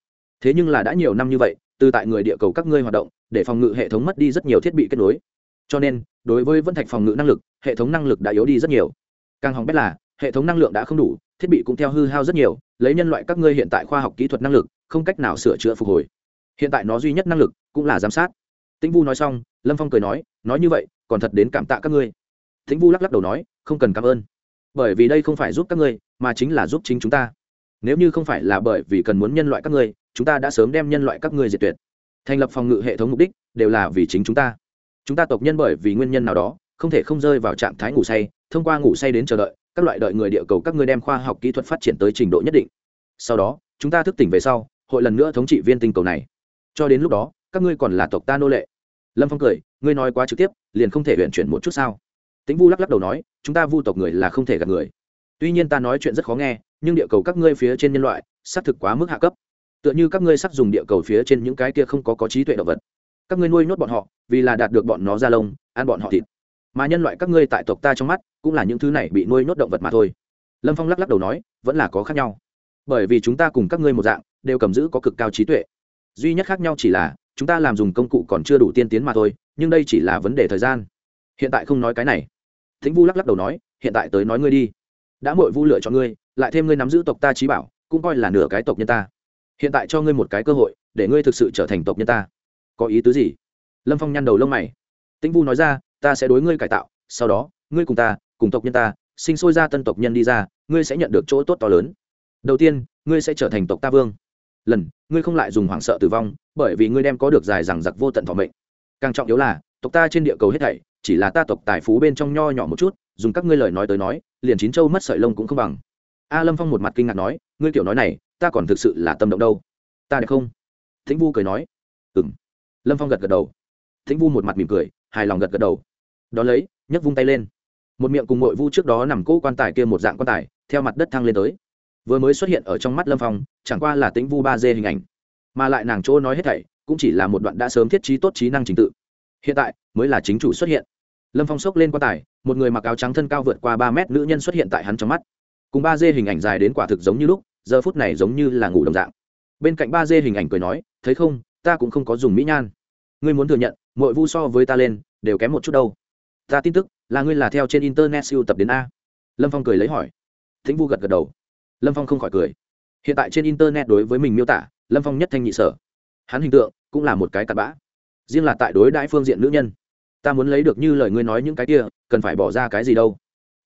Thế nhưng là đã nhiều năm như vậy, từ tại người địa cầu các ngươi hoạt động, để phòng ngự hệ thống mất đi rất nhiều thiết bị kết nối. Cho nên, đối với vân thạch phòng ngự năng lực, hệ thống năng lực đã yếu đi rất nhiều. Càng hỏng bét là, hệ thống năng lượng đã không đủ, thiết bị cũng theo hư hao rất nhiều, lấy nhân loại các ngươi hiện tại khoa học kỹ thuật năng lực, không cách nào sửa chữa phục hồi. Hiện tại nó duy nhất năng lực cũng là giám sát. Tĩnh vu nói xong, lâm phong cười nói nói như vậy, còn thật đến cảm tạ các ngươi. Tĩnh vu lắc lắc đầu nói, không cần cảm ơn. Bởi vì đây không phải giúp các ngươi mà chính là giúp chính chúng ta. Nếu như không phải là bởi vì cần muốn nhân loại các ngươi, chúng ta đã sớm đem nhân loại các ngươi diệt tuyệt. Thành lập phòng ngự hệ thống mục đích đều là vì chính chúng ta. Chúng ta tộc nhân bởi vì nguyên nhân nào đó, không thể không rơi vào trạng thái ngủ say, thông qua ngủ say đến chờ đợi, các loại đợi người địa cầu các ngươi đem khoa học kỹ thuật phát triển tới trình độ nhất định. Sau đó, chúng ta thức tỉnh về sau, hội lần nữa thống trị viên tinh cầu này. Cho đến lúc đó, các ngươi còn là tộc ta nô lệ. Lâm phong cười, ngươi nói quá trực tiếp, liền không thể huyện chuyển một chút sao? Tĩnh vu lắc lắc đầu nói, chúng ta vu tộc người là không thể gạt người tuy nhiên ta nói chuyện rất khó nghe, nhưng địa cầu các ngươi phía trên nhân loại, xác thực quá mức hạ cấp. Tựa như các ngươi sắp dùng địa cầu phía trên những cái kia không có có trí tuệ động vật. Các ngươi nuôi nhốt bọn họ, vì là đạt được bọn nó ra lông, ăn bọn họ thịt. Mà nhân loại các ngươi tại tộc ta trong mắt, cũng là những thứ này bị nuôi nhốt động vật mà thôi. Lâm phong lắc lắc đầu nói, vẫn là có khác nhau. Bởi vì chúng ta cùng các ngươi một dạng, đều cầm giữ có cực cao trí tuệ. Duy nhất khác nhau chỉ là, chúng ta làm dùng công cụ còn chưa đủ tiên tiến mà thôi, nhưng đây chỉ là vấn đề thời gian. Hiện tại không nói cái này. Thính vu lắc lắc đầu nói, hiện tại tới nói ngươi đi đã mội vu lựa cho ngươi, lại thêm ngươi nắm giữ tộc ta trí bảo, cũng coi là nửa cái tộc nhân ta. Hiện tại cho ngươi một cái cơ hội, để ngươi thực sự trở thành tộc nhân ta. Có ý tứ gì? Lâm phong nhăn đầu lông mày. Tĩnh vu nói ra, ta sẽ đối ngươi cải tạo, sau đó, ngươi cùng ta, cùng tộc nhân ta, sinh sôi ra tân tộc nhân đi ra, ngươi sẽ nhận được chỗ tốt to lớn. Đầu tiên, ngươi sẽ trở thành tộc ta vương. Lần, ngươi không lại dùng hoảng sợ tử vong, bởi vì ngươi đem có được dài rằng giặc vô tận thọ mệnh. Càng trọng yếu là, tộc ta trên địa cầu hết thảy, chỉ là ta tộc tài phú bên trong nho nhỏ một chút dùng các ngươi lời nói tới nói, liền chín châu mất sợi lông cũng không bằng. A lâm phong một mặt kinh ngạc nói, ngươi kiểu nói này, ta còn thực sự là tâm động đâu. Ta đẹp không? Thính vu cười nói. Ừ m lâm phong gật gật đầu. Thính vu một mặt mỉm cười, hài lòng gật gật đầu. Đón lấy, nhấc vung tay lên. Một miệng cùng mội vu trước đó nằm cỗ quan tài kia một dạng quan tài, theo mặt đất thăng lên tới. Vừa mới xuất hiện ở trong mắt lâm phong, chẳng qua là tính vu ba d hình ảnh. Mà lại nàng chỗ nói hết thảy, cũng chỉ là một đoạn đã sớm thiết trí tốt trí năng trình tự. Hiện tại, mới là chính chủ xuất hiện lâm phong sốc lên quan tài, một người mặc áo trắng thân cao vượt qua ba mét nữ nhân xuất hiện tại hắn trong mắt. Cùng ba dê hình ảnh dài đến quả thực giống như lúc, giờ phút này giống như là ngủ đồng dạng. Bên cạnh ba dê hình ảnh cười nói, thấy không, ta cũng không có dùng mỹ nhan. Ngươi muốn thừa nhận mọi vu so với ta lên, đều kém một chút đâu. Ta tin tức, là ngươi là theo trên internet siêu tập đến a. Lâm phong cười lấy hỏi. Thính vu gật gật đầu. Lâm phong không khỏi cười. Hiện tại trên internet đối với mình miêu tả, lâm phong nhất thanh nhị sở. Hắn hình tượng cũng là một cái cặn bã. Riêng là tại đối đãi phương diện nữ nhân ta muốn lấy được như lời ngươi nói những cái kia, cần phải bỏ ra cái gì đâu?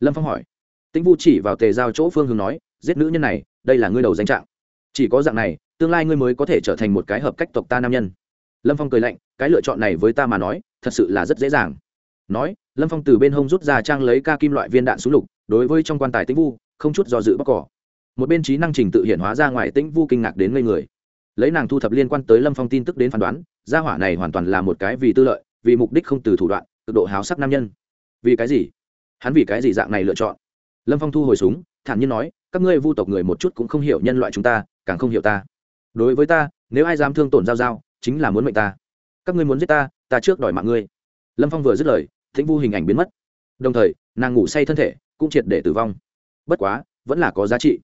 Lâm phong hỏi. Tĩnh vu chỉ vào tề giao chỗ phương hướng nói, giết nữ nhân này, đây là ngươi đầu danh trạng. Chỉ có dạng này, tương lai ngươi mới có thể trở thành một cái hợp cách tộc ta nam nhân. Lâm phong cười lạnh, cái lựa chọn này với ta mà nói, thật sự là rất dễ dàng. Nói, lâm phong từ bên hông rút ra trang lấy ca kim loại viên đạn súng lục, đối với trong quan tài tĩnh vu, không chút do dự bóc cỏ. Một bên trí năng trình tự hiện hóa ra ngoài, tĩnh vu kinh ngạc đến ngây người. Lấy nàng thu thập liên quan tới lâm phong tin tức đến phán đoán, gia hỏa này hoàn toàn là một cái vì tư lợi vì mục đích không từ thủ đoạn, cực độ háo sắc nam nhân. Vì cái gì? Hắn vì cái gì dạng này lựa chọn? Lâm phong thu hồi súng, thản nhiên nói, các ngươi vu tộc người một chút cũng không hiểu nhân loại chúng ta, càng không hiểu ta. Đối với ta, nếu ai dám thương tổn giao giao, chính là muốn mệnh ta. Các ngươi muốn giết ta ta trước đòi mạng ngươi. Lâm phong vừa dứt lời thính vu hình ảnh biến mất. Đồng thời, nàng ngủ say thân thể, cũng triệt để tử vong. Bất quá, vẫn là có giá trị.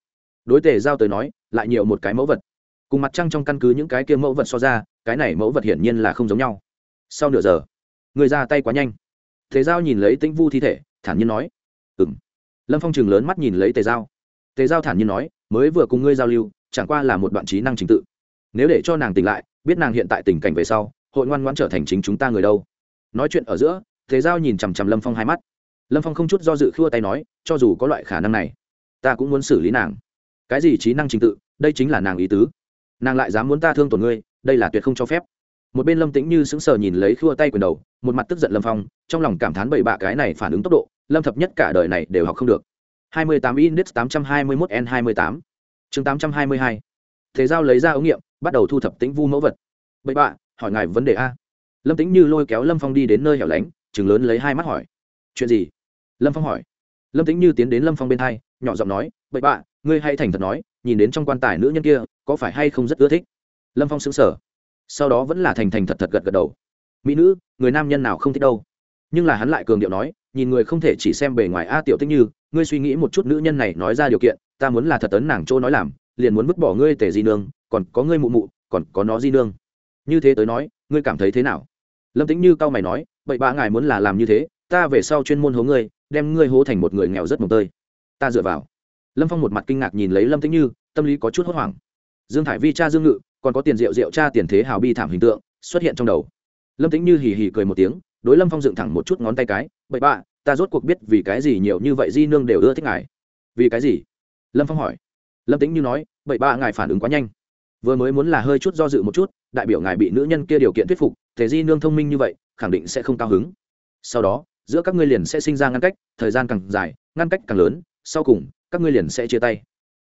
Đối tề giao tới nói, lại nhiều một cái mẫu vật. Cùng mặt trăng trong căn cứ những cái kia mẫu vật so ra, cái này mẫu vật hiển nhiên là không giống nhau sau nửa giờ, người ra tay quá nhanh. Thế giao nhìn lấy tĩnh vu thi thể, thản nhiên nói ừ m lâm phong chừng lớn mắt nhìn lấy tề giao. Tề giao thản nhiên nói, mới vừa cùng ngươi giao lưu, chẳng qua là một đoạn trí năng trình tự. Nếu để cho nàng tỉnh lại, biết nàng hiện tại tình cảnh về sau, hội ngoan ngoãn trở thành chính chúng ta người đâu. Nói chuyện ở giữa thế giao nhìn chằm chằm lâm phong hai mắt. Lâm phong không chút do dự khua tay nói, cho dù có loại khả năng này, ta cũng muốn xử lý nàng. Cái gì trí năng trình tự? Đây chính là nàng ý tứ. Nàng lại dám muốn ta thương tổn ngươi, đây là tuyệt không cho phép một bên lâm tĩnh như sững sờ nhìn lấy khua tay quyền đầu, một mặt tức giận lâm phong, trong lòng cảm thán bậy bạ cái này phản ứng tốc độ, lâm thập nhất cả đời này đều học không được. 28 index 821 n 28 chương 822 thế giao lấy ra ống nghiệm, bắt đầu thu thập tĩnh vu mẫu vật. Bậy bạ, hỏi ngài vấn đề a. Lâm tĩnh như lôi kéo lâm phong đi đến nơi hẻo lánh chừng lớn lấy hai mắt hỏi. Chuyện gì? Lâm phong hỏi. Lâm tĩnh như tiến đến lâm phong bên hai, nhỏ giọng nói, bậy bạ, ngươi hay thành thật nói, nhìn đến trong quan tài nữ nhân kia, có phải hay không rất ưa thích? Lâm phong xứng sở sau đó vẫn là thành thành thật thật gật gật đầu. Mỹ nữ, người nam nhân nào không thích đâu. Nhưng là hắn lại cường điệu nói, nhìn người không thể chỉ xem bề ngoài a tiểu tích như, ngươi suy nghĩ một chút nữ nhân này nói ra điều kiện, ta muốn là thật tấn nàng chỗ nói làm, liền muốn vứt bỏ ngươi tề di nương, còn có ngươi mụ mụ, còn có nó di nương. Như thế tới nói, ngươi cảm thấy thế nào? Lâm tính như cao mày nói, vậy ba ngài muốn là làm như thế, ta về sau chuyên môn hố ngươi, đem ngươi hố thành một người nghèo rất mồng tơi. Ta dựa vào. Lâm phong một mặt kinh ngạc nhìn lấy lâm tĩnh như, tâm lý có chút hốt hoảng. Dương thải vi cha dương ngự còn có tiền rượu rượu cha tiền thế hào bi thảm hình tượng xuất hiện trong đầu. Lâm tĩnh như hì hì cười một tiếng, đối lâm phong dựng thẳng một chút ngón tay cái, bậy bạ, ta rốt cuộc biết vì cái gì nhiều như vậy di nương đều ưa thích ngài. Vì cái gì? Lâm phong hỏi. Lâm tĩnh như nói, bậy bạ, ngài phản ứng quá nhanh. Vừa mới muốn là hơi chút do dự một chút, đại biểu ngài bị nữ nhân kia điều kiện thuyết phục, thế di nương thông minh như vậy, khẳng định sẽ không cao hứng. Sau đó, giữa các ngươi liền sẽ sinh ra ngăn cách, thời gian càng dài, ngăn cách càng lớn, sau cùng, các ngươi liền sẽ chia tay.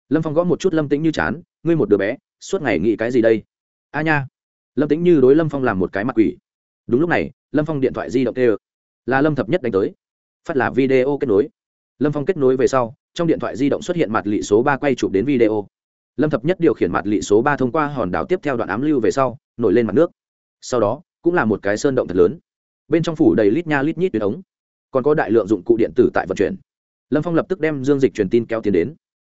Lâm phong gõ một chút lâm tĩnh như chán, ngươi một đứa bé suốt ngày nghĩ cái gì đây? A nha. Lâm tĩnh như đối lâm phong làm một cái mặt quỷ. Đúng lúc này, lâm phong điện thoại di động tê là lâm thập nhất đánh tới. Phát là video kết nối. Lâm phong kết nối về sau, trong điện thoại di động xuất hiện mặt lị số ba quay chụp đến video. Lâm thập nhất điều khiển mặt lị số ba thông qua hòn đảo tiếp theo đoạn ám lưu về sau, nổi lên mặt nước. Sau đó, cũng là một cái sơn động thật lớn. Bên trong phủ đầy lít nha lít nhít tuyến ống. Còn có đại lượng dụng cụ điện tử tại vận chuyển. Lâm phong lập tức đem dương dịch truyền tin kéo tiến đến.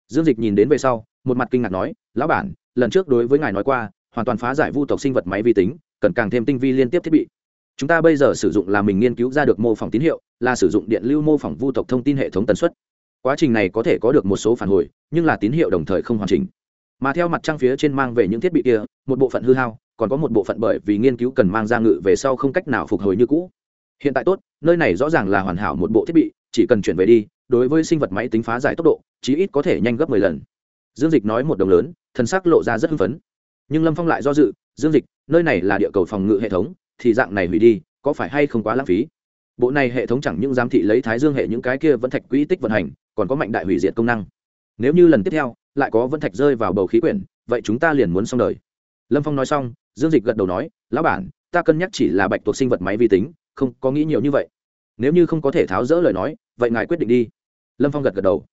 Dương dịch nhìn đến về sau, một mặt kinh ngạc nói, lão bản lần trước đối với ngài nói qua, hoàn toàn phá giải vu tộc sinh vật máy vi tính, cần càng thêm tinh vi liên tiếp thiết bị. Chúng ta bây giờ sử dụng là mình nghiên cứu ra được mô phỏng tín hiệu, là sử dụng điện lưu mô phỏng vu tộc thông tin hệ thống tần suất. Quá trình này có thể có được một số phản hồi, nhưng là tín hiệu đồng thời không hoàn chỉnh. Mà theo mặt trăng phía trên mang về những thiết bị kia, một bộ phận hư hao, còn có một bộ phận bởi vì nghiên cứu cần mang ra ngự về sau không cách nào phục hồi như cũ. Hiện tại tốt, nơi này rõ ràng là hoàn hảo một bộ thiết bị, chỉ cần chuyển về đi, đối với sinh vật máy tính phá giải tốc độ, chí ít có thể nhanh gấp mười lần dương dịch nói một đồng lớn, thần sắc lộ ra rất hưng phấn. Nhưng lâm phong lại do dự, dương dịch, nơi này là địa cầu phòng ngự hệ thống, thì dạng này hủy đi, có phải hay không quá lãng phí? Bộ này hệ thống chẳng những giám thị lấy thái dương hệ những cái kia vẫn thạch quỹ tích vận hành, còn có mạnh đại hủy diệt công năng. Nếu như lần tiếp theo, lại có vẫn thạch rơi vào bầu khí quyển, vậy chúng ta liền muốn xong đời. Lâm phong nói xong, dương dịch gật đầu nói, lão bản, ta cân nhắc chỉ là bạch tuộc sinh vật máy vi tính, không có nghĩ nhiều như vậy. Nếu như không có thể tháo rỡ lời nói, vậy ngài quyết định đi. Lâm phong gật gật đầu.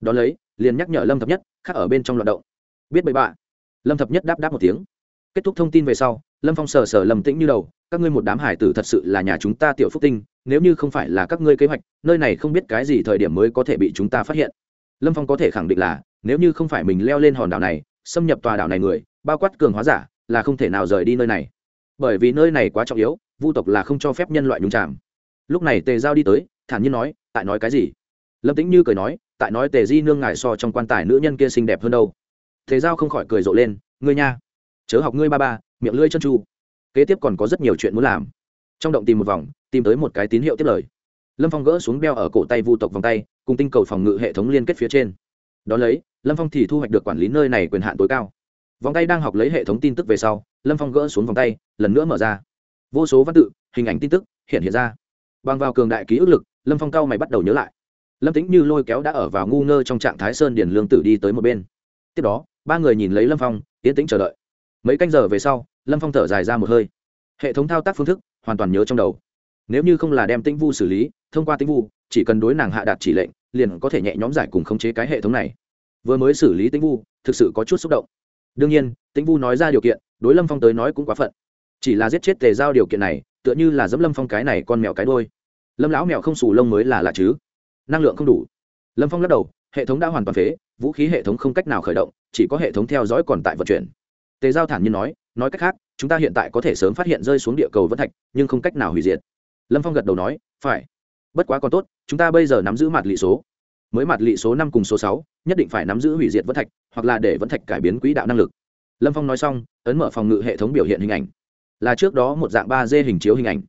Đó lấy, liền nhắc nhở lâm thập nhất khác ở bên trong loạt động. Biết bậy bạ. Lâm thập nhất đáp đáp một tiếng. Kết thúc thông tin về sau, lâm phong sờ sờ lầm tĩnh như đầu, các ngươi một đám hải tử thật sự là nhà chúng ta tiểu phúc tinh, nếu như không phải là các ngươi kế hoạch, nơi này không biết cái gì thời điểm mới có thể bị chúng ta phát hiện. Lâm phong có thể khẳng định là, nếu như không phải mình leo lên hòn đảo này, xâm nhập tòa đảo này người, bao quát cường hóa giả, là không thể nào rời đi nơi này. Bởi vì nơi này quá trọng yếu, vu tộc là không cho phép nhân loại nhúng chạm lúc này tề giao đi tới, thản nhiên nói, tại nói cái gì? Lâm tĩnh như cười nói tại nói tề di nương ngài so trong quan tài nữ nhân kia xinh đẹp hơn đâu. Thế giao không khỏi cười rộ lên, ngươi nha, chớ học ngươi ba ba, miệng lưỡi chân chu kế tiếp còn có rất nhiều chuyện muốn làm. Trong động tìm một vòng, tìm tới một cái tín hiệu tiếp lời. Lâm phong gỡ xuống đeo ở cổ tay vu tộc vòng tay, cùng tinh cầu phòng ngự hệ thống liên kết phía trên. Đón lấy, lâm phong thì thu hoạch được quản lý nơi này quyền hạn tối cao. Vòng tay đang học lấy hệ thống tin tức về sau, lâm phong gỡ xuống vòng tay, lần nữa mở ra. Vô số văn tự, hình ảnh tin tức hiện hiện ra. Bằng vào cường đại ký ức lực, lâm phong cao mày bắt đầu nhớ lại lâm tính như lôi kéo đã ở vào ngu ngơ trong trạng thái sơn điền lương tử đi tới một bên. Tiếp đó, ba người nhìn lấy lâm phong yên tĩnh chờ đợi. Mấy canh giờ về sau, lâm phong thở dài ra một hơi. Hệ thống thao tác phương thức hoàn toàn nhớ trong đầu. Nếu như không là đem tĩnh vu xử lý, thông qua tĩnh vu, chỉ cần đối nàng hạ đạt chỉ lệnh, liền có thể nhẹ nhóm giải cùng khống chế cái hệ thống này. Vừa mới xử lý tĩnh vu, thực sự có chút xúc động. Đương nhiên, tĩnh vu nói ra điều kiện, đối lâm phong tới nói cũng quá phận. Chỉ là giết chết tề giao điều kiện này, tựa như là dẫm lâm phong cái này con mèo cái đôi lâm lão mèo không xù lông mới là lạ chứ năng lượng không đủ. Lâm phong lắc đầu, hệ thống đã hoàn toàn phế, vũ khí hệ thống không cách nào khởi động, chỉ có hệ thống theo dõi còn tại vận chuyển. Tề giao thản nhiên nói nói cách khác, chúng ta hiện tại có thể sớm phát hiện rơi xuống địa cầu vẫn thạch, nhưng không cách nào hủy diệt. Lâm phong gật đầu nói, phải. Bất quá còn tốt, chúng ta bây giờ nắm giữ mặt lị số. Mới mặt lị số năm cùng số sáu, nhất định phải nắm giữ hủy diệt vẫn thạch, hoặc là để vẫn thạch cải biến quỹ đạo năng lực. Lâm phong nói xong, ấn mở phòng ngự hệ thống biểu hiện hình ảnh. Là trước đó một dạng ba d hình chiếu hình ảnh.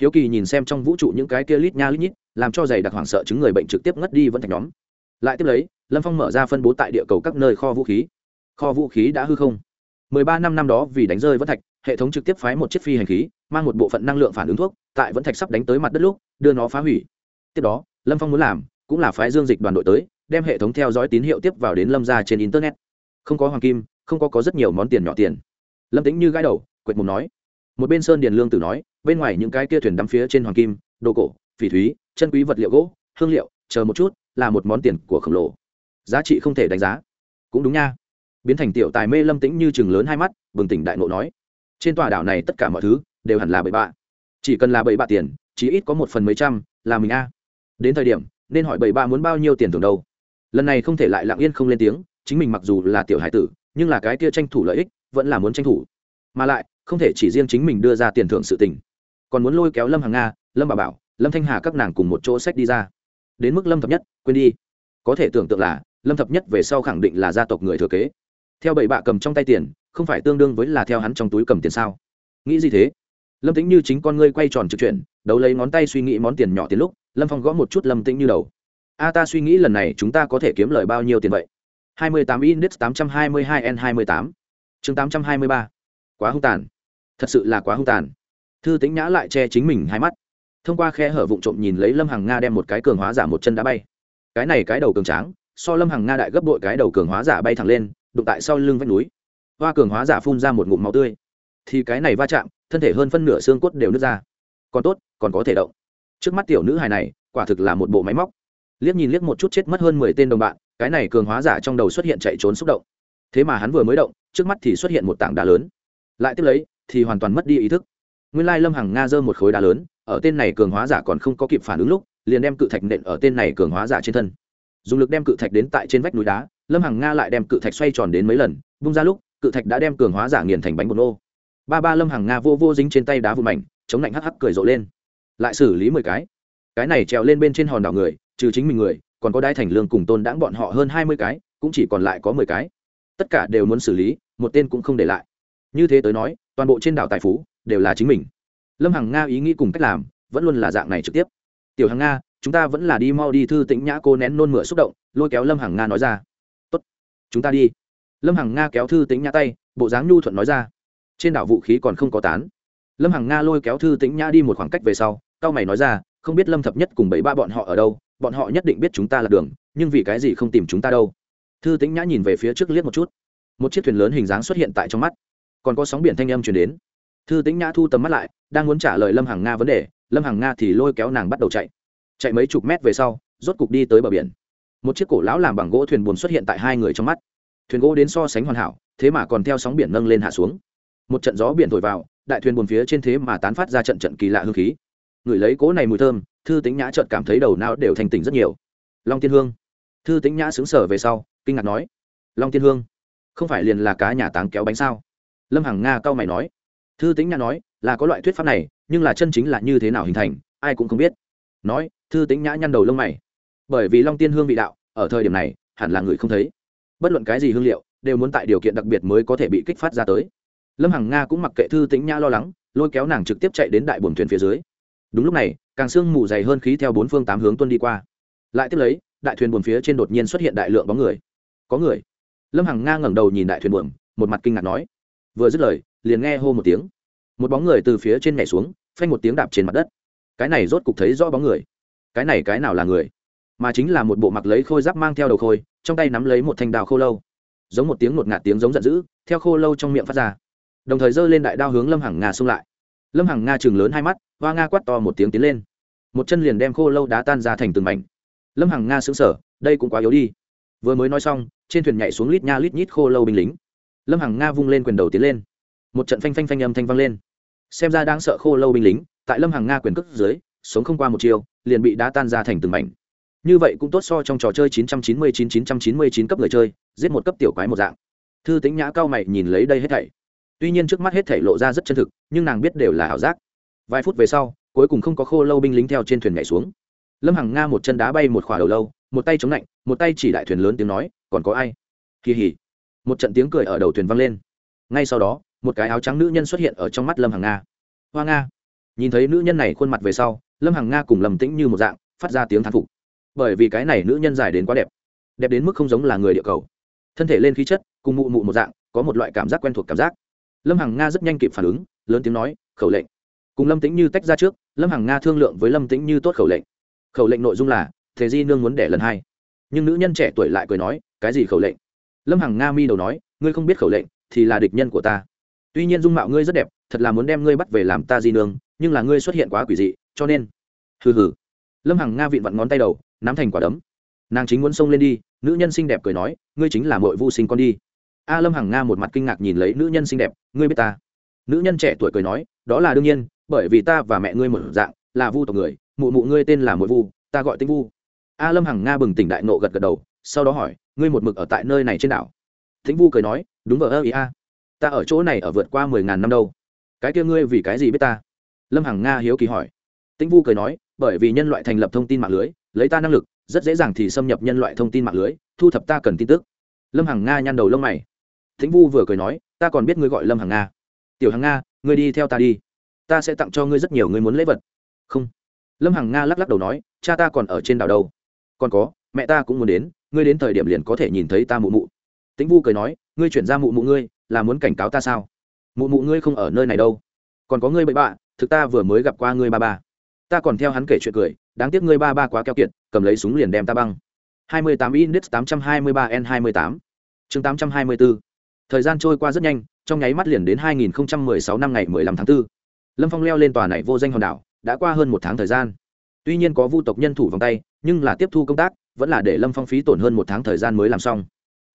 Hiếu kỳ nhìn xem trong vũ trụ những cái kia lít nha lít nhít làm cho giày đặc hoảng sợ chứng người bệnh trực tiếp ngất đi vẫn thạch nhóm. Lại tiếp lấy, lâm phong mở ra phân bố tại địa cầu các nơi kho vũ khí. Kho vũ khí đã hư không. Mười ba năm năm đó vì đánh rơi vẫn thạch, hệ thống trực tiếp phái một chiếc phi hành khí, mang một bộ phận năng lượng phản ứng thuốc, tại vẫn thạch sắp đánh tới mặt đất lúc, đưa nó phá hủy. Tiếp đó, lâm phong muốn làm cũng là phái dương dịch đoàn đội tới, đem hệ thống theo dõi tín hiệu tiếp vào đến lâm ra trên internet. Không có hoàng kim, không có có rất nhiều món tiền nhỏ tiền. Lâm tính như gái đầu, quệt mồm nói. Một bên sơn điền lương tử nói, bên ngoài những cái kia thuyền đắm phía trên hoàng kim, đồ cổ phỉ thúy, chân quý vật liệu gỗ, hương liệu, chờ một chút, là một món tiền của khổng lồ. Giá trị không thể đánh giá. Cũng đúng nha. Biến thành tiểu tài mê lâm tĩnh như chừng lớn hai mắt, bừng tỉnh đại nộ nói. Trên tòa đảo này tất cả mọi thứ đều hẳn là bậy bạ. Chỉ cần là bậy bạ tiền chỉ ít có một phần mấy trăm, là mình a. Đến thời điểm, nên hỏi bậy bạ muốn bao nhiêu tiền thường đâu. Lần này không thể lại lặng yên không lên tiếng, chính mình mặc dù là tiểu hải tử, nhưng là cái kia tranh thủ lợi ích, vẫn là muốn tranh thủ. Mà lại, không thể chỉ riêng chính mình đưa ra tiền thưởng sự tình. Còn muốn lôi kéo lâm hàng nga, lâm bà bảo lâm thanh hà các nàng cùng một chỗ sách đi ra. Đến mức lâm thập nhất, quên đi. Có thể tưởng tượng là, lâm thập nhất về sau khẳng định là gia tộc người thừa kế. Theo bảy bạ cầm trong tay tiền, không phải tương đương với là theo hắn trong túi cầm tiền sao? Nghĩ gì thế? Lâm tĩnh như chính con ngươi quay tròn trực chuyện đấu lấy ngón tay suy nghĩ món tiền nhỏ tiền lúc, lâm phong gõ một chút lâm tĩnh như đầu. A, ta suy nghĩ lần này chúng ta có thể kiếm lời bao nhiêu tiền vậy? 28 index 822 n 28 chương 823 quá hung tàn. Thật sự là quá hung tàn. Thư tĩnh nhã lại che chính mình hai mắt thông qua khe hở vụng trộm nhìn lấy lâm hằng nga đem một cái cường hóa giả một chân đã bay. Cái này cái đầu cường tráng, so lâm hằng nga đại gấp đội cái đầu cường hóa giả bay thẳng lên, đụng tại sau lưng vách núi. Hoa cường hóa giả phun ra một ngụm máu tươi. Thì cái này va chạm, thân thể hơn phân nửa xương cốt đều nứt ra. Còn tốt, còn có thể động. Trước mắt tiểu nữ hài này, quả thực là một bộ máy móc. Liếc nhìn liếc một chút chết mất hơn mười tên đồng bạn, cái này cường hóa giả trong đầu xuất hiện chạy trốn xúc động. Thế mà hắn vừa mới động, trước mắt thì xuất hiện một tảng đá lớn. Lại tiếp lấy, thì hoàn toàn mất đi ý thức. Nguyên lai lâm hằng nga giơ một khối đá lớn ở tên này cường hóa giả còn không có kịp phản ứng lúc, liền đem cự thạch nện ở tên này cường hóa giả trên thân. Dùng lực đem cự thạch đến tại trên vách núi đá, lâm hằng nga lại đem cự thạch xoay tròn đến mấy lần, bung ra lúc, cự thạch đã đem cường hóa giả nghiền thành bánh bột nô. Ba ba lâm hằng nga vô vô dính trên tay đá vụn mảnh, chống lạnh hắc hắc cười rộ lên. Lại xử lý mười cái. Cái này trèo lên bên trên hòn đảo người, trừ chính mình người, còn có đai thành lương cùng tôn đãng bọn họ hơn hai mươi cái, cũng chỉ còn lại có mười cái. Tất cả đều muốn xử lý, một tên cũng không để lại. Như thế tới nói, toàn bộ trên đảo tài phú đều là chính mình lâm hằng nga ý nghĩ cùng cách làm, vẫn luôn là dạng này trực tiếp. Tiểu hằng nga, chúng ta vẫn là đi mau đi thư tĩnh nhã cô nén nôn mửa xúc động, lôi kéo lâm hằng nga nói ra. Tốt, chúng ta đi. Lâm hằng nga kéo thư tĩnh nhã tay, bộ dáng nhu thuận nói ra. Trên đảo vũ khí còn không có tán. Lâm hằng nga lôi kéo thư tĩnh nhã đi một khoảng cách về sau, cao mày nói ra, không biết lâm thập nhất cùng bảy ba bọn họ ở đâu, bọn họ nhất định biết chúng ta là đường, nhưng vì cái gì không tìm chúng ta đâu? Thư tĩnh nhã nhìn về phía trước liếc một chút. Một chiếc thuyền lớn hình dáng xuất hiện tại trong mắt. Còn có sóng biển thanh âm chuyển đến. Thư tĩnh nhã thu tầm mắt lại đang muốn trả lời lâm hằng nga vấn đề, lâm hằng nga thì lôi kéo nàng bắt đầu chạy. Chạy mấy chục mét về sau, rốt cục đi tới bờ biển. Một chiếc cổ lão làm bằng gỗ thuyền buồn xuất hiện tại hai người trong mắt. Thuyền gỗ đến so sánh hoàn hảo, thế mà còn theo sóng biển nâng lên hạ xuống. Một trận gió biển thổi vào, đại thuyền buồn phía trên thế mà tán phát ra trận trận kỳ lạ hương khí. Ngửi lấy cỗ này mùi thơm, thư tính nhã trợt cảm thấy đầu não đều thành tỉnh rất nhiều. Long tiên hương. Thư tính nhã xứng sở về sau, kinh ngạc nói, long tiên hương, không phải liền là cá nhà táng kéo bánh sao? Lâm hằng nga cau mày nói. Thư tính nhã nói là có loại thuyết pháp này, nhưng là chân chính là như thế nào hình thành, ai cũng không biết. Nói, thư tính nhã nhăn đầu lông mày. Bởi vì long tiên hương vị đạo, ở thời điểm này, hẳn là người không thấy. Bất luận cái gì hương liệu, đều muốn tại điều kiện đặc biệt mới có thể bị kích phát ra tới. Lâm hằng nga cũng mặc kệ thư tính nhã lo lắng, lôi kéo nàng trực tiếp chạy đến đại buồng thuyền phía dưới. Đúng lúc này, càng sương mù dày hơn khí theo bốn phương tám hướng tuân đi qua. Lại tiếp lấy, đại thuyền buồn phía trên đột nhiên xuất hiện đại lượng bóng người. Có người. Lâm hằng nga ngẩng đầu nhìn đại thuyền buồm một mặt kinh ngạc nói. Vừa dứt lời, liền nghe hô một tiếng một bóng người từ phía trên nhảy xuống, phanh một tiếng đạp trên mặt đất. Cái này rốt cục thấy rõ bóng người. Cái này cái nào là người? Mà chính là một bộ mặc lấy khôi giáp mang theo đầu khôi, trong tay nắm lấy một thanh đào khô lâu. Giống một tiếng ngột ngạt tiếng giống giận dữ, theo khô lâu trong miệng phát ra. Đồng thời giơ lên đại đao hướng lâm hằng nga xung lại. Lâm hằng nga chừng lớn hai mắt, hoa nga quát to một tiếng tiến lên. Một chân liền đem khô lâu đá tan ra thành từng mảnh. Lâm hằng nga xứng sở đây cũng quá yếu đi. Vừa mới nói xong, trên thuyền nhảy xuống lít nha lít nhít khô lâu binh lính. Lâm hằng nga vung lên quyền đầu tiến lên một trận phanh phanh phanh âm thanh vang lên. Xem ra đang sợ khô lâu binh lính, tại lâm hàng nga quyền cước dưới, sống không qua một chiều liền bị đá tan ra thành từng mảnh. Như vậy cũng tốt so trong trò chơi 999-999 cấp người chơi, giết một cấp tiểu quái một dạng. Thư tính nhã cao mày nhìn lấy đây hết thảy. Tuy nhiên trước mắt hết thảy lộ ra rất chân thực, nhưng nàng biết đều là ảo giác. Vài phút về sau, cuối cùng không có khô lâu binh lính theo trên thuyền nhảy xuống. Lâm hằng nga một chân đá bay một khỏa đầu lâu, một tay chống lạnh, một tay chỉ đại thuyền lớn tiếng nói, còn có ai? Kỳ hỉ. Một trận tiếng cười ở đầu thuyền vang lên. Ngay sau đó một cái áo trắng nữ nhân xuất hiện ở trong mắt lâm hằng nga. Hoa nga. Nhìn thấy nữ nhân này khuôn mặt về sau, lâm hằng nga cùng lầm tĩnh như một dạng, phát ra tiếng thán phục. Bởi vì cái này nữ nhân dài đến quá đẹp. Đẹp đến mức không giống là người địa cầu. Thân thể lên khí chất, cùng mụ mụ một dạng, có một loại cảm giác quen thuộc cảm giác. Lâm hằng nga rất nhanh kịp phản ứng, lớn tiếng nói, khẩu lệnh. Cùng lâm tĩnh như tách ra trước, lâm hằng nga thương lượng với lâm tĩnh như tốt khẩu lệnh. Khẩu lệnh nội dung là thế di nương muốn đẻ lần hai. Nhưng nữ nhân trẻ tuổi lại cười nói, cái gì khẩu lệnh? Lâm hằng nga mi đầu nói, ngươi không biết khẩu lệnh, thì là địch nhân của ta tuy nhiên dung mạo ngươi rất đẹp, thật là muốn đem ngươi bắt về làm ta di nương, nhưng là ngươi xuất hiện quá quỷ dị, cho nên hừ hừ. Lâm hằng nga vịn vặn ngón tay đầu, nắm thành quả đấm. Nàng chính muốn xông lên đi, nữ nhân xinh đẹp cười nói, ngươi chính là mội vu sinh con đi. A lâm hằng nga một mặt kinh ngạc nhìn lấy nữ nhân xinh đẹp, ngươi biết ta? Nữ nhân trẻ tuổi cười nói, đó là đương nhiên, bởi vì ta và mẹ ngươi một dạng, là vu tộc người, mụ mụ ngươi tên là mội vu, ta gọi tinh vu. A lâm hằng nga bừng tỉnh đại nộ gật gật đầu, sau đó hỏi, ngươi một mực ở tại nơi này trên đảo? Thính vu cười nói, đúng vờ ơ ý a ta ở chỗ này ở vượt qua mười ngàn năm đâu. Cái kia ngươi vì cái gì biết ta? Lâm hằng nga hiếu kỳ hỏi. Tĩnh vu cười nói, bởi vì nhân loại thành lập thông tin mạng lưới, lấy ta năng lực, rất dễ dàng thì xâm nhập nhân loại thông tin mạng lưới, thu thập ta cần tin tức. Lâm hằng nga nhăn đầu lông mày. Tĩnh vu vừa cười nói, ta còn biết ngươi gọi lâm hằng nga. Tiểu hằng nga, ngươi đi theo ta đi. Ta sẽ tặng cho ngươi rất nhiều ngươi muốn lễ vật. Không. Lâm hằng nga lắc lắc đầu nói, cha ta còn ở trên đảo đâu. Còn có, mẹ ta cũng muốn đến, ngươi đến thời điểm liền có thể nhìn thấy ta mụ mụ. Tĩnh vu cười nói, ngươi chuyển ra mụ mụ ngươi là muốn cảnh cáo ta sao? Mụ mụ ngươi không ở nơi này đâu. Còn có ngươi bậy bạ, thực ta vừa mới gặp qua ngươi ba ba. Ta còn theo hắn kể chuyện cười, đáng tiếc ngươi ba ba quá keo kiệt, cầm lấy súng liền đem ta băng. 28 index 823 n 28 chương 824 thời gian trôi qua rất nhanh, trong nháy mắt liền đến 2016 năm ngày 15 tháng 4. lâm phong leo lên tòa này vô danh hòn đảo, đã qua hơn một tháng thời gian. Tuy nhiên có vu tộc nhân thủ vòng tay, nhưng là tiếp thu công tác, vẫn là để lâm phong phí tổn hơn một tháng thời gian mới làm xong.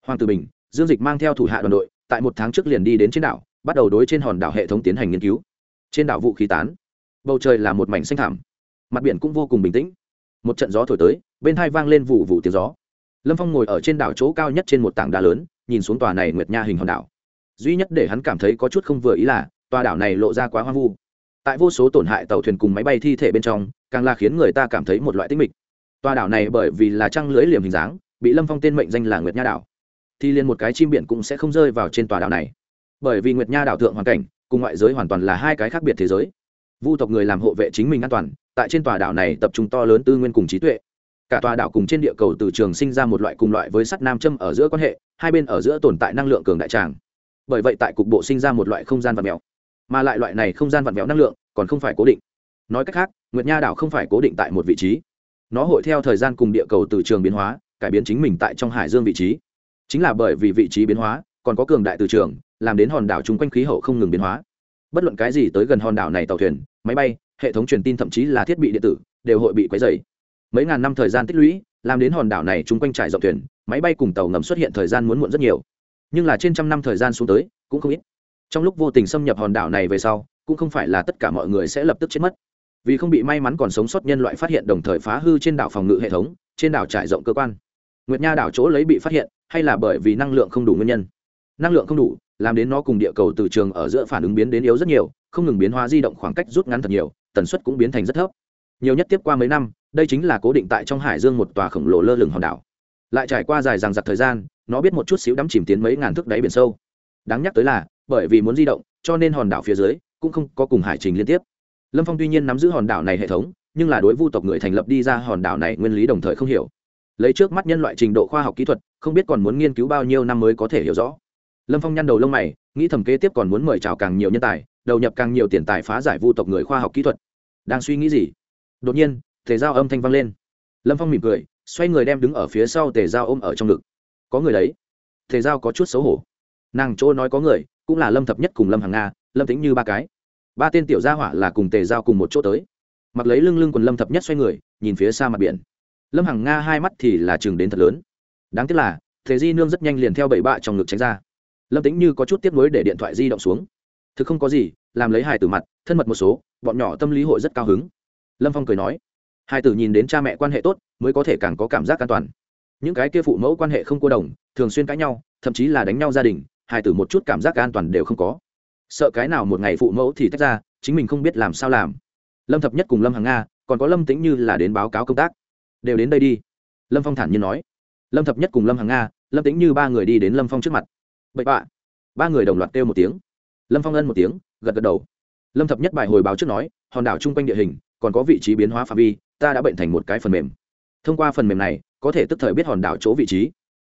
Hoàng tử bình, dương dịch mang theo thủ hạ đoàn đội tại một tháng trước liền đi đến trên đảo, bắt đầu đối trên hòn đảo hệ thống tiến hành nghiên cứu. Trên đảo vũ khí tán, bầu trời là một mảnh xanh thảm mặt biển cũng vô cùng bình tĩnh. Một trận gió thổi tới, bên hai vang lên vụ vụ tiếng gió. Lâm phong ngồi ở trên đảo chỗ cao nhất trên một tảng đá lớn, nhìn xuống tòa này nguyệt nha hình hòn đảo. Duy nhất để hắn cảm thấy có chút không vừa ý là, tòa đảo này lộ ra quá hoang vu. Tại vô số tổn hại tàu thuyền cùng máy bay thi thể bên trong, càng là khiến người ta cảm thấy một loại tích mịch. Tòa đảo này bởi vì là trăng lưới liềm hình dáng, bị lâm phong tên mệnh danh là nguyệt nha đảo thì liền một cái chim biển cũng sẽ không rơi vào trên tòa đảo này. Bởi vì nguyệt nha đảo thượng hoàn cảnh, cùng ngoại giới hoàn toàn là hai cái khác biệt thế giới. Vu tộc người làm hộ vệ chính mình an toàn, tại trên tòa đảo này tập trung to lớn tư nguyên cùng trí tuệ. Cả tòa đảo cùng trên địa cầu từ trường sinh ra một loại cùng loại với sắt nam châm ở giữa quan hệ, hai bên ở giữa tồn tại năng lượng cường đại tràng. Bởi vậy tại cục bộ sinh ra một loại không gian vật mèo. Mà lại loại này không gian vật mèo năng lượng còn không phải cố định. Nói cách khác, nguyệt nha đảo không phải cố định tại một vị trí. Nó hội theo thời gian cùng địa cầu từ trường biến hóa, cải biến chính mình tại trong hải dương vị trí chính là bởi vì vị trí biến hóa, còn có cường đại từ trường, làm đến hòn đảo chung quanh khí hậu không ngừng biến hóa. Bất luận cái gì tới gần hòn đảo này tàu thuyền, máy bay, hệ thống truyền tin thậm chí là thiết bị điện tử, đều hội bị quấy dày mấy ngàn năm thời gian tích lũy, làm đến hòn đảo này chung quanh trải rộng thuyền, máy bay cùng tàu ngầm xuất hiện thời gian muốn muộn rất nhiều. Nhưng là trên trăm năm thời gian xuống tới, cũng không ít. Trong lúc vô tình xâm nhập hòn đảo này về sau, cũng không phải là tất cả mọi người sẽ lập tức chết mất. Vì không bị may mắn còn sống sót nhân loại phát hiện đồng thời phá hư trên đảo phòng ngự hệ thống, trên đảo trải rộng cơ quan nguyệt nha đảo chỗ lấy bị phát hiện, hay là bởi vì năng lượng không đủ nguyên nhân? Năng lượng không đủ, làm đến nó cùng địa cầu từ trường ở giữa phản ứng biến đến yếu rất nhiều, không ngừng biến hóa di động khoảng cách rút ngắn thật nhiều, tần suất cũng biến thành rất thấp. Nhiều nhất tiếp qua mấy năm, đây chính là cố định tại trong hải dương một tòa khổng lồ lơ lửng hòn đảo. Lại trải qua dài dằng dặc thời gian, nó biết một chút xíu đắm chìm tiến mấy ngàn thước đáy biển sâu. Đáng nhắc tới là, bởi vì muốn di động, cho nên hòn đảo phía dưới cũng không có cùng hải trình liên tiếp. Lâm phong tuy nhiên nắm giữ hòn đảo này hệ thống, nhưng là đối vu tộc người thành lập đi ra hòn đảo này nguyên lý đồng thời không hiểu lấy trước mắt nhân loại trình độ khoa học kỹ thuật, không biết còn muốn nghiên cứu bao nhiêu năm mới có thể hiểu rõ. Lâm phong nhăn đầu lông mày, nghĩ thầm kế tiếp còn muốn mời chào càng nhiều nhân tài, đầu nhập càng nhiều tiền tài phá giải vu tộc người khoa học kỹ thuật. Đang suy nghĩ gì? Đột nhiên, tề giao âm thanh vang lên. Lâm phong mỉm cười, xoay người đem đứng ở phía sau tề giao ôm ở trong ngực. Có người đấy. Tề giao có chút xấu hổ. Nàng chỗ nói có người, cũng là lâm thập nhất cùng lâm hàng nga, lâm tính như ba cái. Ba tên tiểu gia hỏa là cùng tề giao cùng một chỗ tới. Mặc lấy lưng lưng quần lâm thập nhất xoay người, nhìn phía xa mặt biển lâm hằng nga hai mắt thì là chừng đến thật lớn. Đáng tiếc là, thế di nương rất nhanh liền theo bảy bạ trong ngực tránh ra. Lâm tính như có chút tiếp nối để điện thoại di động xuống. Thực không có gì, làm lấy hài tử mặt, thân mật một số, bọn nhỏ tâm lý hội rất cao hứng. Lâm phong cười nói hai tử nhìn đến cha mẹ quan hệ tốt, mới có thể càng có cảm giác an toàn. Những cái kia phụ mẫu quan hệ không cô đồng, thường xuyên cãi nhau, thậm chí là đánh nhau gia đình hai tử một chút cảm giác an toàn đều không có. Sợ cái nào một ngày phụ mẫu thì tách ra, chính mình không biết làm sao làm. Lâm thập nhất cùng lâm hằng nga, còn có lâm tính như là đến báo cáo công tác đều đến đây đi. Lâm phong thản nhiên nói. Lâm thập nhất cùng lâm hằng nga, lâm tính như ba người đi đến lâm phong trước mặt. Bậy bạ. Ba người đồng loạt kêu một tiếng. Lâm phong ân một tiếng, gật gật đầu. Lâm thập nhất bài hồi báo trước nói, hòn đảo chung quanh địa hình, còn có vị trí biến hóa phạm vi, ta đã bệnh thành một cái phần mềm. Thông qua phần mềm này, có thể tức thời biết hòn đảo chỗ vị trí.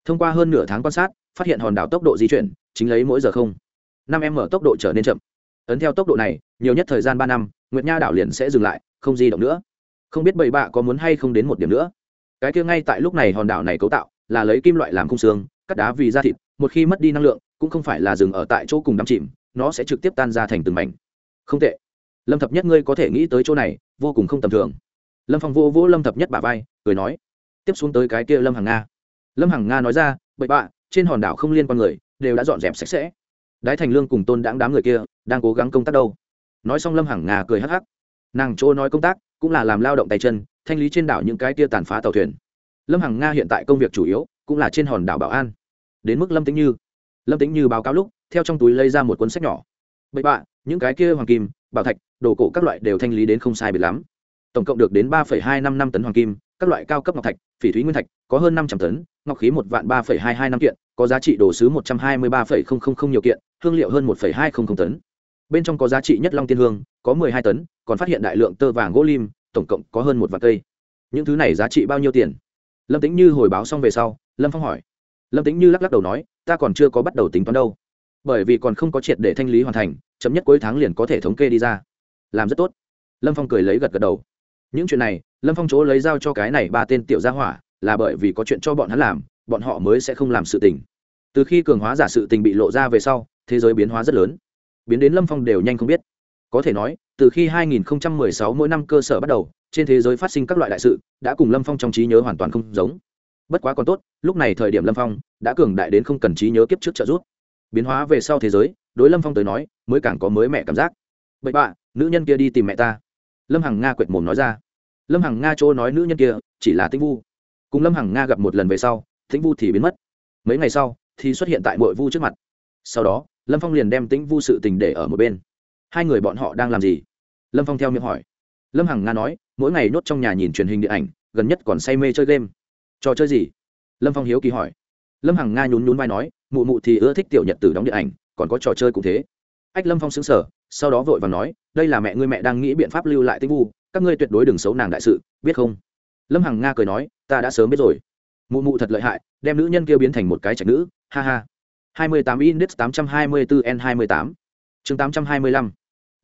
Thông qua hơn nửa tháng quan sát, phát hiện hòn đảo tốc độ di chuyển, chính lấy mỗi giờ không. Năm em mở tốc độ trở nên chậm. Ấn theo tốc độ này, nhiều nhất thời gian ba năm, nguyệt nha đảo liền sẽ dừng lại, không di động nữa không biết bậy bạ có muốn hay không đến một điểm nữa. Cái kia ngay tại lúc này hòn đảo này cấu tạo, là lấy kim loại làm khung xương, cắt đá vì da thịt, một khi mất đi năng lượng, cũng không phải là dừng ở tại chỗ cùng đắm chìm, nó sẽ trực tiếp tan ra thành từng mảnh. Không tệ. Lâm thập nhất ngươi có thể nghĩ tới chỗ này, vô cùng không tầm thường. Lâm phong vô vỗ lâm thập nhất bà vai, cười nói, tiếp xuống tới cái kia lâm hằng nga. Lâm hằng nga nói ra, bậy bạ, trên hòn đảo không liên quan người, đều đã dọn dẹp sạch sẽ. Đái thành lương cùng tôn đáng đám người kia, đang cố gắng công tác đâu. Nói xong lâm hằng nga cười hắc hắc. Nàng chỗ nói công tác cũng là làm lao động tay chân, thanh lý trên đảo những cái tia tàn phá tàu thuyền. Lâm hằng nga hiện tại công việc chủ yếu cũng là trên hòn đảo bảo an. Đến mức lâm tĩnh như. Lâm tĩnh như báo cáo lúc, theo trong túi lấy ra một cuốn sách nhỏ. Bậy bạ, những cái kia hoàng kim, bảo thạch, đồ cổ các loại đều thanh lý đến không sai biệt lắm. Tổng cộng được đến ba hai năm năm tấn hoàng kim, các loại cao cấp ngọc thạch, phỉ thúy nguyên thạch, có hơn năm trăm tấn, ngọc khí một vạn ba hai hai năm kiện, có giá trị đồ sứ một trăm hai mươi ba nhiều kiện, hương liệu hơn một hai tấn bên trong có giá trị nhất long tiên hương, có mười hai tấn, còn phát hiện đại lượng tơ vàng gỗ lim, tổng cộng có hơn một vạn cây. Những thứ này giá trị bao nhiêu tiền? Lâm tính như hồi báo xong về sau, lâm phong hỏi. Lâm tính như lắc lắc đầu nói, ta còn chưa có bắt đầu tính toán đâu. Bởi vì còn không có triệt để thanh lý hoàn thành, chậm nhất cuối tháng liền có thể thống kê đi ra. Làm rất tốt. Lâm phong cười lấy gật gật đầu. Những chuyện này, lâm phong chỗ lấy giao cho cái này ba tên tiểu gia hỏa, là bởi vì có chuyện cho bọn hắn làm, bọn họ mới sẽ không làm sự tình. Từ khi cường hóa giả sự tình bị lộ ra về sau, thế giới biến hóa rất lớn biến đến lâm phong đều nhanh không biết. Có thể nói, từ khi 2016 mỗi năm cơ sở bắt đầu, trên thế giới phát sinh các loại đại sự, đã cùng lâm phong trong trí nhớ hoàn toàn không giống. Bất quá còn tốt, lúc này thời điểm lâm phong đã cường đại đến không cần trí nhớ kiếp trước trợ giúp. Biến hóa về sau thế giới, đối lâm phong tới nói, mới càng có mới mẹ cảm giác. Bậy bạ, nữ nhân kia đi tìm mẹ ta. Lâm hằng nga quệt mồm nói ra. Lâm hằng nga chỗ nói nữ nhân kia, chỉ là tĩnh vu. Cùng lâm hằng nga gặp một lần về sau, tĩnh vu thì biến mất. Mấy ngày sau, thì xuất hiện tại mội vu trước mặt. Sau đó lâm phong liền đem tĩnh vu sự tình để ở một bên. Hai người bọn họ đang làm gì? Lâm phong theo miệng hỏi. Lâm hằng nga nói, mỗi ngày nhốt trong nhà nhìn truyền hình điện ảnh, gần nhất còn say mê chơi game. Trò chơi gì? Lâm phong hiếu kỳ hỏi. Lâm hằng nga nhún nhún vai nói, mụ mụ thì ưa thích tiểu nhật tử đóng điện ảnh, còn có trò chơi cũng thế. Ách lâm phong xứng sở sau đó vội và nói, đây là mẹ ngươi mẹ đang nghĩ biện pháp lưu lại Tĩnh vu, các ngươi tuyệt đối đừng xấu nàng đại sự, biết không? Lâm hằng nga cười nói, ta đã sớm biết rồi. Mụ mụ thật lợi hại, đem nữ nhân kia biến thành một cái trạch nữ, ha ha hai mươi tám index tám trăm hai mươi bốn n hai mươi tám. Chương tám trăm hai mươi lăm.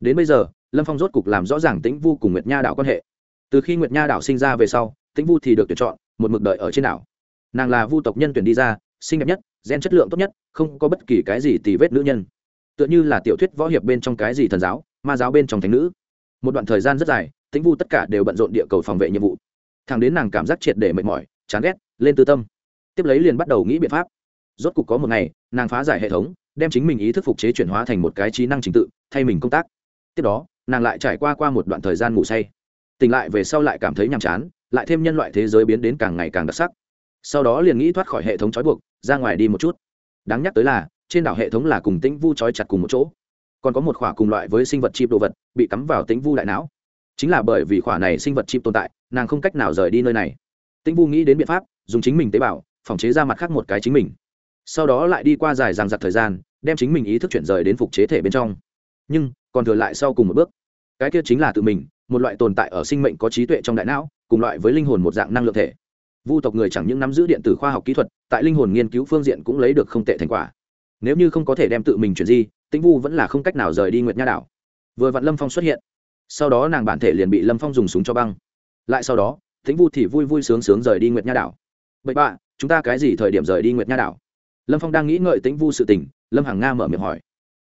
Đến bây giờ, lâm phong rốt cục làm rõ ràng tĩnh vu cùng nguyệt nha đảo quan hệ. Từ khi nguyệt nha đảo sinh ra về sau, tĩnh vu thì được tuyển chọn một mực đợi ở trên đảo. Nàng là vu tộc nhân tuyển đi ra, xinh đẹp nhất, gen chất lượng tốt nhất, không có bất kỳ cái gì tì vết nữ nhân. Tựa như là tiểu thuyết võ hiệp bên trong cái gì thần giáo, ma giáo bên trong thánh nữ. Một đoạn thời gian rất dài, tĩnh vu tất cả đều bận rộn địa cầu phòng vệ nhiệm vụ. Thẳng đến nàng cảm giác triệt để mệt mỏi, chán ghét, lên tư tâm. Tiếp lấy liền bắt đầu nghĩ biện pháp rốt cục có một ngày, nàng phá giải hệ thống, đem chính mình ý thức phục chế chuyển hóa thành một cái trí năng trình tự, thay mình công tác. Tiếp đó, nàng lại trải qua qua một đoạn thời gian ngủ say. Tỉnh lại về sau lại cảm thấy nhàm chán, lại thêm nhân loại thế giới biến đến càng ngày càng đặc sắc. Sau đó liền nghĩ thoát khỏi hệ thống trói buộc, ra ngoài đi một chút. Đáng nhắc tới là, trên đảo hệ thống là cùng tĩnh vu trói chặt cùng một chỗ. Còn có một khỏa cùng loại với sinh vật chip đồ vật, bị cắm vào tĩnh vu đại não. Chính là bởi vì khỏa này sinh vật chip tồn tại, nàng không cách nào rời đi nơi này. Tĩnh vu nghĩ đến biện pháp, dùng chính mình tế bào, phòng chế ra mặt khác một cái chính mình sau đó lại đi qua dài ràng giặc thời gian, đem chính mình ý thức chuyển rời đến phục chế thể bên trong. Nhưng, còn thừa lại sau cùng một bước. Cái kia chính là tự mình, một loại tồn tại ở sinh mệnh có trí tuệ trong đại não, cùng loại với linh hồn một dạng năng lượng thể. Vu tộc người chẳng những nắm giữ điện tử khoa học kỹ thuật, tại linh hồn nghiên cứu phương diện cũng lấy được không tệ thành quả. Nếu như không có thể đem tự mình chuyển di, tĩnh vu vẫn là không cách nào rời đi nguyệt nha đảo. Vừa vặn lâm phong xuất hiện. Sau đó nàng bản thể liền bị lâm phong dùng súng cho băng. Lại sau đó, tĩnh vu thì vui vui sướng sướng rời đi nguyệt nha đảo. Vậy bạ, chúng ta cái gì thời điểm rời đi nguyệt nha đảo? Lâm phong đang nghĩ ngợi tĩnh vu sự tình, lâm hằng nga mở miệng hỏi.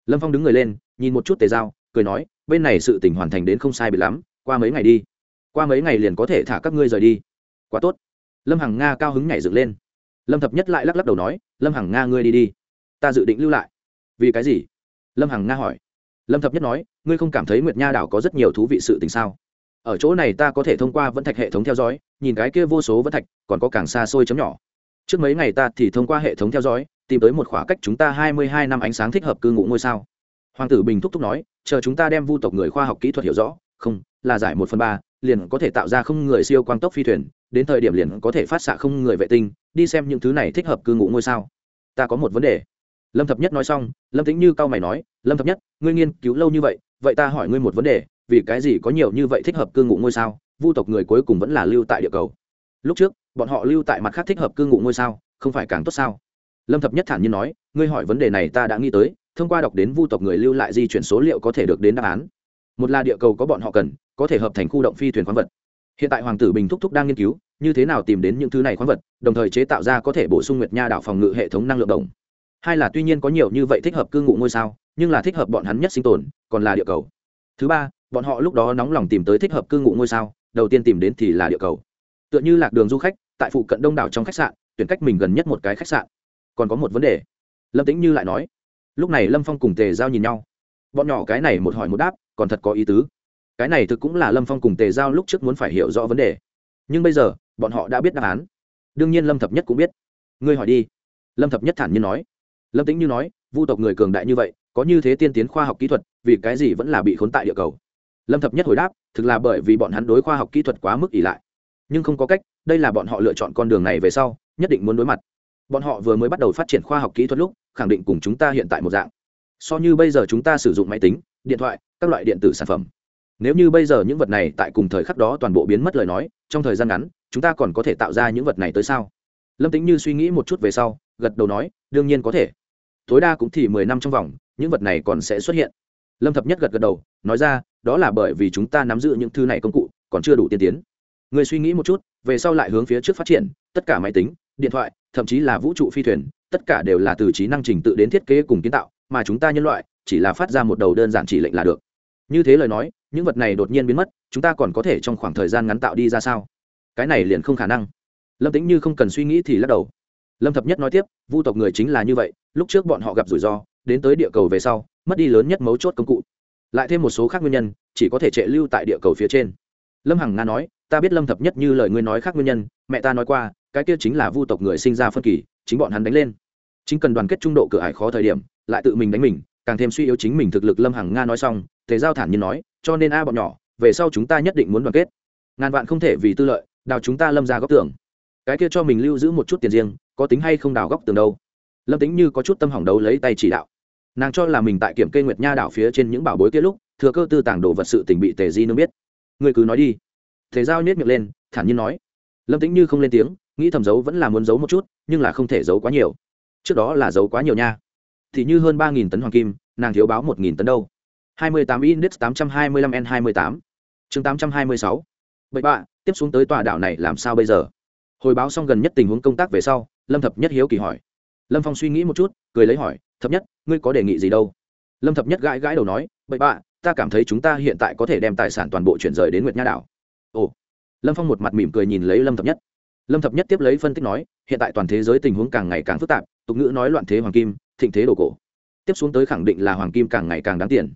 Lâm phong đứng người lên, nhìn một chút tề dao cười nói, bên này sự tình hoàn thành đến không sai bị lắm, qua mấy ngày đi. Qua mấy ngày liền có thể thả các ngươi rời đi. Quá tốt. Lâm hằng nga cao hứng nhảy dựng lên. Lâm thập nhất lại lắc lắc đầu nói, lâm hằng nga ngươi đi đi, ta dự định lưu lại. Vì cái gì? Lâm hằng nga hỏi. Lâm thập nhất nói, ngươi không cảm thấy nguyệt nha đảo có rất nhiều thú vị sự tình sao? Ở chỗ này ta có thể thông qua vẫn thạch hệ thống theo dõi, nhìn cái kia vô số vẫn thạch, còn có càng xa xôi chấm nhỏ. Trước mấy ngày ta thì thông qua hệ thống theo dõi tìm tới một khoảng cách chúng ta hai mươi hai năm ánh sáng thích hợp cư ngụ ngôi sao. Hoàng tử bình thúc thúc nói, chờ chúng ta đem vu tộc người khoa học kỹ thuật hiểu rõ, không, là giải một phần ba, liền có thể tạo ra không người siêu quang tốc phi thuyền, đến thời điểm liền có thể phát xạ không người vệ tinh, đi xem những thứ này thích hợp cư ngụ ngôi sao. Ta có một vấn đề. Lâm thập nhất nói xong, lâm tính như cao mày nói, lâm thập nhất, ngươi nghiên cứu lâu như vậy vậy ta hỏi ngươi một vấn đề, vì cái gì có nhiều như vậy thích hợp cư ngụ ngôi sao, vu tộc người cuối cùng vẫn là lưu tại địa cầu? Lúc trước, bọn họ lưu tại mặt khác thích hợp cư ngụ ngôi sao, không phải càng tốt sao? Lâm thập nhất thản nhiên nói, ngươi hỏi vấn đề này ta đã nghĩ tới, thông qua đọc đến vu tộc người lưu lại di chuyển số liệu có thể được đến đáp án. Một là địa cầu có bọn họ cần, có thể hợp thành khu động phi thuyền khoáng vật. Hiện tại hoàng tử bình thúc thúc đang nghiên cứu, như thế nào tìm đến những thứ này khoáng vật, đồng thời chế tạo ra có thể bổ sung nguyệt nha đảo phòng ngự hệ thống năng lượng đồng. Hai là tuy nhiên có nhiều như vậy thích hợp cư ngụ ngôi sao, nhưng là thích hợp bọn hắn nhất sinh tồn, còn là địa cầu. Thứ ba, bọn họ lúc đó nóng lòng tìm tới thích hợp cư ngụ ngôi sao, đầu tiên tìm đến thì là địa cầu. Tựa như lạc đường du khách, tại phụ cận đông đảo trong khách sạn, tuyển cách mình gần nhất một cái khách sạn còn có một vấn đề. Lâm tĩnh như lại nói, lúc này lâm phong cùng tề giao nhìn nhau. Bọn nhỏ cái này một hỏi một đáp, còn thật có ý tứ. Cái này thực cũng là lâm phong cùng tề giao lúc trước muốn phải hiểu rõ vấn đề. Nhưng bây giờ, bọn họ đã biết đáp án. Đương nhiên lâm thập nhất cũng biết. Ngươi hỏi đi. Lâm thập nhất thản nhiên nói. Lâm tĩnh như nói, vu tộc người cường đại như vậy, có như thế tiên tiến khoa học kỹ thuật, vì cái gì vẫn là bị khốn tại địa cầu? Lâm thập nhất hồi đáp, thực là bởi vì bọn hắn đối khoa học kỹ thuật quá mức ỷ lại. Nhưng không có cách, đây là bọn họ lựa chọn con đường này về sau, nhất định muốn đối mặt bọn họ vừa mới bắt đầu phát triển khoa học kỹ thuật lúc, khẳng định cùng chúng ta hiện tại một dạng. So như bây giờ chúng ta sử dụng máy tính, điện thoại, các loại điện tử sản phẩm. Nếu như bây giờ những vật này tại cùng thời khắc đó toàn bộ biến mất lời nói, trong thời gian ngắn, chúng ta còn có thể tạo ra những vật này tới sao? Lâm tính như suy nghĩ một chút về sau, gật đầu nói, đương nhiên có thể. Tối đa cũng thì mười năm trong vòng, những vật này còn sẽ xuất hiện. Lâm thập nhất gật gật đầu, nói ra, đó là bởi vì chúng ta nắm giữ những thứ này công cụ, còn chưa đủ tiên tiến. Người suy nghĩ một chút, về sau lại hướng phía trước phát triển, tất cả máy tính điện thoại, thậm chí là vũ trụ phi thuyền, tất cả đều là từ trí năng trình tự đến thiết kế cùng kiến tạo, mà chúng ta nhân loại, chỉ là phát ra một đầu đơn giản chỉ lệnh là được. Như thế lời nói, những vật này đột nhiên biến mất, chúng ta còn có thể trong khoảng thời gian ngắn tạo đi ra sao? Cái này liền không khả năng. Lâm tính như không cần suy nghĩ thì lắc đầu. Lâm thập nhất nói tiếp, vu tộc người chính là như vậy, lúc trước bọn họ gặp rủi ro, đến tới địa cầu về sau, mất đi lớn nhất mấu chốt công cụ. Lại thêm một số khác nguyên nhân, chỉ có thể trệ lưu tại địa cầu phía trên. Lâm hằng nga nói, ta biết lâm thập nhất như lời ngươi nói khác nguyên nhân, mẹ ta nói qua cái kia chính là vu tộc người sinh ra phân kỳ, chính bọn hắn đánh lên. Chính cần đoàn kết trung độ cửa ải khó thời điểm, lại tự mình đánh mình, càng thêm suy yếu chính mình thực lực, lâm hằng nga nói xong thế giao thản nhiên nói, cho nên a bọn nhỏ, về sau chúng ta nhất định muốn đoàn kết. Ngàn vạn không thể vì tư lợi, đào chúng ta lâm ra góc tường. Cái kia cho mình lưu giữ một chút tiền riêng, có tính hay không đào góc tường đâu? Lâm tính như có chút tâm hỏng đấu lấy tay chỉ đạo. Nàng cho là mình tại kiểm kê nguyệt nha đảo phía trên những bảo bối kia lúc, thừa cơ tư tàng đồ vật sự tình bị tề di nương biết. Người cứ nói đi. Thế giao nhét miệng lên, thản nhiên nói lâm tĩnh như không lên tiếng, nghĩ thầm giấu vẫn là muốn giấu một chút, nhưng là không thể giấu quá nhiều. Trước đó là giấu quá nhiều nha. Thì như hơn ba nghìn tấn hoàng kim, nàng thiếu báo một nghìn tấn đâu. hai mươi tám index tám trăm hai mươi lăm n hai mươi tám. Chương tám trăm hai mươi sáu. Vậy bạ, tiếp xuống tới tòa đảo này làm sao bây giờ? Hồi báo xong gần nhất tình huống công tác về sau, lâm thập nhất hiếu kỳ hỏi. Lâm phong suy nghĩ một chút, cười lấy hỏi, thập nhất, ngươi có đề nghị gì đâu? Lâm thập nhất gãi gãi đầu nói, bậy bạ, ta cảm thấy chúng ta hiện tại có thể đem tài sản toàn bộ chuyển rời đến nguyệt nha đảo. Ồ lâm phong một mặt mỉm cười nhìn lấy lâm thập nhất. Lâm thập nhất tiếp lấy phân tích nói, hiện tại toàn thế giới tình huống càng ngày càng phức tạp, tục ngữ nói loạn thế hoàng kim, thịnh thế đồ cổ. Tiếp xuống tới khẳng định là hoàng kim càng ngày càng đáng tiền.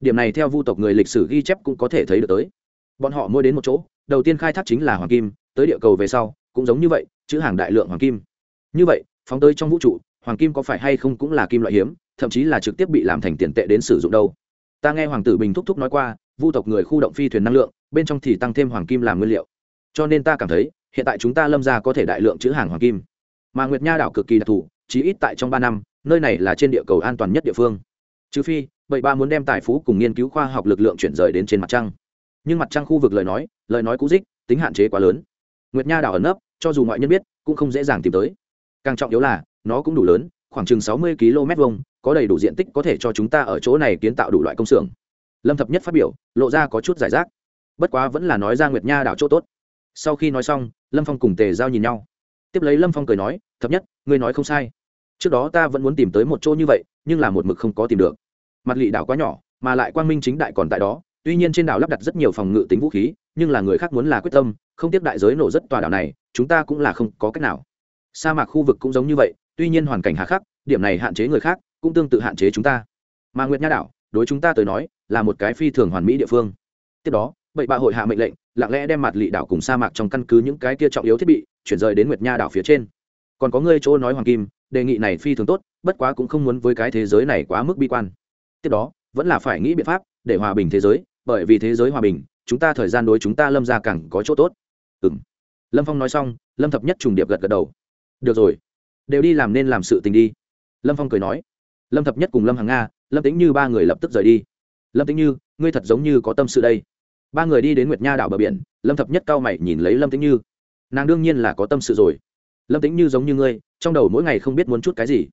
Điểm này theo vu tộc người lịch sử ghi chép cũng có thể thấy được tới. Bọn họ mua đến một chỗ, đầu tiên khai thác chính là hoàng kim, tới địa cầu về sau, cũng giống như vậy, chữ hàng đại lượng hoàng kim. Như vậy, phóng tới trong vũ trụ, hoàng kim có phải hay không cũng là kim loại hiếm, thậm chí là trực tiếp bị làm thành tiền tệ đến sử dụng đâu. Ta nghe hoàng tử bình thúc thúc nói qua, vu tộc người khu động phi thuyền năng lượng bên trong thì tăng thêm hoàng kim làm nguyên liệu. Cho nên ta cảm thấy, hiện tại chúng ta lâm ra có thể đại lượng chữ hàng hoàng kim. Mà nguyệt nha đảo cực kỳ đặc thù, chí ít tại trong ba năm, nơi này là trên địa cầu an toàn nhất địa phương. Trừ phi, bậy ba muốn đem tài phú cùng nghiên cứu khoa học lực lượng chuyển rời đến trên mặt trăng. Nhưng mặt trăng khu vực lời nói lời nói cũ dích, tính hạn chế quá lớn. Nguyệt nha đảo ẩn nấp, cho dù ngoại nhân biết, cũng không dễ dàng tìm tới. Càng trọng yếu là, nó cũng đủ lớn, khoảng chừng sáu mươi km vuông, có đầy đủ diện tích có thể cho chúng ta ở chỗ này kiến tạo đủ loại công xưởng. Lâm thập nhất phát biểu, lộ ra có chút giải rác bất quá vẫn là nói ra nguyệt nha đảo chỗ tốt. Sau khi nói xong, lâm phong cùng tề giao nhìn nhau. Tiếp lấy lâm phong cười nói, thập nhất, ngươi nói không sai. Trước đó ta vẫn muốn tìm tới một chỗ như vậy, nhưng là một mực không có tìm được. Mặt lị đảo quá nhỏ, mà lại quang minh chính đại còn tại đó. Tuy nhiên trên đảo lắp đặt rất nhiều phòng ngự tính vũ khí, nhưng là người khác muốn là quyết tâm, không tiếp đại giới nổ rất tòa đảo này, chúng ta cũng là không có cách nào. Sa mạc khu vực cũng giống như vậy, tuy nhiên hoàn cảnh hà khắc, điểm này hạn chế người khác, cũng tương tự hạn chế chúng ta. Mà nguyệt nha đảo, đối chúng ta tới nói, là một cái phi thường hoàn mỹ địa phương. Tiếp đó bậy bạ hội hạ mệnh lệnh, lặng lẽ đem mặt lị đảo cùng sa mạc trong căn cứ những cái kia trọng yếu thiết bị, chuyển rời đến nguyệt nha đảo phía trên. Còn có ngươi chỗ nói hoàng kim, đề nghị này phi thường tốt, bất quá cũng không muốn với cái thế giới này quá mức bi quan. Tiếp đó, vẫn là phải nghĩ biện pháp để hòa bình thế giới, bởi vì thế giới hòa bình, chúng ta thời gian đối chúng ta lâm ra càng có chỗ tốt. Ừ m lâm phong nói xong, lâm thập nhất trùng điệp gật gật đầu. Được rồi, đều đi làm nên làm sự tình đi. Lâm phong cười nói. Lâm thập nhất cùng lâm hằng nga, lâm tính như ba người lập tức rời đi. Lâm tính như, ngươi thật giống như có tâm sự đây ba người đi đến nguyệt nha đảo bờ biển lâm thập nhất cao mày nhìn lấy lâm Tĩnh như nàng đương nhiên là có tâm sự rồi lâm Tĩnh như giống như ngươi trong đầu mỗi ngày không biết muốn chút cái gì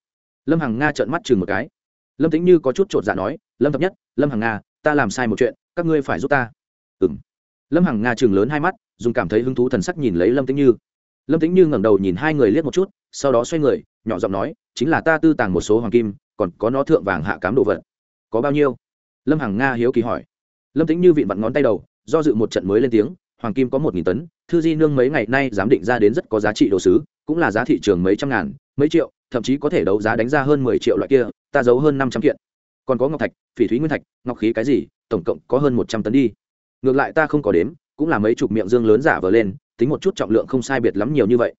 lâm hằng nga trợn mắt chừng một cái lâm Tĩnh như có chút chột dạ nói lâm thập nhất lâm hằng nga ta làm sai một chuyện các ngươi phải giúp ta ừ m lâm hằng nga chừng lớn hai mắt dùng cảm thấy hứng thú thần sắc nhìn lấy lâm Tĩnh như lâm Tĩnh như ngẩng đầu nhìn hai người liếc một chút sau đó xoay người nhỏ giọng nói chính là ta tư tàng một số hoàng kim còn có nó thượng vàng hạ cám đồ vật có bao nhiêu lâm hằng nga hiếu kỳ hỏi lâm Tĩnh như vịn vặn ngón tay đầu do dự một trận mới lên tiếng, hoàng kim có một nghìn tấn, thư di nương mấy ngày nay giám định ra đến rất có giá trị đồ sứ, cũng là giá thị trường mấy trăm ngàn, mấy triệu, thậm chí có thể đấu giá đánh ra hơn mười triệu loại kia, ta giấu hơn năm trăm kiện. Còn có ngọc thạch, phỉ thúy nguyên thạch, ngọc khí cái gì, tổng cộng có hơn một trăm tấn đi. Ngược lại ta không có đếm, cũng là mấy chục miệng dương lớn giả vờ lên, tính một chút trọng lượng không sai biệt lắm nhiều như vậy.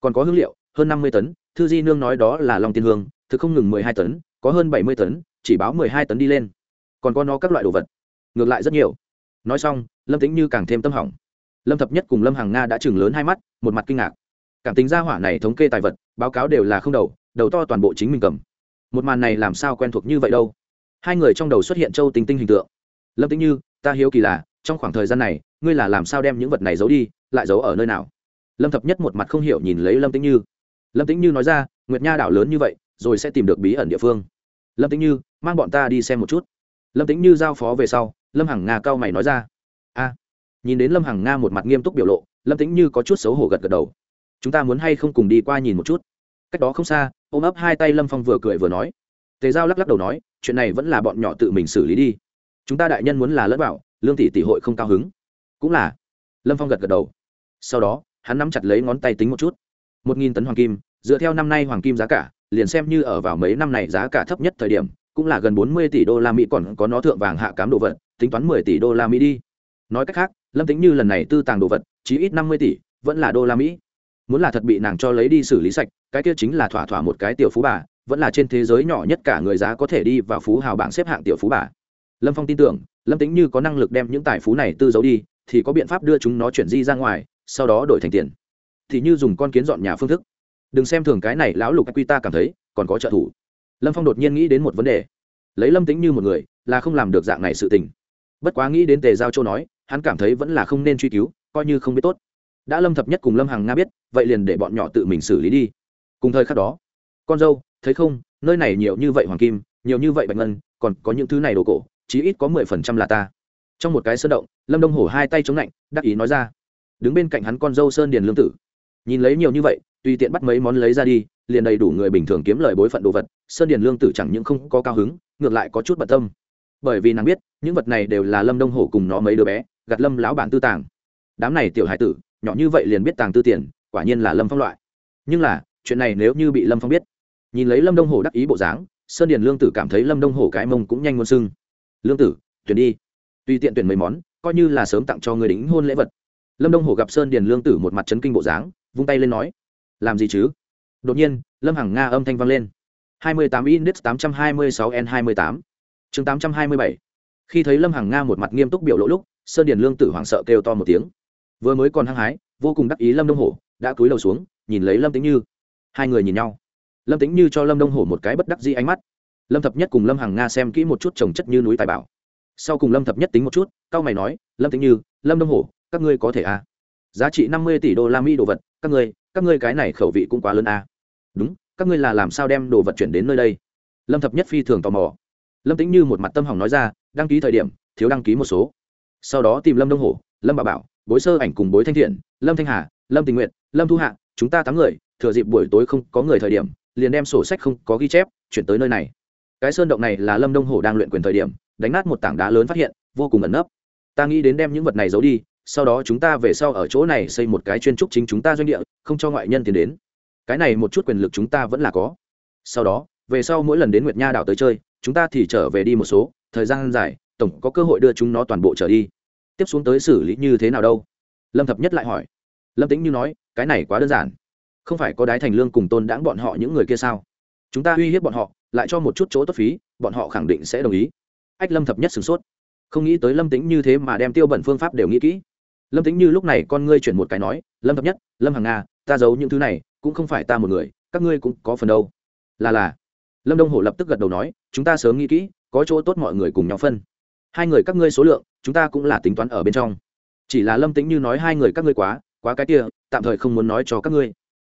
Còn có hương liệu, hơn năm mươi tấn, thư di nương nói đó là long tiên hương, thực không ngừng mười hai tấn, có hơn bảy mươi tấn, chỉ báo mười hai tấn đi lên. Còn có nó các loại đồ vật. Ngược lại rất nhiều nói xong, lâm tính như càng thêm tâm hỏng. Lâm thập nhất cùng lâm hàng nga đã chừng lớn hai mắt, một mặt kinh ngạc. Cảm tính gia hỏa này thống kê tài vật, báo cáo đều là không đầu đầu to toàn bộ chính mình cầm. Một màn này làm sao quen thuộc như vậy đâu? Hai người trong đầu xuất hiện châu tính tinh hình tượng. Lâm tính như, ta hiếu kỳ là, trong khoảng thời gian này, ngươi là làm sao đem những vật này giấu đi, lại giấu ở nơi nào? Lâm thập nhất một mặt không hiểu nhìn lấy lâm tĩnh như. Lâm tĩnh như nói ra, nguyệt nha đảo lớn như vậy, rồi sẽ tìm được bí ẩn địa phương. Lâm tĩnh như, mang bọn ta đi xem một chút. Lâm tĩnh như giao phó về sau lâm hằng nga cao mày nói ra. A, nhìn đến lâm hằng nga một mặt nghiêm túc biểu lộ, lâm tĩnh như có chút xấu hổ gật gật đầu. Chúng ta muốn hay không cùng đi qua nhìn một chút? Cách đó không xa, ôm ấp hai tay lâm phong vừa cười vừa nói. Tề giao lắc lắc đầu nói, chuyện này vẫn là bọn nhỏ tự mình xử lý đi. Chúng ta đại nhân muốn là lẫn bảo lương tỷ tỷ hội không cao hứng. Cũng là. Lâm phong gật gật đầu. Sau đó, hắn nắm chặt lấy ngón tay tính một chút. Một nghìn tấn hoàng kim, dựa theo năm nay hoàng kim giá cả, liền xem như ở vào mấy năm này giá cả thấp nhất thời điểm, cũng là gần bốn mươi tỷ đô la mỹ còn có nó thượng vàng hạ cám đồ vật tính toán mười tỷ đô la mỹ đi. Nói cách khác, lâm tính như lần này tư tàng đồ vật, chí ít năm mươi tỷ, vẫn là đô la mỹ. Muốn là thật bị nàng cho lấy đi xử lý sạch, cái kia chính là thỏa thỏa một cái tiểu phú bà, vẫn là trên thế giới nhỏ nhất cả người giá có thể đi vào phú hào bảng xếp hạng tiểu phú bà. Lâm phong tin tưởng, lâm tính như có năng lực đem những tài phú này tư giấu đi, thì có biện pháp đưa chúng nó chuyển di ra ngoài, sau đó đổi thành tiền. Thì như dùng con kiến dọn nhà phương thức. Đừng xem thường cái này lão lục quy ta cảm thấy, còn có trợ thủ. Lâm phong đột nhiên nghĩ đến một vấn đề. Lấy lâm tính như một người, là không làm được dạng này sự tình bất quá nghĩ đến tề giao châu nói, hắn cảm thấy vẫn là không nên truy cứu, coi như không biết tốt. Đã lâm thập nhất cùng lâm hằng nga biết, vậy liền để bọn nhỏ tự mình xử lý đi. Cùng thời khắc đó, con dâu, thấy không, nơi này nhiều như vậy hoàng kim, nhiều như vậy bạch ngân, còn có những thứ này đồ cổ, chí ít có mười phần trăm là ta. Trong một cái sơn động, lâm đông hổ hai tay chống lạnh, đắc ý nói ra. Đứng bên cạnh hắn con dâu sơn điền lương tử. Nhìn lấy nhiều như vậy, tùy tiện bắt mấy món lấy ra đi, liền đầy đủ người bình thường kiếm lời bối phận đồ vật, sơn điền lương tử chẳng những không có cao hứng, ngược lại có chút bận tâm bởi vì nàng biết, những vật này đều là lâm đông hổ cùng nó mấy đứa bé gặt lâm lão bản tư tàng. Đám này tiểu hải tử, nhỏ như vậy liền biết tàng tư tiền, quả nhiên là lâm phong loại. Nhưng là, chuyện này nếu như bị lâm phong biết, nhìn lấy lâm đông Hổ đắc ý bộ dáng, sơn điền lương tử cảm thấy lâm đông hổ cái mông cũng nhanh muốn sưng. Lương tử, tuyển đi. Tùy tiện tuyển mấy món, coi như là sớm tặng cho người đính hôn lễ vật. Lâm đông hổ gặp sơn điền lương tử một mặt chấn kinh bộ dáng, vung tay lên nói, làm gì chứ? Đột nhiên, lâm hằng nga âm thanh vang lên. 28 index 826 n 28 chương 827 khi thấy lâm hằng nga một mặt nghiêm túc biểu lộ lúc, sơn điền lương tử hoảng sợ kêu to một tiếng. Vừa mới còn hăng hái, vô cùng đắc ý lâm đông hổ đã cúi đầu xuống, nhìn lấy lâm tĩnh như. Hai người nhìn nhau. Lâm tĩnh như cho lâm đông hổ một cái bất đắc dĩ ánh mắt. Lâm thập nhất cùng lâm hằng nga xem kỹ một chút trồng chất như núi tài bảo. Sau cùng lâm thập nhất tính một chút cao mày nói, lâm tĩnh như, lâm đông hổ, các ngươi có thể à? Giá trị năm mươi tỷ đô la mỹ đồ vật, các ngươi các ngươi cái này khẩu vị cũng quá lớn à? Đúng, các ngươi là làm sao đem đồ vật chuyển đến nơi đây? Lâm thập nhất phi thường tò mò lâm tĩnh như một mặt tâm hỏng nói ra, đăng ký thời điểm, thiếu đăng ký một số. Sau đó tìm lâm đông hổ, lâm bà bảo, bối sơ ảnh cùng bối thanh thiện, lâm thanh hà, lâm tình nguyện lâm thu hạ, chúng ta tám người, thừa dịp buổi tối không có người thời điểm, liền đem sổ sách không có ghi chép, chuyển tới nơi này. Cái sơn động này là lâm đông hổ đang luyện quyền thời điểm, đánh nát một tảng đá lớn phát hiện, vô cùng ẩn nấp. Ta nghĩ đến đem những vật này giấu đi, sau đó chúng ta về sau ở chỗ này xây một cái chuyên trúc chính chúng ta doanh địa, không cho ngoại nhân tiến đến. Cái này một chút quyền lực chúng ta vẫn là có. Sau đó, về sau mỗi lần đến nguyệt nha đảo tới chơi chúng ta thì trở về đi một số, thời gian dài, tổng có cơ hội đưa chúng nó toàn bộ trở đi. Tiếp xuống tới xử lý như thế nào đâu? Lâm thập nhất lại hỏi. Lâm tĩnh như nói, cái này quá đơn giản. Không phải có đái thành lương cùng tôn đãng bọn họ những người kia sao? Chúng ta uy hiếp bọn họ, lại cho một chút chỗ tốt phí, bọn họ khẳng định sẽ đồng ý. Ách lâm thập nhất sửng sốt. Không nghĩ tới lâm tĩnh như thế mà đem tiêu bẩn phương pháp đều nghĩ kỹ. Lâm tĩnh như lúc này con ngươi chuyển một cái nói, lâm thập nhất, lâm hằng nga ta giấu những thứ này, cũng không phải ta một người, các ngươi cũng có phần đâu. Là là lâm đông hổ lập tức gật đầu nói, chúng ta sớm nghĩ kỹ, có chỗ tốt mọi người cùng nhau phân. Hai người các ngươi số lượng, chúng ta cũng là tính toán ở bên trong. Chỉ là lâm Tính như nói hai người các ngươi quá quá cái kia, tạm thời không muốn nói cho các ngươi.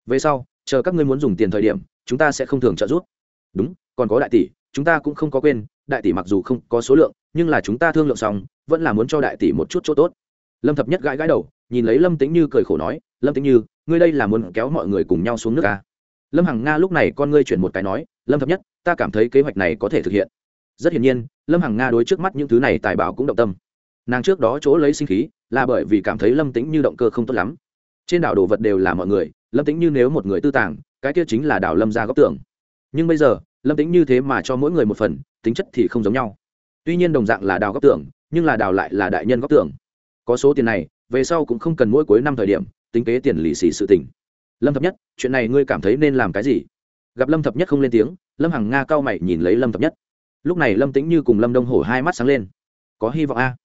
Về sau, chờ các ngươi muốn dùng tiền thời điểm, chúng ta sẽ không thường trợ giúp. Đúng, còn có đại tỷ, chúng ta cũng không có quên, đại tỷ mặc dù không có số lượng, nhưng là chúng ta thương lượng xong, vẫn là muốn cho đại tỷ một chút chỗ tốt. Lâm thập nhất gãi gãi đầu, nhìn lấy lâm Tính như cười khổ nói, lâm Tính như, ngươi đây là muốn kéo mọi người cùng nhau xuống nước à? lâm hằng nga lúc này con ngươi chuyển một cái nói lâm thập nhất, ta cảm thấy kế hoạch này có thể thực hiện. Rất hiển nhiên, lâm hằng nga đối trước mắt những thứ này tài bảo cũng động tâm. Nàng trước đó chỗ lấy sinh khí, là bởi vì cảm thấy lâm tĩnh như động cơ không tốt lắm. Trên đảo đồ vật đều là mọi người, lâm tĩnh như nếu một người tư tàng, cái kia chính là đảo lâm ra góc tưởng nhưng bây giờ, lâm tĩnh như thế mà cho mỗi người một phần, tính chất thì không giống nhau. Tuy nhiên đồng dạng là đào góc tưởng nhưng là đào lại là đại nhân góc tưởng có số tiền này, về sau cũng không cần mỗi cuối năm thời điểm, tính kế tiền lì xì sự tỉnh lâm thập nhất, chuyện này ngươi cảm thấy nên làm cái gì? Gặp lâm thập nhất không lên tiếng, lâm hằng nga cao mày nhìn lấy lâm thập nhất. Lúc này lâm tĩnh như cùng lâm đông hổ hai mắt sáng lên. Có hy vọng a?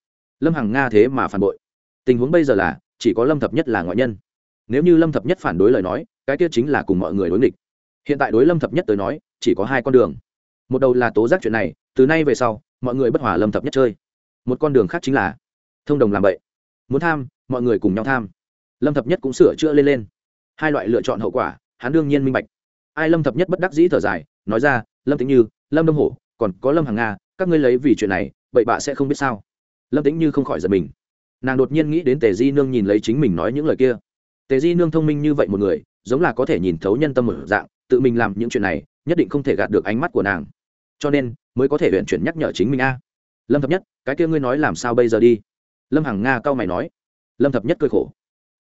Lâm hằng nga thế mà phản bội. Tình huống bây giờ là, chỉ có lâm thập nhất là ngoại nhân. Nếu như lâm thập nhất phản đối lời nói, cái kia chính là cùng mọi người đối nghịch. Hiện tại đối lâm thập nhất tới nói, chỉ có hai con đường. Một đầu là tố giác chuyện này, từ nay về sau, mọi người bất hòa lâm thập nhất chơi. Một con đường khác chính là, thông đồng làm vậy muốn tham, mọi người cùng nhau tham. Lâm thập nhất cũng sửa chữa lên lên. Hai loại lựa chọn hậu quả, hắn đương nhiên minh bạch ai lâm thập nhất bất đắc dĩ thở dài, nói ra, lâm tĩnh như, lâm đông hổ, còn có lâm hàng nga, các ngươi lấy vì chuyện này, bậy bạ sẽ không biết sao. Lâm tĩnh như không khỏi giật mình. Nàng đột nhiên nghĩ đến tề di nương nhìn lấy chính mình nói những lời kia. Tề di nương thông minh như vậy một người, giống là có thể nhìn thấu nhân tâm một dạng, tự mình làm những chuyện này, nhất định không thể gạt được ánh mắt của nàng. Cho nên, mới có thể huyện chuyển nhắc nhở chính mình a. Lâm thập nhất, cái kia ngươi nói làm sao bây giờ đi? Lâm hằng nga cao mày nói. Lâm thập nhất cười khổ.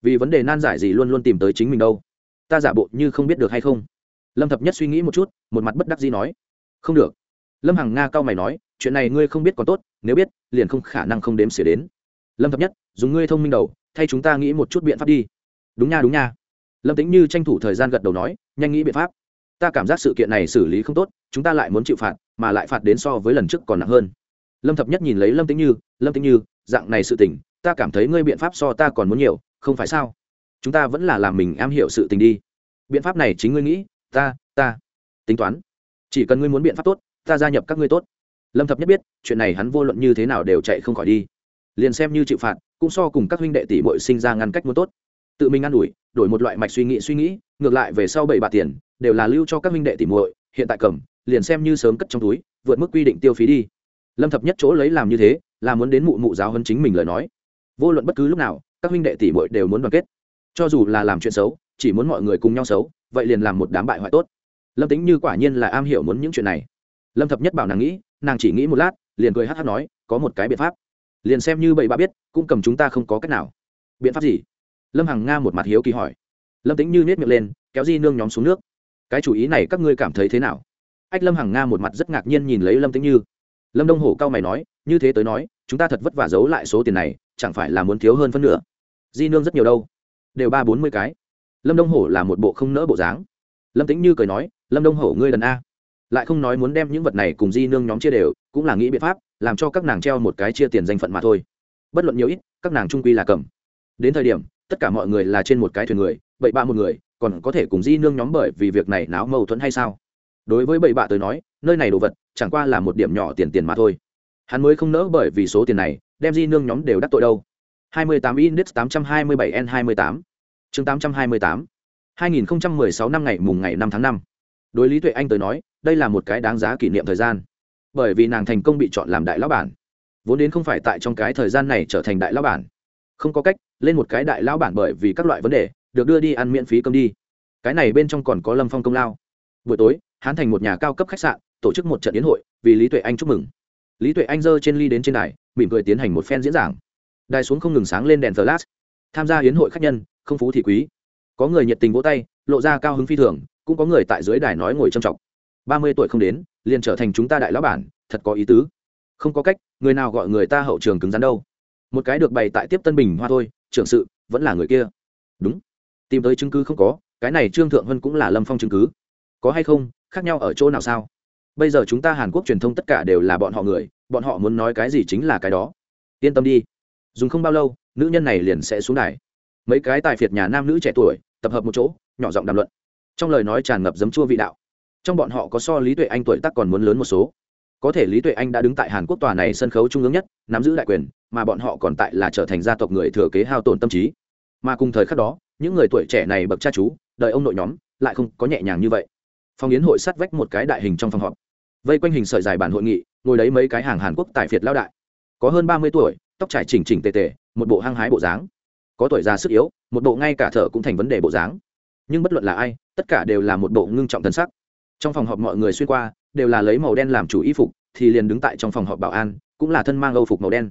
Vì vấn đề nan giải gì luôn luôn tìm tới chính mình đâu? Ta giả bộ như không biết được hay không? Lâm thập nhất suy nghĩ một chút, một mặt bất đắc gì nói, không được. Lâm hằng nga cao mày nói, chuyện này ngươi không biết còn tốt, nếu biết, liền không khả năng không đếm xỉa đến. Lâm thập nhất, dùng ngươi thông minh đầu, thay chúng ta nghĩ một chút biện pháp đi. Đúng nha đúng nha. Lâm tính như tranh thủ thời gian gật đầu nói, nhanh nghĩ biện pháp. Ta cảm giác sự kiện này xử lý không tốt, chúng ta lại muốn chịu phạt, mà lại phạt đến so với lần trước còn nặng hơn. Lâm thập nhất nhìn lấy lâm tính như, lâm tính như, dạng này sự tình, ta cảm thấy ngươi biện pháp so ta còn muốn nhiều, không phải sao? Chúng ta vẫn là làm mình am hiểu sự tình đi. Biện pháp này chính ngươi nghĩ ta ta. Tính toán. Chỉ cần ngươi muốn biện pháp tốt, ta gia nhập các ngươi tốt. Lâm thập nhất biết, chuyện này hắn vô luận như thế nào đều chạy không khỏi đi. Liền xem như chịu phạt, cũng so cùng các huynh đệ tỷ bội sinh ra ngăn cách muốn tốt. Tự mình ă n ủi, đổi một loại mạch suy nghĩ suy nghĩ, ngược lại về sau bảy bạc tiền, đều là lưu cho các huynh đệ tỷ muội, hiện tại cầm, liền xem như sớm cất trong túi, vượt mức quy định tiêu phí đi. Lâm thập nhất chỗ lấy làm như thế, là muốn đến mụ mụ giáo hơn chính mình lời nói. Vô luận bất cứ lúc nào, các huynh đệ tỷ muội đều muốn đoàn kết. Cho dù là làm chuyện xấu, chỉ muốn mọi người cùng nhau xấu vậy liền làm một đám bại hoại tốt. Lâm tính như quả nhiên là am hiểu muốn những chuyện này. Lâm thập nhất bảo nàng nghĩ, nàng chỉ nghĩ một lát, liền cười hát hát nói, có một cái biện pháp. Liền xem như bậy bạ biết, cũng cầm chúng ta không có cách nào. Biện pháp gì? Lâm hằng nga một mặt hiếu kỳ hỏi. Lâm tính như nết miệng lên, kéo di nương nhóm xuống nước. Cái chủ ý này các ngươi cảm thấy thế nào? Ách, lâm hằng nga một mặt rất ngạc nhiên nhìn lấy lâm tĩnh như. Lâm đông hổ cao mày nói, như thế tới nói, chúng ta thật vất vả giấu lại số tiền này, chẳng phải là muốn thiếu hơn phân nửa? Di nương rất nhiều đâu. Đều ba bốn mươi cái lâm đông hổ là một bộ không nỡ bộ dáng. Lâm tĩnh như cười nói, lâm đông hổ, ngươi đần a. Lại không nói muốn đem những vật này cùng di nương nhóm chia đều, cũng là nghĩ biện pháp, làm cho các nàng treo một cái chia tiền danh phận mà thôi. Bất luận nhiều ít, các nàng trung quy là cầm. Đến thời điểm, tất cả mọi người là trên một cái thuyền người, bậy bạ một người, còn có thể cùng di nương nhóm bởi vì việc này náo mâu thuẫn hay sao? Đối với bậy bạ tới nói, nơi này đồ vật chẳng qua là một điểm nhỏ tiền tiền mà thôi. Hắn mới không nỡ bởi vì số tiền này, đem di nương nhóm đều đắc tội đâu. 28 index 827 n 28 chương 828 2016 năm ngày mùng ngày 5 tháng 5 đối lý tuệ anh tới nói, đây là một cái đáng giá kỷ niệm thời gian. Bởi vì nàng thành công bị chọn làm đại lão bản. Vốn đến không phải tại trong cái thời gian này trở thành đại lão bản. Không có cách, lên một cái đại lão bản bởi vì các loại vấn đề, được đưa đi ăn miễn phí cơm đi. Cái này bên trong còn có lâm phong công lao. Buổi tối, hắn thành một nhà cao cấp khách sạn, tổ chức một trận yến hội, vì lý tuệ anh chúc mừng. Lý tuệ anh giơ trên ly đến trên đài, mỉm cười tiến hành một phen diễn giảng. Đài xuống không ngừng sáng lên đèn flash. Tham gia yến hội khách nhân không phú thì quý. Có người nhiệt tình vỗ tay, lộ ra cao hứng phi thường, cũng có người tại dưới đài nói ngồi trầm trọng. Ba mươi tuổi không đến, liền trở thành chúng ta đại lão bản, thật có ý tứ. Không có cách, người nào gọi người ta hậu trường cứng rắn đâu. Một cái được bày tại tiếp tân bình hoa thôi, trưởng sự, vẫn là người kia. Đúng. Tìm tới chứng cứ không có, cái này trương thượng vân cũng là lâm phong chứng cứ. Có hay không, khác nhau ở chỗ nào sao? Bây giờ chúng ta hàn quốc truyền thông tất cả đều là bọn họ người, bọn họ muốn nói cái gì chính là cái đó. Yên tâm đi. Dùng không bao lâu, nữ nhân này liền sẽ xuống đài mấy cái tài phiệt nhà nam nữ trẻ tuổi, tập hợp một chỗ, nhỏ giọng đàm luận. Trong lời nói tràn ngập giấm chua vị đạo. Trong bọn họ có so lý tuệ anh tuổi tác còn muốn lớn một số. Có thể lý tuệ anh đã đứng tại hàn quốc tòa này sân khấu trung ương nhất, nắm giữ đại quyền, mà bọn họ còn tại là trở thành gia tộc người thừa kế hao tổn tâm trí. Mà cùng thời khắc đó, những người tuổi trẻ này bậc cha chú đợi ông nội nhóm, lại không có nhẹ nhàng như vậy. Phòng yến hội sát vách một cái đại hình trong phòng họp. Vây quanh hình sợi dài bản hội nghị, ngồi đấy mấy cái hàng hàn quốc tại phiệt lao đại. Có hơn ba mươi tuổi, tóc trải chỉnh chỉnh tề tề, một bộ hăng hái bộ dáng có tuổi già sức yếu, một bộ ngay cả thở cũng thành vấn đề bộ dáng. Nhưng bất luận là ai, tất cả đều là một bộ ngưng trọng thân sắc. Trong phòng họp mọi người xuyên qua, đều là lấy màu đen làm chủ y phục, thì liền đứng tại trong phòng họp bảo an, cũng là thân mang âu phục màu đen.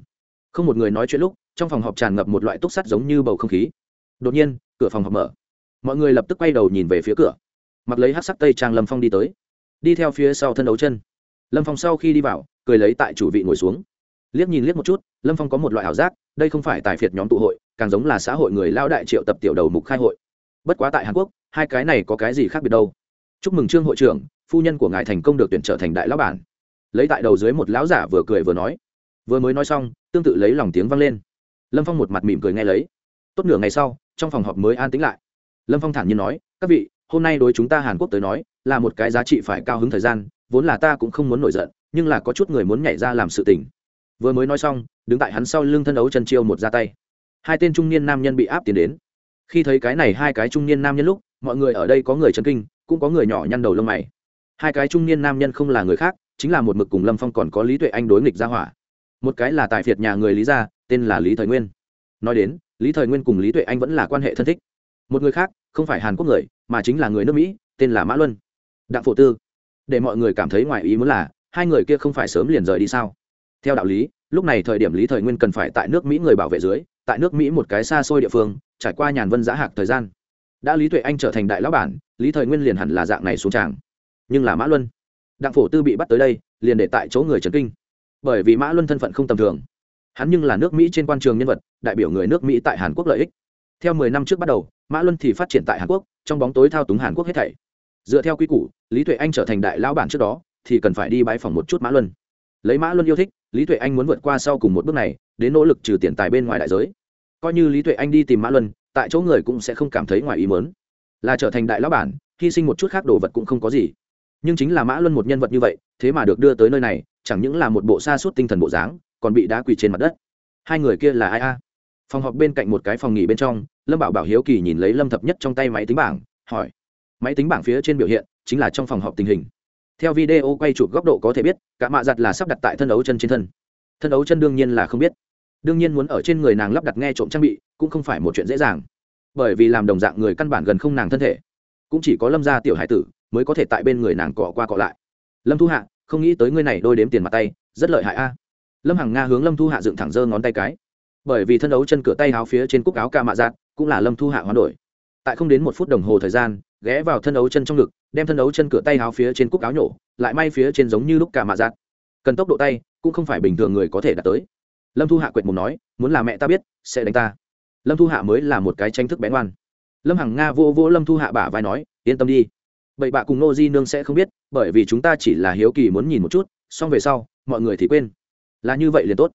Không một người nói chuyện lúc, trong phòng họp tràn ngập một loại túc sắt giống như bầu không khí. Đột nhiên, cửa phòng họp mở. Mọi người lập tức quay đầu nhìn về phía cửa. Mặc lấy hát sắc tây trang lâm phong đi tới. Đi theo phía sau thân đấu chân. Lâm phong sau khi đi vào, cười lấy tại chủ vị ngồi xuống. Liếc nhìn liếc một chút, lâm phong có một loại ảo giác, đây không phải tài phiệt nhóm tụ hội càng giống là xã hội người lao đại triệu tập tiểu đầu mục khai hội. Bất quá tại hàn quốc, hai cái này có cái gì khác biệt đâu? Chúc mừng trương hội trưởng, phu nhân của ngài thành công được tuyển trở thành đại lão bản. Lấy tại đầu dưới một lão giả vừa cười vừa nói. Vừa mới nói xong, tương tự lấy lòng tiếng vang lên. Lâm phong một mặt mỉm cười nghe lấy. Tốt nửa ngày sau, trong phòng họp mới an tĩnh lại. Lâm phong thản nhiên nói, các vị, hôm nay đối chúng ta hàn quốc tới nói, là một cái giá trị phải cao hứng thời gian, vốn là ta cũng không muốn nổi giận, nhưng là có chút người muốn nhảy ra làm sự tình. Vừa mới nói xong, đứng tại hắn sau lưng thân đấu chân chiêu một ra tay hai tên trung niên nam nhân bị áp tiến đến. Khi thấy cái này hai cái trung niên nam nhân lúc, mọi người ở đây có người chấn kinh, cũng có người nhỏ nhăn đầu lông mày. Hai cái trung niên nam nhân không là người khác, chính là một mực cùng lâm phong còn có lý tuệ anh đối nghịch gia hỏa. Một cái là tài phiệt nhà người lý gia, tên là lý thời nguyên. Nói đến, lý thời nguyên cùng lý tuệ anh vẫn là quan hệ thân thích. Một người khác, không phải hàn quốc người, mà chính là người nước mỹ, tên là mã luân. Đặng phổ tư. Để mọi người cảm thấy ngoài ý muốn là, hai người kia không phải sớm liền rời đi sao? Theo đạo lý, lúc này thời điểm lý thời nguyên cần phải tại nước mỹ người bảo vệ dưới tại nước mỹ một cái xa xôi địa phương, trải qua nhàn vân giã hạc thời gian. Đã lý tuệ anh trở thành đại lão bản, lý thời nguyên liền hẳn là dạng này xuống tràng. Nhưng là mã luân, đặng phổ tư bị bắt tới đây, liền để tại chỗ người trấn kinh. Bởi vì mã luân thân phận không tầm thường. Hắn nhưng là nước mỹ trên quan trường nhân vật, đại biểu người nước mỹ tại hàn quốc lợi ích. Theo mười năm trước bắt đầu, mã luân thì phát triển tại hàn quốc, trong bóng tối thao túng hàn quốc hết thảy. Dựa theo quy củ, lý tuệ anh trở thành đại lão bản trước đó, thì cần phải đi bãi phòng một chút mã luân lấy mã luân yêu thích, lý tuệ anh muốn vượt qua sau cùng một bước này, đến nỗ lực trừ tiền tài bên ngoài đại giới. Coi như lý tuệ anh đi tìm mã luân, tại chỗ người cũng sẽ không cảm thấy ngoài ý mớn là trở thành đại lão bản, hy sinh một chút khác đồ vật cũng không có gì. Nhưng chính là mã luân một nhân vật như vậy, thế mà được đưa tới nơi này, chẳng những là một bộ xa suốt tinh thần bộ dáng, còn bị đá quỳ trên mặt đất. Hai người kia là ai a? Phòng họp bên cạnh một cái phòng nghỉ bên trong, lâm bảo bảo hiếu kỳ nhìn lấy lâm thập nhất trong tay máy tính bảng, hỏi. Máy tính bảng phía trên biểu hiện chính là trong phòng họp tình hình theo video quay chụp góc độ có thể biết, cả mạ giặt là sắp đặt tại thân đấu chân trên thân. Thân đấu chân đương nhiên là không biết. Đương nhiên muốn ở trên người nàng lắp đặt nghe trộm trang bị, cũng không phải một chuyện dễ dàng. Bởi vì làm đồng dạng người căn bản gần không nàng thân thể. Cũng chỉ có lâm gia tiểu hải tử mới có thể tại bên người nàng cọ qua cọ lại. Lâm thu hạ, không nghĩ tới ngươi này đôi đếm tiền mặt tay, rất lợi hại a. Lâm hằng nga hướng lâm thu hạ dựng thẳng giơ ngón tay cái. Bởi vì thân đấu chân cửa tay áo phía trên cúc áo ca mạ giạt cũng là lâm thu hạ hoán đổi. Tại không đến một phút đồng hồ thời gian ghé vào thân ấu chân trong ngực, đem thân ấu chân cửa tay háo phía trên cúc áo nhổ, lại may phía trên giống như lúc cả mạ giặt. Cần tốc độ tay, cũng không phải bình thường người có thể đạt tới. Lâm thu hạ quệt mùng nói, muốn là mẹ ta biết, sẽ đánh ta. Lâm thu hạ mới là một cái tranh thức bén ngoan. Lâm hằng nga vô vô lâm thu hạ bả vai nói, yên tâm đi. Bậy bạ cùng nô di nương sẽ không biết, bởi vì chúng ta chỉ là hiếu kỳ muốn nhìn một chút, xong về sau, mọi người thì quên. Là như vậy liền tốt.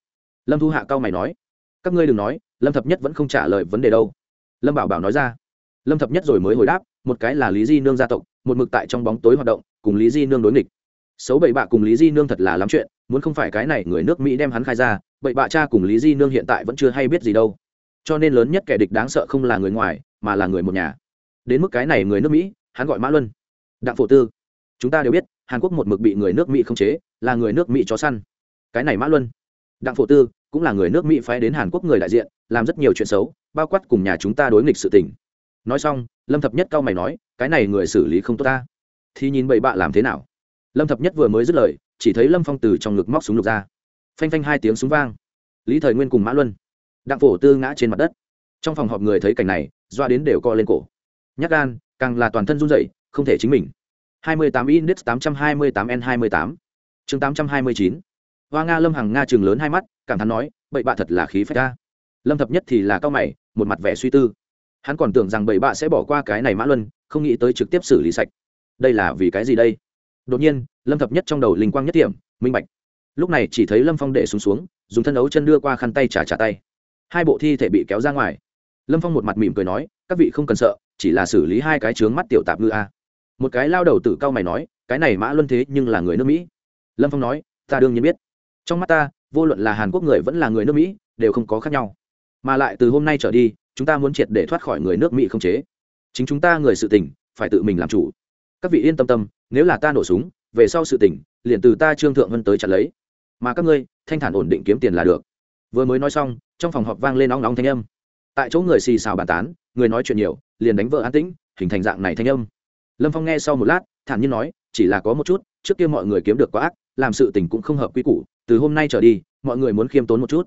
Lâm thu hạ cao mày nói, các ngươi đừng nói, lâm thập nhất vẫn không trả lời vấn đề đâu. Lâm bảo bảo nói ra lâm thập nhất rồi mới hồi đáp, một cái là lý di nương gia tộc, một mực tại trong bóng tối hoạt động, cùng lý di nương đối nghịch. Xấu bậy bạ cùng lý di nương thật là lắm chuyện, muốn không phải cái này người nước mỹ đem hắn khai ra, bậy bạ cha cùng lý di nương hiện tại vẫn chưa hay biết gì đâu. Cho nên lớn nhất kẻ địch đáng sợ không là người ngoài, mà là người một nhà. Đến mức cái này người nước mỹ, hắn gọi mã luân. Đặng phổ tư. Chúng ta đều biết, hàn quốc một mực bị người nước mỹ khống chế, là người nước mỹ chó săn. Cái này mã luân. Đặng phổ tư cũng là người nước mỹ phái đến hàn quốc người đại diện, làm rất nhiều chuyện xấu, bao quát cùng nhà chúng ta đối nghịch sự tình nói xong, lâm thập nhất cao mày nói, cái này người xử lý không tốt ta. Thì nhìn bậy bạ làm thế nào? Lâm thập nhất vừa mới dứt lời, chỉ thấy lâm phong từ trong ngực móc súng lục ra. Phanh phanh hai tiếng súng vang. Lý thời nguyên cùng mã luân đặng phổ tư ngã trên mặt đất. Trong phòng họp người thấy cảnh này, doa đến đều co lên cổ. Nhắc gan, càng là toàn thân run rẩy, không thể chính mình. 28 index 828 n 28 chương 829 hoa nga lâm hằng nga trường lớn hai mắt, cảm thán nói, bậy bạ thật là khí phách ta. Lâm thập nhất thì là cao mày, một mặt vẻ suy tư hắn còn tưởng rằng bậy bạ sẽ bỏ qua cái này mã luân, không nghĩ tới trực tiếp xử lý sạch. Đây là vì cái gì đây? Đột nhiên, lâm thập nhất trong đầu linh quang nhất điểm, minh bạch. Lúc này chỉ thấy lâm phong để xuống xuống, dùng thân ấu chân đưa qua khăn tay trả trả tay. Hai bộ thi thể bị kéo ra ngoài. Lâm phong một mặt mỉm cười nói, các vị không cần sợ, chỉ là xử lý hai cái trướng mắt tiểu tạp ngư a. Một cái lao đầu tử cao mày nói, cái này mã luân thế nhưng là người nước mỹ. Lâm phong nói, ta đương nhiên biết. Trong mắt ta, vô luận là hàn quốc người vẫn là người nước mỹ, đều không có khác nhau. Mà lại từ hôm nay trở đi chúng ta muốn triệt để thoát khỏi người nước mỹ không chế. Chính chúng ta người sự tình, phải tự mình làm chủ. Các vị yên tâm tâm, nếu là ta nổ súng, về sau sự tình, liền từ ta trương thượng vân tới chặt lấy. Mà các ngươi, thanh thản ổn định kiếm tiền là được. Vừa mới nói xong, trong phòng họp vang lên nóng nóng thanh âm. Tại chỗ người xì xào bàn tán, người nói chuyện nhiều, liền đánh vợ an tĩnh, hình thành dạng này thanh âm. Lâm phong nghe sau một lát, thản nhiên nói, chỉ là có một chút, trước kia mọi người kiếm được quá ác, làm sự tình cũng không hợp quy củ, từ hôm nay trở đi, mọi người muốn khiêm tốn một chút.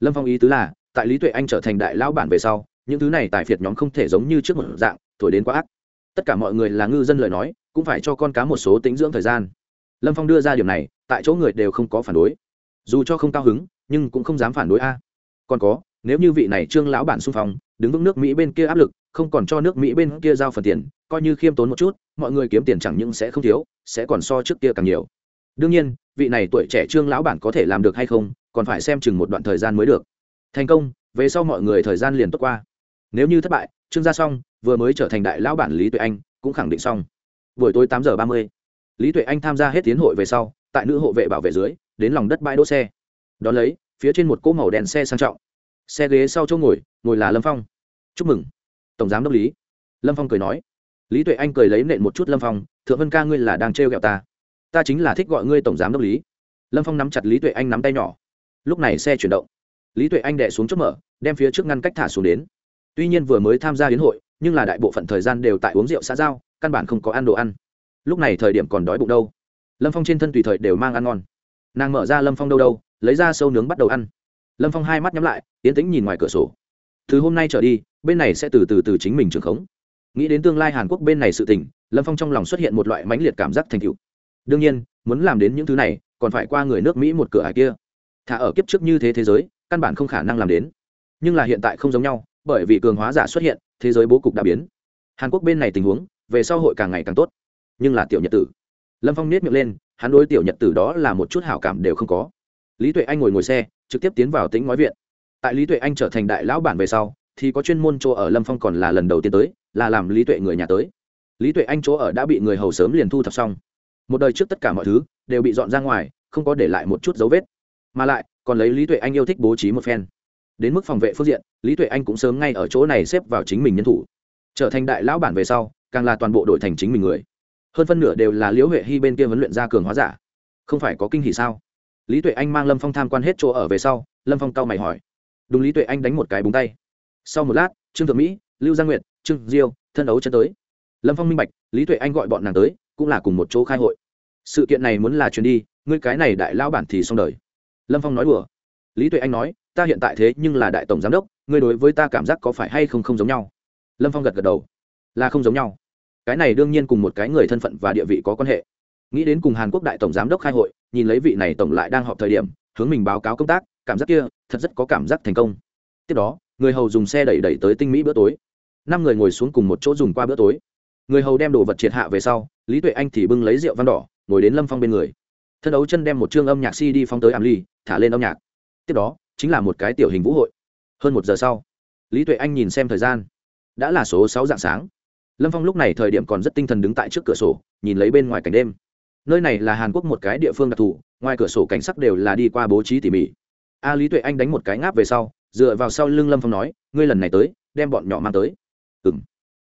Lâm phong ý tứ là, tại lý tuệ anh trở thành đại lão bản về sau những thứ này tài phiệt nhóm không thể giống như trước một dạng, thổi đến quá ác. Tất cả mọi người là ngư dân lời nói, cũng phải cho con cá một số tính dưỡng thời gian. Lâm phong đưa ra điểm này, tại chỗ người đều không có phản đối. Dù cho không cao hứng, nhưng cũng không dám phản đối a. Còn có, nếu như vị này trương lão bản xung phong, đứng vững nước mỹ bên kia áp lực, không còn cho nước mỹ bên kia giao phần tiền, coi như khiêm tốn một chút, mọi người kiếm tiền chẳng những sẽ không thiếu, sẽ còn so trước kia càng nhiều. Đương nhiên, vị này tuổi trẻ trương lão bản có thể làm được hay không, còn phải xem chừng một đoạn thời gian mới được. Thành công, về sau mọi người thời gian liền tốt qua nếu như thất bại, trương gia xong vừa mới trở thành đại lão bản lý tuệ anh cũng khẳng định xong. Buổi tối tám giờ ba mươi, lý tuệ anh tham gia hết tiến hội về sau, tại nữ hộ vệ bảo vệ dưới, đến lòng đất bãi đỗ xe. Đón lấy, phía trên một cỗ màu đèn xe sang trọng. Xe ghế sau chỗ ngồi ngồi là lâm phong. Chúc mừng, tổng giám đốc lý. Lâm phong cười nói. Lý tuệ anh cười lấy nện một chút lâm phong, thượng vân ca ngươi là đang trêu ghẹo ta. Ta chính là thích gọi ngươi tổng giám đốc lý. Lâm phong nắm chặt lý tuệ anh nắm tay nhỏ. Lúc này xe chuyển động. Lý tuệ anh đẻ xuống chốt mở, đem phía trước ngăn cách thả xuống đến tuy nhiên vừa mới tham gia hiến hội, nhưng là đại bộ phận thời gian đều tại uống rượu xã giao, căn bản không có ăn đồ ăn. Lúc này thời điểm còn đói bụng đâu. Lâm phong trên thân tùy thời đều mang ăn ngon. Nàng mở ra lâm phong đâu đâu, lấy ra sâu nướng bắt đầu ăn. Lâm phong hai mắt nhắm lại yến tĩnh nhìn ngoài cửa sổ. Từ hôm nay trở đi, bên này sẽ từ từ từ chính mình trưởng khống. Nghĩ đến tương lai hàn quốc bên này sự tình, lâm phong trong lòng xuất hiện một loại mãnh liệt cảm giác thành cựu đương nhiên, muốn làm đến những thứ này, còn phải qua người nước mỹ một cửa hải kia. Thả ở kiếp trước như thế thế giới, căn bản không khả năng làm đến. Nhưng là hiện tại không giống nhau bởi vì cường hóa giả xuất hiện, thế giới bố cục đã biến. Hàn quốc bên này tình huống, về sau hội càng ngày càng tốt. Nhưng là tiểu nhật tử. Lâm phong nết miệng lên, hắn đối tiểu nhật tử đó là một chút hảo cảm đều không có. Lý tuệ anh ngồi ngồi xe, trực tiếp tiến vào tính nói viện. Tại lý tuệ anh trở thành đại lão bản về sau, thì có chuyên môn chỗ ở lâm phong còn là lần đầu tiên tới, là làm lý tuệ người nhà tới. Lý tuệ anh chỗ ở đã bị người hầu sớm liền thu thập xong. Một đời trước tất cả mọi thứ, đều bị dọn ra ngoài, không có để lại một chút dấu vết. Mà lại, còn lấy lý tuệ anh yêu thích bố trí một phen đến mức phòng vệ phương diện, lý tuệ anh cũng sớm ngay ở chỗ này xếp vào chính mình nhân thủ. Trở thành đại lão bản về sau, càng là toàn bộ đội thành chính mình người. Hơn phân nửa đều là liễu huệ hy bên kia huấn luyện ra cường hóa giả. Không phải có kinh hỷ sao? Lý tuệ anh mang lâm phong tham quan hết chỗ ở về sau, lâm phong cau mày hỏi. Đúng lý tuệ anh đánh một cái búng tay. Sau một lát, trương thượng mỹ, lưu gia nguyệt, trương diêu, thân ấu chân tới. Lâm phong minh bạch, lý tuệ anh gọi bọn nàng tới, cũng là cùng một chỗ khai hội. Sự kiện này muốn là chuyến đi, ngươi cái này đại lao bản thì xong đời. Lâm phong nói đùa. Lý tuệ anh nói ta hiện tại thế nhưng là đại tổng giám đốc, ngươi đối với ta cảm giác có phải hay không không giống nhau? Lâm phong gật gật đầu. Là không giống nhau. Cái này đương nhiên cùng một cái người thân phận và địa vị có quan hệ. Nghĩ đến cùng hàn quốc đại tổng giám đốc khai hội, nhìn lấy vị này tổng lại đang họp thời điểm, hướng mình báo cáo công tác, cảm giác kia, thật rất có cảm giác thành công. Tiếp đó, người hầu dùng xe đẩy đẩy tới tinh mỹ bữa tối. Năm người ngồi xuống cùng một chỗ dùng qua bữa tối. Người hầu đem đồ vật triệt hạ về sau, lý tuệ anh thì bưng lấy rượu văn đỏ, ngồi đến lâm phong bên người. Thân đấu chân đem một chương âm nhạc si đi phóng tới ảm ly, thả lên âm nhạc. Tiếp đó chính là một cái tiểu hình vũ hội. Hơn một giờ sau, lý tuệ anh nhìn xem thời gian. Đã là số sáu dạng sáng. Lâm phong lúc này thời điểm còn rất tinh thần đứng tại trước cửa sổ, nhìn lấy bên ngoài cảnh đêm. Nơi này là hàn quốc một cái địa phương đặc thù, ngoài cửa sổ cảnh sắc đều là đi qua bố trí tỉ mỉ. A lý tuệ anh đánh một cái ngáp về sau, dựa vào sau lưng lâm phong nói, ngươi lần này tới, đem bọn nhỏ mang tới. Ừ m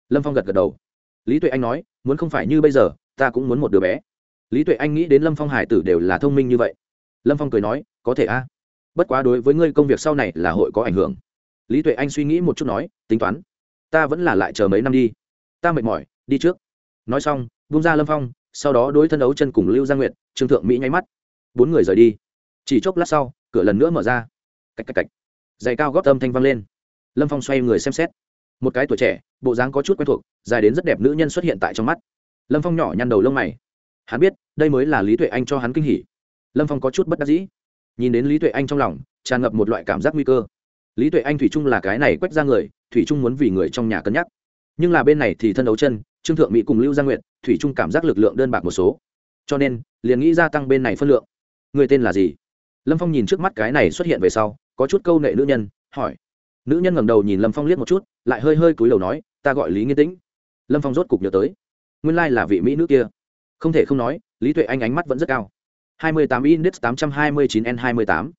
lâm phong gật gật đầu. Lý tuệ anh nói, muốn không phải như bây giờ, ta cũng muốn một đứa bé. Lý tuệ anh nghĩ đến lâm phong hải tử đều là thông minh như vậy. Lâm phong cười nói, có thể a bất quá đối với ngươi công việc sau này là hội có ảnh hưởng. Lý tuệ anh suy nghĩ một chút nói, tính toán, ta vẫn là lại chờ mấy năm đi. Ta mệt mỏi, đi trước. Nói xong vung ra lâm phong, sau đó đối thân đấu chân cùng lưu gia nguyệt, trương thượng mỹ nháy mắt. Bốn người rời đi. Chỉ chốc lát sau, cửa lần nữa mở ra. Cạch cạch cạch. Giày cao góp âm thanh vang lên. Lâm phong xoay người xem xét. Một cái tuổi trẻ, bộ dáng có chút quen thuộc, dài đến rất đẹp nữ nhân xuất hiện tại trong mắt. Lâm phong nhỏ nhăn đầu lông mày. Hắn biết, đây mới là lý tuệ anh cho hắn kinh hỉ. Lâm phong có chút bất đắc dĩ nhìn đến lý tuệ anh trong lòng, tràn ngập một loại cảm giác nguy cơ. Lý tuệ anh thủy trung là cái này quét ra người, thủy trung muốn vì người trong nhà cân nhắc. Nhưng là bên này thì thân đấu chân, trương thượng mỹ cùng lưu gia nguyện thủy trung cảm giác lực lượng đơn bạc một số. Cho nên, liền nghĩ gia tăng bên này phân lượng. Người tên là gì? Lâm phong nhìn trước mắt cái này xuất hiện về sau, có chút câu nệ nữ nhân, hỏi. Nữ nhân ngẩng đầu nhìn lâm phong liếc một chút, lại hơi hơi cúi đầu nói, ta gọi lý nghiên tĩnh. Lâm phong rốt cục nhớ tới. Nguyên lai là vị mỹ nữ kia. Không thể không nói, lý tuệ anh ánh mắt vẫn rất cao. 28 index 829 n 28